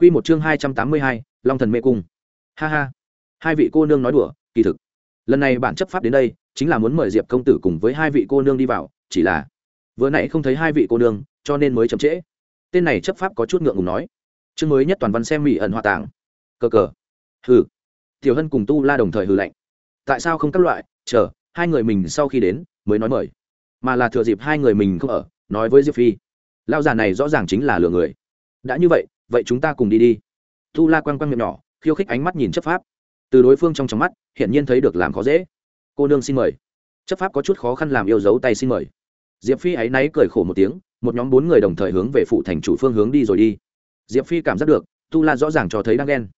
Quy một chương hai trăm tám mươi hai, Long thần mê cung. Ha ha. Hai vị cô nương nói đùa, kỳ thực. Lần này bản chấp pháp đến đây, chính là muốn mời Diệp công tử cùng với hai vị cô nương đi vào, chỉ là vừa nãy không thấy hai vị cô nương, cho nên mới chậm trễ. Tên này chấp pháp có chút ngượng ngùng nói. Chương mới nhất toàn văn xem mỹ ẩn hòa tàng. Cờ cờ. Hừ. Tiểu Hân cùng Tu La đồng thời hừ lạnh. Tại sao không các loại, chờ, hai người mình sau khi đến, mới nói mời. Mà là thừa dịp hai người mình không ở, nói với Diệp Phi. Lão già này rõ ràng chính là lừa người. Đã như vậy, vậy chúng ta cùng đi đi. Tu la quăng quăng miệng nhỏ, khiêu khích ánh mắt nhìn chấp pháp. Từ đối phương trong trong mắt hiện nhiên thấy được làm khó dễ. Cô nương xin mời. Chấp pháp có chút khó khăn làm yêu dấu tay xin mời. Diệp phi áy náy cười khổ một tiếng, một nhóm bốn người đồng thời hướng về phụ thành chủ phương hướng đi rồi đi. Diệp phi cảm giác được tu la rõ ràng cho thấy đang ghen.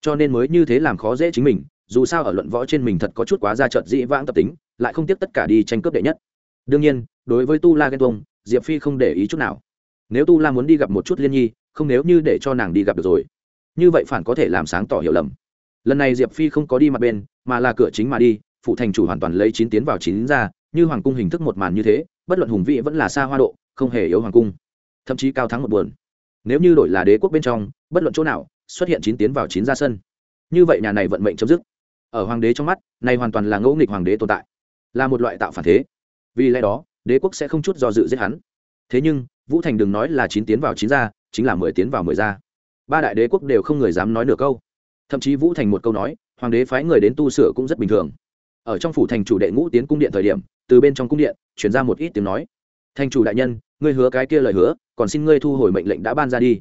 Cho nên mới như thế làm khó dễ chính mình, dù sao ở luận võ trên mình thật có chút quá ra trợt dĩ vãng tập tính, lại không tiếc tất cả đi tranh cướp đệ nhất. Đương nhiên, đối với tu la ghen tuông, diệp phi không để ý chút nào. Nếu tu la muốn đi gặp một chút liên nhi không nếu như để cho nàng đi gặp được rồi. Như vậy phản có thể làm sáng tỏ hiểu lầm. Lần này diệp phi không có đi mặt bên, mà là cửa chính mà đi, phụ thành chủ hoàn toàn lấy chín tiến vào chín ra, như hoàng cung hình thức một màn như thế, bất luận hùng vĩ vẫn là xa hoa độ, không hề yếu hoàng cung. Thậm chí cao thắng một buồn. Nếu như đổi là đế quốc bên trong, bất luận chỗ nào, xuất hiện chín tiến vào chín ra sân. Như vậy nhà này vận mệnh chấm dứt. Ở hoàng đế trong mắt, này hoàn toàn là ngẫu nghịch hoàng đế tồn tại. Là một loại tạo phản thế. Vì lẽ đó, đế quốc sẽ không chút do dự giết hắn. Thế nhưng vũ thành đừng nói là chín tiến vào chín ra, chính là mười tiến vào mười ra. Ba đại đế quốc đều không người dám nói nửa câu. Thậm chí vũ thành một câu nói, hoàng đế phái người đến tu sửa cũng rất bình thường. Ở trong phủ thành chủ đệ ngũ tiến cung điện thời điểm, từ bên trong cung điện chuyển ra một ít tiếng nói. Thành chủ đại nhân, ngươi hứa cái kia lời hứa, còn xin ngươi thu hồi mệnh lệnh đã ban ra đi.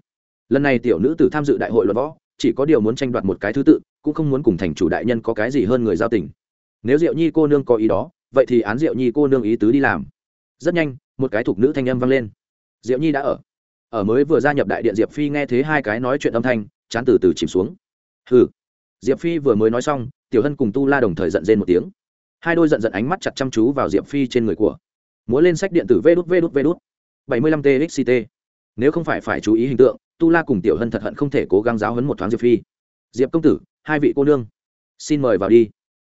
Lần này tiểu nữ tử tham dự đại hội luật võ, chỉ có điều muốn tranh đoạt một cái thứ tự, cũng không muốn cùng thành chủ đại nhân có cái gì hơn người giao tình. Nếu diệu nhi cô nương có ý đó, vậy thì án diệu nhi cô nương ý tứ đi làm. Rất nhanh, một cái thục nữ thanh âm vang lên diệu nhi đã ở. Ở mới vừa gia nhập đại điện, diệp phi nghe thấy hai cái nói chuyện âm thanh, chán từ từ chìm xuống. Hừ. Diệp phi vừa mới nói xong, tiểu hân cùng tu la đồng thời giận rên một tiếng. Hai đôi giận giận ánh mắt chặt chăm chú vào diệp phi trên người của. Múa lên sách điện tử vê đút vê đút vê đút. Bảy mươi lăm txct nếu không phải phải chú ý hình tượng, tu la cùng tiểu hân thật hận không thể cố gắng giáo hấn một thoáng diệp phi. Diệp công tử, hai vị cô nương, xin mời vào đi.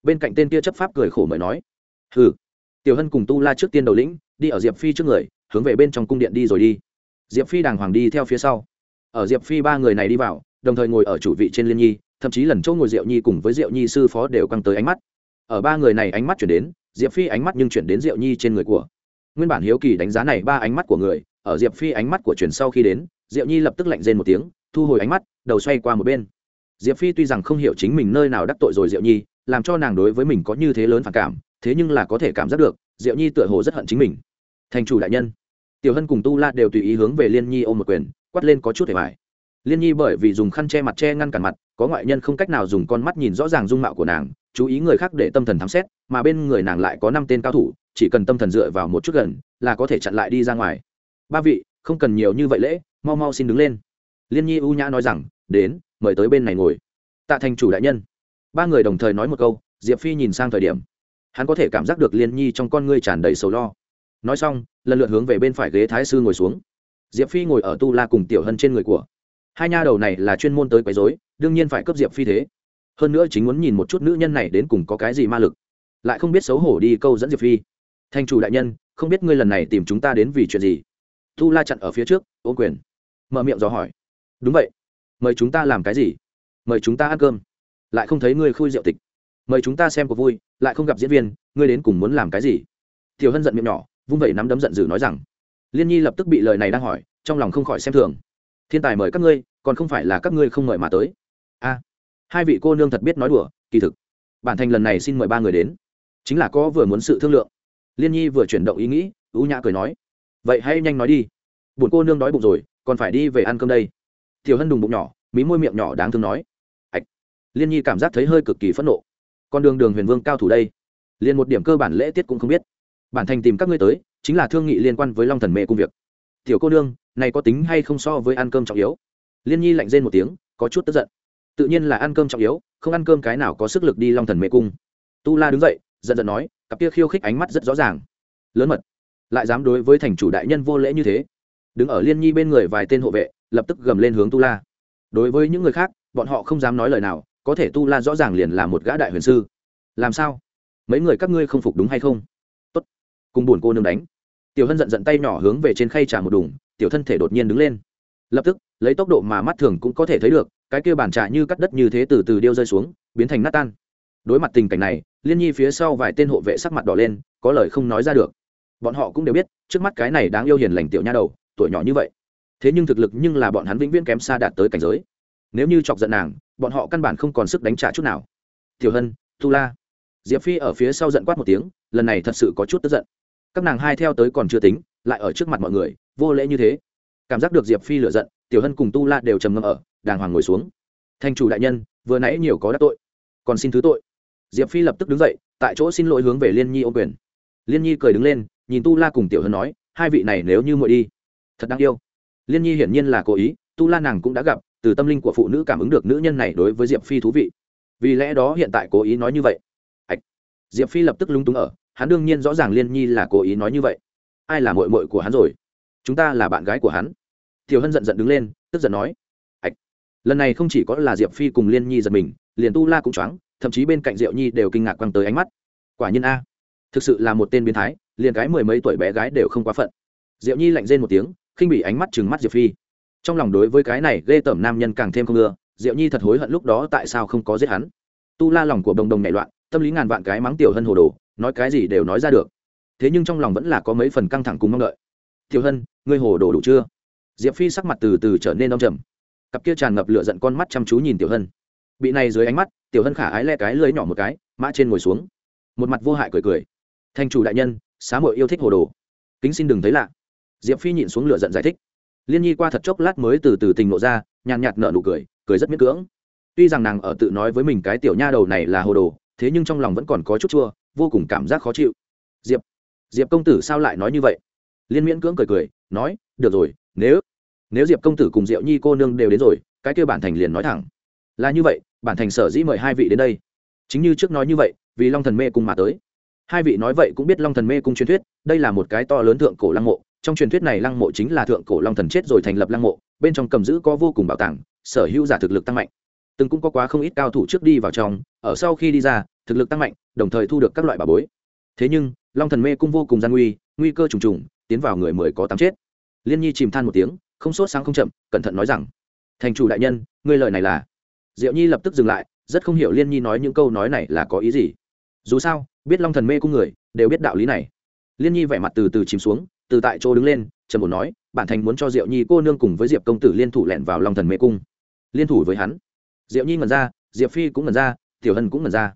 Bên cạnh tên kia chấp pháp cười khổ mời nói. Hừ. Tiểu hân cùng tu la trước tiên đầu lĩnh, đi ở diệp phi trước người hướng về bên trong cung điện đi rồi đi. Diệp phi đàng hoàng đi theo phía sau. Ở diệp phi ba người này đi vào, đồng thời ngồi ở chủ vị trên liên nhi, thậm chí lần chỗ ngồi diệu nhi cùng với diệu nhi sư phó đều căng tới ánh mắt. Ở ba người này ánh mắt chuyển đến, diệp phi ánh mắt nhưng chuyển đến diệu nhi trên người của. Nguyên bản hiếu kỳ đánh giá này ba ánh mắt của người, ở diệp phi ánh mắt của chuyển sau khi đến, diệu nhi lập tức lạnh rên một tiếng, thu hồi ánh mắt, đầu xoay qua một bên. Diệp phi tuy rằng không hiểu chính mình nơi nào đắc tội rồi diệu nhi, làm cho nàng đối với mình có như thế lớn phản cảm, thế nhưng là có thể cảm giác được, diệu nhi tựa hồ rất hận chính mình. Thành chủ đại nhân tiểu hân cùng tu la đều tùy ý hướng về liên nhi ôm một quyền, quát lên có chút hề mải liên nhi bởi vì dùng khăn che mặt che ngăn cản mặt, có ngoại nhân không cách nào dùng con mắt nhìn rõ ràng dung mạo của nàng, chú ý người khác để tâm thần thám xét, mà bên người nàng lại có năm tên cao thủ, chỉ cần tâm thần dựa vào một chút gần, là có thể chặn lại đi ra ngoài. Ba vị, không cần nhiều như vậy lễ, mau mau xin đứng lên. Liên nhi u nhã nói rằng, đến, mời tới bên này ngồi. Tạ thành chủ đại nhân. Ba người đồng thời nói một câu, diệp phi nhìn sang thời điểm, hắn có thể cảm giác được liên nhi trong con ngươi tràn đầy sầu lo nói xong, lần lượt hướng về bên phải ghế thái sư ngồi xuống. Diệp phi ngồi ở tu la cùng tiểu hân trên người của. Hai nha đầu này là chuyên môn tới quấy dối đương nhiên phải cấp diệp phi thế. Hơn nữa chính muốn nhìn một chút nữ nhân này đến cùng có cái gì ma lực. Lại không biết xấu hổ đi câu dẫn diệp phi. Thanh chủ đại nhân, không biết ngươi lần này tìm chúng ta đến vì chuyện gì? Tu la chặn ở phía trước ô quyền. Mở miệng dò hỏi. Đúng vậy. Mời chúng ta làm cái gì? Mời chúng ta ăn cơm. Lại không thấy ngươi khui rượu tịch. Mời chúng ta xem cuộc vui, lại không gặp diễn viên, ngươi đến cùng muốn làm cái gì? Tiểu hân giận miệng nhỏ vung vẩy nắm đấm giận dữ nói rằng, liên nhi lập tức bị lời này đang hỏi, trong lòng không khỏi xem thường. Thiên tài mời các ngươi, còn không phải là các ngươi không mời mà tới. A, hai vị cô nương thật biết nói đùa, kỳ thực. Bản thành lần này xin mời ba người đến. Chính là có vừa muốn sự thương lượng. Liên nhi vừa chuyển động ý nghĩ u nhã cười nói, vậy hãy nhanh nói đi. Buồn cô nương đói bụng rồi, còn phải đi về ăn cơm đây. Tiểu hân đùng bụng nhỏ, mí môi miệng nhỏ đáng thương nói, ạch. Liên nhi cảm giác thấy hơi cực kỳ phẫn nộ. Con đường đường huyền vương cao thủ đây. Liền một điểm cơ bản lễ tiết cũng không biết bản thành tìm các ngươi tới, chính là thương nghị liên quan với long thần mê công việc. Tiểu cô nương, này có tính hay không so với ăn cơm trọng yếu? Liên nhi lạnh rên một tiếng, có chút tức giận. Tự nhiên là ăn cơm trọng yếu, không ăn cơm cái nào có sức lực đi long thần mê cung. Tu la đứng dậy, giận giận nói, cặp kia khiêu khích ánh mắt rất rõ ràng. Lớn mật, lại dám đối với thành chủ đại nhân vô lễ như thế. Đứng ở liên nhi bên người vài tên hộ vệ, lập tức gầm lên hướng tu la. Đối với những người khác, bọn họ không dám nói lời nào, có thể tu la rõ ràng liền là một gã đại huyền sư. Làm sao? Mấy người các ngươi không phục đúng hay không? Cùng buồn cô nương đánh. Tiểu hân giận giận tay nhỏ hướng về trên khay trà một đùng, tiểu thân thể đột nhiên đứng lên. Lập tức, lấy tốc độ mà mắt thường cũng có thể thấy được, cái kia bàn trà như cắt đất như thế từ từ điêu rơi xuống, biến thành nát tan. Đối mặt tình cảnh này, liên nhi phía sau vài tên hộ vệ sắc mặt đỏ lên, có lời không nói ra được. Bọn họ cũng đều biết, trước mắt cái này đáng yêu hiền lành tiểu nha đầu, tuổi nhỏ như vậy. Thế nhưng thực lực nhưng là bọn hắn vĩnh viễn kém xa đạt tới cảnh giới. Nếu như chọc giận nàng, bọn họ căn bản không còn sức đánh trả chút nào. Tiểu hân tu la. Diệp phi ở phía sau giận quát một tiếng, lần này thật sự có chút tức giận các nàng hai theo tới còn chưa tính, lại ở trước mặt mọi người, vô lễ như thế. Cảm giác được diệp phi lựa giận, tiểu hân cùng tu la đều trầm ngâm ở, đàng hoàng ngồi xuống. Thanh chủ đại nhân, vừa nãy nhiều có đắc tội, còn xin thứ tội. Diệp phi lập tức đứng dậy, tại chỗ xin lỗi hướng về liên nhi ô quyền. Liên nhi cười đứng lên, nhìn tu la cùng tiểu hân nói, hai vị này nếu như muội đi, thật đáng yêu. Liên nhi hiển nhiên là cố ý, tu la nàng cũng đã gặp, từ tâm linh của phụ nữ cảm ứng được nữ nhân này đối với diệp phi thú vị. Vì lẽ đó hiện tại cố ý nói như vậy. Ạch. Diệp phi lập tức lung túng ở hắn đương nhiên rõ ràng liên nhi là cố ý nói như vậy. Ai là mội mội của hắn rồi? Chúng ta là bạn gái của hắn. Tiểu hân giận giận đứng lên, tức giận nói. Ạch. Lần này không chỉ có là diệp phi cùng liên nhi giật mình, liền tu la cũng choáng, thậm chí bên cạnh diệu nhi đều kinh ngạc quăng tới ánh mắt. Quả nhiên a. Thực sự là một tên biến thái, liền cái mười mấy tuổi bé gái đều không quá phận. Diệu nhi lạnh rên một tiếng, khinh bị ánh mắt chừng mắt diệp phi. Trong lòng đối với cái này ghê tởm nam nhân càng thêm không ưa, diệu nhi thật hối hận lúc đó tại sao không có giết hắn. Tu la lòng của đồng đồng nhảy loạn, tâm lý ngàn vạn cái mắng tiểu hân hồ đồ nói cái gì đều nói ra được. Thế nhưng trong lòng vẫn là có mấy phần căng thẳng cùng mong đợi. Tiểu hân, ngươi hồ đồ đủ chưa? Diệp phi sắc mặt từ từ trở nên đông trầm. Cặp kia tràn ngập lửa giận con mắt chăm chú nhìn tiểu hân. Bị này dưới ánh mắt, tiểu hân khả ái le cái lưới nhỏ một cái, mã trên ngồi xuống. Một mặt vô hại cười cười. Thanh chủ đại nhân, xá muội yêu thích hồ đồ. Kính xin đừng thấy lạ. Diệp phi nhịn xuống lửa giận giải thích. Liên nhi qua thật chốc lát mới từ từ tình nộ ra, nhàn nhạt nở nụ cười cười rất miễn cưỡng. Tuy rằng nàng ở tự nói với mình cái tiểu nha đầu này là hồ đồ, thế nhưng trong lòng vẫn còn có chút chua vô cùng cảm giác khó chịu. Diệp diệp công tử sao lại nói như vậy? Liên miễn cưỡng cười cười, nói, được rồi, nếu nếu diệp công tử cùng diệu nhi cô nương đều đến rồi, cái kêu bản thành liền nói thẳng. Là như vậy, bản thành sở dĩ mời hai vị đến đây. Chính như trước nói như vậy, vì long thần mê cung mà tới. Hai vị nói vậy cũng biết long thần mê cung truyền thuyết, đây là một cái to lớn thượng cổ lăng mộ. Trong truyền thuyết này lăng mộ chính là thượng cổ long thần chết rồi thành lập lăng mộ, bên trong cầm giữ có vô cùng bảo tàng, sở hữu giả thực lực tăng mạnh từng cũng có quá không ít cao thủ trước đi vào trong, ở sau khi đi ra, thực lực tăng mạnh, đồng thời thu được các loại bảo bối. Thế nhưng, long thần mê cung vô cùng gian nguy nguy cơ trùng trùng, tiến vào người mười có tám chết. Liên nhi chìm than một tiếng, không sốt sáng không chậm, cẩn thận nói rằng, thành chủ đại nhân, ngươi lời này là? Diệu nhi lập tức dừng lại, rất không hiểu liên nhi nói những câu nói này là có ý gì. Dù sao, biết long thần mê cung người, đều biết đạo lý này. Liên nhi vẻ mặt từ từ chìm xuống, từ tại chỗ đứng lên trần bổ nói, bản thành muốn cho diệu nhi cô nương cùng với diệp công tử liên thủ lẹn vào long thần mê cung. Liên thủ với hắn diệu nhi ngẩn ra, diệp phi cũng ngẩn ra, tiểu hân cũng ngẩn ra.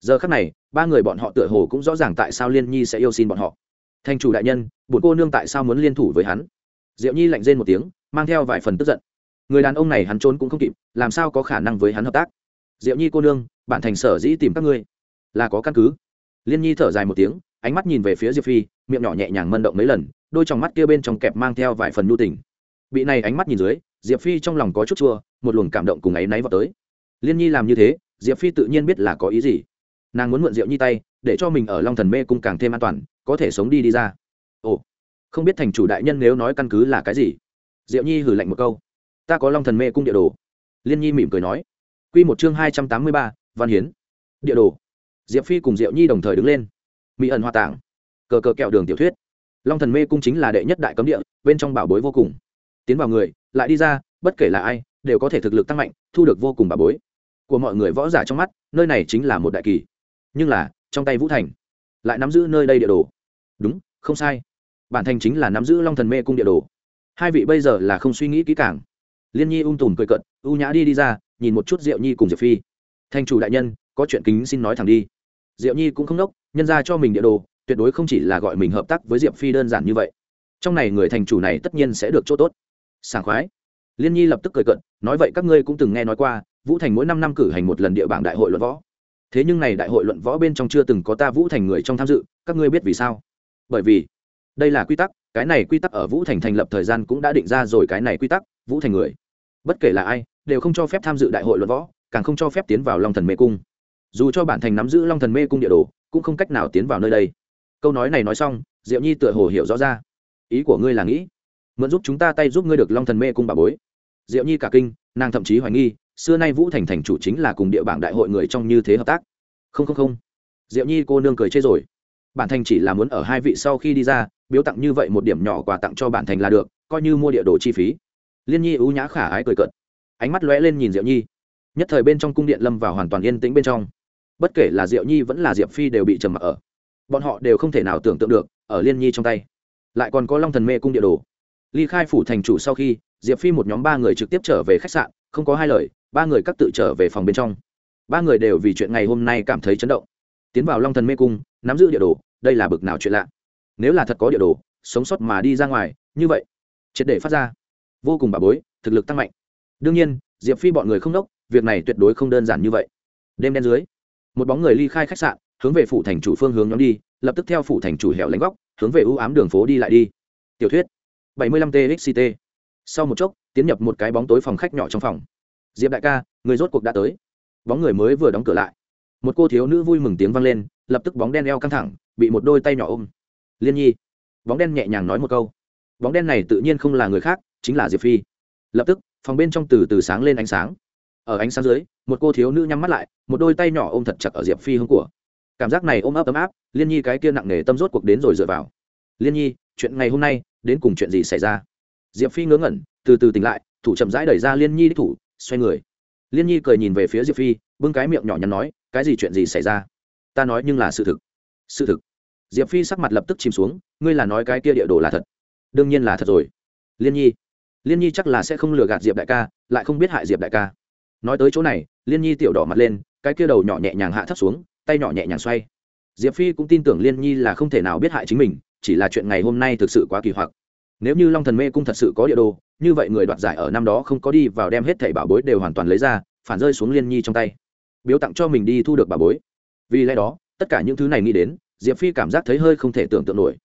Giờ khắc này, ba người bọn họ tựa hồ cũng rõ ràng tại sao liên nhi sẽ yêu xin bọn họ. Thành chủ đại nhân bổn cô nương tại sao muốn liên thủ với hắn? Diệu nhi lạnh rên một tiếng, mang theo vài phần tức giận. Người đàn ông này hắn trốn cũng không kịp, làm sao có khả năng với hắn hợp tác? Diệu nhi cô nương bản thành sở dĩ tìm các ngươi? Là có căn cứ. Liên nhi thở dài một tiếng, ánh mắt nhìn về phía diệp phi, miệng nhỏ nhẹ nhàng mân động mấy lần, đôi trong mắt kia bên trong kẹp mang theo vài phần nhu tình. Bị này ánh mắt nhìn dưới, diệp phi trong lòng có chút chua, một luồng cảm động cùng áy náy vào tới liên nhi làm như thế, diệp phi tự nhiên biết là có ý gì. Nàng muốn mượn rượu nhi tay, để cho mình ở long thần mê cung càng thêm an toàn, có thể sống đi đi ra. Ồ, không biết thành chủ đại nhân nếu nói căn cứ là cái gì? Diệu nhi hử lạnh một câu. Ta có long thần mê cung địa đồ. Liên nhi mỉm cười nói. Q một chương hai trăm tám mươi ba, văn hiến. Địa đồ. Diệp phi cùng diệu nhi đồng thời đứng lên. Mỹ ẩn hoa tảng cờ cờ kẹo đường tiểu thuyết. Long thần mê cung chính là đệ nhất đại cấm địa, bên trong bảo bối vô cùng. Tiến vào người, lại đi ra, bất kể là ai, đều có thể thực lực tăng mạnh, thu được vô cùng bảo bối của mọi người võ giả trong mắt, nơi này chính là một đại kỳ. Nhưng là, trong tay vũ thành, lại nắm giữ nơi đây địa đồ. Đúng, không sai. Bản thành chính là nắm giữ long thần mê cung địa đồ. Hai vị bây giờ là không suy nghĩ kỹ càng. Liên nhi ung tùm cười cận ưu nhã đi đi ra, nhìn một chút diệu nhi cùng diệp phi. Thành chủ đại nhân, có chuyện kính xin nói thẳng đi. Diệu nhi cũng không đốc nhân ra cho mình địa đồ, tuyệt đối không chỉ là gọi mình hợp tác với diệp phi đơn giản như vậy. Trong này người thành chủ này tất nhiên sẽ được chỗ tốt. Sảng khoái. Liên nhi lập tức cười cận nói vậy các ngươi cũng từng nghe nói qua vũ thành mỗi năm năm cử hành một lần địa bảng đại hội luận võ. Thế nhưng này đại hội luận võ bên trong chưa từng có ta vũ thành người trong tham dự, các ngươi biết vì sao? Bởi vì, đây là quy tắc, cái này quy tắc ở vũ thành thành lập thời gian cũng đã định ra rồi cái này quy tắc, vũ thành người. Bất kể là ai, đều không cho phép tham dự đại hội luận võ, càng không cho phép tiến vào long thần mê cung. Dù cho bản thành nắm giữ long thần mê cung địa đồ, cũng không cách nào tiến vào nơi đây. Câu nói này nói xong, diệu nhi tựa hồ hiểu rõ ra. Ý của ngươi là nghĩ, mượn giúp chúng ta tay giúp ngươi được long thần mê cung bà bối. Diệu nhi cả kinh, nàng thậm chí hoài nghi xưa nay vũ thành thành chủ chính là cùng địa bảng đại hội người trong như thế hợp tác. Không không không. Diệu nhi cô nương cười chê rồi. Bản thành chỉ là muốn ở hai vị sau khi đi ra, biếu tặng như vậy một điểm nhỏ quà tặng cho bản thành là được, coi như mua địa đồ chi phí. Liên nhi ưu nhã khả ái cười cợt. Ánh mắt lóe lên nhìn diệu nhi. Nhất thời bên trong cung điện lâm vào hoàn toàn yên tĩnh bên trong. Bất kể là diệu nhi vẫn là diệp phi đều bị trầm mặc ở. Bọn họ đều không thể nào tưởng tượng được, ở liên nhi trong tay, lại còn có long thần mê cung địa đồ. Ly khai phủ thành chủ sau khi, diệp phi một nhóm ba người trực tiếp trở về khách sạn, không có hai lời ba người các tự trở về phòng bên trong. Ba người đều vì chuyện ngày hôm nay cảm thấy chấn động. Tiến vào long thần mê cung, nắm giữ địa đồ, đây là bực nào chuyện lạ. Nếu là thật có địa đồ, sống sót mà đi ra ngoài, như vậy, triệt để phát ra. Vô cùng bà bối, thực lực tăng mạnh. Đương nhiên, diệp phi bọn người không đốc, việc này tuyệt đối không đơn giản như vậy. Đêm đen dưới, một bóng người ly khai khách sạn, hướng về phủ thành chủ phương hướng nhóm đi, lập tức theo phủ thành chủ hẻo lánh góc, hướng về ưu ám đường phố đi lại đi. Tiểu thuyết 75 txct sau một chốc, tiến nhập một cái bóng tối phòng khách nhỏ trong phòng diệp đại ca, người rốt cuộc đã tới. Bóng người mới vừa đóng cửa lại. Một cô thiếu nữ vui mừng tiếng vang lên, lập tức bóng đen eo căng thẳng, bị một đôi tay nhỏ ôm. Liên nhi. Bóng đen nhẹ nhàng nói một câu. Bóng đen này tự nhiên không là người khác, chính là diệp phi. Lập tức, phòng bên trong từ từ sáng lên ánh sáng. Ở ánh sáng dưới, một cô thiếu nữ nhắm mắt lại, một đôi tay nhỏ ôm thật chặt ở diệp phi hương của. Cảm giác này ôm ấp ấm áp, liên nhi cái kia nặng nề tâm rốt cuộc đến rồi dựa vào. Liên nhi, chuyện ngày hôm nay, đến cùng chuyện gì xảy ra? Diệp phi ngớ ngẩn, từ từ tỉnh lại, thủ chậm rãi đẩy ra liên nhi đích thủ xoay người. Liên nhi cười nhìn về phía diệp phi, bưng cái miệng nhỏ nhắn nói, cái gì chuyện gì xảy ra? Ta nói nhưng là sự thực. Sự thực? Diệp phi sắc mặt lập tức chìm xuống, ngươi là nói cái kia địa đồ là thật. Đương nhiên là thật rồi. Liên nhi. Liên nhi chắc là sẽ không lừa gạt diệp đại ca, lại không biết hại diệp đại ca. Nói tới chỗ này, liên nhi tiểu đỏ mặt lên, cái kia đầu nhỏ nhẹ nhàng hạ thấp xuống, tay nhỏ nhẹ nhàng xoay. Diệp phi cũng tin tưởng liên nhi là không thể nào biết hại chính mình, chỉ là chuyện ngày hôm nay thực sự quá kỳ hoặc nếu như long thần mê cung thật sự có địa đồ, như vậy người đoạt giải ở năm đó không có đi vào đem hết thẻ bảo bối đều hoàn toàn lấy ra, phản rơi xuống liên nhi trong tay. Biếu tặng cho mình đi thu được bảo bối. Vì lẽ đó, tất cả những thứ này nghĩ đến, diệp phi cảm giác thấy hơi không thể tưởng tượng nổi.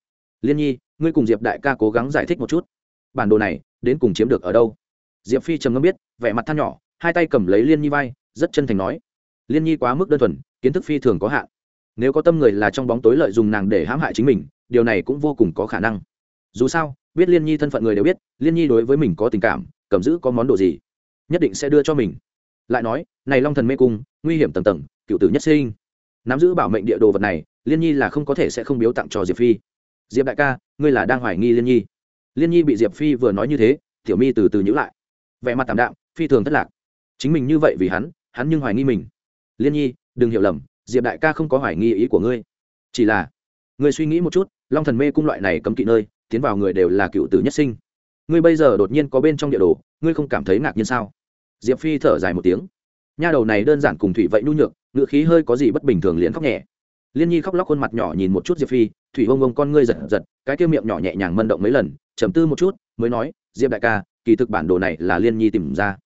Liên nhi, ngươi cùng diệp đại ca cố gắng giải thích một chút. Bản đồ này, đến cùng chiếm được ở đâu? Diệp phi trầm ngâm biết, vẻ mặt than nhỏ, hai tay cầm lấy liên nhi vai, rất chân thành nói. Liên nhi quá mức đơn thuần, kiến thức phi thường có hạn. Nếu có tâm người là trong bóng tối lợi dụng nàng để hãm hại chính mình, điều này cũng vô cùng có khả năng. Dù sao biết liên nhi thân phận người đều biết, liên nhi đối với mình có tình cảm, cầm giữ có món đồ gì, nhất định sẽ đưa cho mình. Lại nói, này long thần mê cung, nguy hiểm tầng tầng, cựu tử nhất sinh. Nắm giữ bảo mệnh địa đồ vật này, liên nhi là không có thể sẽ không biếu tặng cho diệp phi. Diệp đại ca, ngươi là đang hoài nghi liên nhi. Liên nhi bị diệp phi vừa nói như thế, tiểu mi từ từ nhữ lại. Vẻ mặt tạm đạm, phi thường thất lạc. Chính mình như vậy vì hắn hắn nhưng hoài nghi mình. Liên nhi, đừng hiểu lầm, diệp đại ca không có hoài nghi ý của ngươi. Chỉ là, ngươi suy nghĩ một chút, long thần mê cung loại này cấm kỵ nơi tiến vào người đều là cựu tử nhất sinh. Ngươi bây giờ đột nhiên có bên trong địa đồ, ngươi không cảm thấy ngạc nhiên sao? Diệp phi thở dài một tiếng. Nha đầu này đơn giản cùng thủy vậy nhu nhược ngựa khí hơi có gì bất bình thường liền khóc nhẹ. Liên nhi khóc lóc khuôn mặt nhỏ nhìn một chút diệp phi, thủy bông bông con ngươi giật giật, cái kia miệng nhỏ nhẹ nhàng mân động mấy lần, trầm tư một chút, mới nói, diệp đại ca, kỳ thực bản đồ này là liên nhi tìm ra.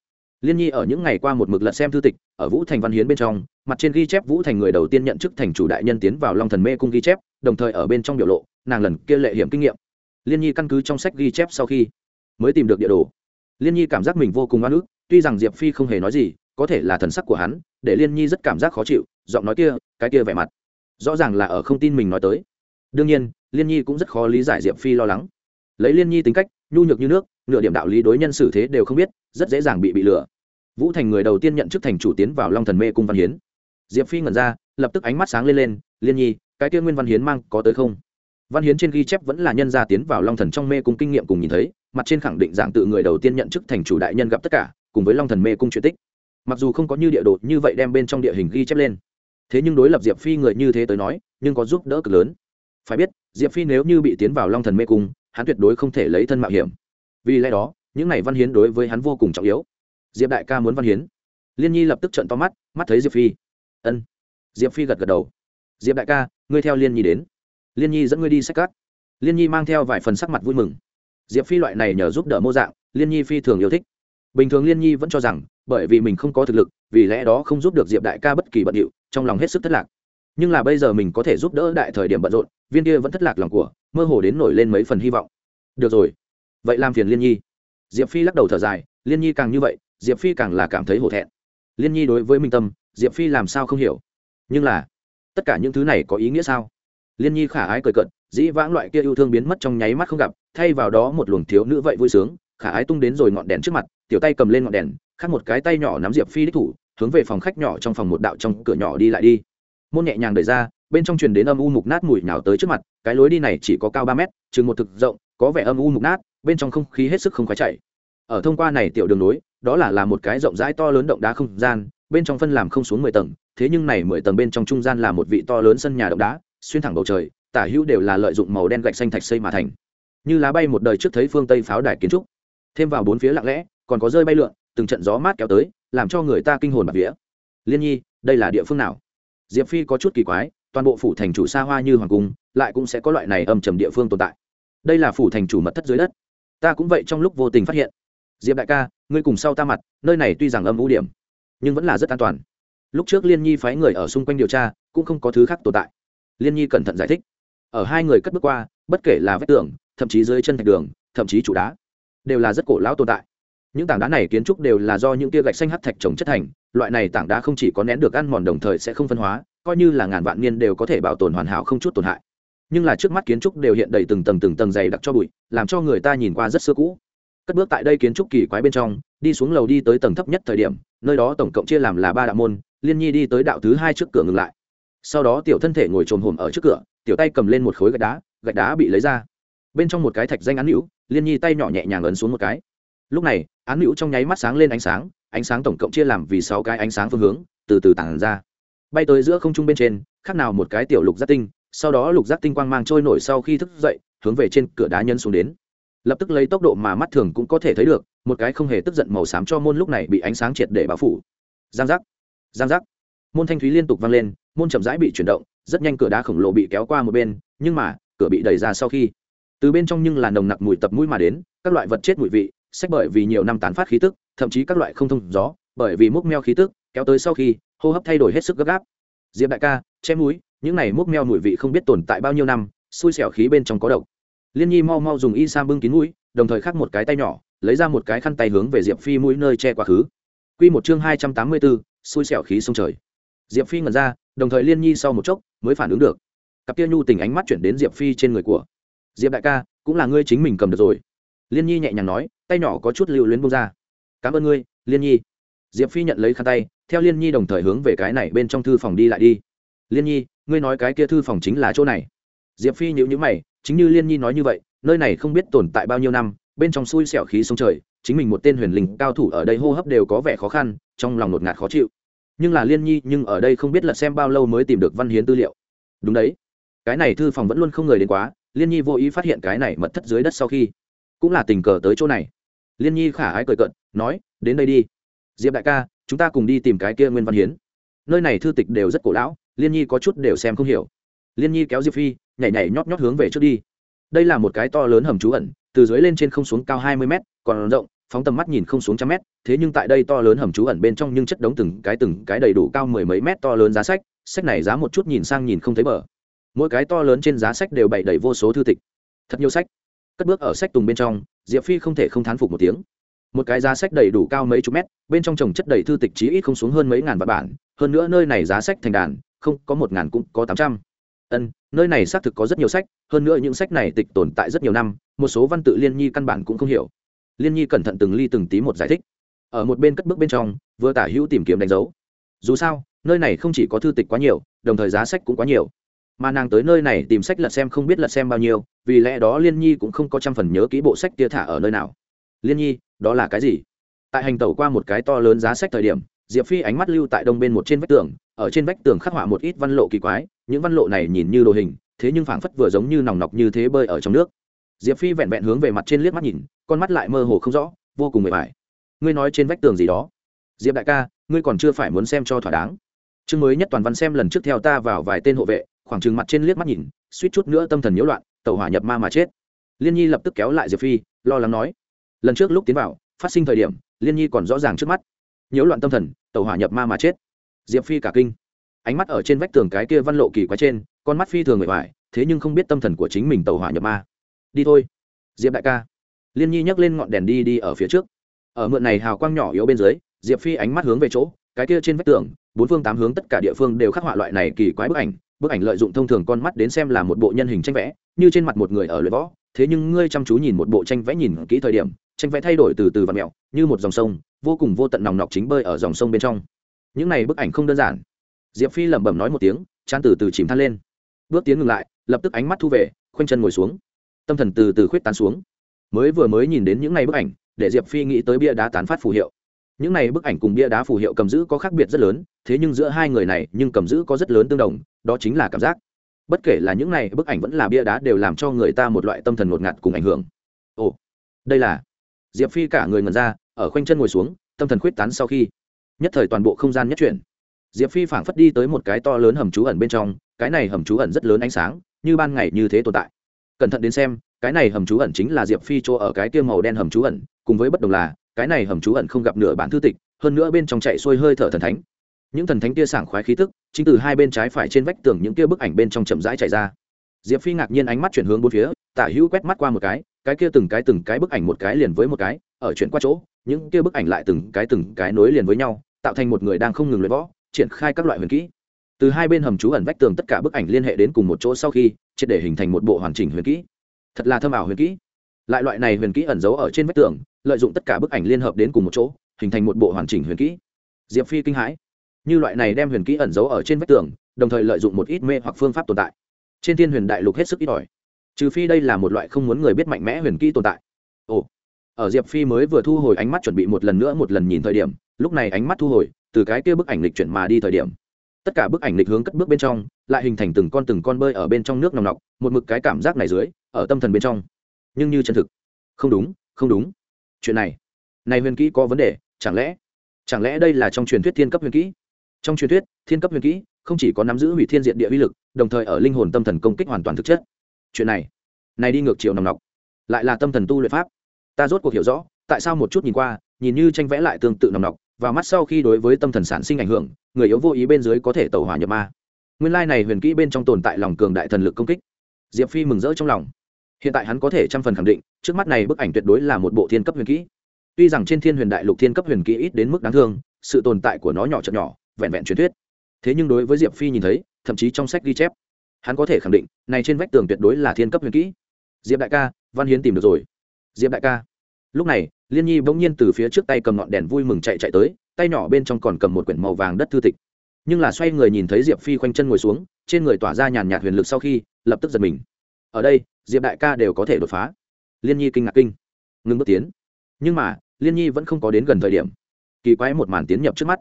Liên nhi ở những ngày qua một mực lật xem thư tịch, ở vũ thành văn hiến bên trong, mặt trên ghi chép vũ thành người đầu tiên nhận chức thành chủ đại nhân tiến vào long thần mê cung ghi chép, đồng thời ở bên trong biểu lộ, nàng lần kia lệ hiểm kinh nghiệm liên nhi căn cứ trong sách ghi chép sau khi mới tìm được địa đồ. Liên nhi cảm giác mình vô cùng oan ức, tuy rằng diệp phi không hề nói gì, có thể là thần sắc của hắn, để liên nhi rất cảm giác khó chịu, giọng nói kia, cái kia vẻ mặt, rõ ràng là ở không tin mình nói tới. Đương nhiên, liên nhi cũng rất khó lý giải diệp phi lo lắng. Lấy liên nhi tính cách, nhu nhược như nước, nửa điểm đạo lý đối nhân xử thế đều không biết, rất dễ dàng bị bị lừa. Vũ thành người đầu tiên nhận chức thành chủ tiến vào long thần mê cung văn hiến. Diệp phi ngẩn ra, lập tức ánh mắt sáng lên lên, liên nhi, cái kia nguyên văn hiến mang có tới không? Văn hiến trên ghi chép vẫn là nhân gia tiến vào long thần trong mê cung kinh nghiệm cùng nhìn thấy, mặt trên khẳng định dạng tự người đầu tiên nhận chức thành chủ đại nhân gặp tất cả, cùng với long thần mê cung chuyện tích. Mặc dù không có như địa đồ như vậy đem bên trong địa hình ghi chép lên. Thế nhưng đối lập diệp phi người như thế tới nói, nhưng có giúp đỡ cực lớn. Phải biết, diệp phi nếu như bị tiến vào long thần mê cung, hắn tuyệt đối không thể lấy thân mạo hiểm. Vì lẽ đó, những này văn hiến đối với hắn vô cùng trọng yếu. Diệp đại ca muốn văn hiến. Liên nhi lập tức trận to mắt mắt thấy diệp phi. Ân. Diệp phi gật gật đầu. Diệp đại ca, ngươi theo liên nhi đến liên nhi dẫn ngươi đi sách cát. Liên nhi mang theo vài phần sắc mặt vui mừng. Diệp phi loại này nhờ giúp đỡ mô dạng, liên nhi phi thường yêu thích. Bình thường liên nhi vẫn cho rằng, bởi vì mình không có thực lực, vì lẽ đó không giúp được diệp đại ca bất kỳ bận điệu, trong lòng hết sức thất lạc. Nhưng là bây giờ mình có thể giúp đỡ đại thời điểm bận rộn, viên kia vẫn thất lạc lòng của, mơ hồ đến nổi lên mấy phần hy vọng. Được rồi. Vậy làm phiền liên nhi. Diệp phi lắc đầu thở dài, liên nhi càng như vậy, diệp phi càng là cảm thấy hổ thẹn. Liên nhi đối với minh tâm, diệp phi làm sao không hiểu. Nhưng là, tất cả những thứ này có ý nghĩa sao? Liên nhi khả ái cười cận dĩ vãng loại kia yêu thương biến mất trong nháy mắt không gặp, thay vào đó một luồng thiếu nữ vậy vui sướng, khả ái tung đến rồi ngọn đèn trước mặt, tiểu tay cầm lên ngọn đèn khác một cái tay nhỏ nắm diệp phi đích thủ, hướng về phòng khách nhỏ trong phòng một đạo trong cửa nhỏ đi lại đi. Môn nhẹ nhàng đẩy ra, bên trong truyền đến âm u mục nát mùi nào tới trước mặt, cái lối đi này chỉ có cao ba mét, chừng một thực rộng, có vẻ âm u mục nát, bên trong không khí hết sức không khoái chảy ở thông qua này tiểu đường nối, đó là là một cái rộng rãi to lớn động đá không gian, bên trong phân làm không xuống mười tầng, thế nhưng này mười tầng bên trong trung gian là một vị to lớn sân nhà động đá xuyên thẳng bầu trời, tả hữu đều là lợi dụng màu đen gạch xanh thạch xây mà thành. Như lá bay một đời trước thấy phương tây pháo đài kiến trúc. Thêm vào bốn phía lặng lẽ, còn có rơi bay lượn, từng trận gió mát kéo tới, làm cho người ta kinh hồn bạc vía. Liên nhi, đây là địa phương nào? Diệp phi có chút kỳ quái, toàn bộ phủ thành chủ xa hoa như hoàng cung, lại cũng sẽ có loại này âm trầm địa phương tồn tại. Đây là phủ thành chủ mật thất dưới đất. Ta cũng vậy trong lúc vô tình phát hiện. Diệp đại ca, ngươi cùng sau ta mặt, nơi này tuy rằng âm vũ điểm, nhưng vẫn là rất an toàn. Lúc trước liên nhi phái người ở xung quanh điều tra, cũng không có thứ khác tồn tại liên nhi cẩn thận giải thích. Ở hai người cất bước qua, bất kể là vách tường, thậm chí dưới chân thạch đường, thậm chí trụ đá, đều là rất cổ lão tồn tại. Những tảng đá này kiến trúc đều là do những tia gạch xanh hắt thạch trồng chất thành, loại này tảng đá không chỉ có nén được ăn mòn đồng thời sẽ không phân hóa, coi như là ngàn vạn niên đều có thể bảo tồn hoàn hảo không chút tổn hại. Nhưng là trước mắt kiến trúc đều hiện đầy từng tầng từng tầng dày đặc cho bụi, làm cho người ta nhìn qua rất xưa cũ. Cất bước tại đây kiến trúc kỳ quái bên trong, đi xuống lầu đi tới tầng thấp nhất thời điểm, nơi đó tổng cộng chia làm là ba đạo môn, liên nhi đi tới đạo thứ hai trước cửa ngừng lại sau đó tiểu thân thể ngồi trồm hồm ở trước cửa, tiểu tay cầm lên một khối gạch đá gạch đá bị lấy ra. Bên trong một cái thạch danh án hữu, liên nhi tay nhỏ nhẹ nhàng ấn xuống một cái. Lúc này, án hữu trong nháy mắt sáng lên ánh sáng ánh sáng tổng cộng chia làm vì sáu cái ánh sáng phương hướng, từ từ tản ra. Bay tới giữa không trung bên trên, khác nào một cái tiểu lục giác tinh, sau đó lục giác tinh quang mang trôi nổi sau khi thức dậy, hướng về trên cửa đá nhân xuống đến. Lập tức lấy tốc độ mà mắt thường cũng có thể thấy được, một cái không hề tức giận màu xám cho môn lúc này bị ánh sáng triệt để bao phủ. Giang giác giang giác. Môn thanh thúy liên tục vang lên môn chậm rãi bị chuyển động, rất nhanh cửa đá khổng lồ bị kéo qua một bên, nhưng mà, cửa bị đẩy ra sau khi. Từ bên trong nhưng là nồng nặc mùi tập mũi mà đến, các loại vật chết mùi vị, sách bởi vì nhiều năm tán phát khí tức, thậm chí các loại không thông gió, bởi vì múc meo khí tức, kéo tới sau khi, hô hấp thay đổi hết sức gấp gáp. Diệp đại ca, che mũi, những này múc meo mùi vị không biết tồn tại bao nhiêu năm, xui xẻo khí bên trong có độc. Liên nhi mau mau dùng y sam bưng kín mũi, đồng thời khắc một cái tay nhỏ, lấy ra một cái khăn tay hướng về diệp phi mũi nơi che quá khứ. Q một chương hai trăm tám mươi bốn xui xẻo khí sông trời diệp phi ngẩn ra, đồng thời liên nhi sau một chốc mới phản ứng được. Cặp kia nhu tình ánh mắt chuyển đến diệp phi trên người của. Diệp đại ca, cũng là ngươi chính mình cầm được rồi. Liên nhi nhẹ nhàng nói, tay nhỏ có chút lưu luyến bông ra. Cảm ơn ngươi, liên nhi. Diệp phi nhận lấy khăn tay, theo liên nhi đồng thời hướng về cái này bên trong thư phòng đi lại đi. Liên nhi, ngươi nói cái kia thư phòng chính là chỗ này. Diệp phi nhữ nhữ mày, chính như liên nhi nói như vậy, nơi này không biết tồn tại bao nhiêu năm, bên trong xui xẻo khí sông trời, chính mình một tên huyền linh cao thủ ở đây hô hấp đều có vẻ khó khăn, trong lòng ngột ngạt khó chịu nhưng là liên nhi nhưng ở đây không biết là xem bao lâu mới tìm được văn hiến tư liệu. Đúng đấy. Cái này thư phòng vẫn luôn không người đến quá, liên nhi vô ý phát hiện cái này mật thất dưới đất sau khi, cũng là tình cờ tới chỗ này. Liên nhi khả ái cười cận nói, đến đây đi. Diệp đại ca, chúng ta cùng đi tìm cái kia nguyên văn hiến. Nơi này thư tịch đều rất cổ lão, liên nhi có chút đều xem không hiểu. Liên nhi kéo diệp phi, nhảy nhảy nhót nhót hướng về trước đi. Đây là một cái to lớn hầm trú ẩn, từ dưới lên trên không xuống cao hai mươi mét, còn rộng phóng tầm mắt nhìn không xuống trăm mét, thế nhưng tại đây to lớn hầm trú ẩn bên trong nhưng chất đống từng cái từng cái đầy đủ cao mười mấy mét to lớn giá sách sách này giá một chút nhìn sang nhìn không thấy bờ. Mỗi cái to lớn trên giá sách đều bày đầy vô số thư tịch. Thật nhiều sách. Cất bước ở sách tùng bên trong, diệp phi không thể không thán phục một tiếng. Một cái giá sách đầy đủ cao mấy chục mét, bên trong trồng chất đầy thư tịch chí ít không xuống hơn mấy ngàn vạn bản, hơn nữa nơi này giá sách thành đàn, không, có một ngàn cũng có tám trăm. Ân, nơi này xác thực có rất nhiều sách, hơn nữa những sách này tịch tồn tại rất nhiều năm, một số văn tự liên nhi căn bản cũng không hiểu liên nhi cẩn thận từng ly từng tí một giải thích. Ở một bên cất bước bên trong, vừa tả hữu tìm kiếm đánh dấu. Dù sao, nơi này không chỉ có thư tịch quá nhiều, đồng thời giá sách cũng quá nhiều. Mà nàng tới nơi này tìm sách lật xem không biết lật xem bao nhiêu, vì lẽ đó liên nhi cũng không có trăm phần nhớ kỹ bộ sách tia thả ở nơi nào. Liên nhi, đó là cái gì? Tại hành tẩu qua một cái to lớn giá sách thời điểm, diệp phi ánh mắt lưu tại đông bên một trên vách tường, ở trên vách tường khắc họa một ít văn lộ kỳ quái, những văn lộ này nhìn như đồ hình, thế nhưng phảng phất vừa giống như nòng nọc như thế bơi ở trong nước diệp phi vẹn vẹn hướng về mặt trên liếc mắt nhìn, con mắt lại mơ hồ không rõ, vô cùng mệt mỏi. Ngươi nói trên vách tường gì đó. Diệp đại ca, ngươi còn chưa phải muốn xem cho thỏa đáng. Chương mới nhất toàn văn xem lần trước theo ta vào vài tên hộ vệ, khoảng trừng mặt trên liếc mắt nhìn, suýt chút nữa tâm thần nhiễu loạn, tàu hỏa nhập ma mà chết. Liên nhi lập tức kéo lại diệp phi, lo lắng nói. Lần trước lúc tiến vào, phát sinh thời điểm, liên nhi còn rõ ràng trước mắt. Nhiễu loạn tâm thần, tàu hỏa nhập ma mà chết. Diệp phi cả kinh. Ánh mắt ở trên vách tường cái kia văn lộ kỳ quái trên, con mắt phi thường người hoài thế nhưng không biết tâm thần của chính mình tàu hỏa nhập ma đi thôi. Diệp đại ca. Liên nhi nhấc lên ngọn đèn đi đi ở phía trước. Ở mượn này hào quang nhỏ yếu bên dưới, diệp phi ánh mắt hướng về chỗ, cái kia trên vách tường, bốn phương tám hướng tất cả địa phương đều khắc họa loại này kỳ quái bức ảnh. Bức ảnh lợi dụng thông thường con mắt đến xem là một bộ nhân hình tranh vẽ, như trên mặt một người ở luyện võ. Thế nhưng ngươi chăm chú nhìn một bộ tranh vẽ nhìn kỹ thời điểm, tranh vẽ thay đổi từ từ và mẹo, như một dòng sông, vô cùng vô tận nòng nọc chính bơi ở dòng sông bên trong. Những này bức ảnh không đơn giản. Diệp phi lẩm bẩm nói một tiếng, chán từ từ chìm than lên. Bước tiến ngừng lại, lập tức ánh mắt thu về, khoanh chân ngồi xuống tâm thần từ từ khuyết tán xuống. Mới vừa mới nhìn đến những ngày bức ảnh, để diệp phi nghĩ tới bia đá tán phát phù hiệu. Những này bức ảnh cùng bia đá phù hiệu cầm giữ có khác biệt rất lớn, thế nhưng giữa hai người này, nhưng cầm giữ có rất lớn tương đồng, đó chính là cảm giác. Bất kể là những này bức ảnh vẫn là bia đá đều làm cho người ta một loại tâm thần ngột ngạt cùng ảnh hưởng. Ồ, đây là. Diệp phi cả người ngần ra, ở khoanh chân ngồi xuống, tâm thần khuyết tán sau khi. Nhất thời toàn bộ không gian nhất chuyển. Diệp phi phảng phất đi tới một cái to lớn hầm trú ẩn bên trong, cái này hầm trú ẩn rất lớn ánh sáng, như ban ngày như thế tồn tại cẩn thận đến xem, cái này hầm trú ẩn chính là diệp phi chỗ ở cái kia màu đen hầm trú ẩn, cùng với bất đồng là, cái này hầm trú ẩn không gặp nửa bản thư tịch, hơn nữa bên trong chạy xuôi hơi thở thần thánh. Những thần thánh kia sảng khoái khí tức, chính từ hai bên trái phải trên vách tường những kia bức ảnh bên trong chậm rãi chạy ra. Diệp phi ngạc nhiên ánh mắt chuyển hướng bốn phía, tả hữu quét mắt qua một cái cái kia từng cái từng cái bức ảnh một cái liền với một cái, ở chuyển qua chỗ, những kia bức ảnh lại từng cái từng cái nối liền với nhau, tạo thành một người đang không ngừng luyện võ, triển khai các loại huyền kỹ. Từ hai bên hầm trú ẩn vách tường tất cả bức ảnh liên hệ đến cùng một chỗ sau khi triệt để hình thành một bộ hoàn chỉnh huyền kỹ. Thật là thâm ảo huyền kỹ. Lại loại này huyền kỹ ẩn giấu ở trên vách tường, lợi dụng tất cả bức ảnh liên hợp đến cùng một chỗ, hình thành một bộ hoàn chỉnh huyền kỹ. Diệp phi kinh hãi. Như loại này đem huyền kỹ ẩn giấu ở trên vách tường, đồng thời lợi dụng một ít mê hoặc phương pháp tồn tại. Trên thiên huyền đại lục hết sức ít ỏi. Trừ phi đây là một loại không muốn người biết mạnh mẽ huyền kỹ tồn tại. Ồ. Ở diệp phi mới vừa thu hồi ánh mắt chuẩn bị một lần nữa một lần nhìn thời điểm, lúc này ánh mắt thu hồi, từ cái kia bức ảnh lịch chuyển mà đi thời điểm. Tất cả bức ảnh lịch hướng cất bước bên trong lại hình thành từng con từng con bơi ở bên trong nước nồng nọc, một mực cái cảm giác này dưới, ở tâm thần bên trong. Nhưng như chân thực. Không đúng không đúng. Chuyện này này huyền kỹ có vấn đề, chẳng lẽ chẳng lẽ đây là trong truyền thuyết thiên cấp huyền kỹ? Trong truyền thuyết, thiên cấp huyền kỹ không chỉ có nắm giữ hủy thiên diện địa uy lực, đồng thời ở linh hồn tâm thần công kích hoàn toàn thực chất. Chuyện này này đi ngược chiều nồng nọc, lại là tâm thần tu luyện pháp. Ta rốt cuộc hiểu rõ, tại sao một chút nhìn qua, nhìn như tranh vẽ lại tương tự nồng nọc, và mắt sau khi đối với tâm thần sản sinh ảnh hưởng, người yếu vô ý bên dưới có thể tẩu hỏa nhập ma nguyên lai này huyền kỹ bên trong tồn tại lòng cường đại thần lực công kích. Diệp phi mừng rỡ trong lòng. Hiện tại hắn có thể trăm phần khẳng định, trước mắt này bức ảnh tuyệt đối là một bộ thiên cấp huyền kỹ. Tuy rằng trên thiên huyền đại lục thiên cấp huyền kỹ ít đến mức đáng thương, sự tồn tại của nó nhỏ chậm nhỏ, vẹn vẹn truyền thuyết. Thế nhưng đối với diệp phi nhìn thấy, thậm chí trong sách ghi chép, hắn có thể khẳng định, này trên vách tường tuyệt đối là thiên cấp huyền kỹ. Diệp đại ca, văn hiến tìm được rồi. Diệp đại ca. Lúc này, liên nhi bỗng nhiên từ phía trước tay cầm ngọn đèn vui mừng chạy chạy tới, tay nhỏ bên trong còn cầm một quyển màu vàng đất thư tịch nhưng là xoay người nhìn thấy diệp phi khoanh chân ngồi xuống, trên người tỏa ra nhàn nhạt huyền lực sau khi, lập tức giật mình. Ở đây, diệp đại ca đều có thể đột phá. Liên nhi kinh ngạc kinh. Ngừng bước tiến. Nhưng mà, liên nhi vẫn không có đến gần thời điểm. Kỳ quái một màn tiến nhập trước mắt.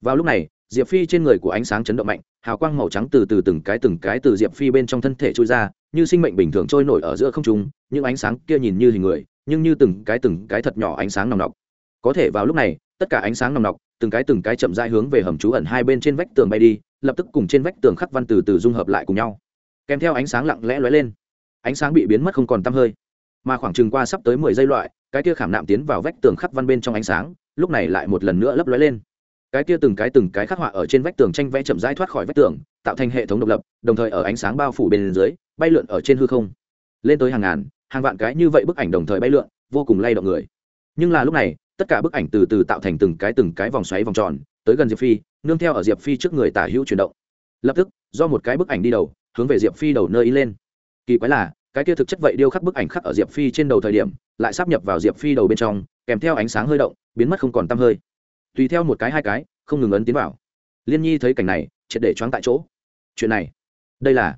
Vào lúc này, diệp phi trên người của ánh sáng chấn động mạnh, hào quang màu trắng từ từ từng cái từng cái từ diệp phi bên trong thân thể trôi ra, như sinh mệnh bình thường trôi nổi ở giữa không trung, những ánh sáng kia nhìn như hình người, nhưng như từng cái từng cái thật nhỏ ánh sáng nòng nọc. Có thể vào lúc này, tất cả ánh sáng nòng nọc từng cái từng cái chậm rãi hướng về hầm trú ẩn hai bên trên vách tường bay đi, lập tức cùng trên vách tường khắc văn từ từ dung hợp lại cùng nhau. Kèm theo ánh sáng lặng lẽ lóe lên, ánh sáng bị biến mất không còn tăm hơi. Mà khoảng chừng qua sắp tới mười giây loại, cái kia khảm nạm tiến vào vách tường khắc văn bên trong ánh sáng, lúc này lại một lần nữa lấp lóe lên. Cái kia từng cái từng cái khắc họa ở trên vách tường tranh vẽ chậm rãi thoát khỏi vách tường, tạo thành hệ thống độc lập, đồng thời ở ánh sáng bao phủ bên dưới, bay lượn ở trên hư không. Lên tới hàng ngàn, hàng vạn cái như vậy bức ảnh đồng thời bay lượn, vô cùng lay động người. Nhưng là lúc này tất cả bức ảnh từ từ tạo thành từng cái từng cái vòng xoáy vòng tròn, tới gần diệp phi, nương theo ở diệp phi trước người tả hữu chuyển động. Lập tức, do một cái bức ảnh đi đầu, hướng về diệp phi đầu nơi y lên. Kỳ quái là, cái kia thực chất vậy điêu khắc bức ảnh khắc ở diệp phi trên đầu thời điểm, lại sắp nhập vào diệp phi đầu bên trong, kèm theo ánh sáng hơi động, biến mất không còn t hơi. Tùy theo một cái hai cái, không ngừng ấn tiến vào. Liên nhi thấy cảnh này, triệt để choáng tại chỗ. Chuyện này, đây là,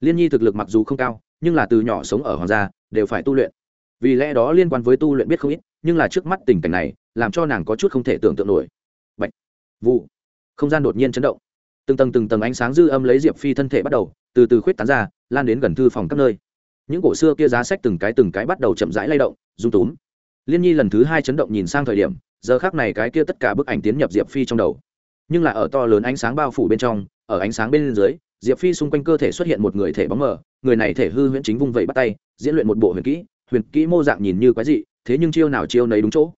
liên nhi thực lực mặc dù không cao, nhưng là từ nhỏ sống ở hoàng gia, đều phải tu luyện vì lẽ đó liên quan với tu luyện biết không ít nhưng là trước mắt tình cảnh này làm cho nàng có chút không thể tưởng tượng nổi. Bạch, vụ, không gian đột nhiên chấn động, từng tầng từng tầng ánh sáng dư âm lấy diệp phi thân thể bắt đầu từ từ khuyết tán ra lan đến gần thư phòng các nơi. Những cổ xưa kia giá sách từng cái từng cái bắt đầu chậm rãi lay động rung túm liên nhi lần thứ hai chấn động nhìn sang thời điểm giờ khác này cái kia tất cả bức ảnh tiến nhập diệp phi trong đầu. Nhưng là ở to lớn ánh sáng bao phủ bên trong ở ánh sáng bên dưới diệp phi xung quanh cơ thể xuất hiện một người thể bóng mờ người này thể hư huyễn chính vung vẩy bắt tay diễn luyện một bộ huyền kỹ huyền kỹ mô dạng nhìn như quái dị, thế nhưng chiêu nào chiêu nấy đúng chỗ.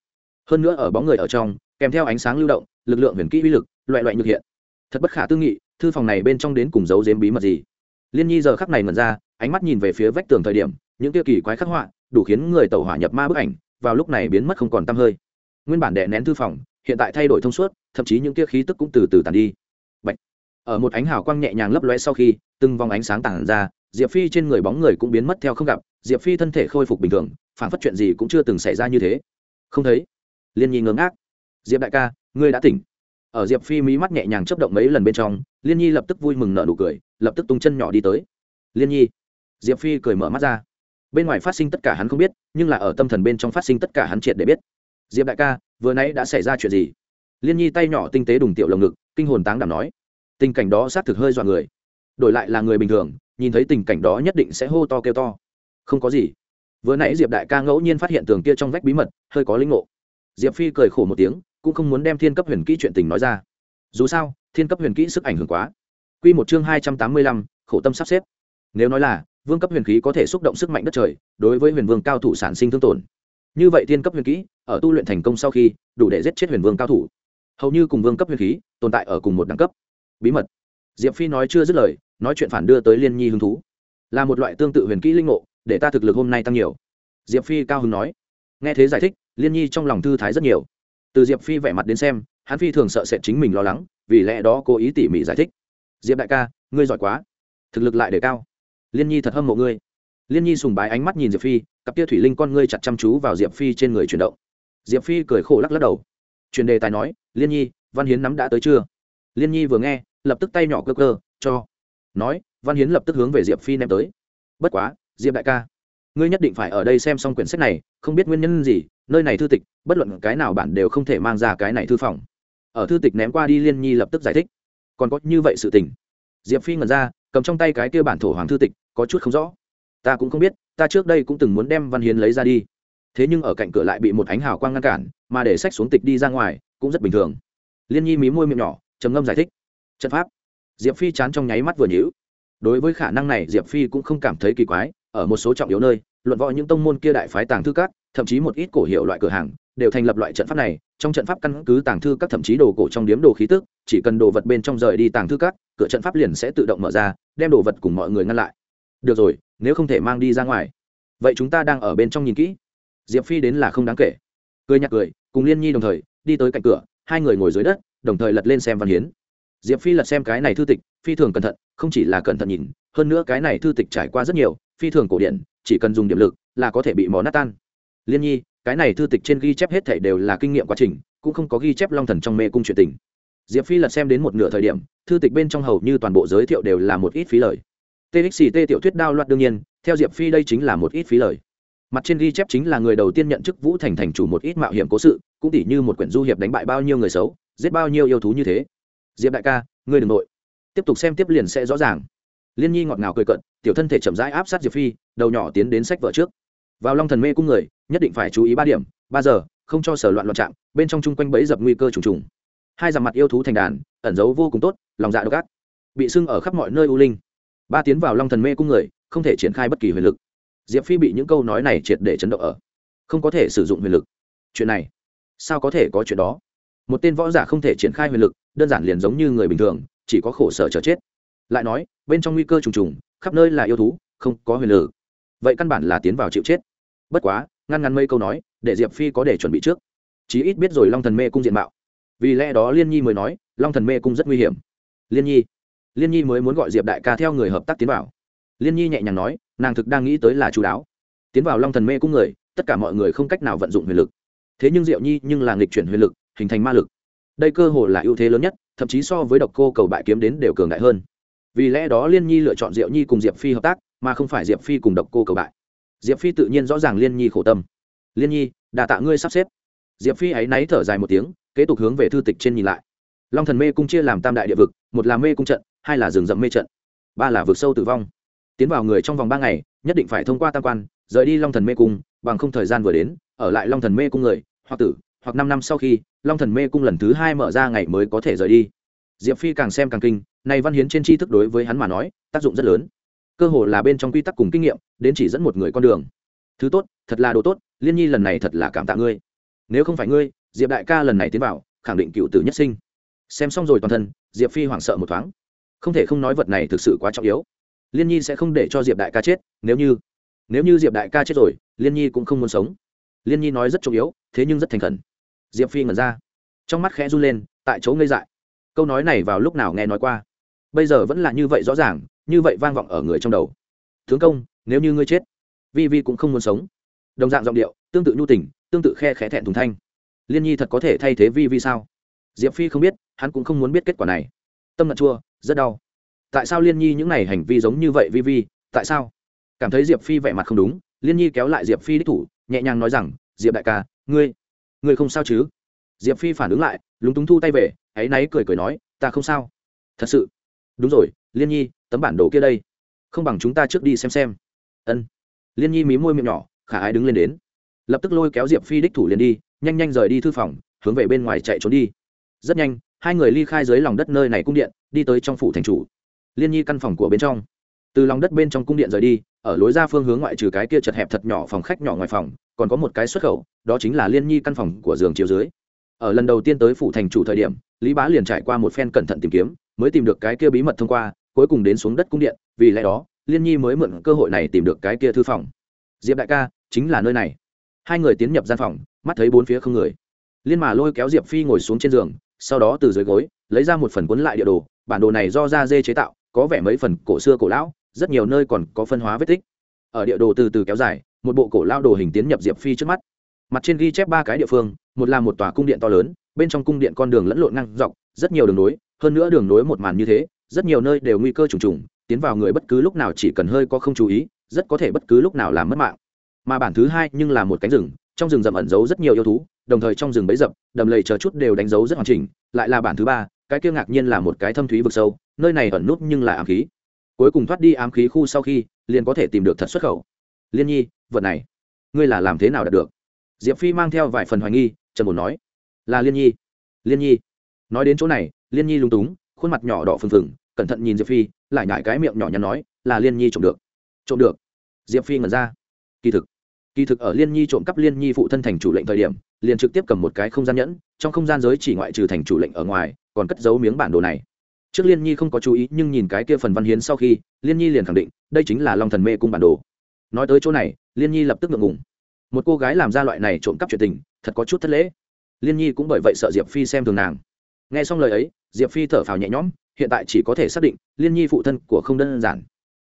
Hơn nữa ở bóng người ở trong, kèm theo ánh sáng lưu động, lực lượng huyền kỹ uy lực, loại loại nhược hiện. Thật bất khả tư nghị, thư phòng này bên trong đến cùng giấu giếm bí mật gì. Liên nhi giờ khắc này ngẩn ra, ánh mắt nhìn về phía vách tường thời điểm, những tiêu kỳ quái khắc họa, đủ khiến người tẩu hỏa nhập ma bức ảnh, vào lúc này biến mất không còn tăm hơi. Nguyên bản đệ nén thư phòng, hiện tại thay đổi thông suốt, thậm chí những tia khí tức cũng từ từ tàn đi. Bạch. ở một ánh hào quang nhẹ nhàng lấp lóe sau khi, từng vòng ánh sáng tàn ra, diệp phi trên người bóng người cũng biến mất theo không gặp diệp phi thân thể khôi phục bình thường phản phất chuyện gì cũng chưa từng xảy ra như thế. Không thấy. Liên nhi ngớ ngác. Diệp đại ca, ngươi đã tỉnh. Ở diệp phi mí mắt nhẹ nhàng chấp động mấy lần bên trong, liên nhi lập tức vui mừng nở nụ cười, lập tức tung chân nhỏ đi tới. Liên nhi. Diệp phi cười mở mắt ra. Bên ngoài phát sinh tất cả hắn không biết, nhưng là ở tâm thần bên trong phát sinh tất cả hắn triệt để biết. Diệp đại ca, vừa nãy đã xảy ra chuyện gì? Liên nhi tay nhỏ tinh tế đùng tiểu lồng ngực, kinh hồn táng đảm nói. Tình cảnh đó xác thực hơi dọa người. Đổi lại là người bình thường, nhìn thấy tình cảnh đó nhất định sẽ hô to kêu to không có gì. Vừa nãy diệp đại ca ngẫu nhiên phát hiện tường kia trong vách bí mật, hơi có linh ngộ. Diệp phi cười khổ một tiếng, cũng không muốn đem thiên cấp huyền kỹ chuyện tình nói ra. Dù sao, thiên cấp huyền kỹ sức ảnh hưởng quá. Q một chương hai trăm tám mươi lăm, khổ tâm sắp xếp. Nếu nói là, vương cấp huyền khí có thể xúc động sức mạnh đất trời, đối với huyền vương cao thủ sản sinh thương tổn. Như vậy thiên cấp huyền kỹ, ở tu luyện thành công sau khi, đủ để giết chết huyền vương cao thủ. Hầu như cùng vương cấp huyền khí, tồn tại ở cùng một đẳng cấp. Bí mật. Diệp phi nói chưa dứt lời, nói chuyện phản đưa tới liên nhi hứng thú. Là một loại tương tự huyền kỹ linh ngộ để ta thực lực hôm nay tăng nhiều. Diệp phi cao hứng nói. Nghe thế giải thích, liên nhi trong lòng thư thái rất nhiều. Từ diệp phi vẻ mặt đến xem, hắn phi thường sợ sệt chính mình lo lắng, vì lẽ đó cố ý tỉ mỉ giải thích. Diệp đại ca, ngươi giỏi quá. Thực lực lại để cao. Liên nhi thật hâm mộ ngươi. Liên nhi sùng bái ánh mắt nhìn diệp phi, cặp tia thủy linh con ngươi chặt chăm chú vào diệp phi trên người chuyển động. Diệp phi cười khổ lắc lắc đầu. Truyền đề tài nói, liên nhi, văn hiến nắm đã tới chưa? Liên nhi vừa nghe, lập tức tay nhỏ cơ cơ, cho. Nói, văn hiến lập tức hướng về diệp phi ném tới. Bất quá diệp đại ca, ngươi nhất định phải ở đây xem xong quyển sách này, không biết nguyên nhân gì, nơi này thư tịch, bất luận cái nào bạn đều không thể mang ra cái này thư phòng. Ở thư tịch ném qua đi liên nhi lập tức giải thích. Còn có như vậy sự tình. Diệp phi ngẩn ra, cầm trong tay cái kia bản thổ hoàng thư tịch, có chút không rõ. Ta cũng không biết, ta trước đây cũng từng muốn đem văn hiến lấy ra đi. Thế nhưng ở cạnh cửa lại bị một ánh hào quang ngăn cản, mà để sách xuống tịch đi ra ngoài, cũng rất bình thường. Liên nhi mí môi miệng nhỏ, trầm ngâm giải thích. Trận pháp. Diệp phi chán trong nháy mắt vừa nhữ đối với khả năng này, diệp phi cũng không cảm thấy kỳ quái ở một số trọng yếu nơi, luận võ những tông môn kia đại phái tàng thư các, thậm chí một ít cổ hiệu loại cửa hàng, đều thành lập loại trận pháp này. Trong trận pháp căn cứ tàng thư các thậm chí đồ cổ trong điếm đồ khí tức, chỉ cần đồ vật bên trong rời đi tàng thư các, cửa trận pháp liền sẽ tự động mở ra, đem đồ vật cùng mọi người ngăn lại. Được rồi, nếu không thể mang đi ra ngoài. Vậy chúng ta đang ở bên trong nhìn kỹ. Diệp phi đến là không đáng kể. Cười nhạt cười, cùng liên nhi đồng thời, đi tới cạnh cửa, hai người ngồi dưới đất, đồng thời lật lên xem văn hiến. Diệp phi lật xem cái này thư tịch, phi thường cẩn thận, không chỉ là cẩn thận nhìn, hơn nữa cái này thư tịch trải qua rất nhiều phi thường cổ điển, chỉ cần dùng điểm lực là có thể bị mỏ nát tan. Liên nhi, cái này thư tịch trên ghi chép hết thể đều là kinh nghiệm quá trình, cũng không có ghi chép long thần trong mê cung chuyện tình. Diệp phi lật xem đến một nửa thời điểm, thư tịch bên trong hầu như toàn bộ giới thiệu đều là một ít phí lời. Txt tiểu thuyết đao loạt đương nhiên, theo diệp phi đây chính là một ít phí lời. Mặt trên ghi chép chính là người đầu tiên nhận chức vũ thành thành chủ một ít mạo hiểm cố sự, cũng tỉ như một quyển du hiệp đánh bại bao nhiêu người xấu, giết bao nhiêu yêu thú như thế. Diệp đại ca, ngươi đ ừ n g nội. Tiếp tục xem tiếp liền sẽ rõ ràng liên nhi ngọt ngào cười cận tiểu thân thể chậm rãi áp sát diệp phi, đầu nhỏ tiến đến sách vở trước. Vào long thần mê cung người, nhất định phải chú ý ba điểm, ba giờ, không cho sở loạn loạn chạm bên trong chung quanh bẫy dập nguy cơ trùng trùng. Hai dằm mặt yêu thú thành đàn, ẩn giấu vô cùng tốt, lòng dạ độc ác. Bị sưng ở khắp mọi nơi u linh. Ba tiến vào long thần mê cung người, không thể triển khai bất kỳ huyền lực. Diệp phi bị những câu nói này triệt để chấn động ở. Không có thể sử dụng huyền lực. Chuyện này, sao có thể có chuyện đó? Một tên võ giả không thể triển khai huyền lực, đơn giản liền giống như người bình thường, chỉ có khổ sở chờ chết lại nói, bên trong nguy cơ trùng trùng, khắp nơi là yêu thú, không có huyền lử vậy căn bản là tiến vào chịu chết. Bất quá, ngăn ngăn mây câu nói, để diệp phi có để chuẩn bị trước. Chí ít biết rồi long thần mê cung diện mạo. Vì lẽ đó liên nhi mới nói, long thần mê cung rất nguy hiểm. Liên nhi liên nhi mới muốn gọi diệp đại ca theo người hợp tác tiến vào. Liên nhi nhẹ nhàng nói, nàng thực đang nghĩ tới là chú đáo. Tiến vào long thần mê cung người, tất cả mọi người không cách nào vận dụng huyền lực. Thế nhưng diệu nhi nhưng là nghịch chuyển huyền lực, hình thành ma lực. Đây cơ hội là ưu thế lớn nhất, thậm chí so với độc cô cầu bại kiếm đến đều cường đại hơn vì lẽ đó liên nhi lựa chọn diệu nhi cùng diệp phi hợp tác, mà không phải diệp phi cùng độc cô cầu bại. Diệp phi tự nhiên rõ ràng liên nhi khổ tâm. Liên nhi, đà tạ ngươi sắp xếp. Diệp phi áy náy thở dài một tiếng, kế tục hướng về thư tịch trên nhìn lại. Long thần mê cung chia làm tam đại địa vực, một là mê cung trận, hai là rừng rậm mê trận, ba là vực sâu tử vong. Tiến vào người trong vòng ba ngày, nhất định phải thông qua tam quan, rời đi long thần mê cung, bằng không thời gian vừa đến, ở lại long thần mê cung người, hoặc tử, hoặc năm năm sau khi, long thần mê cung lần thứ hai mở ra ngày mới có thể rời đi diệp phi càng xem càng kinh này văn hiến trên tri thức đối với hắn mà nói, tác dụng rất lớn. Cơ hồ là bên trong quy tắc cùng kinh nghiệm, đến chỉ dẫn một người con đường. Thứ tốt, thật là đồ tốt, liên nhi lần này thật là cảm tạ ngươi. Nếu không phải ngươi, diệp đại ca lần này tiến vào, khẳng định cựu tử nhất sinh. Xem xong rồi toàn thân, diệp phi hoảng sợ một thoáng. Không thể không nói vật này thực sự quá trọng yếu. Liên nhi sẽ không để cho diệp đại ca chết, nếu như nếu như diệp đại ca chết rồi, liên nhi cũng không muốn sống. Liên nhi nói rất trọng yếu, thế nhưng rất thành khẩn. Diệp phi ngẩn ra, trong mắt khẽ run lên, tại chỗ ngây dại câu nói này vào lúc nào nghe nói qua? Bây giờ vẫn là như vậy rõ ràng, như vậy vang vọng ở người trong đầu. Tướng công, nếu như ngươi chết, vi vi cũng không muốn sống. Đồng dạng giọng điệu, tương tự nhu tình, tương tự khe khẽ thẹn thùng thanh. Liên nhi thật có thể thay thế vi vi sao? Diệp phi không biết, hắn cũng không muốn biết kết quả này. Tâm ngặt chua, rất đau. Tại sao liên nhi những n à y hành vi giống như vậy vi vi? Tại sao? Cảm thấy diệp phi vẻ mặt không đúng, liên nhi kéo lại diệp phi đích thủ, nhẹ nhàng nói rằng, diệp đại ca, ngươi ngươi không sao chứ? Diệp phi phản ứng lại, lúng túng thu tay về áy náy cười cười nói, ta không sao. Thật sự? Đúng rồi, liên nhi, tấm bản đồ kia đây. Không bằng chúng ta trước đi xem xem. Ân. Liên nhi mí môi miệng nhỏ, khả ái đứng lên đến. Lập tức lôi kéo diệp phi đích thủ liền đi, nhanh nhanh rời đi thư phòng, hướng về bên ngoài chạy trốn đi. Rất nhanh, hai người ly khai dưới lòng đất nơi này cung điện, đi tới trong phủ thành chủ. Liên nhi căn phòng của bên trong. Từ lòng đất bên trong cung điện rời đi, ở lối ra phương hướng ngoại trừ cái kia chật hẹp thật nhỏ phòng khách nhỏ ngoài phòng, còn có một cái xuất khẩu, đó chính là liên nhi căn phòng của giường chiều dưới ở lần đầu tiên tới phủ thành chủ thời điểm, lý bá liền trải qua một phen cẩn thận tìm kiếm, mới tìm được cái kia bí mật thông qua, cuối cùng đến xuống đất cung điện, vì lẽ đó, liên nhi mới mượn cơ hội này tìm được cái kia thư phòng. Diệp đại ca, chính là nơi này. Hai người tiến nhập gian phòng, mắt thấy bốn phía không người. Liên mà lôi kéo diệp phi ngồi xuống trên giường, sau đó từ dưới gối, lấy ra một phần cuốn lại địa đồ, bản đồ này do da dê chế tạo, có vẻ mấy phần cổ xưa cổ lão, rất nhiều nơi còn có phân hóa vết tích. Ở địa đồ từ từ kéo dài, một bộ cổ lao đồ hình tiến nhập diệp phi trước mắt mặt trên ghi chép ba cái địa phương, một là một tòa cung điện to lớn, bên trong cung điện con đường lẫn lộn ngang dọc, rất nhiều đường nối, hơn nữa đường nối một màn như thế, rất nhiều nơi đều nguy cơ trùng trùng, tiến vào người bất cứ lúc nào chỉ cần hơi có không chú ý, rất có thể bất cứ lúc nào làm mất mạng. Mà bản thứ hai nhưng là một cánh rừng, trong rừng rậm ẩn giấu rất nhiều yêu thú, đồng thời trong rừng bấy rậm đầm lầy chờ chút đều đánh dấu rất hoàn chỉnh, lại là bản thứ ba, cái kia ngạc nhiên là một cái thâm thúy vực sâu, nơi này ẩn nút nhưng là ám khí. Cuối cùng thoát đi ám khí khu sau khi, liền có thể tìm được thật xuất khẩu. Liên nhi, vật này, ngươi là làm thế nào đạt được? Diệp phi mang theo vài phần hoài nghi trần bồn nói, là liên nhi. Liên nhi? Nói đến chỗ này, liên nhi lung túng, khuôn mặt nhỏ đỏ phừng phừng, cẩn thận nhìn diệp phi, lại nhải cái miệng nhỏ nhắn nói, là liên nhi trộm được. Trộm được? Diệp phi ngẩn ra. Kỳ thực kỳ thực ở liên nhi trộm cắp liên nhi phụ thân thành chủ lệnh thời điểm, liền trực tiếp cầm một cái không gian nhẫn, trong không gian giới chỉ ngoại trừ thành chủ lệnh ở ngoài, còn cất giấu miếng bản đồ này. Trước liên nhi không có chú ý, nhưng nhìn cái kia phần văn hiến sau khi, liên nhi liền khẳng định, đây chính là long thần mê cung bản đồ. Nói tới chỗ này, liên nhi lập tức ngượng ngùng một cô gái làm ra loại này trộm cắp chuyện tình, thật có chút thất lễ. Liên nhi cũng bởi vậy sợ diệp phi xem thường nàng. Nghe xong lời ấy, diệp phi thở phào nhẹ nhõm, hiện tại chỉ có thể xác định, liên nhi phụ thân của không đơn giản.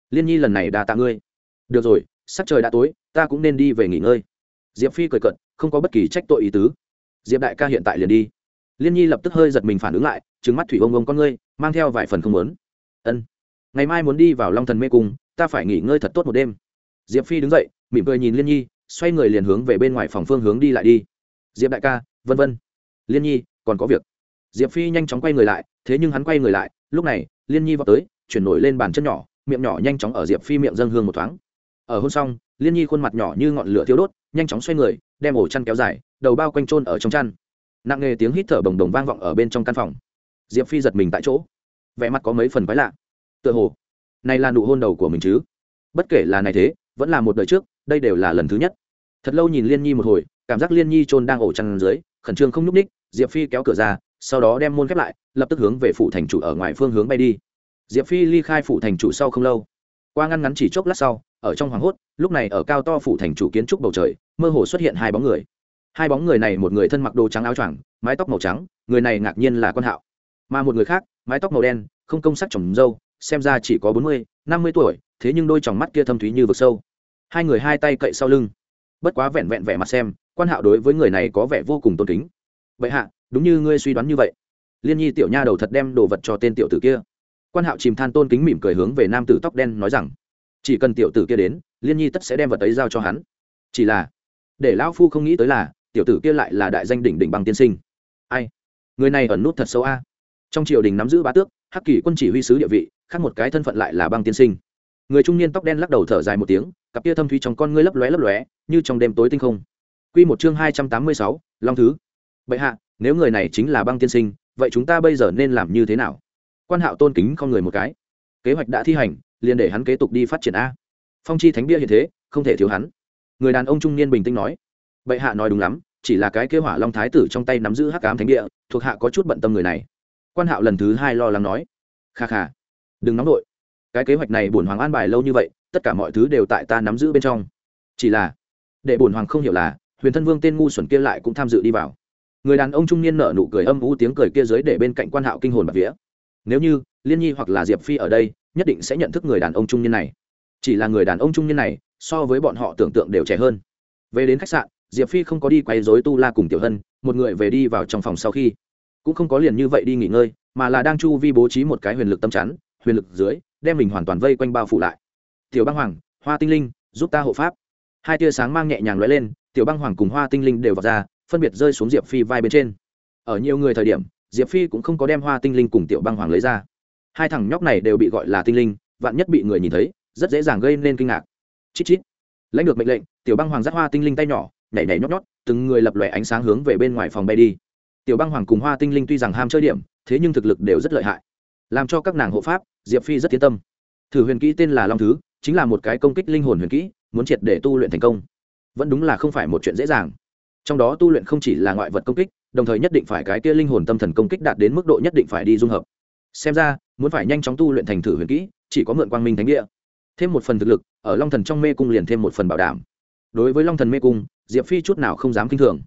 Liên nhi lần này đà tạ ngươi. Được rồi sắc trời đã tối, ta cũng nên đi về nghỉ ngơi. Diệp phi cười cận không có bất kỳ trách tội ý tứ. Diệp đại ca hiện tại liền đi. Liên nhi lập tức hơi giật mình phản ứng lại trứng mắt thủy ông ông con ngươi, mang theo vài phần không muốn. Ân, ngày mai muốn đi vào long thần mê cung, ta phải nghỉ ngơi thật tốt một đêm. Diệp phi đứng dậy, mỉm cười nhìn liên nhi xoay người liền hướng về bên ngoài phòng phương hướng đi lại đi. Diệp đại ca, vân vân. Liên nhi, còn có việc. Diệp phi nhanh chóng quay người lại, thế nhưng hắn quay người lại, lúc này, liên nhi vào tới, chuyển nổi lên bàn chân nhỏ, miệng nhỏ nhanh chóng ở diệp phi miệng dâng hương một thoáng. Ở hôn xong, liên nhi khuôn mặt nhỏ như ngọn lửa thiếu đốt, nhanh chóng xoay người, đem ổ chăn kéo dài, đầu bao quanh trôn ở trong chăn. Nặng nề tiếng hít thở bồng đồng vang vọng ở bên trong căn phòng. Diệp phi giật mình tại chỗ. Vẻ mặt có mấy phần quái lạ. Tựa hồ, này là nụ hôn đầu của mình chứ? Bất kể là này thế, vẫn là một đời trước, đây đều là lần thứ nhất thật lâu nhìn liên nhi một hồi, cảm giác liên nhi trôn đang ổ chăn dưới, khẩn trương không nhúc ních diệp phi kéo cửa ra, sau đó đem môn khép lại, lập tức hướng về phủ thành chủ ở ngoài phương hướng bay đi. Diệp phi ly khai phủ thành chủ sau không lâu. Qua ngăn ngắn chỉ chốc lát sau, ở trong hoàng hốt, lúc này ở cao to phủ thành chủ kiến trúc bầu trời, mơ hồ xuất hiện hai bóng người. Hai bóng người này một người thân mặc đồ trắng áo choàng, mái tóc màu trắng, người này ngạc nhiên là quan hạo. Mà một người khác, mái tóc màu đen, không công sắc trồng dâu, xem ra chỉ có bốn mươi, năm mươi tuổi, thế nhưng đôi tròng mắt kia thâm thúy như vực sâu. Hai người hai tay cậy sau lưng bất quá vẹn vẹn vẻ mặt xem, quan hạo đối với người này có vẻ vô cùng tôn kính. Vậy hạ, đúng như ngươi suy đoán như vậy. Liên nhi tiểu nha đầu thật đem đồ vật cho tên tiểu tử kia. Quan hạo chìm than tôn kính mỉm cười hướng về nam tử tóc đen nói rằng, chỉ cần tiểu tử kia đến, liên nhi tất sẽ đem vật ấy giao cho hắn. Chỉ là, để lão phu không nghĩ tới là, tiểu tử kia lại là đại danh đỉnh đỉnh bằng tiên sinh. Ai? Người này ẩn nút thật sâu a. Trong triều đình nắm giữ bá tước, hắc kỳ quân chỉ huy sứ địa vị, khác một cái thân phận lại là băng tiên sinh. Người trung niên tóc đen lắc đầu thở dài một tiếng, cặp kia thâm thúy trong con ngươi lấp lóe lấp lóe như trong đêm tối tinh không. Quy một chương hai trăm tám mươi sáu, long thứ. Bệ hạ, nếu người này chính là băng tiên sinh, vậy chúng ta bây giờ nên làm như thế nào? Quan hạo tôn kính không người một cái. Kế hoạch đã thi hành, liền để hắn kế tục đi phát triển a. Phong chi thánh bia hiện thế, không thể thiếu hắn. Người đàn ông trung niên bình tĩnh nói. Bệ hạ nói đúng lắm, chỉ là cái kế hỏa long thái tử trong tay nắm giữ hắc ám thánh địa, thuộc hạ có chút bận tâm người này. Quan hạo lần thứ hai lo lắng nói. Kha kha, đừng nóng đội cái kế hoạch này bổn hoàng an bài lâu như vậy, tất cả mọi thứ đều tại ta nắm giữ bên trong. Chỉ là để bổn hoàng không hiểu là, huyền thân vương tên ngu xuẩn kia lại cũng tham dự đi vào. Người đàn ông trung niên nở nụ cười âm u tiếng cười kia dưới để bên cạnh quan hạo kinh hồn bạc vía. Nếu như, liên nhi hoặc là diệp phi ở đây, nhất định sẽ nhận thức người đàn ông trung niên này. Chỉ là người đàn ông trung niên này, so với bọn họ tưởng tượng đều trẻ hơn. Về đến khách sạn, diệp phi không có đi quay dối tu la cùng tiểu hân, một người về đi vào trong phòng sau khi. Cũng không có liền như vậy đi nghỉ ngơi, mà là đang chu vi bố trí một cái huyền lực tâm chắn, huyền lực dưới, đem mình hoàn toàn vây quanh bao phủ lại. Tiểu băng hoàng, hoa tinh linh, giúp ta hộ pháp hai tia sáng mang nhẹ nhàng lóe lên, tiểu băng hoàng cùng hoa tinh linh đều vào ra, phân biệt rơi xuống diệp phi vai bên trên. Ở nhiều người thời điểm, diệp phi cũng không có đem hoa tinh linh cùng tiểu băng hoàng lấy ra. Hai thằng nhóc này đều bị gọi là tinh linh, vạn nhất bị người nhìn thấy, rất dễ dàng gây nên kinh ngạc. Chít chít. Lãnh được mệnh lệnh, tiểu băng hoàng dắt hoa tinh linh tay nhỏ, nhảy nhảy nhót nhót, từng người lập lòe ánh sáng hướng về bên ngoài phòng bay đi. Tiểu băng hoàng cùng hoa tinh linh tuy rằng ham chơi điểm, thế nhưng thực lực đều rất lợi hại. Làm cho các nàng hộ pháp, diệp phi rất tiến tâm. Thử huyền kỹ tên là long thứ, chính là một cái công kích linh hồn huyền kỹ muốn triệt để tu luyện thành công. Vẫn đúng là không phải một chuyện dễ dàng. Trong đó tu luyện không chỉ là ngoại vật công kích, đồng thời nhất định phải cái kia linh hồn tâm thần công kích đạt đến mức độ nhất định phải đi dung hợp. Xem ra, muốn phải nhanh chóng tu luyện thành thử huyền kỹ, chỉ có mượn quang minh thánh địa. Thêm một phần thực lực, ở long thần trong mê cung liền thêm một phần bảo đảm. Đối với long thần mê cung, diệp phi chút nào không dám k i n h thường.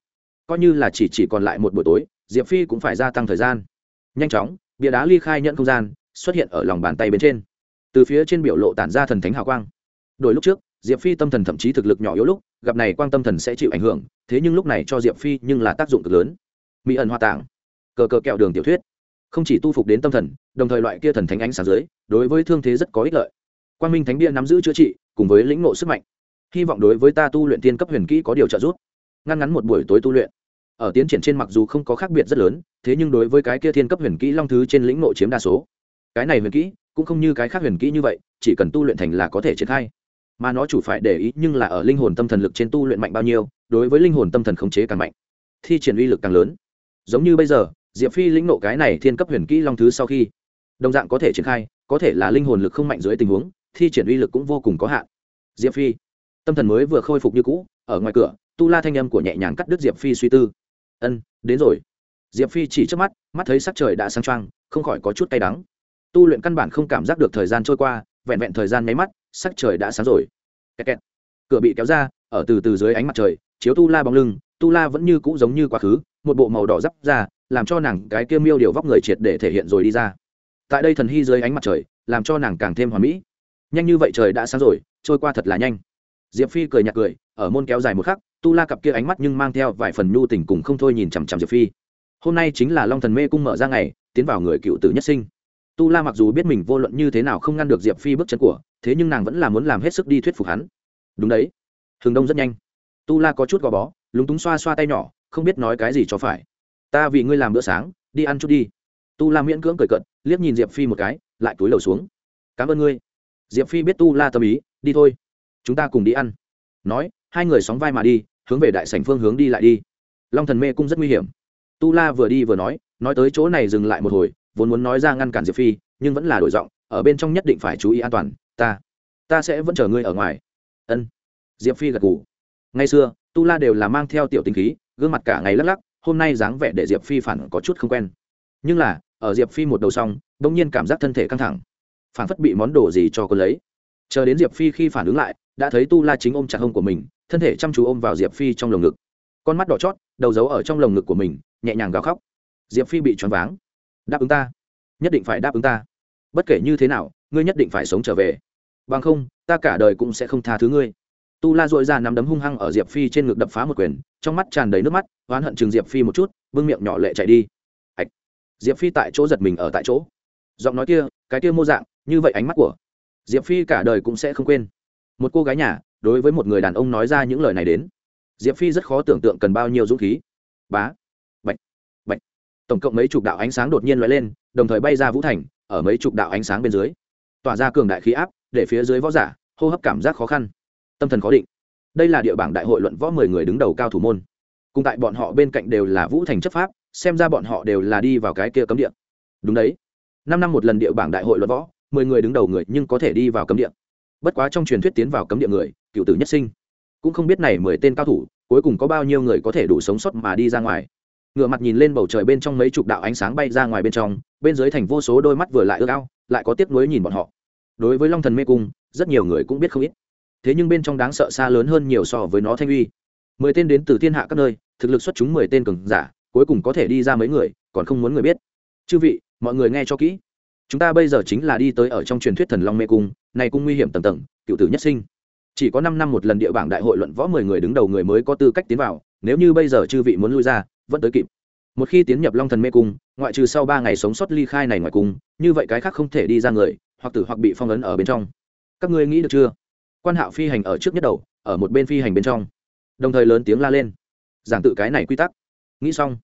Coi như là chỉ chỉ còn lại một buổi tối, diệp phi cũng phải gia tăng thời gian. Nhanh chóng, bia đá ly khai nhận không gian, xuất hiện ở lòng bàn tay bên trên. Từ phía trên biểu lộ tản ra thần thánh hào quang. Đổi lúc trước diệp phi tâm thần thậm chí thực lực nhỏ yếu lúc, gặp này quang tâm thần sẽ chịu ảnh hưởng, thế nhưng lúc này cho diệp phi nhưng là tác dụng cực lớn. Mỹ ẩn hoa tạng. Cờ cờ kẹo đường tiểu thuyết. Không chỉ tu phục đến tâm thần, đồng thời loại kia thần thánh ánh sáng dưới, đối với thương thế rất có ích lợi. Quan minh thánh bia nắm giữ chữa trị, cùng với lĩnh ngộ sức mạnh. Hy vọng đối với ta tu luyện tiên cấp huyền kỹ có điều trợ giúp. Ngăn ngắn một buổi tối tu luyện. Ở tiến triển trên mặc dù không có khác biệt rất lớn, thế nhưng đối với cái kia thiên cấp huyền kỹ long thứ trên lĩnh ngộ chiếm đa số. Cái này huyền kỹ, cũng không như cái khác huyền kỹ như vậy, chỉ cần tu luyện thành là có thể triển khai mà nó chủ phải để ý nhưng là ở linh hồn tâm thần lực trên tu luyện mạnh bao nhiêu, đối với linh hồn tâm thần khống chế càng mạnh, thi triển uy lực càng lớn. Giống như bây giờ, diệp phi lĩnh nộ cái này thiên cấp huyền kỹ long thứ sau khi, đồng dạng có thể triển khai, có thể là linh hồn lực không mạnh dưới tình huống, thi triển uy lực cũng vô cùng có hạn. Diệp phi, tâm thần mới vừa khôi phục như cũ, ở ngoài cửa, tu la thanh âm của nhẹ nhàng cắt đứt diệp phi suy tư. Ân, đến rồi. Diệp phi chỉ trước mắt mắt thấy sắc trời đã sáng trang không khỏi có chút cay đắng. Tu luyện căn bản không cảm giác được thời gian trôi qua, vẹn vẹn thời gian nháy mắt sắc trời đã sáng rồi. Kẹt kẹt. cửa bị kéo ra, ở từ từ dưới ánh mặt trời, chiếu tu la bóng lưng, tu la vẫn như cũ giống như quá khứ, một bộ màu đỏ d ra, làm cho nàng cái kia miêu điều vóc người triệt để thể hiện rồi đi ra. Tại đây thần hy dưới ánh mặt trời, làm cho nàng càng thêm hoàn mỹ. Nhanh như vậy trời đã sáng rồi, trôi qua thật là nhanh. Diệp phi cười nhạt cười, ở môn kéo dài một khắc, tu la cặp kia ánh mắt nhưng mang theo vài phần nhu tình cùng không thôi nhìn chằm chằm diệp phi. Hôm nay chính là long thần mê cung mở ra ngày, tiến vào người cựu tử nhất sinh. Tu la mặc dù biết mình vô luận như thế nào không ngăn được diệp phi bước chân của thế nhưng nàng vẫn là muốn làm hết sức đi thuyết phục hắn. Đúng đấy. Hừng đông rất nhanh. Tu la có chút gò bó, lúng túng xoa xoa tay nhỏ, không biết nói cái gì cho phải. Ta vì ngươi làm bữa sáng, đi ăn chút đi. Tu la miễn cưỡng cười cận liếc nhìn diệp phi một cái, lại túi lầu xuống. Cảm ơn ngươi. Diệp phi biết tu la tâm ý, đi thôi. Chúng ta cùng đi ăn. Nói, hai người sóng vai mà đi, hướng về đại sảnh phương hướng đi lại đi. Long thần mê cung rất nguy hiểm. Tu la vừa đi vừa nói nói tới chỗ này dừng lại một hồi, vốn muốn nói ra ngăn cản diệp phi, nhưng vẫn là đổi giọng ở bên trong nhất định phải chú ý an toàn, ta ta sẽ vẫn chờ ngươi ở ngoài. Ân. Diệp phi gật g ủ ngày xưa, tu la đều là mang theo tiểu tinh khí, gương mặt cả ngày lắc lắc, hôm nay dáng vẻ để diệp phi phản có chút không quen. Nhưng là, ở diệp phi một đầu xong đ ỗ n g nhiên cảm giác thân thể căng thẳng, phản phất bị món đồ gì cho cô lấy. Chờ đến diệp phi khi phản ứng lại, đã thấy tu la chính ôm chặt hông của mình, thân thể chăm chú ôm vào diệp phi trong lồng ngực. Con mắt đỏ chót, đầu giấu ở trong lồng ngực của mình, nhẹ nhàng gào khóc. Diệp phi bị choáng váng. Đáp ứng ta, nhất định phải đáp ứng ta bất kể như thế nào, ngươi nhất định phải sống trở về. Bằng không, ta cả đời cũng sẽ không tha thứ ngươi. Tu la dội ra nắm đấm hung hăng ở diệp phi trên ngực đập phá một quyền, trong mắt tràn đầy nước mắt, oán hận chừng diệp phi một chút vương miệng nhỏ lệ chạy đi. Hạch. diệp phi tại chỗ giật mình ở tại chỗ. Giọng nói kia, cái kia mô dạng, như vậy ánh mắt của diệp phi cả đời cũng sẽ không quên. Một cô gái nhà, đối với một người đàn ông nói ra những lời này đến. Diệp phi rất khó tưởng tượng cần bao nhiêu dũng khí. Bá. Bạch. Bạch. Tổng cộng mấy chục đạo ánh sáng đột nhiên loại lên, đồng thời bay ra vũ thành ở mấy chục đạo ánh sáng bên dưới, tỏa ra cường đại khí áp, để phía dưới võ giả hô hấp cảm giác khó khăn, tâm thần khó định. Đây là địa bảng đại hội luận võ mười người đứng đầu cao thủ môn. Cùng tại bọn họ bên cạnh đều là vũ thành chấp pháp, xem ra bọn họ đều là đi vào cái kia cấm địa. Đúng đấy. Năm năm một lần địa bảng đại hội luận võ, mười người đứng đầu người nhưng có thể đi vào cấm địa. Bất quá trong truyền thuyết tiến vào cấm địa người, cựu tử nhất sinh. Cũng không biết này mười tên cao thủ, cuối cùng có bao nhiêu người có thể đủ sống sót mà đi ra ngoài ngựa mặt nhìn lên bầu trời bên trong mấy chục đạo ánh sáng bay ra ngoài bên trong, bên dưới thành vô số đôi mắt vừa lại ước ao, lại có tiếc nuối nhìn bọn họ. Đối với long thần mê cung, rất nhiều người cũng biết không ít. Thế nhưng bên trong đáng sợ xa lớn hơn nhiều so với nó thanh uy. Mười tên đến từ thiên hạ các nơi, thực lực xuất chúng mười tên cường giả, cuối cùng có thể đi ra mấy người, còn không muốn người biết. Chư vị, mọi người nghe cho kỹ. Chúng ta bây giờ chính là đi tới ở trong truyền thuyết thần long mê cung, này cung nguy hiểm tầng tầng, cựu tử nhất sinh. Chỉ có năm năm một lần địa bảng đại hội luận võ mười người đứng đầu người mới có tư cách tiến vào, nếu như bây giờ chư vị muốn lui ra vẫn tới kịp. Một khi tiến nhập long thần mê cung, ngoại trừ sau ba ngày sống sót ly khai này ngoài cung, như vậy cái khác không thể đi ra người, hoặc tử hoặc bị phong ấn ở bên trong. Các ngươi nghĩ được chưa? Quan hạo phi hành ở trước nhất đầu, ở một bên phi hành bên trong. Đồng thời lớn tiếng la lên. Giảng tự cái này quy tắc. Nghĩ xong,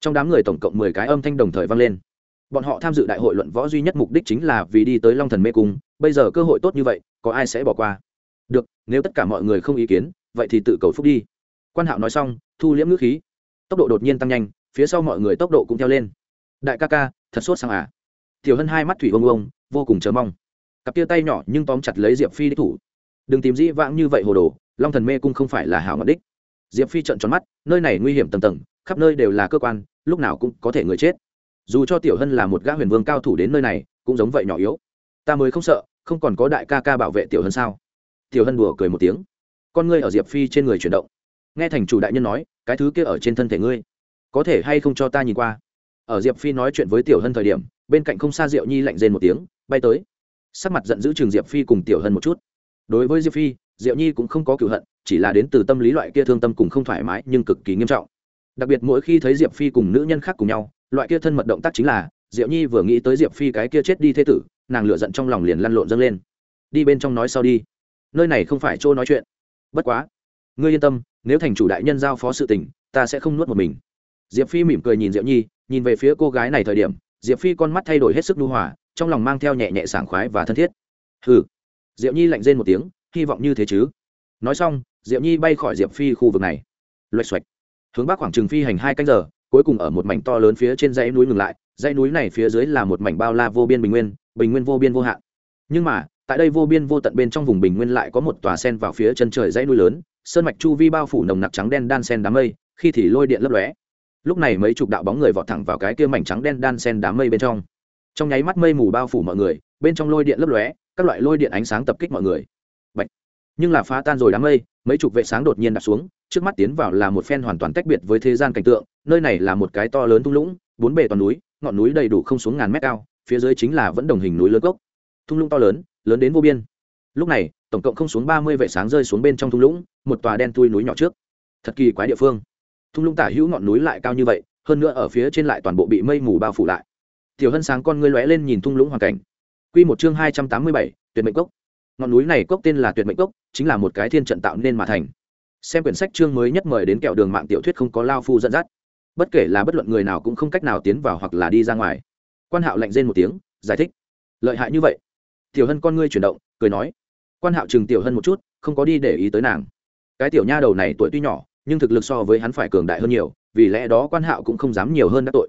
trong đám người tổng cộng mười cái âm thanh đồng thời vang lên. Bọn họ tham dự đại hội luận võ duy nhất mục đích chính là vì đi tới long thần mê cung, bây giờ cơ hội tốt như vậy, có ai sẽ bỏ qua? Được, nếu tất cả mọi người không ý kiến, vậy thì tự cầu phúc đi. Quan hạo nói xong, thu liễm ngữ khí tốc độ đột nhiên tăng nhanh, phía sau mọi người tốc độ cũng theo lên. Đại ca ca, thật sốt sang à? Tiểu hân hai mắt thủy ông ông vô cùng chờ mong. Cặp tia tay nhỏ nhưng tóm chặt lấy diệp phi đích thủ. Đừng tìm dĩ vãng như vậy hồ đồ, long thần mê cung không phải là hảo ngọc đích. Diệp phi trận tròn mắt, nơi này nguy hiểm tầng tầng, khắp nơi đều là cơ quan, lúc nào cũng có thể người chết. Dù cho tiểu hân là một gã huyền vương cao thủ đến nơi này, cũng giống vậy nhỏ yếu. Ta mới không sợ, không còn có đại ca ca bảo vệ tiểu hân sao? Tiểu hân đùa cười một tiếng. Con ngươi ở diệp phi trên người chuyển động nghe thành chủ đại nhân nói, cái thứ kia ở trên thân thể ngươi, có thể hay không cho ta nhìn qua? Ở diệp phi nói chuyện với tiểu hân thời điểm, bên cạnh không xa diệu nhi lạnh rên một tiếng, bay tới. Sắc mặt giận dữ chừng diệp phi cùng tiểu hân một chút. Đối với diệp phi, diệu nhi cũng không có cựu hận, chỉ là đến từ tâm lý loại kia thương tâm cùng không thoải mái nhưng cực kỳ nghiêm trọng. Đặc biệt mỗi khi thấy diệp phi cùng nữ nhân khác cùng nhau, loại kia thân mật động tác chính là, diệu nhi vừa nghĩ tới diệp phi cái kia chết đi thế tử, nàng lựa giận trong lòng liền lăn lộn dâng lên. Đi bên trong nói sau đi. Nơi này không phải chỗ nói chuyện. Bất quá. Ngươi yên tâm nếu thành chủ đại nhân giao phó sự tình, ta sẽ không nuốt một mình. Diệp phi mỉm cười nhìn diệu nhi, nhìn về phía cô gái này thời điểm, diệp phi con mắt thay đổi hết sức lưu hòa, trong lòng mang theo nhẹ nhẹ sảng khoái và thân thiết. Hừ. Diệu nhi lạnh rên một tiếng, hy vọng như thế chứ. Nói xong, diệu nhi bay khỏi diệp phi khu vực này. Loạch xoạch. Hướng bắc khoảng trường phi hành hai canh giờ, cuối cùng ở một mảnh to lớn phía trên dãy núi ngừng lại. Dãy núi này phía dưới là một mảnh bao la vô biên bình nguyên bình nguyên vô biên vô hạn. Nhưng mà, tại đây vô biên vô tận bên trong vùng bình nguyên lại có một tòa sen vào phía chân trời dãy núi lớn sơn mạch chu vi bao phủ nồng nặc trắng đen đan sen đám mây, khi thì lôi điện lấp lóe. Lúc này mấy chục đạo bóng người vọt thẳng vào cái kia mảnh trắng đen đan sen đám mây bên trong. Trong nháy mắt mây mù bao phủ mọi người, bên trong lôi điện lấp lóe, các loại lôi điện ánh sáng tập kích mọi người. Bạch. nhưng là phá tan rồi đám mây, mấy chục vệ sáng đột nhiên đặt xuống, trước mắt tiến vào là một phen hoàn toàn tách biệt với thế gian cảnh tượng, nơi này là một cái to lớn thung lũng, bốn bề toàn núi, ngọn núi đầy đủ không xuống ngàn mét cao, phía dưới chính là vẫn đồng hình núi lớn gốc. Thung lũng to lớn lớn đến vô biên. Lúc này, tổng cộng không xuống ba mươi vệ sáng rơi xuống bên trong thung lũng một tòa đen tui núi nhỏ trước. Thật kỳ quái địa phương. Thung lũng tả hữu ngọn núi lại cao như vậy, hơn nữa ở phía trên lại toàn bộ bị mây mù bao phủ lại. Tiểu hân sáng con ngươi lóe lên nhìn thung lũng hoàn cảnh. Quy một chương hai trăm tám mươi bảy, tuyệt mệnh cốc. Ngọn núi này cốc tên là tuyệt mệnh cốc, chính là một cái thiên trận tạo nên mà thành. Xem quyển sách chương mới nhất mời đến kẹo đường mạng tiểu thuyết không có lao phu dẫn dắt. Bất kể là bất luận người nào cũng không cách nào tiến vào hoặc là đi ra ngoài. Quan hạo lạnh rên một tiếng, giải thích. Lợi hại như vậy. Tiểu hân con ngươi chuyển động, cười nói. Quan hạo chừng tiểu hân một chút, không có đi để ý tới nàng cái tiểu nha đầu này tuổi tuy nhỏ, nhưng thực lực so với hắn phải cường đại hơn nhiều, vì lẽ đó quan hạo cũng không dám nhiều hơn các tội.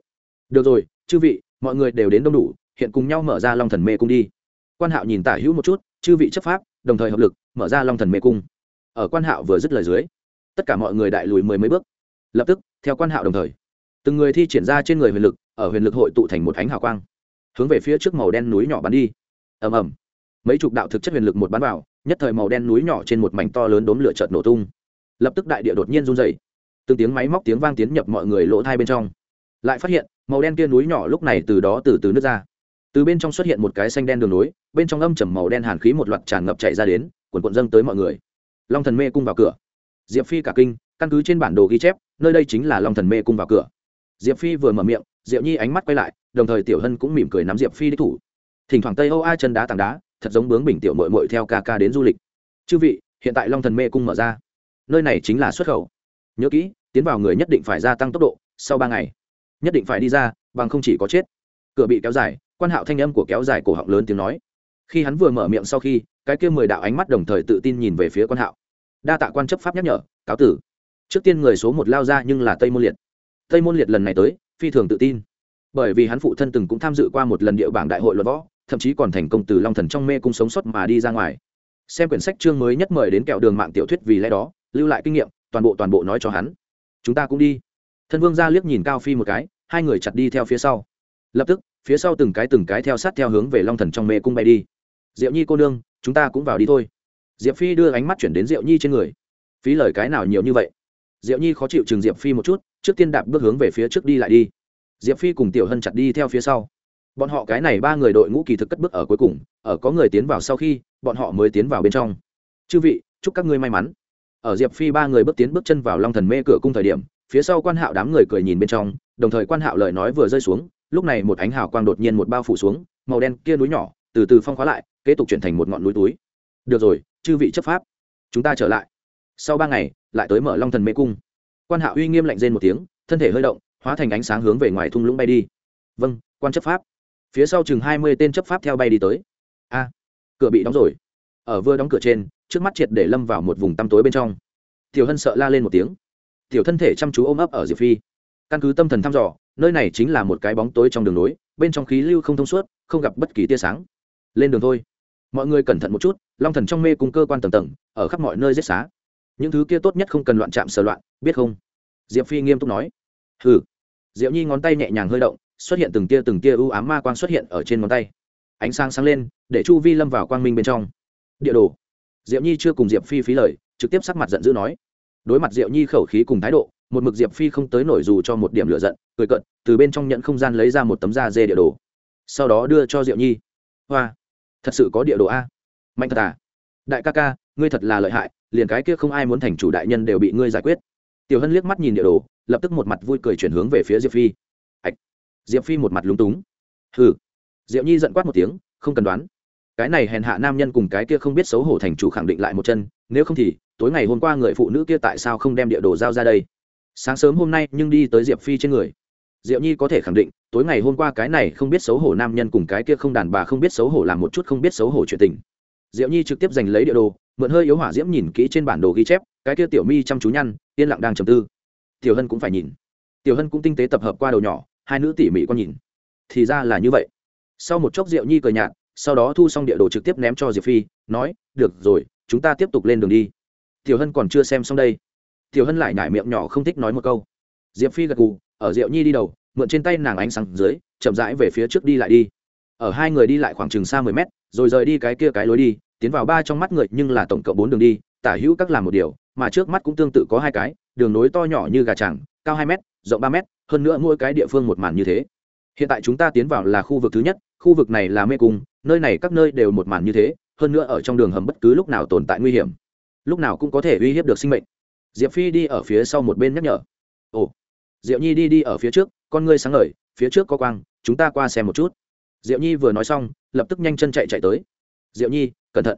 Được rồi, chư vị, mọi người đều đến đông đủ, hiện cùng nhau mở ra long thần mê cung đi. Quan hạo nhìn tả hữu một chút, chư vị chấp pháp, đồng thời hợp lực, mở ra long thần mê cung. Ở quan hạo vừa dứt lời dưới, tất cả mọi người đại lùi mười mấy bước. Lập tức, theo quan hạo đồng thời, từng người thi triển ra trên người huyền lực, ở huyền lực hội tụ thành một ánh hào quang, hướng về phía trước màu đen núi nhỏ bắn đi. Ầm ầm. Mấy chục đạo thực chất huyền lực một bắn vào nhất thời màu đen núi nhỏ trên một mảnh to lớn đốm lửa chợt nổ tung. Lập tức đại địa đột nhiên run dày từng tiếng máy móc tiếng vang tiến nhập mọi người lỗ thai bên trong. Lại phát hiện, màu đen kia núi nhỏ lúc này từ đó từ từ nước ra. Từ bên trong xuất hiện một cái xanh đen đường nối bên trong âm trầm màu đen hàn khí một loạt tràn ngập chạy ra đến quần quận dâng tới mọi người. Long thần mê cung vào cửa. Diệp phi cả kinh, căn cứ trên bản đồ ghi chép, nơi đây chính là long thần mê cung vào cửa. Diệp phi vừa mở miệng diệu nhi ánh mắt quay lại, đồng thời tiểu hân cũng mỉm cười nắm diệp phi đích thủ. Thỉnh thoảng tây âu a chân đá tảng đá thật giống bướng bình tiểu mội mội theo ca ca đến du lịch. Chư vị, hiện tại long thần mê cung mở ra. Nơi này chính là xuất khẩu. Nhớ kỹ, tiến vào người nhất định phải gia tăng tốc độ, sau ba ngày, nhất định phải đi ra, bằng không chỉ có chết. Cửa bị kéo dài, quan hạo thanh âm của kéo dài cổ họng lớn tiếng nói. Khi hắn vừa mở miệng sau khi, cái kia mười đạo ánh mắt đồng thời tự tin nhìn về phía quan hạo. Đa tạ quan chấp pháp nhắc nhở, cáo tử. Trước tiên người số một lao ra nhưng là tây môn liệt. Tây môn liệt lần này tới, phi thường tự tin. Bởi vì hắn phụ thân từng cũng tham dự qua một lần địa bảng đại hội luật võ thậm chí còn thành công từ long thần trong mê cung sống sót mà đi ra ngoài. Xem quyển sách chương mới nhất mời đến kẹo đường mạng tiểu thuyết vì lẽ đó, lưu lại kinh nghiệm, toàn bộ toàn bộ nói cho hắn. Chúng ta cũng đi. Thân vương ra liếc nhìn cao phi một cái, hai người chặt đi theo phía sau. Lập tức, phía sau từng cái từng cái theo sát theo hướng về long thần trong mê cung bay đi. Diệu nhi cô nương, chúng ta cũng vào đi thôi. Diệp phi đưa ánh mắt chuyển đến diệu nhi trên người. Phí lời cái nào nhiều như vậy? Diệu nhi khó chịu chừng diệp phi một chút, trước tiên đạp bước hướng về phía trước đi lại đi. Diệp phi cùng tiểu hân chặt đi theo phía sau bọn họ cái này ba người đội ngũ kỳ thực cất bước ở cuối cùng, ở có người tiến vào sau khi, bọn họ mới tiến vào bên trong. Chư vị, chúc các ngươi may mắn. Ở diệp phi ba người bước tiến bước chân vào long thần mê cửa cung thời điểm, phía sau quan hạo đám người cười nhìn bên trong, đồng thời quan hạo lời nói vừa rơi xuống, lúc này một ánh hào quang đột nhiên một bao phủ xuống, màu đen kia núi nhỏ, từ từ phong khóa lại, kế tục chuyển thành một ngọn núi túi. Được rồi, chư vị chấp pháp, chúng ta trở lại. Sau ba ngày, lại tới mở long thần mê cung. Quan Hạo uy nghiêm lạnh rên một tiếng, thân thể hơi động, hóa thành ánh sáng hướng về ngoài thung lũng bay đi. Vâng quan chấp pháp phía sau chừng hai mươi tên chấp pháp theo bay đi tới. A, cửa bị đóng rồi. Ở vừa đóng cửa trên, trước mắt triệt để lâm vào một vùng tăm tối bên trong. Tiểu hân sợ la lên một tiếng. Tiểu thân thể chăm chú ôm ấp ở diệp phi. Căn cứ tâm thần thăm dò, nơi này chính là một cái bóng tối trong đường nối, bên trong khí lưu không thông suốt, không gặp bất kỳ tia sáng. Lên đường thôi. Mọi người cẩn thận một chút, long thần trong mê cùng cơ quan tầng tầng, ở khắp mọi nơi giết xá. Những thứ kia tốt nhất không cần loạn chạm sờ loạn, biết không? Diệp phi nghiêm túc nói. Hừ. Diệu nhi ngón tay nhẹ nhàng hơi động xuất hiện từng tia từng tia ưu ám ma quang xuất hiện ở trên ngón tay. Ánh sáng sáng lên, để chu vi lâm vào quang minh bên trong. Địa đồ. Diệu nhi chưa cùng diệp phi phí lời, trực tiếp sắc mặt giận dữ nói. Đối mặt diệu nhi khẩu khí cùng thái độ, một mực diệp phi không tới nổi dù cho một điểm lửa giận, cười cận từ bên trong nhận không gian lấy ra một tấm da dê địa đồ. Sau đó đưa cho diệu nhi. Hoa, thật sự có địa đồ a. Mạnh thật à. Đại ca ca, ngươi thật là lợi hại, liền cái kia không ai muốn thành chủ đại nhân đều bị ngươi giải quyết. Tiểu hân liếc mắt nhìn địa đồ, lập tức một mặt vui cười chuyển hướng về phía diệp phi diệp phi một mặt lúng túng. Hừ. Diệu nhi giận quát một tiếng, không cần đoán. Cái này hèn hạ nam nhân cùng cái kia không biết xấu hổ thành chủ khẳng định lại một chân, nếu không thì tối ngày hôm qua người phụ nữ kia tại sao không đem địa đồ giao ra đây? Sáng sớm hôm nay nhưng đi tới diệp phi trên người. Diệu nhi có thể khẳng định, tối ngày hôm qua cái này không biết xấu hổ nam nhân cùng cái kia không đàn bà không biết xấu hổ làm một chút không biết xấu hổ chuyện tình. Diệu nhi trực tiếp giành lấy địa đồ, mượn hơi yếu hỏa diễm nhìn kỹ trên bản đồ ghi chép, cái kia tiểu mi chăm chú nhăn, yên lặng đang trầm tư. Tiểu hân cũng phải nhìn. Tiểu hân cũng tinh tế tập hợp qua đầu nhỏ hai nữ tỉ mỉ con nhìn. Thì ra là như vậy. Sau một chốc diệu nhi cười nhạt sau đó thu xong địa đồ trực tiếp ném cho diệp phi nói được rồi chúng ta tiếp tục lên đường đi. Tiểu hân còn chưa xem xong đây. Tiểu hân lại nhải miệng nhỏ không thích nói một câu. Diệp phi gật gù ở diệu nhi đi đầu mượn trên tay nàng ánh sáng dưới chậm rãi về phía trước đi lại đi. Ở hai người đi lại khoảng chừng xa mười mét rồi rời đi cái kia cái lối đi tiến vào ba trong mắt người nhưng là tổng cộng bốn đường đi tả hữu các làm một điều mà trước mắt cũng tương tự có hai cái đường nối to nhỏ như gà tràng, cao hai mét rộng ba mét. hơn nữa mỗi cái địa phương một màn như thế. Hiện tại chúng ta tiến vào là khu vực thứ nhất, khu vực này là mê cung, nơi này các nơi đều một màn như thế, hơn nữa ở trong đường hầm bất cứ lúc nào tồn tại nguy hiểm. Lúc nào cũng có thể uy hiếp được sinh mệnh. Diệp phi đi ở phía sau một bên nhắc nhở. Ồ diệu nhi đi đi ở phía trước, con ngươi sáng ngời, phía trước có quang, chúng ta qua xem một chút. Diệu nhi vừa nói xong, lập tức nhanh chân chạy chạy tới. Diệu nhi, cẩn thận.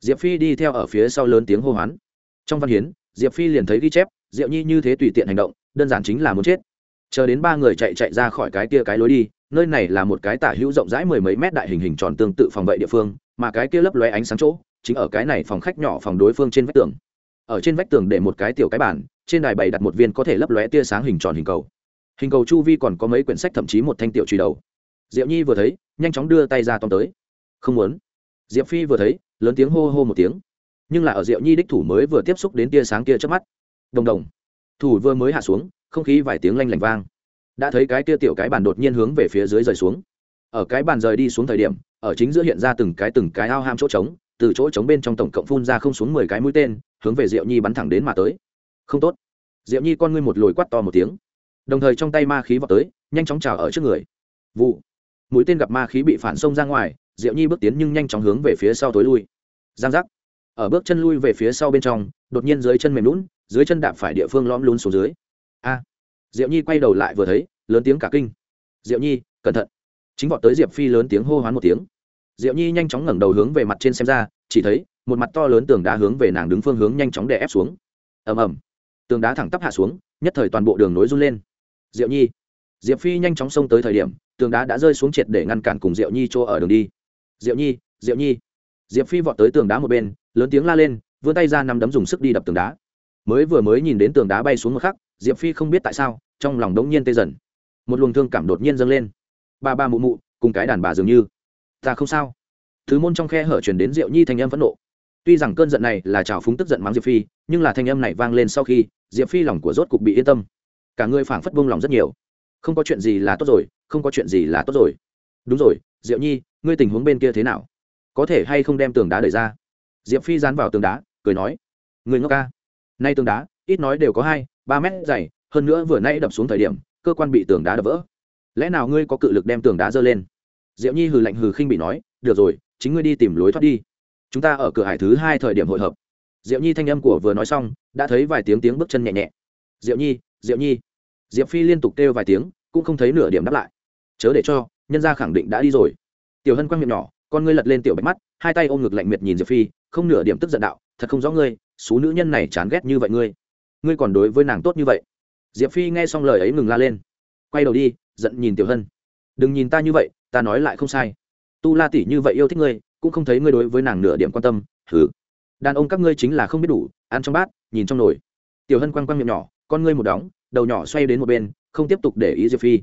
Diệp phi đi theo ở phía sau lớn tiếng hô hoán. Trong văn hiến, diệp phi liền thấy ghi chép diệu nhi như thế tùy tiện hành động đơn giản chính là muốn chết. Chờ đến ba người chạy chạy ra khỏi cái kia cái lối đi, nơi này là một cái tả hữu rộng rãi mười mấy mét đại hình hình tròn tương tự phòng vệ địa phương, mà cái kia lấp lóe ánh sáng chỗ, chính ở cái này phòng khách nhỏ phòng đối phương trên vách tường. Ở trên vách tường để một cái tiểu cái bản trên đài bày đặt một viên có thể lấp lóe tia sáng hình tròn hình cầu. Hình cầu chu vi còn có mấy quyển sách, thậm chí một thanh tiểu truy đầu. Diệu nhi vừa thấy, nhanh chóng đưa tay ra tóm tới. Không muốn. Diệp phi vừa thấy, lớn tiếng hô hô một tiếng. Nhưng là ở diệu nhi đích thủ mới vừa tiếp xúc đến tia sáng kia trước mắt. Đồng đồng thủ vừa mới hạ xuống, không khí vài tiếng lanh lảnh vang. Đã thấy cái kia tiểu cái bàn đột nhiên hướng về phía dưới rời xuống. Ở cái bàn rời đi xuống thời điểm, ở chính giữa hiện ra từng cái từng cái ao ham chỗ trống, từ chỗ trống bên trong tổng cộng phun ra không xuống mười cái mũi tên, hướng về diệu nhi bắn thẳng đến mà tới. Không tốt. Diệu nhi con ngươi một lồi quát to một tiếng. Đồng thời trong tay ma khí vào tới, nhanh chóng trào ở trước người. Vụ. Mũi tên gặp ma khí bị phản xông ra ngoài, diệu nhi bước tiến nhưng nhanh chóng hướng về phía sau tối lui. Giang giác. Ở bước chân lui về phía sau bên trong, đột nhiên dưới chân mềm lún dưới chân đạp phải địa phương lõm lún xuống dưới. A. Diệu nhi quay đầu lại vừa thấy, lớn tiếng cả kinh. Diệu nhi, cẩn thận. Chính vọt tới diệp phi lớn tiếng hô hoán một tiếng. Diệu nhi nhanh chóng ngẩng đầu hướng về mặt trên xem ra, chỉ thấy, một mặt to lớn tường đá hướng về nàng đứng phương hướng nhanh chóng đè ép xuống. Ầm ầm. Tường đá thẳng tắp hạ xuống, nhất thời toàn bộ đường nối run lên. Diệu nhi. Diệp phi nhanh chóng xông tới thời điểm, tường đá đã rơi xuống triệt để ngăn cản cùng diệu nhi chỗ ở đường đi. Diệu nhi diệu nhi. Diệp phi vọt tới tường đá một bên, lớn tiếng la lên, vươn tay ra nằm đấm dùng sức đi đập tường đá mới vừa mới nhìn đến tường đá bay xuống một khắc, diệp phi không biết tại sao, trong lòng đống nhiên tê dần. Một luồng thương cảm đột nhiên dâng lên. Ba ba mụ mụ, cùng cái đàn bà dường như. Ta không sao. Thứ môn trong khe hở chuyển đến diệu nhi thành âm phẫn nộ. Tuy rằng cơn giận này là trào phúng tức giận mắng diệp phi, nhưng là thanh âm này vang lên sau khi, diệp phi lòng của rốt cục bị yên tâm. Cả người phảng phất buông lòng rất nhiều. Không có chuyện gì là tốt rồi, không có chuyện gì là tốt rồi. Đúng rồi, diệu nhi, ngươi tình huống bên kia thế nào? Có thể hay không đem tường đá đẩy ra? Diệp phi dán vào tường đá, cười nói. Người ngốc ca nay tường đá, ít nói đều có hai, ba mét dày, hơn nữa vừa nay đập xuống thời điểm, cơ quan bị tường đá đập vỡ. Lẽ nào ngươi có cự lực đem tường đá dơ lên? Diệu nhi hừ lạnh hừ khinh bị nói, được rồi, chính ngươi đi tìm lối thoát đi. Chúng ta ở cửa hải thứ hai thời điểm hội hợp. Diệu nhi thanh âm của vừa nói xong, đã thấy vài tiếng tiếng bước chân nhẹ nhẹ. Diệu nhi diệu nhi. Diệp phi liên tục kêu vài tiếng, cũng không thấy nửa điểm đáp lại. Chớ để cho, nhân gia khẳng định đã đi rồi. Tiểu hân quang miệng nhỏ, con ngươi lật lên tiểu bạch mắt, hai tay ôm ngực lạnh miệt nhìn diệp phi, không nửa điểm tức giận đạo thật không rõ ngươi số nữ nhân này chán ghét như vậy ngươi. Ngươi còn đối với nàng tốt như vậy. Diệp phi nghe xong lời ấy ngừng la lên. Quay đầu đi, giận nhìn tiểu hân. Đừng nhìn ta như vậy, ta nói lại không sai. Tu la tỷ như vậy yêu thích ngươi, cũng không thấy ngươi đối với nàng nửa điểm quan tâm thử đàn ông các ngươi chính là không biết đủ, ăn trong bát, nhìn trong nồi. Tiểu hân quăng quăng miệng nhỏ, con ngươi một đóng, đầu nhỏ xoay đến một bên, không tiếp tục để ý diệp phi.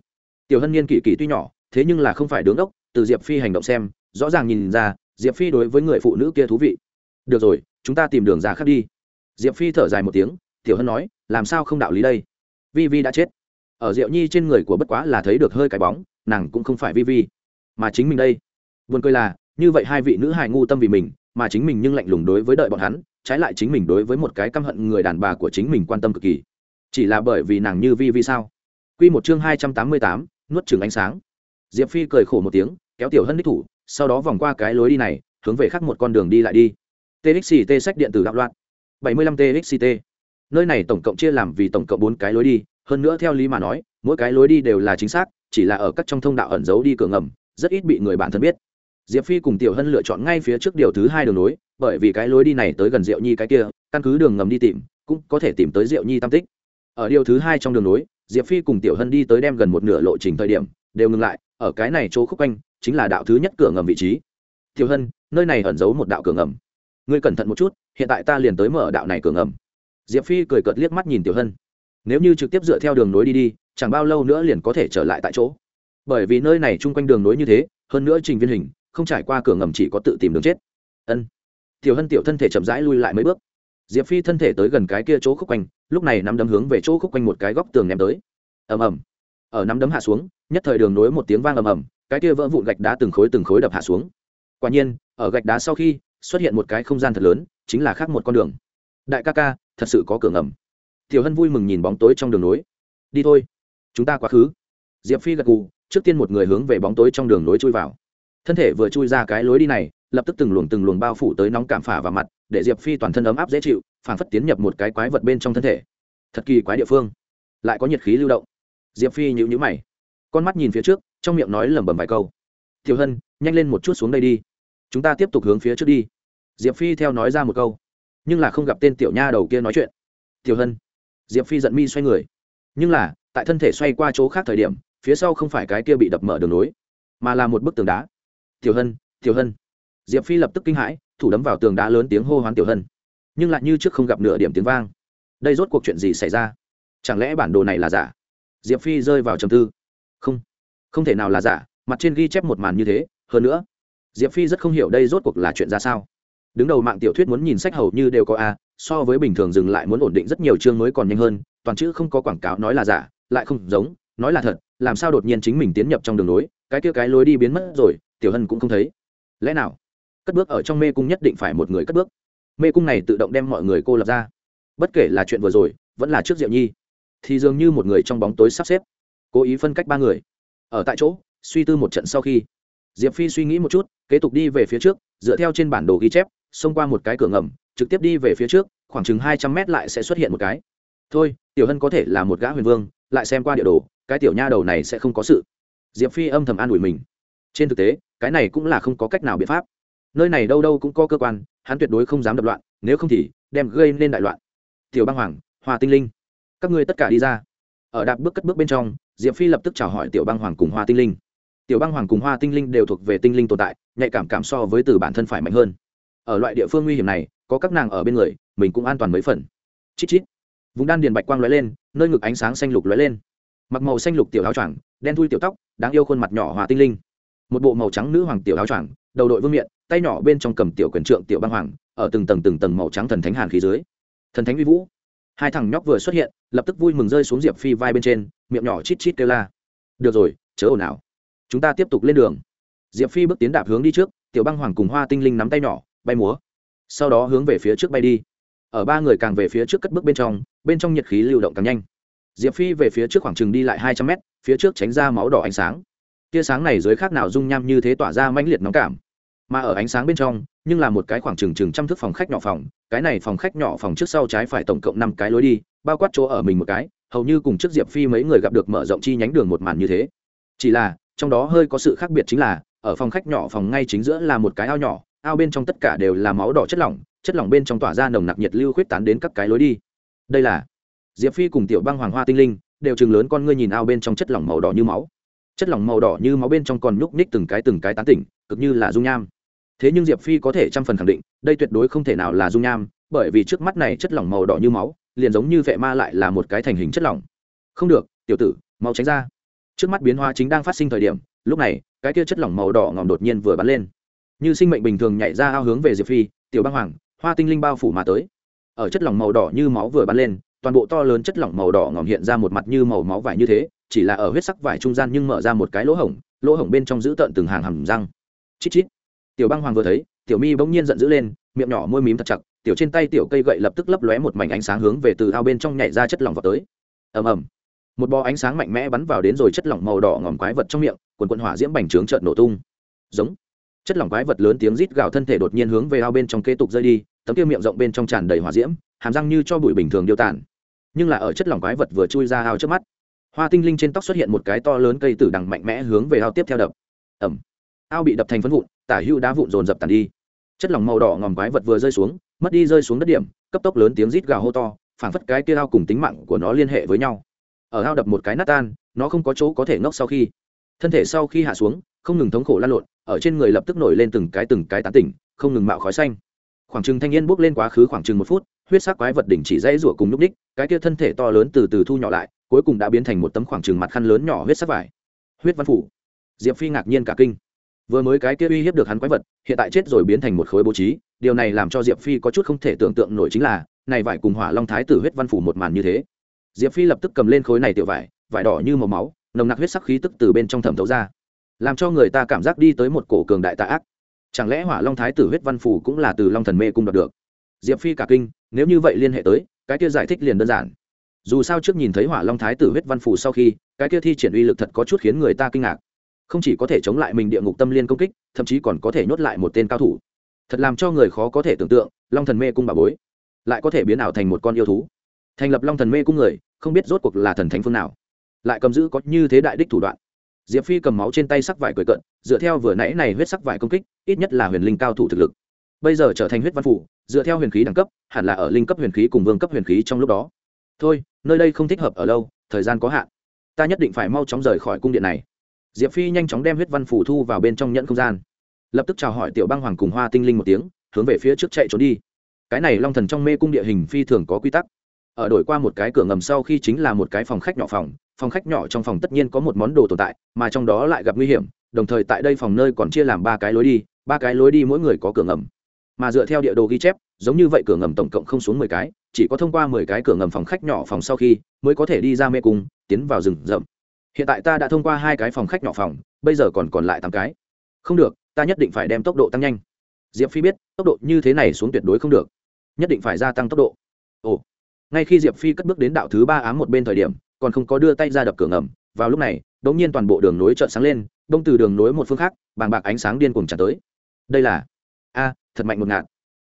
Tiểu hân niên kỷ kỷ tuy nhỏ, thế nhưng là không phải đứng ốc từ diệp phi hành động xem, rõ ràng nhìn ra, diệp phi đối với người phụ nữ kia thú vị. Được rồi chúng ta tìm đường ra khác đi. Diệp phi thở dài một tiếng, tiểu hân nói, làm sao không đạo lý đây? Vi vi đã chết. Ở diệu nhi trên người của bất quá là thấy được hơi cái bóng, nàng cũng không phải vi vi. Mà chính mình đây. Vườn cười là, như vậy hai vị nữ hài ngu tâm vì mình, mà chính mình nhưng lạnh lùng đối với đợi bọn hắn, trái lại chính mình đối với một cái căm hận người đàn bà của chính mình quan tâm cực kỳ. Chỉ là bởi vì nàng như vi vi sao? Q một chương hai trăm tám mươi tám, nuốt chừng ánh sáng. Diệp phi cười khổ một tiếng, kéo tiểu hân đích thủ, sau đó vòng qua cái lối đi này, hướng về khác một con đường đi lại đi txt sách điện tử đạo loạn. Bảy mươi lăm txt nơi này tổng cộng chia làm vì tổng cộng bốn cái lối đi, hơn nữa theo lý mà nói, mỗi cái lối đi đều là chính xác, chỉ là ở các trong thông đạo ẩn giấu đi cửa ngầm, rất ít bị người bạn thân biết. Diệp phi cùng tiểu hân lựa chọn ngay phía trước điều thứ hai đường nối, bởi vì cái lối đi này tới gần diệu nhi cái kia, căn cứ đường ngầm đi tìm, cũng có thể tìm tới diệu nhi tam tích. Ở điều thứ hai trong đường nối, diệp phi cùng tiểu hân đi tới đem gần một nửa lộ trình thời điểm, đều ngừng lại, ở cái này chỗ khúc quanh, chính là đạo thứ nhất cửa ngầm vị trí. Tiểu hân, nơi này ẩn giấu một đạo cửa ngầm ngươi cẩn thận một chút, hiện tại ta liền tới mở đạo này cửa ngầm. Diệp phi cười cợt liếc mắt nhìn tiểu hân. Nếu như trực tiếp dựa theo đường nối đi đi, chẳng bao lâu nữa liền có thể trở lại tại chỗ. Bởi vì nơi này chung quanh đường nối như thế, hơn nữa trình viên hình, không trải qua cửa ngầm chỉ có tự tìm đường chết. Ân. Tiểu hân tiểu thân thể chậm rãi lui lại mấy bước. Diệp phi thân thể tới gần cái kia chỗ khúc quanh, lúc này nắm đấm hướng về chỗ khúc quanh một cái góc tường ném tới. Ầm ầm. Ở nắm đấm hạ xuống, nhất thời đường nối một tiếng vang ầm ầm, cái kia vỡ vụn gạch đá từng khối từng khối đập hạ xuống. Quả nhiên, ở gạch đá sau khi xuất hiện một cái không gian thật lớn, chính là khác một con đường. Đại ca ca, thật sự có cửa ngầm. Tiểu hân vui mừng nhìn bóng tối trong đường nối. Đi thôi, chúng ta quá khứ. Diệp phi gật gù, trước tiên một người hướng về bóng tối trong đường nối chui vào. Thân thể vừa chui ra cái lối đi này, lập tức từng luồng từng luồng bao phủ tới nóng cảm phả vào mặt, để diệp phi toàn thân ấm áp dễ chịu, phảng phất tiến nhập một cái quái vật bên trong thân thể. Thật kỳ quái địa phương. Lại có nhiệt khí lưu động. Diệp phi nhịu nhữ mày. Con mắt nhìn phía trước, trong miệng nói lẩm bẩm vài câu. Tiểu hân, nhanh lên một chút xuống đây đi chúng ta tiếp tục hướng phía trước đi. Diệp phi theo nói ra một câu. Nhưng là không gặp tên tiểu nha đầu kia nói chuyện. Tiểu hân. Diệp phi giận mi xoay người. Nhưng là, tại thân thể xoay qua chỗ khác thời điểm, phía sau không phải cái kia bị đập mở đường nối, mà là một bức tường đá. Tiểu hân tiểu hân. Diệp phi lập tức kinh hãi, thủ đấm vào tường đá lớn tiếng hô hoán tiểu hân. Nhưng lại như trước không gặp nửa điểm tiếng vang. Đây rốt cuộc chuyện gì xảy ra? Chẳng lẽ bản đồ này là giả? Diệp phi rơi vào trầm tư. Không không thể nào là giả, mặt trên ghi chép một màn như thế, hơn nữa diệp phi rất không hiểu đây rốt cuộc là chuyện ra sao. Đứng đầu mạng tiểu thuyết muốn nhìn sách hầu như đều có a, so với bình thường dừng lại muốn ổn định rất nhiều chương mới còn nhanh hơn, toàn chữ không có quảng cáo nói là giả, lại không giống, nói là thật, làm sao đột nhiên chính mình tiến nhập trong đường lối, cái kia cái lối đi biến mất rồi, tiểu hân cũng không thấy. Lẽ nào? Cất bước ở trong mê cung nhất định phải một người cất bước. Mê cung này tự động đem mọi người cô lập ra. Bất kể là chuyện vừa rồi, vẫn là trước diệu nhi, thì dường như một người trong bóng tối sắp xếp, cố ý phân cách ba người. Ở tại chỗ, suy tư một trận sau khi, diệp phi suy nghĩ một chút kế tục đi về phía trước, dựa theo trên bản đồ ghi chép, xông qua một cái cửa ngầm, trực tiếp đi về phía trước, khoảng chừng hai trăm mét lại sẽ xuất hiện một cái. Thôi, tiểu hân có thể là một gã huyền vương, lại xem qua địa đồ, cái tiểu nha đầu này sẽ không có sự. Diệp phi âm thầm an ủi mình. Trên thực tế, cái này cũng là không có cách nào biện pháp. Nơi này đâu đâu cũng có cơ quan, hắn tuyệt đối không dám đập loạn, nếu không thì đem gây nên đại loạn. Tiểu băng hoàng, hoa tinh linh, các ngươi tất cả đi ra. Ở đạp bước cất bước bên trong, diệp phi lập tức chào hỏi tiểu băng hoàng cùng hoa tinh linh tiểu băng hoàng cùng hoa tinh linh đều thuộc về tinh linh tồn tại, nhạy cảm cảm so với từ bản thân phải mạnh hơn. Ở loại địa phương nguy hiểm này, có các nàng ở bên người, mình cũng an toàn mấy phần. Chít chít. Vùng đan điền bạch quang lóe lên, nơi ngực ánh sáng xanh lục lóe lên. Mặc màu xanh lục tiểu áo choàng, đen thui tiểu tóc, đáng yêu khuôn mặt nhỏ hòa tinh linh. Một bộ màu trắng nữ hoàng tiểu áo choàng, đầu đội vương miện, tay nhỏ bên trong cầm tiểu quyền trượng tiểu băng hoàng, ở từng tầng từng tầng màu trắng thần thánh hàn khí dưới. Thần thánh uy vũ. Hai thằng nhóc vừa xuất hiện, lập tức vui mừng rơi xuống diệp phi vai bên trên, miệng nhỏ chít chít kêu la. Được rồi, chớ ồn ào chúng ta tiếp tục lên đường. Diệp phi bước tiến đạp hướng đi trước, tiểu băng hoàng cùng hoa tinh linh nắm tay nhỏ, bay múa. Sau đó hướng về phía trước bay đi. Ở ba người càng về phía trước cất bước bên trong bên trong nhiệt khí lưu động càng nhanh. Diệp phi về phía trước khoảng chừng đi lại hai trăm mét, phía trước tránh ra máu đỏ ánh sáng. Tia sáng này dưới khác nào dung nham như thế tỏa ra mãnh liệt nóng cảm. Mà ở ánh sáng bên trong, nhưng là một cái khoảng chừng chừng trăm thước phòng khách nhỏ phòng, cái này phòng khách nhỏ phòng trước sau trái phải tổng cộng năm cái lối đi, bao quát chỗ ở mình một cái, hầu như cùng trước diệp phi mấy người gặp được mở rộng chi nhánh đường một màn như thế. Chỉ là trong đó hơi có sự khác biệt chính là, ở phòng khách nhỏ phòng ngay chính giữa là một cái ao nhỏ, ao bên trong tất cả đều là máu đỏ chất lỏng chất lỏng bên trong tỏa ra nồng nặc nhiệt lưu khuyết tán đến các cái lối đi. Đây là diệp phi cùng tiểu băng hoàng hoa tinh linh, đều chừng lớn con ngươi nhìn ao bên trong chất lỏng màu đỏ như máu. Chất lỏng màu đỏ như máu bên trong còn nhúc ních từng cái từng cái tán tỉnh, cực như là dung nham. Thế nhưng diệp phi có thể trăm phần khẳng định, đây tuyệt đối không thể nào là dung nham, bởi vì trước mắt này chất lỏng màu đỏ như máu, liền giống như vệ ma lại là một cái thành hình chất lỏng. Không được, tiểu tử, mau tránh ra trước mắt biến hóa chính đang phát sinh thời điểm, lúc này, cái kia chất lỏng màu đỏ ngòm đột nhiên vừa bắn lên. Như sinh mệnh bình thường nhảy ra ao hướng về diệp phi, tiểu băng hoàng, hoa tinh linh bao phủ mà tới. Ở chất lỏng màu đỏ như máu vừa bắn lên, toàn bộ to lớn chất lỏng màu đỏ ngòm hiện ra một mặt như màu máu vải như thế, chỉ là ở huyết sắc vải trung gian nhưng mở ra một cái lỗ hổng lỗ hổng bên trong giữ tợn từng hàng hầm răng. Chít chít. Tiểu băng hoàng vừa thấy, tiểu mi bỗng nhiên giận dữ lên, miệng nhỏ môi mím thật chặt, tiểu trên tay tiểu cây gậy lập tức lấp lóe một mảnh ánh sáng hướng về từ ao bên trong nhảy ra chất lỏng vào tới. Ầm ầm một bó ánh sáng mạnh mẽ bắn vào đến rồi chất lỏng màu đỏ ngòm quái vật trong miệng, quần quần hỏa diễm bành trướng trợn nổ tung. Giống. Chất lỏng quái vật lớn tiếng rít gào thân thể đột nhiên hướng về ao bên trong kế tục rơi đi, tấm kia miệng rộng bên trong tràn đầy hỏa diễm, hàm răng như cho bụi bình thường điêu tàn. Nhưng là ở chất lỏng quái vật vừa chui ra ao trước mắt, hoa tinh linh trên tóc xuất hiện một cái to lớn cây tử đằng mạnh mẽ hướng về ao tiếp theo đập. Ẩm ao bị đập thành phân vụn, tả hữu đá vụn dồn dập tàn đi. Chất lỏng màu đỏ ngòm quái vật vừa rơi xuống, mất đi rơi xuống đất điểm, cấp tốc lớn tiếng rít gào hô to, phảng phất cái kia ao cùng tính mạng của nó liên hệ với nhau ở ao đập một cái nát tan nó không có chỗ có thể ngốc sau khi. Thân thể sau khi hạ xuống không ngừng thống khổ lan lộn ở trên người lập tức nổi lên từng cái từng cái tán tỉnh không ngừng mạo khói xanh. Khoảng chừng thanh niên bước lên quá khứ khoảng chừng một phút huyết sắc quái vật đỉnh chỉ dãy rủa cùng nhúc đích, cái kia thân thể to lớn từ từ thu nhỏ lại cuối cùng đã biến thành một tấm khoảng chừng mặt khăn lớn nhỏ huyết sắc vải. Huyết văn phủ. Diệp phi ngạc nhiên cả kinh. Vừa mới cái kia uy hiếp được hắn quái vật hiện tại chết rồi biến thành một khối bố trí điều này làm cho diệp phi có chút không thể tưởng tượng nổi chính là này vải cùng hỏa long thái tử huyết văn phủ một màn như thế diệp phi lập tức cầm lên khối này tiểu vải vải đỏ như màu máu, nồng nặc huyết sắc khí tức từ bên trong thẩm thấu ra. Làm cho người ta cảm giác đi tới một cổ cường đại tạ ác. Chẳng lẽ hỏa long thái tử huyết văn phủ cũng là từ long thần mê cung đoạt được? Diệp phi cả kinh, nếu như vậy liên hệ tới, cái kia giải thích liền đơn giản. Dù sao trước nhìn thấy hỏa long thái tử huyết văn phủ sau khi, cái kia thi triển uy lực thật có chút khiến người ta kinh ngạc. Không chỉ có thể chống lại mình địa ngục tâm liên công kích, thậm chí còn có thể nhốt lại một tên cao thủ. Thật làm cho người khó có thể tưởng tượng, long thần mê cung bà bối, lại có thể biến ảo thành một con yêu thú. Thành lập long thần mê cung người không biết rốt cuộc là thần thánh phương nào. Lại cầm giữ có như thế đại đích thủ đoạn. Diệp phi cầm máu trên tay sắc vải cười cận, dựa theo vừa nãy này huyết sắc vải công kích, ít nhất là huyền linh cao thủ thực lực. Bây giờ trở thành huyết văn phủ, dựa theo huyền khí đẳng cấp, hẳn là ở linh cấp huyền khí cùng vương cấp huyền khí trong lúc đó. Thôi, nơi đây không thích hợp ở lâu, thời gian có hạn. Ta nhất định phải mau chóng rời khỏi cung điện này. Diệp phi nhanh chóng đem huyết văn phủ thu vào bên trong nhận không gian. Lập tức chào hỏi tiểu băng hoàng cùng hoa tinh linh một tiếng, hướng về phía trước chạy trốn đi. Cái này long thần trong mê cung địa hình phi thường có quy tắc ở đổi qua một cái cửa ngầm sau khi chính là một cái phòng khách nhỏ phòng phòng khách nhỏ trong phòng tất nhiên có một món đồ tồn tại, mà trong đó lại gặp nguy hiểm, đồng thời tại đây phòng nơi còn chia làm ba cái lối đi, ba cái lối đi mỗi người có cửa ngầm. Mà dựa theo địa đồ ghi chép, giống như vậy cửa ngầm tổng cộng không xuống mười cái, chỉ có thông qua mười cái cửa ngầm phòng khách nhỏ phòng sau khi mới có thể đi ra mê cung, tiến vào rừng rậm. Hiện tại ta đã thông qua hai cái phòng khách nhỏ phòng, bây giờ còn còn lại tám cái. Không được, ta nhất định phải đem tốc độ tăng nhanh. Diệp phi biết, tốc độ như thế này xuống tuyệt đối không được. Nhất định phải gia tăng tốc độ. Ồ ngay khi diệp phi cất bước đến đạo thứ ba ám một bên thời điểm, còn không có đưa tay ra đập cửa ngầm, vào lúc này đ ỗ n g nhiên toàn bộ đường nối trợn sáng lên, đông từ đường nối một phương khác, bàng bạc ánh sáng điên cuồng tràn tới. Đây là, a, thật mạnh một ngạt.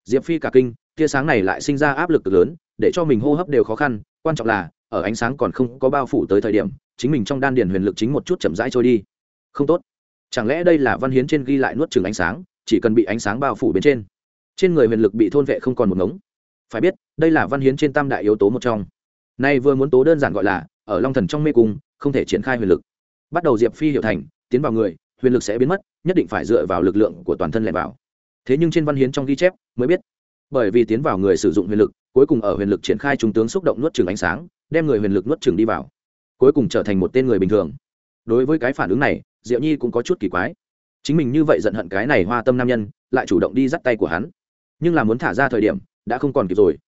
Diệp phi cả kinh, tia sáng này lại sinh ra áp lực cực lớn, để cho mình hô hấp đều khó khăn, quan trọng là, ở ánh sáng còn không có bao phủ tới thời điểm, chính mình trong đan điền huyền lực chính một chút chậm rãi trôi đi. Không tốt. Chẳng lẽ đây là văn hiến trên ghi lại nuốt chừng ánh sáng, chỉ cần bị ánh sáng bao phủ bên trên. Trên người huyền lực bị thôn vệ không còn một ngống phải biết, đây là văn hiến trên tam đại yếu tố một trong. Nay vừa muốn tố đơn giản gọi là, ở long thần trong mê cung, không thể triển khai huyền lực. Bắt đầu diệp phi hiệu thành, tiến vào người, huyền lực sẽ biến mất, nhất định phải dựa vào lực lượng của toàn thân lẻ vào. Thế nhưng trên văn hiến trong ghi chép, mới biết, bởi vì tiến vào người sử dụng huyền lực, cuối cùng ở huyền lực triển khai trung tướng xúc động nuốt trừng ánh sáng, đem người huyền lực nuốt trừng đi vào. Cuối cùng trở thành một tên người bình thường. Đối với cái phản ứng này, diệu nhi cũng có chút kỳ quái. Chính mình như vậy giận hận cái này hoa tâm nam nhân, lại chủ động đi dắt tay của hắn. Nhưng là muốn thả ra thời điểm đã không còn kịp rồi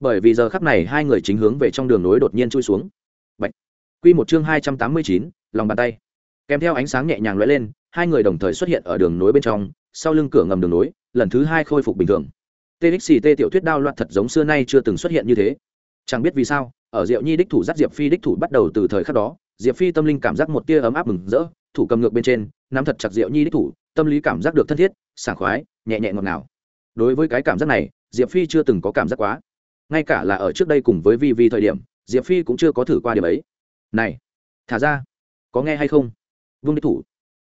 bởi vì giờ khắp này hai người chính hướng về trong đường nối đột nhiên chui xuống Bạch. Quy một chương hai trăm tám mươi chín, lòng bàn tay. Kèm theo ánh sáng nhẹ nhàng lóe lên, hai người đồng thời xuất hiện ở đường nối bên trong, sau lưng cửa ngầm đường nối, lần thứ hai khôi phục bình thường. TXT tiểu thuyết đao loạt thật giống xưa nay chưa từng xuất hiện như thế. Chẳng biết vì sao, ở Diệu Nhi đích thủ dắt Diệp Phi đích thủ bắt đầu từ thời khắc đó, Diệp Phi tâm linh cảm giác một tia ấm áp mừng rỡ, thủ cầm ngược bên trên, nắm thật chặt Diệu Nhi đích thủ, tâm lý cảm giác được thân thiết, sảng khoái, nhẹ nhẹ ngọt ngào. Đối với cái cảm giác này, Diệp Phi chưa từng có cảm giác quá. Ngay cả là ở trước đây cùng với vi vi thời điểm, diệp phi cũng chưa có thử qua điểm ấy. Này, thả ra. Có nghe hay không? Vương đích thủ.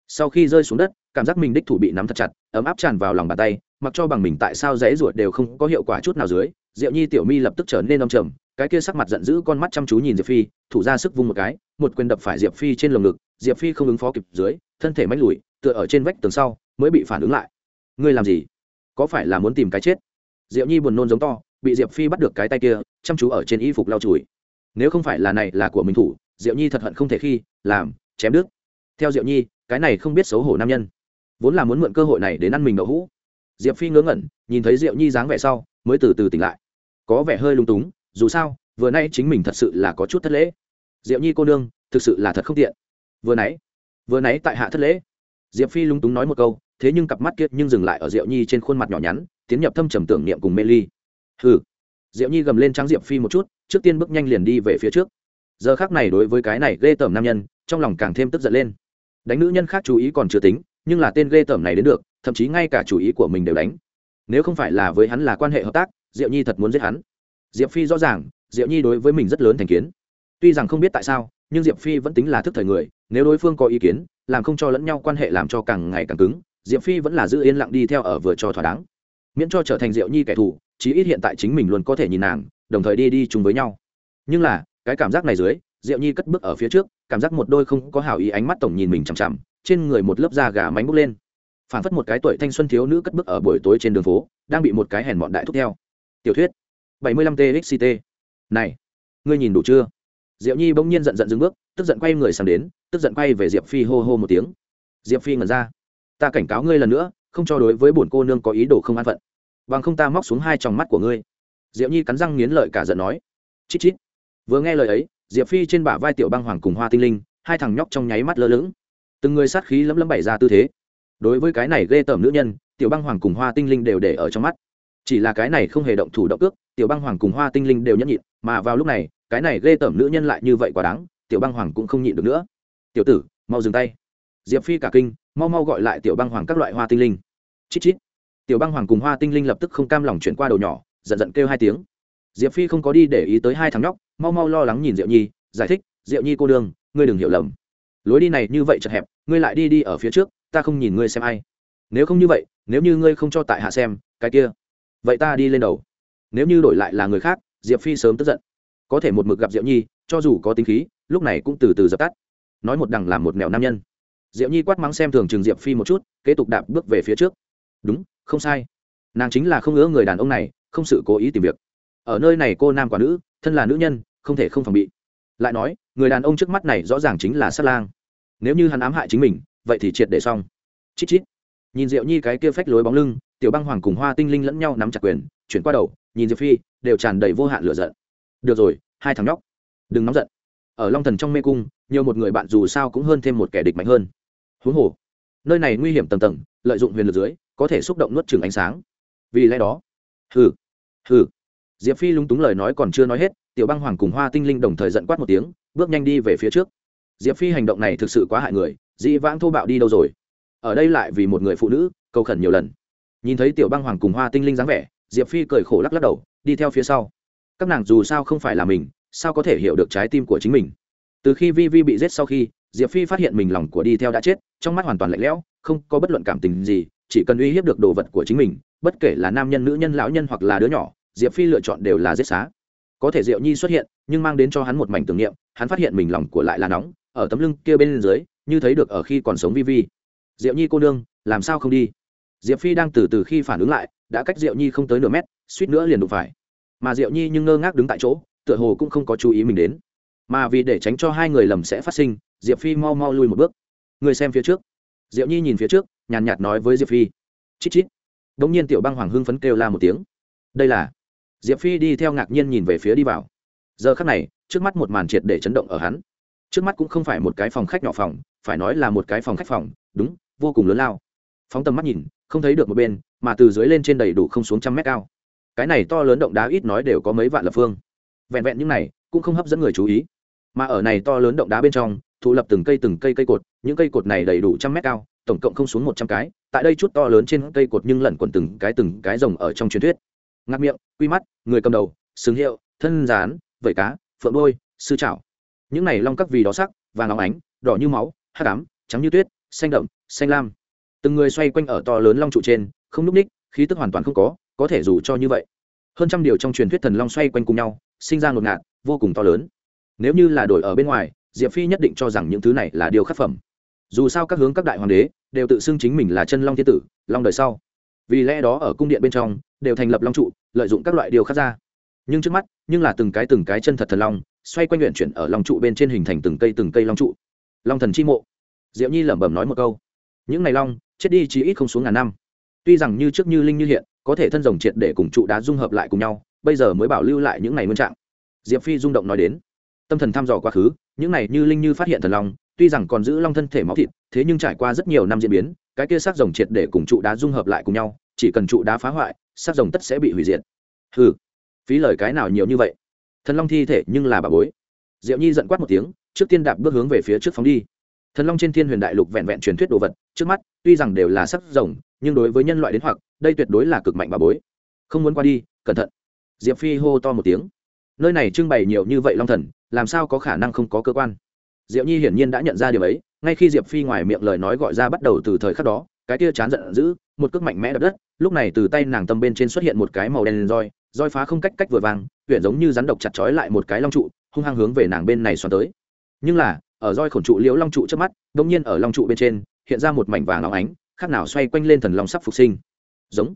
Sau khi rơi xuống đất, cảm giác mình đích thủ bị nắm thật chặt, ấm áp tràn vào lòng bàn tay, mặc cho bằng mình tại sao dãy ruột đều không có hiệu quả chút nào dưới, diệu nhi, tiểu mi lập tức trở nên đông trầm, cái kia sắc mặt giận dữ con mắt chăm chú nhìn diệp phi, thủ ra sức vung một cái, một quyền đập phải diệp phi trên lồng ngực, diệp phi không ứng phó kịp dưới, thân thể mách lùi, tựa ở trên vách tường sau, mới bị phản ứng lại. Ngươi làm gì? Có phải là muốn tìm cái chết? Diệu nhi buồn nôn giống to, bị diệp phi bắt được cái tay kia, chăm chú ở trên y phục lau chùi. Nếu không phải là này là của mình thủ, diệu nhi thật hận không thể khi, làm, chém đứt. Theo diệu nhi, cái này không biết xấu hổ nam nhân. Vốn là muốn mượn cơ hội này đến ăn mình đậu hũ. Diệp phi ngớ ngẩn, nhìn thấy diệu nhi dáng vẻ sau, mới từ từ tỉnh lại. Có vẻ hơi lung túng, dù sao, vừa nay chính mình thật sự là có chút thất lễ. Diệu nhi cô nương, thực sự là thật không tiện. Vừa nãy vừa nãy tại hạ thất lễ. Diệp phi lung túng nói một câu, thế nhưng cặp mắt kiệt nhưng dừng lại ở diệu nhi trên khuôn mặt nhỏ nhắn tiến nhập thâm trầm tưởng niệm cùng mê ly. Hừ. Diệu nhi gầm lên trắng diệp phi một chút, trước tiên bước nhanh liền đi về phía trước. Giờ khác này đối với cái này ghê tởm nam nhân, trong lòng càng thêm tức giận lên. Đánh nữ nhân khác chú ý còn chưa tính, nhưng là tên ghê tởm này đến được, thậm chí ngay cả chủ ý của mình đều đánh. Nếu không phải là với hắn là quan hệ hợp tác diệu nhi thật muốn giết hắn. Diệp phi rõ ràng diệu nhi đối với mình rất lớn thành kiến. Tuy rằng không biết tại sao, nhưng diệp phi vẫn tính là thức thời người, nếu đối phương có ý kiến, làm không cho lẫn nhau quan hệ làm cho càng ngày càng cứng, diệp phi vẫn là giữ yên lặng đi theo ở vừa cho thỏa đáng miễn cho trở thành diệu nhi kẻ thù, chí ít hiện tại chính mình luôn có thể nhìn nàng, đồng thời đi đi chung với nhau. Nhưng là, cái cảm giác này dưới, diệu nhi cất bước ở phía trước, cảm giác một đôi không có hảo ý ánh mắt tổng nhìn mình chằm chằm, trên người một lớp da gà mánh bốc lên. Phản phất một cái tuổi thanh xuân thiếu nữ cất bước ở buổi tối trên đường phố, đang bị một cái hèn bọn đại thúc theo. Tiểu thuyết, bảy mươi lăm txct này, ngươi nhìn đủ chưa? Diệu nhi bỗng nhiên giận giận dừng bước, tức giận quay người sang đến, tức giận quay về diệp phi hô hô một tiếng. Diệp phi ngẩn ra. Ta cảnh cáo ngươi lần nữa không cho đối với bổn cô nương có ý đồ không an phận. Bằng không ta móc xuống hai tròng mắt của ngươi. Diệu nhi cắn răng nghiến lợi cả giận nói. Chít chít. Vừa nghe lời ấy, diệp phi trên bả vai tiểu băng hoàng cùng hoa tinh linh, hai thằng nhóc trong nháy mắt lơ lửng. Từng người sát khí lấm lấm bày ra tư thế. Đối với cái này ghê tởm nữ nhân, tiểu băng hoàng cùng hoa tinh linh đều để ở trong mắt. Chỉ là cái này không hề động thủ động cước, tiểu băng hoàng cùng hoa tinh linh đều nhẫn nhịn, mà vào lúc này, cái này ghê tởm nữ nhân lại như vậy quá đáng, tiểu băng hoàng cũng không nhịn được nữa. Tiểu tử, mau dừng tay. Diệp phi cả kinh mau mau gọi lại tiểu băng hoàng các loại hoa tinh linh. Chít chít. Tiểu băng hoàng cùng hoa tinh linh lập tức không cam lòng chuyển qua đầu nhỏ, giận giận kêu hai tiếng. Diệp phi không có đi để ý tới hai thằng nhóc, mau mau lo lắng nhìn diệu nhi, giải thích, diệu nhi cô đương, ngươi đừng hiểu lầm. Lối đi này như vậy chật hẹp, ngươi lại đi đi ở phía trước, ta không nhìn ngươi xem ai. Nếu không như vậy, nếu như ngươi không cho tại hạ xem, cái kia, vậy ta đi lên đầu. Nếu như đổi lại là người khác, diệp phi sớm tức giận. Có thể một mực gặp diệu nhi, cho dù có tính khí, lúc này cũng từ từ dập tắt. Nói một đằng làm một mèo nam nhân diệu nhi quát mắng xem thường trường diệp phi một chút, kế tục đạp bước về phía trước. Đúng, không sai. Nàng chính là không ngỡ người đàn ông này, không sự cố ý tìm việc. Ở nơi này cô nam quả nữ, thân là nữ nhân, không thể không phòng bị. Lại nói, người đàn ông trước mắt này rõ ràng chính là sát lang. Nếu như hắn ám hại chính mình, vậy thì triệt để xong. Chít chít. Nhìn diệu nhi cái kia phách lối bóng lưng, tiểu băng hoàng cùng hoa tinh linh lẫn nhau nắm chặt quyền, chuyển qua đầu, nhìn diệp phi, đều tràn đầy vô hạn lửa giận. Được rồi, hai thằng nhóc. Đừng nóng giận. Ở long thần trong mê cung, nhiều một người bạn dù sao cũng hơn thêm một kẻ địch mạnh hơn huống hồ, nơi này nguy hiểm tầng tầng, lợi dụng huyền lực dưới, có thể xúc động nuốt chừng ánh sáng. Vì lẽ đó, hừ hừ. Diệp phi lúng túng lời nói còn chưa nói hết, tiểu băng hoàng cùng hoa tinh linh đồng thời giận quát một tiếng, bước nhanh đi về phía trước. Diệp phi hành động này thực sự quá hại người, dĩ vãng thô bạo đi đâu rồi? Ở đây lại vì một người phụ nữ, cầu khẩn nhiều lần. Nhìn thấy tiểu băng hoàng cùng hoa tinh linh dáng vẻ, diệp phi cười khổ lắc lắc đầu, đi theo phía sau. Các nàng dù sao không phải là mình, sao có thể hiểu được trái tim của chính mình? Từ khi vi vi bị giết sau khi, diệp phi phát hiện mình lòng của đi theo đã chết, trong mắt hoàn toàn lạnh lẽo, không có bất luận cảm tình gì, chỉ cần uy hiếp được đồ vật của chính mình, bất kể là nam nhân, nữ nhân, lão nhân hoặc là đứa nhỏ, diệp phi lựa chọn đều là giết xá. Có thể diệu nhi xuất hiện, nhưng mang đến cho hắn một mảnh tưởng niệm, hắn phát hiện mình lòng của lại là nóng, ở tấm lưng kia bên dưới, như thấy được ở khi còn sống vi vi. Diệu nhi cô nương, làm sao không đi? Diệp phi đang từ từ khi phản ứng lại, đã cách diệu nhi không tới nửa mét, suýt nữa liền đụng phải. Mà diệu nhi nhưng ngơ ngác đứng tại chỗ, tựa hồ cũng không có chú ý mình đến mà vì để tránh cho hai người lầm sẽ phát sinh, diệp phi mau mau lui một bước. Người xem phía trước. Diệu nhi nhìn phía trước, nhàn nhạt nói với diệp phi. Chít chít. Đ ỗ n g nhiên tiểu băng hoàng hưng phấn kêu la một tiếng. Đây là. Diệp phi đi theo ngạc nhiên nhìn về phía đi vào. Giờ khắc này, trước mắt một màn triệt để chấn động ở hắn. Trước mắt cũng không phải một cái phòng khách nhỏ phòng, phải nói là một cái phòng khách phòng, đúng, vô cùng lớn lao. Phóng tầm mắt nhìn, không thấy được một bên, mà từ dưới lên trên đầy đủ không xuống trăm mét cao. Cái này to lớn động đá ít nói đều có mấy vạn lập phương. Vẹn vẹn những này, cũng không hấp dẫn người chú ý mà ở này to lớn động đá bên trong, thụ lập từng cây từng cây cây cột, những cây cột này đầy đủ trăm mét cao, tổng cộng không xuống một trăm cái, tại đây chút to lớn trên cây cột nhưng lẩn quẩn từng cái từng cái rồng ở trong truyền thuyết. Ngạc miệng, quy mắt, người cầm đầu xứng hiệu, thân rán vẩy cá, phượng đôi sư trảo những này long các vì đó sắc, vàng óng ánh, đỏ như máu hát ám, trắng như tuyết, xanh đậm, xanh lam. Từng người xoay quanh ở to lớn long trụ trên, không núp ních, khí tức hoàn toàn không có có thể dù cho như vậy. Hơn trăm điều trong truyền thuyết thần long xoay quanh cùng nhau, sinh ra ngột ngạt, vô cùng to lớn nếu như là đổi ở bên ngoài, diệp phi nhất định cho rằng những thứ này là điều khắc phẩm. Dù sao các hướng các đại hoàng đế đều tự xưng chính mình là chân long thiên tử, long đời sau. Vì lẽ đó ở cung điện bên trong đều thành lập long trụ, lợi dụng các loại điều khắc ra. Nhưng trước mắt, nhưng là từng cái từng cái chân thật thần long, xoay quanh luyện chuyển ở long trụ bên trên hình thành từng cây từng cây long trụ. Long thần chi mộ. Diệu nhi lẩm bẩm nói một câu. Những này long, chết đi chỉ ít không xuống ngàn năm. Tuy rằng như trước như linh như hiện, có thể thân rồng triệt để cùng trụ đá dung hợp lại cùng nhau, bây giờ mới bảo lưu lại những này nguyên trạng. Diệp phi rung động nói đến tâm thần thăm dò quá khứ, những này như linh như phát hiện thần long, tuy rằng còn giữ long thân thể máu thịt, thế nhưng trải qua rất nhiều năm diễn biến, cái kia xác rồng triệt để cùng trụ đá dung hợp lại cùng nhau, chỉ cần trụ đá phá hoại xác rồng tất sẽ bị hủy diệt. Hừ, phí lời cái nào nhiều như vậy? Thần long thi thể nhưng là bà bối. Diệu nhi giận quát một tiếng, trước tiên đạp bước hướng về phía trước phóng đi. Thần long trên thiên huyền đại lục vẹn vẹn truyền thuyết đồ vật, trước mắt, tuy rằng đều là sắc rồng, nhưng đối với nhân loại đến hoặc, đây tuyệt đối là cực mạnh bà bối. Không muốn qua đi, cẩn thận. Diệp phi hô to một tiếng. Nơi này trưng bày nhiều như vậy long thần làm sao có khả năng không có cơ quan? Diệu nhi hiển nhiên đã nhận ra điều ấy, ngay khi diệp phi ngoài miệng lời nói gọi ra bắt đầu từ thời khắc đó, cái kia chán giận dữ, một cước mạnh mẽ đập đất, lúc này từ tay nàng tâm bên trên xuất hiện một cái màu đen roi roi phá không cách cách vừa vàng, huyện giống như rắn độc chặt chói lại một cái long trụ, hung hăng hướng về nàng bên này xoắn tới. Nhưng là, ở roi khổn trụ liễu long trụ trước mắt đông nhiên ở long trụ bên trên, hiện ra một mảnh vàng óng ánh, khác nào xoay quanh lên thần long sắp phục sinh. Giống.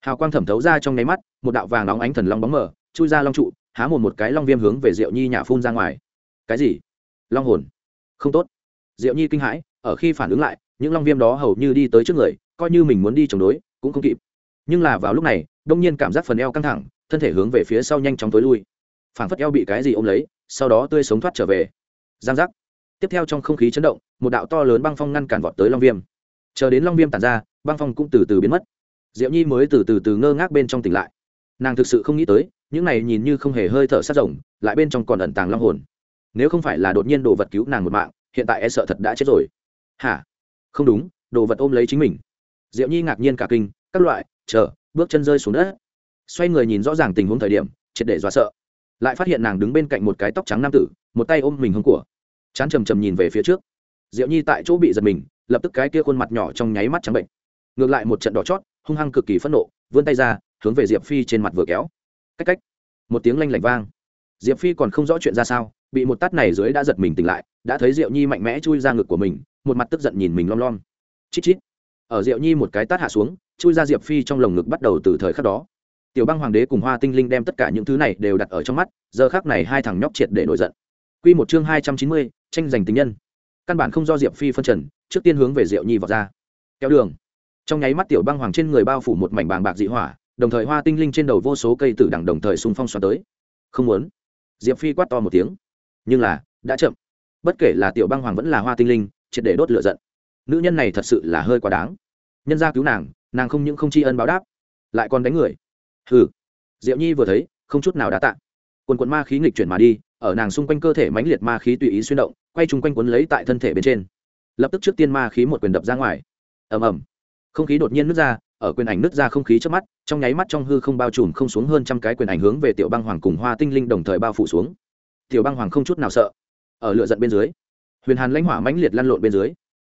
Hào quang thẩm thấu ra trong nháy mắt, một đạo vàng óng ánh thần long bóng mở chui ra long trụ há một một cái long viêm hướng về diệu nhi nhả phun ra ngoài. Cái gì? Long hồn? Không tốt. Diệu nhi kinh hãi, ở khi phản ứng lại, những long viêm đó hầu như đi tới trước người, coi như mình muốn đi chống đối, cũng không kịp. Nhưng là vào lúc này, đông nhiên cảm giác phần eo căng thẳng, thân thể hướng về phía sau nhanh chóng tối lui. Phảng phất eo bị cái gì ôm lấy, sau đó tươi sống thoát trở về. Giang giác. Tiếp theo trong không khí chấn động, một đạo to lớn băng phong ngăn cản vọt tới long viêm. Chờ đến long viêm tàn ra, băng phong cũng từ từ biến mất. Diệu nhi mới từ từ từ ngơ ngác bên trong tỉnh lại nàng thực sự không nghĩ tới, những này nhìn như không hề hơi thở sát rồng, lại bên trong còn ẩn tàng long hồn. Nếu không phải là đột nhiên đồ vật cứu nàng một mạng, hiện tại e sợ thật đã chết rồi. Hả? Không đúng, đồ vật ôm lấy chính mình. Diệu nhi ngạc nhiên cả kinh, các loại, chờ, bước chân rơi xuống đất. Xoay người nhìn rõ ràng tình huống thời điểm, triệt để dọa sợ. Lại phát hiện nàng đứng bên cạnh một cái tóc trắng nam tử, một tay ôm mình hông của. Chán trầm trầm nhìn về phía trước. Diệu nhi tại chỗ bị giật mình, lập tức cái kia khuôn mặt nhỏ trong nháy mắt trắng bệnh. Ngược lại một trận đỏ chót, hung hăng cực kỳ phẫn nộ, vươn tay ra hướng về diệp phi trên mặt vừa kéo. Cách cách. Một tiếng lanh lảnh vang. Diệp phi còn không rõ chuyện ra sao, bị một tát này dưới đã giật mình tỉnh lại, đã thấy diệu nhi mạnh mẽ chui ra ngực của mình, một mặt tức giận nhìn mình lom lom. Chít chít. Ở diệu nhi một cái tát hạ xuống, chui ra diệp phi trong lồng ngực bắt đầu từ thời khắc đó. Tiểu băng hoàng đế cùng hoa tinh linh đem tất cả những thứ này đều đặt ở trong mắt, giờ khác này hai thằng nhóc triệt để nổi giận. Q một chương hai trăm chín mươi, tranh giành tình nhân. Căn bản không do diệp phi phân trần, trước tiên hướng về diệu nhi vào ra. Kéo đường. Trong nháy mắt tiểu băng hoàng trên người bao phủ một mảnh bàng bạc dị hỏa đồng thời hoa tinh linh trên đầu vô số cây tử đằng đồng thời xung phong xoắn tới. Không muốn. Diệp phi quát to một tiếng. Nhưng là, đã chậm. Bất kể là tiểu băng hoàng vẫn là hoa tinh linh, triệt để đốt lửa giận. Nữ nhân này thật sự là hơi quá đáng. Nhân gia cứu nàng nàng không những không tri ân báo đáp, lại còn đánh người. Hừ. Diệu nhi vừa thấy, không chút nào đã tạ. Quần quần ma khí nghịch chuyển mà đi, ở nàng xung quanh cơ thể mãnh liệt ma khí tùy ý xuyên động, quay chung quanh quấn lấy tại thân thể bên trên. Lập tức trước tiên ma khí một quyền đập ra ngoài. Ầm ầm. Không khí đột nhiên nứt ra ở quyền ảnh nứt ra không khí trước mắt, trong nháy mắt trong hư không bao trùm không xuống hơn trăm cái quyền ảnh hướng về tiểu băng hoàng cùng hoa tinh linh đồng thời bao phủ xuống. Tiểu băng hoàng không chút nào sợ. Ở lựa giận bên dưới, huyền hàn lãnh hỏa mãnh liệt lăn lộn bên dưới.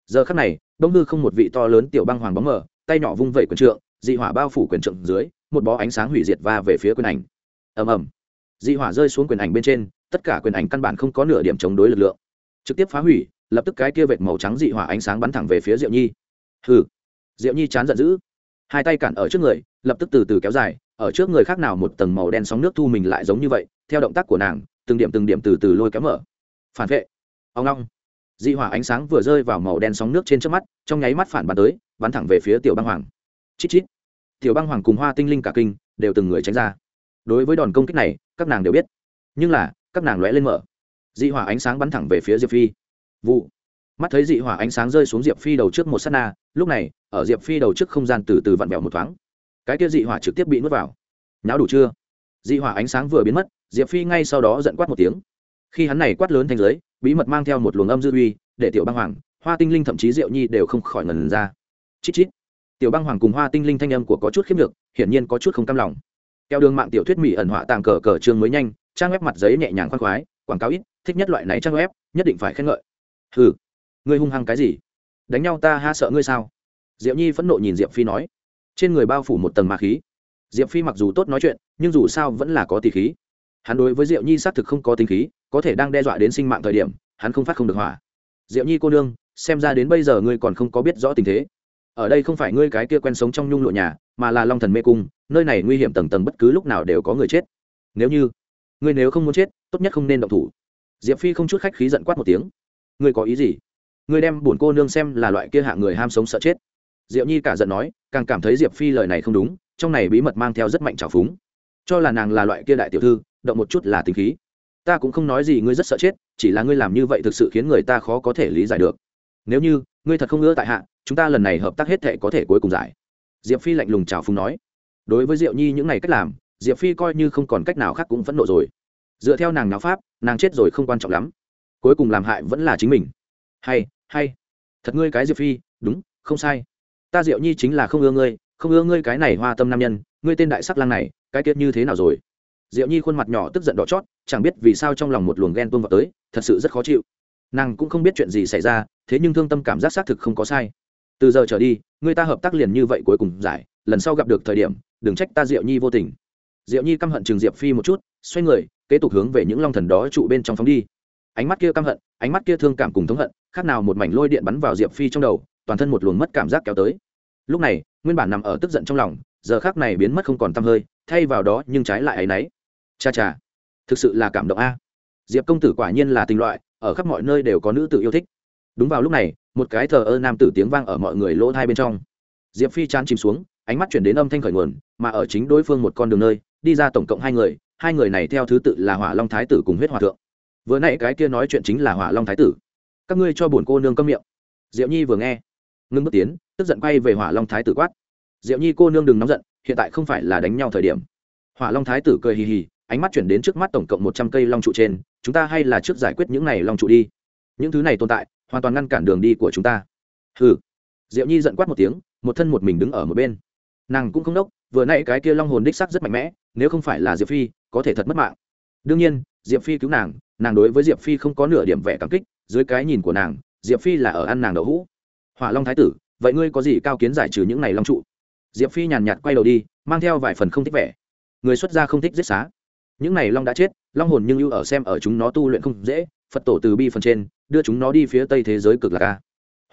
Giờ khắc này, đông hư không một vị to lớn tiểu băng hoàng bóng mở tay nhỏ vung vẩy quyền trượng, dị hỏa bao phủ quyền trượng dưới, một bó ánh sáng hủy diệt va về phía quyền ảnh. Ầm ầm. Dị hỏa rơi xuống quyền ảnh bên trên, tất cả quyền ảnh căn bản không có nửa điểm chống đối lực lượng. Trực tiếp phá hủy, lập tức cái kia vệt màu trắng dị hỏa ánh sáng bắn thẳng về phía diệu nhi. Hừ. Diệu nhi chán giận dữ hai tay cản ở trước người, lập tức từ từ kéo dài, ở trước người khác nào một tầng màu đen sóng nước thu mình lại giống như vậy, theo động tác của nàng, từng điểm từng điểm từ từ lôi kéo mở. Phản vệ. Ông long. Dị hỏa ánh sáng vừa rơi vào màu đen sóng nước trên trước mắt, trong nháy mắt phản bắn tới, bắn thẳng về phía tiểu băng hoàng. Chít chít. Tiểu băng hoàng cùng hoa tinh linh cả kinh, đều từng người tránh ra. Đối với đòn công kích này, các nàng đều biết. Nhưng là, các nàng lóe lên mở. Dị hỏa ánh sáng bắn thẳng về phía diệp phi. Vụ mắt thấy dị hỏa ánh sáng rơi xuống diệp phi đầu trước một s á t na, lúc này, ở diệp phi đầu trước không gian từ từ vặn vẹo một thoáng. Cái kia dị hỏa trực tiếp bị nuốt vào. Nháo đủ chưa? Dị hỏa ánh sáng vừa biến mất, diệp phi ngay sau đó giận quát một tiếng. Khi hắn này quát lớn thành giới, bí mật mang theo một luồng âm dư uy, để tiểu băng hoàng, hoa tinh linh thậm chí diệu nhi đều không khỏi ngần ra. Chít chít. Tiểu băng hoàng cùng hoa tinh linh thanh âm của có chút khiếp được hiển nhiên có chút không cam lòng. Theo đường mạng tiểu thuyết mỹ ẩn họa tàng cờ cờ trường mới nhanh, trang web mặt giấy nhẹ nhàng khoan khoái, quảng cáo ít, thích nhất loại này trang web, nhất định phải khen ngợi. Hừ ngươi hung hăng cái gì? Đánh nhau ta ha sợ ngươi sao? Diệu nhi phẫn nộ nhìn diệp phi nói. Trên người bao phủ một tầng ma khí. Diệp phi mặc dù tốt nói chuyện, nhưng dù sao vẫn là có tỷ khí. Hắn đối với diệu nhi xác thực không có tính khí, có thể đang đe dọa đến sinh mạng thời điểm, hắn không phát không được hỏa. Diệu nhi cô nương, xem ra đến bây giờ ngươi còn không có biết rõ tình thế. Ở đây không phải ngươi cái kia quen sống trong nhung lụa nhà, mà là long thần mê cung, nơi này nguy hiểm tầng tầng bất cứ lúc nào đều có người chết. Nếu như, ngươi nếu không muốn chết, tốt nhất không nên động thủ. Diệp phi không chút khách khí giận quát một tiếng. Ngươi có ý gì? Ngươi đem bổn cô nương xem là loại kia hạ người ham sống sợ chết. Diệu nhi cả giận nói, càng cảm thấy diệp phi lời này không đúng, trong này bí mật mang theo rất mạnh trào phúng. Cho là nàng là loại kia đại tiểu thư, động một chút là tính khí. Ta cũng không nói gì ngươi rất sợ chết, chỉ là ngươi làm như vậy thực sự khiến người ta khó có thể lý giải được. Nếu như, ngươi thật không ngỡ tại hạ, chúng ta lần này hợp tác hết thệ có thể cuối cùng giải. Diệp phi lạnh lùng trào phúng nói. Đối với diệu nhi những ngày cách làm, diệp phi coi như không còn cách nào khác cũng phẫn nộ rồi. Dựa theo nàng náo pháp, nàng chết rồi không quan trọng lắm. Cuối cùng làm hại vẫn là chính mình hay hay. Thật ngươi cái diệp phi, đúng, không sai. Ta diệu nhi chính là không ưa ngươi, không ưa ngươi cái này hoa tâm nam nhân, ngươi tên đại sắc lang này, cái tiết như thế nào rồi? Diệu nhi khuôn mặt nhỏ tức giận đỏ chót, chẳng biết vì sao trong lòng một luồng ghen tuông vào tới, thật sự rất khó chịu. Nàng cũng không biết chuyện gì xảy ra, thế nhưng thương tâm cảm giác xác thực không có sai. Từ giờ trở đi, người ta hợp tác liền như vậy cuối cùng giải, lần sau gặp được thời điểm, đừng trách ta diệu nhi vô tình. Diệu nhi căm hận trường diệp phi một chút, xoay người, kế tục hướng về những long thần đó trụ bên trong phóng đi. Ánh mắt kia căm hận ánh mắt kia thương cảm cùng thống hận, khác nào một mảnh lôi điện bắn vào diệp phi trong đầu, toàn thân một luồng mất cảm giác kéo tới. Lúc này, nguyên bản nằm ở tức giận trong lòng, giờ khác này biến mất không còn t hơi, thay vào đó nhưng trái lại áy náy. Cha cha, thực sự là cảm động a. Diệp công tử quả nhiên là tình loại, ở khắp mọi nơi đều có nữ tử yêu thích. Đúng vào lúc này, một cái thờ ơ nam tử tiếng vang ở mọi người lỗ thai bên trong. Diệp phi chán chìm xuống, ánh mắt chuyển đến âm thanh khởi nguồn, mà ở chính đối phương một con đường nơi, đi ra tổng cộng hai người hai người này theo thứ tự là hỏa long thái tử cùng huyết hòa thượng vừa nãy cái kia nói chuyện chính là hỏa long thái tử. Các ngươi cho bổn cô nương câm miệng. Diệu nhi vừa nghe, ngưng bước tiến, tức giận quay về hỏa long thái tử quát. Diệu nhi cô nương đừng nóng giận, hiện tại không phải là đánh nhau thời điểm. Hỏa long thái tử cười hì hì, ánh mắt chuyển đến trước mắt tổng cộng một trăm cây long trụ trên. Chúng ta hay là trước giải quyết những này long trụ đi. Những thứ này tồn tại, hoàn toàn ngăn cản đường đi của chúng ta. Hừ. Diệu nhi giận quát một tiếng, một thân một mình đứng ở một bên. Nàng cũng không đốc, vừa nãy cái kia long hồn đích sắc rất mạnh mẽ, nếu không phải là diệp phi, có thể thật mất mạng. Đương nhiên diệp phi cứu nàng nàng đối với diệp phi không có nửa điểm vẻ cảm kích, dưới cái nhìn của nàng, diệp phi là ở ăn nàng đậu hũ. Hỏa long thái tử, vậy ngươi có gì cao kiến giải trừ những này long trụ? Diệp phi nhàn nhạt quay đầu đi, mang theo vài phần không thích vẻ. Người xuất gia không thích giết xá. Những này long đã chết, long hồn nhưng ưu ở xem ở chúng nó tu luyện không dễ, phật tổ từ bi phần trên, đưa chúng nó đi phía tây thế giới cực lạc ca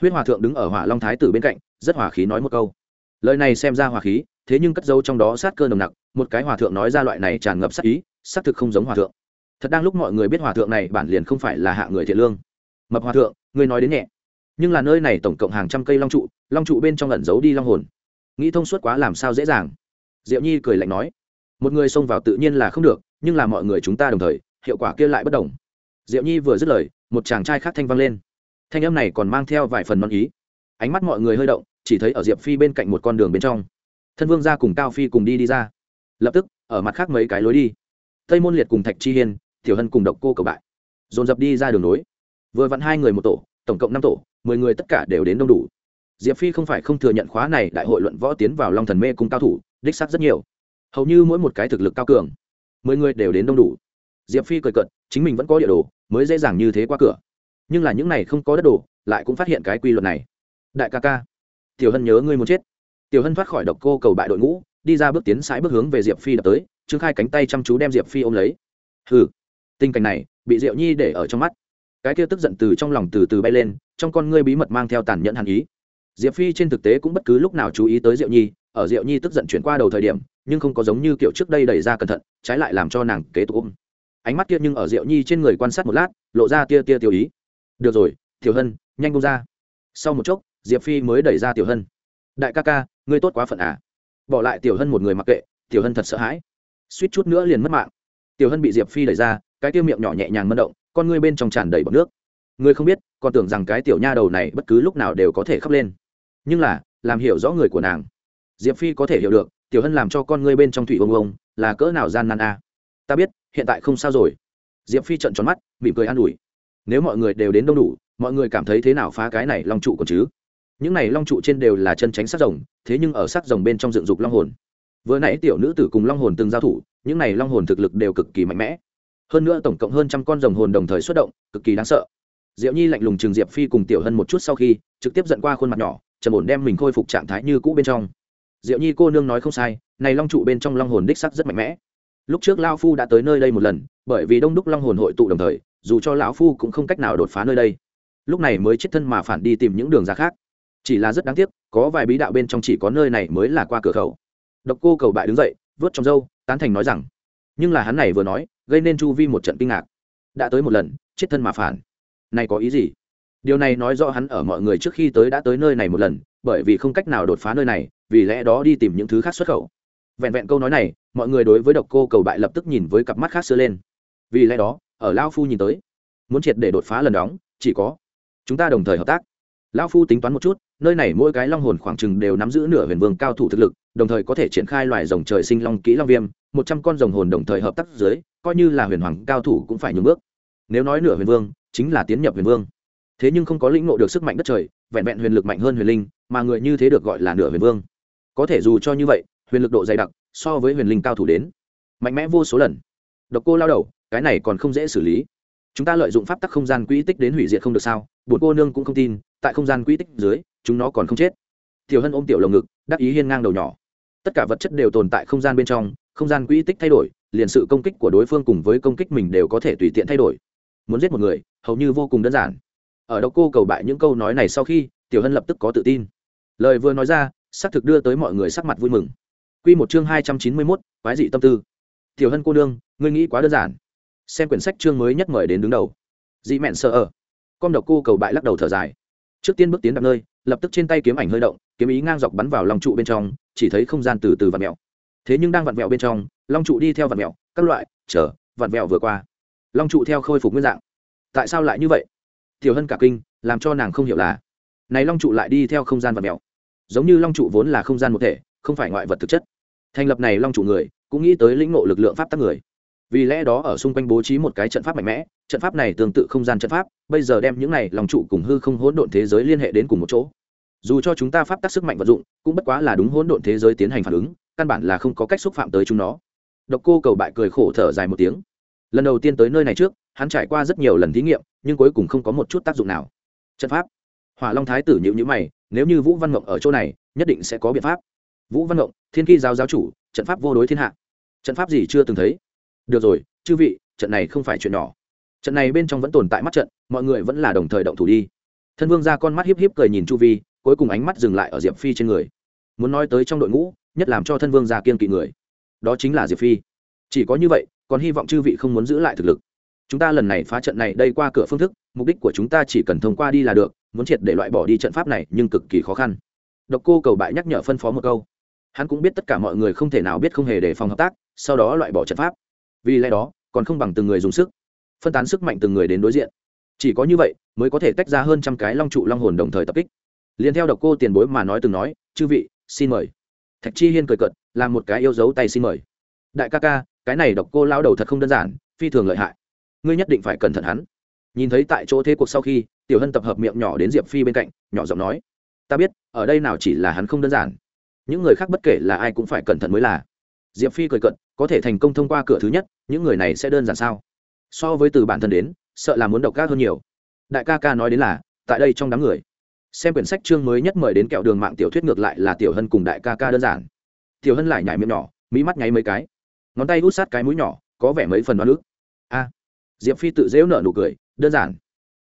huyết hòa thượng đứng ở hỏa long thái tử bên cạnh, rất hòa khí nói một câu. Lời này xem ra hòa khí, thế nhưng cất dấu trong đó sát cơ nồng nặc, một cái hòa thượng nói ra loại này tràn ngập sát ý, xác thực không giống hòa thượng thật đang lúc mọi người biết hòa thượng này bản liền không phải là hạ người thiện lương. Mập hòa thượng người nói đến nhẹ. Nhưng là nơi này tổng cộng hàng trăm cây long trụ long trụ bên trong lẩn giấu đi long hồn. Nghĩ thông suốt quá làm sao dễ dàng. Diệu nhi cười lạnh nói, một người xông vào tự nhiên là không được, nhưng là mọi người chúng ta đồng thời, hiệu quả kia lại bất đồng. Diệu nhi vừa dứt lời, một chàng trai khác thanh vang lên. Thanh âm này còn mang theo vài phần non ý. Ánh mắt mọi người hơi động, chỉ thấy ở diệp phi bên cạnh một con đường bên trong. Thân vương ra cùng cao phi cùng đi đi ra. Lập tức, ở mặt khác mấy cái lối đi. Tây môn liệt cùng thạch chi hiên tiểu hân cùng độc cô cầu bại. Dồn dập đi ra đường nối. Vừa vặn hai người một tổ, tổng cộng năm tổ, mười người tất cả đều đến đông đủ. Diệp phi không phải không thừa nhận khóa này đại hội luận võ tiến vào long thần mê cung cao thủ, đích sắc rất nhiều. Hầu như mỗi một cái thực lực cao cường, mười người đều đến đông đủ. Diệp phi cười cận chính mình vẫn có địa đồ, mới dễ dàng như thế qua cửa. Nhưng là những này không có đất đồ, lại cũng phát hiện cái quy luật này. Đại ca ca, tiểu hân nhớ ngươi muốn chết. Tiểu hân thoát khỏi độc cô cầu bại đội ngũ, đi ra bước tiến sải bước hướng về diệp phi đập tới, trương khai cánh tay chăm chú đem diệp phi ôm lấy. Hừ tình cảnh này bị diệu nhi để ở trong mắt. Cái kia tức giận từ trong lòng từ từ bay lên, trong con ngươi bí mật mang theo tàn nhẫn hàn ý. Diệp phi trên thực tế cũng bất cứ lúc nào chú ý tới diệu nhi, ở diệu nhi tức giận chuyển qua đầu thời điểm, nhưng không có giống như kiểu trước đây đẩy ra cẩn thận, trái lại làm cho nàng kế tục ôm. Ánh mắt kia nhưng ở diệu nhi trên người quan sát một lát, lộ ra tia tia tiêu ý. Được rồi, tiểu hân, nhanh bông ra. Sau một chốc, diệp phi mới đẩy ra tiểu hân. Đại ca ca, ngươi tốt quá phận à. Bỏ lại tiểu hân một người mặc kệ, tiểu hân thật sợ hãi. Suýt chút nữa liền mất mạng tiểu hân bị diệp phi đẩy ra, cái tiêu miệng nhỏ nhẹ nhàng mân động, con ngươi bên trong tràn đầy bọc nước. Ngươi không biết còn tưởng rằng cái tiểu nha đầu này bất cứ lúc nào đều có thể khóc lên. Nhưng là, làm hiểu rõ người của nàng. Diệp phi có thể hiểu được, tiểu hân làm cho con ngươi bên trong thủy ông ông là cỡ nào gian nan a? À. ta biết, hiện tại không sao rồi. Diệp phi trận tròn mắt, mỉm cười an ủi. Nếu mọi người đều đến đông đủ, mọi người cảm thấy thế nào phá cái này long trụ còn chứ? Những này long trụ trên đều là chân tránh sắc rồng, thế nhưng ở sắc rồng bên trong dựng dục long hồn. Vừa nãy tiểu nữ tử cùng long hồn từng giao thủ những này long hồn thực lực đều cực kỳ mạnh mẽ. Hơn nữa tổng cộng hơn trăm con rồng hồn đồng thời xuất động, cực kỳ đáng sợ. Diệu nhi lạnh lùng trường diệp phi cùng tiểu hân một chút sau khi, trực tiếp dẫn qua khuôn mặt nhỏ, trầm ổn đem mình khôi phục trạng thái như cũ bên trong. Diệu nhi cô nương nói không sai, này long trụ bên trong long hồn đích sắc rất mạnh mẽ. Lúc trước lao phu đã tới nơi đây một lần, bởi vì đông đúc long hồn hội tụ đồng thời, dù cho lão phu cũng không cách nào đột phá nơi đây. Lúc này mới chết thân mà phản đi tìm những đường ra khác. Chỉ là rất đáng tiếc, có vài bí đạo bên trong chỉ có nơi này mới là qua cửa khẩu. Độc cô cầu bại đứng dậy vớt trong râu, tán thành nói rằng, nhưng là hắn này vừa nói, gây nên chu vi một trận kinh ngạc. Đã tới một lần, chết thân mà phản. Này có ý gì? Điều này nói rõ hắn ở mọi người trước khi tới đã tới nơi này một lần, bởi vì không cách nào đột phá nơi này, vì lẽ đó đi tìm những thứ khác xuất khẩu. Vẹn vẹn câu nói này, mọi người đối với độc cô cầu bại lập tức nhìn với cặp mắt khác xưa lên. Vì lẽ đó, ở lao phu nhìn tới, muốn triệt để đột phá lần đóng, chỉ có chúng ta đồng thời hợp tác. Lão phu tính toán một chút, nơi này mỗi cái long hồn khoảng chừng đều nắm giữ nửa huyền vương cao thủ thực lực, đồng thời có thể triển khai loài rồng trời sinh long kỹ long viêm, một trăm con rồng hồn đồng thời hợp tác dưới, coi như là huyền hoàng cao thủ cũng phải nhường bước. Nếu nói nửa huyền vương, chính là tiến nhập huyền vương. Thế nhưng không có lĩnh ngộ được sức mạnh đất trời, vẹn vẹn huyền lực mạnh hơn huyền linh, mà người như thế được gọi là nửa huyền vương. Có thể dù cho như vậy, huyền lực độ dày đặc, so với huyền linh cao thủ đến, mạnh mẽ vô số lần. Độc cô lao đầu, cái này còn không dễ xử lý. Chúng ta lợi dụng pháp tắc không gian quỹ tích đến hủy diệt không được sao? Bột cô nương cũng không tin tại không gian quỹ tích dưới, chúng nó còn không chết. Tiểu hân ôm tiểu lồng ngực, đắc ý hiên ngang đầu nhỏ. Tất cả vật chất đều tồn tại không gian bên trong, không gian quỹ tích thay đổi, liền sự công kích của đối phương cùng với công kích mình đều có thể tùy tiện thay đổi. Muốn giết một người, hầu như vô cùng đơn giản. Ở đâu cô cầu bại những câu nói này sau khi, tiểu hân lập tức có tự tin. Lời vừa nói ra, xác thực đưa tới mọi người sắc mặt vui mừng. Q một chương hai trăm chín mươi mốt, quái dị tâm tư. Tiểu hân cô nương, ngươi nghĩ quá đơn giản. Xem quyển sách chương mới nhất mời đến đứng đầu. Dị mẹn sợ ở. Con độc cô cầu bại lắc đầu thở dài trước tiên bước tiến đạp nơi, lập tức trên tay kiếm ảnh hơi động, kiếm ý ngang dọc bắn vào lòng trụ bên trong, chỉ thấy không gian từ từ vặn mẹo thế nhưng đang vặn vẹo bên trong, long trụ đi theo vặn mẹo các loại, chờ, vặn vẹo vừa qua. Long trụ theo khôi phục nguyên dạng. Tại sao lại như vậy? Tiểu hân cả kinh, làm cho nàng không hiểu là, này long trụ lại đi theo không gian vặn mẹo giống như long trụ vốn là không gian một thể, không phải ngoại vật thực chất. Thành lập này long trụ người, cũng nghĩ tới lĩnh ngộ lực lượng pháp tắc người vì lẽ đó ở xung quanh bố trí một cái trận pháp mạnh mẽ, trận pháp này tương tự không gian trận pháp, bây giờ đem những này lòng trụ cùng hư không hỗn độn thế giới liên hệ đến cùng một chỗ. Dù cho chúng ta pháp tác sức mạnh vật dụng, cũng bất quá là đúng hỗn độn thế giới tiến hành phản ứng, căn bản là không có cách xúc phạm tới chúng nó. Độc cô cầu bại cười khổ thở dài một tiếng. Lần đầu tiên tới nơi này trước, hắn trải qua rất nhiều lần thí nghiệm, nhưng cuối cùng không có một chút tác dụng nào. Trận pháp. Hỏa long thái tử nhịu nhữ mày, nếu như vũ văn mộng ở chỗ này, nhất định sẽ có biện pháp. Vũ văn mộng thiên kỳ giáo giáo chủ, trận pháp vô đối thiên hạ. Trận pháp gì chưa từng thấy? Được rồi, chư vị, trận này không phải chuyện nhỏ. Trận này bên trong vẫn tồn tại mắt trận, mọi người vẫn là đồng thời động thủ đi. Thân vương ra con mắt hiếp hiếp cười nhìn chu vi, cuối cùng ánh mắt dừng lại ở diệp phi trên người. Muốn nói tới trong đội ngũ, nhất làm cho thân vương ra kiên kỵ người. Đó chính là diệp phi. Chỉ có như vậy, còn hy vọng chư vị không muốn giữ lại thực lực. Chúng ta lần này phá trận này đây qua cửa phương thức, mục đích của chúng ta chỉ cần thông qua đi là được, muốn triệt để loại bỏ đi trận pháp này nhưng cực kỳ khó khăn. Độc cô cầu bại nhắc nhở phân phó một câu. Hắn cũng biết tất cả mọi người không thể nào biết không hề đề phòng hợp tác, sau đó loại bỏ trận pháp vì lẽ đó, còn không bằng từng người dùng sức, phân tán sức mạnh từng người đến đối diện. Chỉ có như vậy, mới có thể tách ra hơn trăm cái long trụ long hồn đồng thời tập kích. Liền theo độc cô tiền bối mà nói từng nói, chư vị, xin mời. Thạch chi hiên cười cợt làm một cái yêu dấu tay xin mời. Đại ca ca, cái này độc cô lao đầu thật không đơn giản, phi thường lợi hại. Ngươi nhất định phải cẩn thận hắn. Nhìn thấy tại chỗ thế cuộc sau khi, tiểu hân tập hợp miệng nhỏ đến diệp phi bên cạnh, nhỏ giọng nói, ta biết, ở đây nào chỉ là hắn không đơn giản. Những người khác bất kể là ai cũng phải cẩn thận mới là diệp phi cười cận có thể thành công thông qua cửa thứ nhất, những người này sẽ đơn giản sao? So với từ bản thân đến, sợ là muốn độc ác hơn nhiều. Đại ca ca nói đến là, tại đây trong đám người. Xem quyển sách chương mới nhất mời đến kẹo đường mạng tiểu thuyết ngược lại là tiểu hân cùng đại ca ca đơn giản. Tiểu hân lại nhảy miệng nhỏ mỹ mắt nháy mấy cái. Ngón tay hút sát cái mũi nhỏ, có vẻ mấy phần đoán ức. A. Diệp phi tự dễu nở nụ cười, đơn giản.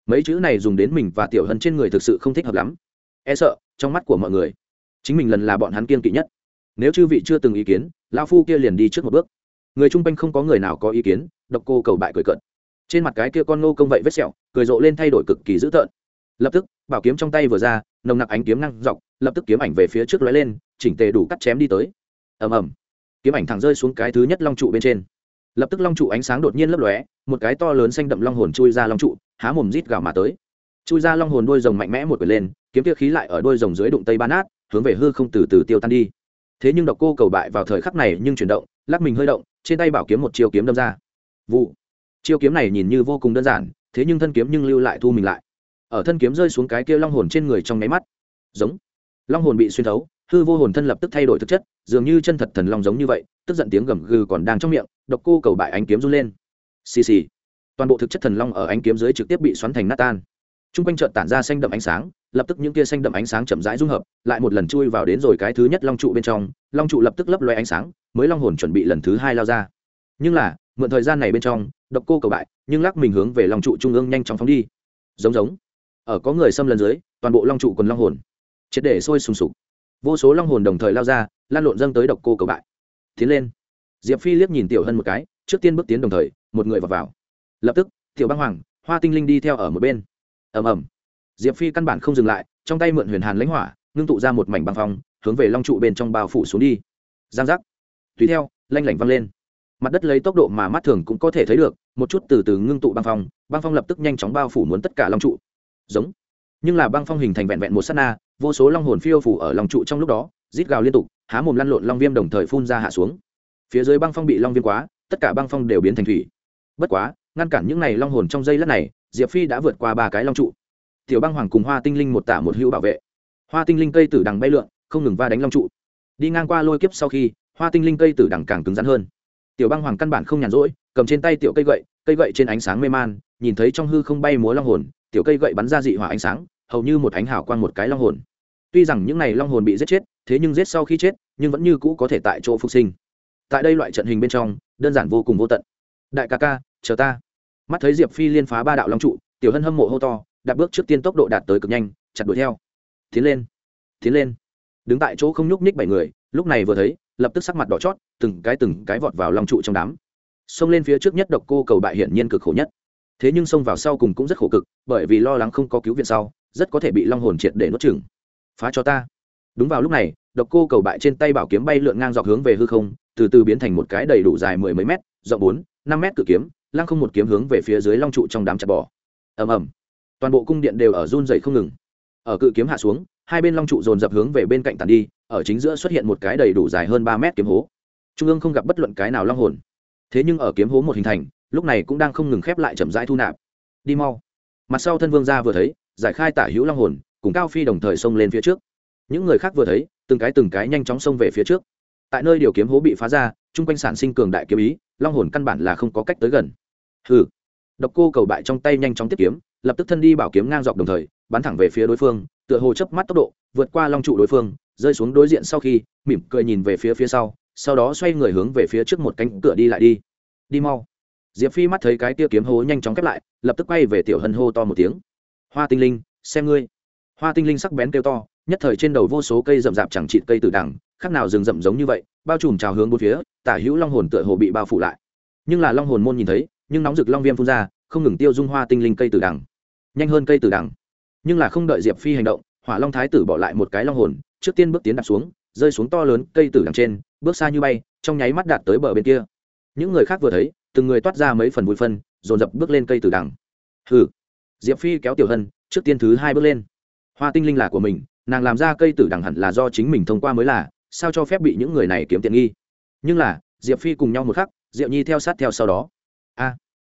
Mấy chữ này dùng đến mình và tiểu hân trên người thực sự không thích hợp lắm. E sợ, trong mắt của mọi người. Chính mình lần là bọn hắn kiên kỵ nhất nếu chư vị chưa từng ý kiến lao phu kia liền đi trước một bước. Người chung quanh không có người nào có ý kiến, độc cô cầu bại cười cận trên mặt cái kia con nô công vậy vết sẹo, cười rộ lên thay đổi cực kỳ dữ tợn. Lập tức, bảo kiếm trong tay vừa ra, nồng nặc ánh kiếm năng dọc, lập tức kiếm ảnh về phía trước lóe lên, chỉnh tề đủ cắt chém đi tới. Ầm ầm. Kiếm ảnh thẳng rơi xuống cái thứ nhất long trụ bên trên. Lập tức long trụ ánh sáng đột nhiên lấp lóe, một cái to lớn xanh đậm long hồn chui ra long trụ, há mồm rít gào mà tới. Chui ra long hồn đôi rồng mạnh mẽ một quyển lên, kiếm kia khí lại ở đôi rồng dưới đụng tây ban át hướng về hư không từ từ tiêu tan đi thế nhưng độc cô cầu bại vào thời khắc này nhưng chuyển động, lắc mình hơi động, trên tay bảo kiếm một chiêu kiếm đâm ra. Vụ. Chiêu kiếm này nhìn như vô cùng đơn giản, thế nhưng thân kiếm nhưng lưu lại thu mình lại. Ở thân kiếm rơi xuống cái kia long hồn trên người trong nháy mắt. Giống. Long hồn bị xuyên thấu, hư vô hồn thân lập tức thay đổi thực chất, dường như chân thật thần long giống như vậy, tức giận tiếng gầm gừ còn đang trong miệng, độc cô cầu bại ánh kiếm run lên. Xì xì. Toàn bộ thực chất thần long ở ánh kiếm dưới trực tiếp bị xoắn thành nát tan t r u n g quanh trợn tản ra xanh đậm ánh sáng lập tức những tia xanh đậm ánh sáng chậm rãi dung hợp lại một lần chui vào đến rồi cái thứ nhất long trụ bên trong. Long trụ lập tức lấp loe ánh sáng mới long hồn chuẩn bị lần thứ hai lao ra. Nhưng là mượn thời gian này bên trong độc cô cầu bại nhưng lắc mình hướng về long trụ trung ương nhanh chóng phóng đi. Giống giống. Ở có người xâm lần dưới toàn bộ long trụ quần long hồn triệt để sôi sùng sục. Vô số long hồn đồng thời lao ra lan lộn dâng tới độc cô cầu bại. Tiến lên. Diệp phi liếc nhìn tiểu hân một cái trước tiên bước tiến đồng thời một người vào, vào. lập tức tiểu băng hoàng hoa tinh linh đi theo ở một bên ầm ầm. Diệp phi căn bản không dừng lại, trong tay mượn huyền hàn lãnh hỏa, ngưng tụ ra một mảnh băng phong, hướng về long trụ bên trong bao phủ xuống đi. Giang giác. Tùy theo, lanh lảnh văng lên. Mặt đất lấy tốc độ mà mắt thường cũng có thể thấy được, một chút từ từ ngưng tụ băng phong băng phong lập tức nhanh chóng bao phủ muốn tất cả long trụ. Giống. Nhưng là băng phong hình thành vẹn vẹn một s á t na, vô số long hồn phiêu phủ ở lòng trụ trong lúc đó, rít gào liên tục, há mồm lăn lộn long viêm đồng thời phun ra hạ xuống. Phía dưới băng phong bị long viêm quá, tất cả băng phong đều biến thành thủy. Bất quá ngăn cản những này long hồn trong dây lát này, diệp phi đã vượt qua ba cái long trụ. Tiểu băng hoàng cùng hoa tinh linh một tả một hữu bảo vệ. Hoa tinh linh cây tử đằng bay lượn, không ngừng va đánh long trụ. Đi ngang qua lôi kiếp sau khi, hoa tinh linh cây tử đằng càng cứng rắn hơn. Tiểu băng hoàng căn bản không nhàn rỗi, cầm trên tay tiểu cây gậy cây gậy trên ánh sáng mê man, nhìn thấy trong hư không bay múa long hồn, tiểu cây gậy bắn ra dị hỏa ánh sáng, hầu như một ánh hào quang một cái long hồn. Tuy rằng những này long hồn bị giết chết, thế nhưng giết sau khi chết, nhưng vẫn như cũ có thể tại chỗ phục sinh. Tại đây loại trận hình bên trong, đơn giản vô cùng vô tận. Đại ca ca chờ ta. Mắt thấy diệp phi liên phá ba đạo long trụ, tiểu hân hâm mộ hô to đạp bước trước tiên tốc độ đạt tới cực nhanh, chặt đuổi theo. Tiến lên tiến lên. Đứng tại chỗ không nhúc nhích bảy người, lúc này vừa thấy, lập tức sắc mặt đỏ chót, từng cái từng cái vọt vào long trụ trong đám. Xông lên phía trước nhất độc cô cầu bại hiển nhiên cực khổ nhất. Thế nhưng xông vào sau cùng cũng rất khổ cực, bởi vì lo lắng không có cứu viện sau, rất có thể bị long hồn triệt để nuốt chửng. Phá cho ta. Đúng vào lúc này, độc cô cầu bại trên tay bảo kiếm bay lượn ngang dọc hướng về hư không, từ từ biến thành một cái đầy đủ dài mười mấy mét, rộng bốn, năm mét cự kiếm lăng không một kiếm hướng về phía dưới long trụ trong đám chặt bỏ. Ầm ầm. Toàn bộ cung điện đều ở run dày không ngừng. Ở cự kiếm hạ xuống, hai bên long trụ dồn dập hướng về bên cạnh tàn đi, ở chính giữa xuất hiện một cái đầy đủ dài hơn ba mét kiếm hố. Trung ương không gặp bất luận cái nào long hồn. Thế nhưng ở kiếm hố một hình thành, lúc này cũng đang không ngừng khép lại chậm rãi thu nạp. Đi mau. Mặt sau thân vương gia vừa thấy, giải khai tả hữu long hồn, cùng cao phi đồng thời xông lên phía trước. Những người khác vừa thấy, từng cái từng cái nhanh chóng xông về phía trước. Tại nơi điều kiếm hố bị phá ra, chung quanh sản sinh cường đại kiếm ý, long hồn căn bản là không có cách tới gần hừ. Độc cô cầu bại trong tay nhanh chóng tiếp kiếm, lập tức thân đi bảo kiếm ngang dọc đồng thời, bắn thẳng về phía đối phương, tựa hồ chớp mắt tốc độ, vượt qua long trụ đối phương, rơi xuống đối diện sau khi, mỉm cười nhìn về phía phía sau sau đó xoay người hướng về phía trước một cánh cửa đi lại đi. Đi mau. Diệp phi mắt thấy cái tia kiếm hố nhanh chóng khép lại, lập tức quay về tiểu hân hô to một tiếng. Hoa tinh linh, xem ngươi. Hoa tinh linh sắc bén kêu to, nhất thời trên đầu vô số cây rậm rạp chẳng chịt cây từ đằng, khác nào rừng rậm giống như vậy, bao trùm trào hướng bốn phía, tả hữu long hồn tựa hồ bị bao phủ lại. Nhưng là long hồn môn nhìn thấy nhưng nóng rực long viêm phun ra, không ngừng tiêu dung hoa tinh linh cây tử đằng. Nhanh hơn cây tử đằng. Nhưng là không đợi diệp phi hành động, hỏa long thái tử bỏ lại một cái long hồn, trước tiên bước tiến đặt xuống, rơi xuống to lớn cây tử đằng trên, bước xa như bay, trong nháy mắt đạt tới bờ bên kia. Những người khác vừa thấy, từng người toát ra mấy phần bụi phân, dồn dập bước lên cây tử đằng. Hừ. Diệp phi kéo tiểu hân, trước tiên thứ hai bước lên. Hoa tinh linh là của mình, nàng làm ra cây tử đằng hẳn là do chính mình thông qua mới là, sao cho phép bị những người này kiếm tiện nghi? Nhưng là, diệp phi cùng nhau một khắc, diệu nhi theo sát theo sau đó a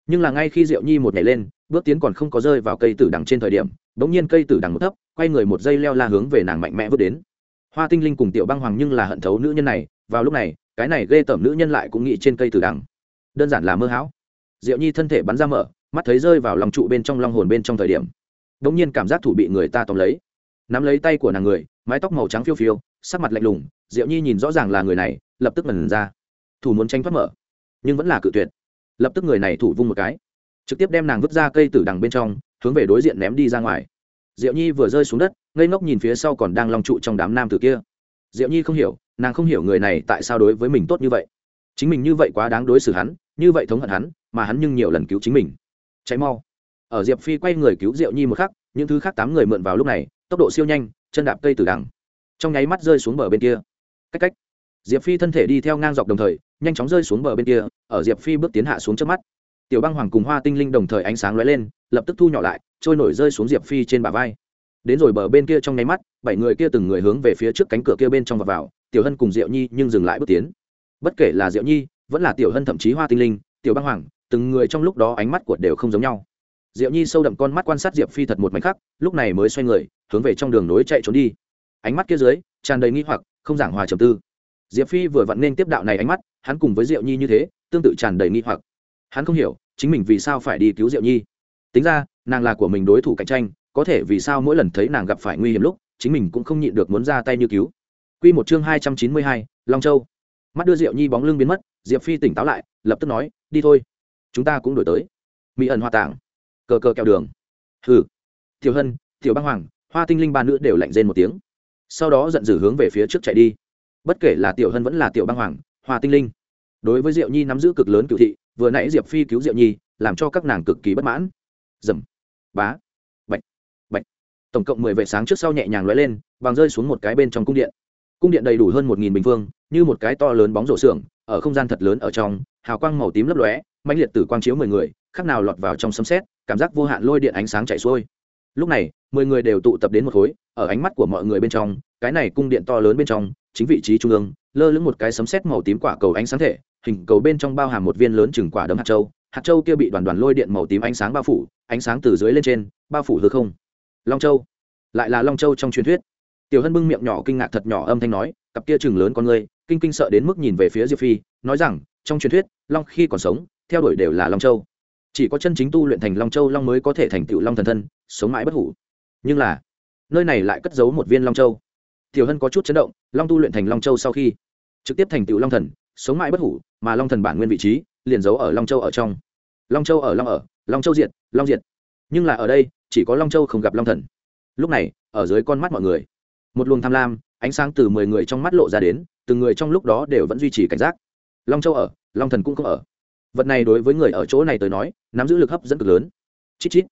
nhưng là ngay khi diệu nhi một nhảy lên, bước tiến còn không có rơi vào cây tử đằng trên thời điểm đ ỗ n g nhiên cây tử đằng một thấp, quay người một dây leo la hướng về nàng mạnh mẽ vớt đến. Hoa tinh linh cùng tiểu băng hoàng nhưng là hận thấu nữ nhân này, vào lúc này, cái này ghê tởm nữ nhân lại cũng nghĩ trên cây tử đằng. Đơn giản là mơ hão. Diệu nhi thân thể bắn ra mở, mắt thấy rơi vào lòng trụ bên trong long hồn bên trong thời điểm đ ỗ n g nhiên cảm giác thủ bị người ta tóm lấy. Nắm lấy tay của nàng người, mái tóc màu trắng phiêu phiêu, sắc mặt lạnh lùng, diệu nhi nhìn rõ ràng là người này, lập tức mần ra. Thủ muốn tranh thoát mở, nhưng vẫn là cự tuyệt lập tức người này thủ vung một cái, trực tiếp đem nàng vứt ra cây tử đằng bên trong, hướng về đối diện ném đi ra ngoài. Diệu nhi vừa rơi xuống đất, ngây ngốc nhìn phía sau còn đang long trụ trong đám nam tử kia. Diệu nhi không hiểu, nàng không hiểu người này tại sao đối với mình tốt như vậy. Chính mình như vậy quá đáng đối xử hắn, như vậy thống hận hắn, mà hắn nhưng nhiều lần cứu chính mình. Cháy mau. Ở diệp phi quay người cứu diệu nhi một khắc, những thứ khác tám người mượn vào lúc này, tốc độ siêu nhanh, chân đạp cây tử đằng. Trong nháy mắt rơi xuống bờ bên kia. Cách cách. Diệp phi thân thể đi theo ngang dọc đồng thời nhanh chóng rơi xuống bờ bên kia, ở diệp phi bước tiến hạ xuống trước mắt. Tiểu băng hoàng cùng hoa tinh linh đồng thời ánh sáng lóe lên, lập tức thu nhỏ lại, trôi nổi rơi xuống diệp phi trên bả vai. Đến rồi bờ bên kia trong nháy mắt, bảy người kia từng người hướng về phía trước cánh cửa kia bên trong và vào, tiểu hân cùng diệu nhi nhưng dừng lại bước tiến. Bất kể là diệu nhi, vẫn là tiểu hân thậm chí hoa tinh linh, tiểu băng hoàng, từng người trong lúc đó ánh mắt của đều không giống nhau. Diệu nhi sâu đậm con mắt quan sát diệp phi thật một mảnh khắc, lúc này mới xoay người, hướng về trong đường nối chạy trốn đi. Ánh mắt kia dưới, tràn đầy nghi hoặc, không giảng hòa trầm tư. Diệp phi vừa vặn nên tiếp đạo này ánh mắt hắn cùng với diệu nhi như thế, tương tự tràn đầy nghi hoặc. Hắn không hiểu, chính mình vì sao phải đi cứu diệu nhi. Tính ra, nàng là của mình đối thủ cạnh tranh, có thể vì sao mỗi lần thấy nàng gặp phải nguy hiểm lúc, chính mình cũng không nhịn được muốn ra tay như cứu. Q một chương hai trăm chín mươi hai, long châu. Mắt đưa diệu nhi bóng lưng biến mất, diệp phi tỉnh táo lại, lập tức nói, đi thôi, chúng ta cũng đổi tới. Mỹ ẩn hoa tảng cờ cờ kẹo đường. Hừ. Tiểu hân, tiểu băng hoàng, hoa tinh linh ba nữ đều lạnh rên một tiếng. Sau đó giận dữ hướng về phía trước chạy đi. Bất kể là tiểu hân vẫn là tiểu băng hoàng hoa tinh linh. Đối với diệu nhi nắm giữ cực lớn cựu thị, vừa nãy diệp phi cứu diệu nhi, làm cho các nàng cực kỳ bất mãn. Dầm. Bá. Bạch. Bạch. Tổng cộng mười vệ sáng trước sau nhẹ nhàng lóe lên bằng rơi xuống một cái bên trong cung điện. Cung điện đầy đủ hơn một nghìn bình phương, như một cái to lớn bóng rổ xưởng, ở không gian thật lớn ở trong, hào quang màu tím lấp lóe mạnh liệt tử quang chiếu mười người, khác nào lọt vào trong sấm xét cảm giác vô hạn lôi điện ánh sáng chạy xuôi. Lúc này, mười người đều tụ tập đến một khối, ở ánh mắt của mọi người bên trong, cái này cung điện to lớn bên trong, chính vị trí trung ương lơ lửng một cái sấm sét màu tím quả cầu ánh sáng thể, hình cầu bên trong bao hàm một viên lớn chừng quả đấm hạt châu. Hạt châu kia bị đoàn đoàn lôi điện màu tím ánh sáng bao phủ, ánh sáng từ dưới lên trên, bao phủ hư không. Long châu. Lại là long châu trong truyền thuyết. Tiểu hân bưng miệng nhỏ kinh ngạc thật nhỏ âm thanh nói, cặp kia trừng lớn con người kinh kinh sợ đến mức nhìn về phía diệp phi, nói rằng, trong truyền thuyết, long khi còn sống, theo đuổi đều là long châu. Chỉ có chân chính tu luyện thành long châu long mới có thể thành tựu long thần thân, sống mãi bất hủ. Nhưng là, nơi này lại cất giấu một viên long châu tiểu hân có chút chấn động, long tu luyện thành long châu sau khi trực tiếp thành tựu long thần, sống mãi bất hủ, mà long thần bản nguyên vị trí liền giấu ở long châu ở trong. Long châu ở long ở, long châu diệt, long diệt. Nhưng là ở đây, chỉ có long châu không gặp long thần. Lúc này, ở dưới con mắt mọi người, một luồng tham lam, ánh sáng từ mười người trong mắt lộ ra đến, từng người trong lúc đó đều vẫn duy trì cảnh giác. Long châu ở, long thần cũng không ở. Vật này đối với người ở chỗ này tới nói, nắm giữ lực hấp dẫn cực lớn. Chít chít.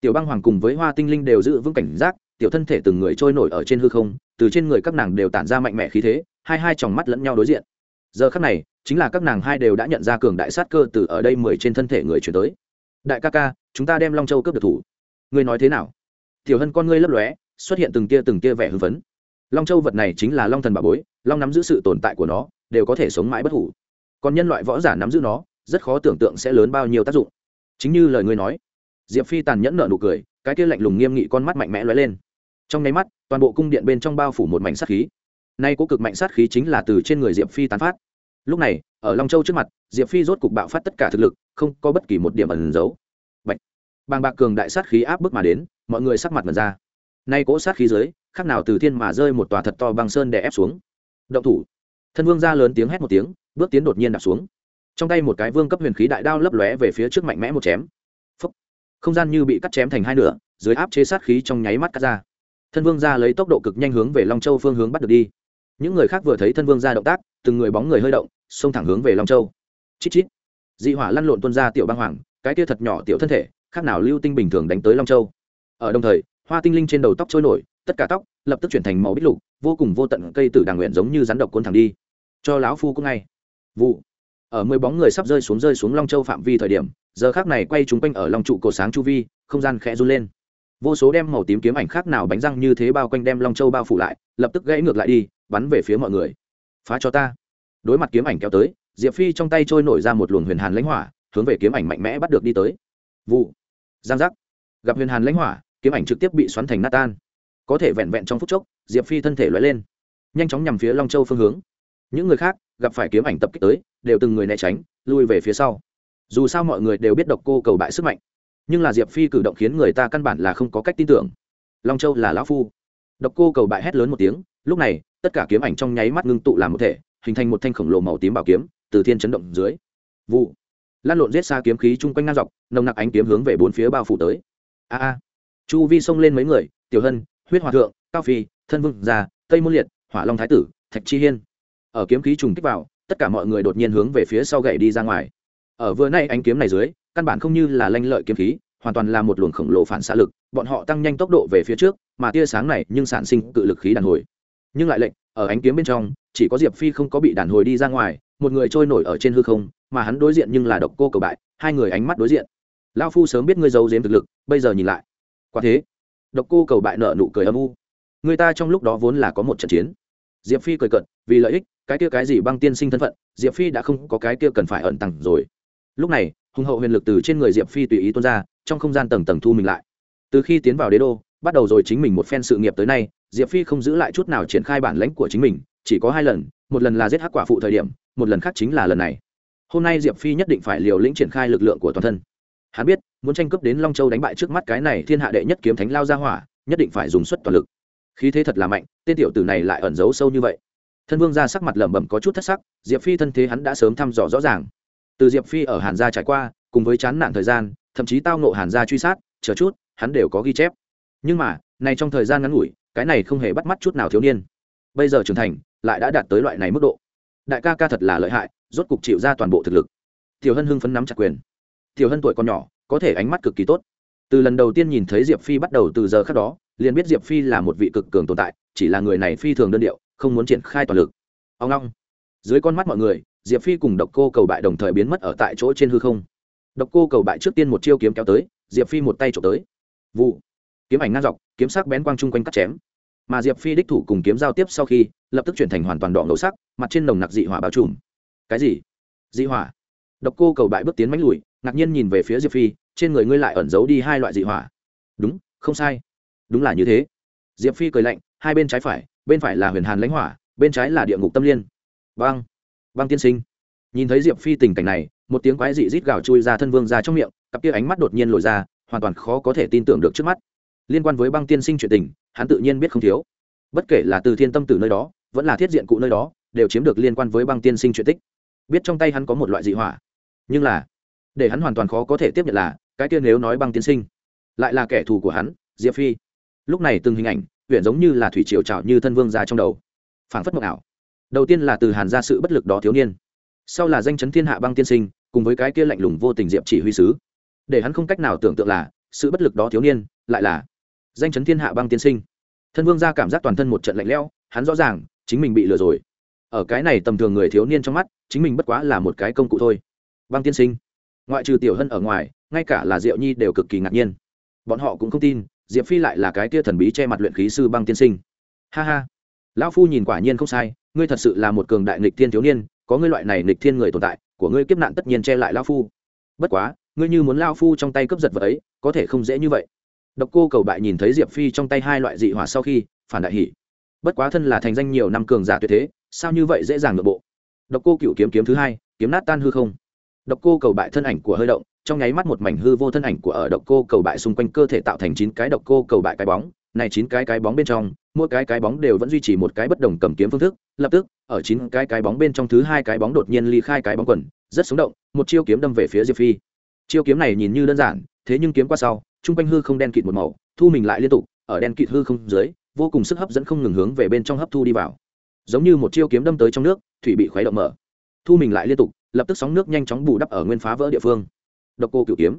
Tiểu băng hoàng cùng với hoa tinh linh đều giữ vững cảnh giác tiểu thân thể từng người trôi nổi ở trên hư không, từ trên người các nàng đều tản ra mạnh mẽ khí thế, hai hai tròng mắt lẫn nhau đối diện. Giờ khắc này, chính là các nàng hai đều đã nhận ra cường đại sát cơ từ ở đây mười trên thân thể người chuyển tới. Đại ca ca, chúng ta đem long châu cướp được thủ. Ngươi nói thế nào? Tiểu hân con ngươi lấp lóe, xuất hiện từng tia từng tia vẻ hưng phấn. Long châu vật này chính là long thần bà bối, long nắm giữ sự tồn tại của nó, đều có thể sống mãi bất hủ. Còn nhân loại võ giả nắm giữ nó, rất khó tưởng tượng sẽ lớn bao nhiêu tác dụng. Chính như lời ngươi nói, diệp phi tàn nhẫn nợ nụ cười, cái kia lạnh lùng nghiêm nghị con mắt mạnh mẽ lóe lên trong nháy mắt, toàn bộ cung điện bên trong bao phủ một mảnh sát khí. Nay có cực mạnh sát khí chính là từ trên người diệp phi tán phát. Lúc này, ở long châu trước mặt, diệp phi rốt cục bạo phát tất cả thực lực, không có bất kỳ một điểm ẩn giấu Bạch. bàng bạc cường đại sát khí áp bức mà đến, mọi người sắc mặt mật ra. Nay cỗ sát khí dưới, khác nào từ thiên mà rơi một tòa thật to băng sơn để ép xuống. Động thủ! Thân vương ra lớn tiếng hét một tiếng, bước tiến đột nhiên đạp xuống. Trong tay một cái vương cấp huyền khí đại đao lấp lóe về phía trước mạnh mẽ một chém. Phúc. không gian như bị cắt chém thành hai nửa, dưới áp chế sát khí trong nháy mắt cắt ra thân vương ra lấy tốc độ cực nhanh hướng về long châu phương hướng bắt được đi. Những người khác vừa thấy thân vương ra động tác, từng người bóng người hơi động, xông thẳng hướng về long châu. Chít chít. Dị hỏa lăn lộn tuân ra tiểu băng hoàng, cái kia thật nhỏ tiểu thân thể, khác nào lưu tinh bình thường đánh tới long châu. Ở đồng thời, hoa tinh linh trên đầu tóc trôi nổi, tất cả tóc lập tức chuyển thành màu bích lục, vô cùng vô tận cây tử đàng nguyện giống như rắn độc cuốn thẳng đi. Cho lão phu cũng ngay. Vụ. Ở mười bóng người sắp rơi xuống rơi xuống long châu phạm vi thời điểm, giờ khác này quay chúng quanh ở long trụ cổ sáng chu vi, không gian khẽ run lên vô số đem màu tím kiếm ảnh khác nào bánh răng như thế bao quanh đem long châu bao phủ lại, lập tức gãy ngược lại đi, bắn về phía mọi người. Phá cho ta. Đối mặt kiếm ảnh kéo tới, diệp phi trong tay trôi nổi ra một luồng huyền hàn lãnh hỏa, hướng về kiếm ảnh mạnh mẽ bắt được đi tới. Vụ. Giang giác. Gặp huyền hàn lãnh hỏa, kiếm ảnh trực tiếp bị xoắn thành nát tan. Có thể vẹn vẹn trong phút chốc, diệp phi thân thể loại lên, nhanh chóng nhằm phía long châu phương hướng. Những người khác, gặp phải kiếm ảnh tập kích tới, đều từng người né tránh, lui về phía sau. Dù sao mọi người đều biết độc cô cầu bại sức mạnh nhưng là diệp phi cử động khiến người ta căn bản là không có cách tin tưởng. Long châu là lão phu. Độc cô cầu bại hét lớn một tiếng, lúc này, tất cả kiếm ảnh trong nháy mắt ngưng tụ làm một thể, hình thành một thanh khổng lồ màu tím bảo kiếm, từ thiên chấn động dưới. Vụ. Lan lộn giết xa kiếm khí chung quanh ngang dọc, nồng nặc ánh kiếm hướng về bốn phía bao phủ tới. A a. Chu vi xông lên mấy người, tiểu hân, huyết hòa thượng, cao phi, thân vương già tây môn liệt, hỏa long thái tử, thạch chi hiên. Ở kiếm khí trùng kích vào, tất cả mọi người đột nhiên hướng về phía sau gậy đi ra ngoài. Ở vừa nay ánh kiếm này dưới căn bản không như là lanh lợi kiếm khí, hoàn toàn là một luồng khổng lồ phản xạ lực, bọn họ tăng nhanh tốc độ về phía trước, mà tia sáng này nhưng sản sinh cự lực khí đàn hồi. Nhưng lại lệnh, ở ánh kiếm bên trong, chỉ có diệp phi không có bị đàn hồi đi ra ngoài, một người trôi nổi ở trên hư không, mà hắn đối diện nhưng là độc cô cầu bại, hai người ánh mắt đối diện. Lao phu sớm biết ngươi giấu giếm thực lực, bây giờ nhìn lại. Quả thế, độc cô cầu bại nợ nụ cười âm u. Người ta trong lúc đó vốn là có một trận chiến. Diệp phi cười cận vì lợi ích, cái kia cái gì băng tiên sinh thân phận, diệp phi đã không có cái kia cần phải ẩn tặng rồi. Lúc này hùng hậu huyền lực từ trên người diệp phi tùy ý tuôn ra trong không gian tầng tầng thu mình lại từ khi tiến vào đế đô bắt đầu rồi chính mình một phen sự nghiệp tới nay diệp phi không giữ lại chút nào triển khai bản lãnh của chính mình chỉ có hai lần một lần là giết hắc quả phụ thời điểm một lần khác chính là lần này hôm nay diệp phi nhất định phải liều lĩnh triển khai lực lượng của toàn thân hắn biết muốn tranh cướp đến long châu đánh bại trước mắt cái này thiên hạ đệ nhất kiếm thánh lao ra hỏa nhất định phải dùng suất toàn lực khí thế thật là mạnh tên tiểu tử này lại ẩn giấu sâu như vậy thân vương ra sắc mặt lẩm bẩm có chút thất sắc diệp phi thân thế hắn đã sớm thăm dò rõ ràng từ diệp phi ở hàn gia trải qua, cùng với chán nản thời gian, thậm chí tao nộ hàn gia truy sát, chờ chút, hắn đều có ghi chép. Nhưng mà, này trong thời gian ngắn ngủi, cái này không hề bắt mắt chút nào thiếu niên. Bây giờ trưởng thành, lại đã đạt tới loại này mức độ. Đại ca ca thật là lợi hại, rốt cục chịu ra toàn bộ thực lực. Tiểu hân hưng phấn nắm chặt quyền. Tiểu hân tuổi còn nhỏ, có thể ánh mắt cực kỳ tốt. Từ lần đầu tiên nhìn thấy diệp phi bắt đầu từ giờ khác đó, liền biết diệp phi là một vị cực cường tồn tại, chỉ là người này phi thường đơn điệu, không muốn triển khai toàn lực. Ông long. Dưới con mắt mọi người diệp phi cùng độc cô cầu bại đồng thời biến mất ở tại chỗ trên hư không. Độc cô cầu bại trước tiên một chiêu kiếm kéo tới, diệp phi một tay trộm tới. Vụ. Kiếm ảnh ngang dọc, kiếm sắc bén quang chung quanh cắt chém. Mà diệp phi đích thủ cùng kiếm giao tiếp sau khi, lập tức chuyển thành hoàn toàn đỏ ngầu sắc, mặt trên nồng nặc dị hỏa bao trùm. Cái gì? Dị hỏa? Độc cô cầu bại bước tiến mánh lùi, ngạc nhiên nhìn về phía diệp phi, trên người ngươi lại ẩn giấu đi hai loại dị hỏa. Đúng, không sai. Đúng là như thế. Diệp phi cười lạnh, hai bên trái phải, bên phải là huyền hàn lãnh hỏa, bên trái là địa ngục tâm liên. Vâng băng tiên sinh. Nhìn thấy diệp phi tình cảnh này, một tiếng quái dị rít gào chui ra thân vương ra trong miệng, cặp kia ánh mắt đột nhiên lồi ra, hoàn toàn khó có thể tin tưởng được trước mắt. Liên quan với băng tiên sinh chuyện tình, hắn tự nhiên biết không thiếu. Bất kể là từ thiên tâm tử nơi đó, vẫn là thiết diện cụ nơi đó, đều chiếm được liên quan với băng tiên sinh chuyện tích. Biết trong tay hắn có một loại dị hỏa. Nhưng là, để hắn hoàn toàn khó có thể tiếp nhận là, cái kia nếu nói băng tiên sinh, lại là kẻ thù của hắn, diệp phi. Lúc này từng hình ảnh, huyện giống như là thủy triều trào như thân vương ra trong đầu. Phảng phất mộng ảo đầu tiên là từ hàn ra sự bất lực đó thiếu niên sau là danh chấn thiên hạ băng tiên sinh cùng với cái kia lạnh lùng vô tình diệm chỉ huy sứ để hắn không cách nào tưởng tượng là sự bất lực đó thiếu niên lại là danh chấn thiên hạ băng tiên sinh thân vương ra cảm giác toàn thân một trận lạnh lẽo, hắn rõ ràng chính mình bị lừa rồi ở cái này tầm thường người thiếu niên trong mắt chính mình bất quá là một cái công cụ thôi băng tiên sinh ngoại trừ tiểu hân ở ngoài ngay cả là diệu nhi đều cực kỳ ngạc nhiên bọn họ cũng không tin diệp phi lại là cái kia thần bí che mặt luyện khí sư băng tiên sinh ha ha lão phu nhìn quả nhiên không sai ngươi thật sự là một cường đại nghịch thiên thiếu niên, có ngươi loại này nghịch thiên người tồn tại, của ngươi kiếp nạn tất nhiên che lại lão phu. Bất quá, ngươi như muốn lao phu trong tay cướp giật vật ấy, có thể không dễ như vậy. Độc cô cầu bại nhìn thấy diệp phi trong tay hai loại dị hỏa sau khi, phản đại hỉ. bất quá thân là thành danh nhiều năm cường giả tuyệt thế, sao như vậy dễ dàng nội bộ? Độc cô cựu kiếm kiếm thứ hai, kiếm nát tan hư không. Độc cô cầu bại thân ảnh của hơi động, trong nháy mắt một mảnh hư vô thân ảnh của ở độc cô cầu bại xung quanh cơ thể tạo thành chín cái độc cô cầu bại cái bóng. Này chín cái cái bóng bên trong mỗi cái cái bóng đều vẫn duy trì một cái bất đồng cầm kiếm phương thức. Lập tức, ở chín cái cái bóng bên trong thứ hai cái bóng đột nhiên ly khai cái bóng quần, rất sống động, một chiêu kiếm đâm về phía diệp phi. Chiêu kiếm này nhìn như đơn giản, thế nhưng kiếm qua sau Chung quanh hư không đen kịt một màu, thu mình lại liên tục, ở đen kịt hư không dưới, vô cùng sức hấp dẫn không ngừng hướng về bên trong hấp thu đi vào. Giống như một chiêu kiếm đâm tới trong nước, thủy bị khuấy động mở. Thu mình lại liên tục, lập tức sóng nước nhanh chóng bù đắp ở nguyên phá vỡ địa phương. Độc cô cửu kiếm.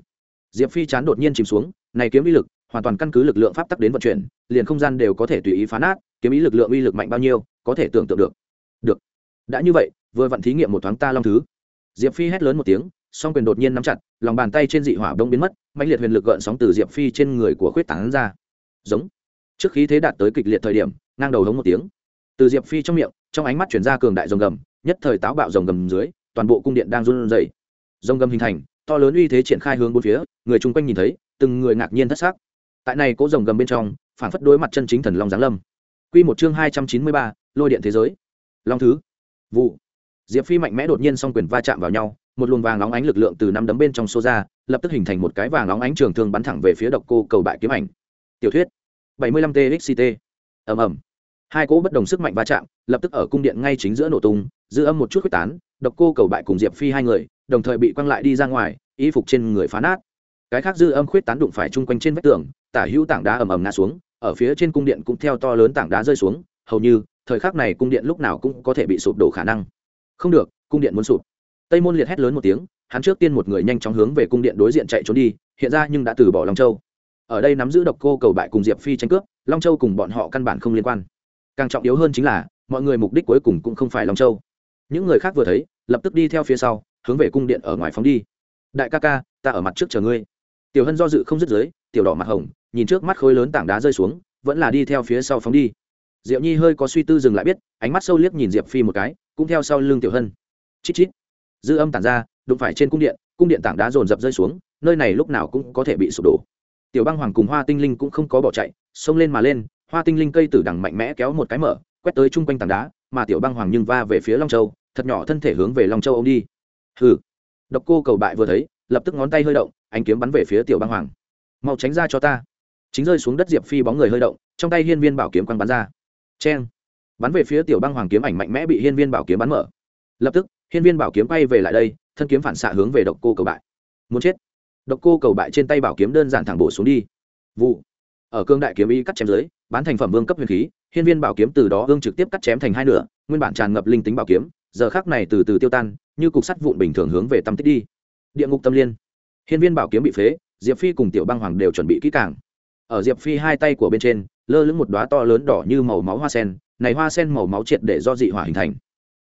Diệp phi chán đột nhiên chìm xuống, này kiếm uy lực hoàn toàn căn cứ lực lượng pháp tắc đến vận chuyển, liền không gian đều có thể tùy ý phá nát, kiếm ý lực lượng uy lực mạnh bao nhiêu, có thể tưởng tượng được. Được. Đã như vậy, vừa vặn thí nghiệm một thoáng ta long thứ. Diệp phi hét lớn một tiếng, song quyền đột nhiên nắm chặt, lòng bàn tay trên dị hỏa đông biến mất mạnh liệt huyền lực gợn sóng từ diệp phi trên người của khuyết tán ra. Giống. Trước khí thế đạt tới kịch liệt thời điểm, ngang đầu hống một tiếng. Từ diệp phi trong miệng, trong ánh mắt chuyển ra cường đại rồng gầm, nhất thời táo bạo rồng gầm dưới, toàn bộ cung điện đang run rẩy. Rồng gầm hình thành, to lớn uy thế triển khai hướng bốn phía, người chung quanh nhìn thấy, từng người ngạc nhiên thất sắc tại này cố rồng gầm bên trong phản phất đối mặt chân chính thần long giáng lâm. Quy một chương hai trăm chín mươi ba, lôi điện thế giới. Long thứ. Vụ. Diệp phi mạnh mẽ đột nhiên song quyền va chạm vào nhau, một luồng vàng óng ánh lực lượng từ năm đấm bên trong xô ra, lập tức hình thành một cái vàng óng ánh trường thương bắn thẳng về phía độc cô cầu bại kiếm ảnh. Tiểu thuyết. bảy mươi lăm txct ầm ầm. Hai cỗ bất đồng sức mạnh va chạm, lập tức ở cung điện ngay chính giữa nổ tung, dư âm một chút quyết tán, độc cô cầu bại cùng diệp phi hai người, đồng thời bị quăng lại đi ra ngoài, y phục trên người phá nát. Cái khác dư âm khuyết tán đụng phải chung quanh trên vách tường tả hữu tảng đá ầm ầm ngã xuống, ở phía trên cung điện cũng theo to lớn tảng đá rơi xuống, hầu như, thời khắc này cung điện lúc nào cũng có thể bị sụp đổ khả năng. Không được, cung điện muốn sụp. Tây môn liệt hét lớn một tiếng, hắn trước tiên một người nhanh chóng hướng về cung điện đối diện chạy trốn đi, hiện ra nhưng đã từ bỏ long châu. Ở đây nắm giữ độc cô cầu bại cùng diệp phi tranh cướp, long châu cùng bọn họ căn bản không liên quan. Càng trọng yếu hơn chính là, mọi người mục đích cuối cùng cũng không phải long châu. Những người khác vừa thấy, lập tức đi theo phía sau, hướng về cung điện ở ngoài phóng đi. Đại ca ca, ta ở mặt trước chờ ngươi. Tiểu hân do dự không dứt dưới tiểu đỏ mặt hồng, nhìn trước mắt khối lớn tảng đá rơi xuống, vẫn là đi theo phía sau phóng đi. Diệu nhi hơi có suy tư dừng lại biết, ánh mắt sâu liếc nhìn diệp phi một cái, cũng theo sau lưng tiểu hân. Chít chít. Dư âm tản ra, đụng phải trên cung điện cung điện tảng đá rồn rập rơi xuống, nơi này lúc nào cũng có thể bị sụp đổ. Tiểu băng hoàng cùng hoa tinh linh cũng không có bỏ chạy, xông lên mà lên, hoa tinh linh cây tử đằng mạnh mẽ kéo một cái mở, quét tới chung quanh tảng đá, mà tiểu băng hoàng nhưng va về phía long châu, thật nhỏ thân thể hướng về long châu ông đi. Hừ. Độc cô cầu bại vừa thấy, lập tức ngón tay hơi động anh kiếm bắn về phía tiểu băng hoàng mau tránh ra cho ta. Chính rơi xuống đất diệp phi bóng người hơi động, trong tay hiên viên bảo kiếm quăng bắn ra. Cheng! Bắn về phía tiểu băng hoàng kiếm ảnh mạnh mẽ bị hiên viên bảo kiếm bắn mở. Lập tức, hiên viên bảo kiếm bay về lại đây, thân kiếm phản xạ hướng về độc cô cầu bại. Muốn chết. Độc cô cầu bại trên tay bảo kiếm đơn giản thẳng bổ xuống đi. Vụ. Ở cương đại kiếm y cắt chém dưới, bán thành phẩm vương cấp huyền khí, hiên viên bảo kiếm từ đó ương trực tiếp cắt chém thành hai nửa, nguyên bản tràn ngập linh tính bảo kiếm, giờ khác này từ từ tiêu tan, như cục sắt vụn bình thường hướng về tâm tích đi. Địa ngục tâm liên. Hiên viên bảo kiếm bị phế diệp phi cùng tiểu băng hoàng đều chuẩn bị kỹ càng. Ở diệp phi hai tay của bên trên, lơ lửng một đoá to lớn đỏ như màu máu hoa sen, này hoa sen màu máu triệt để do dị hỏa hình thành.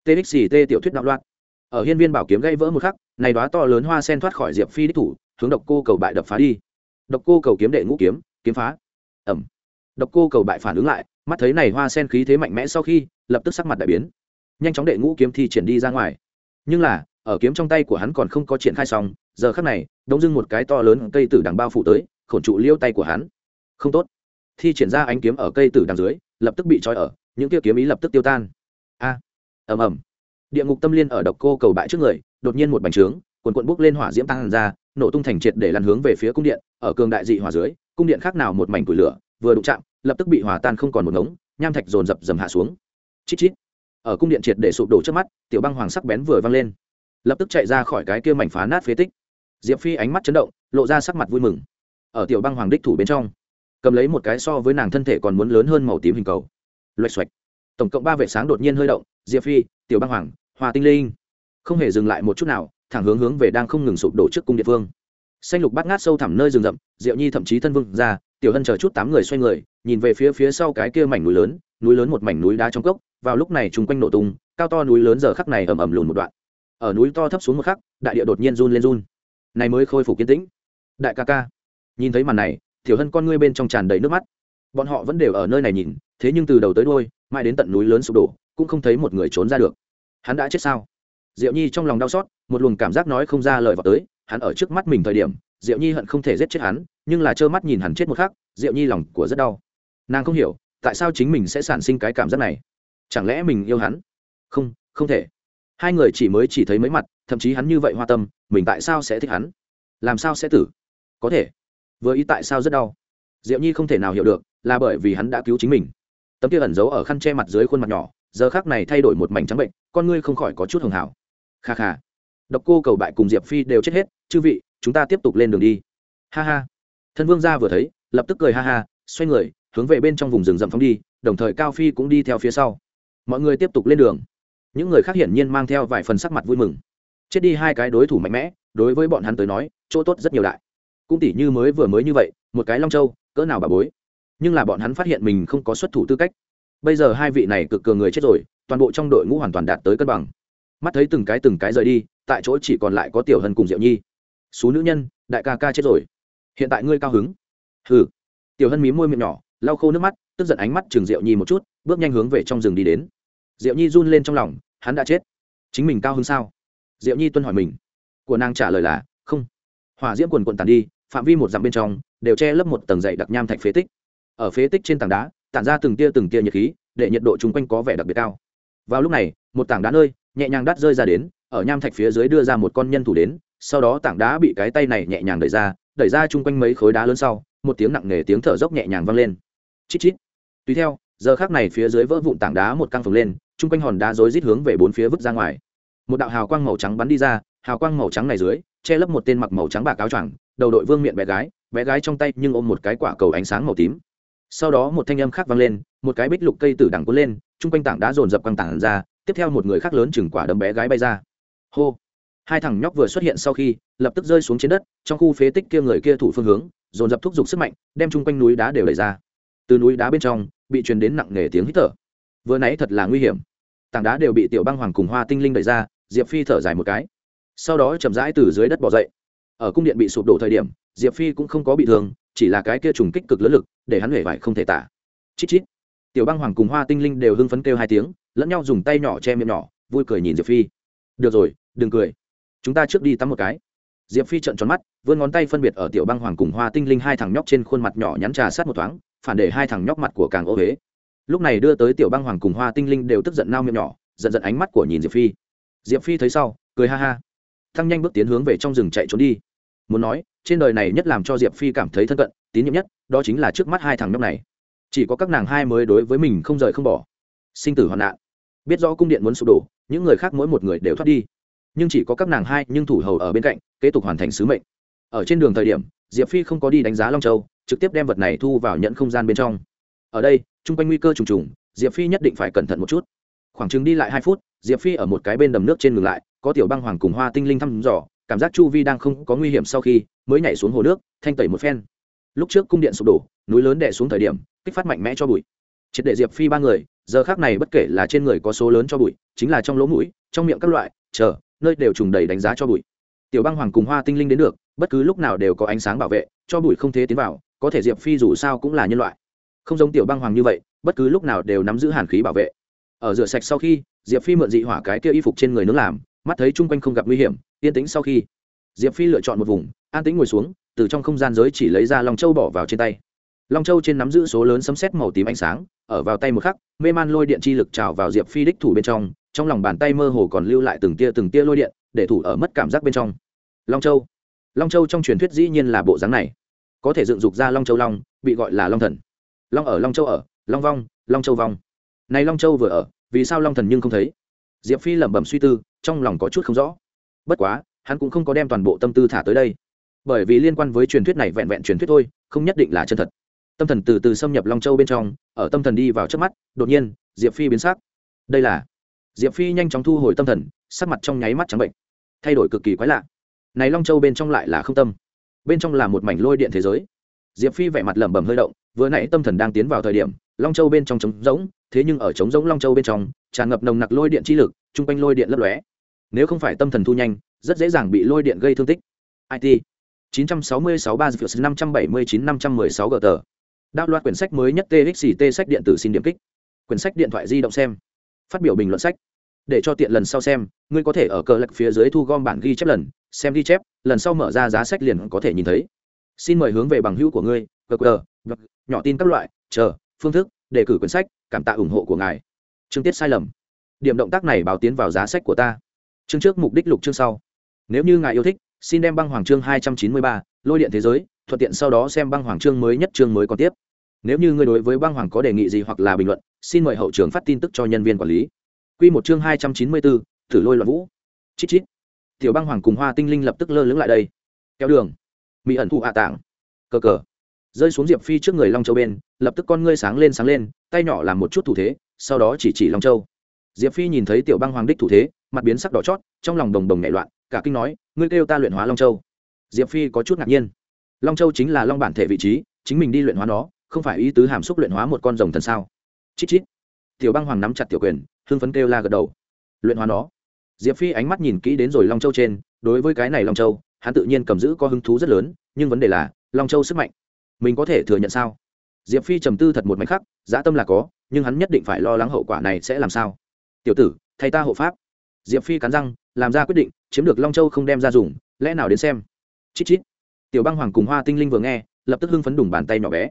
Txt tiểu thuyết đạo loạn. Ở hiên viên bảo kiếm gây vỡ một khắc, này đoá to lớn hoa sen thoát khỏi diệp phi đích thủ, hướng độc cô cầu bại đập phá đi. Độc cô cầu kiếm đệ ngũ kiếm kiếm phá. Ẩm độc cô cầu bại phản ứng lại, mắt thấy này hoa sen khí thế mạnh mẽ sau khi, lập tức sắc mặt đại biến. Nhanh chóng đệ ngũ kiếm thi triển đi ra ngoài. Nhưng là, ở kiếm trong tay của hắn còn không có triển khai xong giờ khắc này, đông dưng một cái to lớn cây tử đằng bao phủ tới, khổn trụ liêu tay của hắn. Không tốt. Thi triển ra ánh kiếm ở cây tử đằng dưới, lập tức bị trói ở, những kia kiếm ý lập tức tiêu tan. A. Ầm ầm. Địa ngục tâm liên ở độc cô cầu bại trước người, đột nhiên một bành trướng quần quận bốc lên hỏa diễm tăng ra, nổ tung thành triệt để lăn hướng về phía cung điện, ở cường đại dị hỏa dưới, cung điện khác nào một mảnh củi lửa, vừa đụng chạm, lập tức bị hòa tan không còn một ngống, nham thạch dồn dập dầm hạ xuống. Chít chít. Ở cung điện triệt để sụp đổ trước mắt, tiểu băng hoàng sắc bén vừa văng lên, lập tức chạy ra khỏi cái kia mảnh phá nát phế tích diệp phi ánh mắt chấn động, lộ ra sắc mặt vui mừng. Ở tiểu băng hoàng đích thủ bên trong, cầm lấy một cái so với nàng thân thể còn muốn lớn hơn màu tím hình cầu. Loạch xoạch. Tổng cộng ba vệ sáng đột nhiên hơi động, diệp phi, tiểu băng hoàng hòa tinh linh. Không hề dừng lại một chút nào, thẳng hướng hướng về đang không ngừng sụp đổ trước cung địa phương. Xanh lục bắt ngát sâu thẳm nơi rừng rậm, diệu nhi thậm chí thân vương ra, tiểu hân chờ chút tám người xoay người, nhìn về phía phía sau cái kia mảnh núi lớn núi lớn một mảnh núi đá trong cốc, vào lúc này chung quanh nổ tung, cao to núi lớn giờ khắc này ầm ầm lùn một đoạn. Ở núi to thấp xuống một khắc, đại địa đột nhiên run lên run này mới khôi phục kiên tĩnh. Đại ca ca, nhìn thấy màn này, tiểu hân con ngươi bên trong tràn đầy nước mắt. Bọn họ vẫn đều ở nơi này nhìn, thế nhưng từ đầu tới đôi mãi đến tận núi lớn sụp đổ, cũng không thấy một người trốn ra được. Hắn đã chết sao? Diệu nhi trong lòng đau xót, một luồng cảm giác nói không ra lời vào tới, hắn ở trước mắt mình thời điểm, diệu nhi hận không thể giết chết hắn, nhưng là trơ mắt nhìn hắn chết một khắc, diệu nhi lòng của rất đau. Nàng không hiểu, tại sao chính mình sẽ sản sinh cái cảm giác này? Chẳng lẽ mình yêu hắn? Không không thể. Hai người chỉ mới chỉ thấy mấy mặt, thậm chí hắn như vậy hoa tâm mình tại sao sẽ thích hắn? Làm sao sẽ tử? Có thể. Vừa ý tại sao rất đau. Diệu nhi không thể nào hiểu được, là bởi vì hắn đã cứu chính mình. Tấm kia ẩn giấu ở khăn che mặt dưới khuôn mặt nhỏ, giờ khác này thay đổi một mảnh trắng bệnh, con ngươi không khỏi có chút hường hảo. Kha kha. Độc cô cầu bại cùng diệp phi đều chết hết, chư vị, chúng ta tiếp tục lên đường đi. Ha ha. Thân vương gia vừa thấy, lập tức cười ha ha, xoay người, hướng về bên trong vùng rừng rậm phóng đi, đồng thời cao phi cũng đi theo phía sau. Mọi người tiếp tục lên đường. Những người khác hiển nhiên mang theo vài phần sắc mặt vui mừng chết đi hai cái đối thủ mạnh mẽ, đối với bọn hắn tới nói, chỗ tốt rất nhiều đại. Cũng tỷ như mới vừa mới như vậy, một cái long châu, cỡ nào bà bối. Nhưng là bọn hắn phát hiện mình không có xuất thủ tư cách. Bây giờ hai vị này cực cường người chết rồi, toàn bộ trong đội ngũ hoàn toàn đạt tới cân bằng. Mắt thấy từng cái từng cái rời đi, tại chỗ chỉ còn lại có tiểu hân cùng diệu nhi. Số nữ nhân, đại ca ca chết rồi. Hiện tại ngươi cao hứng. Hừ. Tiểu hân mí môi miệng nhỏ, lau khô nước mắt, tức giận ánh mắt chừng diệu nhi một chút, bước nhanh hướng về trong rừng đi đến. Diệu nhi run lên trong lòng, hắn đã chết. Chính mình cao hứng sao? Diệu nhi tuân hỏi mình của nàng trả lời là, không. Hỏa diễm quần quần tàn đi, phạm vi một dặm bên trong đều che lấp một tầng dày đặc nham thạch phế tích. Ở phế tích trên tảng đá, tản ra từng tia từng tia nhiệt khí, để nhiệt độ chung quanh có vẻ đặc biệt cao. Vào lúc này, một tảng đá nơi nhẹ nhàng đắt rơi ra đến, ở nham thạch phía dưới đưa ra một con nhân thủ đến, sau đó tảng đá bị cái tay này nhẹ nhàng đẩy ra đẩy ra chung quanh mấy khối đá lớn sau, một tiếng nặng nề tiếng thở dốc nhẹ nhàng vang lên. Chít chít. Tùy theo, giờ khác này phía dưới vỡ vụn tảng đá một căng phồng lên, chung quanh hòn đá rối rít hướng về bốn phía vứt ra ngoài một đạo hào quang màu trắng bắn đi ra, hào quang màu trắng này dưới, che lấp một tên mặc màu trắng bạc áo choàng, đầu đội vương miệng bé gái bé gái trong tay nhưng ôm một cái quả cầu ánh sáng màu tím. Sau đó một thanh âm khác vang lên, một cái bích lục cây tử đằng cuốn lên, chung quanh tảng đá dồn dập căng tảng ra, tiếp theo một người khác lớn chừng quả đấm bé gái bay ra. Hô! Hai thằng nhóc vừa xuất hiện sau khi, lập tức rơi xuống trên đất, trong khu phế tích kia người kia thủ phương hướng, dồn dập thúc giục sức mạnh, đem chung quanh núi đá đều đẩy ra. Từ núi đá bên trong, bị truyền đến nặng nề tiếng hít thở. Vừa nãy thật là nguy hiểm. Tảng đá đều bị tiểu băng hoàng cùng hoa tinh linh đẩy ra diệp phi thở dài một cái. Sau đó chậm rãi từ dưới đất bỏ dậy. Ở cung điện bị sụp đổ thời điểm, diệp phi cũng không có bị thương, chỉ là cái kia trùng kích cực lớn lực, để hắn hể vải không thể tả. Chít chít. Tiểu băng hoàng cùng hoa tinh linh đều hưng phấn kêu hai tiếng, lẫn nhau dùng tay nhỏ che miệng nhỏ, vui cười nhìn diệp phi. Được rồi, đừng cười. Chúng ta trước đi tắm một cái. Diệp phi trợn tròn mắt, vươn ngón tay phân biệt ở tiểu băng hoàng cùng hoa tinh linh hai thằng nhóc trên khuôn mặt nhỏ nhắn trà sát một thoáng, phản để hai thằng nhóc mặt của càng ô huế lúc này đưa tới tiểu băng hoàng cùng hoa tinh linh đều tức giận nao miệng nhỏ, giận giận ánh mắt của nhìn diệp phi diệp phi thấy sau, cười ha ha. Thăng nhanh bước tiến hướng về trong rừng chạy trốn đi. Muốn nói, trên đời này nhất làm cho diệp phi cảm thấy thân cận, tín nhiệm nhất, đó chính là trước mắt hai thằng nhóc này. Chỉ có các nàng hai mới đối với mình không rời không bỏ. Sinh tử hoạn nạn. Biết rõ cung điện muốn sụp đổ, những người khác mỗi một người đều thoát đi. Nhưng chỉ có các nàng hai nhưng thủ hầu ở bên cạnh, kế tục hoàn thành sứ mệnh. Ở trên đường thời điểm, diệp phi không có đi đánh giá long châu, trực tiếp đem vật này thu vào nhận không gian bên trong. Ở đây, chung quanh nguy cơ trùng trùng, diệp phi nhất định phải cẩn thận một chút. Khoảng chừng đi lại hai phút diệp phi ở một cái bên đầm nước trên ngừng lại, có tiểu băng hoàng cùng hoa tinh linh thăm dò, cảm giác chu vi đang không có nguy hiểm sau khi mới nhảy xuống hồ nước, thanh tẩy một phen. Lúc trước cung điện sụp đổ, núi lớn đè xuống thời điểm, kích phát mạnh mẽ cho bụi. Triệt để diệp phi ba người, giờ khác này bất kể là trên người có số lớn cho bụi, chính là trong lỗ mũi, trong miệng các loại, chờ, nơi đều trùng đầy đánh giá cho bụi. Tiểu băng hoàng cùng hoa tinh linh đến được, bất cứ lúc nào đều có ánh sáng bảo vệ, cho bụi không thể tiến vào, có thể diệp phi dù sao cũng là nhân loại. Không giống tiểu băng hoàng như vậy, bất cứ lúc nào đều nắm giữ hàn khí bảo vệ ở rửa sạch sau khi, diệp phi mượn dị hỏa cái kia y phục trên người nướng làm, mắt thấy chung quanh không gặp nguy hiểm, yên tĩnh sau khi, diệp phi lựa chọn một vùng, an tĩnh ngồi xuống, từ trong không gian giới chỉ lấy ra long châu bỏ vào trên tay. Long châu trên nắm giữ số lớn sấm xét màu tím ánh sáng, ở vào tay một khắc, mê man lôi điện chi lực trào vào diệp phi đích thủ bên trong trong lòng bàn tay mơ hồ còn lưu lại từng tia từng tia lôi điện, để thủ ở mất cảm giác bên trong. Long châu. Long châu trong truyền thuyết dĩ nhiên là bộ dáng này. Có thể dựng dục ra long châu long, bị gọi là long thần. Long ở long châu ở, long vong, long châu vong. Này long châu vừa ở vì sao long thần nhưng không thấy? Diệp phi lẩm bẩm suy tư, trong lòng có chút không rõ. Bất quá, hắn cũng không có đem toàn bộ tâm tư thả tới đây. Bởi vì liên quan với truyền thuyết này vẹn vẹn truyền thuyết thôi, không nhất định là chân thật. Tâm thần từ từ xâm nhập long châu bên trong, ở tâm thần đi vào trước mắt, đột nhiên, diệp phi biến sắc. Đây là? Diệp phi nhanh chóng thu hồi tâm thần, sắc mặt trong nháy mắt trắng bệnh. Thay đổi cực kỳ quái lạ. Này long châu bên trong lại là không tâm. Bên trong là một mảnh lôi điện thế giới. Diệp phi vẻ mặt lẩm bẩm hơi động, vừa nãy tâm thần đang tiến vào thời điểm long châu bên trong trống rỗng, thế nhưng ở trống rỗng long châu bên trong, tràn ngập nồng nặc lôi điện chi lực, chung quanh lôi điện lấp lóe. Nếu không phải tâm thần thu nhanh, rất dễ dàng bị lôi điện gây thương tích. It 966 3 579 516 g tờ. Đạo loạt quyển sách mới nhất txt sách điện tử xin điểm kích. Quyển sách điện thoại di động xem. Phát biểu bình luận sách. Để cho tiện lần sau xem, ngươi có thể ở cờ lạch phía dưới thu gom bản ghi chép lần. Xem ghi chép, lần sau mở ra giá sách liền có thể nhìn thấy. Xin mời hướng về bằng hữu của ngươi gờ nhỏ tin các loại, chờ phương thức, đề cử quyển sách, cảm tạ ủng hộ của ngài. Chương tiết sai lầm. Điểm động tác này báo tiến vào giá sách của ta. Chương trước mục đích lục chương sau. Nếu như ngài yêu thích, xin đem băng hoàng chương hai trăm chín mươi ba, lôi điện thế giới, thuận tiện sau đó xem băng hoàng chương mới nhất chương mới còn tiếp. Nếu như ngươi đối với băng hoàng có đề nghị gì hoặc là bình luận, xin mời hậu trường phát tin tức cho nhân viên quản lý. Q một chương hai trăm chín mươi bốn thử lôi loạn vũ. Chít chít. Tiểu băng hoàng cùng hoa tinh linh lập tức lơ lửng lại đây. Kéo đường. Mỹ ẩn thụ hạ tảng. Cờ cờ. Rơi xuống diệp phi trước người long châu bên lập tức con ngươi sáng lên sáng lên, tay nhỏ làm một chút thủ thế, sau đó chỉ chỉ long châu. Diệp phi nhìn thấy tiểu băng hoàng đích thủ thế, mặt biến sắc đỏ chót, trong lòng đồng đồng nhảy loạn, cả kinh nói, ngươi kêu ta luyện hóa long châu. Diệp phi có chút ngạc nhiên. Long châu chính là long bản thể vị trí, chính mình đi luyện hóa nó, không phải ý tứ hàm xúc luyện hóa một con rồng thần sao? Chít chít. Tiểu băng hoàng nắm chặt tiểu quyền, hưng phấn kêu la gật đầu. Luyện hóa nó. Diệp phi ánh mắt nhìn kỹ đến rồi long châu trên, đối với cái này long châu, hắn tự nhiên cầm giữ có hứng thú rất lớn, nhưng vấn đề là, long châu sức mạnh, mình có thể thừa nhận sao? Diệp phi trầm tư thật một mảnh khắc, dã tâm là có, nhưng hắn nhất định phải lo lắng hậu quả này sẽ làm sao. Tiểu tử, thay ta hộ pháp. Diệp phi cắn răng, làm ra quyết định, chiếm được long châu không đem ra dùng, lẽ nào đến xem? Chít chít. Tiểu băng hoàng cùng hoa tinh linh vừa nghe, lập tức hưng phấn đủng bàn tay nhỏ bé.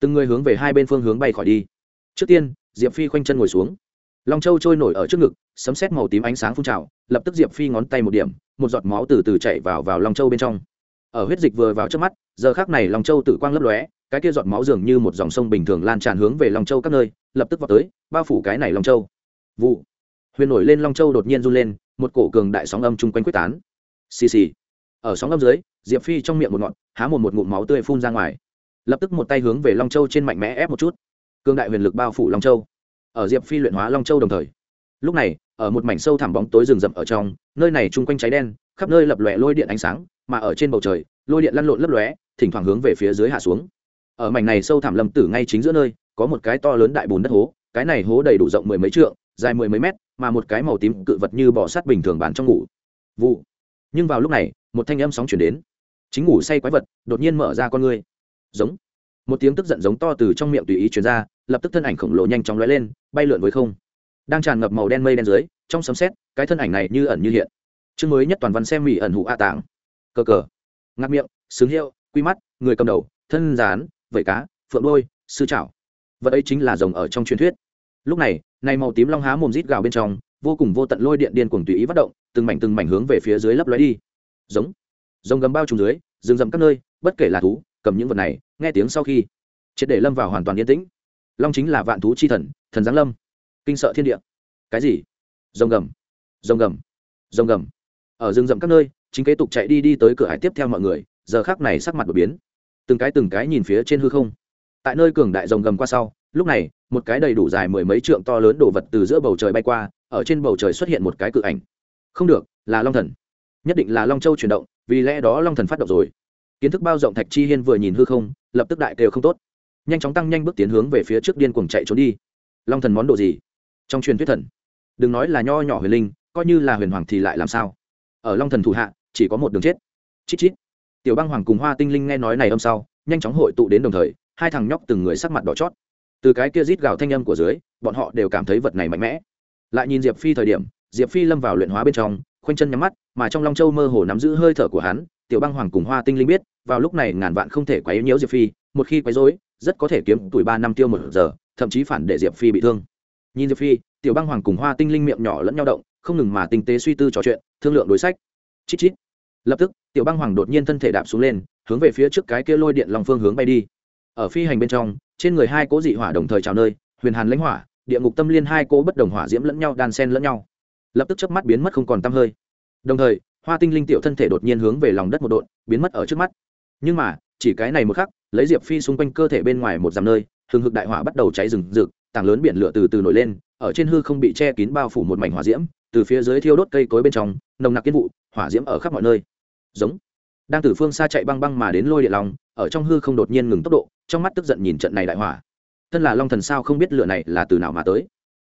Từng người hướng về hai bên phương hướng bay khỏi đi. Trước tiên, diệp phi khoanh chân ngồi xuống. Long châu trôi nổi ở trước ngực, sấm xét màu tím ánh sáng phun trào, lập tức diệp phi ngón tay một điểm, một giọt máu từ từ chạy vào vào long châu bên trong. Ở huyết dịch vừa vào trước mắt, giờ khác này long châu tử quang lấp lóe cái kia giọt máu dường như một dòng sông bình thường lan tràn hướng về long châu các nơi, lập tức vào tới, bao phủ cái này long châu. Vụ. Huyền nổi lên long châu đột nhiên run lên, một cổ cường đại sóng âm chung quanh quyết tán. Xì xì. Ở sóng âm dưới, diệp phi trong miệng một ngọn, há một một ngụm máu tươi phun ra ngoài. Lập tức một tay hướng về long châu trên mạnh mẽ ép một chút. Cương đại huyền lực bao phủ long châu. Ở diệp phi luyện hóa long châu đồng thời, lúc này, ở một mảnh sâu thẳm bóng tối rừng rậm ở trong, nơi này chung quanh cháy đen, khắp nơi lập lòe lôi điện ánh sáng, mà ở trên bầu trời, lôi điện lăn lộn lấp lóe, thỉnh thoảng hướng về phía dưới hạ xuống ở mảnh này sâu thẳm lâm tử ngay chính giữa nơi, có một cái to lớn đại bùn đất hố, cái này hố đầy đủ rộng mười mấy trượng, dài mười mấy mét, mà một cái màu tím cự vật như bò sát bình thường bán trong ngủ. Vụ. Nhưng vào lúc này, một thanh âm sóng chuyển đến. Chính ngủ say quái vật, đột nhiên mở ra con ngươi. Giống. Một tiếng tức giận giống to từ trong miệng tùy ý chuyển ra, lập tức thân ảnh khổng lồ nhanh chóng lóe lên, bay lượn với không. Đang tràn ngập màu đen mây đen dưới, trong sấm xét cái thân ảnh này như ẩn như hiện. Chương mới nhất toàn văn xem mỹ ẩn hụ a tạng. Cờ cờ. Ngắt miệng, sướng hiệu, quy mắt, người cầm đầu, thân rán vẩy cá, phượng đôi sư chảo. Vật ấy chính là rồng ở trong truyền thuyết. Lúc này này màu tím long há mồm rít gào bên trong, vô cùng vô tận lôi điện điên cuồng tùy ý phát động, từng mảnh từng mảnh hướng về phía dưới lấp lóe đi. Giống. Rồng gầm bao trùm dưới, rừng rậm các nơi, bất kể là thú, cầm những vật này, nghe tiếng sau khi, triệt để lâm vào hoàn toàn yên tĩnh. Long chính là vạn thú chi thần thần giáng lâm. Kinh sợ thiên địa. Cái gì? Rồng gầm. Rồng gầm. Rồng gầm. Ở rừng rậm các nơi, chính kế tục chạy đi đi tới cửa hải tiếp theo mọi người, giờ khác này sắc mặt đột biến từng cái từng cái nhìn phía trên hư không. Tại nơi cường đại rồng gầm qua sau, lúc này, một cái đầy đủ dài mười mấy trượng to lớn đồ vật từ giữa bầu trời bay qua, ở trên bầu trời xuất hiện một cái cự ảnh. Không được, là long thần. Nhất định là long châu chuyển động, vì lẽ đó long thần phát động rồi. Kiến thức bao rộng thạch chi hiên vừa nhìn hư không, lập tức đại kêu không tốt. Nhanh chóng tăng nhanh bước tiến hướng về phía trước điên cuồng chạy trốn đi. Long thần món đồ gì? Trong truyền thuyết thần. Đừng nói là nho nhỏ huyền linh, coi như là huyền hoàng thì lại làm sao? Ở long thần thủ hạ, chỉ có một đường chết. Chít chít tiểu băng hoàng cùng hoa tinh linh nghe nói này âm sau, nhanh chóng hội tụ đến đồng thời, hai thằng nhóc từng người sắc mặt đỏ chót. Từ cái kia rít gào thanh âm của dưới, bọn họ đều cảm thấy vật này mạnh mẽ. Lại nhìn diệp phi thời điểm, diệp phi lâm vào luyện hóa bên trong, khoanh chân nhắm mắt, mà trong long châu mơ hồ nắm giữ hơi thở của hắn, tiểu băng hoàng cùng hoa tinh linh biết, vào lúc này ngàn vạn không thể quấy nhiễu diệp phi, một khi quấy rối, rất có thể kiếm tuổi ba năm tiêu một giờ, thậm chí phản để diệp phi bị thương. Nhìn diệp phi, tiểu băng hoàng cùng hoa tinh linh miệng nhỏ lẫn nhau động, không ngừng mà tinh tế suy tư trò chuyện, thương lượng đối sách. Chít chít lập tức, tiểu băng hoàng đột nhiên thân thể đạp xuống lên, hướng về phía trước cái kia lôi điện lòng phương hướng bay đi. Ở phi hành bên trong, trên người hai cố dị hỏa đồng thời trào nơi, huyền hàn lãnh hỏa, địa ngục tâm liên hai cố bất đồng hỏa diễm lẫn nhau đan sen lẫn nhau. Lập tức chớp mắt biến mất không còn tăm hơi. Đồng thời, hoa tinh linh tiểu thân thể đột nhiên hướng về lòng đất một đột biến mất ở trước mắt. Nhưng mà, chỉ cái này một khắc, lấy diệp phi xung quanh cơ thể bên ngoài một dặm nơi, hừng hực đại hỏa bắt đầu cháy rừng rực, tảng lớn biển lửa từ từ nổi lên, ở trên hư không bị che kín bao phủ một mảnh hỏa diễm, từ phía dưới thiêu đốt cây cối bên trong, nồng nặc kiến vụ, hỏa diễm ở khắp mọi nơi giống. Đang từ phương xa chạy băng băng mà đến lôi địa lòng ở trong hư không đột nhiên ngừng tốc độ, trong mắt tức giận nhìn trận này đại hỏa. Thân là long thần sao không biết lửa này là từ nào mà tới.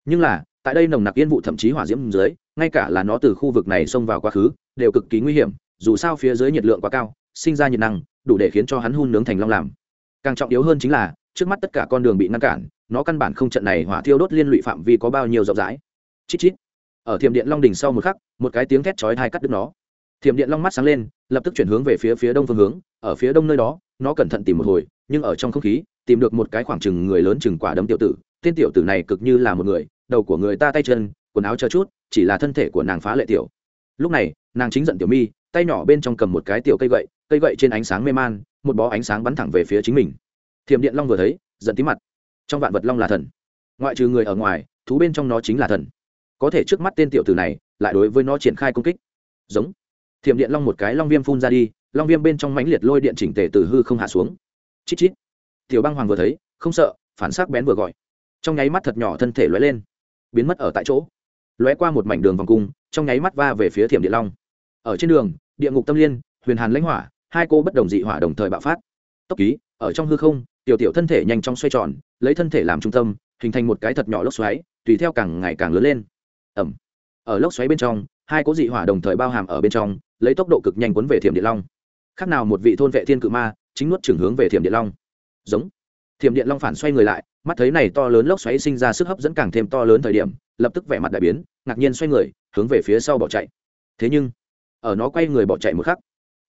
Nhưng là, tại đây nồng nặc yên vụ thậm chí hỏa diễm dưới, ngay cả là nó từ khu vực này xông vào quá khứ, đều cực kỳ nguy hiểm, dù sao phía dưới nhiệt lượng quá cao, sinh ra nhiệt năng, đủ để khiến cho hắn hun nướng thành long làm. Càng trọng yếu hơn chính là, trước mắt tất cả con đường bị ngăn cản, nó căn bản không trận này hỏa thiêu đốt liên lụy phạm vi có bao nhiêu rộng rãi. Chít chít. Ở thiềm điện long đình sau một khắc, một cái tiếng thét chói tai cắt đứt nó thiềm điện long mắt sáng lên, lập tức chuyển hướng về phía phía đông phương hướng. Ở phía đông nơi đó, nó cẩn thận tìm một hồi, nhưng ở trong không khí, tìm được một cái khoảng chừng người lớn chừng quả đấm tiểu tử. Tên tiểu tử này cực như là một người, đầu của người ta tay chân, quần áo chờ chút, chỉ là thân thể của nàng phá lệ tiểu. Lúc này, nàng chính giận tiểu mi, tay nhỏ bên trong cầm một cái tiểu cây gậy cây gậy trên ánh sáng mê man, một bó ánh sáng bắn thẳng về phía chính mình. Thiềm điện long vừa thấy, giận tí mặt. Trong vạn vật long là thần. Ngoại trừ người ở ngoài, thú bên trong nó chính là thần. Có thể trước mắt tên tiểu tử này, lại đối với nó triển khai công kích. Giống thiểm điện long một cái long viêm phun ra đi, long viêm bên trong mãnh liệt lôi điện chỉnh tề từ hư không hạ xuống. Chít chít. Tiểu băng hoàng vừa thấy, không sợ, phản sắc bén vừa gọi. Trong nháy mắt thật nhỏ thân thể lóe lên, biến mất ở tại chỗ. Lóe qua một mảnh đường vòng cung, trong nháy mắt va về phía thiểm điện long. Ở trên đường, địa ngục tâm liên, huyền hàn lãnh hỏa, hai cô bất đồng dị hỏa đồng thời bạo phát. Tốc ký, ở trong hư không, tiểu tiểu thân thể nhanh chóng xoay tròn, lấy thân thể làm trung tâm, hình thành một cái thật nhỏ lốc xoáy, tùy theo càng ngày càng lớn lên. Ẩm. Ở lốc xoáy bên trong, hai cố dị hỏa đồng thời bao hàm ở bên trong lấy tốc độ cực nhanh cuốn về thiểm điện long. Khác nào một vị thôn vệ thiên cự ma, chính nuốt trường hướng về thiểm điện long. Giống. Thiểm điện long phản xoay người lại, mắt thấy này to lớn lốc xoáy sinh ra sức hấp dẫn càng thêm to lớn thời điểm, lập tức vẻ mặt đại biến, ngạc nhiên xoay người, hướng về phía sau bỏ chạy. Thế nhưng, ở nó quay người bỏ chạy một khắc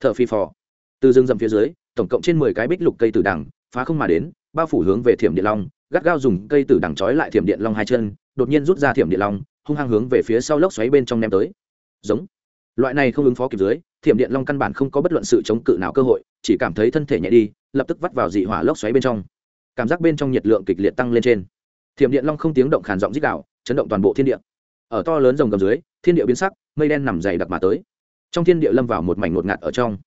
thợ phi phò. Từ rừng rậm phía dưới, tổng cộng trên mười cái bích lục cây tử đằng, phá không mà đến, bao phủ hướng về thiểm điện long, gắt gao dùng cây tử đằng trói lại thiểm điện long hai chân, đột nhiên rút ra thiểm điện long, hung hăng hướng về phía sau lốc xoáy bên trong ném tới. Giống loại này không ứng phó kịp dưới, thiểm điện long căn bản không có bất luận sự chống cự nào cơ hội, chỉ cảm thấy thân thể nhẹ đi, lập tức vắt vào dị hỏa lốc xoáy bên trong. Cảm giác bên trong nhiệt lượng kịch liệt tăng lên trên. Thiểm điện long không tiếng động khàn giọng dích đạo chấn động toàn bộ thiên địa. Ở to lớn rồng gầm dưới, thiên địa biến sắc, mây đen nằm dày đặc mà tới. Trong thiên địa lâm vào một mảnh ngột ngạt ở trong.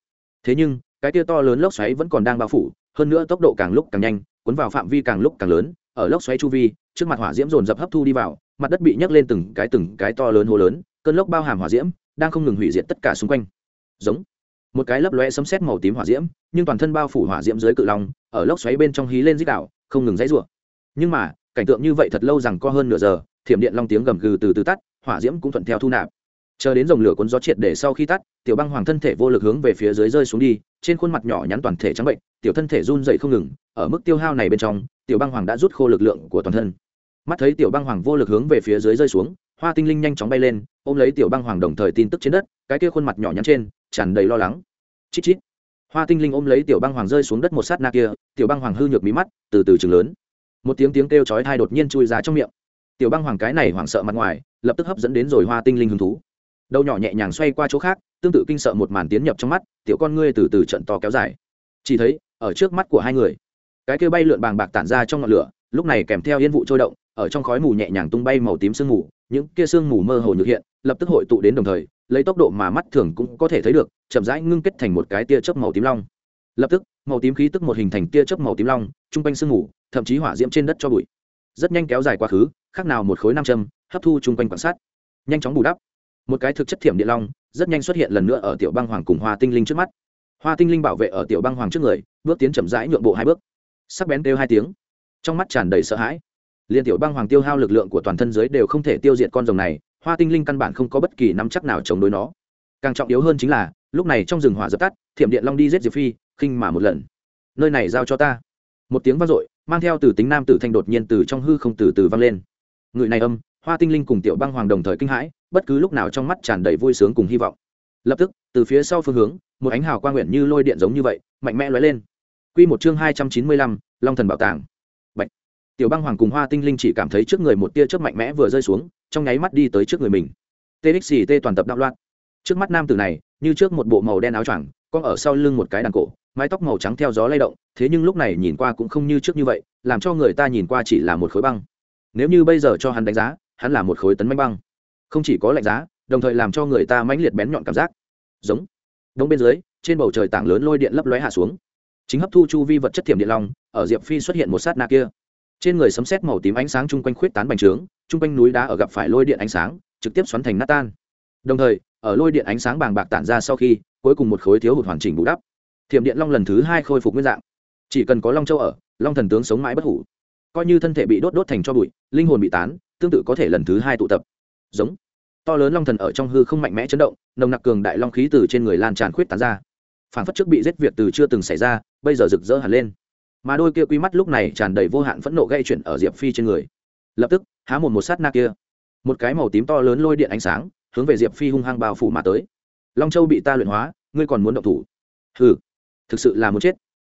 Thế nhưng, cái tia to lớn lốc xoáy vẫn còn đang bao phủ, hơn nữa tốc độ càng lúc càng nhanh, cuốn vào phạm vi càng lúc càng lớn, ở lốc xoáy chu vi, trước mặt hỏa diễm dồn dập hấp thu đi vào, mặt đất bị nhấc lên từng cái từng cái to lớn hố lớn, cơn lốc bao hàm hỏa diễm đang không ngừng hủy diệt tất cả xung quanh. Giống. Một cái lấp lóe sấm sét màu tím hỏa diễm, nhưng toàn thân bao phủ hỏa diễm dưới cự long, ở lốc xoáy bên trong hí lên dích đạo, không ngừng dãy rủa. Nhưng mà, cảnh tượng như vậy thật lâu rằng có hơn nửa giờ, thiểm điện long tiếng gầm gừ từ từ tắt, hỏa diễm cũng thuận theo thu nạp. Chờ đến dòng lửa cuốn gió triệt để sau khi tắt, tiểu băng hoàng thân thể vô lực hướng về phía dưới rơi xuống đi, trên khuôn mặt nhỏ nhắn toàn thể trắng bệnh, tiểu thân thể run dậy không ngừng, ở mức tiêu hao này bên trong, tiểu băng hoàng đã rút khô lực lượng của toàn thân. Mắt thấy tiểu băng hoàng vô lực hướng về phía dưới rơi xuống hoa tinh linh nhanh chóng bay lên, ôm lấy tiểu băng hoàng đồng thời tin tức trên đất, cái kia khuôn mặt nhỏ nhắn trên, tràn đầy lo lắng. Chít chít. Hoa tinh linh ôm lấy tiểu băng hoàng rơi xuống đất một sát na kia, tiểu băng hoàng hư nhược mí mắt, từ từ chừng lớn. Một tiếng tiếng kêu chói thai đột nhiên chui ra trong miệng. Tiểu băng hoàng cái này hoảng sợ mặt ngoài, lập tức hấp dẫn đến rồi hoa tinh linh hứng thú. Đầu nhỏ nhẹ nhàng xoay qua chỗ khác, tương tự kinh sợ một màn tiến nhập trong mắt, tiểu con ngươi từ từ trận to kéo dài. Chỉ thấy, ở trước mắt của hai người, cái kia bay lượn bàng bạc tản ra trong ngọn lửa, lúc này kèm theo yên vụ trôi động ở trong khói mù nhẹ nhàng tung bay màu tím sương mù, những kia sương mù mơ hồ nhược hiện, lập tức hội tụ đến đồng thời, lấy tốc độ mà mắt thường cũng có thể thấy được, chậm rãi ngưng kết thành một cái tia chớp màu tím long. Lập tức, màu tím khí tức một hình thành tia chớp màu tím long, trung quanh sương mù, thậm chí hỏa diễm trên đất cho bụi. Rất nhanh kéo dài quá khứ, khác nào một khối nam châm, hấp thu chung quanh quan sát. Nhanh chóng bù đắp. Một cái thực chất thiểm địa long, rất nhanh xuất hiện lần nữa ở tiểu băng hoàng cùng hoa tinh linh trước mắt. Hoa tinh linh bảo vệ ở tiểu băng hoàng trước người, bước tiến chậm rãi nhượng bộ hai bước. Sắc bén kêu hai tiếng. Trong mắt tràn đầy sợ hãi liên tiểu băng hoàng tiêu hao lực lượng của toàn thân giới đều không thể tiêu diệt con rồng này, hoa tinh linh căn bản không có bất kỳ nắm chắc nào chống đối nó. Càng trọng yếu hơn chính là, lúc này trong rừng hỏa dập tắt, thiểm điện long đi giết diệp phi, khinh mà một lần. Nơi này giao cho ta. Một tiếng vang dội, mang theo từ tính nam tử thanh đột nhiên từ trong hư không từ từ vang lên. Người này âm, hoa tinh linh cùng tiểu băng hoàng đồng thời kinh hãi, bất cứ lúc nào trong mắt tràn đầy vui sướng cùng hy vọng. Lập tức, từ phía sau phương hướng, một ánh hào quang nguyện như lôi điện giống như vậy, mạnh mẽ lóe lên. Quy một chương hai trăm chín mươi lăm, long thần bảo tàng tiểu băng hoàng cùng hoa tinh linh chỉ cảm thấy trước người một tia chớp mạnh mẽ vừa rơi xuống, trong nháy mắt đi tới trước người mình. Txt toàn tập đạo loạn. Trước mắt nam tử này, như trước một bộ màu đen áo choàng con ở sau lưng một cái đàn cổ, mái tóc màu trắng theo gió lay động, thế nhưng lúc này nhìn qua cũng không như trước như vậy, làm cho người ta nhìn qua chỉ là một khối băng. Nếu như bây giờ cho hắn đánh giá, hắn là một khối tấn manh băng. Không chỉ có lạnh giá, đồng thời làm cho người ta mãnh liệt bén nhọn cảm giác. Giống. Đông bên dưới, trên bầu trời tảng lớn lôi điện lấp lóe hạ xuống. Chính hấp thu chu vi vật chất thiểm điện long, ở diệp phi xuất hiện một sát na kia trên người sấm sét màu tím ánh sáng chung quanh khuyết tán bành trướng, chung quanh núi đá ở gặp phải lôi điện ánh sáng, trực tiếp xoắn thành nát tan. Đồng thời, ở lôi điện ánh sáng bàng bạc tản ra sau khi, cuối cùng một khối thiếu hụt hoàn chỉnh bù đắp. Thiểm điện long lần thứ hai khôi phục nguyên dạng. Chỉ cần có long châu ở, long thần tướng sống mãi bất hủ. Coi như thân thể bị đốt đốt thành cho bụi, linh hồn bị tán, tương tự có thể lần thứ hai tụ tập. Giống. To lớn long thần ở trong hư không mạnh mẽ chấn động, nồng nặc cường đại long khí từ trên người lan tràn khuyết tán ra. Phản phất trước bị giết việc từ chưa từng xảy ra, bây giờ rực rỡ hẳn lên mà đôi kia quy mắt lúc này tràn đầy vô hạn phẫn nộ gây chuyển ở diệp phi trên người. Lập tức, há một một sát na kia. Một cái màu tím to lớn lôi điện ánh sáng, hướng về diệp phi hung hăng bao phủ mà tới. Long châu bị ta luyện hóa, ngươi còn muốn động thủ? Hừ, thực sự là muốn chết.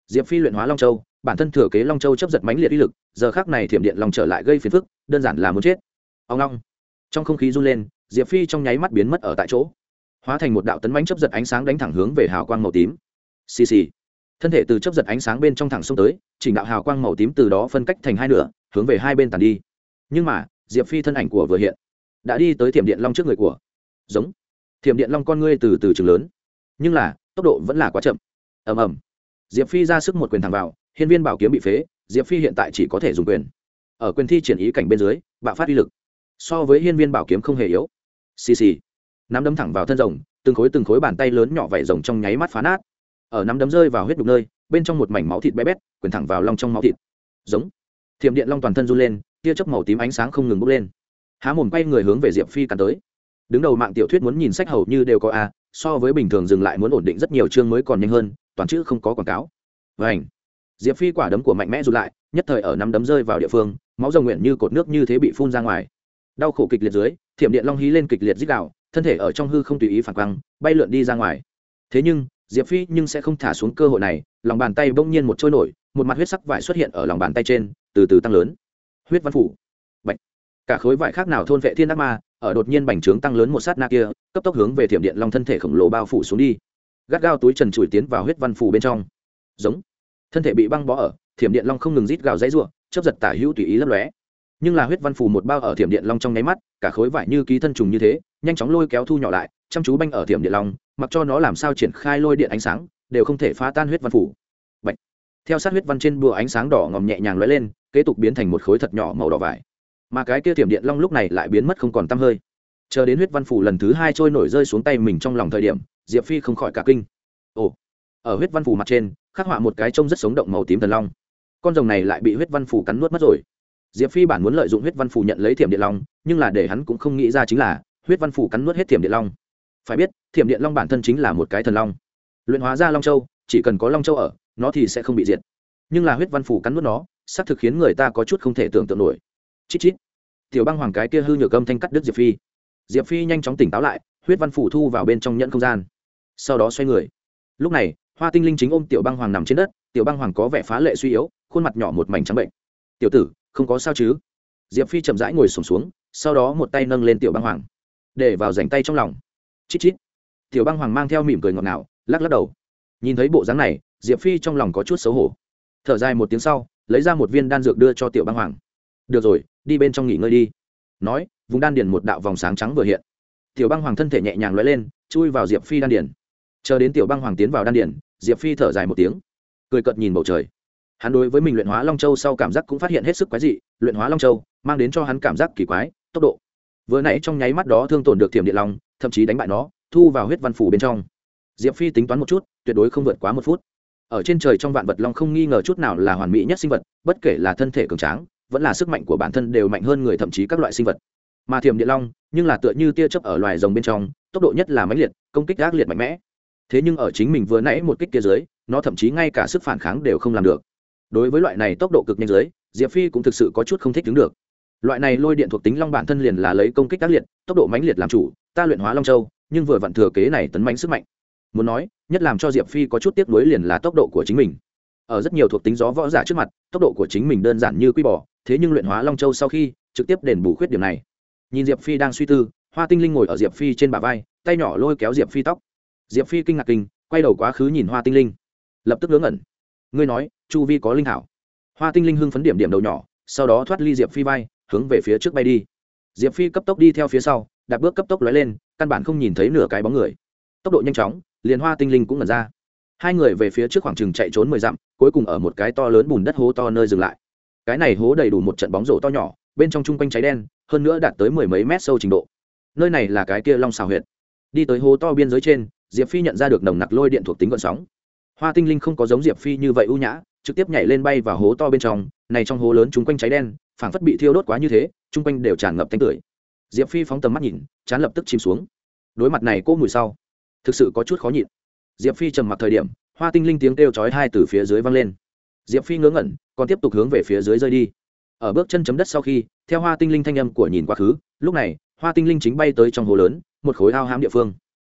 Diệp phi luyện hóa long châu, bản thân thừa kế long châu chấp giật mãnh liệt uy lực, giờ khác này thiểm điện lòng trở lại gây phiền phức, đơn giản là muốn chết. Ông long. Trong không khí run lên, diệp phi trong nháy mắt biến mất ở tại chỗ. Hóa thành một đạo tấn bánh chấp giật ánh sáng đánh thẳng hướng về hào quang màu tím. Xì xì thân thể từ chấp giật ánh sáng bên trong thẳng xông tới, chỉnh đạo hào quang màu tím từ đó phân cách thành hai nửa, hướng về hai bên tàn đi. Nhưng mà, diệp phi thân ảnh của vừa hiện, đã đi tới thiểm điện long trước người của. Giống. Thiểm điện long con ngươi từ từ trường lớn. Nhưng là, tốc độ vẫn là quá chậm. Ầm ầm. Diệp phi ra sức một quyền thẳng vào, hiên viên bảo kiếm bị phế, diệp phi hiện tại chỉ có thể dùng quyền. Ở quyền thi triển ý cảnh bên dưới, bạo phát uy lực. So với hiên viên bảo kiếm không hề yếu. Xì xì. Nắm đấm thẳng vào thân rồng, từng khối từng khối bàn tay lớn nhỏ vảy rồng trong nháy mắt phá nát ở nắm đấm rơi vào huyết đục nơi, bên trong một mảnh máu thịt bé bét, quyền thẳng vào long trong máu thịt. Giống. Thiểm điện long toàn thân run lên, tia chớp màu tím ánh sáng không ngừng bốc lên. Há mồm quay người hướng về diệp phi cắn tới. Đứng đầu mạng tiểu thuyết muốn nhìn sách hầu như đều có a, so với bình thường dừng lại muốn ổn định rất nhiều chương mới còn nhanh hơn, toàn chữ không có quảng cáo. Vảnh diệp phi quả đấm của mạnh mẽ rụt lại, nhất thời ở nắm đấm rơi vào địa phương, máu rồng nguyện như cột nước như thế bị phun ra ngoài. Đau khổ kịch liệt dưới, thiểm điện long hí lên kịch liệt dích đạo thân thể ở trong hư không tùy ý phản quang, bay lượn đi ra ngoài. Thế nhưng diệp phi nhưng sẽ không thả xuống cơ hội này, lòng bàn tay bỗng nhiên một trôi nổi, một mặt huyết sắc vải xuất hiện ở lòng bàn tay trên, từ từ tăng lớn. Huyết văn phủ. Bạch. cả khối vải khác nào thôn vệ thiên ác ma, ở đột nhiên bành trướng tăng lớn một sát na kia, cấp tốc hướng về thiểm điện long thân thể khổng lồ bao phủ xuống đi. Gắt gao túi trần trụi tiến vào huyết văn phủ bên trong. Giống. Thân thể bị băng bó ở, thiểm điện long không ngừng rít gào dãy ruộng chấp giật tả hữu tùy ý lấp lóe. Nhưng là huyết văn phủ một bao ở thiểm điện long trong nháy mắt, cả khối vải như ký thân trùng như thế, nhanh chóng lôi kéo thu nhỏ lại chăm chú banh ở thiểm điện long, mặc cho nó làm sao triển khai lôi điện ánh sáng, đều không thể phá tan huyết văn phủ. Bạch. theo sát huyết văn trên bùa ánh sáng đỏ ngòm nhẹ nhàng lóe lên, kế tục biến thành một khối thật nhỏ màu đỏ vải. Mà cái kia thiểm điện long lúc này lại biến mất không còn tăm hơi. Chờ đến huyết văn phủ lần thứ hai trôi nổi rơi xuống tay mình trong lòng thời điểm, diệp phi không khỏi cả kinh. Ồ. Ở huyết văn phủ mặt trên, khắc họa một cái trông rất sống động màu tím thần long. Con rồng này lại bị huyết văn phủ cắn nuốt mất rồi. Diệp phi bản muốn lợi dụng huyết văn phủ nhận lấy thiểm điện long, nhưng là để hắn cũng không nghĩ ra chính là, huyết văn phủ cắn nuốt hết thiểm điện long phải biết thiểm điện long bản thân chính là một cái thần long. Luyện hóa ra long châu chỉ cần có long châu ở nó thì sẽ không bị diệt. Nhưng là huyết văn phủ cắn nuốt nó xác thực khiến người ta có chút không thể tưởng tượng nổi. Chít chít. Tiểu băng hoàng cái kia hư nhược âm thanh cắt đứt diệp phi. Diệp phi nhanh chóng tỉnh táo lại huyết văn phủ thu vào bên trong nhận không gian. Sau đó xoay người. Lúc này hoa tinh linh chính ôm tiểu băng hoàng nằm trên đất tiểu băng hoàng có vẻ phá lệ suy yếu khuôn mặt nhỏ một mảnh trắng bệnh. Tiểu tử không có sao chứ? Diệp phi chậm rãi ngồi sùng xuống, xuống sau đó một tay nâng lên tiểu băng hoàng. Để vào dành tay trong lòng chít chít. Tiểu băng hoàng mang theo mỉm cười ngọt ngào, lắc lắc đầu. Nhìn thấy bộ dáng này, diệp phi trong lòng có chút xấu hổ. Thở dài một tiếng sau, lấy ra một viên đan dược đưa cho tiểu băng hoàng. Được rồi, đi bên trong nghỉ ngơi đi. Nói, vùng đan điền một đạo vòng sáng trắng vừa hiện. Tiểu băng hoàng thân thể nhẹ nhàng lóe lên, chui vào diệp phi đan điền. Chờ đến tiểu băng hoàng tiến vào đan điền, diệp phi thở dài một tiếng. Cười cợt nhìn bầu trời. Hắn đối với mình luyện hóa long châu sau cảm giác cũng phát hiện hết sức quái dị, luyện hóa long châu, mang đến cho hắn cảm giác kỳ quái, tốc độ. Vừa nãy trong nháy mắt đó thương tổn được thiểm điện long thậm chí đánh bại nó, thu vào huyết văn phủ bên trong. Diệp phi tính toán một chút, tuyệt đối không vượt quá một phút. Ở trên trời trong vạn vật long không nghi ngờ chút nào là hoàn mỹ nhất sinh vật, bất kể là thân thể cường tráng, vẫn là sức mạnh của bản thân đều mạnh hơn người thậm chí các loại sinh vật. Mà thiểm địa long, nhưng là tựa như tia chớp ở loài rồng bên trong, tốc độ nhất là mãnh liệt, công kích ác liệt mạnh mẽ. Thế nhưng ở chính mình vừa nãy một kích kia dưới, nó thậm chí ngay cả sức phản kháng đều không làm được. Đối với loại này tốc độ cực nhanh dưới, diệp phi cũng thực sự có chút không thích đứng được. Loại này lôi điện thuộc tính long bản thân liền là lấy công kích ác liệt, tốc độ mãnh liệt làm chủ ta luyện hóa long châu, nhưng vừa vặn thừa kế này tấn mãnh sức mạnh. Muốn nói, nhất làm cho diệp phi có chút tiếc nuối liền là tốc độ của chính mình. Ở rất nhiều thuộc tính gió võ giả trước mặt, tốc độ của chính mình đơn giản như quy bỏ thế nhưng luyện hóa long châu sau khi, trực tiếp đền bù khuyết điểm này. Nhìn diệp phi đang suy tư, hoa tinh linh ngồi ở diệp phi trên bả vai, tay nhỏ lôi kéo diệp phi tóc. Diệp phi kinh ngạc kinh, quay đầu quá khứ nhìn hoa tinh linh. Lập tức ngớ ngẩn. Ngươi nói, chu vi có linh hảo. Hoa tinh linh hưng phấn điểm điểm đầu nhỏ, sau đó thoát ly diệp phi vai, hướng về phía trước bay đi. Diệp phi cấp tốc đi theo phía sau đạp bước cấp tốc lóe lên, căn bản không nhìn thấy nửa cái bóng người. Tốc độ nhanh chóng, liền hoa tinh linh cũng ngẩn ra. Hai người về phía trước khoảng chừng chạy trốn mười dặm, cuối cùng ở một cái to lớn bùn đất hố to nơi dừng lại. Cái này hố đầy đủ một trận bóng rổ to nhỏ, bên trong chung quanh cháy đen, hơn nữa đạt tới mười mấy mét sâu trình độ. Nơi này là cái kia long xào huyệt đi tới hố to biên giới trên, diệp phi nhận ra được nồng nặc lôi điện thuộc tính gọn sóng. Hoa tinh linh không có giống diệp phi như vậy ưu nhã, trực tiếp nhảy lên bay vào hố to bên trong, này trong hố lớn chung quanh cháy đen, phảng phất bị thiêu đốt quá như thế, chung quanh đều tràn ngập tanh tưởi diệp phi phóng tầm mắt nhìn, chán lập tức chìm xuống. Đối mặt này cô mùi sau, thực sự có chút khó nhịn. Diệp phi trầm mặc thời điểm, hoa tinh linh tiếng kêu chói hai từ phía dưới vang lên. Diệp phi ngớ ngẩn, còn tiếp tục hướng về phía dưới rơi đi. Ở bước chân chấm đất sau khi, theo hoa tinh linh thanh âm của nhìn quá khứ, lúc này, hoa tinh linh chính bay tới trong hồ lớn, một khối ao hám địa phương.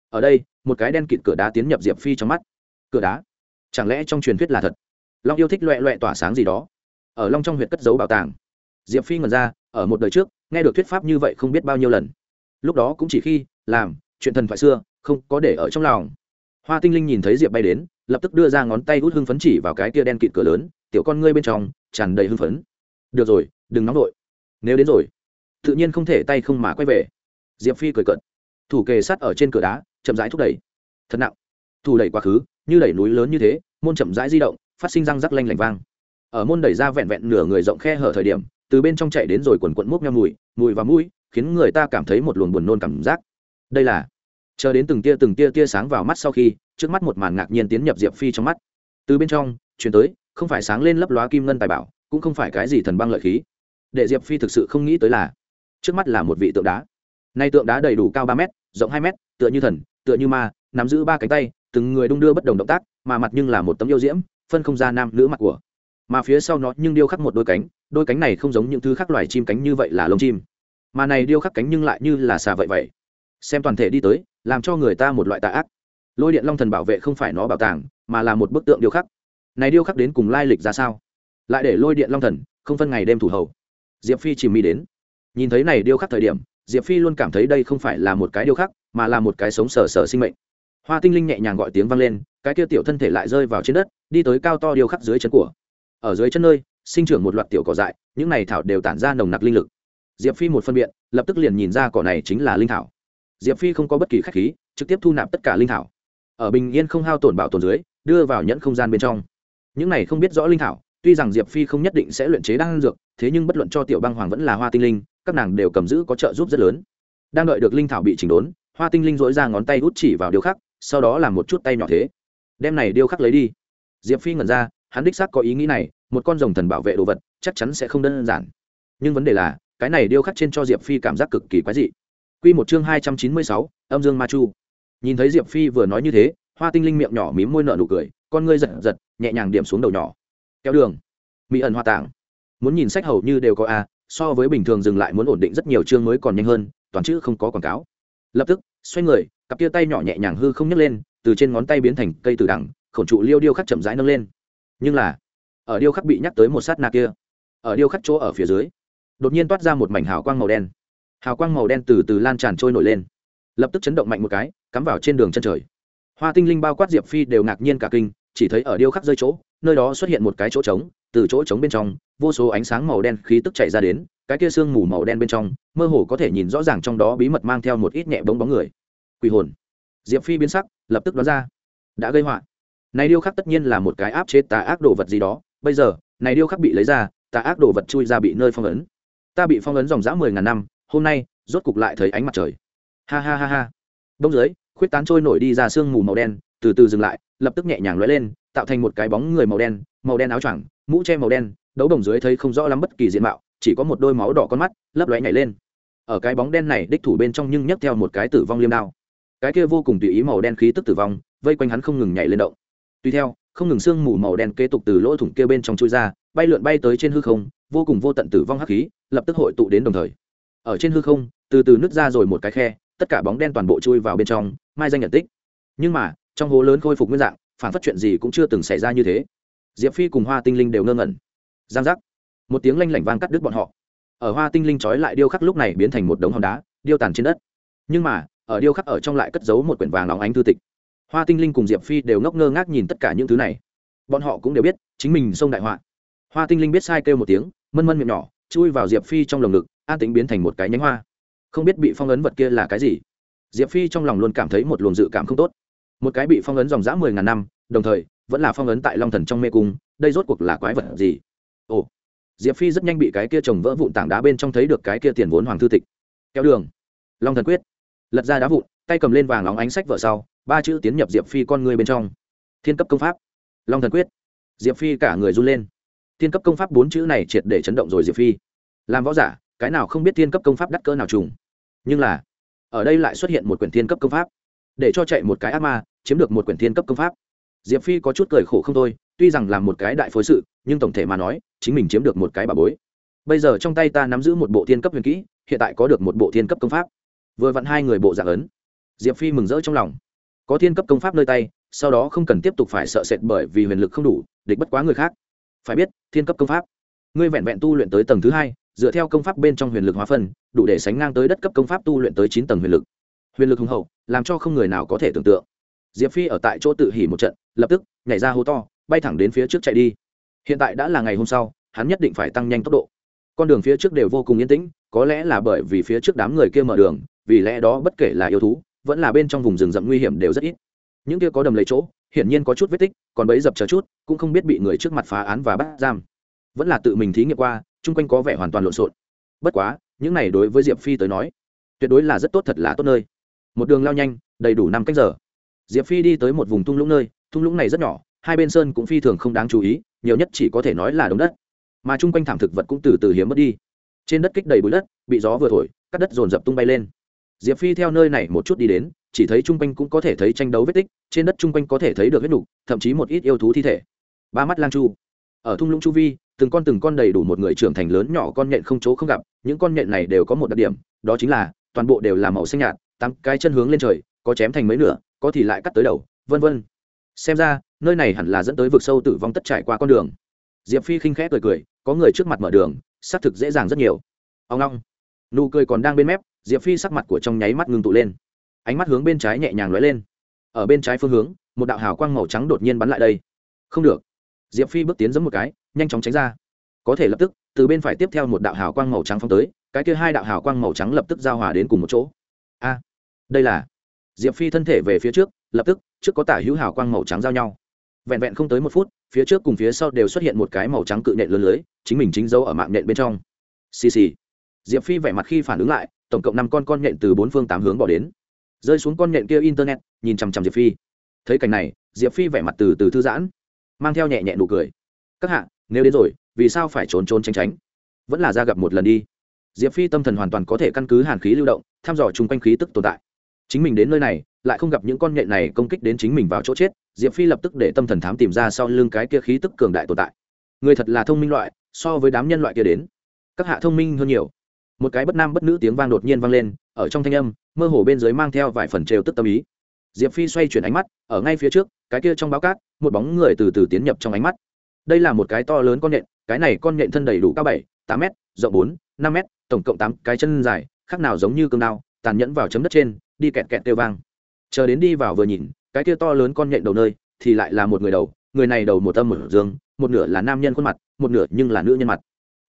Ở đây, một cái đen kịt cửa đá tiến nhập diệp phi trong mắt. Cửa đá? Chẳng lẽ trong truyền thuyết là thật? Long yêu thích loẹ loẹ tỏa sáng gì đó. Ở long trong huyện cất giấu bảo tàng diệp phi ngẩn ra, ở một đời trước, nghe được thuyết pháp như vậy không biết bao nhiêu lần. Lúc đó cũng chỉ khi, làm, chuyện thần thoại xưa, không có để ở trong lòng. Hoa tinh linh nhìn thấy diệp bay đến, lập tức đưa ra ngón tay hút hưng phấn chỉ vào cái kia đen kịt cửa lớn, tiểu con ngươi bên trong, tràn đầy hưng phấn. Được rồi, đừng nóng vội. Nếu đến rồi, tự nhiên không thể tay không mà quay về. Diệp phi cười cận thủ kề sắt ở trên cửa đá, chậm rãi thúc đẩy. Thật nặng. Thủ đẩy quá khứ, như đẩy núi lớn như thế, môn chậm rãi di động, phát sinh răng rắc lanh lảnh vang. Ở môn đẩy ra vẹn vẹn nửa người rộng khe hở thời điểm từ bên trong chạy đến rồi quần quận múc nhau mùi mùi và mũi, khiến người ta cảm thấy một luồng buồn nôn cảm giác. Đây là, chờ đến từng tia từng tia tia sáng vào mắt sau khi, trước mắt một màn ngạc nhiên tiến nhập diệp phi trong mắt. Từ bên trong, chuyển tới, không phải sáng lên lấp lóa kim ngân tài bảo, cũng không phải cái gì thần băng lợi khí. Để diệp phi thực sự không nghĩ tới là, trước mắt là một vị tượng đá. Nay tượng đá đầy đủ cao ba m rộng hai m tựa như thần, tựa như ma, nắm giữ ba cánh tay, từng người đung đưa bất đồng động tác, mà mặt nhưng là một tấm yêu diễm, phân không ra nam nữ mặt của. Mà phía sau nó nhưng điêu khắc một đôi cánh đôi cánh này không giống những thứ khác loài chim cánh như vậy là lông chim. Mà này điêu khắc cánh nhưng lại như là xà vậy vậy. Xem toàn thể đi tới, làm cho người ta một loại tà ác. Lôi điện long thần bảo vệ không phải nó bảo tàng, mà là một bức tượng điêu khắc. Này điêu khắc đến cùng lai lịch ra sao? Lại để lôi điện long thần không phân ngày đêm thủ hầu. Diệp phi chìm mi đến. Nhìn thấy này điêu khắc thời điểm, diệp phi luôn cảm thấy đây không phải là một cái điêu khắc, mà là một cái sống sờ sờ sinh mệnh. Hoa tinh linh nhẹ nhàng gọi tiếng vang lên, cái kia tiểu thân thể lại rơi vào trên đất, đi tới cao to điêu khắc dưới chân của. Ở dưới chân nơi sinh trưởng một loạt tiểu cỏ dại, những này thảo đều tản ra nồng nặc linh lực. Diệp phi một phân biện lập tức liền nhìn ra cỏ này chính là linh thảo. Diệp phi không có bất kỳ khách khí, trực tiếp thu nạp tất cả linh thảo. Ở bình yên không hao tổn bảo tồn dưới, đưa vào nhẫn không gian bên trong. Những này không biết rõ linh thảo, tuy rằng diệp phi không nhất định sẽ luyện chế đan dược, thế nhưng bất luận cho tiểu băng hoàng vẫn là hoa tinh linh, các nàng đều cầm giữ có trợ giúp rất lớn. Đang đợi được linh thảo bị chỉnh đốn, hoa tinh linh dỗi ra ngón tay út chỉ vào điêu khắc, sau đó làm một chút tay nhỏ thế. Đem này điêu khắc lấy đi. Diệp phi ngẩn ra, hắn đích xác có ý nghĩ này một con rồng thần bảo vệ đồ vật, chắc chắn sẽ không đơn giản. Nhưng vấn đề là, cái này điêu khắc trên cho diệp phi cảm giác cực kỳ quái dị. Q một chương hai trăm chín mươi sáu, âm dương ma chu. Nhìn thấy diệp phi vừa nói như thế, hoa tinh linh miệng nhỏ mím môi nợ nụ cười, con ngươi giật giật, nhẹ nhàng điểm xuống đầu nhỏ. Kéo đường. Mỹ ẩn hoa tảng muốn nhìn sách hầu như đều có a, so với bình thường dừng lại muốn ổn định rất nhiều chương mới còn nhanh hơn, toàn chữ không có quảng cáo. Lập tức, xoay người, cặp tia tay nhỏ nhẹ nhàng hư không nhấc lên, từ trên ngón tay biến thành cây từ đẳng khổng trụ liêu điêu khắc chậm rãi nâng lên. Nhưng là ở điêu khắc bị nhắc tới một sát na kia. Ở điêu khắc chỗ ở phía dưới, đột nhiên toát ra một mảnh hào quang màu đen. Hào quang màu đen từ từ lan tràn trôi nổi lên, lập tức chấn động mạnh một cái, cắm vào trên đường chân trời. Hoa tinh linh bao quát diệp phi đều ngạc nhiên cả kinh, chỉ thấy ở điêu khắc rơi chỗ, nơi đó xuất hiện một cái chỗ trống, từ chỗ trống bên trong, vô số ánh sáng màu đen khí tức chạy ra đến, cái kia sương mù màu đen bên trong, mơ hồ có thể nhìn rõ ràng trong đó bí mật mang theo một ít nhẹ bóng bóng người. Quỷ hồn. Diệp phi biến sắc, lập tức đoán ra, đã gây họa. Này điêu khắc tất nhiên là một cái áp chế tà ác đồ vật gì đó bây giờ, này điêu khắc bị lấy ra ta ác đồ vật chui ra bị nơi phong ấn. Ta bị phong ấn dòng dã mười ngàn năm, hôm nay, rốt cục lại thấy ánh mặt trời. Ha ha ha ha. Đông dưới, khuyết tán trôi nổi đi ra sương mù màu đen, từ từ dừng lại, lập tức nhẹ nhàng lóe lên, tạo thành một cái bóng người màu đen màu đen áo choàng, mũ che màu đen, đấu đồng dưới thấy không rõ lắm bất kỳ diện mạo, chỉ có một đôi máu đỏ con mắt, lấp lóe nhảy lên. Ở cái bóng đen này đích thủ bên trong nhưng nhấc theo một cái tử vong liêm đao. Cái kia vô cùng tùy ý màu đen khí tức tử vong, vây quanh hắn không ngừng nhảy lên động. Tùy theo không ngừng sương mù màu đen kế tục từ lỗ thủng kia bên trong chui ra, bay lượn bay tới trên hư không, vô cùng vô tận tử vong hắc khí, lập tức hội tụ đến đồng thời. Ở trên hư không, từ từ nứt ra rồi một cái khe, tất cả bóng đen toàn bộ chui vào bên trong, mai danh nhận tích. Nhưng mà, trong hố lớn khôi phục nguyên dạng, phản phát chuyện gì cũng chưa từng xảy ra như thế. Diệp phi cùng hoa tinh linh đều ngơ ngẩn. Giang giác. Một tiếng lanh lảnh vang cắt đứt bọn họ. Ở hoa tinh linh trói lại điêu khắc lúc này biến thành một đống hòn đá, điêu tàn trên đất. Nhưng mà, ở điêu khắc ở trong lại cất giấu một quyển vàng nóng ánh thư tịch hoa tinh linh cùng diệp phi đều ngốc ngơ ngác nhìn tất cả những thứ này. Bọn họ cũng đều biết, chính mình xông đại họa. Hoa tinh linh biết sai kêu một tiếng, mân mân miệng nhỏ, chui vào diệp phi trong lồng ngực, an tính biến thành một cái nhánh hoa. Không biết bị phong ấn vật kia là cái gì. Diệp phi trong lòng luôn cảm thấy một luồng dự cảm không tốt. Một cái bị phong ấn dòng dã mười ngàn năm, đồng thời, vẫn là phong ấn tại long thần trong mê cung, đây rốt cuộc là quái vật gì? Ồ, diệp phi rất nhanh bị cái kia trồng vỡ vụn tảng đá bên trong thấy được cái kia tiền vốn hoàng thư tịch. Kéo đường. Long thần quyết. Lật ra đá vụn, tay cầm lên vàng óng ánh sách vợ sau ba chữ tiến nhập diệp phi con người bên trong thiên cấp công pháp long thần quyết diệp phi cả người run lên thiên cấp công pháp bốn chữ này triệt để chấn động rồi diệp phi làm võ giả cái nào không biết thiên cấp công pháp đắt cỡ nào trùng nhưng là ở đây lại xuất hiện một quyển thiên cấp công pháp để cho chạy một cái ác ma chiếm được một quyển thiên cấp công pháp diệp phi có chút cười khổ không thôi tuy rằng làm một cái đại phối sự nhưng tổng thể mà nói chính mình chiếm được một cái bà bối bây giờ trong tay ta nắm giữ một bộ thiên cấp huyền kỹ hiện tại có được một bộ thiên cấp công pháp vừa vặn hai người bộ dạng ấn diệp phi mừng rỡ trong lòng có thiên cấp công pháp nơi tay, sau đó không cần tiếp tục phải sợ sệt bởi vì huyền lực không đủ, địch bất quá người khác. Phải biết, thiên cấp công pháp, ngươi vẹn vẹn tu luyện tới tầng thứ hai, dựa theo công pháp bên trong huyền lực hóa phân, đủ để sánh ngang tới đất cấp công pháp tu luyện tới chín tầng huyền lực. Huyền lực hùng hậu, làm cho không người nào có thể tưởng tượng. Diệp phi ở tại chỗ tự hỉ một trận, lập tức, nhảy ra hố to, bay thẳng đến phía trước chạy đi. Hiện tại đã là ngày hôm sau, hắn nhất định phải tăng nhanh tốc độ. Con đường phía trước đều vô cùng yên tĩnh, có lẽ là bởi vì phía trước đám người kia mở đường, vì lẽ đó bất kể là yêu thú vẫn là bên trong vùng rừng rậm nguy hiểm đều rất ít. Những kia có đầm lấy chỗ, hiển nhiên có chút vết tích, còn bấy dập chờ chút, cũng không biết bị người trước mặt phá án và bắt giam. Vẫn là tự mình thí nghiệm qua, chung quanh có vẻ hoàn toàn lộn xộn. Bất quá, những này đối với diệp phi tới nói, tuyệt đối là rất tốt thật là tốt nơi. Một đường lao nhanh, đầy đủ năm cách giờ. Diệp phi đi tới một vùng thung lũng nơi, thung lũng này rất nhỏ, hai bên sơn cũng phi thường không đáng chú ý, nhiều nhất chỉ có thể nói là đống đất. Mà chung quanh thảm thực vật cũng từ từ hiếm mất đi. Trên đất kích đầy bụi đất, bị gió vừa thổi cát đất dồn dập tung bay lên diệp phi theo nơi này một chút đi đến, chỉ thấy chung quanh cũng có thể thấy tranh đấu vết tích, trên đất chung quanh có thể thấy được huyết nục, thậm chí một ít yêu thú thi thể. Ba mắt lang chu. Ở thung lũng chu vi, từng con từng con đầy đủ một người trưởng thành lớn nhỏ con nhện không chỗ không gặp, những con nhện này đều có một đặc điểm, đó chính là toàn bộ đều là màu xanh nhạt tăng cái chân hướng lên trời, có chém thành mấy nửa, có thì lại cắt tới đầu, vân vân. Xem ra, nơi này hẳn là dẫn tới vực sâu tử vong tất trải qua con đường. Diệp phi khinh khẽ cười cười, có người trước mặt mở đường, xác thực dễ dàng rất nhiều. Ông long nụ cười còn đang bên mép diệp phi sắc mặt của trong nháy mắt ngưng tụ lên. Ánh mắt hướng bên trái nhẹ nhàng lóe lên. Ở bên trái phương hướng, một đạo hào quang màu trắng đột nhiên bắn lại đây. Không được. Diệp phi bước tiến giấm một cái, nhanh chóng tránh ra. Có thể lập tức, từ bên phải tiếp theo một đạo hào quang màu trắng phong tới, cái kia hai đạo hào quang màu trắng lập tức giao hòa đến cùng một chỗ. A, đây là. Diệp phi thân thể về phía trước, lập tức, trước có tả hữu hào quang màu trắng giao nhau. Vẹn vẹn không tới một phút, phía trước cùng phía sau đều xuất hiện một cái màu trắng cự nện lớn lưới, chính mình chính dấu ở mạng nện bên trong. Xì xì diệp phi vẻ mặt khi phản ứng lại, tổng cộng năm con con nhện từ bốn phương tám hướng bỏ đến. Rơi xuống con nhện kia internet, nhìn chằm chằm diệp phi. Thấy cảnh này, diệp phi vẻ mặt từ từ thư giãn, mang theo nhẹ nhẹ nụ cười. Các hạ, nếu đến rồi, vì sao phải trốn trốn tránh tránh? Vẫn là ra gặp một lần đi. Diệp phi tâm thần hoàn toàn có thể căn cứ hàn khí lưu động, thăm dò chung quanh khí tức tồn tại. Chính mình đến nơi này, lại không gặp những con nhện này công kích đến chính mình vào chỗ chết, diệp phi lập tức để tâm thần thám tìm ra sau lưng cái kia khí tức cường đại tồn tại. Người thật là thông minh loại, so với đám nhân loại kia đến. Các hạ thông minh hơn nhiều một cái bất nam bất nữ tiếng vang đột nhiên vang lên, ở trong thanh âm, mơ hồ bên dưới mang theo vài phần trêu tức tâm ý. Diệp phi xoay chuyển ánh mắt, ở ngay phía trước, cái kia trong báo cát, một bóng người từ từ tiến nhập trong ánh mắt. Đây là một cái to lớn con nhện, cái này con nhện thân đầy đủ cao bảy, tám m rộng bốn, năm m tổng cộng tám cái chân dài, khác nào giống như cương đao, tàn nhẫn vào chấm đất trên, đi kẹt kẹt tiêu vang. Chờ đến đi vào vừa nhìn, cái kia to lớn con nhện đầu nơi, thì lại là một người đầu, người này đầu một âm một dương, một nửa là nam nhân khuôn mặt, một nửa nhưng là nữ nhân mặt.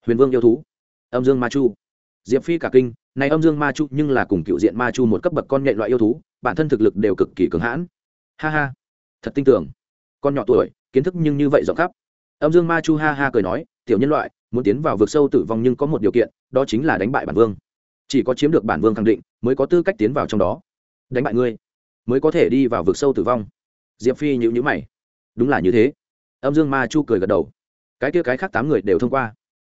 Huyền vương yêu thú. Âm dương ma chu diệp phi cả kinh, này âm dương ma chu nhưng là cùng cựu diện ma chu một cấp bậc con nhện loại yêu thú, bản thân thực lực đều cực kỳ cường hãn. Ha ha, thật tin tưởng con nhỏ tuổi, kiến thức nhưng như vậy rộng khắp. Âm dương ma chu ha ha cười nói, tiểu nhân loại, muốn tiến vào vực sâu tử vong nhưng có một điều kiện, đó chính là đánh bại bản vương. Chỉ có chiếm được bản vương khẳng định, mới có tư cách tiến vào trong đó. Đánh bại ngươi, mới có thể đi vào vực sâu tử vong. Diệp phi nhữ nhữ mày. Đúng là như thế. Âm dương ma chu cười gật đầu. Cái kia cái khác tám người đều thông qua.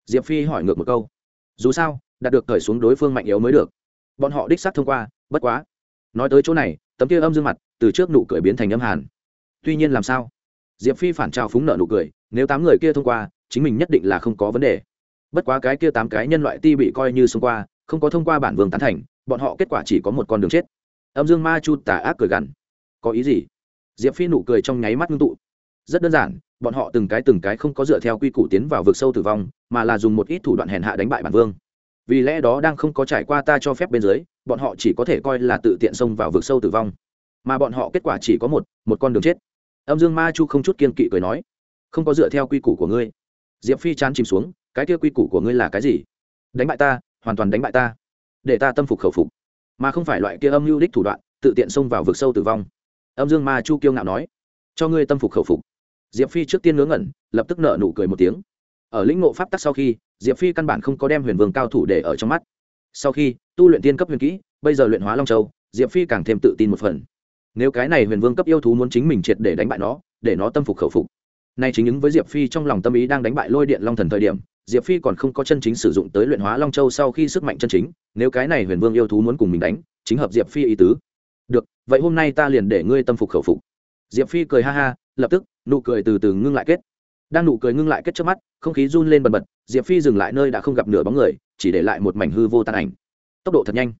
Diệp phi hỏi ngược một câu. Dù sao đạt được cởi xuống đối phương mạnh yếu mới được. Bọn họ đích xác thông qua, bất quá. Nói tới chỗ này, tấm kia âm dương mặt, từ trước nụ cười biến thành âm hàn. Tuy nhiên làm sao? Diệp phi phản trào phúng nợ nụ cười, nếu tám người kia thông qua, chính mình nhất định là không có vấn đề. Bất quá cái kia tám cái nhân loại ti bị coi như xông qua, không có thông qua bản vương tán thành, bọn họ kết quả chỉ có một con đường chết. Âm dương ma chu tà ác cười gằn. Có ý gì? Diệp phi nụ cười trong nháy mắt ngưng tụ. Rất đơn giản, bọn họ từng cái từng cái không có dựa theo quy củ tiến vào vực sâu tử vong, mà là dùng một ít thủ đoạn hèn hạ đánh bại bản vương vì lẽ đó đang không có trải qua ta cho phép bên dưới, bọn họ chỉ có thể coi là tự tiện xông vào vực sâu tử vong. Mà bọn họ kết quả chỉ có một một con đường chết. Âm dương ma chu không chút kiên kỵ cười nói, không có dựa theo quy củ của ngươi. Diệp phi chán chìm xuống, cái kia quy củ của ngươi là cái gì? Đánh bại ta, hoàn toàn đánh bại ta. Để ta tâm phục khẩu phục. Mà không phải loại kia âm mưu đích thủ đoạn, tự tiện xông vào vực sâu tử vong. Âm dương ma chu kiêu ngạo nói, cho ngươi tâm phục khẩu phục. Diệp phi trước tiên ngớ ngẩn, lập tức nợ nụ cười một tiếng ở lĩnh ngộ pháp tắc sau khi, diệp phi căn bản không có đem huyền vương cao thủ để ở trong mắt. Sau khi, tu luyện tiên cấp huyền kỹ, bây giờ luyện hóa long châu, diệp phi càng thêm tự tin một phần. Nếu cái này huyền vương cấp yêu thú muốn chính mình triệt để đánh bại nó, để nó tâm phục khẩu phục. Nay chính ứng với diệp phi trong lòng tâm ý đang đánh bại lôi điện long thần thời điểm, diệp phi còn không có chân chính sử dụng tới luyện hóa long châu sau khi sức mạnh chân chính, nếu cái này huyền vương yêu thú muốn cùng mình đánh, chính hợp diệp phi ý tứ. Được, vậy hôm nay ta liền để ngươi tâm phục khẩu phục. Diệp phi cười ha ha, lập tức, nụ cười từ từ ngưng lại kết đang nụ cười ngưng lại kết trước mắt, không khí run lên bần bật, diệp phi dừng lại nơi đã không gặp nửa bóng người, chỉ để lại một mảnh hư vô tàn ảnh. Tốc độ thật nhanh.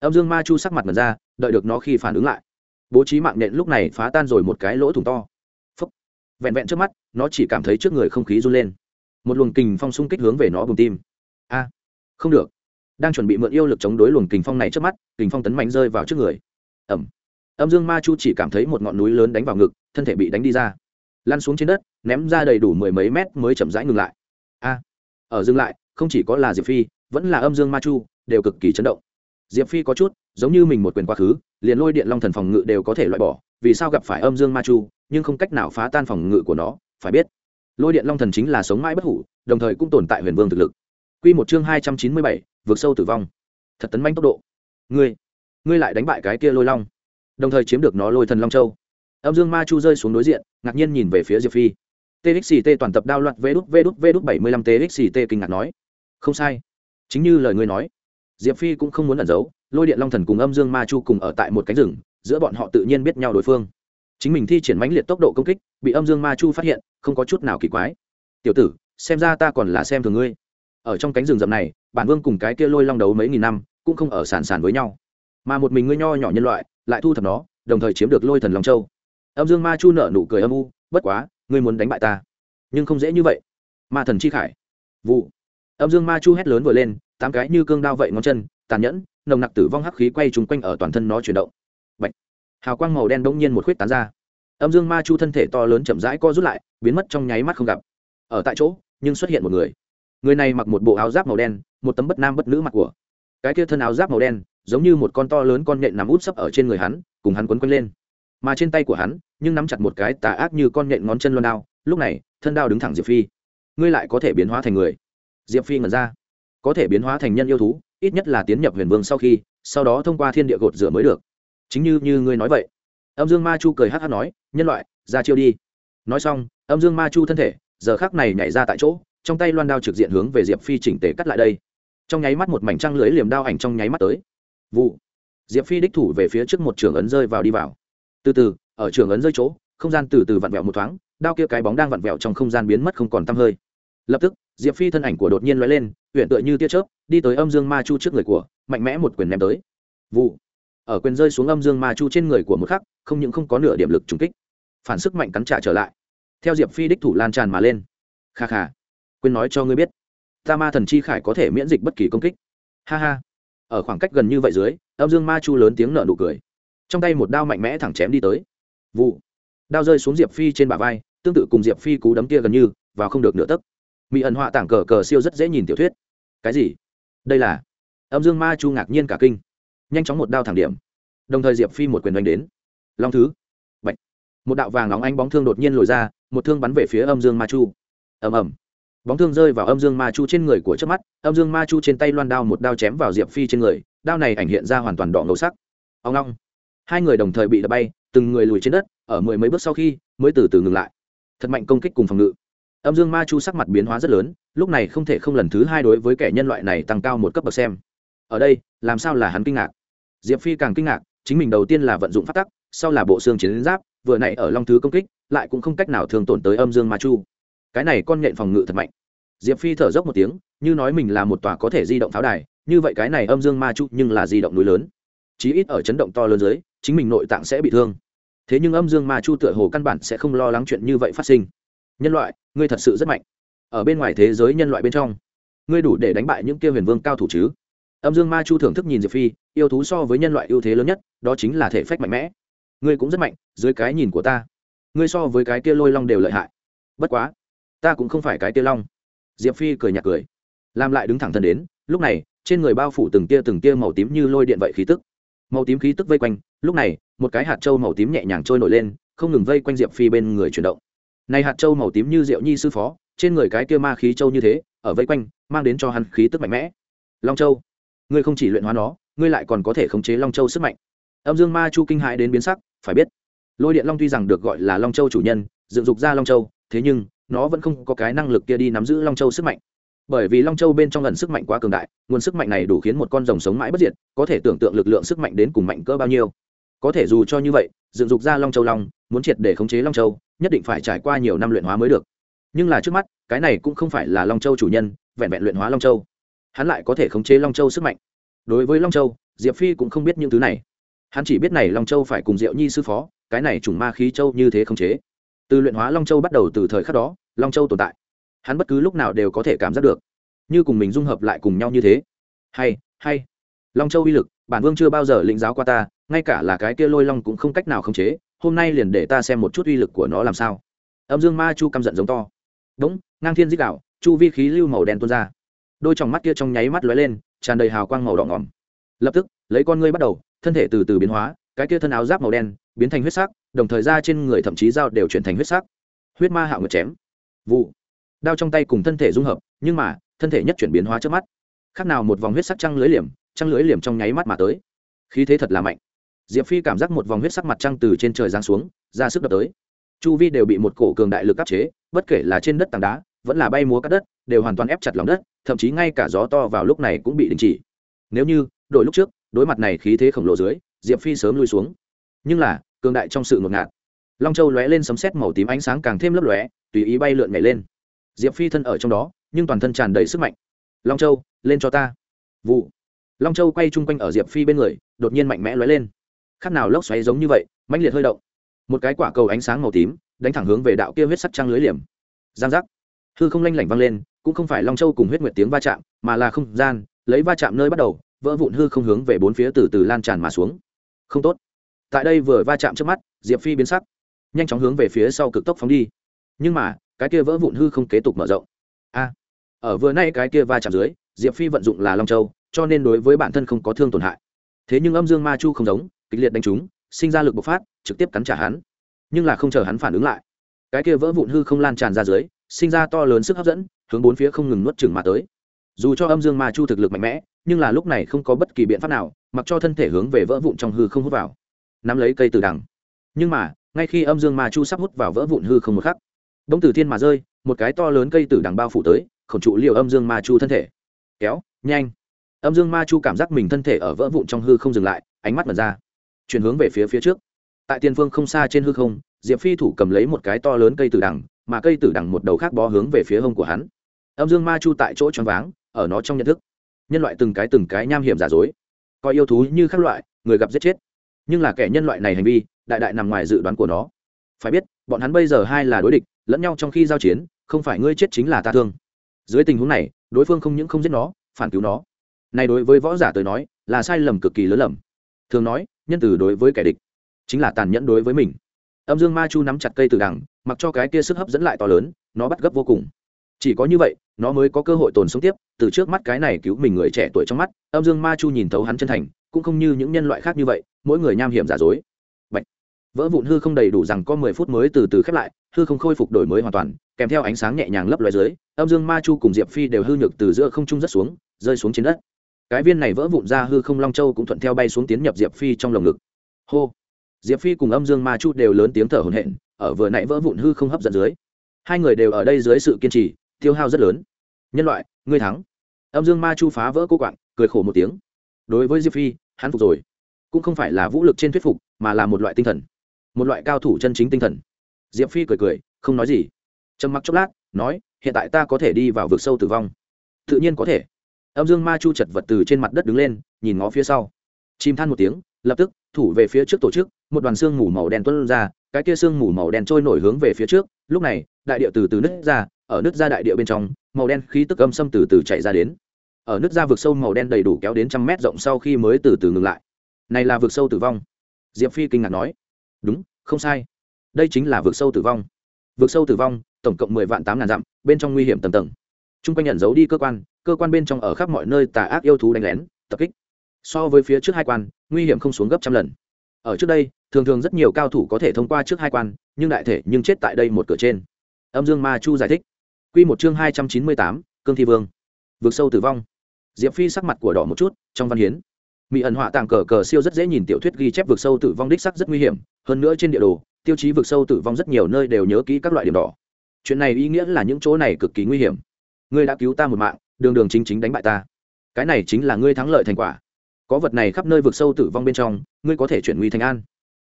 Âm dương ma chu sắc mặt mật ra, đợi được nó khi phản ứng lại. Bố trí mạng nện lúc này phá tan rồi một cái lỗ thủng to. Phấp vẹn vẹn trước mắt, nó chỉ cảm thấy trước người không khí run lên. Một luồng kình phong xung kích hướng về nó bùng tim. A. Không được. Đang chuẩn bị mượn yêu lực chống đối luồng kình phong này trước mắt, kình phong tấn mạnh rơi vào trước người. Ẩm âm dương ma chu chỉ cảm thấy một ngọn núi lớn đánh vào ngực, thân thể bị đánh đi ra lăn xuống trên đất, ném ra đầy đủ mười mấy mét mới chậm rãi ngừng lại. A, ở dừng lại, không chỉ có là diệp phi, vẫn là âm dương ma chu, đều cực kỳ chấn động. Diệp phi có chút, giống như mình một quyền quá khứ, liền lôi điện long thần phòng ngự đều có thể loại bỏ, vì sao gặp phải âm dương ma chu, nhưng không cách nào phá tan phòng ngự của nó, phải biết. Lôi điện long thần chính là sống mãi bất hủ, đồng thời cũng tồn tại huyền vương thực lực. Q một chương hai trăm chín mươi bảy vượt sâu tử vong. Thật tấn manh tốc độ. Ngươi ngươi lại đánh bại cái kia lôi long. Đồng thời chiếm được nó lôi thần long châu. Âm dương ma chu rơi xuống đối diện ngạc nhiên nhìn về phía diệp phi. Txt toàn tập đao loạt vê đút vê đút vê đút bảy mươi lăm txt kinh ngạc nói. Không sai. Chính như lời ngươi nói, diệp phi cũng không muốn ẩn giấu, lôi điện long thần cùng âm dương ma chu cùng ở tại một cánh rừng, giữa bọn họ tự nhiên biết nhau đối phương. Chính mình thi triển mãnh liệt tốc độ công kích, bị âm dương ma chu phát hiện, không có chút nào kỳ quái. Tiểu tử, xem ra ta còn là xem thường ngươi. Ở trong cánh rừng rậm này, bản vương cùng cái kia lôi long đấu mấy nghìn năm, cũng không ở sàn sàn với nhau. Mà một mình ngươi nho nhỏ nhân loại, lại thu thập nó, đồng thời chiếm được lôi thần long châu âm dương ma chu nợ nụ cười âm u, bất quá, ngươi muốn đánh bại ta. Nhưng không dễ như vậy. Ma thần chi khải. Vụ. Âm dương ma chu hét lớn vừa lên, tám cái như cương đao vậy ngón chân, tàn nhẫn, nồng nặc tử vong hắc khí quay trúng quanh ở toàn thân nó chuyển động. Bạch. hào quang màu đen đ ỗ n g nhiên một khuyết tán ra. Âm dương ma chu thân thể to lớn chậm rãi co rút lại, biến mất trong nháy mắt không gặp. Ở tại chỗ, nhưng xuất hiện một người. Người này mặc một bộ áo giáp màu đen, một tấm bất nam bất nữ mặc của. Cái kia thân áo giáp màu đen, giống như một con to lớn con nhện nằm út sấp ở trên người hắn, cùng hắn quấn quấn lên mà trên tay của hắn, nhưng nắm chặt một cái tà ác như con nhện ngón chân loan đao, lúc này, thân đao đứng thẳng diệp phi. Ngươi lại có thể biến hóa thành người. Diệp phi ngẩn ra. Có thể biến hóa thành nhân yêu thú, ít nhất là tiến nhập huyền vương sau khi, sau đó thông qua thiên địa gột rửa mới được. Chính như như ngươi nói vậy. Âm dương ma chu cười hát hát nói, nhân loại, ra chiêu đi. Nói xong, âm dương ma chu thân thể, giờ khác này nhảy ra tại chỗ, trong tay loan đao trực diện hướng về diệp phi chỉnh tề cắt lại đây. Trong nháy mắt một mảnh trăng lưới liềm đao ảnh trong nháy mắt tới. Vụ. Diệp phi đích thủ về phía trước một trường ấn rơi vào đi vào từ từ, ở trường ấn rơi chỗ, không gian từ từ vặn vẹo một thoáng, đao kia cái bóng đang vặn vẹo trong không gian biến mất không còn t hơi. Lập tức, diệp phi thân ảnh của đột nhiên lóe lên huyện tựa như tia chớp, đi tới âm dương ma chu trước người của, mạnh mẽ một quyền ném tới. Vụ. Ở quyền rơi xuống âm dương ma chu trên người của một khắc, không những không có nửa điểm lực trùng kích, phản sức mạnh cắn trả trở lại. Theo diệp phi đích thủ lan tràn mà lên. Kha kha. Quên nói cho ngươi biết, ta ma thần chi khải có thể miễn dịch bất kỳ công kích. Ha ha. Ở khoảng cách gần như vậy dưới, âm dương ma chu lớn tiếng nở nụ cười trong tay một đao mạnh mẽ thẳng chém đi tới. Vụ. Đao rơi xuống diệp phi trên bả vai, tương tự cùng diệp phi cú đấm kia gần như, vào không được nửa tấc. Mỹ ẩn họa tảng cờ cờ siêu rất dễ nhìn tiểu thuyết. Cái gì? Đây là âm dương ma chu ngạc nhiên cả kinh. Nhanh chóng một đao thẳng điểm. Đồng thời diệp phi một quyền đánh đến. Long thứ. Bạch. một đạo vàng nóng ánh bóng thương đột nhiên lồi ra, một thương bắn về phía âm dương ma chu. Ầm ầm. Bóng thương rơi vào âm dương ma chu trên người của trước mắt, âm dương ma chu trên tay loan đao một đao chém vào diệp phi trên người, đao này ảnh hiện ra hoàn toàn đỏ ngầu sắc. Ông long hai người đồng thời bị đập bay, từng người lùi trên đất, ở mười mấy bước sau khi, mới từ từ ngừng lại. Thật mạnh công kích cùng phòng ngự. Âm dương ma chu sắc mặt biến hóa rất lớn, lúc này không thể không lần thứ hai đối với kẻ nhân loại này tăng cao một cấp bậc xem. Ở đây, làm sao là hắn kinh ngạc? Diệp phi càng kinh ngạc, chính mình đầu tiên là vận dụng phát tắc, sau là bộ xương chiến giáp, vừa nãy ở long thứ công kích, lại cũng không cách nào thường tổn tới âm dương ma chu. Cái này con nhện phòng ngự thật mạnh. Diệp phi thở dốc một tiếng, như nói mình là một tòa có thể di động pháo đài, như vậy cái này âm dương ma chu nhưng là di động núi lớn. Chí ít ở chấn động to lớn dưới chính mình nội tạng sẽ bị thương. Thế nhưng âm dương ma chu tựa hồ căn bản sẽ không lo lắng chuyện như vậy phát sinh. Nhân loại, ngươi thật sự rất mạnh. Ở bên ngoài thế giới nhân loại bên trong, ngươi đủ để đánh bại những kia huyền vương cao thủ chứ? Âm dương ma chu thưởng thức nhìn diệp phi, yêu thú so với nhân loại ưu thế lớn nhất, đó chính là thể phách mạnh mẽ. Ngươi cũng rất mạnh, dưới cái nhìn của ta, ngươi so với cái kia lôi long đều lợi hại. Bất quá, ta cũng không phải cái kia long. Diệp phi cười nhạt cười, làm lại đứng thẳng thân đến, lúc này, trên người bao phủ từng tia từng tia màu tím như lôi điện vậy khí tức màu tím khí tức vây quanh, lúc này, một cái hạt trâu màu tím nhẹ nhàng trôi nổi lên, không ngừng vây quanh diệp phi bên người chuyển động. Này hạt trâu màu tím như diệu nhi sư phó, trên người cái kia ma khí trâu như thế, ở vây quanh, mang đến cho hắn khí tức mạnh mẽ. Long châu, ngươi không chỉ luyện hóa nó, ngươi lại còn có thể khống chế long châu sức mạnh. Âm dương ma chu kinh hãi đến biến sắc, phải biết, lôi điện long tuy rằng được gọi là long châu chủ nhân, dựng dục ra long châu, thế nhưng, nó vẫn không có cái năng lực kia đi nắm giữ long châu sức mạnh bởi vì long châu bên trong lần sức mạnh quá cường đại, nguồn sức mạnh này đủ khiến một con rồng sống mãi bất diệt, có thể tưởng tượng lực lượng sức mạnh đến cùng mạnh cỡ bao nhiêu. Có thể dù cho như vậy, dựng dục ra long châu long, muốn triệt để khống chế long châu, nhất định phải trải qua nhiều năm luyện hóa mới được. Nhưng là trước mắt, cái này cũng không phải là long châu chủ nhân, vẹn vẹn luyện hóa long châu. Hắn lại có thể khống chế long châu sức mạnh. Đối với long châu, diệp phi cũng không biết những thứ này. Hắn chỉ biết này long châu phải cùng diệu nhi sư phó, cái này chủng ma khí châu như thế khống chế. Từ luyện hóa long châu bắt đầu từ thời khắc đó, long châu tồn tại hắn bất cứ lúc nào đều có thể cảm giác được. Như cùng mình dung hợp lại cùng nhau như thế. Hay hay. Long châu uy lực, bản vương chưa bao giờ lĩnh giáo qua ta, ngay cả là cái kia lôi long cũng không cách nào khống chế, hôm nay liền để ta xem một chút uy lực của nó làm sao. Âm dương ma chu căm giận giống to. Đúng, ngang thiên dích đạo, chu vi khí lưu màu đen tuôn ra. Đôi tròng mắt kia trong nháy mắt lóe lên, tràn đầy hào quang màu đỏ ngỏm. Lập tức, lấy con ngươi bắt đầu, thân thể từ từ biến hóa, cái kia thân áo giáp màu đen, biến thành huyết sắc, đồng thời ra trên người thậm chí dao đều chuyển thành huyết sắc. Huyết ma hạo ngược chém. Vụ đao trong tay cùng thân thể dung hợp, nhưng mà, thân thể nhất chuyển biến hóa trước mắt. Khác nào một vòng huyết sắc trăng lưới liềm, trăng lưới liềm trong nháy mắt mà tới. Khí thế thật là mạnh. Diệp phi cảm giác một vòng huyết sắc mặt trăng từ trên trời giáng xuống, ra sức đập tới. Chu vi đều bị một cổ cường đại lực áp chế, bất kể là trên đất tảng đá, vẫn là bay múa cát đất, đều hoàn toàn ép chặt lòng đất, thậm chí ngay cả gió to vào lúc này cũng bị đình chỉ. Nếu như, đổi lúc trước, đối mặt này khí thế khổng lồ dưới, diệp phi sớm lui xuống. Nhưng là, cường đại trong sự ngột ngạt. Long châu lóe lên sấm sét màu tím ánh sáng càng thêm lấp lóe, tùy ý bay lượn nhảy lên diệp phi thân ở trong đó, nhưng toàn thân tràn đầy sức mạnh. Long châu, lên cho ta. Vụ. Long châu quay chung quanh ở diệp phi bên người, đột nhiên mạnh mẽ lóe lên. Khác nào lốc xoáy giống như vậy, mãnh liệt hơi động. Một cái quả cầu ánh sáng màu tím, đánh thẳng hướng về đạo kia huyết sắc trăng lưới liềm. Giang giác. Hư không lanh lảnh vang lên, cũng không phải long châu cùng huyết nguyệt tiếng va chạm, mà là không gian, lấy va chạm nơi bắt đầu, vỡ vụn hư không hướng về bốn phía từ từ lan tràn mà xuống. Không tốt. Tại đây vừa va chạm trước mắt, diệp phi biến sắc, nhanh chóng hướng về phía sau cực tốc phóng đi. Nhưng mà cái kia vỡ vụn hư không kế tục mở rộng. A, ở vừa nay cái kia va chạm dưới, diệp phi vận dụng là long châu, cho nên đối với bản thân không có thương tổn hại. Thế nhưng âm dương ma chu không giống, kịch liệt đánh trúng sinh ra lực bộc phát, trực tiếp cắn trả hắn. Nhưng là không chờ hắn phản ứng lại. Cái kia vỡ vụn hư không lan tràn ra dưới, sinh ra to lớn sức hấp dẫn, hướng bốn phía không ngừng nuốt chừng mà tới. Dù cho âm dương ma chu thực lực mạnh mẽ, nhưng là lúc này không có bất kỳ biện pháp nào, mặc cho thân thể hướng về vỡ vụn trong hư không hút vào. Nắm lấy cây từ đằng. Nhưng mà, ngay khi âm dương ma chu sắp hút vào vỡ vụn hư không một khắc đông từ thiên mà rơi, một cái to lớn cây tử đằng bao phủ tới, khổng trụ liều âm dương ma chu thân thể. Kéo, nhanh. Âm dương ma chu cảm giác mình thân thể ở vỡ vụn trong hư không dừng lại, ánh mắt mật ra. Chuyển hướng về phía phía trước. Tại tiền phương không xa trên hư không, diệp phi thủ cầm lấy một cái to lớn cây tử đằng, mà cây tử đằng một đầu khác bó hướng về phía hông của hắn. Âm dương ma chu tại chỗ choáng váng, ở nó trong nhận thức. Nhân loại từng cái từng cái nham hiểm giả dối. Coi yêu thú như các loại, người gặp giết chết. Nhưng là kẻ nhân loại này hành vi, đại đại nằm ngoài dự đoán của nó phải biết, bọn hắn bây giờ hai là đối địch, lẫn nhau trong khi giao chiến, không phải ngươi chết chính là ta thương. Dưới tình huống này, đối phương không những không giết nó, phản cứu nó. Này đối với võ giả tới nói, là sai lầm cực kỳ lớn lầm. Thường nói, nhân từ đối với kẻ địch, chính là tàn nhẫn đối với mình. Âm dương ma chu nắm chặt cây từ đằng, mặc cho cái kia sức hấp dẫn lại to lớn, nó bắt gấp vô cùng. Chỉ có như vậy, nó mới có cơ hội tồn sống tiếp, từ trước mắt cái này cứu mình người trẻ tuổi trong mắt, âm dương ma chu nhìn thấu hắn chân thành, cũng không như những nhân loại khác như vậy, mỗi người nham hiểm giả dối vỡ vụn hư không đầy đủ rằng có mười phút mới từ từ khép lại, hư không khôi phục đổi mới hoàn toàn, kèm theo ánh sáng nhẹ nhàng lấp loài dưới, âm dương ma chu cùng diệp phi đều hư nhược từ giữa không trung rất xuống, rơi xuống trên đất. Cái viên này vỡ vụn ra hư không long châu cũng thuận theo bay xuống tiến nhập diệp phi trong lồng ngực. Hô! Diệp phi cùng âm dương ma chu đều lớn tiếng thở hổn hển, ở vừa nãy vỡ vụn hư không hấp dẫn dưới. Hai người đều ở đây dưới sự kiên trì, tiêu hao rất lớn. Nhân loại, ngươi thắng. Âm dương ma chu phá vỡ cô quạng, cười khổ một tiếng. Đối với diệp phi, hắn phục rồi. Cũng không phải là vũ lực trên thuyết phục, mà là một loại tinh thần một loại cao thủ chân chính tinh thần. Diệp phi cười cười, không nói gì. Trầm mặc chốc lát, nói, hiện tại ta có thể đi vào vực sâu tử vong. Tự nhiên có thể. Âm dương ma chu chật vật từ trên mặt đất đứng lên, nhìn ngó phía sau. Chim than một tiếng, lập tức, thủ về phía trước tổ chức, một đoàn xương mù màu đen tuân ra, cái kia xương mù màu đen trôi nổi hướng về phía trước, lúc này, đại địa từ từ nứt ra, ở nứt ra đại địa bên trong, màu đen khí tức âm xâm từ từ chạy ra đến. Ở nứt ra vực sâu màu đen đầy đủ kéo đến trăm mét rộng sau khi mới từ từ ngừng lại. Này là vực sâu tử vong. Diệp phi kinh ngạc nói đúng, không sai. Đây chính là vực sâu tử vong. Vực sâu tử vong, tổng cộng mười vạn tám ngàn dặm, bên trong nguy hiểm tầng tầng. T r u n g quanh nhận giấu đi cơ quan cơ quan bên trong ở khắp mọi nơi tà ác yêu thú đánh lén, tập kích. So với phía trước hai quan, nguy hiểm không xuống gấp trăm lần. Ở trước đây, thường thường rất nhiều cao thủ có thể thông qua trước hai quan, nhưng đại thể nhưng chết tại đây một cửa trên. Âm dương ma chu giải thích. Q một chương hai trăm chín mươi tám, cương thi vương. Vượt sâu tử vong. Diệp phi sắc mặt của đỏ một chút, trong văn hiến mỹ ẩn họa tàng cờ cờ siêu rất dễ nhìn tiểu thuyết ghi chép vượt sâu tử vong đích sắc rất nguy hiểm, hơn nữa trên địa đồ, tiêu chí vực sâu tử vong rất nhiều nơi đều nhớ kỹ các loại điểm đỏ. Chuyện này ý nghĩa là những chỗ này cực kỳ nguy hiểm. Ngươi đã cứu ta một mạng, đường đường chính chính đánh bại ta. Cái này chính là ngươi thắng lợi thành quả. Có vật này khắp nơi vực sâu tử vong bên trong, ngươi có thể chuyển nguy thành an.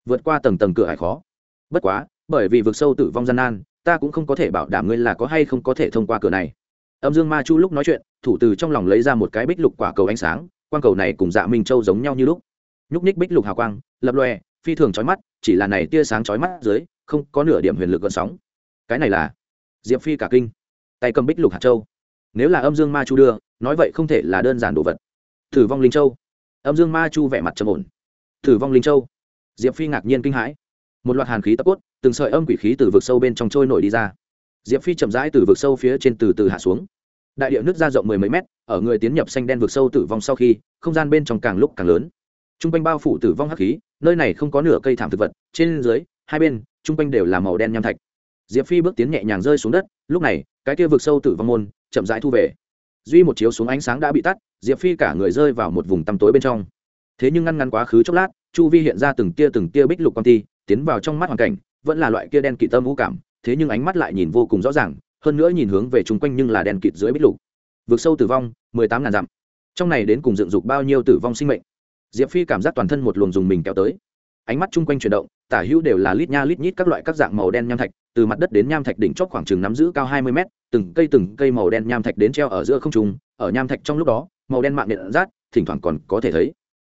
Vượt qua tầng tầng cửa hải khó. Bất quá, bởi vì vực sâu tử vong gian nan, ta cũng không có thể bảo đảm ngươi là có hay không có thể thông qua cửa này. Âm dương ma chu lúc nói chuyện, thủ từ trong lòng lấy ra một cái bích lục quả cầu ánh sáng quang cầu này cùng dạ minh châu giống nhau như lúc. Nhúc ních bích lục hào quang, lập lòe, phi thường chói mắt, chỉ là này tia sáng chói mắt dưới, không có nửa điểm huyền lực gợn sóng. Cái này là diệp phi cả kinh. Tay cầm bích lục hạt châu. Nếu là âm dương ma chu đưa, nói vậy không thể là đơn giản đồ vật. Thử vong linh châu. Âm dương ma chu vẻ mặt trầm ổn. Thử vong linh châu. Diệp phi ngạc nhiên kinh hãi. Một loạt hàn khí tập cốt, từng sợi âm quỷ khí từ vực sâu bên trong trôi nổi đi ra. Diệp phi chậm rãi từ vực sâu phía trên từ từ hạ xuống đại địa nước ra rộng mười mấy mét, ở người tiến nhập xanh đen vực sâu tử vong sau khi, không gian bên trong càng lúc càng lớn. T r u n g quanh bao phủ tử vong hắc khí, nơi này không có nửa cây thảm thực vật, trên dưới, hai bên t r u n g quanh đều là màu đen nham thạch. Diệp phi bước tiến nhẹ nhàng rơi xuống đất, lúc này, cái kia vực sâu tử vong môn, chậm rãi thu về. Duy một chiếu xuống ánh sáng đã bị tắt, diệp phi cả người rơi vào một vùng tăm tối bên trong. Thế nhưng ngăn ngăn quá khứ chốc lát, chu vi hiện ra từng tia từng tia bích lục quang ti, tiến vào trong mắt hoàn cảnh, vẫn là loại kia đen kỵ tâm vũ cảm, thế nhưng ánh mắt lại nhìn vô cùng rõ ràng hơn nữa nhìn hướng về chung quanh nhưng là đèn kịt dưới bích lục. Vượt sâu tử vong, mười tám ngàn dặm. Trong này đến cùng dựng dục bao nhiêu tử vong sinh mệnh? Diệp phi cảm giác toàn thân một luồng dùng mình kéo tới. Ánh mắt chung quanh chuyển động, tả hữu đều là lít nha lít nhít các loại các dạng màu đen nham thạch, từ mặt đất đến nham thạch đỉnh chót khoảng chừng nắm giữ cao hai mươi mét, từng cây từng cây màu đen nham thạch đến treo ở giữa không trung, ở nham thạch trong lúc đó, màu đen mạng nhện rát, thỉnh thoảng còn có thể thấy.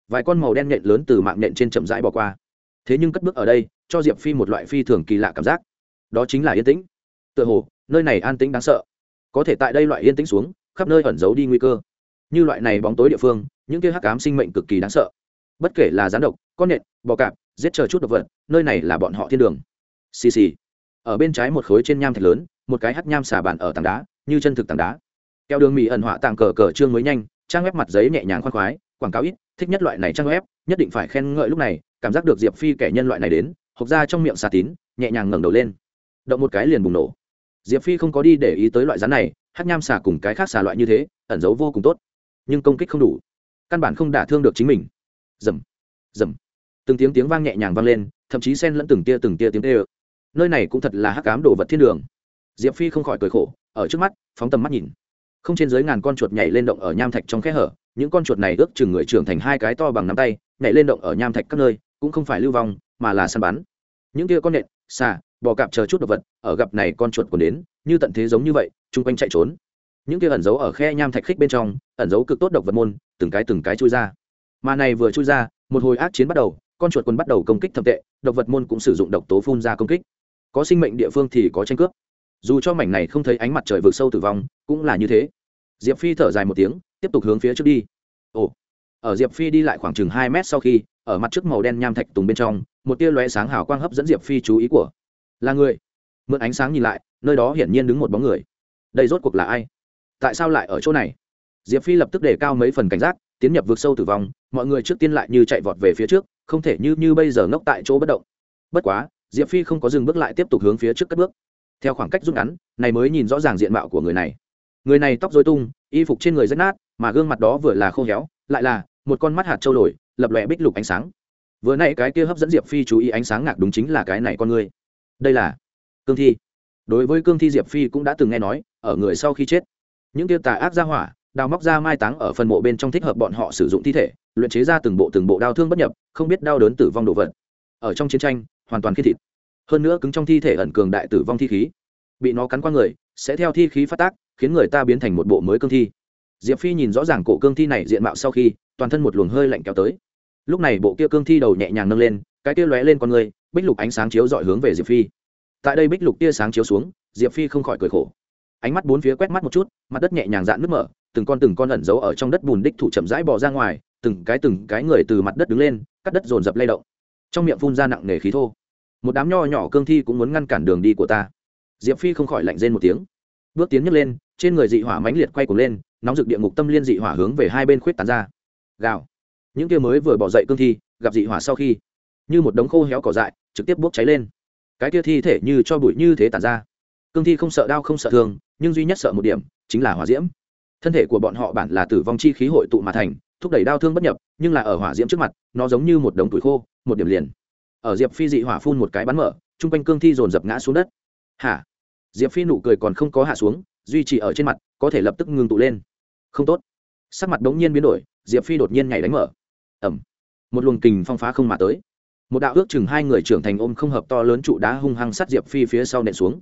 Vài con màu đen nhện lớn từ mạng nhện trên chậm rãi bỏ qua. Thế nhưng cất bước ở đây, cho diệp phi một loại phi thường kỳ lạ cảm giác. Đó chính là yên tĩnh. Tựa hồ nơi này an tĩnh đáng sợ. Có thể tại đây loại yên tĩnh xuống, khắp nơi ẩn giấu đi nguy cơ. Như loại này bóng tối địa phương, những kia hắc ám sinh mệnh cực kỳ đáng sợ. Bất kể là rán độc, con nện bò cạp, giết chờ chút độc vật, nơi này là bọn họ thiên đường. Xì xì. Ở bên trái một khối trên nham thạch lớn, một cái hắc nham xả bàn ở tảng đá, như chân thực tảng đá. Keo đường mì ẩn họa tàng cờ cờ trương mới nhanh, trang web mặt giấy nhẹ nhàng khoan khoái, quảng cáo ít, thích nhất loại này trang web, nhất định phải khen ngợi lúc này, cảm giác được diệp phi kẻ nhân loại này đến, hộc ra trong miệng xà tín, nhẹ nhàng ngẩng đầu lên. Động một cái liền bùng nổ diệp phi không có đi để ý tới loại rắn này, hát nham xà cùng cái khác xà loại như thế, ẩn giấu vô cùng tốt. Nhưng công kích không đủ. Căn bản không đả thương được chính mình. Dầm dầm. Từng tiếng tiếng vang nhẹ nhàng vang lên, thậm chí xen lẫn từng tia từng tia tiếng tê ơ nơi này cũng thật là hắc cám đồ vật thiên đường. Diệp phi không khỏi cười khổ, ở trước mắt, phóng tầm mắt nhìn. Không trên dưới ngàn con chuột nhảy lên động ở nham thạch trong kẽ hở, những con chuột này ước chừng người trưởng thành hai cái to bằng nắm tay, nhảy lên động ở nham thạch các nơi, cũng không phải lưu vong, mà là săn bắn. Những tia con nện xà bò cạp chờ chút đồ vật, ở gặp này con chuột còn đến, như tận thế giống như vậy, chung quanh chạy trốn. Những kia ẩn giấu ở khe nham thạch khích bên trong, ẩn giấu cực tốt độc vật môn, từng cái từng cái chui ra. Mà này vừa chui ra, một hồi ác chiến bắt đầu, con chuột quân bắt đầu công kích thậm tệ, độc vật môn cũng sử dụng độc tố phun ra công kích. Có sinh mệnh địa phương thì có tranh cướp. Dù cho mảnh này không thấy ánh mặt trời vượt sâu tử vong, cũng là như thế. Diệp phi thở dài một tiếng, tiếp tục hướng phía trước đi. Ồ. Ở diệp phi đi lại khoảng chừng hai mét sau khi, ở mặt trước màu đen nham thạch tùng bên trong, một tia lóe sáng hào quang hấp dẫn diệp phi chú ý của là người. Mượn ánh sáng nhìn lại, nơi đó hiển nhiên đứng một bóng người. Đây rốt cuộc là ai? Tại sao lại ở chỗ này? Diệp phi lập tức đề cao mấy phần cảnh giác, tiến nhập vượt sâu tử vong, mọi người trước tiên lại như chạy vọt về phía trước, không thể như như bây giờ ngốc tại chỗ bất động. Bất quá, diệp phi không có dừng bước lại tiếp tục hướng phía trước cất bước. Theo khoảng cách rút ngắn, này mới nhìn rõ ràng diện mạo của người này. Người này tóc dối tung, y phục trên người rách nát, mà gương mặt đó vừa là khô héo, lại là một con mắt hạt trâu lồi, lập lòe bích lục ánh sáng. Vừa nãy cái kia hấp dẫn diệp phi chú ý ánh sáng ngạc đúng chính là cái này con người đây là cương thi. Đối với cương thi diệp phi cũng đã từng nghe nói, ở người sau khi chết, những tiêu tà ác ra hỏa, đào móc ra mai táng ở phần mộ bên trong thích hợp bọn họ sử dụng thi thể, luyện chế ra từng bộ từng bộ đau thương bất nhập, không biết đau đớn tử vong đồ vật. Ở trong chiến tranh, hoàn toàn khi thịt. Hơn nữa cứng trong thi thể ẩn cường đại tử vong thi khí. Bị nó cắn qua người, sẽ theo thi khí phát tác, khiến người ta biến thành một bộ mới cương thi. Diệp phi nhìn rõ ràng cổ cương thi này diện mạo sau khi, toàn thân một luồng hơi lạnh kéo tới. Lúc này bộ kia cương thi đầu nhẹ nhàng nâng lên, cái kia lóe lên con người bích lục ánh sáng chiếu dọi hướng về diệp phi. Tại đây bích lục tia sáng chiếu xuống, diệp phi không khỏi cười khổ. Ánh mắt bốn phía quét mắt một chút, mặt đất nhẹ nhàng dạn nước mở, từng con từng con ẩn giấu ở trong đất bùn đích thủ chậm rãi bò ra ngoài, từng cái từng cái người từ mặt đất đứng lên, cắt đất dồn dập lay động. Trong miệng phun ra nặng nề khí thô. Một đám nho nhỏ cương thi cũng muốn ngăn cản đường đi của ta. Diệp phi không khỏi lạnh rên một tiếng. Bước tiến nhấc lên, trên người dị hỏa mãnh liệt quay cuồng lên, nóng rực địa ngục tâm liên dị hỏa hướng về hai bên khuyết tán ra. Gào. Những kia mới vừa bỏ dậy cương thi, gặp dị hỏa sau khi như một đống khô héo cỏ dại, trực tiếp bốc cháy lên. Cái kia thi thể như cho bụi như thế tàn ra. Cương thi không sợ đau không sợ thương, nhưng duy nhất sợ một điểm chính là hỏa diễm. Thân thể của bọn họ bản là tử vong chi khí hội tụ mà thành, thúc đẩy đau thương bất nhập, nhưng là ở hỏa diễm trước mặt, nó giống như một đống tuổi khô, một điểm liền. Ở diệp phi dị hỏa phun một cái bắn mở, chung quanh cương thi dồn dập ngã xuống đất. Hả? Diệp phi nụ cười còn không có hạ xuống, duy trì ở trên mặt, có thể lập tức ngừng tụ lên. Không tốt. Sắc mặt đống nhiên biến đổi, diệp phi đột nhiên nhảy đánh mở. Ẩm một luồng kình phong phá không mà tới một đạo ước chừng hai người trưởng thành ôm không hợp to lớn trụ đá hung hăng sát diệp phi phía sau nện xuống.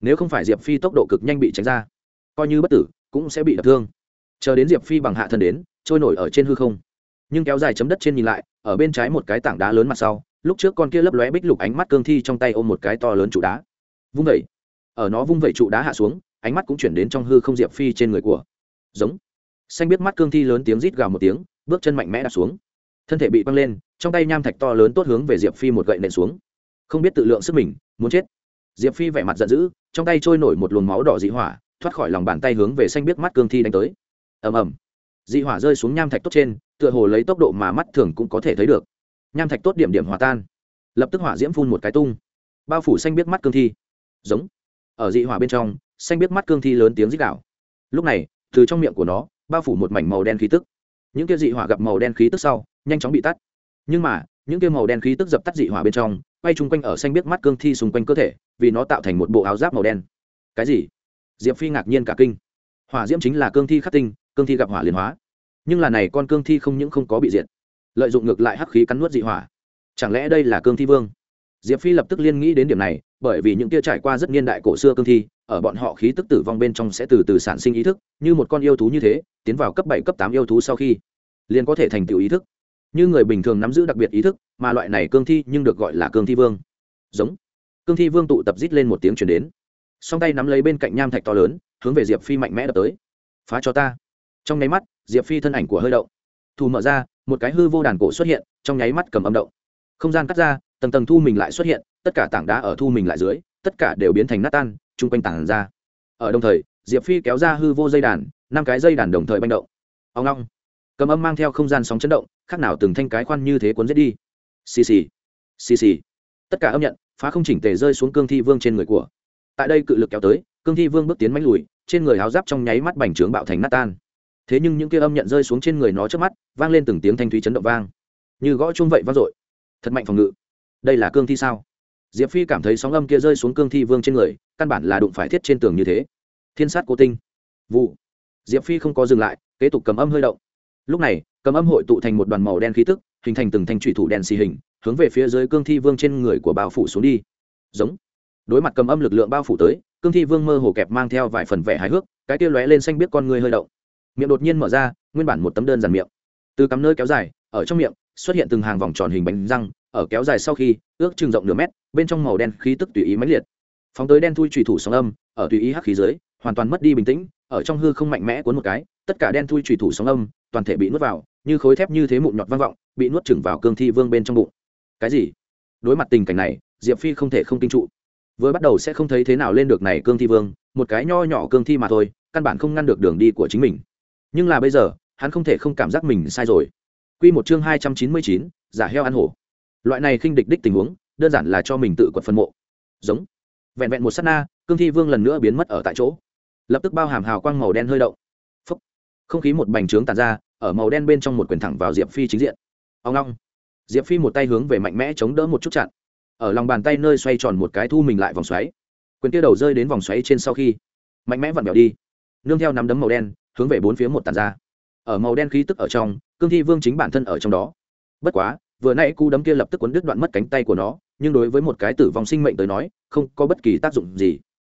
Nếu không phải diệp phi tốc độ cực nhanh bị tránh ra, coi như bất tử, cũng sẽ bị đập thương. Chờ đến diệp phi bằng hạ thân đến, trôi nổi ở trên hư không. Nhưng kéo dài chấm đất trên nhìn lại, ở bên trái một cái tảng đá lớn mặt sau, lúc trước con kia lấp lóe bích lục ánh mắt cương thi trong tay ôm một cái to lớn trụ đá. Vung vẩy. Ở nó vung vẩy trụ đá hạ xuống, ánh mắt cũng chuyển đến trong hư không diệp phi trên người của. Giống. Xanh biết mắt cương thi lớn tiếng rít gào một tiếng, bước chân mạnh mẽ đạp xuống thân thể bị băng lên, trong tay nham thạch to lớn tốt hướng về diệp phi một gậy nện xuống. Không biết tự lượng sức mình, muốn chết. Diệp phi vẻ mặt giận dữ, trong tay trôi nổi một luồng máu đỏ dị hỏa, thoát khỏi lòng bàn tay hướng về xanh biết mắt cương thi đánh tới. Ầm ầm. Dị hỏa rơi xuống nham thạch tốt trên, tựa hồ lấy tốc độ mà mắt thường cũng có thể thấy được. Nham thạch tốt điểm điểm hòa tan. Lập tức hỏa diễm phun một cái tung. Bao phủ xanh biết mắt cương thi. Giống. Ở dị hỏa bên trong, xanh biết mắt cương thi lớn tiếng rít đảo lúc này, từ trong miệng của nó, bao phủ một mảnh màu đen khí tức. Những kia dị hỏa gặp màu đen khí tức sau nhanh chóng bị tắt. Nhưng mà, những kia màu đen khí tức dập tắt dị hỏa bên trong, quay chung quanh ở xanh biết mắt cương thi xung quanh cơ thể, vì nó tạo thành một bộ áo giáp màu đen. Cái gì? Diệp phi ngạc nhiên cả kinh. Hỏa diễm chính là cương thi khắc tinh, cương thi gặp hỏa liền hóa. Nhưng là này con cương thi không những không có bị diệt, lợi dụng ngược lại hắc khí cắn nuốt dị hỏa. Chẳng lẽ đây là cương thi vương? Diệp phi lập tức liên nghĩ đến điểm này, bởi vì những kia trải qua rất niên đại cổ xưa cương thi, ở bọn họ khí tức tử vong bên trong sẽ từ từ sản sinh ý thức, như một con yêu thú như thế, tiến vào cấp bảy, cấp tám yêu thú sau khi, liền có thể thành tựu ý thức như người bình thường nắm giữ đặc biệt ý thức, mà loại này cương thi nhưng được gọi là cương thi vương. Giống. Cương thi vương tụ tập rít lên một tiếng chuyển đến. Song tay nắm lấy bên cạnh nham thạch to lớn, hướng về diệp phi mạnh mẽ đập tới. Phá cho ta. Trong nháy mắt, diệp phi thân ảnh của hơi động. Thù mở ra, một cái hư vô đàn cổ xuất hiện, trong nháy mắt cầm âm động. Không gian cắt ra, tầng tầng thu mình lại xuất hiện, tất cả tảng đá ở thu mình lại dưới, tất cả đều biến thành nát tan, chung quanh tảng ra. Ở đồng thời, diệp phi kéo ra hư vô dây đàn, năm cái dây đàn đồng thời manh động. Ông long cầm âm mang theo không gian sóng chấn động, khác nào từng thanh cái khoan như thế cuốn giết đi. Xì xì xì xì. Tất cả âm nhận, phá không chỉnh tề rơi xuống cương thi vương trên người của. Tại đây cự lực kéo tới, cương thi vương bước tiến mánh lùi, trên người háo giáp trong nháy mắt bành trướng bạo thành nát tan. Thế nhưng những kia âm nhận rơi xuống trên người nó trước mắt, vang lên từng tiếng thanh thúy chấn động vang. Như gõ chung vậy vang dội. Thật mạnh phòng ngự. Đây là cương thi sao? Diệp phi cảm thấy sóng âm kia rơi xuống cương thi vương trên người, căn bản là đụng phải thiết trên tường như thế. Thiên sát cố tinh. Vụ. Diệp phi không có dừng lại, kế tục cầm âm hơi động lúc này, cầm âm hội tụ thành một đoàn màu đen khí tức, hình thành từng thanh thủy thủ đen xì hình, hướng về phía dưới cương thi vương trên người của bao phủ xuống đi. Giống. Đối mặt cầm âm lực lượng bao phủ tới, cương thi vương mơ hồ kẹp mang theo vài phần vẻ hài hước, cái kia lóe lên xanh biết con người hơi động. Miệng đột nhiên mở ra, nguyên bản một tấm đơn giản miệng. Từ cắm nơi kéo dài, ở trong miệng, xuất hiện từng hàng vòng tròn hình bánh răng, ở kéo dài sau khi, ước chừng rộng nửa mét, bên trong màu đen khí tức tùy ý mãnh liệt. Phóng tới đen thui trùy thủ sóng âm, ở tùy ý hắc khí dưới, hoàn toàn mất đi bình tĩnh, ở trong hư không mạnh mẽ cuốn một cái tất cả đen thui trùy thủ sóng âm, toàn thể bị nuốt vào, như khối thép như thế mụn nhọt vang vọng, bị nuốt chừng vào cương thi vương bên trong bụng. Cái gì? Đối mặt tình cảnh này, diệp phi không thể không kinh trụ. Vừa bắt đầu sẽ không thấy thế nào lên được này cương thi vương, một cái nho nhỏ cương thi mà thôi, căn bản không ngăn được đường đi của chính mình. Nhưng là bây giờ, hắn không thể không cảm giác mình sai rồi. Q một chương hai trăm chín mươi chín, giả heo ăn hổ. Loại này khinh địch đích tình huống, đơn giản là cho mình tự quật phân mộ. Giống. Vẹn vẹn một s á t na, cương thi vương lần nữa biến mất ở tại chỗ. Lập tức bao hàm hào quang màu đen hơi động không khí một bành trướng tàn ra, ở màu đen bên trong một quyền thẳng vào diệp phi chính diện. Ông long. Diệp phi một tay hướng về mạnh mẽ chống đỡ một chút chặn. Ở lòng bàn tay nơi xoay tròn một cái thu mình lại vòng xoáy. Quyền kia đầu rơi đến vòng xoáy trên sau khi, mạnh mẽ vặn vẹo đi. Nương theo nắm đấm màu đen, hướng về bốn phía một tàn ra. Ở màu đen khí tức ở trong, cương thi vương chính bản thân ở trong đó. Bất quá, vừa nãy cú đấm kia lập tức cuốn đứt đoạn mất cánh tay của nó, nhưng đối với một cái tử vong sinh mệnh tới nói, không có bất kỳ tác dụng gì.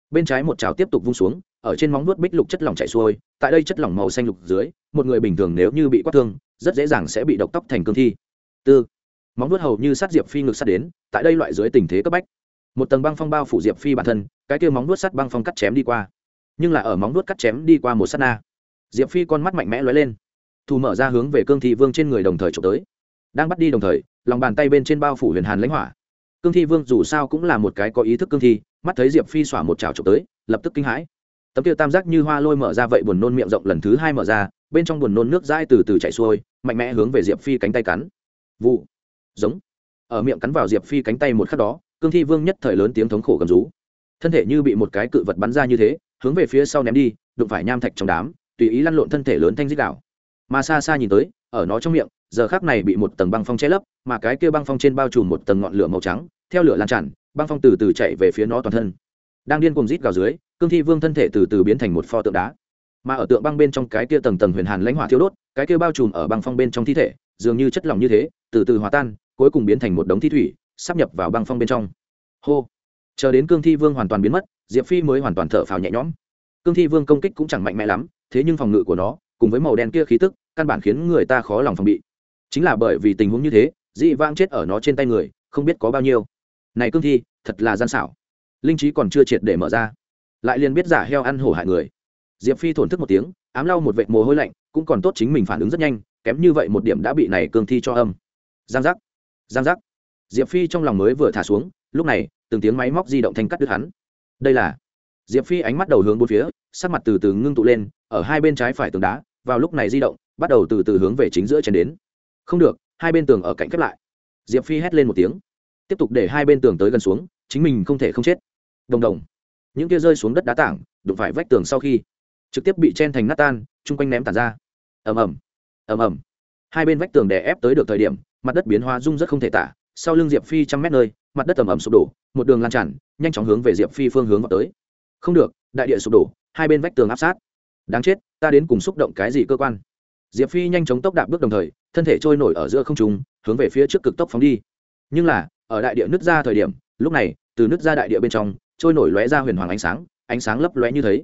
Bên trái một trào tiếp tục vung xuống ở trên móng nuốt bích lục chất lỏng chảy xuôi, tại đây chất lỏng màu xanh lục dưới, một người bình thường nếu như bị quát thương, rất dễ dàng sẽ bị độc tóc thành cương thi. Tư. Móng nuốt hầu như sát diệp phi ngược sát đến, tại đây loại dưới tình thế cấp bách. Một tầng băng phong bao phủ diệp phi bản thân, cái kia móng nuốt sắt băng phong cắt chém đi qua. Nhưng là ở móng nuốt cắt chém đi qua một sát na, diệp phi con mắt mạnh mẽ lóe lên. Thù mở ra hướng về cương thi vương trên người đồng thời trộm tới. Đang bắt đi đồng thời, lòng bàn tay bên trên bao phủ huyền hàn lãnh hỏa. Cương thi vương dù sao cũng là một cái có ý thức cương thi, mắt thấy diệp phi xỏa một trào trộm tới, lập tức kinh hãi tấm kia tam giác như hoa lôi mở ra vậy buồn nôn miệng rộng lần thứ hai mở ra, bên trong buồn nôn nước dai từ từ chảy xuôi, mạnh mẽ hướng về diệp phi cánh tay cắn. Vụ. Giống. Ở miệng cắn vào diệp phi cánh tay một khắc đó, cương thi vương nhất thời lớn tiếng thống khổ gầm rú. Thân thể như bị một cái cự vật bắn ra như thế, hướng về phía sau ném đi, đụng phải nham thạch trong đám, tùy ý lăn lộn thân thể lớn thanh dích đảo mà xa xa nhìn tới, ở nó trong miệng, giờ khác này bị một tầng băng phong che lấp, mà cái kia băng phong trên bao trùm một tầng ngọn lửa màu trắng, theo lửa lan tràn, băng phong từ từ chạy về phía nó toàn thân. Đang điên cuồng rít gào dưới cương thi vương thân thể từ từ biến thành một pho tượng đá. Mà ở tượng băng bên trong cái kia tầng tầng huyền hàn lãnh hỏa thiêu đốt, cái kia bao trùm ở băng phong bên trong thi thể, dường như chất lỏng như thế, từ từ hòa tan, cuối cùng biến thành một đống thi thủy, sắp nhập vào băng phong bên trong. Hô! Chờ đến cương thi vương hoàn toàn biến mất, diệp phi mới hoàn toàn thở phào nhẹ nhõm. Cương thi vương công kích cũng chẳng mạnh mẽ lắm, thế nhưng phòng ngự của nó, cùng với màu đen kia khí tức, căn bản khiến người ta khó lòng phòng bị. Chính là bởi vì tình huống như thế, dị vang chết ở nó trên tay người, không biết có bao nhiêu. Này cương thi, thật là gian xảo. Linh trí còn chưa triệt để mở ra lại liền biết giả heo ăn hổ hại người. Diệp phi thổn thức một tiếng, ám lau một vệt mồ hôi lạnh, cũng còn tốt chính mình phản ứng rất nhanh, kém như vậy một điểm đã bị này cương thi cho âm. Giang giác giang giác. Diệp phi trong lòng mới vừa thả xuống, lúc này, từng tiếng máy móc di động thanh cắt đứt hắn. Đây là, diệp phi ánh mắt đầu hướng bốn phía, sắc mặt từ từ ngưng tụ lên, ở hai bên trái phải tường đá, vào lúc này di động, bắt đầu từ từ hướng về chính giữa chèn đến. Không được, hai bên tường ở cạnh khép lại. Diệp phi hét lên một tiếng, tiếp tục để hai bên tường tới gần xuống, chính mình không thể không chết. Đồng đồng những kia rơi xuống đất đá tảng, đụng phải vách tường sau khi, trực tiếp bị chen thành nát tan, chung quanh ném tàn ra. Ầm ầm ầm ầm. Hai bên vách tường đè ép tới được thời điểm, mặt đất biến hóa rung rất không thể tả, sau lưng diệp phi trăm mét nơi, mặt đất ầm ầm sụp đổ, một đường lan tràn, nhanh chóng hướng về diệp phi phương hướng vào tới. Không được, đại địa sụp đổ, hai bên vách tường áp sát. Đáng chết, ta đến cùng xúc động cái gì cơ quan? Diệp phi nhanh chóng tốc đạp bước đồng thời, thân thể trôi nổi ở giữa không trung, hướng về phía trước cực tốc phóng đi. Nhưng là, ở đại địa nứt ra thời điểm, lúc này, từ nứt ra đại địa bên trong trôi nổi lóe ra huyền hoàng ánh sáng ánh sáng lấp lóe như thế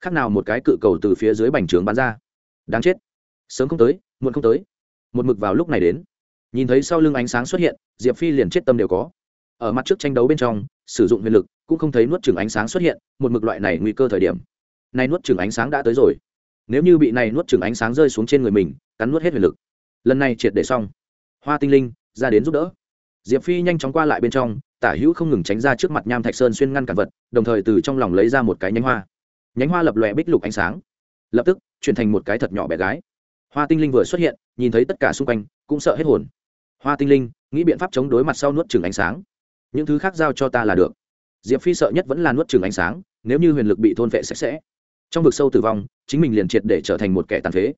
khác nào một cái cự cầu từ phía dưới bành trướng bắn ra. Đáng chết. Sớm không tới, muộn không tới. Một mực vào lúc này đến. Nhìn thấy sau lưng ánh sáng xuất hiện, diệp phi liền chết tâm đều có. Ở mặt trước tranh đấu bên trong, sử dụng huyền lực, cũng không thấy nuốt chừng ánh sáng xuất hiện, một mực loại này nguy cơ thời điểm. Nay nuốt chừng ánh sáng đã tới rồi. Nếu như bị này nuốt chừng ánh sáng rơi xuống trên người mình, cắn nuốt hết huyền lực. Lần này triệt để xong. Hoa tinh linh, ra đến giúp đỡ. Diệp phi nhanh chóng qua lại bên trong tả hữu không ngừng tránh ra trước mặt nham thạch sơn xuyên ngăn cản vật, đồng thời từ trong lòng lấy ra một cái nhánh hoa. Nhánh hoa lập lòe bích lục ánh sáng. Lập tức, chuyển thành một cái thật nhỏ bé gái. Hoa tinh linh vừa xuất hiện, nhìn thấy tất cả xung quanh, cũng sợ hết hồn. Hoa tinh linh, nghĩ biện pháp chống đối mặt sau nuốt chừng ánh sáng. Những thứ khác giao cho ta là được. Diệp phi sợ nhất vẫn là nuốt chừng ánh sáng, nếu như huyền lực bị thôn vệ sạch sẽ. Trong vực sâu tử vong, chính mình liền triệt để trở thành một kẻ tàn phế.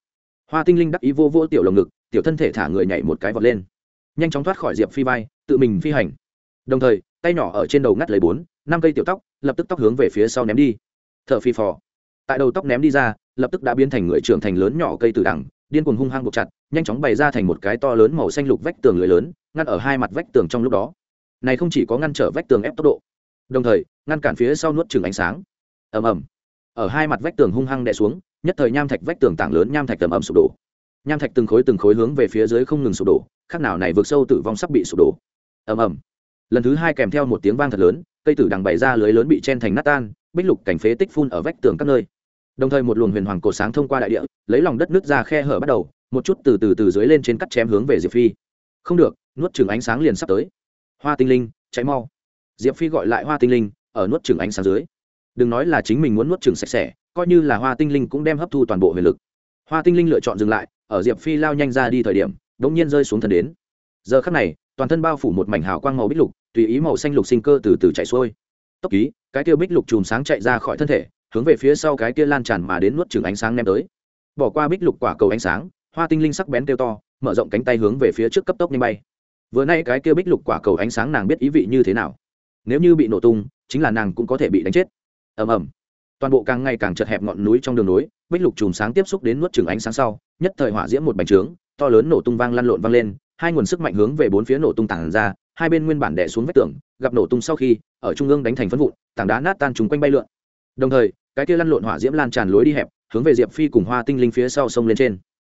Hoa tinh linh đắc ý vô vô tiểu lồng ngực, tiểu thân thể thả người nhảy một cái vọt lên. Nhanh chóng thoát khỏi diệp phi vai, tự mình phi hành đồng thời, tay nhỏ ở trên đầu ngắt lấy bốn, năm cây tiểu tóc, lập tức tóc hướng về phía sau ném đi. T h ở phi phò. Tại đầu tóc ném đi ra, lập tức đã biến thành người trưởng thành lớn nhỏ cây từ đẳng, điên cuồng hung hăng buộc chặt, nhanh chóng bày ra thành một cái to lớn màu xanh lục vách tường lưới lớn, ngăn ở hai mặt vách tường trong lúc đó. Này không chỉ có ngăn trở vách tường ép tốc độ, đồng thời, ngăn cản phía sau nuốt chừng ánh sáng. Ầm ầm. Ở hai mặt vách tường hung hăng đè xuống, nhất thời nham thạch vách tường tảng lớn nham thạch tầm ầm sụp đổ. Nham thạch từng khối từng khối hướng về phía dưới không ngừng sụp đổ, khác nào này vượt sâu tử vong sắp bị sụp đổ. Ầm ầm lần thứ hai kèm theo một tiếng vang thật lớn, cây tử đằng bày ra lưới lớn bị chen thành nát tan, bích lục cảnh phế tích phun ở vách tường các nơi. Đồng thời một luồng huyền hoàng cổ sáng thông qua đại địa, lấy lòng đất nước ra khe hở bắt đầu, một chút từ từ từ dưới lên trên cắt chém hướng về diệp phi. Không được, nuốt chừng ánh sáng liền sắp tới. Hoa tinh linh cháy mau. Diệp phi gọi lại hoa tinh linh, ở nuốt chừng ánh sáng dưới. Đừng nói là chính mình muốn nuốt chừng sạch sẽ, coi như là hoa tinh linh cũng đem hấp thu toàn bộ huyền lực. Hoa tinh linh lựa chọn dừng lại, ở diệp phi lao nhanh ra đi thời điểm đ ỗ n g nhiên rơi xuống thần đến. Giờ khắc này, toàn thân bao phủ một mảnh hào quang màu bích lục tùy ý màu xanh lục sinh cơ từ từ chạy xuôi. Tốc ký, cái kia bích lục chùm sáng chạy ra khỏi thân thể, hướng về phía sau cái kia lan tràn mà đến nuốt chừng ánh sáng nem tới. Bỏ qua bích lục quả cầu ánh sáng, hoa tinh linh sắc bén kêu to, mở rộng cánh tay hướng về phía trước cấp tốc nhanh bay. Vừa nay cái kia bích lục quả cầu ánh sáng nàng biết ý vị như thế nào. Nếu như bị nổ tung, chính là nàng cũng có thể bị đánh chết. Ầm ầm. Toàn bộ càng ngày càng chật hẹp ngọn núi trong đường núi bích lục chùm sáng tiếp xúc đến nuốt chừng ánh sáng sau, nhất thời hỏa diễm một bành trướng, to lớn nổ tung vang lăn lộn vang lên, hai nguồn sức mạnh hướng về bốn phía nổ tung tảng ra hai bên nguyên bản đè xuống vách tường, gặp nổ tung sau khi, ở trung ương đánh thành phân vụn, tảng đá nát tan chúng quanh bay lượn. Đồng thời, cái kia lăn lộn hỏa diễm lan tràn lối đi hẹp, hướng về diệp phi cùng hoa tinh linh phía sau sông lên trên.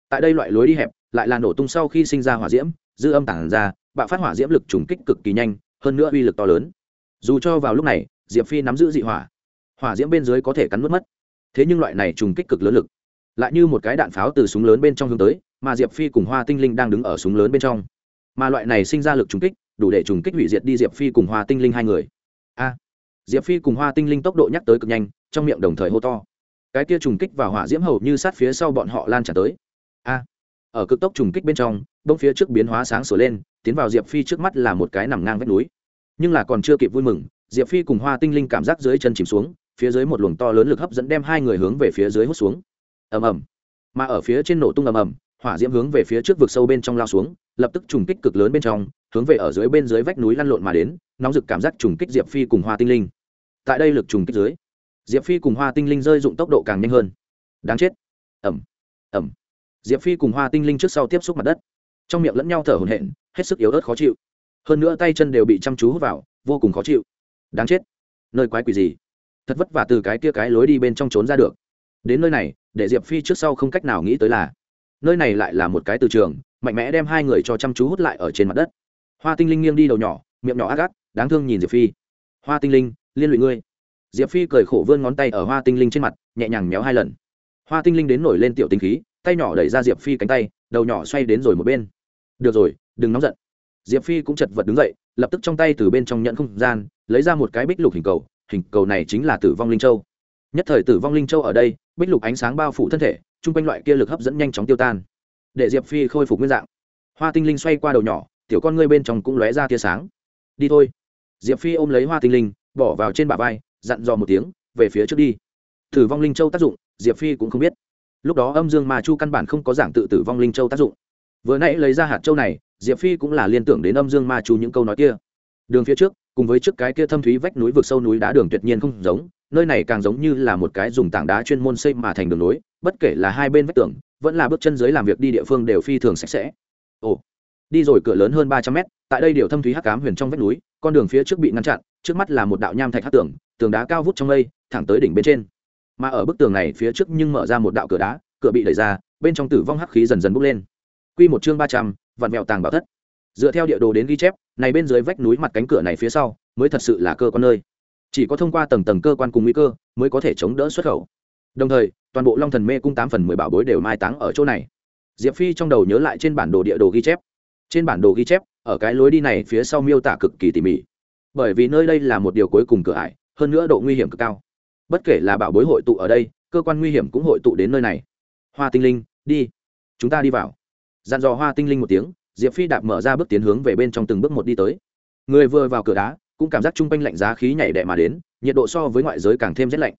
Tại đây loại lối đi hẹp, lại là nổ tung sau khi sinh ra hỏa diễm, dư âm tảng ra, bạo phát hỏa diễm lực trùng kích cực kỳ nhanh, hơn nữa uy lực to lớn. Dù cho vào lúc này, diệp phi nắm giữ dị hỏa hỏa diễm bên dưới có thể cắn mất mất. Thế nhưng loại này trùng kích cực lớn lực, lại như một cái đạn pháo từ súng lớn bên trong hướng tới, mà diệp phi cùng hoa tinh linh đang đứng ở súng lớn bên trong. Mà loại này sinh ra lực trùng kích đủ để trùng kích hủy diệt đi diệp phi cùng hoa tinh linh hai người. A, diệp phi cùng hoa tinh linh tốc độ nhắc tới cực nhanh, trong miệng đồng thời hô to. Cái kia trùng kích vào hỏa diễm hầu như sát phía sau bọn họ lan trả tới. A, ở cực tốc trùng kích bên trong đông phía trước biến hóa sáng sửa lên, tiến vào diệp phi trước mắt là một cái nằm ngang vách núi. Nhưng là còn chưa kịp vui mừng, diệp phi cùng hoa tinh linh cảm giác dưới chân chìm xuống, phía dưới một luồng to lớn lực hấp dẫn đem hai người hướng về phía dưới hút xuống. Ầm ầm. Mà ở phía trên nổ tung ầm ầm, hỏa diễm hướng về phía trước vực sâu bên trong lao xuống, lập tức trùng kích cực lớn bên trong hướng về ở dưới bên dưới vách núi lăn lộn mà đến, nóng rực cảm giác trùng kích diệp phi cùng hoa tinh linh. Tại đây lực trùng kích dưới, diệp phi cùng hoa tinh linh rơi dụng tốc độ càng nhanh hơn. Đáng chết. Ẩm ẩm diệp phi cùng hoa tinh linh trước sau tiếp xúc mặt đất. Trong miệng lẫn nhau thở hổn hển, hết sức yếu ớt khó chịu. Hơn nữa tay chân đều bị chăm chú hút vào, vô cùng khó chịu. Đáng chết. Nơi quái quỷ gì? Thật vất vả từ cái kia cái lối đi bên trong trốn ra được. Đến nơi này, để diệp phi trước sau không cách nào nghĩ tới là, nơi này lại là một cái từ trường, mạnh mẽ đem hai người cho chăm chú hút lại ở trên mặt đất hoa tinh linh nghiêng đi đầu nhỏ, miệng nhỏ ác ác, đáng thương nhìn diệp phi. Hoa tinh linh, liên lụy ngươi. Diệp phi cười khổ vươn ngón tay ở hoa tinh linh trên mặt, nhẹ nhàng méo hai lần. Hoa tinh linh đến nổi lên tiểu tinh khí, tay nhỏ đẩy ra diệp phi cánh tay, đầu nhỏ xoay đến rồi một bên. Được rồi, đừng nóng giận. Diệp phi cũng chật vật đứng dậy, lập tức trong tay từ bên trong nhận không gian, lấy ra một cái bích lục hình cầu hình cầu này chính là tử vong linh châu. Nhất thời tử vong linh châu ở đây, bích lục ánh sáng bao phủ thân thể, chung quanh loại kia lực hấp dẫn nhanh chóng tiêu tan. Để diệp phi khôi phục nguyên dạng. Hoa tinh linh xoay qua đầu nhỏ tiểu con ngươi bên trong cũng lóe ra tia sáng. Đi thôi. Diệp phi ôm lấy hoa tinh linh, bỏ vào trên bả vai, dặn dò một tiếng, về phía trước đi. Tử vong linh châu tác dụng, diệp phi cũng không biết. Lúc đó âm dương ma chu căn bản không có giảng tự tử vong linh châu tác dụng. Vừa nãy lấy ra hạt châu này, diệp phi cũng là liên tưởng đến âm dương ma chu những câu nói kia. Đường phía trước, cùng với trước cái kia thâm thúy vách núi vực sâu núi đá đường tuyệt nhiên không giống, nơi này càng giống như là một cái dùng tảng đá chuyên môn xây mà thành đường núi bất kể là hai bên vách tường, vẫn là bước chân dưới làm việc đi địa phương đều phi thường sạch sẽ. Ồ đi rồi cửa lớn hơn ba trăm mét, tại đây điều thâm thúy hắc cám huyền trong vách núi, con đường phía trước bị ngăn chặn, trước mắt là một đạo nham thạch hắc tường tường đá cao vút trong mây, thẳng tới đỉnh bên trên. Mà ở bức tường này phía trước nhưng mở ra một đạo cửa đá, cửa bị đẩy ra, bên trong tử vong hắc khí dần dần bốc lên. Quy một chương ba trăm, vạn mèo tàng bảo thất. Dựa theo địa đồ đến ghi chép, này bên dưới vách núi mặt cánh cửa này phía sau, mới thật sự là cơ quan nơi. Chỉ có thông qua tầng tầng cơ quan cùng nguy cơ, mới có thể chống đỡ xuất khẩu. Đồng thời, toàn bộ long thần mê cung tám phần mười bảo bối đều mai táng ở chỗ này. Diệp phi trong đầu nhớ lại trên bản đồ địa đồ ghi chép trên bản đồ ghi chép, ở cái lối đi này phía sau miêu tả cực kỳ tỉ mỉ. Bởi vì nơi đây là một điều cuối cùng cửa ải, hơn nữa độ nguy hiểm cực cao. Bất kể là bảo bối hội tụ ở đây, cơ quan nguy hiểm cũng hội tụ đến nơi này. Hoa tinh linh, đi. Chúng ta đi vào. Dặn dò hoa tinh linh một tiếng, diệp phi đạp mở ra bước tiến hướng về bên trong từng bước một đi tới. Người vừa vào cửa đá, cũng cảm giác chung quanh lạnh giá khí nhảy đẹ mà đến, nhiệt độ so với ngoại giới càng thêm rét lạnh.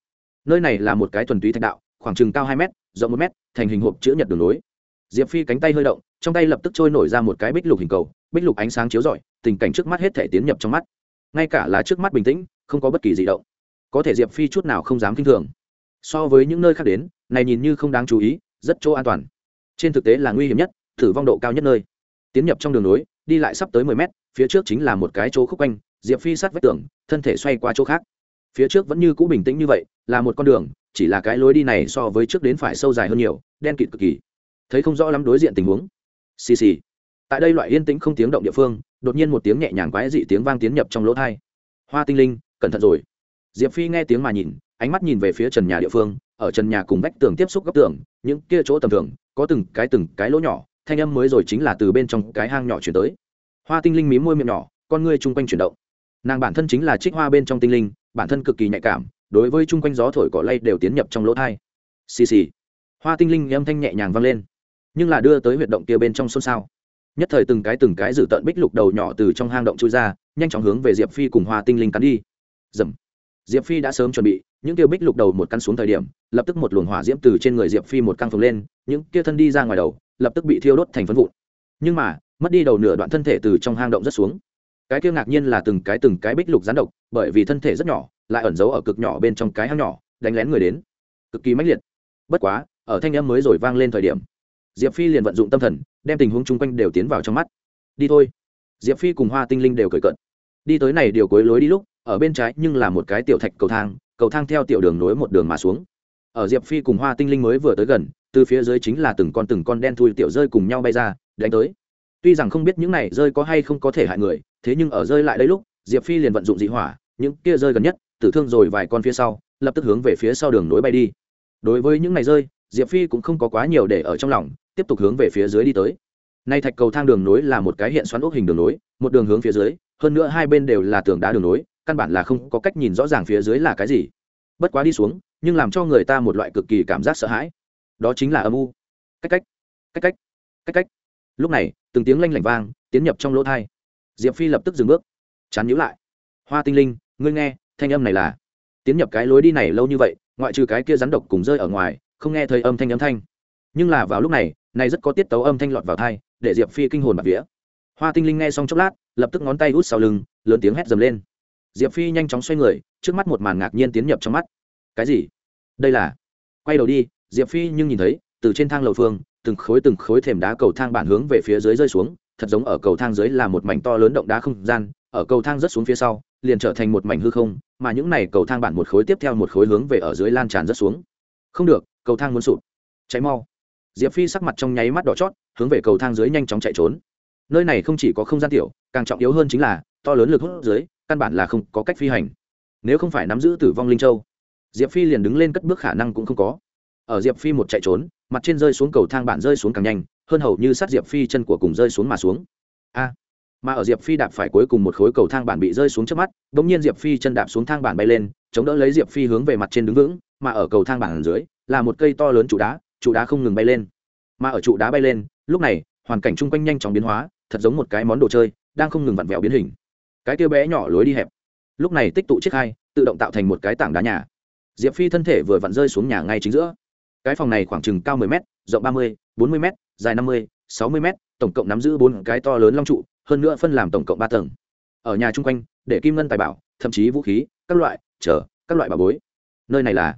Nơi này là một cái thuần túy thạch đạo, khoảng chừng cao hai m rộng một m thành hình hộp chữ nhật đường nối diệp phi cánh tay hơi động trong tay lập tức trôi nổi ra một cái bích lục hình cầu, bích lục ánh sáng chiếu rọi, tình cảnh trước mắt hết thể tiến nhập trong mắt. Ngay cả là trước mắt bình tĩnh, không có bất kỳ gì động. Có thể diệp phi chút nào không dám k i n h thường. So với những nơi khác đến, này nhìn như không đáng chú ý, rất chỗ an toàn. Trên thực tế là nguy hiểm nhất, thử vong độ cao nhất nơi. Tiến nhập trong đường nối, đi lại sắp tới mười mét, phía trước chính là một cái chỗ khúc quanh, diệp phi sát vách tường, thân thể xoay qua chỗ khác. Phía trước vẫn như cũ bình tĩnh như vậy, là một con đường, chỉ là cái lối đi này so với trước đến phải sâu dài hơn nhiều, đen kịt cực kỳ. Thấy không rõ lắm đối diện tình huống xì xì. Tại đây loại yên tĩnh không tiếng động địa phương, đột nhiên một tiếng nhẹ nhàng quái dị tiếng vang tiến nhập trong lỗ thai. Hoa tinh linh, cẩn thận rồi. Diệp phi nghe tiếng mà nhìn, ánh mắt nhìn về phía trần nhà địa phương, ở trần nhà cùng vách tường tiếp xúc góc tường, những kia chỗ tầm thường, có từng cái từng cái lỗ nhỏ, thanh âm mới rồi chính là từ bên trong cái hang nhỏ chuyển tới. Hoa tinh linh mím môi miệng nhỏ, con ngươi chung quanh chuyển động. Nàng bản thân chính là trích hoa bên trong tinh linh, bản thân cực kỳ nhạy cảm, đối với chung quanh gió thổi cỏ lay đều tiến nhập trong lỗ thai. Xì xì. Hoa tinh linh âm thanh nhẹ nhàng vang lên nhưng là đưa tới huyệt động kia bên trong xôn xao. Nhất thời từng cái từng cái dử tận bích lục đầu nhỏ từ trong hang động chui ra, nhanh chóng hướng về diệp phi cùng hoa tinh linh cắn đi. Dầm diệp phi đã sớm chuẩn bị, những kia bích lục đầu một căn xuống thời điểm, lập tức một luồng hỏa diễm từ trên người diệp phi một căng phồng lên, những kia thân đi ra ngoài đầu, lập tức bị thiêu đốt thành phân vụn. Nhưng mà, mất đi đầu nửa đoạn thân thể từ trong hang động rất xuống. Cái kia ngạc nhiên là từng cái từng cái bích lục rán độc, bởi vì thân thể rất nhỏ, lại ẩn giấu ở cực nhỏ bên trong cái hang nhỏ, đánh lén người đến. Cực kỳ mãnh liệt. Bất quá, ở thanh âm mới rồi vang lên thời điểm diệp phi liền vận dụng tâm thần, đem tình huống chung quanh đều tiến vào trong mắt. Đi thôi. Diệp phi cùng hoa tinh linh đều cởi cận đi tới này điều cuối lối đi lúc, ở bên trái nhưng là một cái tiểu thạch cầu thang cầu thang theo tiểu đường nối một đường mà xuống. Ở diệp phi cùng hoa tinh linh mới vừa tới gần, từ phía dưới chính là từng con từng con đen thui tiểu rơi cùng nhau bay ra, đánh tới. Tuy rằng không biết những này rơi có hay không có thể hại người, thế nhưng ở rơi lại đây lúc, diệp phi liền vận dụng dị hỏa, những kia rơi gần nhất, tử thương rồi vài con phía sau, lập tức hướng về phía sau đường nối bay đi. Đối với những này rơi, diệp phi cũng không có quá nhiều để ở trong lòng tiếp tục hướng về phía dưới đi tới. Nay thạch cầu thang đường nối là một cái hiện xoắn ốc hình đường nối, một đường hướng phía dưới, hơn nữa hai bên đều là tường đá đường nối, căn bản là không có cách nhìn rõ ràng phía dưới là cái gì. Bất quá đi xuống, nhưng làm cho người ta một loại cực kỳ cảm giác sợ hãi. Đó chính là âm u. Cách cách cách cách cách cách. Lúc này, từng tiếng lanh lảnh vang, tiến nhập trong lỗ thai. Diệp phi lập tức dừng bước, chán nhíu lại. Hoa tinh linh, ngươi nghe, thanh âm này là. Tiến nhập cái lối đi này lâu như vậy, ngoại trừ cái kia rắn độc cùng rơi ở ngoài, không nghe thấy âm thanh âm thanh nhưng là vào lúc này này rất có tiết tấu âm thanh lọt vào thai, để diệp phi kinh hồn bạc vía. Hoa tinh linh nghe xong chốc lát, lập tức ngón tay út sau lưng, lớn tiếng hét dầm lên. Diệp phi nhanh chóng xoay người, trước mắt một màn ngạc nhiên tiến nhập trong mắt. Cái gì? Đây là? Quay đầu đi, diệp phi nhưng nhìn thấy, từ trên thang lầu phương, từng khối từng khối thềm đá cầu thang bản hướng về phía dưới rơi xuống, thật giống ở cầu thang dưới là một mảnh to lớn động đá không gian, ở cầu thang rất xuống phía sau, liền trở thành một mảnh hư không, mà những này cầu thang bản một khối tiếp theo một khối hướng về ở dưới lan tràn rất xuống. Không được, cầu thang muốn sụp. Cháy mau diệp phi sắc mặt trong nháy mắt đỏ chót, hướng về cầu thang dưới nhanh chóng chạy trốn. Nơi này không chỉ có không gian tiểu, càng trọng yếu hơn chính là, to lớn lực hút dưới, căn bản là không có cách phi hành. Nếu không phải nắm giữ tử vong linh châu, diệp phi liền đứng lên cất bước khả năng cũng không có. Ở diệp phi một chạy trốn, mặt trên rơi xuống cầu thang bản rơi xuống càng nhanh, hơn hầu như sát diệp phi chân của cùng rơi xuống mà xuống. A! Mà ở diệp phi đạp phải cuối cùng một khối cầu thang bản bị rơi xuống trước mắt đ ỗ n g nhiên diệp phi chân đạp xuống thang bản bay lên, chống đỡ lấy diệp phi hướng về mặt trên đứng vững, mà ở cầu thang bản dưới, là một cây to lớn trụ đá trụ đá không ngừng bay lên. Mà ở trụ đá bay lên lúc này hoàn cảnh chung quanh nhanh chóng biến hóa thật giống một cái món đồ chơi đang không ngừng vặn vẹo biến hình. Cái kia bé nhỏ lối đi hẹp. Lúc này tích tụ chiếc hai tự động tạo thành một cái tảng đá nhà. Diệp phi thân thể vừa vặn rơi xuống nhà ngay chính giữa. Cái phòng này khoảng chừng cao 10 m rộng 30, 40 m dài 50, 60 m tổng cộng nắm giữ bốn cái to lớn long trụ hơn nữa phân làm tổng cộng ba tầng. Ở nhà chung quanh để kim ngân tài bảo thậm chí vũ khí các loại chờ các loại bảo bối. Nơi này là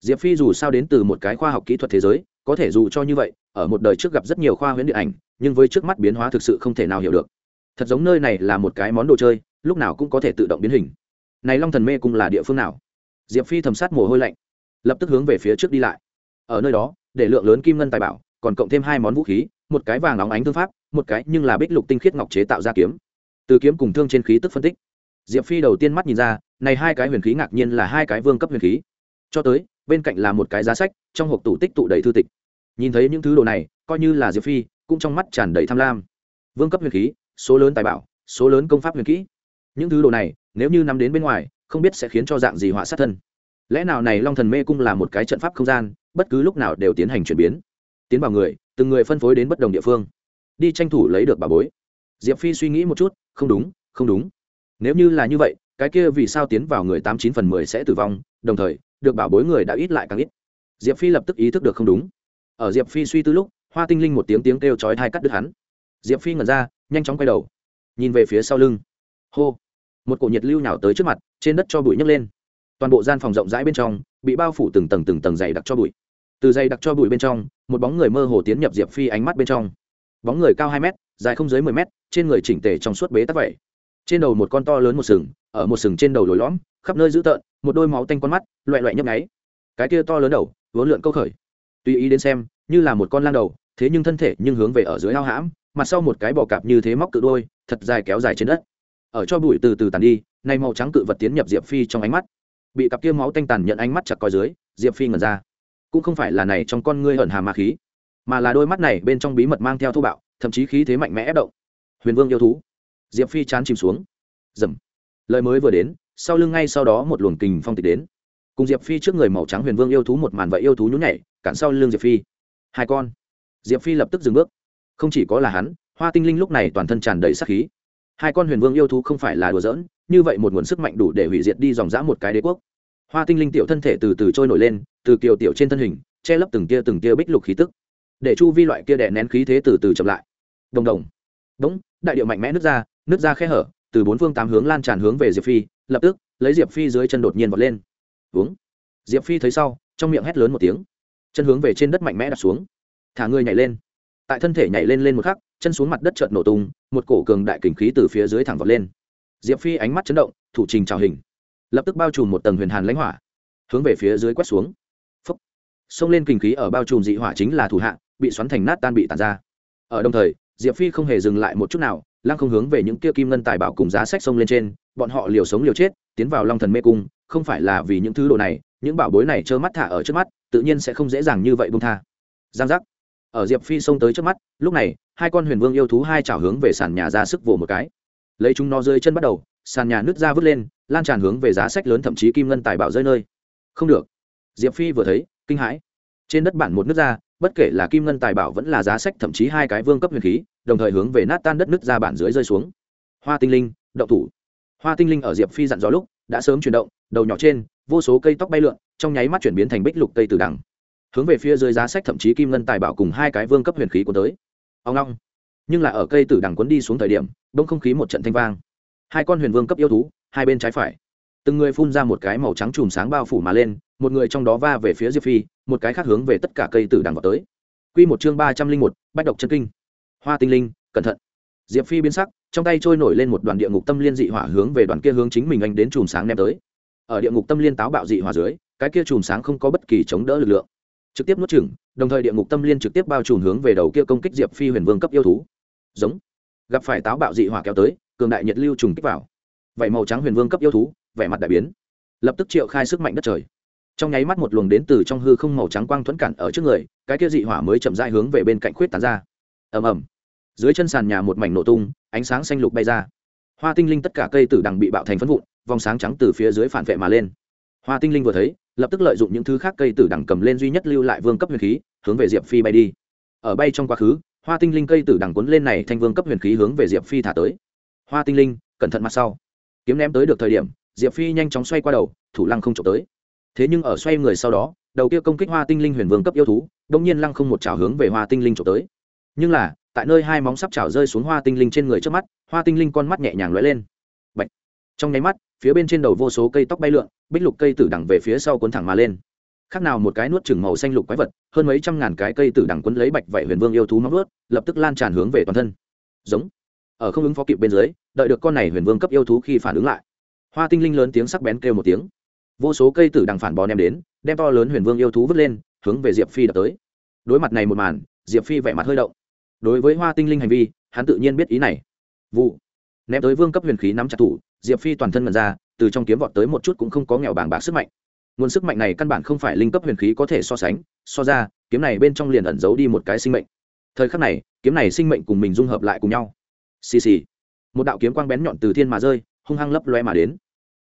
diệp phi dù sao đến từ một cái khoa học kỹ thuật thế giới, có thể dù cho như vậy, ở một đời trước gặp rất nhiều khoa huyễn điện ảnh, nhưng với trước mắt biến hóa thực sự không thể nào hiểu được. Thật giống nơi này là một cái món đồ chơi, lúc nào cũng có thể tự động biến hình. Này long thần mê cung là địa phương nào? Diệp phi thầm sát mồ hôi lạnh, lập tức hướng về phía trước đi lại. Ở nơi đó, để lượng lớn kim ngân tài bảo, còn cộng thêm hai món vũ khí, một cái vàng óng ánh thương pháp, một cái nhưng là bích lục tinh khiết ngọc chế tạo ra kiếm. Từ kiếm cùng thương trên khí tức phân tích, diệp phi đầu tiên mắt nhìn ra, này hai cái huyền khí ngạc nhiên là hai cái vương cấp huyền khí. Cho tới bên cạnh là một cái giá sách, trong hộp tủ tích tụ đầy thư tịch. Nhìn thấy những thứ đồ này, coi như là diệp phi, cũng trong mắt tràn đầy tham lam. Vương cấp huyền khí, số lớn tài bảo, số lớn công pháp huyền kỹ. Những thứ đồ này, nếu như nắm đến bên ngoài, không biết sẽ khiến cho dạng gì họa sát thân. Lẽ nào này long thần mê cung là một cái trận pháp không gian, bất cứ lúc nào đều tiến hành chuyển biến. Tiến vào người, từng người phân phối đến bất đồng địa phương. Đi tranh thủ lấy được bà bối. Diệp phi suy nghĩ một chút, không đúng không đúng. Nếu như là như vậy, cái kia vì sao tiến vào người tám chín phần mười sẽ tử vong, đồng thời được bảo bối người đã ít lại càng ít. Diệp phi lập tức ý thức được không đúng. Ở diệp phi suy tư lúc, hoa tinh linh một tiếng tiếng kêu chói thai cắt đứt hắn. Diệp phi ngẩn ra, nhanh chóng quay đầu, nhìn về phía sau lưng. Hô! Một cổ nhiệt lưu nhào tới trước mặt, trên đất cho bụi nhấc lên. Toàn bộ gian phòng rộng rãi bên trong, bị bao phủ từng tầng từng tầng dày đặc cho bụi. Từ dày đặc cho bụi bên trong, một bóng người mơ hồ tiến nhập diệp phi ánh mắt bên trong. Bóng người cao hai m dài không dưới mười m trên người chỉnh tề trong suốt bế tắc vẩy trên đầu một con to lớn một sừng, ở một sừng trên đầu lồi lõm khắp nơi dữ tợn, một đôi máu tanh con mắt, loẹ loẹ nhấp nháy. Cái kia to lớn đầu, vốn lượn câu khởi. Tùy ý đến xem, như là một con lan đầu, thế nhưng thân thể nhưng hướng về ở dưới ao hãm mặt sau một cái bò cạp như thế móc cự đôi, thật dài kéo dài trên đất. Ở cho bụi từ từ tàn đi, nay màu trắng cự vật tiến nhập diệp phi trong ánh mắt. Bị cặp kia máu tanh tàn nhận ánh mắt chặt coi dưới, diệp phi ngẩn ra. Cũng không phải là này trong con ngươi ẩn hà ma khí, mà là đôi mắt này bên trong bí mật mang theo thô bạo, thậm chí khí thế mạnh mẽ ép động. Huyền vương yêu thú. Diệp phi chán chìm xuống. Dầm. Lời mới vừa đến sau lưng ngay sau đó một luồng kình phong tịch đến. Cùng diệp phi trước người màu trắng huyền vương yêu thú một màn vậy yêu thú nhún nhảy, cản sau lưng diệp phi. Hai con. Diệp phi lập tức dừng bước. Không chỉ có là hắn, hoa tinh linh lúc này toàn thân tràn đầy sắc khí. Hai con huyền vương yêu thú không phải là đùa giỡn, như vậy một nguồn sức mạnh đủ để hủy diệt đi dòng dã một cái đế quốc. Hoa tinh linh tiểu thân thể từ từ trôi nổi lên, từ kiều tiểu trên thân hình, che lấp từng tia từng tia bích lục khí tức. Để chu vi loại kia đè nén khí thế từ từ chậm lại. Đồng đồng. Đống, đại điệu mạnh mẽ nứt ra nứt ra khe hở, từ bốn phương tám hướng lan tràn hướng về diệp phi lập tức, lấy diệp phi dưới chân đột nhiên vọt lên. Uống. Diệp phi thấy sau, trong miệng hét lớn một tiếng. Chân hướng về trên đất mạnh mẽ đặt xuống. Thả người nhảy lên. Tại thân thể nhảy lên lên một khắc, chân xuống mặt đất chợt nổ tung, một cổ cường đại kình khí từ phía dưới thẳng vọt lên. Diệp phi ánh mắt chấn động, thủ trình trào hình. Lập tức bao trùm một tầng huyền hàn lãnh hỏa, hướng về phía dưới quét xuống. Phấp xông lên kình khí ở bao trùm dị hỏa chính là thủ hạ, bị xoắn thành nát tan bị tàn ra. Ở đồng thời, diệp phi không hề dừng lại một chút nào, lăng không hướng về những kia kim ngân tài bảo cùng giá sách xông lên trên bọn họ liều sống liều chết, tiến vào long thần mê cung, không phải là vì những thứ đồ này, những bảo bối này trơ mắt thả ở trước mắt, tự nhiên sẽ không dễ dàng như vậy bung tha. Giang giác. Ở diệp phi xông tới trước mắt, lúc này, hai con huyền vương yêu thú hai chảo hướng về sàn nhà ra sức vồ một cái. Lấy chúng nó rơi chân bắt đầu, sàn nhà nứt ra vứt lên, lan tràn hướng về giá sách lớn thậm chí kim ngân tài bảo rơi nơi. Không được. Diệp phi vừa thấy, kinh hãi. Trên đất bản một nước ra, bất kể là kim ngân tài bảo vẫn là giá sách thậm chí hai cái vương cấp huyền khí, đồng thời hướng về nát tan đất nước ra bản dưới rơi xuống. Hoa tinh linh, động thủ hoa tinh linh ở diệp phi dặn dò lúc, đã sớm chuyển động, đầu nhỏ trên, vô số cây tóc bay lượn, trong nháy mắt chuyển biến thành bích lục cây từ đằng. Hướng về phía dưới giá sách thậm chí kim ngân tài bảo cùng hai cái vương cấp huyền khí của tới. Ông long nhưng là ở cây tử đằng quấn đi xuống thời điểm đông không khí một trận thanh vang. Hai con huyền vương cấp yêu thú, hai bên trái phải. Từng người phun ra một cái màu trắng chùm sáng bao phủ mà lên, một người trong đó va về phía diệp phi, một cái khác hướng về tất cả cây tử đằng vào tới. Q một chương ba trăm linh một, bách độc chân kinh. Hoa tinh linh, cẩn thận. Diệp phi biến sắc trong tay trôi nổi lên một đoàn địa ngục tâm liên dị hỏa hướng về đoàn kia hướng chính mình anh đến chùm sáng ném tới. Ở địa ngục tâm liên táo bạo dị hỏa dưới, cái kia chùm sáng không có bất kỳ chống đỡ lực lượng. Trực tiếp nuốt chửng, đồng thời địa ngục tâm liên trực tiếp bao trùm hướng về đầu kia công kích diệp phi huyền vương cấp yêu thú. Giống. Gặp phải táo bạo dị hỏa kéo tới, cường đại nhiệt lưu trùng kích vào. Vậy màu trắng huyền vương cấp yêu thú, vẻ mặt đại biến. Lập tức triệu khai sức mạnh đất trời. Trong nháy mắt một luồng đến từ trong hư không màu trắng quang thuẫn cản ở trước người, cái kia dị hỏa mới chậm rãi hướng về bên cạnh khuyết tán ra. Ầm ầm. Dưới chân sàn nhà một mảnh nổ tung ánh sáng xanh lục bay ra. Hoa tinh linh tất cả cây tử đằng bị bạo thành phân vụn, vòng sáng trắng từ phía dưới phản vệ mà lên. Hoa tinh linh vừa thấy, lập tức lợi dụng những thứ khác cây tử đằng cầm lên duy nhất lưu lại vương cấp huyền khí, hướng về diệp phi bay đi. Ở bay trong quá khứ, hoa tinh linh cây tử đằng cuốn lên này thành vương cấp huyền khí hướng về diệp phi thả tới. Hoa tinh linh, cẩn thận mặt sau. Kiếm ném tới được thời điểm, diệp phi nhanh chóng xoay qua đầu, thủ lăng không trộm tới. Thế nhưng ở xoay người sau đó, đầu kia công kích hoa tinh linh huyền vương cấp yêu thú, đông nhiên lăng không một trào hướng về hoa tinh linh trộm tới. Nhưng là tại nơi hai móng sắp chảo rơi xuống hoa tinh linh trên người trước mắt, hoa tinh linh con mắt nhẹ nhàng lóe lên. Bạch. trong nháy mắt, phía bên trên đầu vô số cây tóc bay lượn, bích lục cây tử đằng về phía sau cuốn thẳng mà lên. Khác nào một cái nuốt chừng màu xanh lục quái vật, hơn mấy trăm ngàn cái cây tử đằng quấn lấy bạch vậy huyền vương yêu thú móng vớt lập tức lan tràn hướng về toàn thân. Giống. Ở không ứng phó kịp bên dưới, đợi được con này huyền vương cấp yêu thú khi phản ứng lại. Hoa tinh linh lớn tiếng sắc bén kêu một tiếng. Vô số cây tử đằng phản bò ném đến, đem to lớn huyền vương yêu thú vứt lên, hướng về diệp phi đập tới. Đối mặt này một màn, diệp phi vẻ mặt hơi động đối với hoa tinh linh hành vi, hắn tự nhiên biết ý này. Vụ. Ném tới vương cấp huyền khí nắm chặt thủ, diệp phi toàn thân mật ra, từ trong kiếm vọt tới một chút cũng không có nghèo bảng bạc sức mạnh. Nguồn sức mạnh này căn bản không phải linh cấp huyền khí có thể so sánh, so ra, kiếm này bên trong liền ẩn giấu đi một cái sinh mệnh. Thời khắc này, kiếm này sinh mệnh cùng mình dung hợp lại cùng nhau. Xì xì. Một đạo kiếm quang bén nhọn từ thiên mà rơi, hung hăng lấp loe mà đến.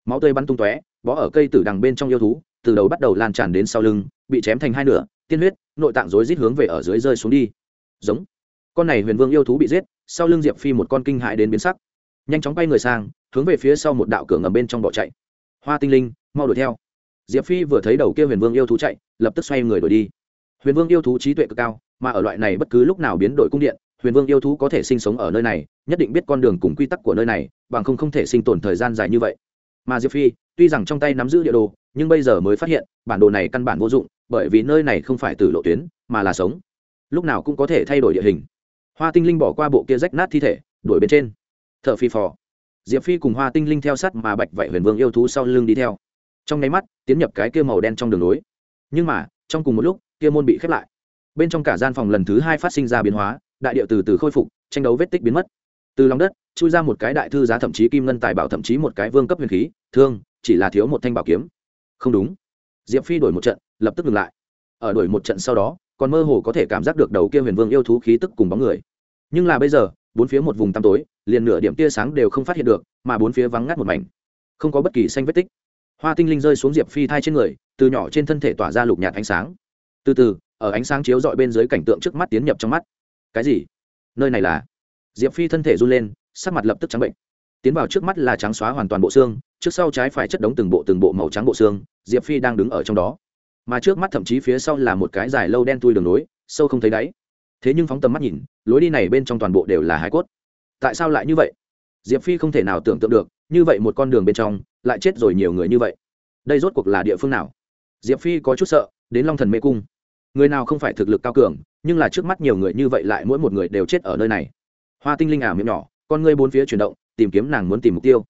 Máu tươi bắn tung tóe, bó ở cây tử đằng bên trong yêu thú, từ đầu bắt đầu lan tràn đến sau lưng, bị chém thành hai nửa, tiên huyết, nội tạng rối rít hướng về ở dưới rơi xuống đi. Giống con này huyền vương yêu thú bị giết, sau lưng diệp phi một con kinh hại đến biến sắc. Nhanh chóng bay người sang, hướng về phía sau một đạo cửa ngầm bên trong bỏ chạy. Hoa tinh linh, mau đuổi theo. Diệp phi vừa thấy đầu kia huyền vương yêu thú chạy, lập tức xoay người đuổi đi. Huyền vương yêu thú trí tuệ cực cao, mà ở loại này bất cứ lúc nào biến đổi cung điện, huyền vương yêu thú có thể sinh sống ở nơi này, nhất định biết con đường cùng quy tắc của nơi này, bằng không không thể sinh tồn thời gian dài như vậy. Mà diệp phi, tuy rằng trong tay nắm giữ địa đồ, nhưng bây giờ mới phát hiện, bản đồ này căn bản vô dụng, bởi vì nơi này không phải từ lộ tuyến, mà là sống. Lúc nào cũng có thể thay đổi địa hình hoa tinh linh bỏ qua bộ kia rách nát thi thể, đuổi bên trên. T h ở phi phò. Diệp phi cùng hoa tinh linh theo sát mà bạch vậy huyền vương yêu thú sau lưng đi theo. Trong nháy mắt, tiến nhập cái kia màu đen trong đường lối. Nhưng mà, trong cùng một lúc, kia môn bị khép lại. Bên trong cả gian phòng lần thứ hai phát sinh ra biến hóa, đại điệu từ từ khôi phục, tranh đấu vết tích biến mất. Từ lòng đất, chui ra một cái đại thư giá thậm chí kim ngân tài bảo thậm chí một cái vương cấp huyền khí, thương, chỉ là thiếu một thanh bảo kiếm. Không đúng. Diệp phi đổi một trận, lập tức ngừng lại. Ở đổi một trận sau đó còn mơ hồ có thể cảm giác được đầu kia huyền vương yêu thú khí tức cùng bóng người. Nhưng là bây giờ, bốn phía một vùng tăm tối, liền nửa điểm tia sáng đều không phát hiện được, mà bốn phía vắng ngắt một mảnh. Không có bất kỳ xanh vết tích. Hoa tinh linh rơi xuống diệp phi thai trên người, từ nhỏ trên thân thể tỏa ra lục nhạt ánh sáng. Từ từ, ở ánh sáng chiếu dọi bên dưới cảnh tượng trước mắt tiến nhập trong mắt. Cái gì? Nơi này là? Diệp phi thân thể run lên, sắc mặt lập tức trắng bệnh. Tiến vào trước mắt là trắng xóa hoàn toàn bộ xương, trước sau trái phải chất đống từng bộ từng bộ màu trắng bộ xương, diệp phi đang đứng ở trong đó mà trước mắt thậm chí phía sau là một cái dài lâu đen tui đường nối sâu không thấy đáy. Thế nhưng phóng tầm mắt nhìn, lối đi này bên trong toàn bộ đều là hải cốt. Tại sao lại như vậy? Diệp phi không thể nào tưởng tượng được, như vậy một con đường bên trong, lại chết rồi nhiều người như vậy. Đây rốt cuộc là địa phương nào? Diệp phi có chút sợ, đến long thần mê cung. Người nào không phải thực lực cao cường, nhưng là trước mắt nhiều người như vậy lại mỗi một người đều chết ở nơi này. Hoa tinh linh ả miệng nhỏ, con ngươi bốn phía chuyển động, tìm kiếm nàng muốn tìm mục tiêu.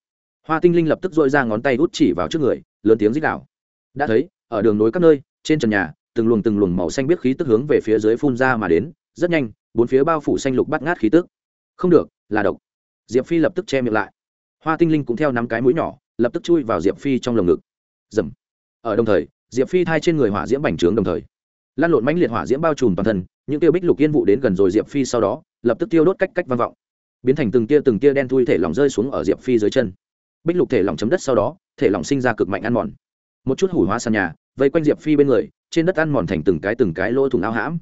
Hoa tinh linh lập tức dội ra ngón tay út chỉ vào trước người, lớn tiếng rít đảo đã thấy ở đường nối các nơi, trên trần nhà, từng luồng từng luồng màu xanh biết khí tức hướng về phía dưới phun ra mà đến, rất nhanh, bốn phía bao phủ xanh lục bắt ngát khí tức. Không được, là độc. Diệp phi lập tức che miệng lại. Hoa tinh linh cũng theo nắm cái mũi nhỏ, lập tức chui vào diệp phi trong lồng ngực. Dầm ở đồng thời, diệp phi thai trên người hỏa diễm bành trướng đồng thời. Lan lộn mãnh liệt hỏa diễm bao trùm toàn thân, những tiêu bích lục yên vụ đến gần rồi diệp phi sau đó, lập tức tiêu đốt cách cách vang vọng. Biến thành từng tia từng tia đen thui thể lỏng rơi xuống ở diệp phi dưới chân. Bích lục thể lỏng chấm đất sau đó, thể lỏng sinh ra cực mạnh ăn mòn một chút hủi hóa sàn nhà, vây quanh diệp phi bên người, trên đất ăn mòn thành từng cái từng cái lỗ thủng ao hãm.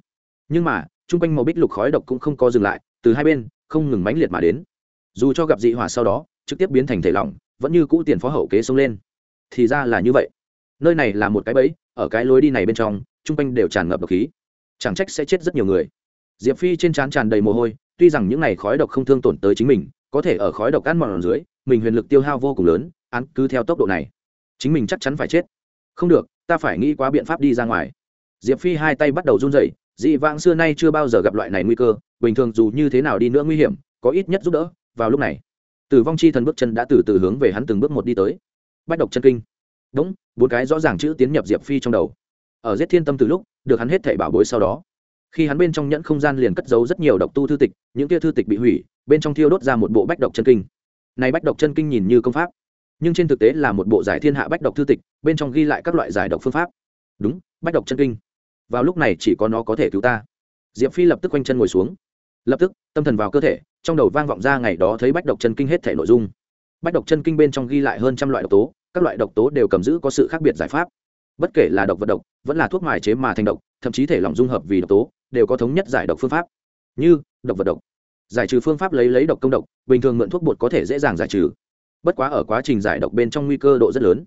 Nhưng mà, chung quanh màu bích lục khói độc cũng không có dừng lại, từ hai bên, không ngừng mãnh liệt mà đến. Dù cho gặp dị hỏa sau đó, trực tiếp biến thành thể lỏng, vẫn như cũ tiền phó hậu kế xông lên. Thì ra là như vậy. Nơi này là một cái bẫy, ở cái lối đi này bên trong, chung quanh đều tràn ngập độc khí. Chẳng trách sẽ chết rất nhiều người. Diệp phi trên trán tràn đầy mồ hôi, tuy rằng những này khói độc không thương tổn tới chính mình, có thể ở khói độc ăn mòn dưới, mình huyền lực tiêu hao vô cùng lớn, án cứ theo tốc độ này chính mình chắc chắn phải chết. Không được, ta phải nghĩ quá biện pháp đi ra ngoài. Diệp phi hai tay bắt đầu run rẩy, dị vãng xưa nay chưa bao giờ gặp loại này nguy cơ, bình thường dù như thế nào đi nữa nguy hiểm, có ít nhất giúp đỡ, vào lúc này, tử vong chi thần bước chân đã từ từ hướng về hắn từng bước một đi tới. Bách độc chân kinh. Đúng, bốn cái rõ ràng chữ tiến nhập diệp phi trong đầu. Ở giết thiên tâm từ lúc, được hắn hết thảy bảo bối sau đó, khi hắn bên trong nhẫn không gian liền cất giấu rất nhiều độc tu thư tịch, những kia thư tịch bị hủy, bên trong thiêu đốt ra một bộ bách độc chân kinh. Này bách độc chân kinh nhìn như công pháp nhưng trên thực tế là một bộ giải thiên hạ bách độc thư tịch, bên trong ghi lại các loại giải độc phương pháp. Đúng, bách độc chân kinh. Vào lúc này chỉ có nó có thể cứu ta. Diệp phi lập tức quanh chân ngồi xuống. Lập tức, tâm thần vào cơ thể, trong đầu vang vọng ra ngày đó thấy bách độc chân kinh hết thể nội dung. Bách độc chân kinh bên trong ghi lại hơn trăm loại độc tố, các loại độc tố đều cầm giữ có sự khác biệt giải pháp. Bất kể là độc vật độc, vẫn là thuốc mài chế mà thành độc, thậm chí thể lỏng dung hợp vì độc tố, đều có thống nhất giải độc phương pháp. Như, độc vật độc. Giải trừ phương pháp lấy lấy độc công độc, bình thường mượn thuốc bột có thể dễ dàng giải trừ bất quá ở quá trình giải độc bên trong nguy cơ độ rất lớn.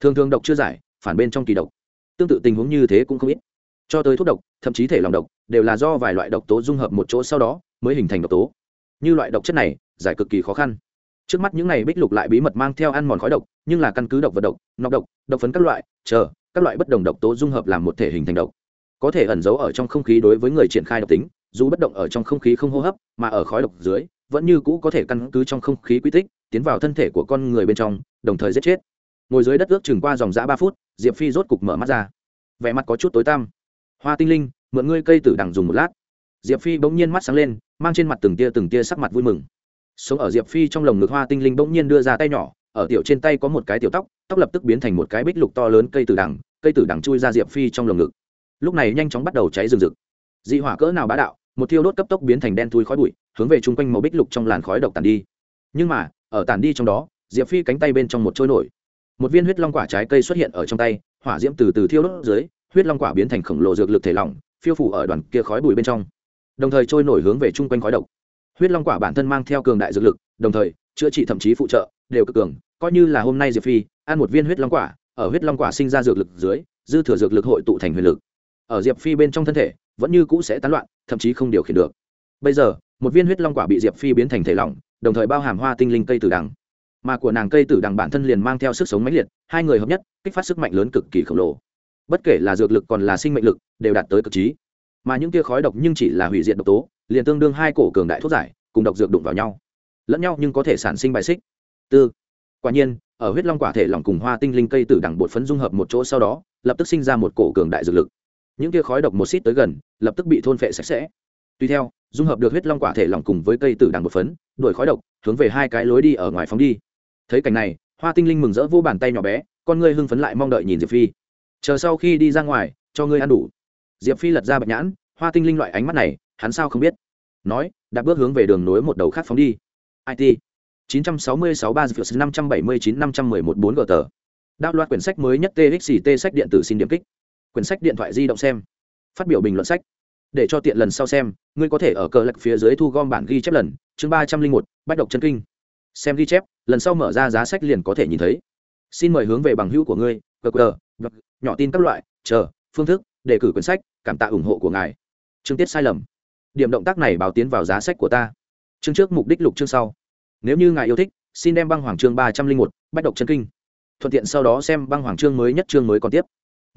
Thường thường độc chưa giải, phản bên trong kỳ độc. Tương tự tình huống như thế cũng không ít. Cho tới thuốc độc, thậm chí thể lòng độc, đều là do vài loại độc tố dung hợp một chỗ sau đó, mới hình thành độc tố. Như loại độc chất này, giải cực kỳ khó khăn. Trước mắt những này bích lục lại bí mật mang theo ăn mòn khói độc, nhưng là căn cứ độc vật độc, nọc độc độc phấn các loại, chờ, các loại bất đồng độc tố dung hợp làm một thể hình thành độc. Có thể ẩn giấu ở trong không khí đối với người triển khai độc tính, dù bất động ở trong không khí không hô hấp, mà ở khói độc dưới vẫn như cũ có thể căn cứ trong không khí quy tích, tiến vào thân thể của con người bên trong, đồng thời giết chết. Ngồi dưới đất ước chừng qua dòng giã ba phút, diệp phi rốt cục mở mắt ra. Vẻ mặt có chút tối tăm. Hoa tinh linh, mượn ngươi cây tử đằng dùng một lát. Diệp phi bỗng nhiên mắt sáng lên, mang trên mặt từng tia từng tia sắc mặt vui mừng. Sống ở diệp phi trong lồng ngực hoa tinh linh bỗng nhiên đưa ra tay nhỏ, ở tiểu trên tay có một cái tiểu tóc tóc lập tức biến thành một cái bích lục to lớn cây tử đằng, cây tử đằng chui ra diệp phi trong lồng ngực. Lúc này nhanh chóng bắt đầu cháy rừng rực. Dị hỏa cỡ nào bá đạo một thiêu đốt cấp tốc biến thành đen thui khói bụi, hướng về chung quanh màu bích lục trong làn khói độc tàn đi. Nhưng mà, ở tàn đi trong đó, diệp phi cánh tay bên trong một trôi nổi. Một viên huyết long quả trái cây xuất hiện ở trong tay, hỏa diễm từ từ thiêu đốt dưới, huyết long quả biến thành khổng lồ dược lực thể lỏng, phiêu phủ ở đoàn kia khói bụi bên trong. Đồng thời trôi nổi hướng về chung quanh khói độc. Huyết long quả bản thân mang theo cường đại dược lực, đồng thời, chữa trị thậm chí phụ trợ, đều cực cường, coi như là hôm nay diệp phi, ăn một viên huyết long quả, ở huyết long quả sinh ra dược lực dưới, dư thừa dược lực hội tụ thành huyền lực. Ở diệp phi bên trong thân thể vẫn như cũ sẽ tán loạn, thậm chí không điều khiển được. Bây giờ, một viên huyết long quả bị diệp phi biến thành thể lỏng, đồng thời bao hàm hoa tinh linh cây tử đằng. Mà của nàng cây tử đằng bản thân liền mang theo sức sống mãnh liệt, hai người hợp nhất, kích phát sức mạnh lớn cực kỳ khổng lồ. Bất kể là dược lực còn là sinh mệnh lực, đều đạt tới cực trí. Mà những tia khói độc nhưng chỉ là hủy diệt độc tố, liền tương đương hai cổ cường đại thuốc giải, cùng độc dược đụng vào nhau. Lẫn nhau nhưng có thể sản sinh bài xích. Tư. Quả nhiên, ở huyết long quả thể lỏng cùng hoa tinh linh cây tử đằng bột phấn dung hợp một chỗ sau đó, lập tức sinh ra một cổ cường đại dược lực những tia khói độc một xít tới gần, lập tức bị thôn phệ sạch sẽ. Tuy theo, dung hợp được huyết long quả thể lỏng cùng với cây tử đằng một phấn, đuổi khói độc, hướng về hai cái lối đi ở ngoài phóng đi. Thấy cảnh này, hoa tinh linh mừng rỡ vô bàn tay nhỏ bé, con ngươi hưng phấn lại mong đợi nhìn diệp phi. Chờ sau khi đi ra ngoài, cho ngươi ăn đủ. Diệp phi lật ra bạch nhãn, hoa tinh linh loại ánh mắt này, hắn sao không biết? Nói đã bước hướng về đường nối một đầu khác phóng đi. It 966 ba năm trăm bảy mươi chín năm trăm một bốn gờ tờ đạo loạt quyển sách mới nhất txt sách điện tử xin điểm kích quyển sách điện thoại di động xem. Phát biểu bình luận sách. Để cho tiện lần sau xem, ngươi có thể ở cờ lạch phía dưới thu gom bản ghi chép lần. Chương ba trăm linh một, bách độc chân kinh. Xem ghi chép, lần sau mở ra giá sách liền có thể nhìn thấy. Xin mời hướng về bằng hữu của ngươi qr nhỏ tin các loại, chờ, phương thức, đề cử quyển sách, cảm tạ ủng hộ của ngài. Chương tiết sai lầm. Điểm động tác này báo tiến vào giá sách của ta. Chương trước mục đích lục chương sau. Nếu như ngài yêu thích, xin đem băng hoàng chương ba trăm linh một, bách độc chân kinh. Thuận tiện sau đó xem băng hoàng chương mới nhất chương mới còn tiếp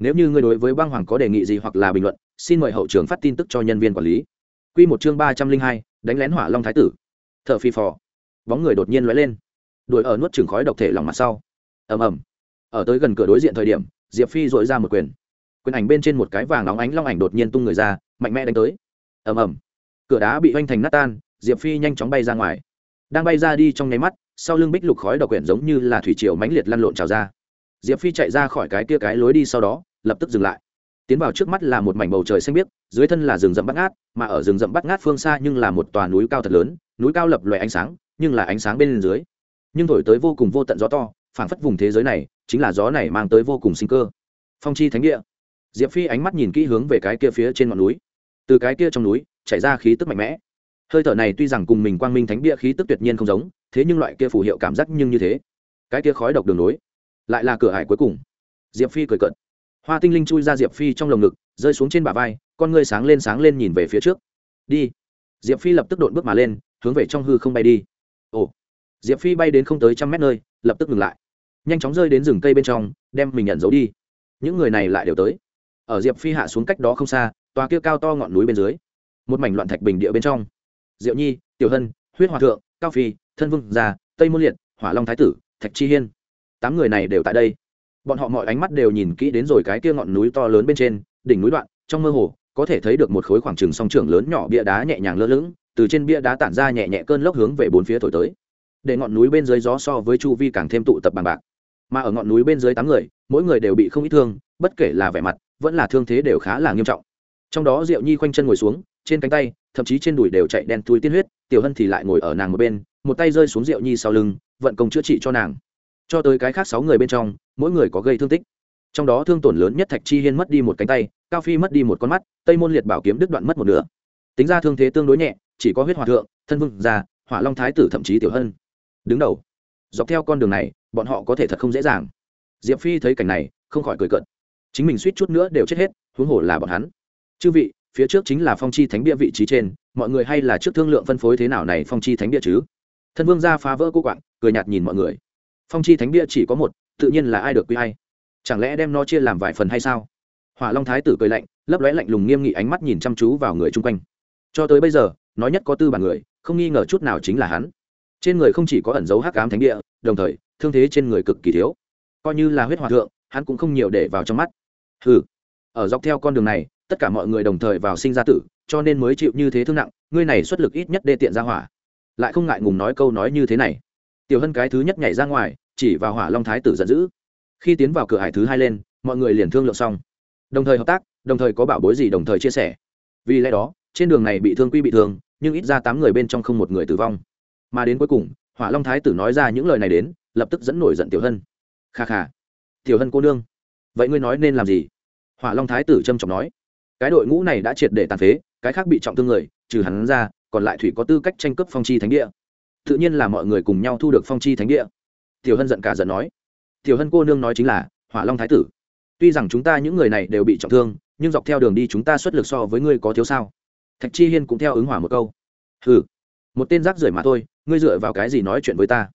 nếu như ngươi đối với băng hoàng có đề nghị gì hoặc là bình luận, xin mời hậu trường phát tin tức cho nhân viên quản lý. Q một chương ba trăm linh hai, đánh lén hỏa long thái tử. T h ở phi phò. Bóng người đột nhiên lóe lên. Đuổi ở nuốt chừng khói độc thể lòng mặt sau. Ầm ầm. Ở tới gần cửa đối diện thời điểm, diệp phi dội ra một quyền. Quyền ảnh bên trên một cái vàng óng ánh long ảnh đột nhiên tung người ra, mạnh mẽ đánh tới. Ầm ầm. Cửa đá bị oanh thành nát tan, diệp phi nhanh chóng bay ra ngoài. Đang bay ra đi trong nháy mắt, sau lưng bích lục khói độc quyển giống như là thủy triều mãnh liệt lăn lộn trào ra. Diệp phi chạy ra khỏi cái kia cái lối đi sau đó lập tức dừng lại. Tiến vào trước mắt là một mảnh bầu trời xanh biếc, dưới thân là rừng rậm bắt ngát, mà ở rừng rậm bắt ngát phương xa nhưng là một tòa núi cao thật lớn, núi cao lập loè ánh sáng, nhưng là ánh sáng bên dưới. Nhưng thổi tới vô cùng vô tận gió to, phảng phất vùng thế giới này chính là gió này mang tới vô cùng sinh cơ. Phong chi thánh địa. Diệp phi ánh mắt nhìn kỹ hướng về cái kia phía trên ngọn núi. Từ cái kia trong núi, chảy ra khí tức mạnh mẽ. Hơi thở này tuy rằng cùng mình quang minh thánh địa khí tức tuyệt nhiên không giống, thế nhưng loại kia phù hiệu cảm giác nhưng như thế. Cái kia khói độc đường nối, lại là cửa hải cuối cùng. Diệp phi cười cợt hoa tinh linh chui ra diệp phi trong lồng ngực, rơi xuống trên bả vai, con ngươi sáng lên sáng lên nhìn về phía trước. Đi. Diệp phi lập tức đột bước mà lên, hướng về trong hư không bay đi. Ồ. Diệp phi bay đến không tới trăm mét nơi, lập tức ngừng lại. Nhanh chóng rơi đến rừng cây bên trong, đem mình nhận giấu đi. Những người này lại đều tới. Ở diệp phi hạ xuống cách đó không xa, tòa kia cao to ngọn núi bên dưới, một mảnh loạn thạch bình địa bên trong. Diệu nhi, tiểu hân, huyết hòa thượng, cao phi, thân vương già tây môn liệt, hỏa long thái tử, thạch chi hiên. Tám người này đều tại đây bọn họ mọi ánh mắt đều nhìn kỹ đến rồi cái kia ngọn núi to lớn bên trên, đỉnh núi đoạn, trong mơ hồ, có thể thấy được một khối khoảng trừng song trưởng lớn nhỏ bia đá nhẹ nhàng lơ lửng, từ trên bia đá tản ra nhẹ nhẹ cơn lốc hướng về bốn phía thổi tới. Để ngọn núi bên dưới gió so với chu vi càng thêm tụ tập bằng bạc. Mà ở ngọn núi bên dưới tám người, mỗi người đều bị không ít thương, bất kể là vẻ mặt, vẫn là thương thế đều khá là nghiêm trọng. Trong đó diệu nhi khoanh chân ngồi xuống, trên cánh tay, thậm chí trên đùi đều chạy đen thui tiên huyết, tiểu hân thì lại ngồi ở nàng một bên, một tay rơi xuống diệu nhi sau lưng, vận công chữa trị cho nàng cho tới cái khác sáu người bên trong, mỗi người có gây thương tích. Trong đó thương tổn lớn nhất thạch chi hiên mất đi một cánh tay, cao phi mất đi một con mắt, tây môn liệt bảo kiếm đứt đoạn mất một nửa. Tính ra thương thế tương đối nhẹ, chỉ có huyết hòa thượng, thân vương già, hỏa long thái tử thậm chí tiểu hân đứng đầu. Dọc theo con đường này, bọn họ có thể thật không dễ dàng. Diệp phi thấy cảnh này, không khỏi cười cợt. Chính mình suýt chút nữa đều chết hết, huống hồ là bọn hắn. Chư vị, phía trước chính là phong chi thánh địa vị trí trên, mọi người hay là trước thương lượng phân phối thế nào này phong chi thánh địa chứ? Thân vương gia phá vỡ cô quạng, cười nhạt nhìn mọi người phong chi thánh bia chỉ có một, tự nhiên là ai được quy hay chẳng lẽ đem nó chia làm vài phần hay sao? Hỏa long thái tử cười lạnh, lấp lóe lạnh lùng nghiêm nghị ánh mắt nhìn chăm chú vào người chung quanh. Cho tới bây giờ, nói nhất có tư bản người, không nghi ngờ chút nào chính là hắn. Trên người không chỉ có ẩn dấu hắc ám thánh địa, đồng thời, thương thế trên người cực kỳ thiếu. Coi như là huyết hòa thượng, hắn cũng không nhiều để vào trong mắt. Ừ ở dọc theo con đường này, tất cả mọi người đồng thời vào sinh ra tử, cho nên mới chịu như thế thương nặng, ngươi này xuất lực ít nhất đê tiện ra hỏa. Lại không ngại ngùng nói câu nói như thế này. Tiểu hân cái thứ nhất nhảy ra ngoài chỉ vào hỏa long thái tử giận dữ. Khi tiến vào cửa hải thứ hai lên, mọi người liền thương lượng xong. Đồng thời hợp tác, đồng thời có bảo bối gì đồng thời chia sẻ. Vì lẽ đó, trên đường này bị thương quy bị thương, nhưng ít ra tám người bên trong không một người tử vong. Mà đến cuối cùng, hỏa long thái tử nói ra những lời này đến, lập tức dẫn nổi giận tiểu hân. Kha kha, tiểu hân cô nương, vậy ngươi nói nên làm gì? Hỏa long thái tử trâm trọng nói. Cái đội ngũ này đã triệt để tàn phế, cái khác bị trọng thương người, trừ hắn ra, còn lại thủy có tư cách tranh cướp phong chi thánh địa. Tự nhiên là mọi người cùng nhau thu được phong chi thánh địa tiểu hân giận cả giận nói. Tiểu hân cô nương nói chính là, hỏa long thái tử. Tuy rằng chúng ta những người này đều bị trọng thương, nhưng dọc theo đường đi chúng ta xuất lực so với ngươi có thiếu sao? Thạch chi hiên cũng theo ứng hỏa một câu. Ừ một tên rác rưởi mà thôi, ngươi dựa vào cái gì nói chuyện với ta?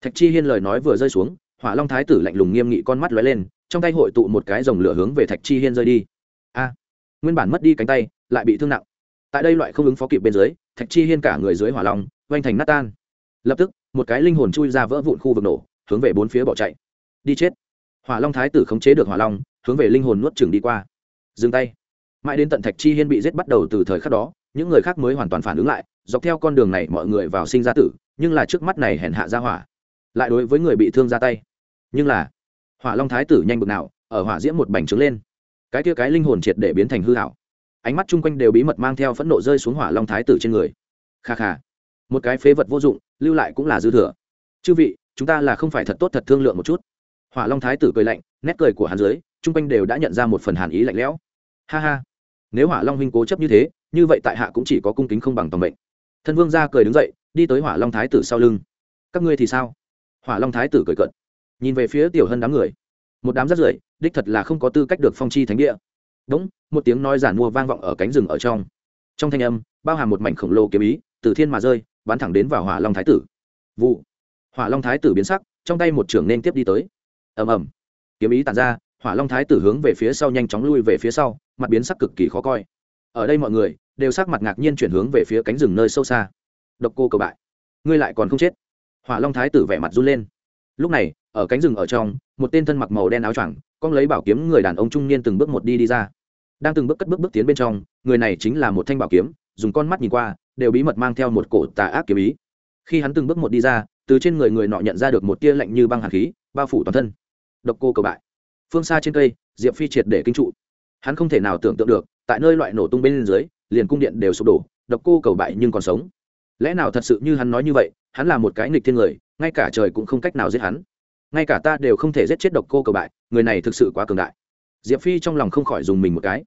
Thạch chi hiên lời nói vừa rơi xuống, hỏa long thái tử lạnh lùng nghiêm nghị con mắt lóe lên, trong tay hội tụ một cái dòng lửa hướng về thạch chi hiên rơi đi. A, nguyên bản mất đi cánh tay, lại bị thương nặng. Tại đây loại không ứng phó kịp bên dưới, thạch chi hiên cả người dưới hỏa long vanh thành nát tan. Lập tức, một cái linh hồn chui ra vỡ vụn khu vực nổ hướng về bốn phía bỏ chạy. Đi chết. Hỏa long thái tử khống chế được hỏa long, hướng về linh hồn nuốt chừng đi qua. Dừng tay. Mãi đến tận thạch chi hiên bị giết bắt đầu từ thời khắc đó, những người khác mới hoàn toàn phản ứng lại, dọc theo con đường này mọi người vào sinh ra tử, nhưng là trước mắt này hèn hạ ra hỏa. Lại đối với người bị thương ra tay. Nhưng là, hỏa long thái tử nhanh bực nào, ở hỏa diễm một bành trướng lên. Cái kia cái linh hồn triệt để biến thành hư hảo ánh mắt chung quanh đều bí mật mang theo phẫn nộ rơi xuống hỏa long thái tử trên người. Kha kha. Một cái phế vật vô dụng, lưu lại cũng là dư thừa. Chư vị chúng ta là không phải thật tốt thật thương lượng một chút. Hỏa long thái tử cười lạnh, nét cười của hắn dưới, chung quanh đều đã nhận ra một phần hàn ý lạnh lẽo. Ha ha, nếu hỏa long huynh cố chấp như thế, như vậy tại hạ cũng chỉ có cung kính không bằng tòng bệnh. thân vương ra cười đứng dậy, đi tới hỏa long thái tử sau lưng. Các ngươi thì sao? Hỏa long thái tử cười cận nhìn về phía tiểu hân đám người. Một đám rất rưởi, đích thật là không có tư cách được phong chi thánh địa. Đúng, một tiếng nói giản mua vang vọng ở cánh rừng ở trong. Trong thanh âm, bao hàm một mảnh khổng lồ kiếm ý, từ thiên mà rơi, bắn thẳng đến vào hỏa long thái tử. Vụ hỏa long thái tử biến sắc, trong tay một trưởng nên tiếp đi tới. Ầm ầm. Kiếm ý tàn ra, hỏa long thái tử hướng về phía sau nhanh chóng lui về phía sau, mặt biến sắc cực kỳ khó coi. Ở đây mọi người đều sắc mặt ngạc nhiên chuyển hướng về phía cánh rừng nơi sâu xa. Độc cô cầu bại. Ngươi lại còn không chết. Hỏa long thái tử vẻ mặt run lên. Lúc này, ở cánh rừng ở trong, một tên thân mặc màu đen áo choàng, con lấy bảo kiếm người đàn ông trung niên từng bước một đi đi ra. Đang từng bước cất bước bước tiến bên trong, người này chính là một thanh bảo kiếm, dùng con mắt nhìn qua, đều bí mật mang theo một cổ tà ác kiếm ý khi hắn từng bước một đi ra, từ trên người người nọ nhận ra được một tia lạnh như băng hàn khí, bao phủ toàn thân. Độc cô cầu bại. Phương xa trên cây, diệp phi triệt để kinh trụ. Hắn không thể nào tưởng tượng được, tại nơi loại nổ tung bên dưới, liền cung điện đều sụp đổ, độc cô cầu bại nhưng còn sống. Lẽ nào thật sự như hắn nói như vậy, hắn là một cái nghịch thiên người, ngay cả trời cũng không cách nào giết hắn. Ngay cả ta đều không thể giết chết độc cô cầu bại, người này thực sự quá cường đại. Diệp phi trong lòng không khỏi dùng mình một cái.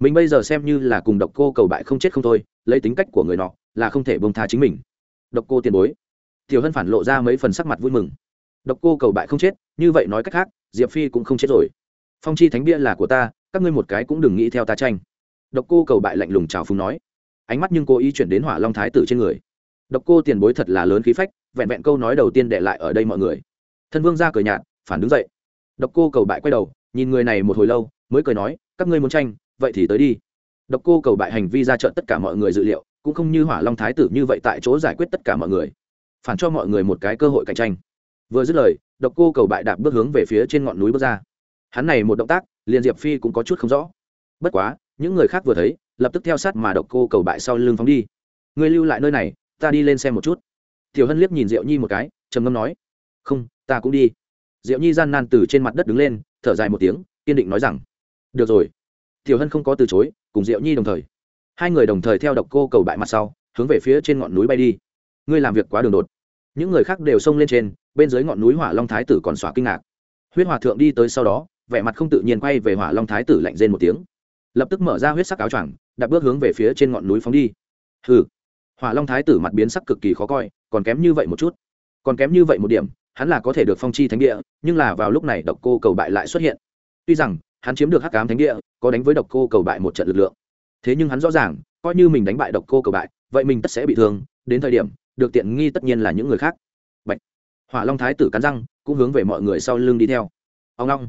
Mình bây giờ xem như là cùng độc cô cầu bại không chết không thôi, lấy tính cách của người nọ, là không thể bông tha chính mình độc cô tiền bối. Tiểu hân phản lộ ra mấy phần sắc mặt vui mừng. Độc cô cầu bại không chết, như vậy nói cách khác, diệp phi cũng không chết rồi. Phong chi thánh bia là của ta, các ngươi một cái cũng đừng nghĩ theo ta tranh. Độc cô cầu bại lạnh lùng chào phúng nói. Ánh mắt nhưng cố ý chuyển đến hỏa long thái tử trên người. Độc cô tiền bối thật là lớn khí phách, vẹn vẹn câu nói đầu tiên để lại ở đây mọi người. Thân vương ra cười nhạt, phản đứng dậy. Độc cô cầu bại quay đầu, nhìn người này một hồi lâu, mới cười nói, các ngươi muốn tranh, vậy thì tới đi. Độc cô cầu bại hành vi ra trận tất cả mọi người dự liệu cũng không như hỏa long thái tử như vậy tại chỗ giải quyết tất cả mọi người. Phản cho mọi người một cái cơ hội cạnh tranh. Vừa dứt lời, độc cô cầu bại đạp bước hướng về phía trên ngọn núi bước ra. Hắn này một động tác, liền diệp phi cũng có chút không rõ. Bất quá, những người khác vừa thấy, lập tức theo sát mà độc cô cầu bại sau lưng phóng đi. Ngươi lưu lại nơi này, ta đi lên xem một chút. Tiểu hân liếc nhìn diệu nhi một cái, trầm ngâm nói, không, ta cũng đi. Diệu nhi gian nan từ trên mặt đất đứng lên, thở dài một tiếng, kiên định nói rằng, được rồi. Tiểu hân không có từ chối, cùng diệu nhi đồng thời hai người đồng thời theo độc cô cầu bại mặt sau, hướng về phía trên ngọn núi bay đi. Ngươi làm việc quá đường đột. Những người khác đều xông lên trên, bên dưới ngọn núi hỏa long thái tử còn xóa kinh ngạc. Huyết hòa thượng đi tới sau đó, vẻ mặt không tự nhiên quay về hỏa long thái tử lạnh rên một tiếng. Lập tức mở ra huyết sắc áo choàng, đặt bước hướng về phía trên ngọn núi phóng đi. Hừ. Hỏa long thái tử mặt biến sắc cực kỳ khó coi, còn kém như vậy một chút. Còn kém như vậy một điểm, hắn là có thể được phong chi thánh địa, nhưng là vào lúc này độc cô cầu bại lại xuất hiện. Tuy rằng, hắn chiếm được hắc cám thánh địa, có đánh với độc cô cầu bại một trận lực lượng thế nhưng hắn rõ ràng, coi như mình đánh bại độc cô cầu bại, vậy mình tất sẽ bị thương, đến thời điểm, được tiện nghi tất nhiên là những người khác. Bạch. hỏa long thái tử cắn răng, cũng hướng về mọi người sau lưng đi theo. Ông long.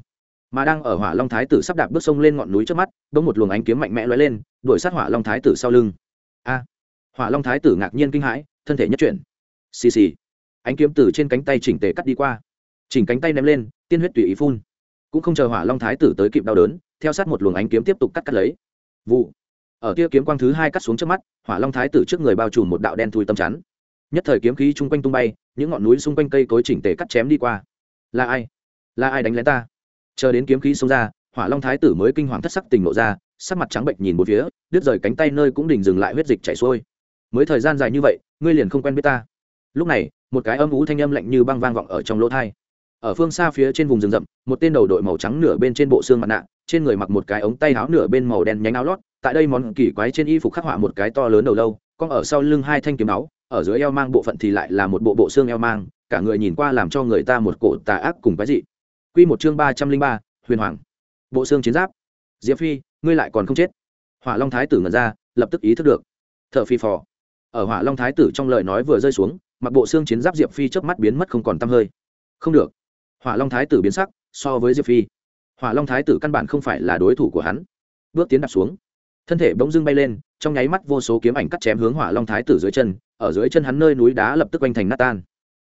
Mà đang ở hỏa long thái tử sắp đạp bước sông lên ngọn núi trước mắt, bỗng một luồng ánh kiếm mạnh mẽ lóe lên, đuổi sát hỏa long thái tử sau lưng. A. Hỏa long thái tử ngạc nhiên kinh hãi, thân thể nhất chuyển. Xì xì. Ánh kiếm từ trên cánh tay chỉnh tề cắt đi qua. Chỉnh cánh tay ném lên, tiên huyết tùy ý phun. Cũng không chờ hỏa long thái tử tới kịp đau đớn, theo sát một luồng ánh kiếm tiếp tục cắt cắt lấy. Vụ ở kia kiếm quang thứ hai cắt xuống trước mắt, hỏa long thái tử trước người bao trùm một đạo đen thui tâm chắn. Nhất thời kiếm khí chung quanh tung bay, những ngọn núi xung quanh cây cối chỉnh tề cắt chém đi qua. Là ai? Là ai đánh lén ta? Chờ đến kiếm khí xông ra, hỏa long thái tử mới kinh hoàng thất sắc tình nộ ra, sắc mặt trắng bệnh nhìn một phía, đứt rời cánh tay nơi cũng đình dừng lại huyết dịch chảy xuôi. Mới thời gian dài như vậy, ngươi liền không quen biết ta. Lúc này, một cái âm ú thanh âm lạnh như băng vang vọng ở trong lỗ thai. Ở phương xa phía trên vùng rừng rậm, một tên đầu đội màu trắng nửa bên trên bộ xương mặt nạ trên người mặc một cái ống tay áo nửa bên màu đen nhánh áo lót, tại đây món kỳ quái trên y phục khắc họa một cái to lớn đầu lâu, con ở sau lưng hai thanh kiếm áo, ở dưới eo mang bộ phận thì lại là một bộ bộ xương eo mang, cả người nhìn qua làm cho người ta một cổ tà ác cùng cái dị. Quy một chương ba trăm linh ba, huyền hoàng. Bộ xương chiến giáp. Diệp phi, ngươi lại còn không chết. Hỏa long thái tử ngẩn ra, lập tức ý thức được. Thở phi phò. Ở hỏa long thái tử trong lời nói vừa rơi xuống, mặc bộ xương chiến giáp diệp phi chớp mắt biến mất không còn tăm hơi. Không được. Hỏa long thái tử biến sắc, so với diệp phi hỏa long thái tử căn bản không phải là đối thủ của hắn. Bước tiến đặt xuống, thân thể bỗng dưng bay lên, trong nháy mắt vô số kiếm ảnh cắt chém hướng hỏa long thái tử dưới chân, ở dưới chân hắn nơi núi đá lập tức quanh thành nát tan.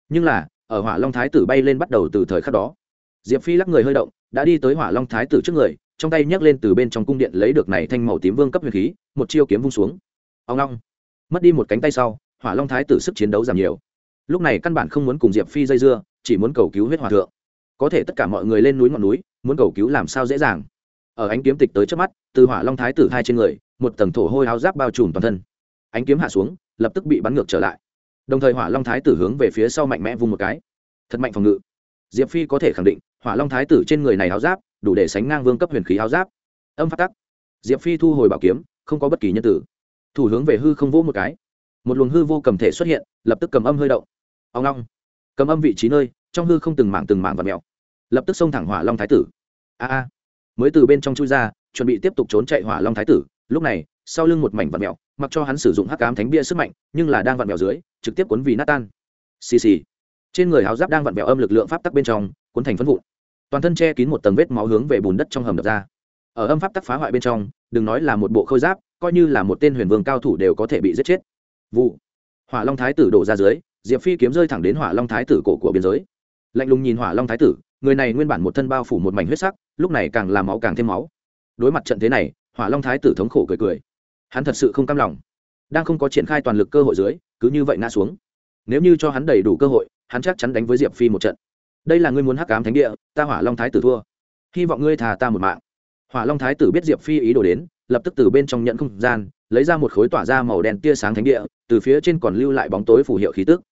Nhưng là, ở hỏa long thái tử bay lên bắt đầu từ thời khắc đó, diệp phi lắc người hơi động, đã đi tới hỏa long thái tử trước người, trong tay nhấc lên từ bên trong cung điện lấy được này thanh màu tím vương cấp huyền khí, một chiêu kiếm vung xuống. Ông long, mất đi một cánh tay sau, hỏa long thái tử sức chiến đấu giảm nhiều. Lúc này căn bản không muốn cùng diệp phi dây dưa, chỉ muốn cầu cứu huyết hòa thượng. Có thể tất cả mọi người lên núi ngọn núi muốn cầu cứu làm sao dễ dàng. Ở ánh kiếm tịch tới trước mắt, từ hỏa long thái tử hai trên người, một tầng thổ hôi áo giáp bao trùm toàn thân. Ánh kiếm hạ xuống, lập tức bị bắn ngược trở lại. Đồng thời hỏa long thái tử hướng về phía sau mạnh mẽ vung một cái. Thật mạnh phòng ngự. Diệp phi có thể khẳng định, hỏa long thái tử trên người này áo giáp, đủ để sánh ngang vương cấp huyền khí áo giáp. Âm phát tắc. Diệp phi thu hồi bảo kiếm, không có bất kỳ nhân tử. Thủ hướng về hư không vỗ một cái. Một luồng hư vô cầm thể xuất hiện, lập tức cầm âm hơi động. Ông long cầm âm vị trí nơi, trong hư không từng mảng từng mảng và mèo. Lập tức xông thẳng hỏa long thái tử a a. Mới từ bên trong chui ra, chuẩn bị tiếp tục trốn chạy hỏa long thái tử. Lúc này, sau lưng một mảnh vạt mèo, mặc cho hắn sử dụng hắc cám thánh bia sức mạnh, nhưng là đang vặn mèo dưới, trực tiếp cuốn vì nát tan xì xì. Trên người áo giáp đang vặn vẹo âm lực lượng pháp tắc bên trong, cuốn thành phân vụn. Toàn thân che kín một tầng vết máu hướng về bùn đất trong hầm đập ra. Ở âm pháp tắc phá hoại bên trong, đừng nói là một bộ khôi giáp, coi như là một tên huyền vương cao thủ đều có thể bị giết chết. Vụ. Hỏa long thái tử đổ ra dưới, diệp phi kiếm rơi thẳng đến hỏa long thái tử cổ của biên giới. Lạnh lùng nhìn hỏa long thái tử người này nguyên bản một thân bao phủ một mảnh huyết sắc, lúc này càng làm máu càng thêm máu. Đối mặt trận thế này, hỏa long thái tử thống khổ cười cười. Hắn thật sự không cam lòng. Đang không có triển khai toàn lực cơ hội dưới, cứ như vậy ngã xuống. Nếu như cho hắn đầy đủ cơ hội, hắn chắc chắn đánh với diệp phi một trận. Đây là ngươi muốn hắc cám thánh địa, ta hỏa long thái tử thua. Hy vọng ngươi thà ta một mạng. Hỏa long thái tử biết diệp phi ý đồ đến, lập tức từ bên trong nhận không gian, lấy ra một khối tỏa ra màu đen tia sáng thánh địa, từ phía trên còn lưu lại bóng tối phù hiệu khí tức.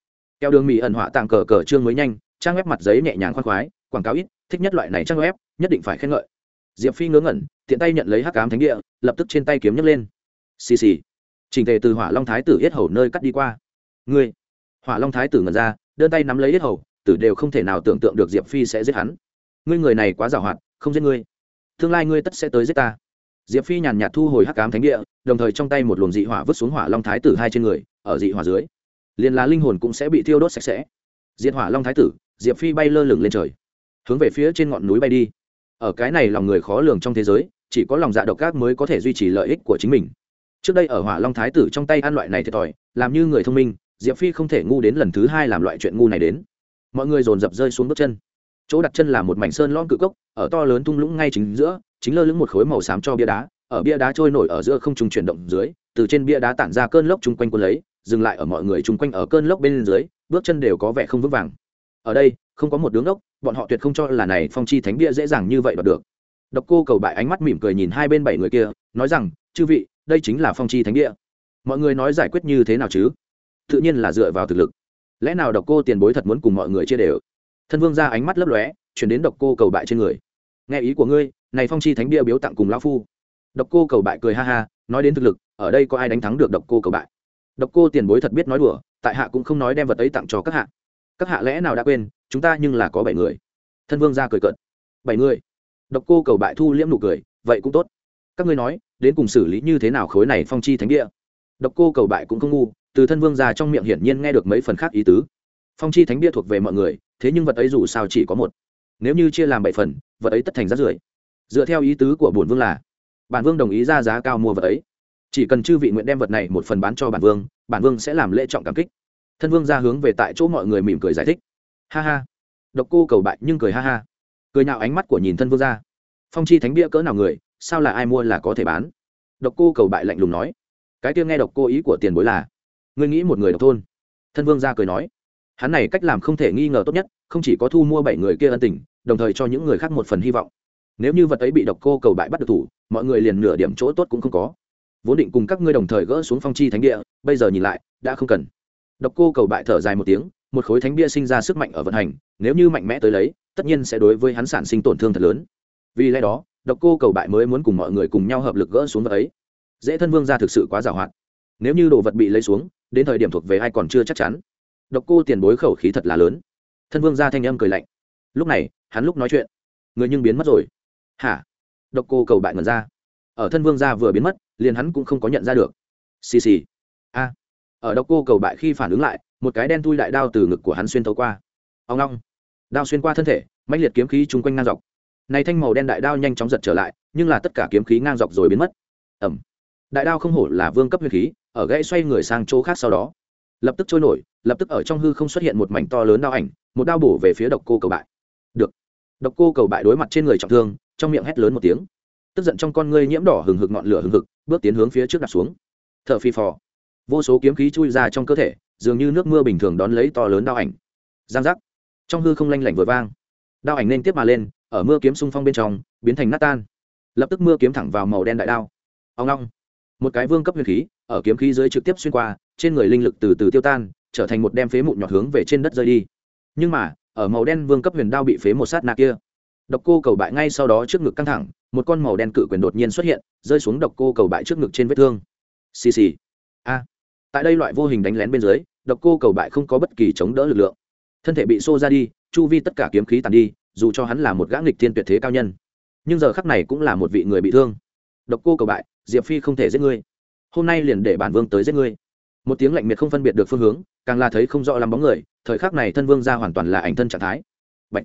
Keo đường mỹ ẩn họa tàng cờ cờ trương mới nhanh, trang ép mặt giấy nhẹ nhàng khoan khoái quảng cáo ít, thích nhất loại này trang web, nhất định phải khen ngợi. Diệp phi ngớ ngẩn, tiện tay nhận lấy hắc cám thánh địa, lập tức trên tay kiếm nhấc lên. Xì xì. Trình tề từ hỏa long thái tử yết hầu nơi cắt đi qua. Ngươi. Hỏa long thái tử ngẩn ra, đơn tay nắm lấy yết hầu, tử đều không thể nào tưởng tượng được diệp phi sẽ giết hắn. Ngươi người này quá giàu hoạt, không giết ngươi. Tương lai ngươi tất sẽ tới giết ta. Diệp phi nhàn nhạt thu hồi hắc cám thánh địa, đồng thời trong tay một luồng dị hỏa vứt xuống hỏa long thái tử hai trên người, ở dị hỏa dưới, liền là linh hồn cũng sẽ bị thiêu đốt sạch sẽ. Diệt hỏa long thái tử, diệp phi bay lơ lửng lên trời hướng về phía trên ngọn núi bay đi. Ở cái này lòng người khó lường trong thế giới, chỉ có lòng dạ độc ác mới có thể duy trì lợi ích của chính mình. Trước đây ở hỏa long thái tử trong tay ăn loại này thiệt thòi, làm như người thông minh, diệp phi không thể ngu đến lần thứ hai làm loại chuyện ngu này đến. Mọi người dồn dập rơi xuống bước chân. Chỗ đặt chân là một mảnh sơn lõm cự cốc, ở to lớn thung lũng ngay chính giữa, chính lơ lửng một khối màu xám cho bia đá, ở bia đá trôi nổi ở giữa không trung chuyển động dưới, từ trên bia đá tản ra cơn lốc chung quanh quân lấy, dừng lại ở mọi người chung quanh ở cơn lốc bên dưới, bước chân đều có vẻ không vững vàng. Ở đây, không có một đứng ốc bọn họ tuyệt không cho là này phong chi thánh bia dễ dàng như vậy đoạt được. Độc cô cầu bại ánh mắt mỉm cười nhìn hai bên bảy người kia, nói rằng, chư vị, đây chính là phong chi thánh địa mọi người nói giải quyết như thế nào chứ? Tự nhiên là dựa vào thực lực. Lẽ nào độc cô tiền bối thật muốn cùng mọi người chia đều? Thân vương ra ánh mắt lấp lóe, chuyển đến độc cô cầu bại trên người. Nghe ý của ngươi, này phong chi thánh địa biếu tặng cùng lão phu. Độc cô cầu bại cười ha ha, nói đến thực lực, ở đây có ai đánh thắng được độc cô cầu bại? Độc cô tiền bối thật biết nói đùa, tại hạ cũng không nói đem vật ấy tặng cho các hạ các hạ lẽ nào đã quên, chúng ta nhưng là có bảy người. Thân vương ra cười cợt. Bảy người? Độc cô cầu bại thu liễm nụ cười, vậy cũng tốt. Các ngươi nói, đến cùng xử lý như thế nào khối này phong chi thánh địa? Độc cô cầu bại cũng không ngu, từ thân vương ra trong miệng hiển nhiên nghe được mấy phần khác ý tứ. Phong chi thánh địa thuộc về mọi người, thế nhưng vật ấy dù sao chỉ có một. Nếu như chia làm bảy phần, vật ấy tất thành rác rưởi. Dựa theo ý tứ của bổn vương là, bản vương đồng ý ra giá cao mua vật ấy. Chỉ cần chư vị nguyện đem vật này một phần bán cho bản vương bản vương sẽ làm lễ trọng cảm kích thân vương ra hướng về tại chỗ mọi người mỉm cười giải thích. Ha ha. Độc cô cầu bại nhưng cười ha ha. Cười nào ánh mắt của nhìn thân vương ra. Phong chi thánh bia cỡ nào người, sao là ai mua là có thể bán? Độc cô cầu bại lạnh lùng nói. Cái kia nghe độc cô ý của tiền bối là, ngươi nghĩ một người độc thôn. Thân vương ra cười nói. Hắn này cách làm không thể nghi ngờ tốt nhất, không chỉ có thu mua bảy người kia ân tình, đồng thời cho những người khác một phần hy vọng. Nếu như vật ấy bị độc cô cầu bại bắt được thủ, mọi người liền nửa điểm chỗ tốt cũng không có. Vốn định cùng các ngươi đồng thời gỡ xuống phong chi thánh địa, bây giờ nhìn lại, đã không cần độc cô cầu bại thở dài một tiếng, một khối thánh bia sinh ra sức mạnh ở vận hành, nếu như mạnh mẽ tới lấy, tất nhiên sẽ đối với hắn sản sinh tổn thương thật lớn. Vì lẽ đó, độc cô cầu bại mới muốn cùng mọi người cùng nhau hợp lực gỡ xuống vật ấy. Dễ thân vương ra thực sự quá giàu hoạt nếu như đồ vật bị lấy xuống, đến thời điểm thuộc về ai còn chưa chắc chắn. Độc cô tiền bối khẩu khí thật là lớn. Thân vương ra thanh âm cười lạnh. Lúc này, hắn lúc nói chuyện, người nhưng biến mất rồi. Hả? Độc cô cầu bại ngần ra. Ở thân vương gia vừa biến mất, liền hắn cũng không có nhận ra được. Xì xì. A ở độc cô cầu bại khi phản ứng lại, một cái đen thui đại đao từ ngực của hắn xuyên thấu qua. Ông long, đao xuyên qua thân thể mạnh liệt kiếm khí chung quanh ngang dọc. Này thanh màu đen đại đao nhanh chóng giật trở lại, nhưng là tất cả kiếm khí ngang dọc rồi biến mất. Ẩm đại đao không hổ là vương cấp huyền khí, ở gãy xoay người sang chỗ khác sau đó. Lập tức trôi nổi, lập tức ở trong hư không xuất hiện một mảnh to lớn đao ảnh, một đao bổ về phía độc cô cầu bại. Được. Độc cô cầu bại đối mặt trên người trọng thương, trong miệng hét lớn một tiếng. Tức giận trong con ngươi nhiễm đỏ hừng hực ngọn lửa hừng hực, bước tiến hướng phía trước đặt xuống. T h ở phi phò vô số kiếm khí chui ra trong cơ thể, dường như nước mưa bình thường đón lấy to lớn đao ảnh. Giang giác. Trong hư không lanh lảnh vừa vang, đao ảnh nên tiếp mà lên, ở mưa kiếm xung phong bên trong, biến thành nát tan. Lập tức mưa kiếm thẳng vào màu đen đại đao. Ông long một cái vương cấp huyền khí, ở kiếm khí dưới trực tiếp xuyên qua, trên người linh lực từ từ tiêu tan, trở thành một đem phế mụn nhọt hướng về trên đất rơi đi. Nhưng mà, ở màu đen vương cấp huyền đao bị phế một sát nạ kia, độc cô cầu bại ngay sau đó trước ngực căng thẳng, một con màu đen cự quyền đột nhiên xuất hiện, rơi xuống độc cô cầu bại trước ngực trên vết thương. Xì xì. A tại đây loại vô hình đánh lén bên dưới, độc cô cầu bại không có bất kỳ chống đỡ lực lượng. Thân thể bị xô ra đi, chu vi tất cả kiếm khí tàn đi, dù cho hắn là một gã nghịch thiên tuyệt thế cao nhân. Nhưng giờ khắc này cũng là một vị người bị thương. Độc cô cầu bại, diệp phi không thể giết ngươi. Hôm nay liền để bản vương tới giết ngươi. Một tiếng lạnh miệt không phân biệt được phương hướng, càng là thấy không rõ lắm bóng người, thời khắc này thân vương ra hoàn toàn là ảnh thân trạng thái. Bạch.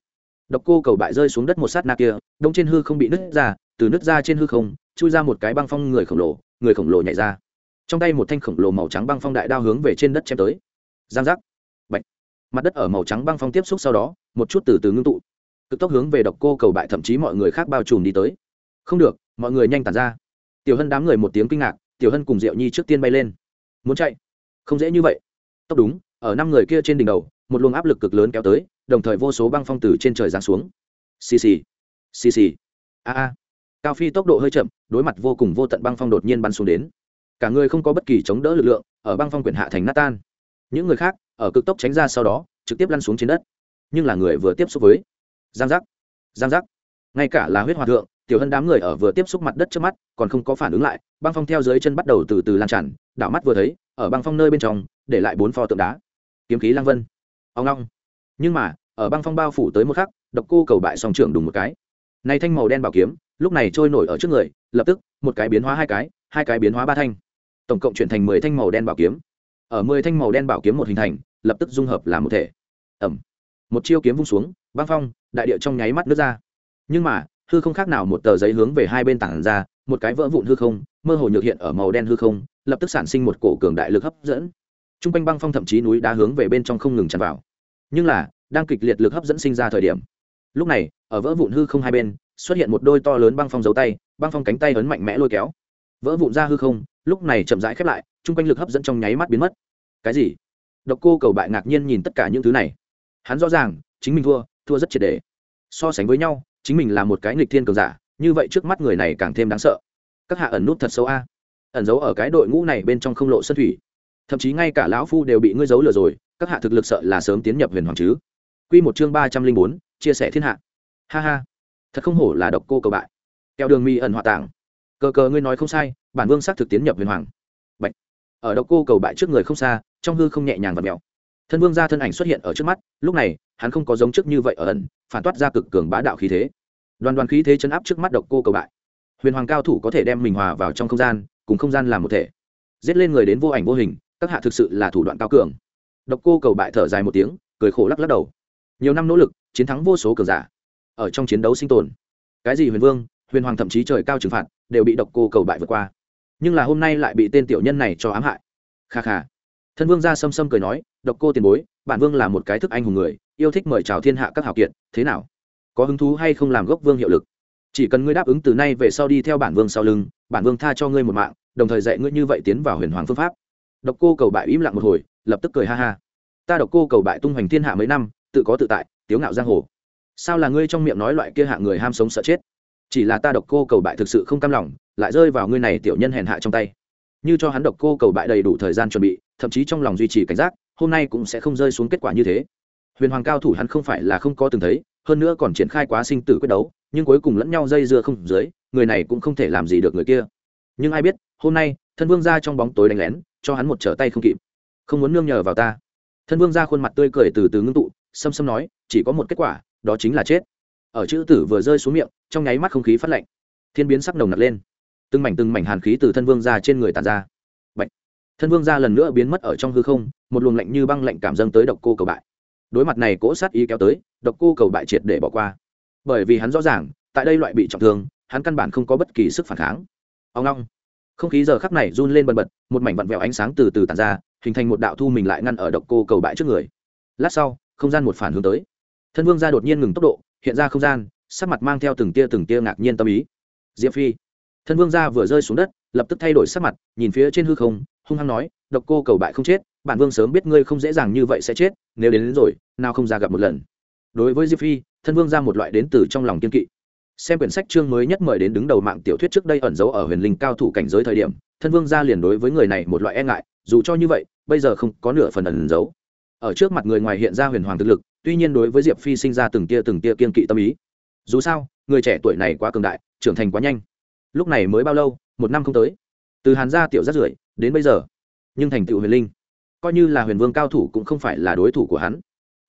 độc cô cầu bại rơi xuống đất một sát na kia, đông trên hư không bị nứt ra, từ nứt ra trên hư không, chui ra một cái băng phong người khổng lồ, người khổng lồ nhảy ra trong tay một thanh khổng lồ màu trắng băng phong đại đao hướng về trên đất chém tới. Giang giác. Bạch. mặt đất ở màu trắng băng phong tiếp xúc sau đó, một chút từ từ ngưng tụ. Cực tốc hướng về độc cô cầu bại thậm chí mọi người khác bao trùm đi tới. Không được, mọi người nhanh tàn ra. Tiểu hân đám người một tiếng kinh ngạc, tiểu hân cùng diệu nhi trước tiên bay lên. Muốn chạy? Không dễ như vậy. Tốc đúng, ở năm người kia trên đỉnh đầu, một luồng áp lực cực lớn kéo tới, đồng thời vô số băng phong từ trên trời giáng xuống. Xì xì. Xì xì. A a. Cao phi tốc độ hơi chậm, đối mặt vô cùng vô tận băng phong đột nhiên bắn xuống đến cả người không có bất kỳ chống đỡ lực lượng, ở băng phong quyển hạ thành nát tan. Những người khác, ở cực tốc tránh ra sau đó, trực tiếp lăn xuống trên đất. Nhưng là người vừa tiếp xúc với, giang giác giang giác. Ngay cả là huyết hòa thượng, tiểu hân đám người ở vừa tiếp xúc mặt đất trước mắt, còn không có phản ứng lại, băng phong theo dưới chân bắt đầu từ từ lan tràn, đảo mắt vừa thấy, ở băng phong nơi bên trong, để lại bốn pho tượng đá. Kiếm khí lang vân. Ông long nhưng mà, ở băng phong bao phủ tới một khắc, độc cô cầu bại song trưởng đùng một cái. Này thanh màu đen bảo kiếm, lúc này trôi nổi ở trước người, lập tức, một cái biến hóa hai cái hai cái biến hóa ba thanh tổng cộng chuyển thành mười thanh màu đen bảo kiếm. Ở mười thanh màu đen bảo kiếm một hình thành, lập tức dung hợp làm một thể. Ẩm một chiêu kiếm vung xuống, băng phong, đại địa trong nháy mắt nước ra. Nhưng mà, hư không khác nào một tờ giấy hướng về hai bên tảng ra, một cái vỡ vụn hư không, mơ hồ nhược hiện ở màu đen hư không, lập tức sản sinh một cổ cường đại lực hấp dẫn. T r u n g quanh băng phong thậm chí núi đá hướng về bên trong không ngừng tràn vào. Nhưng là, đang kịch liệt lực hấp dẫn sinh ra thời điểm. Lúc này, ở vỡ vụn hư không hai bên, xuất hiện một đôi to lớn băng phong dấu tay, băng phong cánh tay ấn mạnh mẽ lôi kéo. Vỡ vụn ra hư không lúc này chậm rãi khép lại, chung quanh lực hấp dẫn trong nháy mắt biến mất. Cái gì? Độc cô cầu bại ngạc nhiên nhìn tất cả những thứ này. Hắn rõ ràng, chính mình thua thua rất triệt đề so sánh với nhau, chính mình là một cái nghịch thiên cường giả, như vậy trước mắt người này càng thêm đáng sợ. Các hạ ẩn nút thật xấu a. Ẩn giấu ở cái đội ngũ này bên trong không lộ sân thủy. Thậm chí ngay cả lão phu đều bị ngươi giấu lừa rồi, các hạ thực lực sợ là sớm tiến nhập huyền hoàng chứ. Q một chương ba trăm linh bốn, chia sẻ thiên hạ. Ha ha. Thật không hổ là độc cô cầu bại. Kẹo đường mi ẩn hòa tảng. Cờ cờ ngươi nói không sai bản vương xác thực tiến nhập huyền hoàng. Bạch. ở độc cô cầu bại trước người không xa, trong hư không nhẹ nhàng và mèo. Thân vương ra thân ảnh xuất hiện ở trước mắt, lúc này, hắn không có giống trước như vậy ở ẩn, phản toát ra cực cường bá đạo khí thế. Đoàn đoàn khí thế chấn áp trước mắt độc cô cầu bại. Huyền hoàng cao thủ có thể đem mình hòa vào trong không gian, cùng không gian làm một thể. Giết lên người đến vô ảnh vô hình, các hạ thực sự là thủ đoạn cao cường. Độc cô cầu bại thở dài một tiếng, cười khổ lắc lắc đầu. Nhiều năm nỗ lực, chiến thắng vô số cường giả. Ở trong chiến đấu sinh tồn. Cái gì huyền vương, huyền hoàng thậm chí trời cao trừng phạt, đều bị độc cô cầu bại vượt qua nhưng là hôm nay lại bị tên tiểu nhân này cho ám hại. Kha kha. Thân vương ra xâm xâm cười nói, độc cô tiền bối, bản vương là một cái thức anh hùng người, yêu thích mời chào thiên hạ các hào kiệt, thế nào? Có hứng thú hay không làm gốc vương hiệu lực? Chỉ cần ngươi đáp ứng từ nay về sau đi theo bản vương sau lưng, bản vương tha cho ngươi một mạng, đồng thời dạy ngươi như vậy tiến vào huyền hoàng phương pháp. Độc cô cầu bại im lặng một hồi, lập tức cười ha ha. Ta độc cô cầu bại tung hoành thiên hạ mấy năm, tự có tự tại, tiếu ngạo giang hồ. Sao là ngươi trong miệng nói loại kia hạ người ham sống sợ chết? Chỉ là ta độc cô cầu bại thực sự không cam lòng, lại rơi vào ngươi này tiểu nhân hèn hạ trong tay. Như cho hắn độc cô cầu bại đầy đủ thời gian chuẩn bị, thậm chí trong lòng duy trì cảnh giác, hôm nay cũng sẽ không rơi xuống kết quả như thế. Huyền hoàng cao thủ hắn không phải là không có từng thấy, hơn nữa còn triển khai quá sinh tử quyết đấu, nhưng cuối cùng lẫn nhau dây dưa không dưới, người này cũng không thể làm gì được người kia. Nhưng ai biết, hôm nay, thân vương ra trong bóng tối đánh lén, cho hắn một trở tay không kịp. Không muốn nương nhờ vào ta. Thân vương ra khuôn mặt tươi cười từ từ ngưng tụ, xâm xâm nói, chỉ có một kết quả, đó chính là chết ở chữ tử vừa rơi xuống miệng, trong nháy mắt không khí phát lạnh. Thiên biến sắc nồng nặc lên. Từng mảnh từng mảnh hàn khí từ thân vương ra trên người tàn ra. Bạch. thân vương ra lần nữa biến mất ở trong hư không, một luồng lạnh như băng lạnh cảm dâng tới độc cô cầu bại. Đối mặt này cỗ sát ý kéo tới, độc cô cầu bại triệt để bỏ qua. Bởi vì hắn rõ ràng, tại đây loại bị trọng thương, hắn căn bản không có bất kỳ sức phản kháng. Ông long. Không khí giờ khắc này run lên bần bật, một mảnh vặn vẹo ánh sáng từ từ tàn ra, hình thành một đạo thu mình lại ngăn ở độc cô cầu bại trước người. Lát sau, không gian một phản hướng tới. Thân vương ra đột nhiên ngừng tốc độ hiện ra không gian sắc mặt mang theo từng tia từng tia ngạc nhiên tâm ý. Diệp phi thân vương gia vừa rơi xuống đất lập tức thay đổi sắc mặt nhìn phía trên hư không hung hăng nói độc cô cầu bại không chết bản vương sớm biết ngươi không dễ dàng như vậy sẽ chết nếu đến, đến rồi nào không ra gặp một lần. Đối với diệp phi thân vương ra một loại đến từ trong lòng kiên kỵ. Xem quyển sách chương mới nhất mời đến đứng đầu mạng tiểu thuyết trước đây ẩn giấu ở huyền linh cao thủ cảnh giới thời điểm thân vương ra liền đối với người này một loại e ngại dù cho như vậy bây giờ không có nửa phần ẩn giấu. Ở trước mặt người ngoài hiện ra huyền hoàng thực lực tuy nhiên đối với diệp phi sinh ra từng tia từng tia kiên kỵ tâm ý, dù sao, người trẻ tuổi này quá cường đại, trưởng thành quá nhanh. Lúc này mới bao lâu? Một năm không tới. Từ hàn gia tiểu rất rưởi đến bây giờ, nhưng thành tựu huyền linh. Coi như là huyền vương cao thủ cũng không phải là đối thủ của hắn.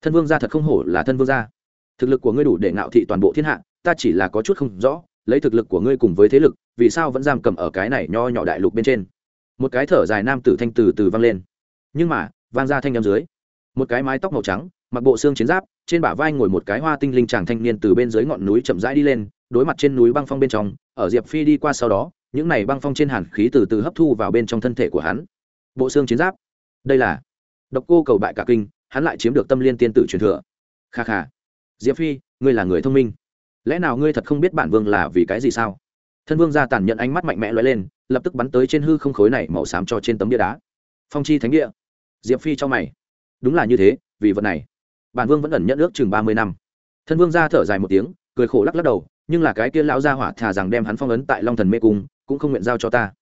Thân vương gia thật không hổ là thân vương gia. Thực lực của ngươi đủ để ngạo thị toàn bộ thiên hạ, ta chỉ là có chút không rõ, lấy thực lực của ngươi cùng với thế lực, vì sao vẫn giam cầm ở cái này nho nhỏ đại lục bên trên? Một cái thở dài nam tử thanh từ từ vang lên. Nhưng mà, vang ra thanh â dưới. Một cái mái tóc màu trắng mặc bộ xương chiến giáp, trên bả vai ngồi một cái hoa tinh linh chàng thanh niên từ bên dưới ngọn núi chậm rãi đi lên, đối mặt trên núi băng phong bên trong, ở diệp phi đi qua sau đó, những này băng phong trên hàn khí từ từ hấp thu vào bên trong thân thể của hắn. Bộ xương chiến giáp. Đây là độc cô cầu bại cả kinh, hắn lại chiếm được tâm liên tiên tử truyền thừa. Kha kha. Diệp phi, ngươi là người thông minh. Lẽ nào ngươi thật không biết bản vương là vì cái gì sao? Thân vương ra tàn nhận ánh mắt mạnh mẽ lóe lên, lập tức bắn tới trên hư không khối này màu xám cho trên tấm bia đá. Phong chi thánh địa. Diệp phi cho mày. Đúng là như thế, vì vật này bản vương vẫn ẩn nhận ước chừng ba mươi năm. Thân vương ra thở dài một tiếng, cười khổ lắc lắc đầu, nhưng là cái kia lão gia hỏa thà rằng đem hắn phong ấn tại long thần mê cung, cũng không nguyện giao cho ta.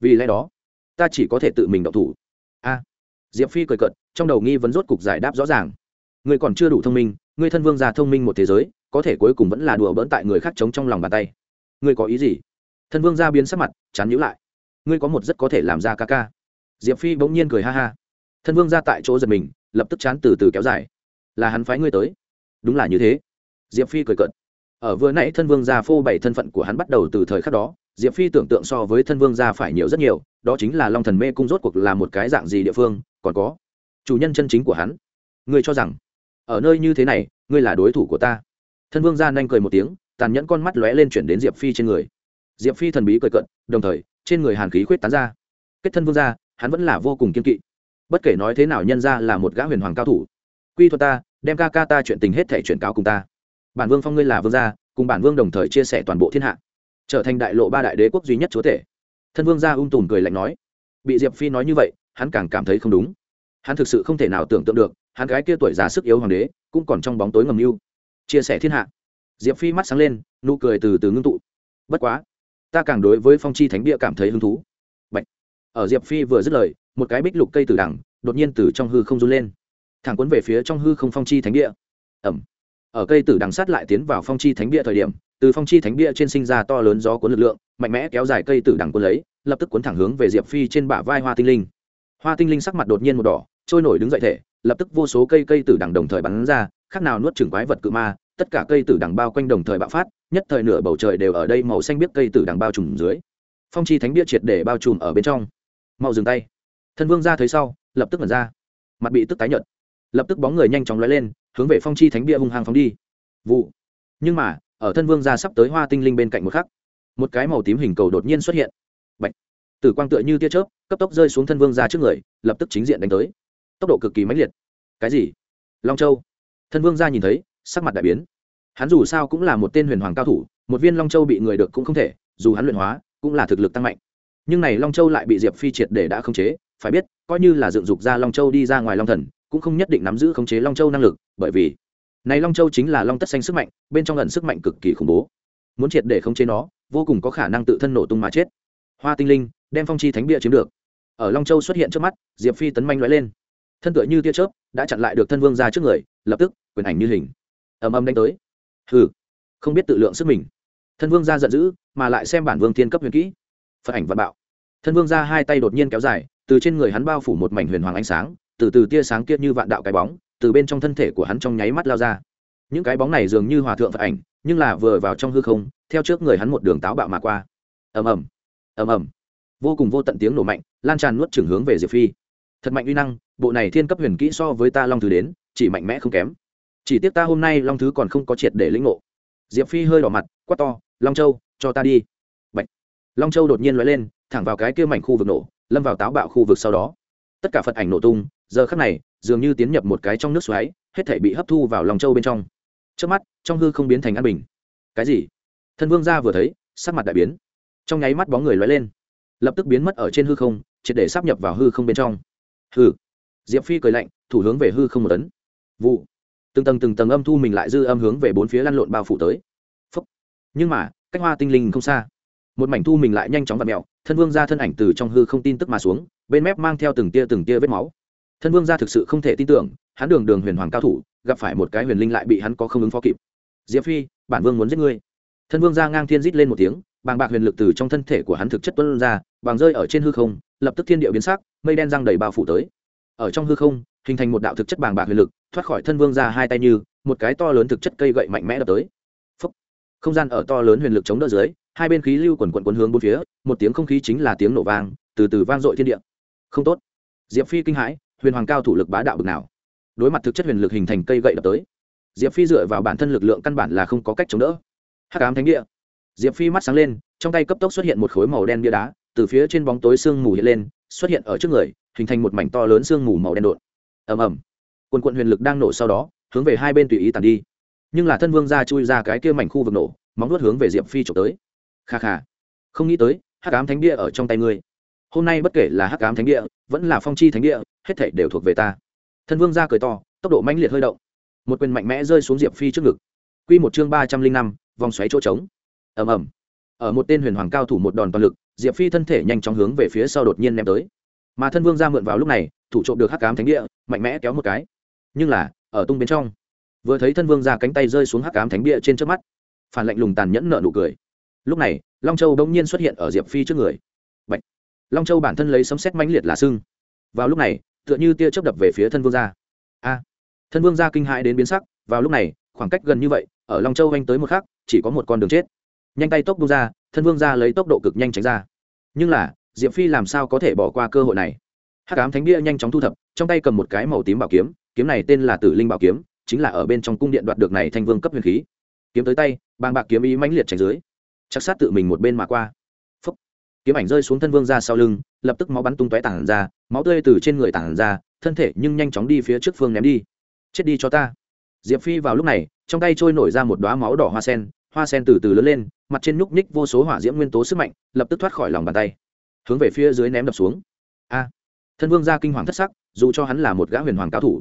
Vì lẽ đó, ta chỉ có thể tự mình động thủ. A. Diệp phi cười cận trong đầu nghi vấn rốt cục giải đáp rõ ràng. Ngươi còn chưa đủ thông minh, ngươi thân vương già thông minh một thế giới, có thể cuối cùng vẫn là đùa bỡn tại người khác chống trong lòng bàn tay. Ngươi có ý gì? Thân vương gia biến sắc mặt, chán nhữ lại. Ngươi có một rất có thể làm ra ca ca. Diệp phi bỗng nhiên cười ha ha. Thân vương ra tại chỗ giật mình, lập tức chán từ từ kéo dài là hắn phái ngươi tới. Đúng là như thế. Diệp phi cười cận ở vừa nãy thân vương gia phô bày thân phận của hắn bắt đầu từ thời khắc đó, diệp phi tưởng tượng so với thân vương gia phải nhiều rất nhiều, đó chính là long thần mê cung rốt cuộc là một cái dạng gì địa phương, còn có chủ nhân chân chính của hắn. Ngươi cho rằng, ở nơi như thế này, ngươi là đối thủ của ta. Thân vương gia nhanh cười một tiếng, tàn nhẫn con mắt lóe lên chuyển đến diệp phi trên người. Diệp phi thần bí cười cận đồng thời, trên người hàn khí khuyết tán ra. Kết thân vương gia, hắn vẫn là vô cùng kiên kỵ. Bất kể nói thế nào nhân ra là một gã huyền hoàng cao thủ. Quy thuật ta đem ca ca ta chuyện tình hết thể chuyển cáo cùng ta. Bản vương phong ngươi là vương gia, cùng bản vương đồng thời chia sẻ toàn bộ thiên hạ. Trở thành đại lộ ba đại đế quốc duy nhất chúa tể. Thân vương gia ung tùm cười lạnh nói. Bị diệp phi nói như vậy, hắn càng cảm thấy không đúng. Hắn thực sự không thể nào tưởng tượng được, hắn gái kia tuổi già sức yếu hoàng đế, cũng còn trong bóng tối ngầm mưu. Chia sẻ thiên hạ. Diệp phi mắt sáng lên, nụ cười từ từ ngưng tụ. Bất quá, ta càng đối với phong chi thánh địa cảm thấy hứng thú. Bạch. ở diệp phi vừa dứt lời, một cái bích lục cây từ đằng, đột nhiên từ trong hư không run lên thẳng cuốn về phía trong hư không phong chi thánh địa. Ẩm. Ở cây tử đằng sát lại tiến vào phong chi thánh địa thời điểm, từ phong chi thánh địa trên sinh ra to lớn gió cuốn lực lượng, mạnh mẽ kéo dài cây tử đằng cuốn lấy, lập tức cuốn thẳng hướng về diệp phi trên bả vai hoa tinh linh. Hoa tinh linh sắc mặt đột nhiên một đỏ, trôi nổi đứng dậy thể, lập tức vô số cây cây tử đằng đồng thời bắn ra, khác nào nuốt chửng quái vật cự ma, tất cả cây tử đằng bao quanh đồng thời bạo phát, nhất thời nửa bầu trời đều ở đây màu xanh biết cây tử đằng bao trùm dưới. Phong chi thánh địa triệt để bao trùm ở bên trong. Mau dừng tay. Thân vương ra thấy sau, lập tức mật ra. Mặt bị tức tái nhợt lập tức bóng người nhanh chóng lóe lên, hướng về phong chi thánh bia hung hăng phóng đi. Vụ. Nhưng mà, ở thân vương ra sắp tới hoa tinh linh bên cạnh một khắc, một cái màu tím hình cầu đột nhiên xuất hiện. Bạch. tử quang tựa như tia chớp, cấp tốc rơi xuống thân vương ra trước người, lập tức chính diện đánh tới. Tốc độ cực kỳ mãnh liệt. Cái gì? Long châu. Thân vương ra nhìn thấy, sắc mặt đại biến. Hắn dù sao cũng là một tên huyền hoàng cao thủ, một viên long châu bị người được cũng không thể, dù hắn luyện hóa, cũng là thực lực tăng mạnh. Nhưng này long châu lại bị diệp phi triệt để đã khống chế, phải biết, coi như là dựng dục ra long châu đi ra ngoài long thần cũng không nhất định nắm giữ khống chế long châu năng lực, bởi vì này long châu chính là long tất xanh sức mạnh, bên trong ẩn sức mạnh cực kỳ khủng bố. Muốn triệt để khống chế nó, vô cùng có khả năng tự thân nổ tung mà chết. Hoa tinh linh, đem phong chi thánh bia chiếm được. Ở long châu xuất hiện trước mắt, diệp phi tấn manh lóe lên. Thân tựa như tia chớp, đã chặn lại được thân vương ra trước người, lập tức, quyền ảnh như hình. Ầm ầm đánh tới. Hừ, không biết tự lượng sức mình. Thân vương ra giận dữ, mà lại xem bản vương thiên cấp huyền kỹ. Phật ảnh và bạo. Thân vương ra hai tay đột nhiên kéo dài, từ trên người hắn bao phủ một mảnh huyền hoàng ánh sáng từ từ tia sáng kia như vạn đạo cái bóng, từ bên trong thân thể của hắn trong nháy mắt lao ra. Những cái bóng này dường như hòa thượng phật ảnh, nhưng là vừa vào trong hư không, theo trước người hắn một đường táo bạo mà qua. Ầm ầm ầm ầm. Vô cùng vô tận tiếng nổ mạnh, lan tràn nuốt trưởng hướng về diệp phi. Thật mạnh uy năng, bộ này thiên cấp huyền kỹ so với ta long thứ đến, chỉ mạnh mẽ không kém. Chỉ tiếc ta hôm nay long thứ còn không có triệt để lĩnh ngộ. Diệp phi hơi đỏ mặt, quát to, long châu, cho ta đi. Bạch. long châu đột nhiên l lên, thẳng vào cái kia mảnh khu vực nổ, lâm vào táo bạo khu vực sau đó. Tất cả phật ảnh nổ tung giờ khắc này, dường như tiến nhập một cái trong nước xoáy, hết thể bị hấp thu vào lòng châu bên trong. Trước mắt, trong hư không biến thành an bình. Cái gì? Thân vương gia vừa thấy, sắc mặt đại biến. Trong nháy mắt bóng người lóe lên. Lập tức biến mất ở trên hư không, triệt để sắp nhập vào hư không bên trong. Hư diệp phi cười lạnh, thủ hướng về hư không một tấn. Vụ. Từng tầng từng tầng âm thu mình lại dư âm hướng về bốn phía lăn lộn bao phủ tới. Phúc. nhưng mà, cách hoa tinh linh không xa. Một mảnh thu mình lại nhanh chóng và mẹo thân vương ra thân ảnh từ trong hư không tin tức mà xuống, bên mép mang theo từng tia từng tia vết máu thân vương gia thực sự không thể tin tưởng, hắn đường đường huyền hoàng cao thủ, gặp phải một cái huyền linh lại bị hắn có không ứng phó kịp. Diệp phi, bản vương muốn giết ngươi. Thân vương gia ngang thiên rít lên một tiếng, bàng bạc huyền lực từ trong thân thể của hắn thực chất tuân ra bàng rơi ở trên hư không, lập tức thiên địa biến sắc, mây đen răng đầy bao phủ tới. Ở trong hư không, hình thành một đạo thực chất bàng bạc huyền lực, thoát khỏi thân vương ra hai tay như, một cái to lớn thực chất cây gậy mạnh mẽ đập tới. Phúc. không gian ở to lớn huyền lực chống đỡ dưới, hai bên khí lưu quần quần quần hướng bốn phía, một tiếng không khí chính là tiếng nổ vang, từ từ vang dội thiên địa. Không tốt. Diệp phi kinh hãi huyền hoàng cao thủ lực bá đạo bực nào. Đối mặt thực chất huyền lực hình thành cây gậy đập tới, diệp phi dựa vào bản thân lực lượng căn bản là không có cách chống đỡ. Hắc ám thánh địa. Diệp phi mắt sáng lên, trong tay cấp tốc xuất hiện một khối màu đen bia đá, từ phía trên bóng tối sương mù hiện lên, xuất hiện ở trước người, hình thành một mảnh to lớn sương mù màu đen đột. Ầm ầm. Quần quận huyền lực đang nổ sau đó, hướng về hai bên tùy ý tàn đi. Nhưng là thân vương ra chui ra cái kia mảnh khu vực nổ, móng nuốt hướng về diệp phi trộm tới. Kha kha. Không nghĩ tới, hắc ám thánh địa ở trong tay ngươi. Hôm nay bất kể là hắc ám thánh địa, vẫn là phong chi thánh địa hết thảy đều thuộc về ta. Thân vương ra cười to, tốc độ mãnh liệt hơi động. Một quyền mạnh mẽ rơi xuống diệp phi trước ngực. Q một chương ba trăm linh năm, vòng xoáy chỗ trống. Ầm ầm. Ở một tên huyền hoàng cao thủ một đòn toàn lực, diệp phi thân thể nhanh chóng hướng về phía sau đột nhiên ném tới. Mà thân vương ra mượn vào lúc này, thủ trộm được hắc cám thánh địa, mạnh mẽ kéo một cái. Nhưng là, ở tung bên trong, vừa thấy thân vương ra cánh tay rơi xuống hắc cám thánh địa trên trước mắt, phản lạnh lùng tàn nhẫn nợ nụ cười. Lúc này, long châu đông nhiên xuất hiện ở diệp phi trước người. Bạch. long châu bản thân lấy sấm xét mãnh liệt là sưng. Vào lúc này tựa như tia chớp đập về phía thân vương gia. A, thân vương gia kinh hãi đến biến sắc, vào lúc này, khoảng cách gần như vậy, ở long châu anh tới một khắc, chỉ có một con đường chết. Nhanh tay tốc bung ra, thân vương gia lấy tốc độ cực nhanh tránh ra. Nhưng là, diệp phi làm sao có thể bỏ qua cơ hội này? Hát cám thánh bia nhanh chóng thu thập, trong tay cầm một cái màu tím bảo kiếm kiếm này tên là tử linh bảo kiếm, chính là ở bên trong cung điện đoạt được này thanh vương cấp huyền khí. Kiếm tới tay, bàng bạc kiếm ý mãnh liệt tránh dưới. Chắc sát tự mình một bên mà qua. Phúc. kiếm ảnh rơi xuống thân vương ra sau lưng lập tức máu bắn tung tóe tản ra, máu tươi từ trên người tản ra, thân thể nhưng nhanh chóng đi phía trước phương ném đi. Chết đi cho ta. Diệp phi vào lúc này, trong tay trôi nổi ra một đoá máu đỏ hoa sen hoa sen từ từ lớn lên, mặt trên nhúc ních vô số hỏa diễm nguyên tố sức mạnh, lập tức thoát khỏi lòng bàn tay. Hướng về phía dưới ném đập xuống. A. Thân vương gia kinh hoàng thất sắc, dù cho hắn là một gã huyền hoàng cao thủ,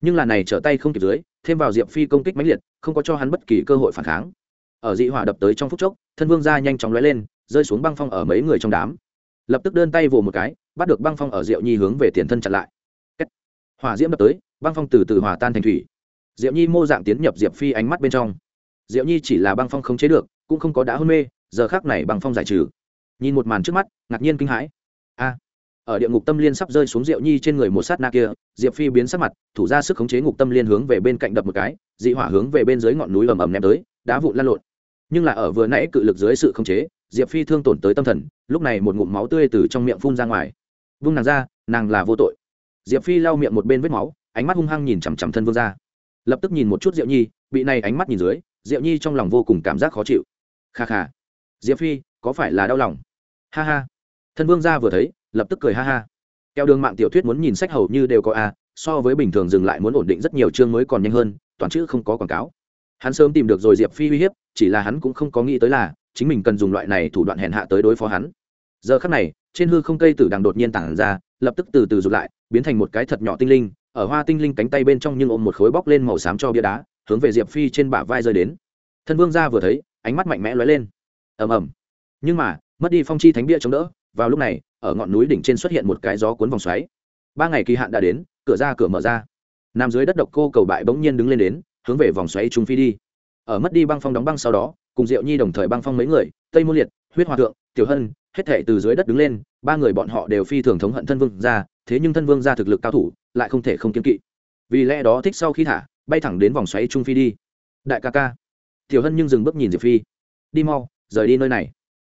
nhưng là này trở tay không kịp dưới, thêm vào diệp phi công kích mãnh liệt, không có cho hắn bất kỳ cơ hội phản kháng. Ở dị hỏa đập tới trong phút chốc, thân vương gia nhanh chóng lóe lên, rơi xuống băng phong ở mấy người trong đám lập tức đơn tay vồ một cái, bắt được băng phong ở diệu nhi hướng về tiền thân chặn lại. Hỏa diễm đập tới, băng phong từ từ hòa tan thành thủy. Diệu nhi mô dạng tiến nhập diệp phi ánh mắt bên trong. Diệu nhi chỉ là băng phong không chế được, cũng không có đã hôn mê, giờ khác này băng phong giải trừ. Nhìn một màn trước mắt, ngạc nhiên kinh hãi. A. Ở địa ngục tâm liên sắp rơi xuống diệu nhi trên người một sát na kia, diệp phi biến sắc mặt, thủ ra sức khống chế ngục tâm liên hướng về bên cạnh đập một cái, dị hỏa hướng về bên dưới ngọn núi ầm ầm ném tới, đá vụn lan lộn nhưng là ở vừa nãy cự lực dưới sự khống chế, diệp phi thương tổn tới tâm thần, lúc này một ngụm máu tươi từ trong miệng phun ra ngoài. Vung nàng ra, nàng là vô tội. Diệp phi lau miệng một bên vết máu, ánh mắt hung hăng nhìn chằm chằm thân vương ra lập tức nhìn một chút diệu nhi, bị này ánh mắt nhìn dưới, diệu nhi trong lòng vô cùng cảm giác khó chịu. Kha kha. Diệp phi, có phải là đau lòng? Ha ha. Thân vương gia vừa thấy, lập tức cười ha ha. Keo đường mạng tiểu thuyết muốn nhìn sách hầu như đều có a, so với bình thường dừng lại muốn ổn định rất nhiều chương mới còn nhanh hơn, toàn chữ không có quảng cáo. Hắn sớm tìm được rồi diệp phi uy hiếp chỉ là hắn cũng không có nghĩ tới là, chính mình cần dùng loại này thủ đoạn hèn hạ tới đối phó hắn. Giờ khắc này, trên hư không cây tử đằng đột nhiên tản ra, lập tức từ từ rụt lại, biến thành một cái thật nhỏ tinh linh, ở hoa tinh linh cánh tay bên trong nhưng ôm một khối bóc lên màu xám cho bia đá, hướng về diệp phi trên bả vai rơi đến. Thân vương gia vừa thấy, ánh mắt mạnh mẽ lóe lên. Ầm ầm. Nhưng mà, mất đi phong chi thánh bia chống đỡ, vào lúc này, ở ngọn núi đỉnh trên xuất hiện một cái gió cuốn vòng xoáy. Ba ngày kỳ hạn đã đến, cửa ra cửa mở ra. Nằm dưới đất độc cô cầu bại bỗng nhiên đứng lên đến, hướng về vòng xoáy trung phi đi ở mất đi băng phong đóng băng sau đó, cùng diệu nhi đồng thời băng phong mấy người, tây môn liệt, huyết hòa thượng, tiểu hân, hết thể từ dưới đất đứng lên, ba người bọn họ đều phi thường thống hận thân vương ra thế nhưng thân vương ra thực lực cao thủ, lại không thể không kiên kỵ. Vì lẽ đó thích sau khi thả, bay thẳng đến vòng xoáy trung phi đi. Đại ca ca. Tiểu hân nhưng dừng bước nhìn diệp phi. Đi mau, rời đi nơi này.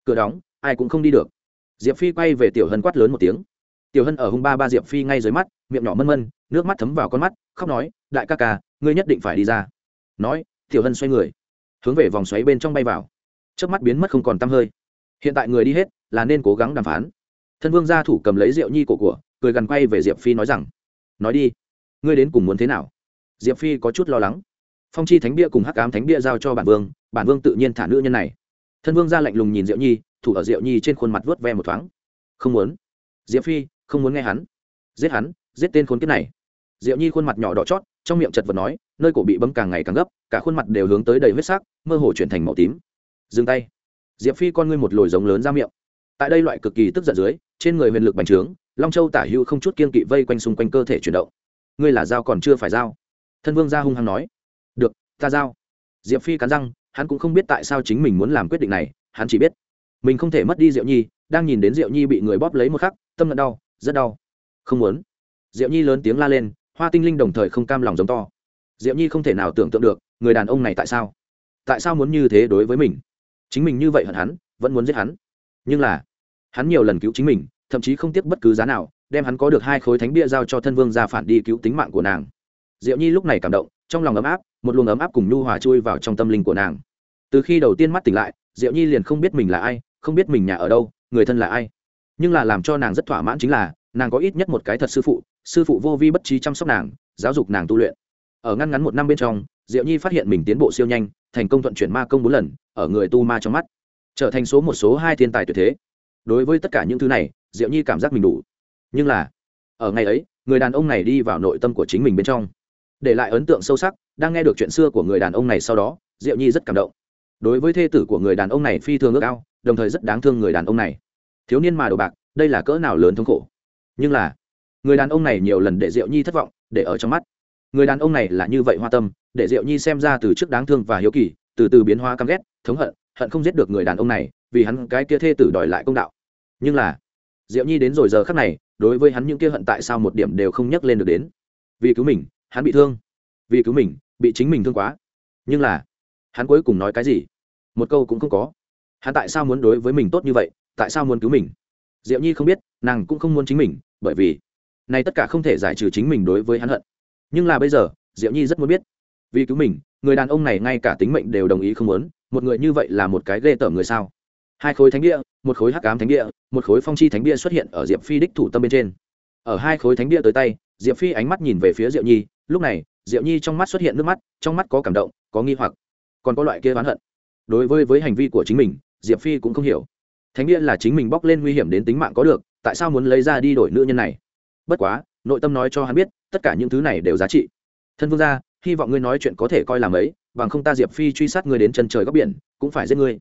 Cửa đóng, ai cũng không đi được. Diệp phi quay về tiểu hân quát lớn một tiếng. Tiểu hân ở hung ba ba diệp phi ngay dưới mắt, miệng nhỏ mân mân, nước mắt thấm vào con mắt, khóc nói, đại ca ca, ngươi nhất định phải đi ra. Nói tiểu hân xoay người, hướng về vòng xoáy bên trong bay vào. Trước mắt biến mất không còn t hơi. Hiện tại người đi hết, là nên cố gắng đàm phán. Thân vương gia thủ cầm lấy rượu nhi cổ của, cười gần quay về diệp phi nói rằng, nói đi, ngươi đến cùng muốn thế nào? Diệp phi có chút lo lắng. Phong chi thánh bia cùng hắc Ám thánh bia giao cho bản vương bản vương tự nhiên thả nữ nhân này. Thân vương ra lạnh lùng nhìn diệu nhi, thủ ở diệu nhi trên khuôn mặt vớt ve một thoáng. Không muốn. Diệp phi không muốn nghe hắn. Giết hắn, giết tên khốn kiếp này diệu nhi khuôn mặt nhỏ đỏ chót, trong miệng chật vật nói, nơi cổ bị bấm càng ngày càng gấp, cả khuôn mặt đều hướng tới đầy huyết sắc, mơ hồ chuyển thành màu tím. Dừng tay. Diệp phi con ngươi một lồi giống lớn ra miệng. Tại đây loại cực kỳ tức giận dưới, trên người huyền lực bành trướng, long châu tả hữu không chút kiên kỵ vây quanh xung quanh cơ thể chuyển động. Ngươi là dao còn chưa phải dao. Thân vương gia hung hăng nói. Được, ta dao. diệp phi cắn răng, hắn cũng không biết tại sao chính mình muốn làm quyết định này, hắn chỉ biết, mình không thể mất đi diệu nhi, đang nhìn đến diệu nhi bị người bóp lấy một khắc, tâm lẫn đau, rất đau. Không muốn. Diệu nhi lớn tiếng la lên hoa tinh linh đồng thời không cam lòng giống to. Diệu nhi không thể nào tưởng tượng được, người đàn ông này tại sao? Tại sao muốn như thế đối với mình? Chính mình như vậy hận hắn, vẫn muốn giết hắn. Nhưng là, hắn nhiều lần cứu chính mình, thậm chí không tiếc bất cứ giá nào, đem hắn có được hai khối thánh bia giao cho thân vương ra phản đi cứu tính mạng của nàng. Diệu nhi lúc này cảm động, trong lòng ấm áp, một luồng ấm áp cùng nhu hòa chui vào trong tâm linh của nàng. Từ khi đầu tiên mắt tỉnh lại diệu nhi liền không biết mình là ai, không biết mình nhà ở đâu, người thân là ai. Nhưng là làm cho nàng rất thỏa mãn chính là nàng có ít nhất một cái thật sư phụ sư phụ vô vi bất trí chăm sóc nàng, giáo dục nàng tu luyện. Ở ngăn ngắn một năm bên trong, diệu nhi phát hiện mình tiến bộ siêu nhanh, thành công thuận chuyển ma công bốn lần, ở người tu ma trong mắt, trở thành số một số hai thiên tài tuyệt thế. Đối với tất cả những thứ này, diệu nhi cảm giác mình đủ. Nhưng là, ở ngày ấy, người đàn ông này đi vào nội tâm của chính mình bên trong. Để lại ấn tượng sâu sắc, đang nghe được chuyện xưa của người đàn ông này sau đó, diệu nhi rất cảm động. Đối với thê tử của người đàn ông này phi thường ước ao, đồng thời rất đáng thương người đàn ông này. Thiếu niên mà đồ bạc, đây là cỡ nào lớn thống khổ nhưng là, người đàn ông này nhiều lần để diệu nhi thất vọng, để ở trong mắt. Người đàn ông này là như vậy hoa tâm, để diệu nhi xem ra từ trước đáng thương và hiếu kỳ, từ từ biến hóa căm ghét, thống hận hận không giết được người đàn ông này, vì hắn cái kia thê tử đòi lại công đạo. Nhưng là, diệu nhi đến rồi giờ khắc này, đối với hắn những kia hận tại sao một điểm đều không nhắc lên được đến. Vì cứu mình, hắn bị thương. Vì cứu mình, bị chính mình thương quá. Nhưng là, hắn cuối cùng nói cái gì? Một câu cũng không có. Hắn tại sao muốn đối với mình tốt như vậy? Tại sao muốn cứu mình? Diệu nhi không biết nàng cũng không muốn chính mình, bởi vì này tất cả không thể giải trừ chính mình đối với hắn hận. Nhưng là bây giờ, diệu nhi rất muốn biết, vì cứu mình, người đàn ông này ngay cả tính mệnh đều đồng ý không muốn, một người như vậy là một cái ghê tởm người sao? Hai khối thánh địa, một khối hắc ám thánh địa, một khối phong chi thánh địa xuất hiện ở diệp phi đích thủ tâm bên trên. Ở hai khối thánh địa tới tay, diệp phi ánh mắt nhìn về phía diệu nhi, lúc này, diệu nhi trong mắt xuất hiện nước mắt, trong mắt có cảm động, có nghi hoặc, còn có loại kia oán hận. Đối với với hành vi của chính mình, diệp phi cũng không hiểu. Thánh địa là chính mình bóc lên nguy hiểm đến tính mạng có được tại sao muốn lấy ra đi đổi nữ nhân này? Bất quá, nội tâm nói cho hắn biết, tất cả những thứ này đều giá trị. Thân vương gia, hy vọng ngươi nói chuyện có thể coi làm ấy bằng không ta diệp phi truy sát ngươi đến chân trời góc biển, cũng phải giết ngươi.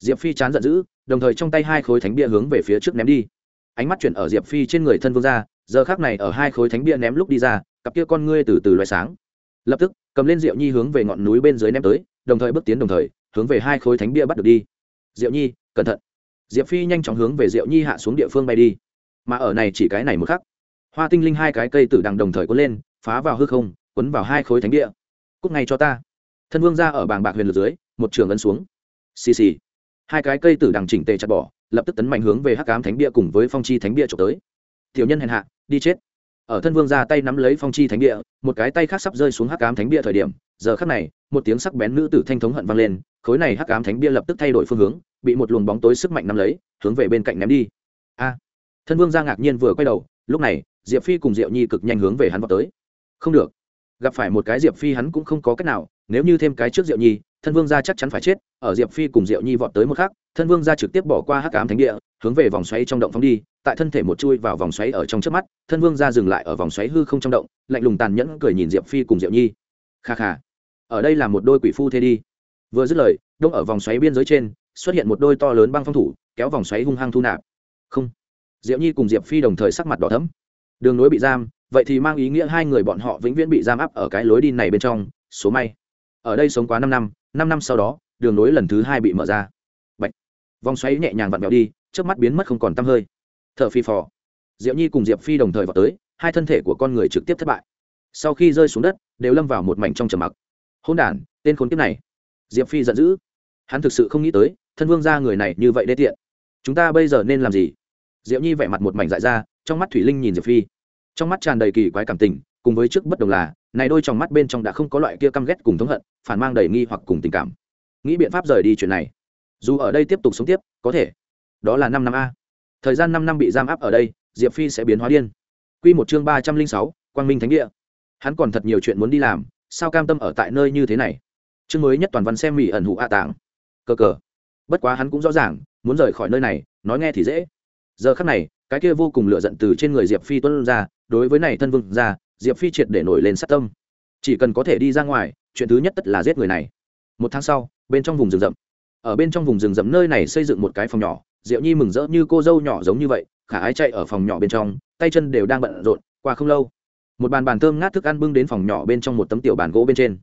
Diệp phi chán giận dữ, đồng thời trong tay hai khối thánh bia hướng về phía trước ném đi. Ánh mắt chuyển ở diệp phi trên người thân vương gia, giờ khác này ở hai khối thánh bia ném lúc đi ra, cặp kia con ngươi từ từ loại sáng. Lập tức, cầm lên diệu nhi hướng về ngọn núi bên dưới ném tới, đồng thời bước tiến đồng thời, hướng về hai khối thánh bia bắt được đi. Diệu nhi, cẩn thận. Diệp phi nhanh chóng hướng về diệu nhi hạ xuống địa phương bay đi mà ở này chỉ cái này một khắc, hoa tinh linh hai cái cây tử đằng đồng thời cuốn lên, phá vào hư không quấn vào hai khối thánh địa. Cúc ngay cho ta. Thân vương ra ở bàng bạc huyền lực dưới, một trường ấn xuống. Xì xì. Hai cái cây tử đằng chỉnh tề chặt bỏ, lập tức tấn mạnh hướng về hắc cám thánh địa cùng với phong chi thánh địa trộm tới. Tiểu nhân hèn hạ, đi chết. Ở thân vương ra tay nắm lấy phong chi thánh địa, một cái tay khác sắp rơi xuống hắc cám thánh địa thời điểm, giờ khắc này, một tiếng sắc bén nữ tử thanh thống hận vang lên, khối này hắc cám thánh địa lập tức thay đổi phương hướng, bị một luồng bóng tối sức mạnh nắm lấy, hướng về bên cạnh ném đi. A thân vương ra ngạc nhiên vừa quay đầu, lúc này, diệp phi cùng diệu nhi cực nhanh hướng về hắn vào tới. Không được, gặp phải một cái diệp phi hắn cũng không có cách nào, nếu như thêm cái trước diệu nhi, thân vương gia chắc chắn phải chết. Ở diệp phi cùng diệu nhi vọt tới một khắc, thân vương gia trực tiếp bỏ qua hắc ám thánh địa, hướng về vòng xoáy trong động phóng đi. Tại thân thể một chui vào vòng xoáy ở trong trước mắt, thân vương gia dừng lại ở vòng xoáy hư không trong động, lạnh lùng tàn nhẫn cười nhìn diệp phi cùng diệu nhi. Kha kha, ở đây là một đôi quỷ phu thế đi. Vừa dứt lời, đông ở vòng xoáy biên giới trên, xuất hiện một đôi to lớn băng phong thủ, kéo vòng xoáy hung hăng thu nạp. Không diệu nhi cùng diệp phi đồng thời sắc mặt đỏ thấm đường nối bị giam, vậy thì mang ý nghĩa hai người bọn họ vĩnh viễn bị giam áp ở cái lối đi này bên trong, số may. Ở đây sống quá năm năm năm năm sau đó, đường nối lần thứ hai bị mở ra. Bạch. vòng xoáy nhẹ nhàng vặn vẹo đi trước mắt biến mất không còn t hơi. T h ở phi phò. Diệu nhi cùng diệp phi đồng thời vào tới, hai thân thể của con người trực tiếp thất bại. Sau khi rơi xuống đất, đều lâm vào một mảnh trong trầm mặc. Hôn đản, tên khốn kiếp này. Diệp phi giận dữ. Hắn thực sự không nghĩ tới, thân vương gia người này như vậy đê tiện. Chúng ta bây giờ nên làm gì? Diệu nhi vẻ mặt một mảnh dại ra, trong mắt thủy linh nhìn diệp phi. Trong mắt tràn đầy kỳ quái cảm tình, cùng với trước bất đồng là, này đôi trong mắt bên trong đã không có loại kia căm ghét cùng thống hận, phản mang đầy nghi hoặc cùng tình cảm. Nghĩ biện pháp rời đi chuyện này. Dù ở đây tiếp tục sống tiếp, có thể. Đó là năm năm a. Thời gian năm năm bị giam áp ở đây, diệp phi sẽ biến hóa điên. Q một chương ba trăm linh sáu, quang minh thánh địa. Hắn còn thật nhiều chuyện muốn đi làm, sao cam tâm ở tại nơi như thế này? Chương mới nhất toàn văn xem mỹ ẩn hụ a tàng cờ cờ. Bất quá hắn cũng rõ ràng, muốn rời khỏi nơi này, nói nghe thì dễ giờ khắc này, cái kia vô cùng lựa giận từ trên người diệp phi tuân ra, đối với này thân vương ra, diệp phi triệt để nổi lên sát tâm. Chỉ cần có thể đi ra ngoài, chuyện thứ nhất tất là giết người này. Một tháng sau, bên trong vùng rừng rậm. Ở bên trong vùng rừng rậm nơi này xây dựng một cái phòng nhỏ, diệu nhi mừng rỡ như cô dâu nhỏ giống như vậy, khả ái chạy ở phòng nhỏ bên trong, tay chân đều đang bận rộn, qua không lâu, một bàn bàn thơm ngát thức ăn bưng đến phòng nhỏ bên trong một tấm tiểu bàn gỗ bên trên.